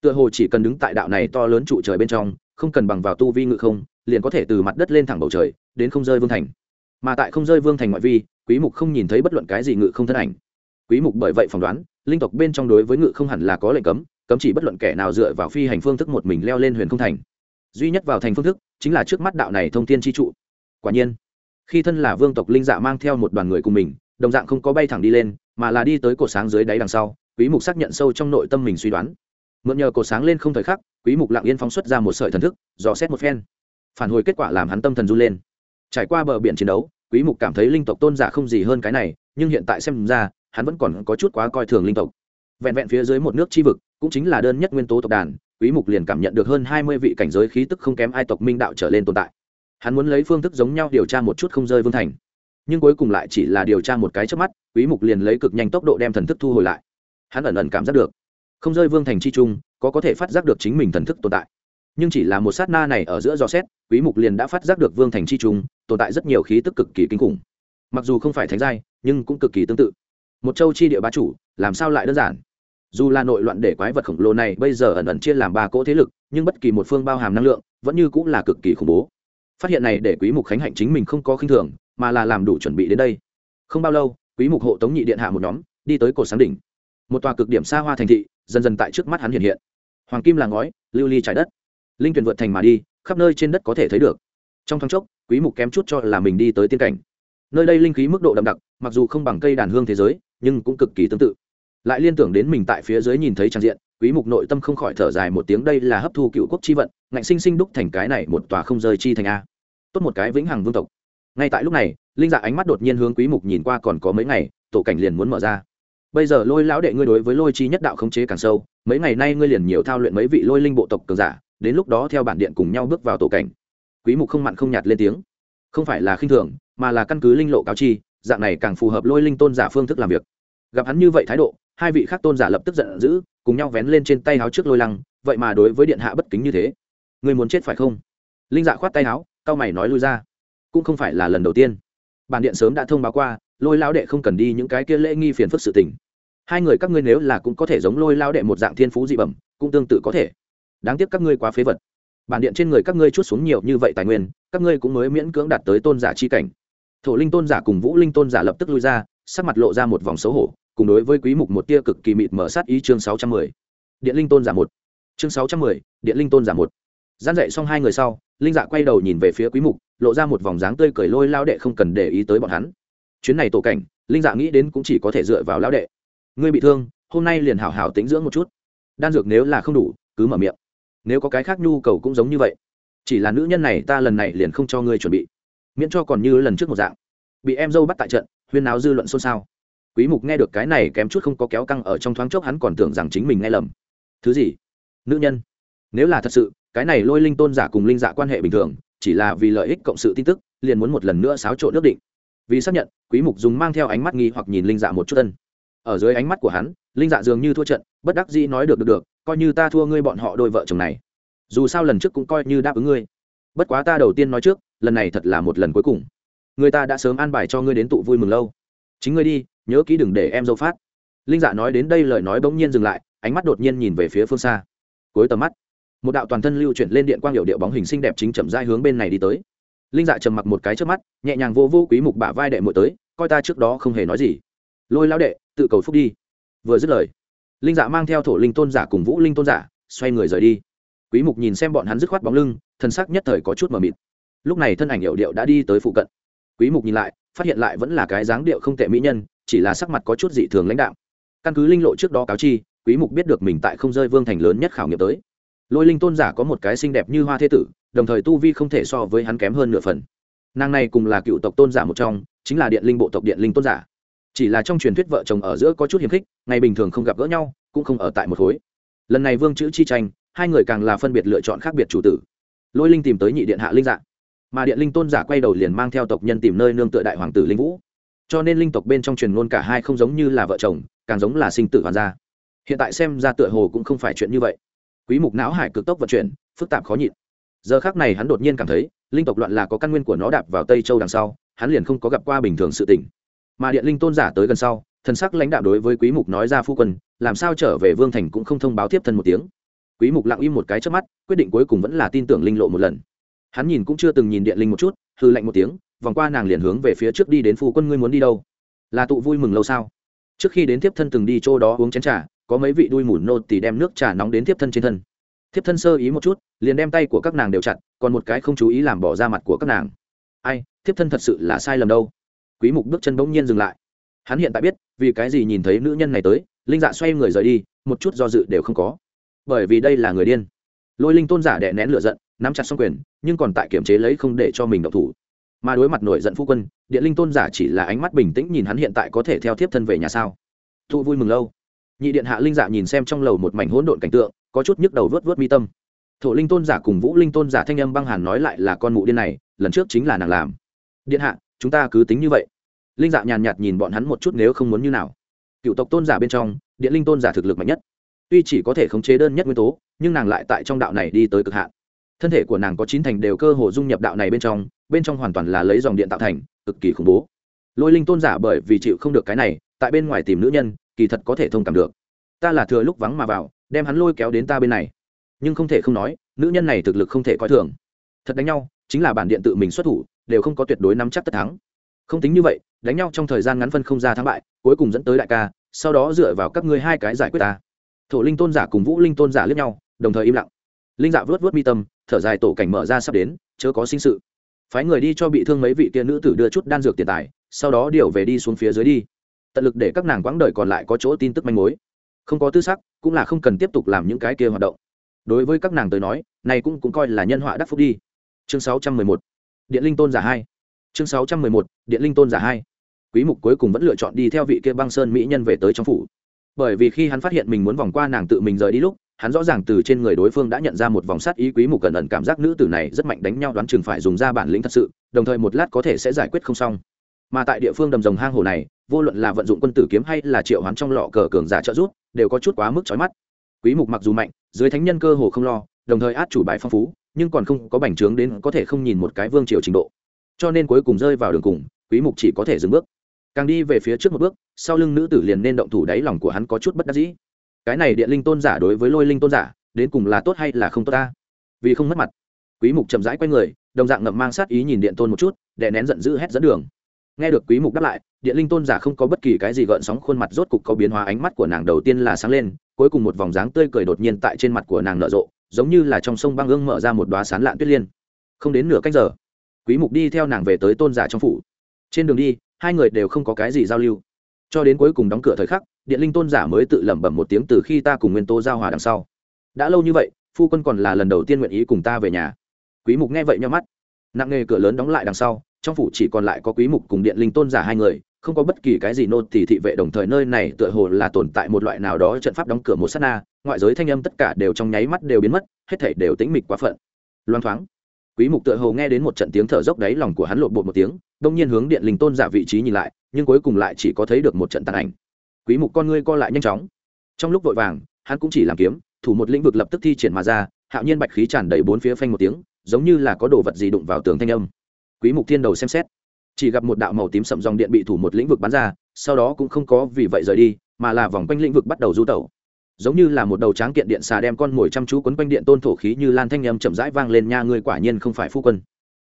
Tựa hồ chỉ cần đứng tại đạo này to lớn trụ trời bên trong, không cần bằng vào tu vi ngự không, liền có thể từ mặt đất lên thẳng bầu trời, đến không rơi vương thành. Mà tại không rơi vương thành ngoại vi, quý mục không nhìn thấy bất luận cái gì ngự không thân ảnh. Quý mục bởi vậy phỏng đoán, linh tộc bên trong đối với ngự không hẳn là có lệnh cấm cấm chỉ bất luận kẻ nào dựa vào phi hành phương thức một mình leo lên huyền không thành. Duy nhất vào thành phương thức chính là trước mắt đạo này thông thiên chi trụ. Quả nhiên, khi thân là vương tộc linh dạ mang theo một đoàn người cùng mình, đồng dạng không có bay thẳng đi lên, mà là đi tới cột sáng dưới đáy đằng sau, quý mục xác nhận sâu trong nội tâm mình suy đoán. Mượn nhờ cột sáng lên không thời khắc, quý mục lặng yên phóng xuất ra một sợi thần thức, dò xét một phen. Phản hồi kết quả làm hắn tâm thần run lên. Trải qua bờ biển chiến đấu, quý mục cảm thấy linh tộc tôn giả không gì hơn cái này, nhưng hiện tại xem ra, hắn vẫn còn có chút quá coi thường linh tộc. Vẹn vẹn phía dưới một nước chi vực cũng chính là đơn nhất nguyên tố tộc đàn, quý mục liền cảm nhận được hơn 20 vị cảnh giới khí tức không kém ai tộc minh đạo trở lên tồn tại. Hắn muốn lấy phương thức giống nhau điều tra một chút không rơi vương thành. Nhưng cuối cùng lại chỉ là điều tra một cái trước mắt, quý mục liền lấy cực nhanh tốc độ đem thần thức thu hồi lại. Hắn ẩn ẩn cảm giác được, không rơi vương thành chi trung, có có thể phát giác được chính mình thần thức tồn tại. Nhưng chỉ là một sát na này ở giữa dò xét, quý mục liền đã phát giác được vương thành chi trung, tồn tại rất nhiều khí tức cực kỳ kinh khủng. Mặc dù không phải thánh giai, nhưng cũng cực kỳ tương tự. Một châu chi địa bá chủ, làm sao lại đơn giản? Dù là nội loạn để quái vật khổng lồ này bây giờ ẩn ẩn chia làm ba cỗ thế lực, nhưng bất kỳ một phương bao hàm năng lượng, vẫn như cũng là cực kỳ khủng bố. Phát hiện này để quý mục khánh hạnh chính mình không có khinh thường, mà là làm đủ chuẩn bị đến đây. Không bao lâu, quý mục hộ tống nhị điện hạ một nhóm, đi tới cột sáng đỉnh. Một tòa cực điểm xa hoa thành thị, dần dần tại trước mắt hắn hiện hiện. Hoàng kim là ngói, lưu ly trái đất. Linh tuyển vượt thành mà đi, khắp nơi trên đất có thể thấy được. Trong thoáng chốc, quý mục kém chút cho là mình đi tới tiên cảnh. Nơi đây linh khí mức độ đậm đặc, mặc dù không bằng cây đàn hương thế giới, nhưng cũng cực kỳ tương tự lại liên tưởng đến mình tại phía dưới nhìn thấy trang diện, quý mục nội tâm không khỏi thở dài một tiếng, đây là hấp thu cựu quốc chi vận, ngạnh sinh sinh đúc thành cái này một tòa không rơi chi thành a. Tốt một cái vĩnh hằng vương tộc. Ngay tại lúc này, linh dạ ánh mắt đột nhiên hướng quý mục nhìn qua còn có mấy ngày, tổ cảnh liền muốn mở ra. Bây giờ lôi lão đệ ngươi đối với lôi chi nhất đạo khống chế càng sâu, mấy ngày nay ngươi liền nhiều thao luyện mấy vị lôi linh bộ tộc cường giả, đến lúc đó theo bản điện cùng nhau bước vào tổ cảnh. Quý mục không mặn không nhạt lên tiếng. Không phải là khinh thường, mà là căn cứ linh lộ cáo chi, dạng này càng phù hợp lôi linh tôn giả phương thức làm việc gặp hắn như vậy thái độ, hai vị khác tôn giả lập tức giận dữ, cùng nhau vén lên trên tay áo trước lôi lăng, vậy mà đối với điện hạ bất kính như thế. Người muốn chết phải không? Linh dạ khoát tay áo, cao mày nói lui ra. Cũng không phải là lần đầu tiên. Bản điện sớm đã thông báo qua, lôi lao đệ không cần đi những cái kia lễ nghi phiền phức sự tình. Hai người các ngươi nếu là cũng có thể giống lôi lao đệ một dạng thiên phú dị bẩm, cũng tương tự có thể. Đáng tiếc các ngươi quá phế vật. Bản điện trên người các ngươi chút xuống nhiều như vậy tài nguyên, các ngươi cũng mới miễn cưỡng đạt tới tôn giả chi cảnh. Thổ linh tôn giả cùng vũ linh tôn giả lập tức lui ra, sắc mặt lộ ra một vòng xấu hổ cùng đối với quý mục một tia cực kỳ mịt mở sát ý chương 610. điện linh tôn giả một. Chương 610, điện linh tôn giả một. Gian dạy xong hai người sau linh dạ quay đầu nhìn về phía quý mục lộ ra một vòng dáng tươi cười lôi lao đệ không cần để ý tới bọn hắn. Chuyến này tổ cảnh linh dạ nghĩ đến cũng chỉ có thể dựa vào lao đệ. Ngươi bị thương hôm nay liền hảo hảo tĩnh dưỡng một chút. Đan dược nếu là không đủ cứ mở miệng. Nếu có cái khác nhu cầu cũng giống như vậy. Chỉ là nữ nhân này ta lần này liền không cho ngươi chuẩn bị. Miễn cho còn như lần trước một dạng. Bị em dâu bắt tại trận huyên náo dư luận xôn xao quý mục nghe được cái này kém chút không có kéo căng ở trong thoáng chốc hắn còn tưởng rằng chính mình nghe lầm. Thứ gì? Nữ nhân. Nếu là thật sự, cái này lôi linh tôn giả cùng linh dạ quan hệ bình thường, chỉ là vì lợi ích cộng sự tin tức, liền muốn một lần nữa xáo trộn nước định. Vì xác nhận, quý mục dùng mang theo ánh mắt nghi hoặc nhìn linh dạ một chút tân ở dưới ánh mắt của hắn, linh dạ dường như thua trận, bất đắc dĩ nói được được được, coi như ta thua ngươi bọn họ đôi vợ chồng này. Dù sao lần trước cũng coi như đáp ứng ngươi. Bất quá ta đầu tiên nói trước, lần này thật là một lần cuối cùng. Người ta đã sớm an bài cho ngươi đến tụ vui mừng lâu. Chính ngươi đi nhớ kỹ đừng để em dâu phát. Linh dạ nói đến đây lời nói bỗng nhiên dừng lại, ánh mắt đột nhiên nhìn về phía phương xa. Cuối tầm mắt, một đạo toàn thân lưu chuyển lên điện quang hiệu điệu bóng hình xinh đẹp chính chậm dai hướng bên này đi tới. Linh dạ trầm mặc một cái trước mắt, nhẹ nhàng vô vô quý mục bả vai đệ muội tới, coi ta trước đó không hề nói gì. Lôi lão đệ, tự cầu phúc đi. Vừa dứt lời, linh dạ mang theo thổ linh tôn giả cùng vũ linh tôn giả, xoay người rời đi. Quý mục nhìn xem bọn hắn dứt khoát bóng lưng, thân sắc nhất thời có chút mờ mịt. Lúc này thân ảnh hiệu điệu đã đi tới phụ cận. Quý mục nhìn lại, phát hiện lại vẫn là cái dáng điệu không tệ mỹ nhân chỉ là sắc mặt có chút dị thường lãnh đạo căn cứ linh lộ trước đó cáo chi, quý mục biết được mình tại không rơi vương thành lớn nhất khảo nghiệm tới. Lôi linh tôn giả có một cái xinh đẹp như hoa thế tử, đồng thời tu vi không thể so với hắn kém hơn nửa phần. Nàng này cùng là cựu tộc tôn giả một trong, chính là điện linh bộ tộc điện linh tôn giả. Chỉ là trong truyền thuyết vợ chồng ở giữa có chút hiềm khích, ngày bình thường không gặp gỡ nhau, cũng không ở tại một khối. Lần này vương chữ chi tranh, hai người càng là phân biệt lựa chọn khác biệt chủ tử. Lôi linh tìm tới nhị điện hạ linh dạng mà điện linh tôn giả quay đầu liền mang theo tộc nhân tìm nơi nương tựa đại hoàng tử linh vũ cho nên linh tộc bên trong truyền ngôn cả hai không giống như là vợ chồng, càng giống là sinh tử hoàn gia. Hiện tại xem ra tựa hồ cũng không phải chuyện như vậy. Quý mục não hải cực tốc vận chuyển, phức tạp khó nhịn. Giờ khác này hắn đột nhiên cảm thấy, linh tộc loạn là có căn nguyên của nó đạp vào tây châu đằng sau, hắn liền không có gặp qua bình thường sự tình. Mà điện linh tôn giả tới gần sau, thần sắc lãnh đạo đối với quý mục nói ra phu quân, làm sao trở về vương thành cũng không thông báo tiếp thân một tiếng. Quý mục lặng im một cái trước mắt, quyết định cuối cùng vẫn là tin tưởng linh lộ một lần. Hắn nhìn cũng chưa từng nhìn điện linh một chút hư lạnh một tiếng vòng qua nàng liền hướng về phía trước đi đến phu quân, ngươi muốn đi đâu? Là tụ vui mừng lâu sao? Trước khi đến tiếp thân từng đi chỗ đó uống chén trà, có mấy vị đuôi mủ nô thì đem nước trà nóng đến tiếp thân trên thân. Thiếp thân sơ ý một chút, liền đem tay của các nàng đều chặt, còn một cái không chú ý làm bỏ ra mặt của các nàng. Ai, thiếp thân thật sự là sai lầm đâu. Quý mục bước chân bỗng nhiên dừng lại. Hắn hiện tại biết, vì cái gì nhìn thấy nữ nhân này tới, linh dạ xoay người rời đi, một chút do dự đều không có. Bởi vì đây là người điên. Lôi linh tôn giả đè nén lửa giận, nắm chặt xong quyền, nhưng còn tại kiểm chế lấy không để cho mình động thủ mà đối mặt nổi giận phu quân, điện linh tôn giả chỉ là ánh mắt bình tĩnh nhìn hắn hiện tại có thể theo thiếp thân về nhà sao. Thụ vui mừng lâu. Nhị điện hạ linh dạ nhìn xem trong lầu một mảnh hỗn độn cảnh tượng, có chút nhức đầu vớt vớt mi tâm. Thổ linh tôn giả cùng vũ linh tôn giả thanh âm băng hàn nói lại là con mụ điên này, lần trước chính là nàng làm. Điện hạ, chúng ta cứ tính như vậy. Linh dạ nhàn nhạt nhìn bọn hắn một chút nếu không muốn như nào. Cựu tộc tôn giả bên trong, điện linh tôn giả thực lực mạnh nhất. Tuy chỉ có thể khống chế đơn nhất nguyên tố, nhưng nàng lại tại trong đạo này đi tới cực hạn. Thân thể của nàng có chín thành đều cơ hồ dung nhập đạo này bên trong bên trong hoàn toàn là lấy dòng điện tạo thành, cực kỳ khủng bố. Lôi linh tôn giả bởi vì chịu không được cái này, tại bên ngoài tìm nữ nhân, kỳ thật có thể thông cảm được. Ta là thừa lúc vắng mà vào, đem hắn lôi kéo đến ta bên này. Nhưng không thể không nói, nữ nhân này thực lực không thể coi thường. Thật đánh nhau, chính là bản điện tự mình xuất thủ, đều không có tuyệt đối nắm chắc tất thắng. Không tính như vậy, đánh nhau trong thời gian ngắn phân không ra thắng bại, cuối cùng dẫn tới đại ca, sau đó dựa vào các ngươi hai cái giải quyết ta. Thổ linh tôn giả cùng vũ linh tôn giả lướt nhau, đồng thời im lặng. Linh dạ vớt vớt mi tâm, thở dài tổ cảnh mở ra sắp đến, chớ có sinh sự phái người đi cho bị thương mấy vị kia nữ tử đưa chút đan dược tiền tài, sau đó điều về đi xuống phía dưới đi. Tận lực để các nàng quãng đời còn lại có chỗ tin tức manh mối. Không có tư sắc, cũng là không cần tiếp tục làm những cái kia hoạt động. Đối với các nàng tới nói, này cũng cũng coi là nhân họa đắc phúc đi. Chương 611 điện linh tôn giả hai. Chương 611 điện linh tôn giả hai. Quý mục cuối cùng vẫn lựa chọn đi theo vị kia băng sơn mỹ nhân về tới trong phủ. Bởi vì khi hắn phát hiện mình muốn vòng qua nàng tự mình rời đi lúc hắn rõ ràng từ trên người đối phương đã nhận ra một vòng sát ý quý mục cẩn ẩn cảm giác nữ tử này rất mạnh đánh nhau đoán chừng phải dùng ra bản lĩnh thật sự, đồng thời một lát có thể sẽ giải quyết không xong. Mà tại địa phương đầm rồng hang hồ này, vô luận là vận dụng quân tử kiếm hay là triệu hoán trong lọ cờ cường giả trợ giúp, đều có chút quá mức chói mắt. Quý mục mặc dù mạnh, dưới thánh nhân cơ hồ không lo, đồng thời át chủ bài phong phú, nhưng còn không có bành trướng đến có thể không nhìn một cái vương triều trình độ. Cho nên cuối cùng rơi vào đường cùng, quý mục chỉ có thể dừng bước. Càng đi về phía trước một bước, sau lưng nữ tử liền nên động thủ đáy lòng của hắn có chút bất đắc dĩ cái này điện linh tôn giả đối với lôi linh tôn giả, đến cùng là tốt hay là không tốt ta? Vì không mất mặt. Quý mục chậm rãi quay người, đồng dạng ngậm mang sát ý nhìn điện tôn một chút để nén giận dữ hét dẫn đường. Nghe được quý mục đáp lại điện linh tôn giả không có bất kỳ cái gì gợn sóng, khuôn mặt rốt cục có biến hóa, ánh mắt của nàng đầu tiên là sáng lên, cuối cùng một vòng dáng tươi cười đột nhiên tại trên mặt của nàng nở rộ, giống như là trong sông băng ương mở ra một đóa sán lạn tuyết liên. Không đến nửa cách giờ, quý mục đi theo nàng về tới tôn giả trong phủ. Trên đường đi, hai người đều không có cái gì giao lưu. Cho đến cuối cùng đóng cửa thời khắc điện linh tôn giả mới tự lẩm bẩm một tiếng từ khi ta cùng nguyên tố giao hòa đằng sau. Đã lâu như vậy, phu quân còn là lần đầu tiên nguyện ý cùng ta về nhà. Quý mục nghe vậy nhau mắt. Nặng nghề cửa lớn đóng lại đằng sau, trong phủ chỉ còn lại có quý mục cùng điện linh tôn giả hai người, không có bất kỳ cái gì nô thì thị vệ đồng thời nơi này tựa hồ là tồn tại một loại nào đó trận pháp đóng cửa một sát na, ngoại giới thanh âm tất cả đều trong nháy mắt đều biến mất, hết thảy đều tĩnh mịch quá phận. Loan thoáng, quý mục tựa hồ nghe đến một trận tiếng thở dốc đáy lòng của hắn lộn bột một tiếng, đông nhiên hướng điện linh tôn giả vị trí nhìn lại, nhưng cuối cùng lại chỉ có thấy được một trận tàn ảnh quý mục con ngươi co lại nhanh chóng. Trong lúc vội vàng, hắn cũng chỉ làm kiếm, thủ một lĩnh vực lập tức thi triển mà ra, hạo nhiên bạch khí tràn đầy bốn phía phanh một tiếng, giống như là có đồ vật gì đụng vào tường thanh âm. Quý mục thiên đầu xem xét, chỉ gặp một đạo màu tím sậm dòng điện bị thủ một lĩnh vực bắn ra, sau đó cũng không có vì vậy rời đi, mà là vòng quanh lĩnh vực bắt đầu du tẩu. Giống như là một đầu tráng kiện điện xà đem con mồi chăm chú quấn quanh điện tôn thổ khí như lan thanh âm chậm rãi vang lên nha, ngươi quả nhiên không phải phu quân.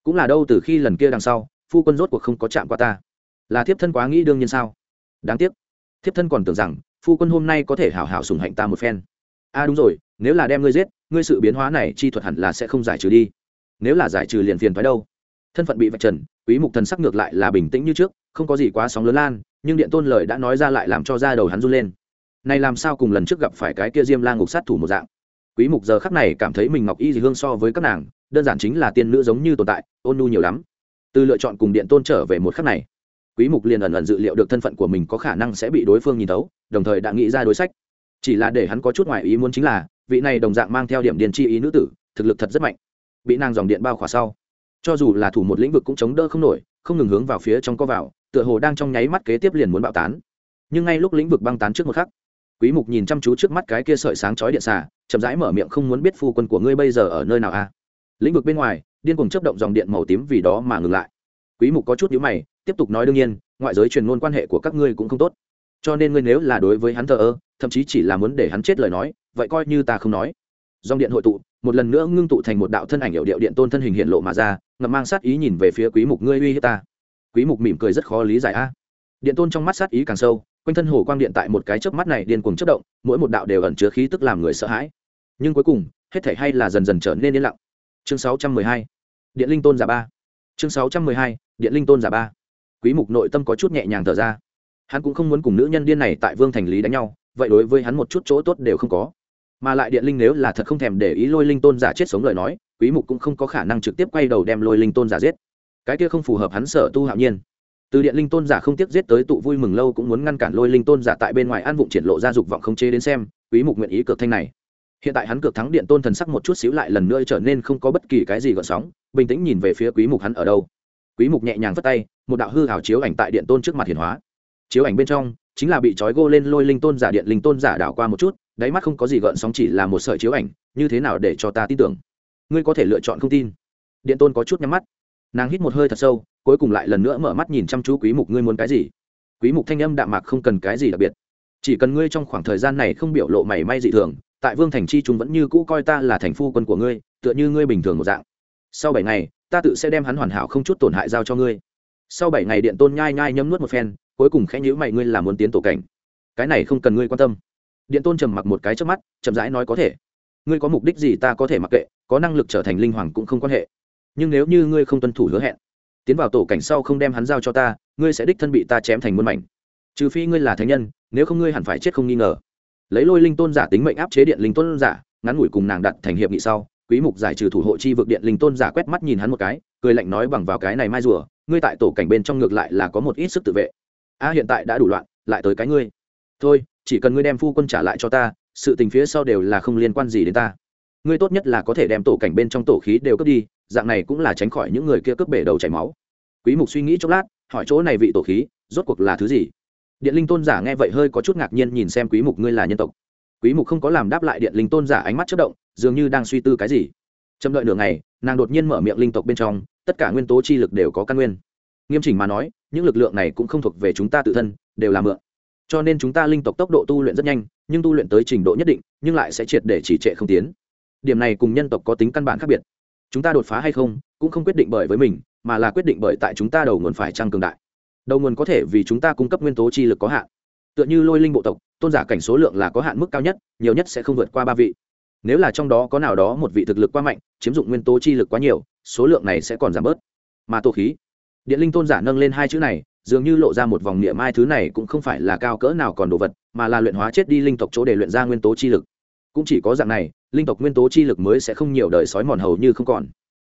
Cũng là đâu, từ khi lần kia đằng sau, phu quân rốt cuộc không có chạm qua ta. Là thiếp thân quá nghĩ đương nhiên sao? Đáng tiếc thiếp thân còn tưởng rằng, phu quân hôm nay có thể hảo hảo sùng hạnh ta một phen. A à đúng rồi, nếu là đem ngươi giết, ngươi sự biến hóa này chi thuật hẳn là sẽ không giải trừ đi. Nếu là giải trừ liền phiền thoái đâu. Thân phận bị vạch trần, quý mục thần sắc ngược lại là bình tĩnh như trước, không có gì quá sóng lớn lan, nhưng điện tôn lời đã nói ra lại làm cho da đầu hắn run lên. Này làm sao cùng lần trước gặp phải cái kia diêm la ngục sát thủ một dạng? Quý mục giờ khắc này cảm thấy mình ngọc y dị hương so với các nàng, đơn giản chính là tiên nữ giống như tồn tại, ôn nhu nhiều lắm. Từ lựa chọn cùng điện tôn trở về một khắc này quý mục liền ẩn ẩn dự liệu được thân phận của mình có khả năng sẽ bị đối phương nhìn thấu, đồng thời đã nghĩ ra đối sách. Chỉ là để hắn có chút ngoại ý muốn chính là, vị này đồng dạng mang theo điểm điền chi ý nữ tử, thực lực thật rất mạnh. Bị nàng dòng điện bao khỏa sau, cho dù là thủ một lĩnh vực cũng chống đỡ không nổi, không ngừng hướng vào phía trong co vào, tựa hồ đang trong nháy mắt kế tiếp liền muốn bạo tán. Nhưng ngay lúc lĩnh vực băng tán trước một khắc, quý mục nhìn chăm chú trước mắt cái kia sợi sáng chói điện xà, chậm rãi mở miệng không muốn biết phu quân của ngươi bây giờ ở nơi nào a à? lĩnh vực bên ngoài, điên cuồng chớp động dòng điện màu tím vì đó mà ngừng lại. Quý mục có chút nhíu mày tiếp tục nói đương nhiên, ngoại giới truyền ngôn quan hệ của các ngươi cũng không tốt. Cho nên ngươi nếu là đối với hắn thờ ơ, thậm chí chỉ là muốn để hắn chết lời nói, vậy coi như ta không nói. Dòng điện hội tụ, một lần nữa ngưng tụ thành một đạo thân ảnh hiệu điệu điện tôn thân hình hiện lộ mà ra, ngậm mang sát ý nhìn về phía quý mục ngươi uy hiếp ta. Quý mục mỉm cười rất khó lý giải a. Điện tôn trong mắt sát ý càng sâu, quanh thân hồ quang điện tại một cái chớp mắt này điên cuồng chớp động, mỗi một đạo đều ẩn chứa khí tức làm người sợ hãi. Nhưng cuối cùng, hết thảy hay là dần dần trở nên yên lặng. Chương 612 điện linh tôn giả ba. Chương 612 điện linh tôn giả ba quý mục nội tâm có chút nhẹ nhàng thở ra. Hắn cũng không muốn cùng nữ nhân điên này tại vương thành lý đánh nhau, vậy đối với hắn một chút chỗ tốt đều không có. Mà lại điện linh nếu là thật không thèm để ý lôi linh tôn giả chết sống lời nói, quý mục cũng không có khả năng trực tiếp quay đầu đem lôi linh tôn giả giết. Cái kia không phù hợp hắn sở tu hạo nhiên. Từ điện linh tôn giả không tiếc giết tới tụ vui mừng lâu cũng muốn ngăn cản lôi linh tôn giả tại bên ngoài an vụng triển lộ ra dục vọng không chế đến xem, quý mục nguyện ý cược thanh này. Hiện tại hắn cược thắng điện tôn thần sắc một chút xíu lại lần nữa trở nên không có bất kỳ cái gì gợn sóng, bình tĩnh nhìn về phía quý mục hắn ở đâu. Quý mục nhẹ nhàng vất tay một đạo hư hào chiếu ảnh tại điện tôn trước mặt hiển hóa. Chiếu ảnh bên trong chính là bị trói gô lên lôi linh tôn giả điện linh tôn giả đảo qua một chút, đáy mắt không có gì gợn sóng chỉ là một sợi chiếu ảnh, như thế nào để cho ta tin tưởng? Ngươi có thể lựa chọn không tin. Điện tôn có chút nhắm mắt. Nàng hít một hơi thật sâu, cuối cùng lại lần nữa mở mắt nhìn chăm chú quý mục ngươi muốn cái gì? Quý mục thanh âm đạm mạc không cần cái gì đặc biệt. Chỉ cần ngươi trong khoảng thời gian này không biểu lộ mảy may dị thường, tại vương thành chi chúng vẫn như cũ coi ta là thành phu quân của ngươi, tựa như ngươi bình thường một dạng. Sau bảy ngày, ta tự sẽ đem hắn hoàn hảo không chút tổn hại giao cho ngươi sau bảy ngày điện tôn nhai nhai nhấm nuốt một phen, cuối cùng khẽ nhữ mày, ngươi là muốn tiến tổ cảnh? Cái này không cần ngươi quan tâm. Điện tôn trầm mặc một cái trước mắt, chậm rãi nói, có thể. Ngươi có mục đích gì ta có thể mặc kệ, có năng lực trở thành linh hoàng cũng không quan hệ. Nhưng nếu như ngươi không tuân thủ hứa hẹn, tiến vào tổ cảnh sau không đem hắn giao cho ta, ngươi sẽ đích thân bị ta chém thành muôn mảnh. Trừ phi ngươi là thánh nhân, nếu không ngươi hẳn phải chết không nghi ngờ. Lấy lôi linh tôn giả tính mệnh áp chế điện linh tôn giả, ngắn ngủi cùng nàng đặt thành hiệp nghị sau, quý mục giải trừ thủ hộ chi vực điện linh tôn giả quét mắt nhìn hắn một cái, cười lạnh nói bằng vào cái này mai rùa ngươi tại tổ cảnh bên trong ngược lại là có một ít sức tự vệ. A, hiện tại đã đủ loạn, lại tới cái ngươi. Thôi, chỉ cần ngươi đem phu quân trả lại cho ta, sự tình phía sau đều là không liên quan gì đến ta. Ngươi tốt nhất là có thể đem tổ cảnh bên trong tổ khí đều cướp đi, dạng này cũng là tránh khỏi những người kia cướp bể đầu chảy máu. Quý mục suy nghĩ chốc lát, hỏi chỗ này vị tổ khí, rốt cuộc là thứ gì? Điện linh tôn giả nghe vậy hơi có chút ngạc nhiên nhìn xem quý mục ngươi là nhân tộc. Quý mục không có làm đáp lại điện linh tôn giả ánh mắt chớp động, dường như đang suy tư cái gì. Chậm đợi nửa ngày, nàng đột nhiên mở miệng linh tộc bên trong tất cả nguyên tố chi lực đều có căn nguyên. Nghiêm chỉnh mà nói, những lực lượng này cũng không thuộc về chúng ta tự thân, đều là mượn. Cho nên chúng ta linh tộc tốc độ tu luyện rất nhanh, nhưng tu luyện tới trình độ nhất định, nhưng lại sẽ triệt để chỉ trệ không tiến. Điểm này cùng nhân tộc có tính căn bản khác biệt. Chúng ta đột phá hay không, cũng không quyết định bởi với mình, mà là quyết định bởi tại chúng ta đầu nguồn phải trăng cường đại. Đầu nguồn có thể vì chúng ta cung cấp nguyên tố chi lực có hạn. Tựa như lôi linh bộ tộc, tôn giả cảnh số lượng là có hạn mức cao nhất, nhiều nhất sẽ không vượt qua ba vị. Nếu là trong đó có nào đó một vị thực lực quá mạnh, chiếm dụng nguyên tố chi lực quá nhiều số lượng này sẽ còn giảm bớt. Mà tổ khí, điện linh tôn giả nâng lên hai chữ này, dường như lộ ra một vòng niệm mai thứ này cũng không phải là cao cỡ nào còn đồ vật, mà là luyện hóa chết đi linh tộc chỗ để luyện ra nguyên tố chi lực. Cũng chỉ có dạng này, linh tộc nguyên tố chi lực mới sẽ không nhiều đời sói mòn hầu như không còn.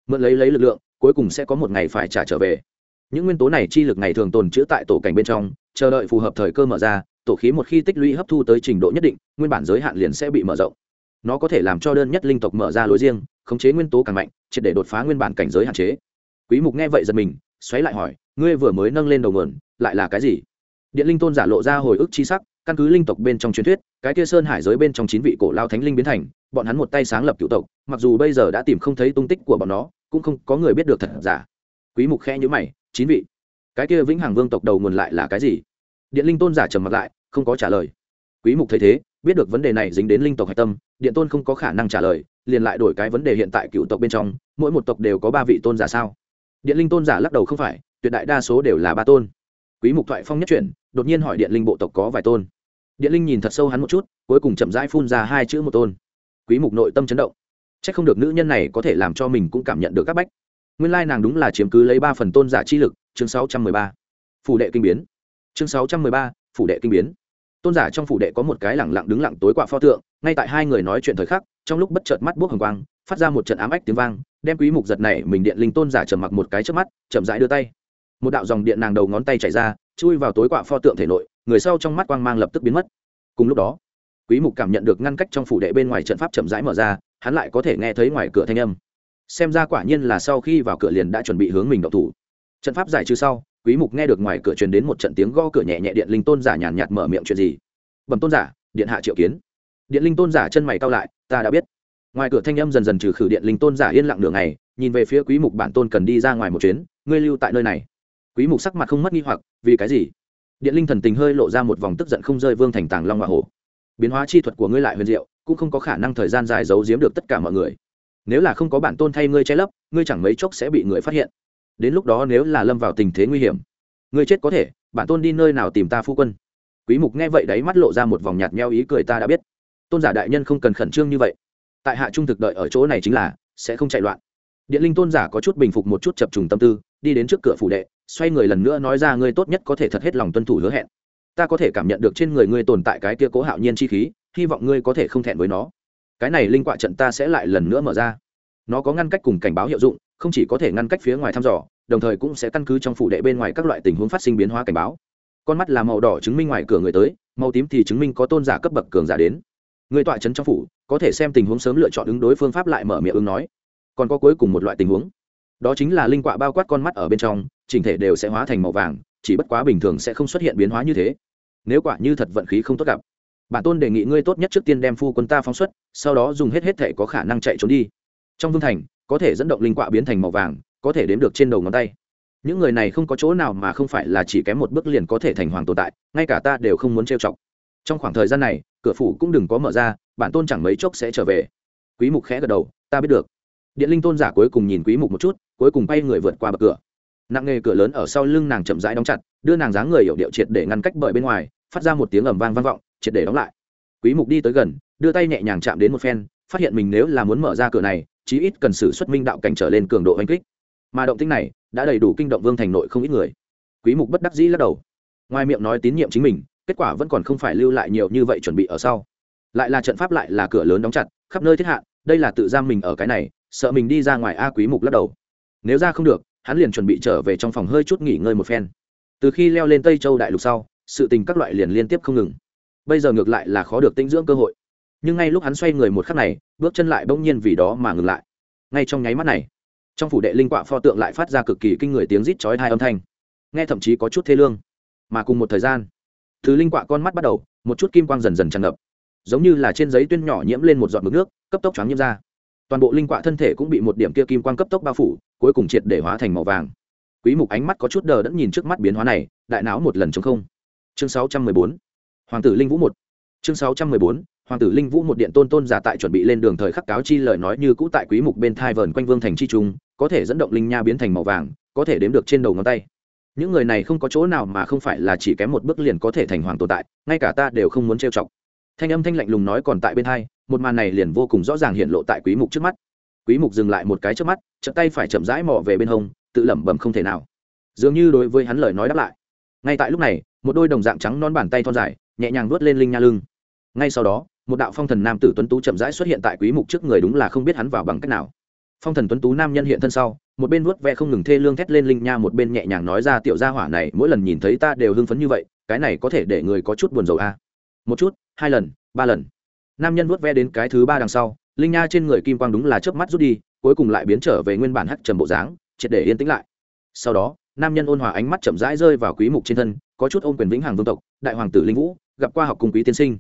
Mượn lấy lấy lực lượng, cuối cùng sẽ có một ngày phải trả trở về. Những nguyên tố này chi lực ngày thường tồn chữ tại tổ cảnh bên trong, chờ đợi phù hợp thời cơ mở ra, tổ khí một khi tích lũy hấp thu tới trình độ nhất định, nguyên bản giới hạn liền sẽ bị mở rộng. Nó có thể làm cho đơn nhất linh tộc mở ra lối riêng khống chế nguyên tố càng mạnh, triệt để đột phá nguyên bản cảnh giới hạn chế. Quý mục nghe vậy giật mình, xoáy lại hỏi, ngươi vừa mới nâng lên đầu nguồn, lại là cái gì? Điện linh tôn giả lộ ra hồi ức chi sắc, căn cứ linh tộc bên trong truyền thuyết, cái kia sơn hải giới bên trong chín vị cổ lao thánh linh biến thành, bọn hắn một tay sáng lập cựu tộc, mặc dù bây giờ đã tìm không thấy tung tích của bọn nó, cũng không có người biết được thật giả. Quý mục khẽ nhíu mày, chín vị? Cái kia vĩnh hằng vương tộc đầu nguồn lại là cái gì? Điện linh tôn giả trầm mặt lại, không có trả lời. Quý mục thấy thế biết được vấn đề này dính đến linh tộc hạch tâm điện tôn không có khả năng trả lời liền lại đổi cái vấn đề hiện tại cựu tộc bên trong mỗi một tộc đều có ba vị tôn giả sao? Điện linh tôn giả lắc đầu không phải tuyệt đại đa số đều là ba tôn. Quý mục thoại phong nhất chuyển đột nhiên hỏi điện linh bộ tộc có vài tôn. Điện linh nhìn thật sâu hắn một chút cuối cùng chậm rãi phun ra hai chữ một tôn. Quý mục nội tâm chấn động. Chắc không được nữ nhân này có thể làm cho mình cũng cảm nhận được các bách. Nguyên lai nàng đúng là chiếm cứ lấy ba phần tôn giả chi lực chương 613. phủ đệ kinh biến. Chương 613, phủ đệ kinh biến tôn giả trong phủ đệ có một cái lẳng lặng đứng lặng tối quạ pho tượng, ngay tại hai người nói chuyện thời khắc, trong lúc bất chợt mắt buốc hồng quang, phát ra một trận ám ách tiếng vang, đem quý mục giật này mình điện linh tôn giả trầm mặc một cái trước mắt, chậm rãi đưa tay. Một đạo dòng điện nàng đầu ngón tay chảy ra, chui vào tối quạ pho tượng thể nội, người sau trong mắt quang mang lập tức biến mất. Cùng lúc đó, quý mục cảm nhận được ngăn cách trong phủ đệ bên ngoài trận pháp chậm rãi mở ra, hắn lại có thể nghe thấy ngoài cửa thanh âm. Xem ra quả nhiên là sau khi vào cửa liền đã chuẩn bị hướng mình động thủ. Trận pháp giải trừ sau quý mục nghe được ngoài cửa truyền đến một trận tiếng gõ cửa nhẹ nhẹ, điện linh tôn giả nhàn nhạt mở miệng chuyện gì? Bẩm tôn giả, điện hạ triệu kiến. Điện linh tôn giả chân mày cau lại, ta đã biết. Ngoài cửa thanh âm dần dần trừ khử điện linh tôn giả yên lặng đường này nhìn về phía quý mục bản tôn cần đi ra ngoài một chuyến, ngươi lưu tại nơi này. Quý mục sắc mặt không mất nghi hoặc, vì cái gì? Điện linh thần tình hơi lộ ra một vòng tức giận không rơi vương thành tàng long hoa hổ. Biến hóa chi thuật của ngươi lại huyền diệu, cũng không có khả năng thời gian dài giấu giếm được tất cả mọi người. Nếu là không có bản tôn thay ngươi che lấp, ngươi chẳng mấy chốc sẽ bị người phát hiện đến lúc đó nếu là lâm vào tình thế nguy hiểm, ngươi chết có thể, bản tôn đi nơi nào tìm ta phu quân? Quý mục nghe vậy đấy mắt lộ ra một vòng nhạt nheo ý cười ta đã biết. Tôn giả đại nhân không cần khẩn trương như vậy. Tại hạ trung thực đợi ở chỗ này chính là, sẽ không chạy loạn. Điện linh tôn giả có chút bình phục một chút chập trùng tâm tư, đi đến trước cửa phủ đệ, xoay người lần nữa nói ra ngươi tốt nhất có thể thật hết lòng tuân thủ hứa hẹn. Ta có thể cảm nhận được trên người ngươi tồn tại cái kia cố hạo nhiên chi khí, hy vọng ngươi có thể không thẹn với nó. Cái này linh quạ trận ta sẽ lại lần nữa mở ra. Nó có ngăn cách cùng cảnh báo hiệu dụng không chỉ có thể ngăn cách phía ngoài thăm dò, đồng thời cũng sẽ căn cứ trong phụ đệ bên ngoài các loại tình huống phát sinh biến hóa cảnh báo. Con mắt là màu đỏ chứng minh ngoài cửa người tới, màu tím thì chứng minh có tôn giả cấp bậc cường giả đến. Người tọa trấn trong phủ, có thể xem tình huống sớm lựa chọn ứng đối phương pháp lại mở miệng ứng nói. Còn có cuối cùng một loại tình huống. Đó chính là linh quạ bao quát con mắt ở bên trong, chỉnh thể đều sẽ hóa thành màu vàng, chỉ bất quá bình thường sẽ không xuất hiện biến hóa như thế. Nếu quả như thật vận khí không tốt gặp, bản tôn đề nghị ngươi tốt nhất trước tiên đem phu quân ta phóng xuất, sau đó dùng hết hết thể có khả năng chạy trốn đi. Trong vương thành có thể dẫn động linh quạ biến thành màu vàng, có thể đếm được trên đầu ngón tay. Những người này không có chỗ nào mà không phải là chỉ kém một bước liền có thể thành hoàng tồn tại, ngay cả ta đều không muốn trêu chọc. Trong khoảng thời gian này, cửa phủ cũng đừng có mở ra, bản tôn chẳng mấy chốc sẽ trở về. Quý mục khẽ gật đầu, ta biết được. Điện linh tôn giả cuối cùng nhìn quý mục một chút, cuối cùng bay người vượt qua bậc cửa. Nặng nghề cửa lớn ở sau lưng nàng chậm rãi đóng chặt, đưa nàng dáng người hiểu điệu triệt để ngăn cách bởi bên ngoài, phát ra một tiếng ầm vang vang vọng, triệt để đóng lại. Quý mục đi tới gần, đưa tay nhẹ nhàng chạm đến một phen, phát hiện mình nếu là muốn mở ra cửa này chí ít cần sử xuất minh đạo cảnh trở lên cường độ oanh kích. Mà động tĩnh này đã đầy đủ kinh động vương thành nội không ít người. Quý mục bất đắc dĩ lắc đầu. Ngoài miệng nói tín nhiệm chính mình, kết quả vẫn còn không phải lưu lại nhiều như vậy chuẩn bị ở sau. Lại là trận pháp lại là cửa lớn đóng chặt, khắp nơi thiết hạ, đây là tự giam mình ở cái này, sợ mình đi ra ngoài a quý mục lắc đầu. Nếu ra không được, hắn liền chuẩn bị trở về trong phòng hơi chút nghỉ ngơi một phen. Từ khi leo lên tây châu đại lục sau, sự tình các loại liền liên tiếp không ngừng. Bây giờ ngược lại là khó được tinh dưỡng cơ hội nhưng ngay lúc hắn xoay người một khắc này, bước chân lại bỗng nhiên vì đó mà ngừng lại. Ngay trong nháy mắt này, trong phủ đệ linh quạ pho tượng lại phát ra cực kỳ kinh người tiếng rít chói hai âm thanh. Nghe thậm chí có chút thê lương. Mà cùng một thời gian, thứ linh quạ con mắt bắt đầu, một chút kim quang dần dần tràn ngập. Giống như là trên giấy tuyên nhỏ nhiễm lên một giọt mực nước, cấp tốc choáng nhiễm ra. Toàn bộ linh quạ thân thể cũng bị một điểm kia kim quang cấp tốc bao phủ, cuối cùng triệt để hóa thành màu vàng. Quý mục ánh mắt có chút đờ đẫn nhìn trước mắt biến hóa này, đại não một lần trống không. Chương 614 hoàng tử linh vũ một. Chương 614 hoàng tử linh vũ một điện tôn tôn giả tại chuẩn bị lên đường thời khắc cáo chi lời nói như cũ tại quý mục bên thai vờn quanh vương thành chi trung, có thể dẫn động linh nha biến thành màu vàng, có thể đếm được trên đầu ngón tay. Những người này không có chỗ nào mà không phải là chỉ kém một bước liền có thể thành hoàng tồn tại, ngay cả ta đều không muốn trêu chọc. Thanh âm thanh lạnh lùng nói còn tại bên hai một màn này liền vô cùng rõ ràng hiện lộ tại quý mục trước mắt. Quý mục dừng lại một cái trước mắt, chợt tay phải chậm rãi mò về bên hông, tự lẩm bẩm không thể nào. Dường như đối với hắn lời nói đáp lại. Ngay tại lúc này, một đôi đồng dạng trắng non bàn tay thon dài, nhẹ nhàng vuốt lên linh nha lưng. Ngay sau đó một đạo phong thần nam tử tuấn tú chậm rãi xuất hiện tại quý mục trước người đúng là không biết hắn vào bằng cách nào. Phong thần tuấn tú nam nhân hiện thân sau, một bên vuốt ve không ngừng thê lương thét lên linh nha, một bên nhẹ nhàng nói ra, tiểu gia hỏa này, mỗi lần nhìn thấy ta đều hưng phấn như vậy, cái này có thể để người có chút buồn rầu a à. một chút, hai lần, ba lần. Nam nhân vuốt ve đến cái thứ ba đằng sau, linh nha trên người kim quang đúng là chớp mắt rút đi, cuối cùng lại biến trở về nguyên bản hắc trầm bộ dáng, triệt để yên tĩnh lại. Sau đó, nam nhân ôn hòa ánh mắt chậm rãi rơi vào quý mục trên thân, có chút ôn quyền vĩnh hằng vương tộc, đại hoàng tử linh vũ, gặp qua học cùng quý tiên sinh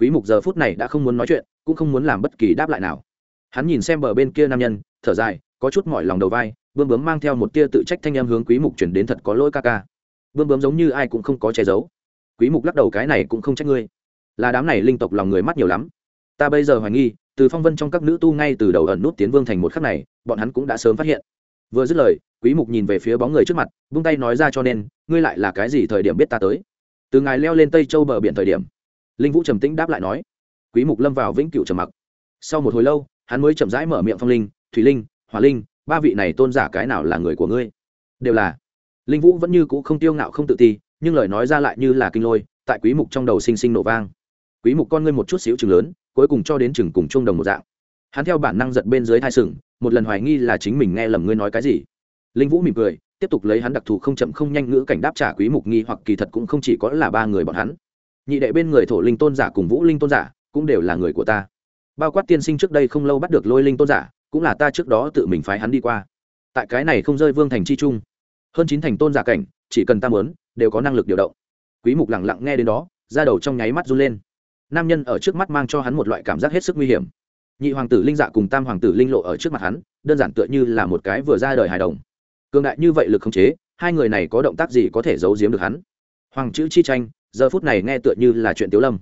quý mục giờ phút này đã không muốn nói chuyện, cũng không muốn làm bất kỳ đáp lại nào. Hắn nhìn xem bờ bên kia nam nhân, thở dài, có chút mỏi lòng đầu vai, bươm bướm mang theo một tia tự trách thanh em hướng quý mục chuyển đến thật có lỗi ca ca. Bươm bướm giống như ai cũng không có che giấu. Quý mục lắc đầu, cái này cũng không trách ngươi. Là đám này linh tộc lòng người mắt nhiều lắm. Ta bây giờ hoài nghi, từ phong vân trong các nữ tu ngay từ đầu ẩn nút tiến vương thành một khắc này, bọn hắn cũng đã sớm phát hiện. Vừa dứt lời, quý mục nhìn về phía bóng người trước mặt, vung tay nói ra cho nên, ngươi lại là cái gì thời điểm biết ta tới? Từ ngài leo lên tây châu bờ biển thời điểm linh vũ trầm tĩnh đáp lại nói, quý mục lâm vào vĩnh cửu trầm mặc. Sau một hồi lâu, hắn mới chậm rãi mở miệng phong linh, thủy linh, hỏa linh, ba vị này tôn giả cái nào là người của ngươi? Đều là. Linh vũ vẫn như cũ không tiêu ngạo không tự ti, nhưng lời nói ra lại như là kinh lôi, tại quý mục trong đầu sinh sinh nổ vang. Quý mục con ngươi một chút xíu chừng lớn, cuối cùng cho đến chừng cùng chung đồng một dạng. Hắn theo bản năng giật bên dưới thai sừng, một lần hoài nghi là chính mình nghe lầm ngươi nói cái gì. Linh vũ mỉm cười, tiếp tục lấy hắn đặc thù không chậm không nhanh ngữ cảnh đáp trả quý mục nghi hoặc kỳ thật cũng không chỉ có là ba người bọn hắn nhị đệ bên người thổ linh tôn giả cùng vũ linh tôn giả cũng đều là người của ta. Bao quát tiên sinh trước đây không lâu bắt được lôi linh tôn giả, cũng là ta trước đó tự mình phái hắn đi qua. Tại cái này không rơi vương thành chi trung, hơn chín thành tôn giả cảnh, chỉ cần ta muốn, đều có năng lực điều động. Quý mục lặng lặng nghe đến đó ra đầu trong nháy mắt run lên. Nam nhân ở trước mắt mang cho hắn một loại cảm giác hết sức nguy hiểm. Nhị hoàng tử linh dạ cùng tam hoàng tử linh lộ ở trước mặt hắn, đơn giản tựa như là một cái vừa ra đời hài đồng. Cường đại như vậy lực khống chế, hai người này có động tác gì có thể giấu giếm được hắn? Hoàng chữ chi tranh giờ phút này nghe tựa như là chuyện tiếu lâm.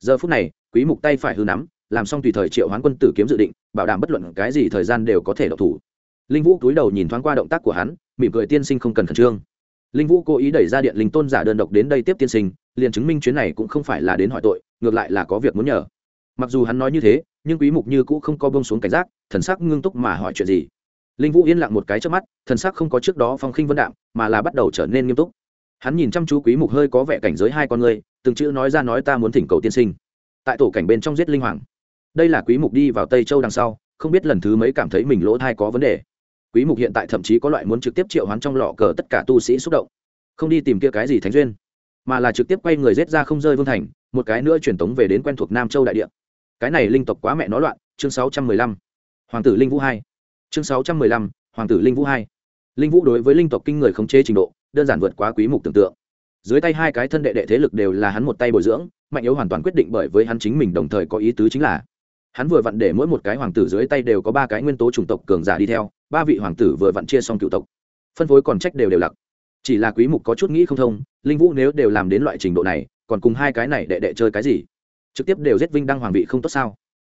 Giờ phút này, quý mục tay phải hư nắm, làm xong tùy thời triệu hoán quân tử kiếm dự định, bảo đảm bất luận cái gì thời gian đều có thể độc thủ. Linh vũ cúi đầu nhìn thoáng qua động tác của hắn, mỉm cười tiên sinh không cần khẩn trương. Linh vũ cố ý đẩy ra điện linh tôn giả đơn độc đến đây tiếp tiên sinh, liền chứng minh chuyến này cũng không phải là đến hỏi tội, ngược lại là có việc muốn nhờ. Mặc dù hắn nói như thế, nhưng quý mục như cũ không co bông xuống cảnh giác, thần sắc ngưng túc mà hỏi chuyện gì. Linh vũ yên lặng một cái trước mắt, thần sắc không có trước đó phong khinh vân đạm, mà là bắt đầu trở nên nghiêm túc hắn nhìn chăm chú quý mục hơi có vẻ cảnh giới hai con người, từng chữ nói ra nói ta muốn thỉnh cầu tiên sinh. Tại tổ cảnh bên trong giết linh hoàng. Đây là quý mục đi vào tây châu đằng sau, không biết lần thứ mấy cảm thấy mình lỗ thai có vấn đề. Quý mục hiện tại thậm chí có loại muốn trực tiếp triệu hoán trong lọ cờ tất cả tu sĩ xúc động. Không đi tìm kia cái gì thánh duyên, mà là trực tiếp quay người giết ra không rơi vương thành, một cái nữa truyền tống về đến quen thuộc nam châu đại địa. Cái này linh tộc quá mẹ nó loạn, chương 615 hoàng tử linh vũ hai. Chương 615 hoàng tử linh vũ hai. Linh vũ đối với linh tộc kinh người khống chế trình độ đơn giản vượt quá quý mục tưởng tượng. Dưới tay hai cái thân đệ đệ thế lực đều là hắn một tay bồi dưỡng, mạnh yếu hoàn toàn quyết định bởi với hắn chính mình đồng thời có ý tứ chính là, hắn vừa vặn để mỗi một cái hoàng tử dưới tay đều có ba cái nguyên tố chủng tộc cường giả đi theo, ba vị hoàng tử vừa vặn chia xong cựu tộc. Phân phối còn trách đều đều lặc. Chỉ là quý mục có chút nghĩ không thông, linh vũ nếu đều làm đến loại trình độ này, còn cùng hai cái này đệ đệ chơi cái gì? Trực tiếp đều giết vinh đăng hoàng vị không tốt sao?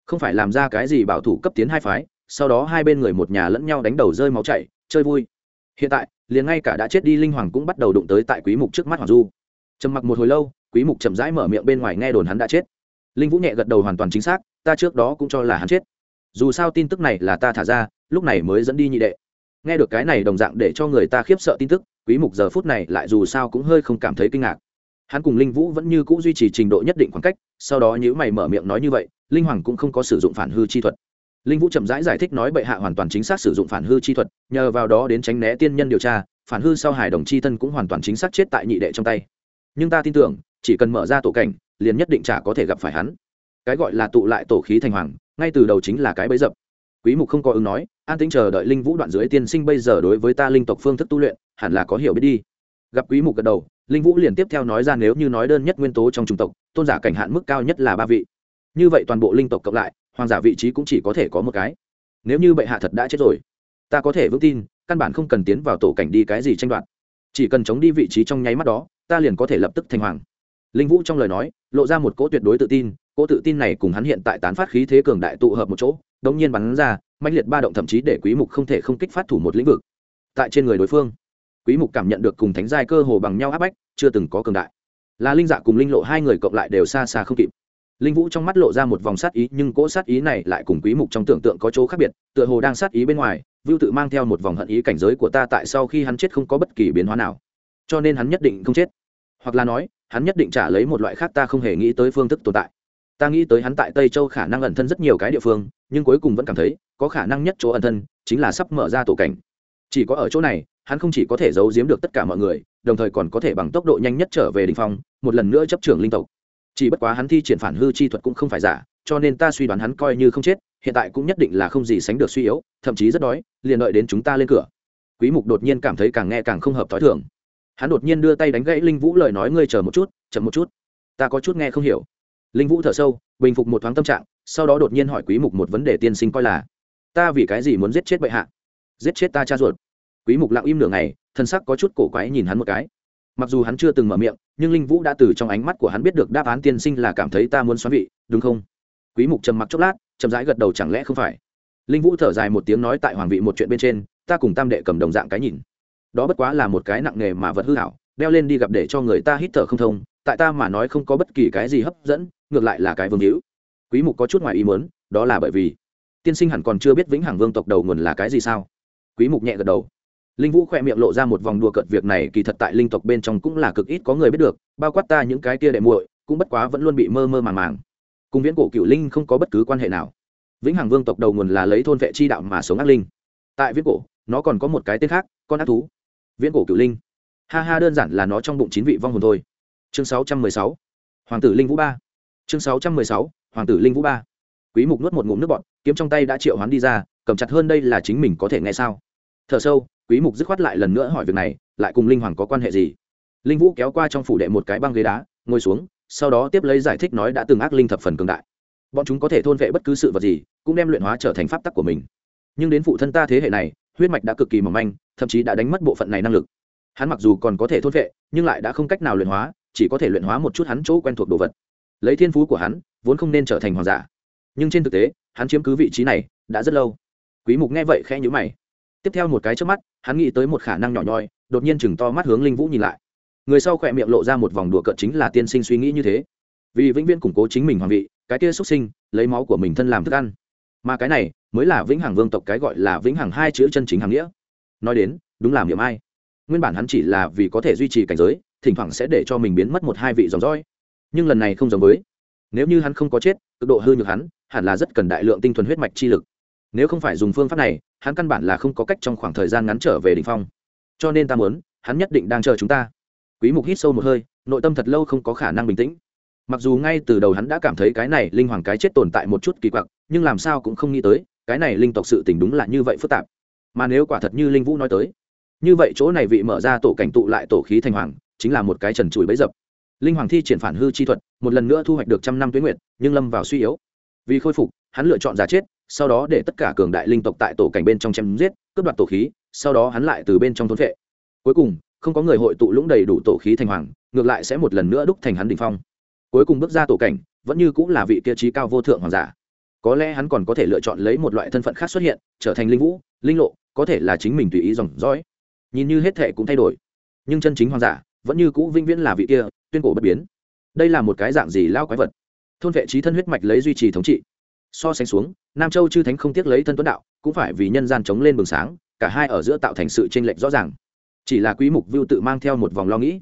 Không phải làm ra cái gì bảo thủ cấp tiến hai phái, sau đó hai bên người một nhà lẫn nhau đánh đầu rơi máu chảy, chơi vui hiện tại, liền ngay cả đã chết đi linh hoàng cũng bắt đầu đụng tới tại quý mục trước mắt hoàng du. Trầm mặc một hồi lâu, quý mục chậm rãi mở miệng bên ngoài nghe đồn hắn đã chết. Linh vũ nhẹ gật đầu hoàn toàn chính xác, ta trước đó cũng cho là hắn chết. Dù sao tin tức này là ta thả ra, lúc này mới dẫn đi nhị đệ. Nghe được cái này đồng dạng để cho người ta khiếp sợ tin tức, quý mục giờ phút này lại dù sao cũng hơi không cảm thấy kinh ngạc. Hắn cùng linh vũ vẫn như cũ duy trì trình độ nhất định khoảng cách, sau đó nhữ mày mở miệng nói như vậy, linh hoàng cũng không có sử dụng phản hư chi thuật linh vũ chậm rãi giải, giải thích nói bệ hạ hoàn toàn chính xác sử dụng phản hư chi thuật nhờ vào đó đến tránh né tiên nhân điều tra phản hư sau hài đồng chi thân cũng hoàn toàn chính xác chết tại nhị đệ trong tay. Nhưng ta tin tưởng chỉ cần mở ra tổ cảnh liền nhất định chả có thể gặp phải hắn. Cái gọi là tụ lại tổ khí thành hoàng ngay từ đầu chính là cái bấy dập. Quý mục không có ứng nói an tĩnh chờ đợi linh vũ đoạn dưới tiên sinh bây giờ đối với ta linh tộc phương thức tu luyện hẳn là có hiểu biết đi. Gặp quý mục gật đầu linh vũ liền tiếp theo nói ra nếu như nói đơn nhất nguyên tố trong chủng tộc tôn giả cảnh hạn mức cao nhất là ba vị. Như vậy toàn bộ linh tộc cộng lại hoàng giả vị trí cũng chỉ có thể có một cái. Nếu như bệ hạ thật đã chết rồi, ta có thể vững tin, căn bản không cần tiến vào tổ cảnh đi cái gì tranh đoạt. Chỉ cần chống đi vị trí trong nháy mắt đó, ta liền có thể lập tức thành hoàng. Linh vũ trong lời nói, lộ ra một cỗ tuyệt đối tự tin, cỗ tự tin này cùng hắn hiện tại tán phát khí thế cường đại tụ hợp một chỗ, đống nhiên bắn ra mạnh liệt ba động thậm chí để quý mục không thể không kích phát thủ một lĩnh vực. Tại trên người đối phương, quý mục cảm nhận được cùng thánh giai cơ hồ bằng nhau áp bách, chưa từng có cường đại. Là linh dạ cùng linh lộ hai người cộng lại đều xa xa không kịp linh vũ trong mắt lộ ra một vòng sát ý, nhưng cỗ sát ý này lại cùng quý mục trong tưởng tượng có chỗ khác biệt, tựa hồ đang sát ý bên ngoài, vưu tự mang theo một vòng hận ý cảnh giới của ta tại sau khi hắn chết không có bất kỳ biến hóa nào. Cho nên hắn nhất định không chết. Hoặc là nói, hắn nhất định trả lấy một loại khác ta không hề nghĩ tới phương thức tồn tại. Ta nghĩ tới hắn tại tây châu khả năng ẩn thân rất nhiều cái địa phương, nhưng cuối cùng vẫn cảm thấy, có khả năng nhất chỗ ẩn thân, chính là sắp mở ra tổ cảnh. Chỉ có ở chỗ này, hắn không chỉ có thể giấu giếm được tất cả mọi người, đồng thời còn có thể bằng tốc độ nhanh nhất trở về đình phong, một lần nữa chấp trưởng linh tộc chỉ bất quá hắn thi triển phản hư chi thuật cũng không phải giả, cho nên ta suy đoán hắn coi như không chết, hiện tại cũng nhất định là không gì sánh được suy yếu, thậm chí rất đói, liền đợi đến chúng ta lên cửa. Quý mục đột nhiên cảm thấy càng nghe càng không hợp thói thường. Hắn đột nhiên đưa tay đánh gãy linh vũ lời nói, ngươi chờ một chút, chậm một chút. Ta có chút nghe không hiểu. Linh vũ thở sâu, bình phục một thoáng tâm trạng, sau đó đột nhiên hỏi quý mục một vấn đề tiên sinh coi là, ta vì cái gì muốn giết chết bệ hạ? Giết chết ta cha ruột? Quý mục lặng im nửa ngày thân sắc có chút cổ quái nhìn hắn một cái mặc dù hắn chưa từng mở miệng, nhưng linh vũ đã từ trong ánh mắt của hắn biết được đáp án tiên sinh là cảm thấy ta muốn xoắn vị, đúng không? Quý mục trầm mặc chốc lát, chậm rãi gật đầu chẳng lẽ không phải? Linh vũ thở dài một tiếng nói tại hoàng vị một chuyện bên trên, ta cùng tam đệ cầm đồng dạng cái nhìn. Đó bất quá là một cái nặng nghề mà vật hư hảo, đeo lên đi gặp để cho người ta hít thở không thông, tại ta mà nói không có bất kỳ cái gì hấp dẫn, ngược lại là cái vương hữu. Quý mục có chút ngoài ý muốn, đó là bởi vì tiên sinh hẳn còn chưa biết vĩnh hằng vương tộc đầu nguồn là cái gì sao? Quý mục nhẹ gật đầu linh vũ khỏe miệng lộ ra một vòng đùa cợt, việc này kỳ thật tại linh tộc bên trong cũng là cực ít có người biết được, bao quát ta những cái kia đệ muội, cũng bất quá vẫn luôn bị mơ mơ màng màng. Cùng viễn cổ cựu linh không có bất cứ quan hệ nào. Vĩnh hằng vương tộc đầu nguồn là lấy thôn vệ chi đạo mà sống ác linh. Tại viễn cổ, nó còn có một cái tên khác, con ác thú. Viễn cổ cựu linh. Ha ha, đơn giản là nó trong bụng chín vị vong hồn thôi. Chương 616. hoàng tử linh vũ ba. Chương 616. hoàng tử linh vũ ba. Quý mục nuốt một ngụm nước bọt, kiếm trong tay đã triệu hoán đi ra, cầm chặt hơn đây là chính mình có thể nghe sao? Thở sâu quý mục dứt khoát lại lần nữa hỏi việc này, lại cùng linh hoàng có quan hệ gì? Linh vũ kéo qua trong phủ đệ một cái băng ghế đá, ngồi xuống, sau đó tiếp lấy giải thích nói đã từng ác linh thập phần cường đại. Bọn chúng có thể thôn vệ bất cứ sự vật gì, cũng đem luyện hóa trở thành pháp tắc của mình. Nhưng đến phụ thân ta thế hệ này, huyết mạch đã cực kỳ mỏng manh, thậm chí đã đánh mất bộ phận này năng lực. Hắn mặc dù còn có thể thôn vệ, nhưng lại đã không cách nào luyện hóa, chỉ có thể luyện hóa một chút hắn chỗ quen thuộc đồ vật. Lấy thiên phú của hắn, vốn không nên trở thành hoàng giả. Nhưng trên thực tế, hắn chiếm cứ vị trí này, đã rất lâu. Quý mục nghe vậy khẽ nhíu mày tiếp theo một cái trước mắt, hắn nghĩ tới một khả năng nhỏ nhoi, đột nhiên chừng to mắt hướng linh vũ nhìn lại. Người sau khỏe miệng lộ ra một vòng đùa cợt chính là tiên sinh suy nghĩ như thế. Vì vĩnh viễn củng cố chính mình hoàng vị, cái kia xuất sinh, lấy máu của mình thân làm thức ăn. Mà cái này, mới là vĩnh hằng vương tộc cái gọi là vĩnh hằng hai chữ chân chính hàng nghĩa. Nói đến, đúng làm niệm ai. Nguyên bản hắn chỉ là vì có thể duy trì cảnh giới, thỉnh thoảng sẽ để cho mình biến mất một hai vị dòng dõi. Nhưng lần này không giống với. Nếu như hắn không có chết, cực độ hư nhược hắn, hẳn là rất cần đại lượng tinh thuần huyết mạch chi lực nếu không phải dùng phương pháp này, hắn căn bản là không có cách trong khoảng thời gian ngắn trở về đ ỉ n h phong. Cho nên ta muốn, hắn nhất định đang chờ chúng ta. Quý mục hít sâu một hơi, nội tâm thật lâu không có khả năng bình tĩnh. Mặc dù ngay từ đầu hắn đã cảm thấy cái này linh hoàng cái chết tồn tại một chút kỳ quặc, nhưng làm sao cũng không nghĩ tới, cái này linh tộc sự tình đúng là như vậy phức tạp. Mà nếu quả thật như linh vũ nói tới, như vậy chỗ này vị mở ra tổ cảnh tụ lại tổ khí thành hoàng, chính là một cái trần trụi bấy dập. Linh hoàng thi triển phản hư chi thuật, một lần nữa thu hoạch được trăm năm tuyến nguyện nhưng lâm vào suy yếu. Vì khôi phục, hắn lựa chọn giả chết sau đó để tất cả cường đại linh tộc tại tổ cảnh bên trong chém giết, cướp đoạt tổ khí, sau đó hắn lại từ bên trong thôn vệ cuối cùng, không có người hội tụ lũng đầy đủ tổ khí thành hoàng, ngược lại sẽ một lần nữa đúc thành hắn đỉnh phong. Cuối cùng bước ra tổ cảnh, vẫn như cũng là vị kia trí cao vô thượng hoàng giả. Có lẽ hắn còn có thể lựa chọn lấy một loại thân phận khác xuất hiện, trở thành linh vũ, linh lộ, có thể là chính mình tùy ý dòng dõi. Nhìn như hết thể cũng thay đổi. Nhưng chân chính hoàng giả, vẫn như cũ vĩnh viễn là vị kia, tuyên cổ bất biến. Đây là một cái dạng gì lao quái vật? Thôn vệ trí thân huyết mạch lấy duy trì thống trị so sánh xuống, nam châu chư thánh không tiếc lấy thân tuấn đạo, cũng phải vì nhân gian chống lên bừng sáng, cả hai ở giữa tạo thành sự tranh lệch rõ ràng. Chỉ là quý mục vưu tự mang theo một vòng lo nghĩ.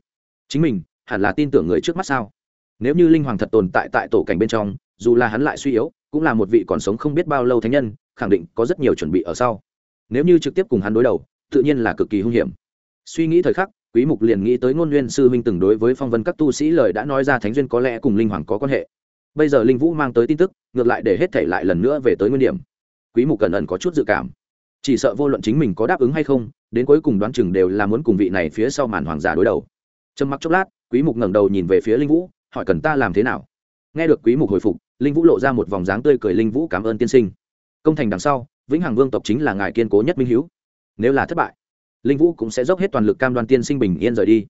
Chính mình, hẳn là tin tưởng người trước mắt sao? Nếu như linh hoàng thật tồn tại tại tổ cảnh bên trong, dù là hắn lại suy yếu, cũng là một vị còn sống không biết bao lâu thánh nhân, khẳng định có rất nhiều chuẩn bị ở sau. Nếu như trực tiếp cùng hắn đối đầu, tự nhiên là cực kỳ hung hiểm. Suy nghĩ thời khắc, quý mục liền nghĩ tới ngôn nguyên sư huynh từng đối với phong vân các tu sĩ lời đã nói ra thánh duyên có lẽ cùng linh hoàng có quan hệ bây giờ linh vũ mang tới tin tức, ngược lại để hết thể lại lần nữa về tới nguyên điểm. Quý mục cẩn ẩn có chút dự cảm. Chỉ sợ vô luận chính mình có đáp ứng hay không, đến cuối cùng đoán chừng đều là muốn cùng vị này phía sau màn hoàng giả đối đầu. Trầm mặc chốc lát, quý mục ngẩng đầu nhìn về phía linh vũ, hỏi cần ta làm thế nào? Nghe được quý mục hồi phục, linh vũ lộ ra một vòng dáng tươi cười linh vũ cảm ơn tiên sinh. Công thành đằng sau, vĩnh hằng vương tộc chính là ngài kiên cố nhất minh hiếu. Nếu là thất bại, linh vũ cũng sẽ dốc hết toàn lực cam đoan tiên sinh bình yên rời đi.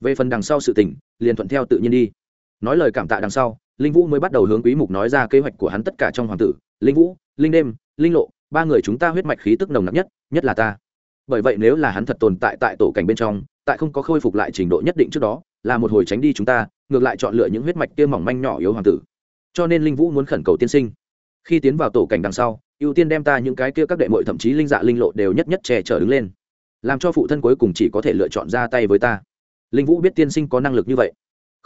Về phần đằng sau sự tình, liền thuận theo tự nhiên đi nói lời cảm tạ đằng sau, linh vũ mới bắt đầu hướng quý mục nói ra kế hoạch của hắn tất cả trong hoàng tử. Linh vũ, linh đêm, linh lộ, ba người chúng ta huyết mạch khí tức nồng nặc nhất nhất là ta. Bởi vậy nếu là hắn thật tồn tại tại tổ cảnh bên trong, tại không có khôi phục lại trình độ nhất định trước đó, là một hồi tránh đi chúng ta, ngược lại chọn lựa những huyết mạch kia mỏng manh nhỏ yếu hoàng tử. Cho nên linh vũ muốn khẩn cầu tiên sinh. Khi tiến vào tổ cảnh đằng sau, ưu tiên đem ta những cái kia các đệ mội thậm chí linh dạ linh lộ đều nhất nhất che chở đứng lên. Làm cho phụ thân cuối cùng chỉ có thể lựa chọn ra tay với ta. Linh vũ biết tiên sinh có năng lực như vậy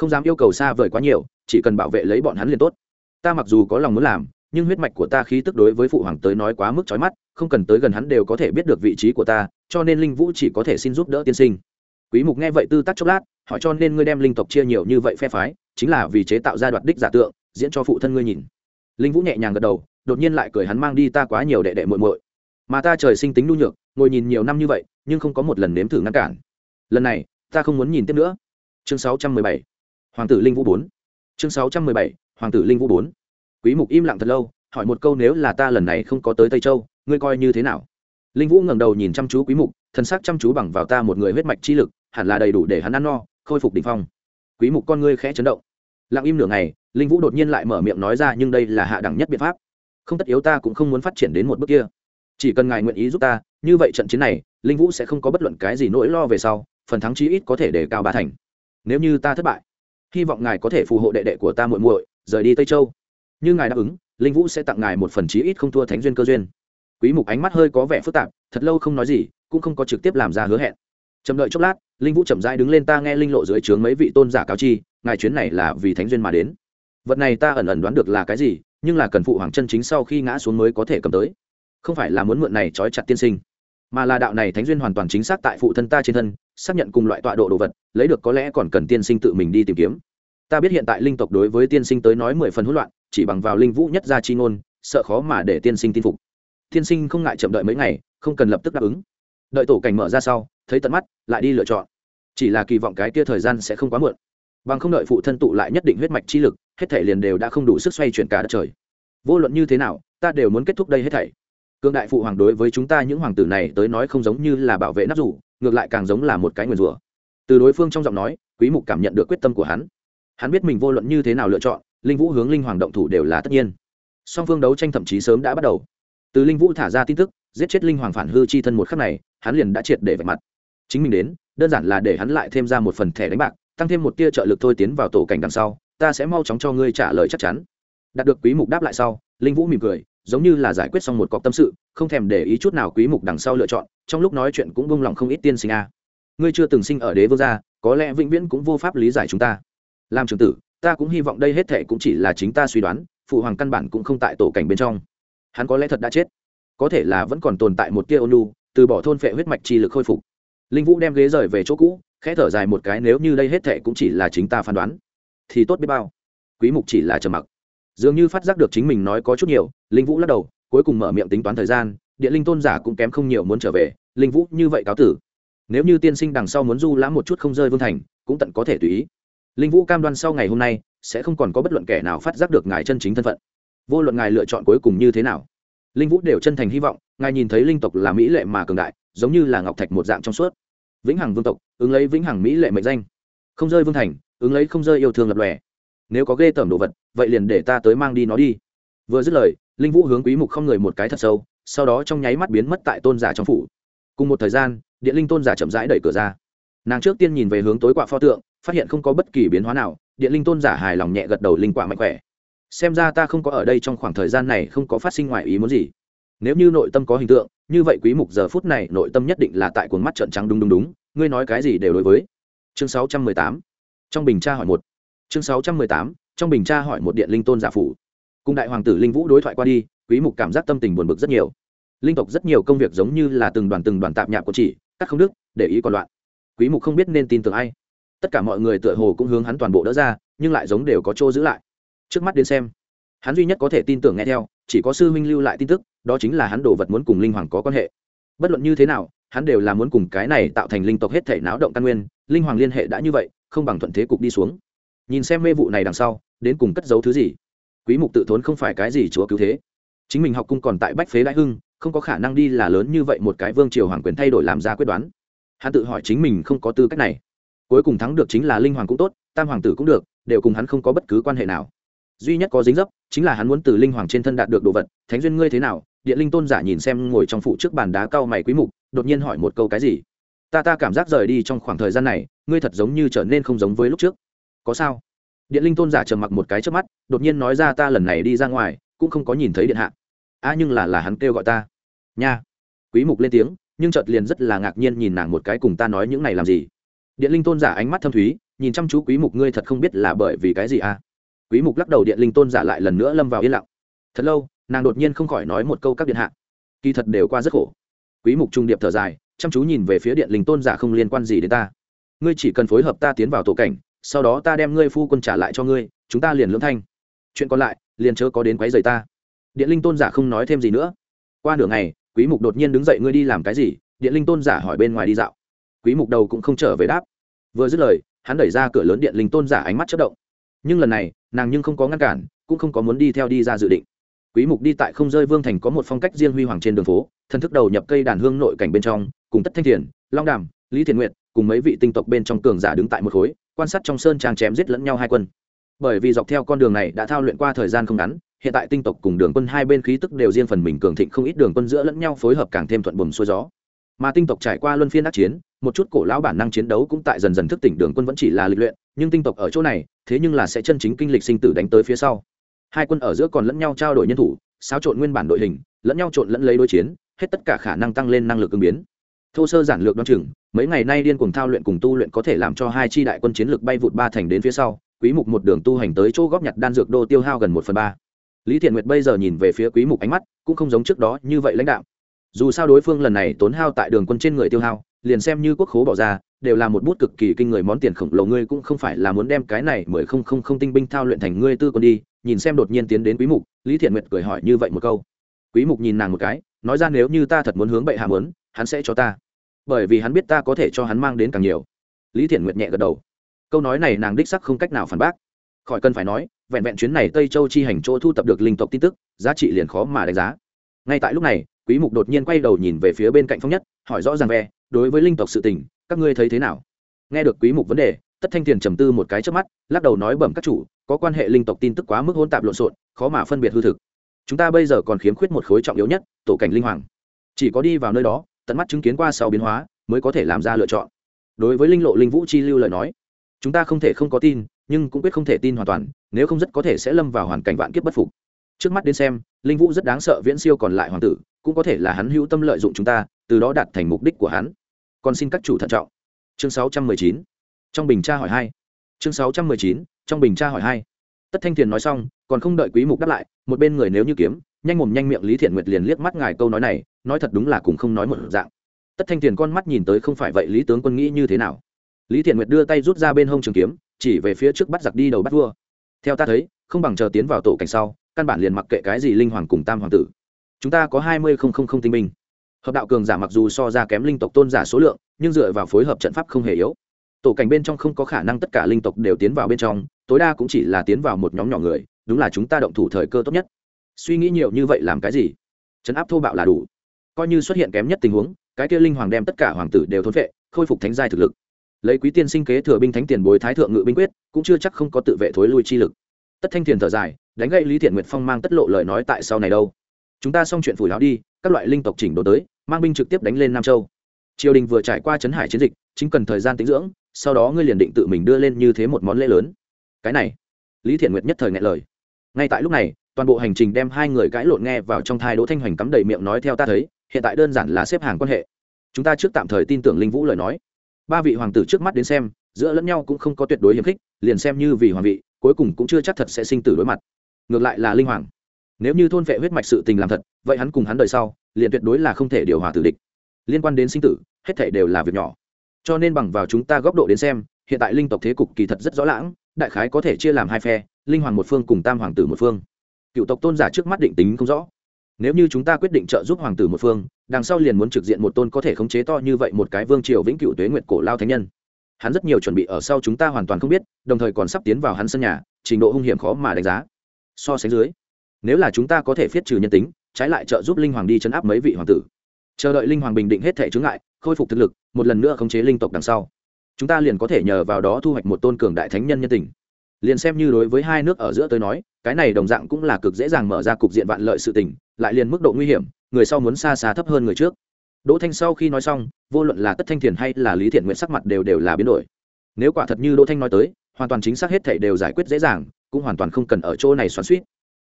không dám yêu cầu xa vời quá nhiều, chỉ cần bảo vệ lấy bọn hắn liền tốt. Ta mặc dù có lòng muốn làm, nhưng huyết mạch của ta khí tức đối với phụ hoàng tới nói quá mức trói mắt, không cần tới gần hắn đều có thể biết được vị trí của ta, cho nên linh vũ chỉ có thể xin giúp đỡ tiên sinh. Quý mục nghe vậy tư tắc chốc lát, hỏi cho nên ngươi đem linh tộc chia nhiều như vậy phe phái, chính là vì chế tạo ra đoạt đích giả tượng, diễn cho phụ thân ngươi nhìn. Linh vũ nhẹ nhàng gật đầu, đột nhiên lại cười hắn mang đi ta quá nhiều đệ đệ muội muội. Mà ta trời sinh tính nhu nhược, ngồi nhìn nhiều năm như vậy, nhưng không có một lần nếm thử ngăn cản. Lần này, ta không muốn nhìn tiếp nữa. Chương 617 hoàng tử linh vũ 4 chương 617 hoàng tử linh vũ 4 quý mục im lặng thật lâu, hỏi một câu nếu là ta lần này không có tới tây châu, ngươi coi như thế nào? Linh vũ ngẩng đầu nhìn chăm chú quý mục thân xác chăm chú bằng vào ta một người huyết mạch chi lực, hẳn là đầy đủ để hắn ăn no, khôi phục đỉnh phong. Quý mục con ngươi khẽ chấn động. Lặng im nửa ngày, linh vũ đột nhiên lại mở miệng nói ra nhưng đây là hạ đẳng nhất biện pháp. Không tất yếu ta cũng không muốn phát triển đến một bước kia. Chỉ cần ngài nguyện ý giúp ta, như vậy trận chiến này, linh vũ sẽ không có bất luận cái gì nỗi lo về sau, phần thắng chí ít có thể để cao ba thành. Nếu như ta thất bại hy vọng ngài có thể phù hộ đệ đệ của ta muội muội, rời đi tây châu. Như ngài đáp ứng, linh vũ sẽ tặng ngài một phần chí ít không thua thánh duyên cơ duyên. Quý mục ánh mắt hơi có vẻ phức tạp, thật lâu không nói gì, cũng không có trực tiếp làm ra hứa hẹn. Chậm đợi chốc lát, linh vũ chậm rãi đứng lên ta nghe linh lộ dưới trướng mấy vị tôn giả cáo chi, ngài chuyến này là vì thánh duyên mà đến. Vật này ta ẩn ẩn đoán được là cái gì, nhưng là cần phụ hoàng chân chính sau khi ngã xuống mới có thể cầm tới. Không phải là muốn mượn này trói chặt tiên sinh mà là đạo này thánh duyên hoàn toàn chính xác tại phụ thân ta trên thân, xác nhận cùng loại tọa độ đồ vật, lấy được có lẽ còn cần tiên sinh tự mình đi tìm kiếm. Ta biết hiện tại linh tộc đối với tiên sinh tới nói mười phần hỗn loạn, chỉ bằng vào linh vũ nhất gia chi ngôn, sợ khó mà để tiên sinh tin phục. Tiên sinh không ngại chậm đợi mấy ngày, không cần lập tức đáp ứng. Đợi tổ cảnh mở ra sau, thấy tận mắt, lại đi lựa chọn. Chỉ là kỳ vọng cái kia thời gian sẽ không quá muộn. Bằng không đợi phụ thân tụ lại nhất định huyết mạch chi lực, hết thể liền đều đã không đủ sức xoay chuyển cả đất trời. Vô luận như thế nào, ta đều muốn kết thúc đây hết thảy cương đại phụ hoàng đối với chúng ta những hoàng tử này tới nói không giống như là bảo vệ nắp rủ, ngược lại càng giống là một cái nguyền rủa. Từ đối phương trong giọng nói, quý mục cảm nhận được quyết tâm của hắn. Hắn biết mình vô luận như thế nào lựa chọn, linh vũ hướng linh hoàng động thủ đều là tất nhiên. Song phương đấu tranh thậm chí sớm đã bắt đầu. Từ linh vũ thả ra tin tức, giết chết linh hoàng phản hư chi thân một khắc này, hắn liền đã triệt để vạch mặt. Chính mình đến, đơn giản là để hắn lại thêm ra một phần thẻ đánh bạc, tăng thêm một tia trợ lực thôi tiến vào tổ cảnh đằng sau, ta sẽ mau chóng cho ngươi trả lời chắc chắn. Đạt được quý mục đáp lại sau, linh vũ mỉm cười giống như là giải quyết xong một cọc tâm sự, không thèm để ý chút nào quý mục đằng sau lựa chọn, trong lúc nói chuyện cũng bông lòng không ít tiên sinh a. Ngươi chưa từng sinh ở đế vương gia, có lẽ vĩnh viễn cũng vô pháp lý giải chúng ta. Làm trưởng tử, ta cũng hy vọng đây hết thệ cũng chỉ là chính ta suy đoán, phụ hoàng căn bản cũng không tại tổ cảnh bên trong. Hắn có lẽ thật đã chết. Có thể là vẫn còn tồn tại một tia ônu từ bỏ thôn phệ huyết mạch chi lực khôi phục. Linh vũ đem ghế rời về chỗ cũ, khẽ thở dài một cái, nếu như đây hết thệ cũng chỉ là chính ta phán đoán, thì tốt biết bao. Quý mục chỉ là trầm mặc dường như phát giác được chính mình nói có chút nhiều, linh vũ lắc đầu, cuối cùng mở miệng tính toán thời gian địa linh tôn giả cũng kém không nhiều muốn trở về, linh vũ như vậy cáo tử. Nếu như tiên sinh đằng sau muốn du lãm một chút không rơi vương thành, cũng tận có thể tùy ý. Linh vũ cam đoan sau ngày hôm nay, sẽ không còn có bất luận kẻ nào phát giác được ngài chân chính thân phận. Vô luận ngài lựa chọn cuối cùng như thế nào, linh vũ đều chân thành hy vọng, ngài nhìn thấy linh tộc là mỹ lệ mà cường đại, giống như là ngọc thạch một dạng trong suốt. Vĩnh hằng vương tộc, ứng lấy vĩnh hằng mỹ lệ mệnh danh. Không rơi vương thành, ứng lấy không rơi yêu thương lập lòe nếu có ghê tởm đồ vật, vậy liền để ta tới mang đi nó đi. Vừa dứt lời, linh vũ hướng quý mục không người một cái thật sâu, sau đó trong nháy mắt biến mất tại tôn giả trong phủ. Cùng một thời gian, điện linh tôn giả chậm rãi đẩy cửa ra. Nàng trước tiên nhìn về hướng tối quạ pho tượng, phát hiện không có bất kỳ biến hóa nào, điện linh tôn giả hài lòng nhẹ gật đầu linh quạ mạnh khỏe. Xem ra ta không có ở đây trong khoảng thời gian này không có phát sinh ngoại ý muốn gì. Nếu như nội tâm có hình tượng, như vậy quý mục giờ phút này nội tâm nhất định là tại cuốn mắt trợn trắng đúng đúng đúng, ngươi nói cái gì đều đối với. Chương 618 trong bình tra hỏi một chương 618 trong bình tra hỏi một điện linh tôn giả phủ. Cùng đại hoàng tử linh vũ đối thoại qua đi, quý mục cảm giác tâm tình buồn bực rất nhiều. Linh tộc rất nhiều công việc giống như là từng đoàn từng đoàn tạm nhạp của chỉ cắt không đức, để ý còn loạn. Quý mục không biết nên tin tưởng ai. Tất cả mọi người tựa hồ cũng hướng hắn toàn bộ đỡ ra, nhưng lại giống đều có chỗ giữ lại. Trước mắt đến xem, hắn duy nhất có thể tin tưởng nghe theo, chỉ có sư minh lưu lại tin tức, đó chính là hắn đồ vật muốn cùng linh hoàng có quan hệ. Bất luận như thế nào, hắn đều là muốn cùng cái này tạo thành linh tộc hết thể náo động căn nguyên, linh hoàng liên hệ đã như vậy, không bằng thuận thế cục đi xuống nhìn xem mê vụ này đằng sau, đến cùng cất giấu thứ gì. Quý mục tự thốn không phải cái gì chúa cứu thế. Chính mình học cung còn tại bách phế đại hưng, không có khả năng đi là lớn như vậy một cái vương triều hoàng quyền thay đổi làm ra quyết đoán. Hắn tự hỏi chính mình không có tư cách này. Cuối cùng thắng được chính là linh hoàng cũng tốt, tam hoàng tử cũng được, đều cùng hắn không có bất cứ quan hệ nào. Duy nhất có dính dấp, chính là hắn muốn từ linh hoàng trên thân đạt được đồ vật. Thánh duyên ngươi thế nào? Điện linh tôn giả nhìn xem ngồi trong phụ trước bàn đá cao mày quý mục, đột nhiên hỏi một câu cái gì? Ta ta cảm giác rời đi trong khoảng thời gian này, ngươi thật giống như trở nên không giống với lúc trước có sao? Điện linh tôn giả trầm mặc một cái trước mắt, đột nhiên nói ra ta lần này đi ra ngoài, cũng không có nhìn thấy điện hạ. A, nhưng là là hắn kêu gọi ta. Nha. Quý mục lên tiếng, nhưng chợt liền rất là ngạc nhiên nhìn nàng một cái cùng ta nói những này làm gì. Điện linh tôn giả ánh mắt thâm thúy, nhìn chăm chú quý mục, ngươi thật không biết là bởi vì cái gì a? Quý mục lắc đầu, điện linh tôn giả lại lần nữa lâm vào yên lặng. Thật lâu, nàng đột nhiên không khỏi nói một câu các điện hạ. Kỳ thật đều qua rất khổ. Quý mục trung điệp thở dài, chăm chú nhìn về phía điện linh tôn giả không liên quan gì đến ta. Ngươi chỉ cần phối hợp ta tiến vào tổ cảnh sau đó ta đem ngươi phu quân trả lại cho ngươi, chúng ta liền lưỡng thanh. Chuyện còn lại, liền chớ có đến quấy rầy ta. Điện linh tôn giả không nói thêm gì nữa. Qua nửa ngày, quý mục đột nhiên đứng dậy, ngươi đi làm cái gì? Điện linh tôn giả hỏi bên ngoài đi dạo. Quý mục đầu cũng không trở về đáp. Vừa dứt lời, hắn đẩy ra cửa lớn điện linh tôn giả ánh mắt chớp động. Nhưng lần này, nàng nhưng không có ngăn cản, cũng không có muốn đi theo đi ra dự định. Quý mục đi tại không rơi vương thành có một phong cách riêng huy hoàng trên đường phố, thân thức đầu nhập cây đàn hương nội cảnh bên trong, cùng tất thanh thiền, long đàm, lý thiền nguyệt, cùng mấy vị tinh tộc bên trong cường giả đứng tại một khối quan sát trong sơn trang chém giết lẫn nhau hai quân. Bởi vì dọc theo con đường này đã thao luyện qua thời gian không ngắn, hiện tại tinh tộc cùng đường quân hai bên khí tức đều riêng phần mình cường thịnh không ít đường quân giữa lẫn nhau phối hợp càng thêm thuận buồm xuôi gió. Mà tinh tộc trải qua luân phiên đắc chiến, một chút cổ lão bản năng chiến đấu cũng tại dần dần thức tỉnh đường quân vẫn chỉ là lịch luyện, nhưng tinh tộc ở chỗ này, thế nhưng là sẽ chân chính kinh lịch sinh tử đánh tới phía sau. Hai quân ở giữa còn lẫn nhau trao đổi nhân thủ, xáo trộn nguyên bản đội hình, lẫn nhau trộn lẫn lấy đối chiến, hết tất cả khả năng tăng lên năng lực ứng biến thô sơ giản lược đ o chừng, mấy ngày nay điên cùng thao luyện cùng tu luyện có thể làm cho hai chi đại quân chiến lược bay vụt ba thành đến phía sau, quý mục một đường tu hành tới chỗ góp nhặt đan dược đô tiêu hao gần một phần ba. Lý thiện nguyệt bây giờ nhìn về phía quý mục ánh mắt cũng không giống trước đó như vậy lãnh đạo dù sao đối phương lần này tốn hao tại đường quân trên người tiêu hao, liền xem như quốc khố bỏ ra, đều là một bút cực kỳ kinh người món tiền khổng lồ, ngươi cũng không phải là muốn đem cái này mười không không không tinh binh thao luyện thành ngươi tư quân đi, nhìn xem đột nhiên tiến đến quý mục, lý thiện nguyệt cười hỏi như vậy một câu. Quý mục nhìn nàng một cái, nói ra nếu như ta thật muốn hướng bệ hạ muốn hắn sẽ cho ta. Bởi vì hắn biết ta có thể cho hắn mang đến càng nhiều. Lý thiện nguyệt nhẹ gật đầu. Câu nói này nàng đích sắc không cách nào phản bác. Khỏi cần phải nói, vẹn vẹn chuyến này tây châu chi hành chỗ thu tập được linh tộc tin tức, giá trị liền khó mà đánh giá. Ngay tại lúc này, quý mục đột nhiên quay đầu nhìn về phía bên cạnh phong nhất, hỏi rõ ràng ve đối với linh tộc sự tình, các ngươi thấy thế nào? Nghe được quý mục vấn đề, tất thanh tiền trầm tư một cái trước mắt, lắc đầu nói bẩm các chủ, có quan hệ linh tộc tin tức quá mức hỗn tạp lộn xộn, khó mà phân biệt hư thực. Chúng ta bây giờ còn khiếm khuyết một khối trọng yếu nhất, tổ cảnh linh hoàng. Chỉ có đi vào nơi đó tận mắt chứng kiến qua sau biến hóa, mới có thể làm ra lựa chọn. Đối với linh lộ linh vũ chi lưu lời nói, chúng ta không thể không có tin, nhưng cũng quyết không thể tin hoàn toàn, nếu không rất có thể sẽ lâm vào hoàn cảnh vạn kiếp bất phục. Trước mắt đến xem, linh vũ rất đáng sợ viễn siêu còn lại hoàng tử, cũng có thể là hắn hữu tâm lợi dụng chúng ta, từ đó đạt thành mục đích của hắn. Còn xin các chủ thận trọng. Chương 619 trong bình tra hỏi hai. Chương 619 trong bình tra hỏi hai. Tất thanh thiền nói xong, còn không đợi quý mục đáp lại, một bên người nếu như kiếm nhanh mồm nhanh miệng lý thiện nguyệt liền liếc mắt ngài câu nói này, nói thật đúng là cùng không nói một dạng. Tất thanh thiền con mắt nhìn tới không phải vậy, lý tướng quân nghĩ như thế nào? Lý thiện nguyệt đưa tay rút ra bên hông trường kiếm, chỉ về phía trước bắt giặc đi đầu bắt vua. Theo ta thấy, không bằng chờ tiến vào tổ cảnh sau, căn bản liền mặc kệ cái gì linh hoàng cùng tam hoàng tử. Chúng ta có hai mươi không không không tinh binh. Hợp đạo cường giả mặc dù so ra kém linh tộc tôn giả số lượng, nhưng dựa vào phối hợp trận pháp không hề yếu. Tổ cảnh bên trong không có khả năng tất cả linh tộc đều tiến vào bên trong, tối đa cũng chỉ là tiến vào một nhóm nhỏ người, đúng là chúng ta động thủ thời cơ tốt nhất suy nghĩ nhiều như vậy làm cái gì? Chấn áp thô bạo là đủ. Coi như xuất hiện kém nhất tình huống, cái kia linh hoàng đem tất cả hoàng tử đều thốn vệ khôi phục thánh giai thực lực. Lấy quý tiên sinh kế thừa binh thánh tiền bối thái thượng ngự binh quyết, cũng chưa chắc không có tự vệ thối lui chi lực. Tất thanh thiền thở dài, đánh gậy lý thiện nguyệt phong mang tất lộ lời nói tại sau này đâu. Chúng ta xong chuyện phủi láo đi, các loại linh tộc chỉnh đồ tới, mang binh trực tiếp đánh lên nam châu. Triều đình vừa trải qua chấn hải chiến dịch, chính cần thời gian tĩnh dưỡng, sau đó ngươi liền định tự mình đưa lên như thế một món lễ lớn. Cái này, lý thiện nguyệt nhất thời ngại lời. Ngay tại lúc này toàn bộ hành trình đem hai người cãi lộn nghe vào trong thai đỗ thanh hoành cắm đầy miệng nói theo ta thấy, hiện tại đơn giản là xếp hàng quan hệ. Chúng ta trước tạm thời tin tưởng linh vũ lời nói. Ba vị hoàng tử trước mắt đến xem, giữa lẫn nhau cũng không có tuyệt đối hiềm khích, liền xem như vì hoàng vị, cuối cùng cũng chưa chắc thật sẽ sinh tử đối mặt. Ngược lại là linh hoàng. Nếu như thôn vệ huyết mạch sự tình làm thật, vậy hắn cùng hắn đời sau, liền tuyệt đối là không thể điều hòa tử địch. Liên quan đến sinh tử, hết thể đều là việc nhỏ. Cho nên bằng vào chúng ta góc độ đến xem, hiện tại linh tộc thế cục kỳ thật rất rõ lãng, đại khái có thể chia làm hai phe, linh hoàng một phương cùng tam hoàng tử một phương cựu tộc tôn giả trước mắt định tính không rõ. Nếu như chúng ta quyết định trợ giúp hoàng tử một phương, đằng sau liền muốn trực diện một tôn có thể khống chế to như vậy một cái vương triều vĩnh cựu tuế nguyệt cổ lao thánh nhân. Hắn rất nhiều chuẩn bị ở sau chúng ta hoàn toàn không biết, đồng thời còn sắp tiến vào hắn sân nhà, trình độ hung hiểm khó mà đánh giá. So sánh dưới, nếu là chúng ta có thể phiết trừ nhân tính, trái lại trợ giúp linh hoàng đi chấn áp mấy vị hoàng tử. Chờ đợi linh hoàng bình định hết thể chướng ngại, khôi phục thực lực, một lần nữa khống chế linh tộc đằng sau, chúng ta liền có thể nhờ vào đó thu hoạch một tôn cường đại thánh nhân nhân tình. Liền xem như đối với hai nước ở giữa tôi nói cái này đồng dạng cũng là cực dễ dàng mở ra cục diện vạn lợi sự tình, lại liền mức độ nguy hiểm, người sau muốn xa xa thấp hơn người trước. Đỗ thanh sau khi nói xong, vô luận là tất thanh thiền hay là lý thiện nguyện sắc mặt đều đều là biến đổi. Nếu quả thật như đỗ thanh nói tới, hoàn toàn chính xác hết thảy đều giải quyết dễ dàng, cũng hoàn toàn không cần ở chỗ này xoắn suýt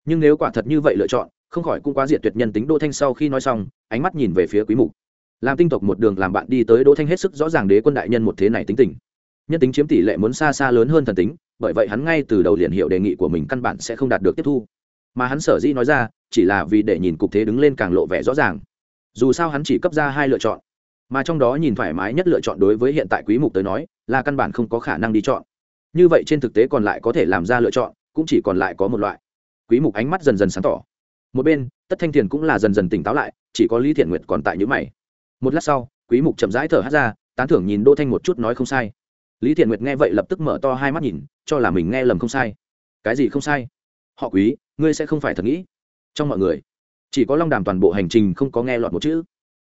nhưng nếu quả thật như vậy lựa chọn, không khỏi cũng quá diệt tuyệt nhân tính đỗ thanh sau khi nói xong, ánh mắt nhìn về phía quý mục. Làm tinh tộc một đường làm bạn đi tới đỗ thanh hết sức rõ ràng đế quân đại nhân một thế này tính tình. Nhân tính chiếm tỷ lệ muốn xa xa lớn hơn thần tính bởi vậy hắn ngay từ đầu liền hiểu đề nghị của mình căn bản sẽ không đạt được tiếp thu. Mà hắn sở dĩ nói ra, chỉ là vì để nhìn cục thế đứng lên càng lộ vẻ rõ ràng. Dù sao hắn chỉ cấp ra hai lựa chọn. Mà trong đó nhìn thoải mái nhất lựa chọn đối với hiện tại quý mục tới nói, là căn bản không có khả năng đi chọn. Như vậy trên thực tế còn lại có thể làm ra lựa chọn, cũng chỉ còn lại có một loại. Quý mục ánh mắt dần dần sáng tỏ. Một bên, tất thanh thiền cũng là dần dần tỉnh táo lại, chỉ có lý thiện nguyệt còn tại những mày. Một lát sau, quý mục chậm rãi thở hát ra, tán thưởng nhìn đô thanh một chút nói không sai. Lý thiện nguyệt nghe vậy lập tức mở to hai mắt nhìn cho là mình nghe lầm không sai. Cái gì không sai? Họ quý, ngươi sẽ không phải thật nghĩ. Trong mọi người, chỉ có long đàm toàn bộ hành trình không có nghe lọt một chữ.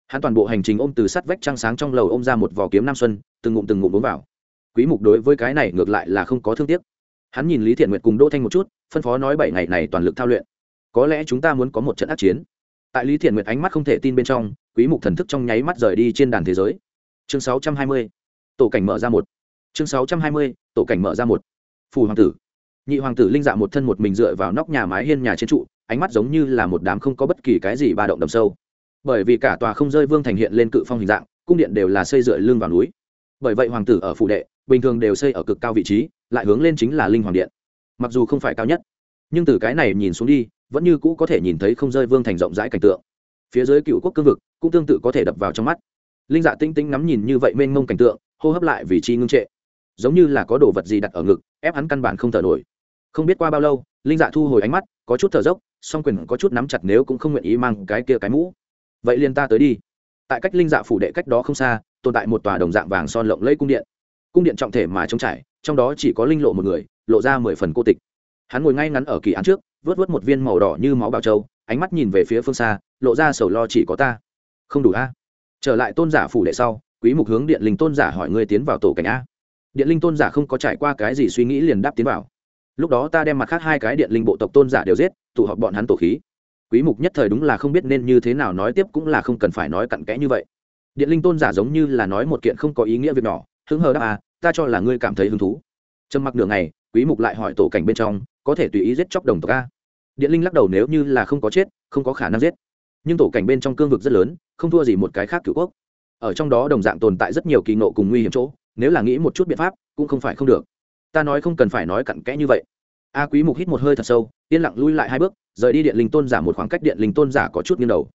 Hắn toàn bộ hành trình ôm từ sắt vách trăng sáng trong lầu ôm ra một vỏ kiếm nam xuân, từng ngụm từng ngụm uống vào. Quý mục đối với cái này ngược lại là không có thương tiếc. Hắn nhìn lý thiện nguyệt cùng đỗ thanh một chút, phân phó nói bảy ngày này toàn lực thao luyện. Có lẽ chúng ta muốn có một trận ác chiến. Tại lý thiện nguyệt ánh mắt không thể tin bên trong, quý mục thần thức trong nháy mắt rời đi trên đàn thế giới. Chương 620 tổ cảnh mở ra một. Chương 620 tổ cảnh mở ra một phù hoàng tử. Nhị hoàng tử linh dạ một thân một mình dựa vào nóc nhà mái hiên nhà trên trụ, ánh mắt giống như là một đám không có bất kỳ cái gì ba động đầm sâu. Bởi vì cả tòa không rơi vương thành hiện lên cự phong hình dạng, cung điện đều là xây dựa lưng vào núi. Bởi vậy hoàng tử ở phụ đệ, bình thường đều xây ở cực cao vị trí, lại hướng lên chính là linh hoàng điện. Mặc dù không phải cao nhất, nhưng từ cái này nhìn xuống đi, vẫn như cũ có thể nhìn thấy không rơi vương thành rộng rãi cảnh tượng. Phía dưới cựu quốc cương vực cũng tương tự có thể đập vào trong mắt. Linh dạ tinh tinh ngắm nhìn như vậy mênh mông cảnh tượng, hô hấp lại vì chi ngưng trệ giống như là có đồ vật gì đặt ở ngực, ép hắn căn bản không thở nổi. Không biết qua bao lâu, linh dạ thu hồi ánh mắt, có chút thở dốc, song quyền có chút nắm chặt nếu cũng không nguyện ý mang cái kia cái mũ. Vậy liền ta tới đi. Tại cách linh dạ phủ đệ cách đó không xa, tồn tại một tòa đồng dạng vàng son lộng lẫy cung điện. Cung điện trọng thể mà trống trải, trong đó chỉ có linh lộ một người, lộ ra mười phần cô tịch. Hắn ngồi ngay ngắn ở kỳ án trước, vớt vớt một viên màu đỏ như máu bào trâu, ánh mắt nhìn về phía phương xa, lộ ra sầu lo chỉ có ta. Không đủ a. Trở lại tôn giả phủ đệ sau, quý mục hướng điện linh tôn giả hỏi ngươi tiến vào tổ cảnh a điện linh tôn giả không có trải qua cái gì suy nghĩ liền đáp tiến vào. Lúc đó ta đem mặt khác hai cái điện linh bộ tộc tôn giả đều giết, tụ họp bọn hắn tổ khí. Quý mục nhất thời đúng là không biết nên như thế nào nói tiếp cũng là không cần phải nói cặn kẽ như vậy. Điện linh tôn giả giống như là nói một kiện không có ý nghĩa việc nhỏ, hứng hờ đáp à ta cho là ngươi cảm thấy hứng thú. Trầm mặc nửa ngày, quý mục lại hỏi tổ cảnh bên trong, có thể tùy ý giết chóc đồng tộc a? Điện linh lắc đầu nếu như là không có chết, không có khả năng giết. Nhưng tổ cảnh bên trong cương vực rất lớn, không thua gì một cái khác cửu quốc. Ở trong đó đồng dạng tồn tại rất nhiều kỳ nộ cùng nguy hiểm chỗ nếu là nghĩ một chút biện pháp, cũng không phải không được. Ta nói không cần phải nói cặn kẽ như vậy. A quý mục hít một hơi thật sâu, yên lặng lui lại hai bước, rời đi điện linh tôn giả một khoảng cách điện linh tôn giả có chút nghiêng đầu.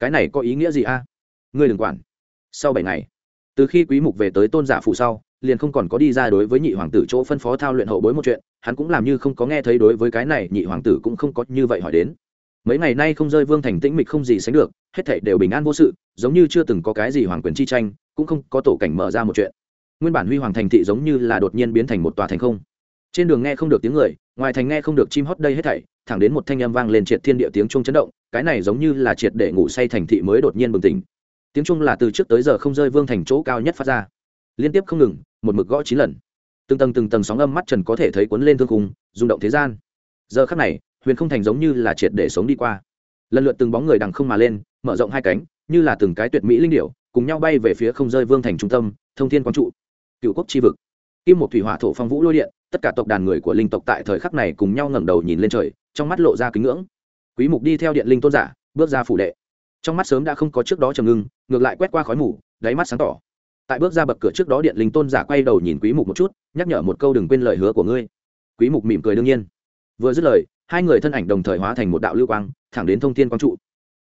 Cái này có ý nghĩa gì a? Ngươi đừng quản. Sau bảy ngày, từ khi quý mục về tới tôn giả phụ sau, liền không còn có đi ra đối với nhị hoàng tử chỗ phân phó thao luyện hậu bối một chuyện, hắn cũng làm như không có nghe thấy đối với cái này nhị hoàng tử cũng không có như vậy hỏi đến. Mấy ngày nay không rơi vương thành tĩnh mịch không gì sánh được, hết thảy đều bình an vô sự, giống như chưa từng có cái gì hoàng quyền chi tranh, cũng không có tổ cảnh mở ra một chuyện nguyên bản huy hoàng thành thị giống như là đột nhiên biến thành một tòa thành không. Trên đường nghe không được tiếng người, ngoài thành nghe không được chim hót đây hết thảy, thẳng đến một thanh âm vang lên triệt thiên địa tiếng chuông chấn động, cái này giống như là triệt để ngủ say thành thị mới đột nhiên bừng tỉnh. Tiếng trung là từ trước tới giờ không rơi vương thành chỗ cao nhất phát ra. Liên tiếp không ngừng, một mực gõ chín lần. Từng tầng từng tầng sóng âm mắt trần có thể thấy cuốn lên thương khung, rung động thế gian. Giờ khắc này, huyền không thành giống như là triệt để sống đi qua. Lần lượt từng bóng người đằng không mà lên, mở rộng hai cánh, như là từng cái tuyệt mỹ linh điệu cùng nhau bay về phía không rơi vương thành trung tâm, thông thiên quang trụ cựu quốc tri vực. Kim một thủy hỏa thổ phong vũ lôi điện, tất cả tộc đàn người của linh tộc tại thời khắc này cùng nhau ngẩng đầu nhìn lên trời, trong mắt lộ ra kính ngưỡng. Quý mục đi theo điện linh tôn giả, bước ra phủ đệ. Trong mắt sớm đã không có trước đó trầm ngưng, ngược lại quét qua khói mù, đáy mắt sáng tỏ. Tại bước ra bậc cửa trước đó điện linh tôn giả quay đầu nhìn quý mục một chút, nhắc nhở một câu đừng quên lời hứa của ngươi. Quý mục mỉm cười đương nhiên. Vừa dứt lời, hai người thân ảnh đồng thời hóa thành một đạo lưu quang, thẳng đến thông thiên quang trụ.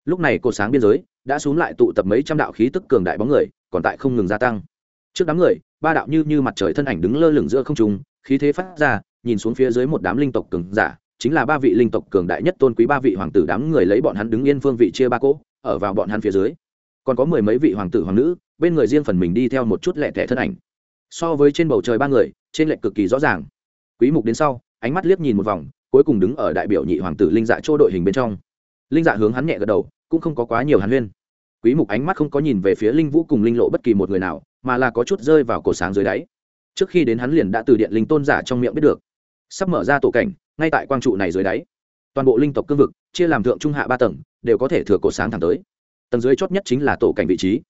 Lúc này cột sáng biên giới đã xuống lại tụ tập mấy trăm đạo khí tức cường đại bóng người, còn tại không ngừng gia tăng trước đám người, ba đạo như như mặt trời thân ảnh đứng lơ lửng giữa không trung, khí thế phát ra, nhìn xuống phía dưới một đám linh tộc cường giả, chính là ba vị linh tộc cường đại nhất tôn quý ba vị hoàng tử đám người lấy bọn hắn đứng yên phương vị chia ba cỗ, ở vào bọn hắn phía dưới. Còn có mười mấy vị hoàng tử hoàng nữ, bên người riêng phần mình đi theo một chút lẹ thẻ thân ảnh. So với trên bầu trời ba người, trên lệnh cực kỳ rõ ràng. Quý mục đến sau, ánh mắt liếc nhìn một vòng, cuối cùng đứng ở đại biểu nhị hoàng tử linh dạ chỗ đội hình bên trong. Linh dạ hướng hắn nhẹ gật đầu, cũng không có quá nhiều hàn huyên. Quý mục ánh mắt không có nhìn về phía linh vũ cùng linh lộ bất kỳ một người nào mà là có chút rơi vào cổ sáng dưới đáy. Trước khi đến hắn liền đã từ điện linh tôn giả trong miệng biết được. Sắp mở ra tổ cảnh, ngay tại quang trụ này dưới đáy. Toàn bộ linh tộc cương vực, chia làm thượng trung hạ ba tầng, đều có thể thừa cổ sáng thẳng tới. Tầng dưới chót nhất chính là tổ cảnh vị trí.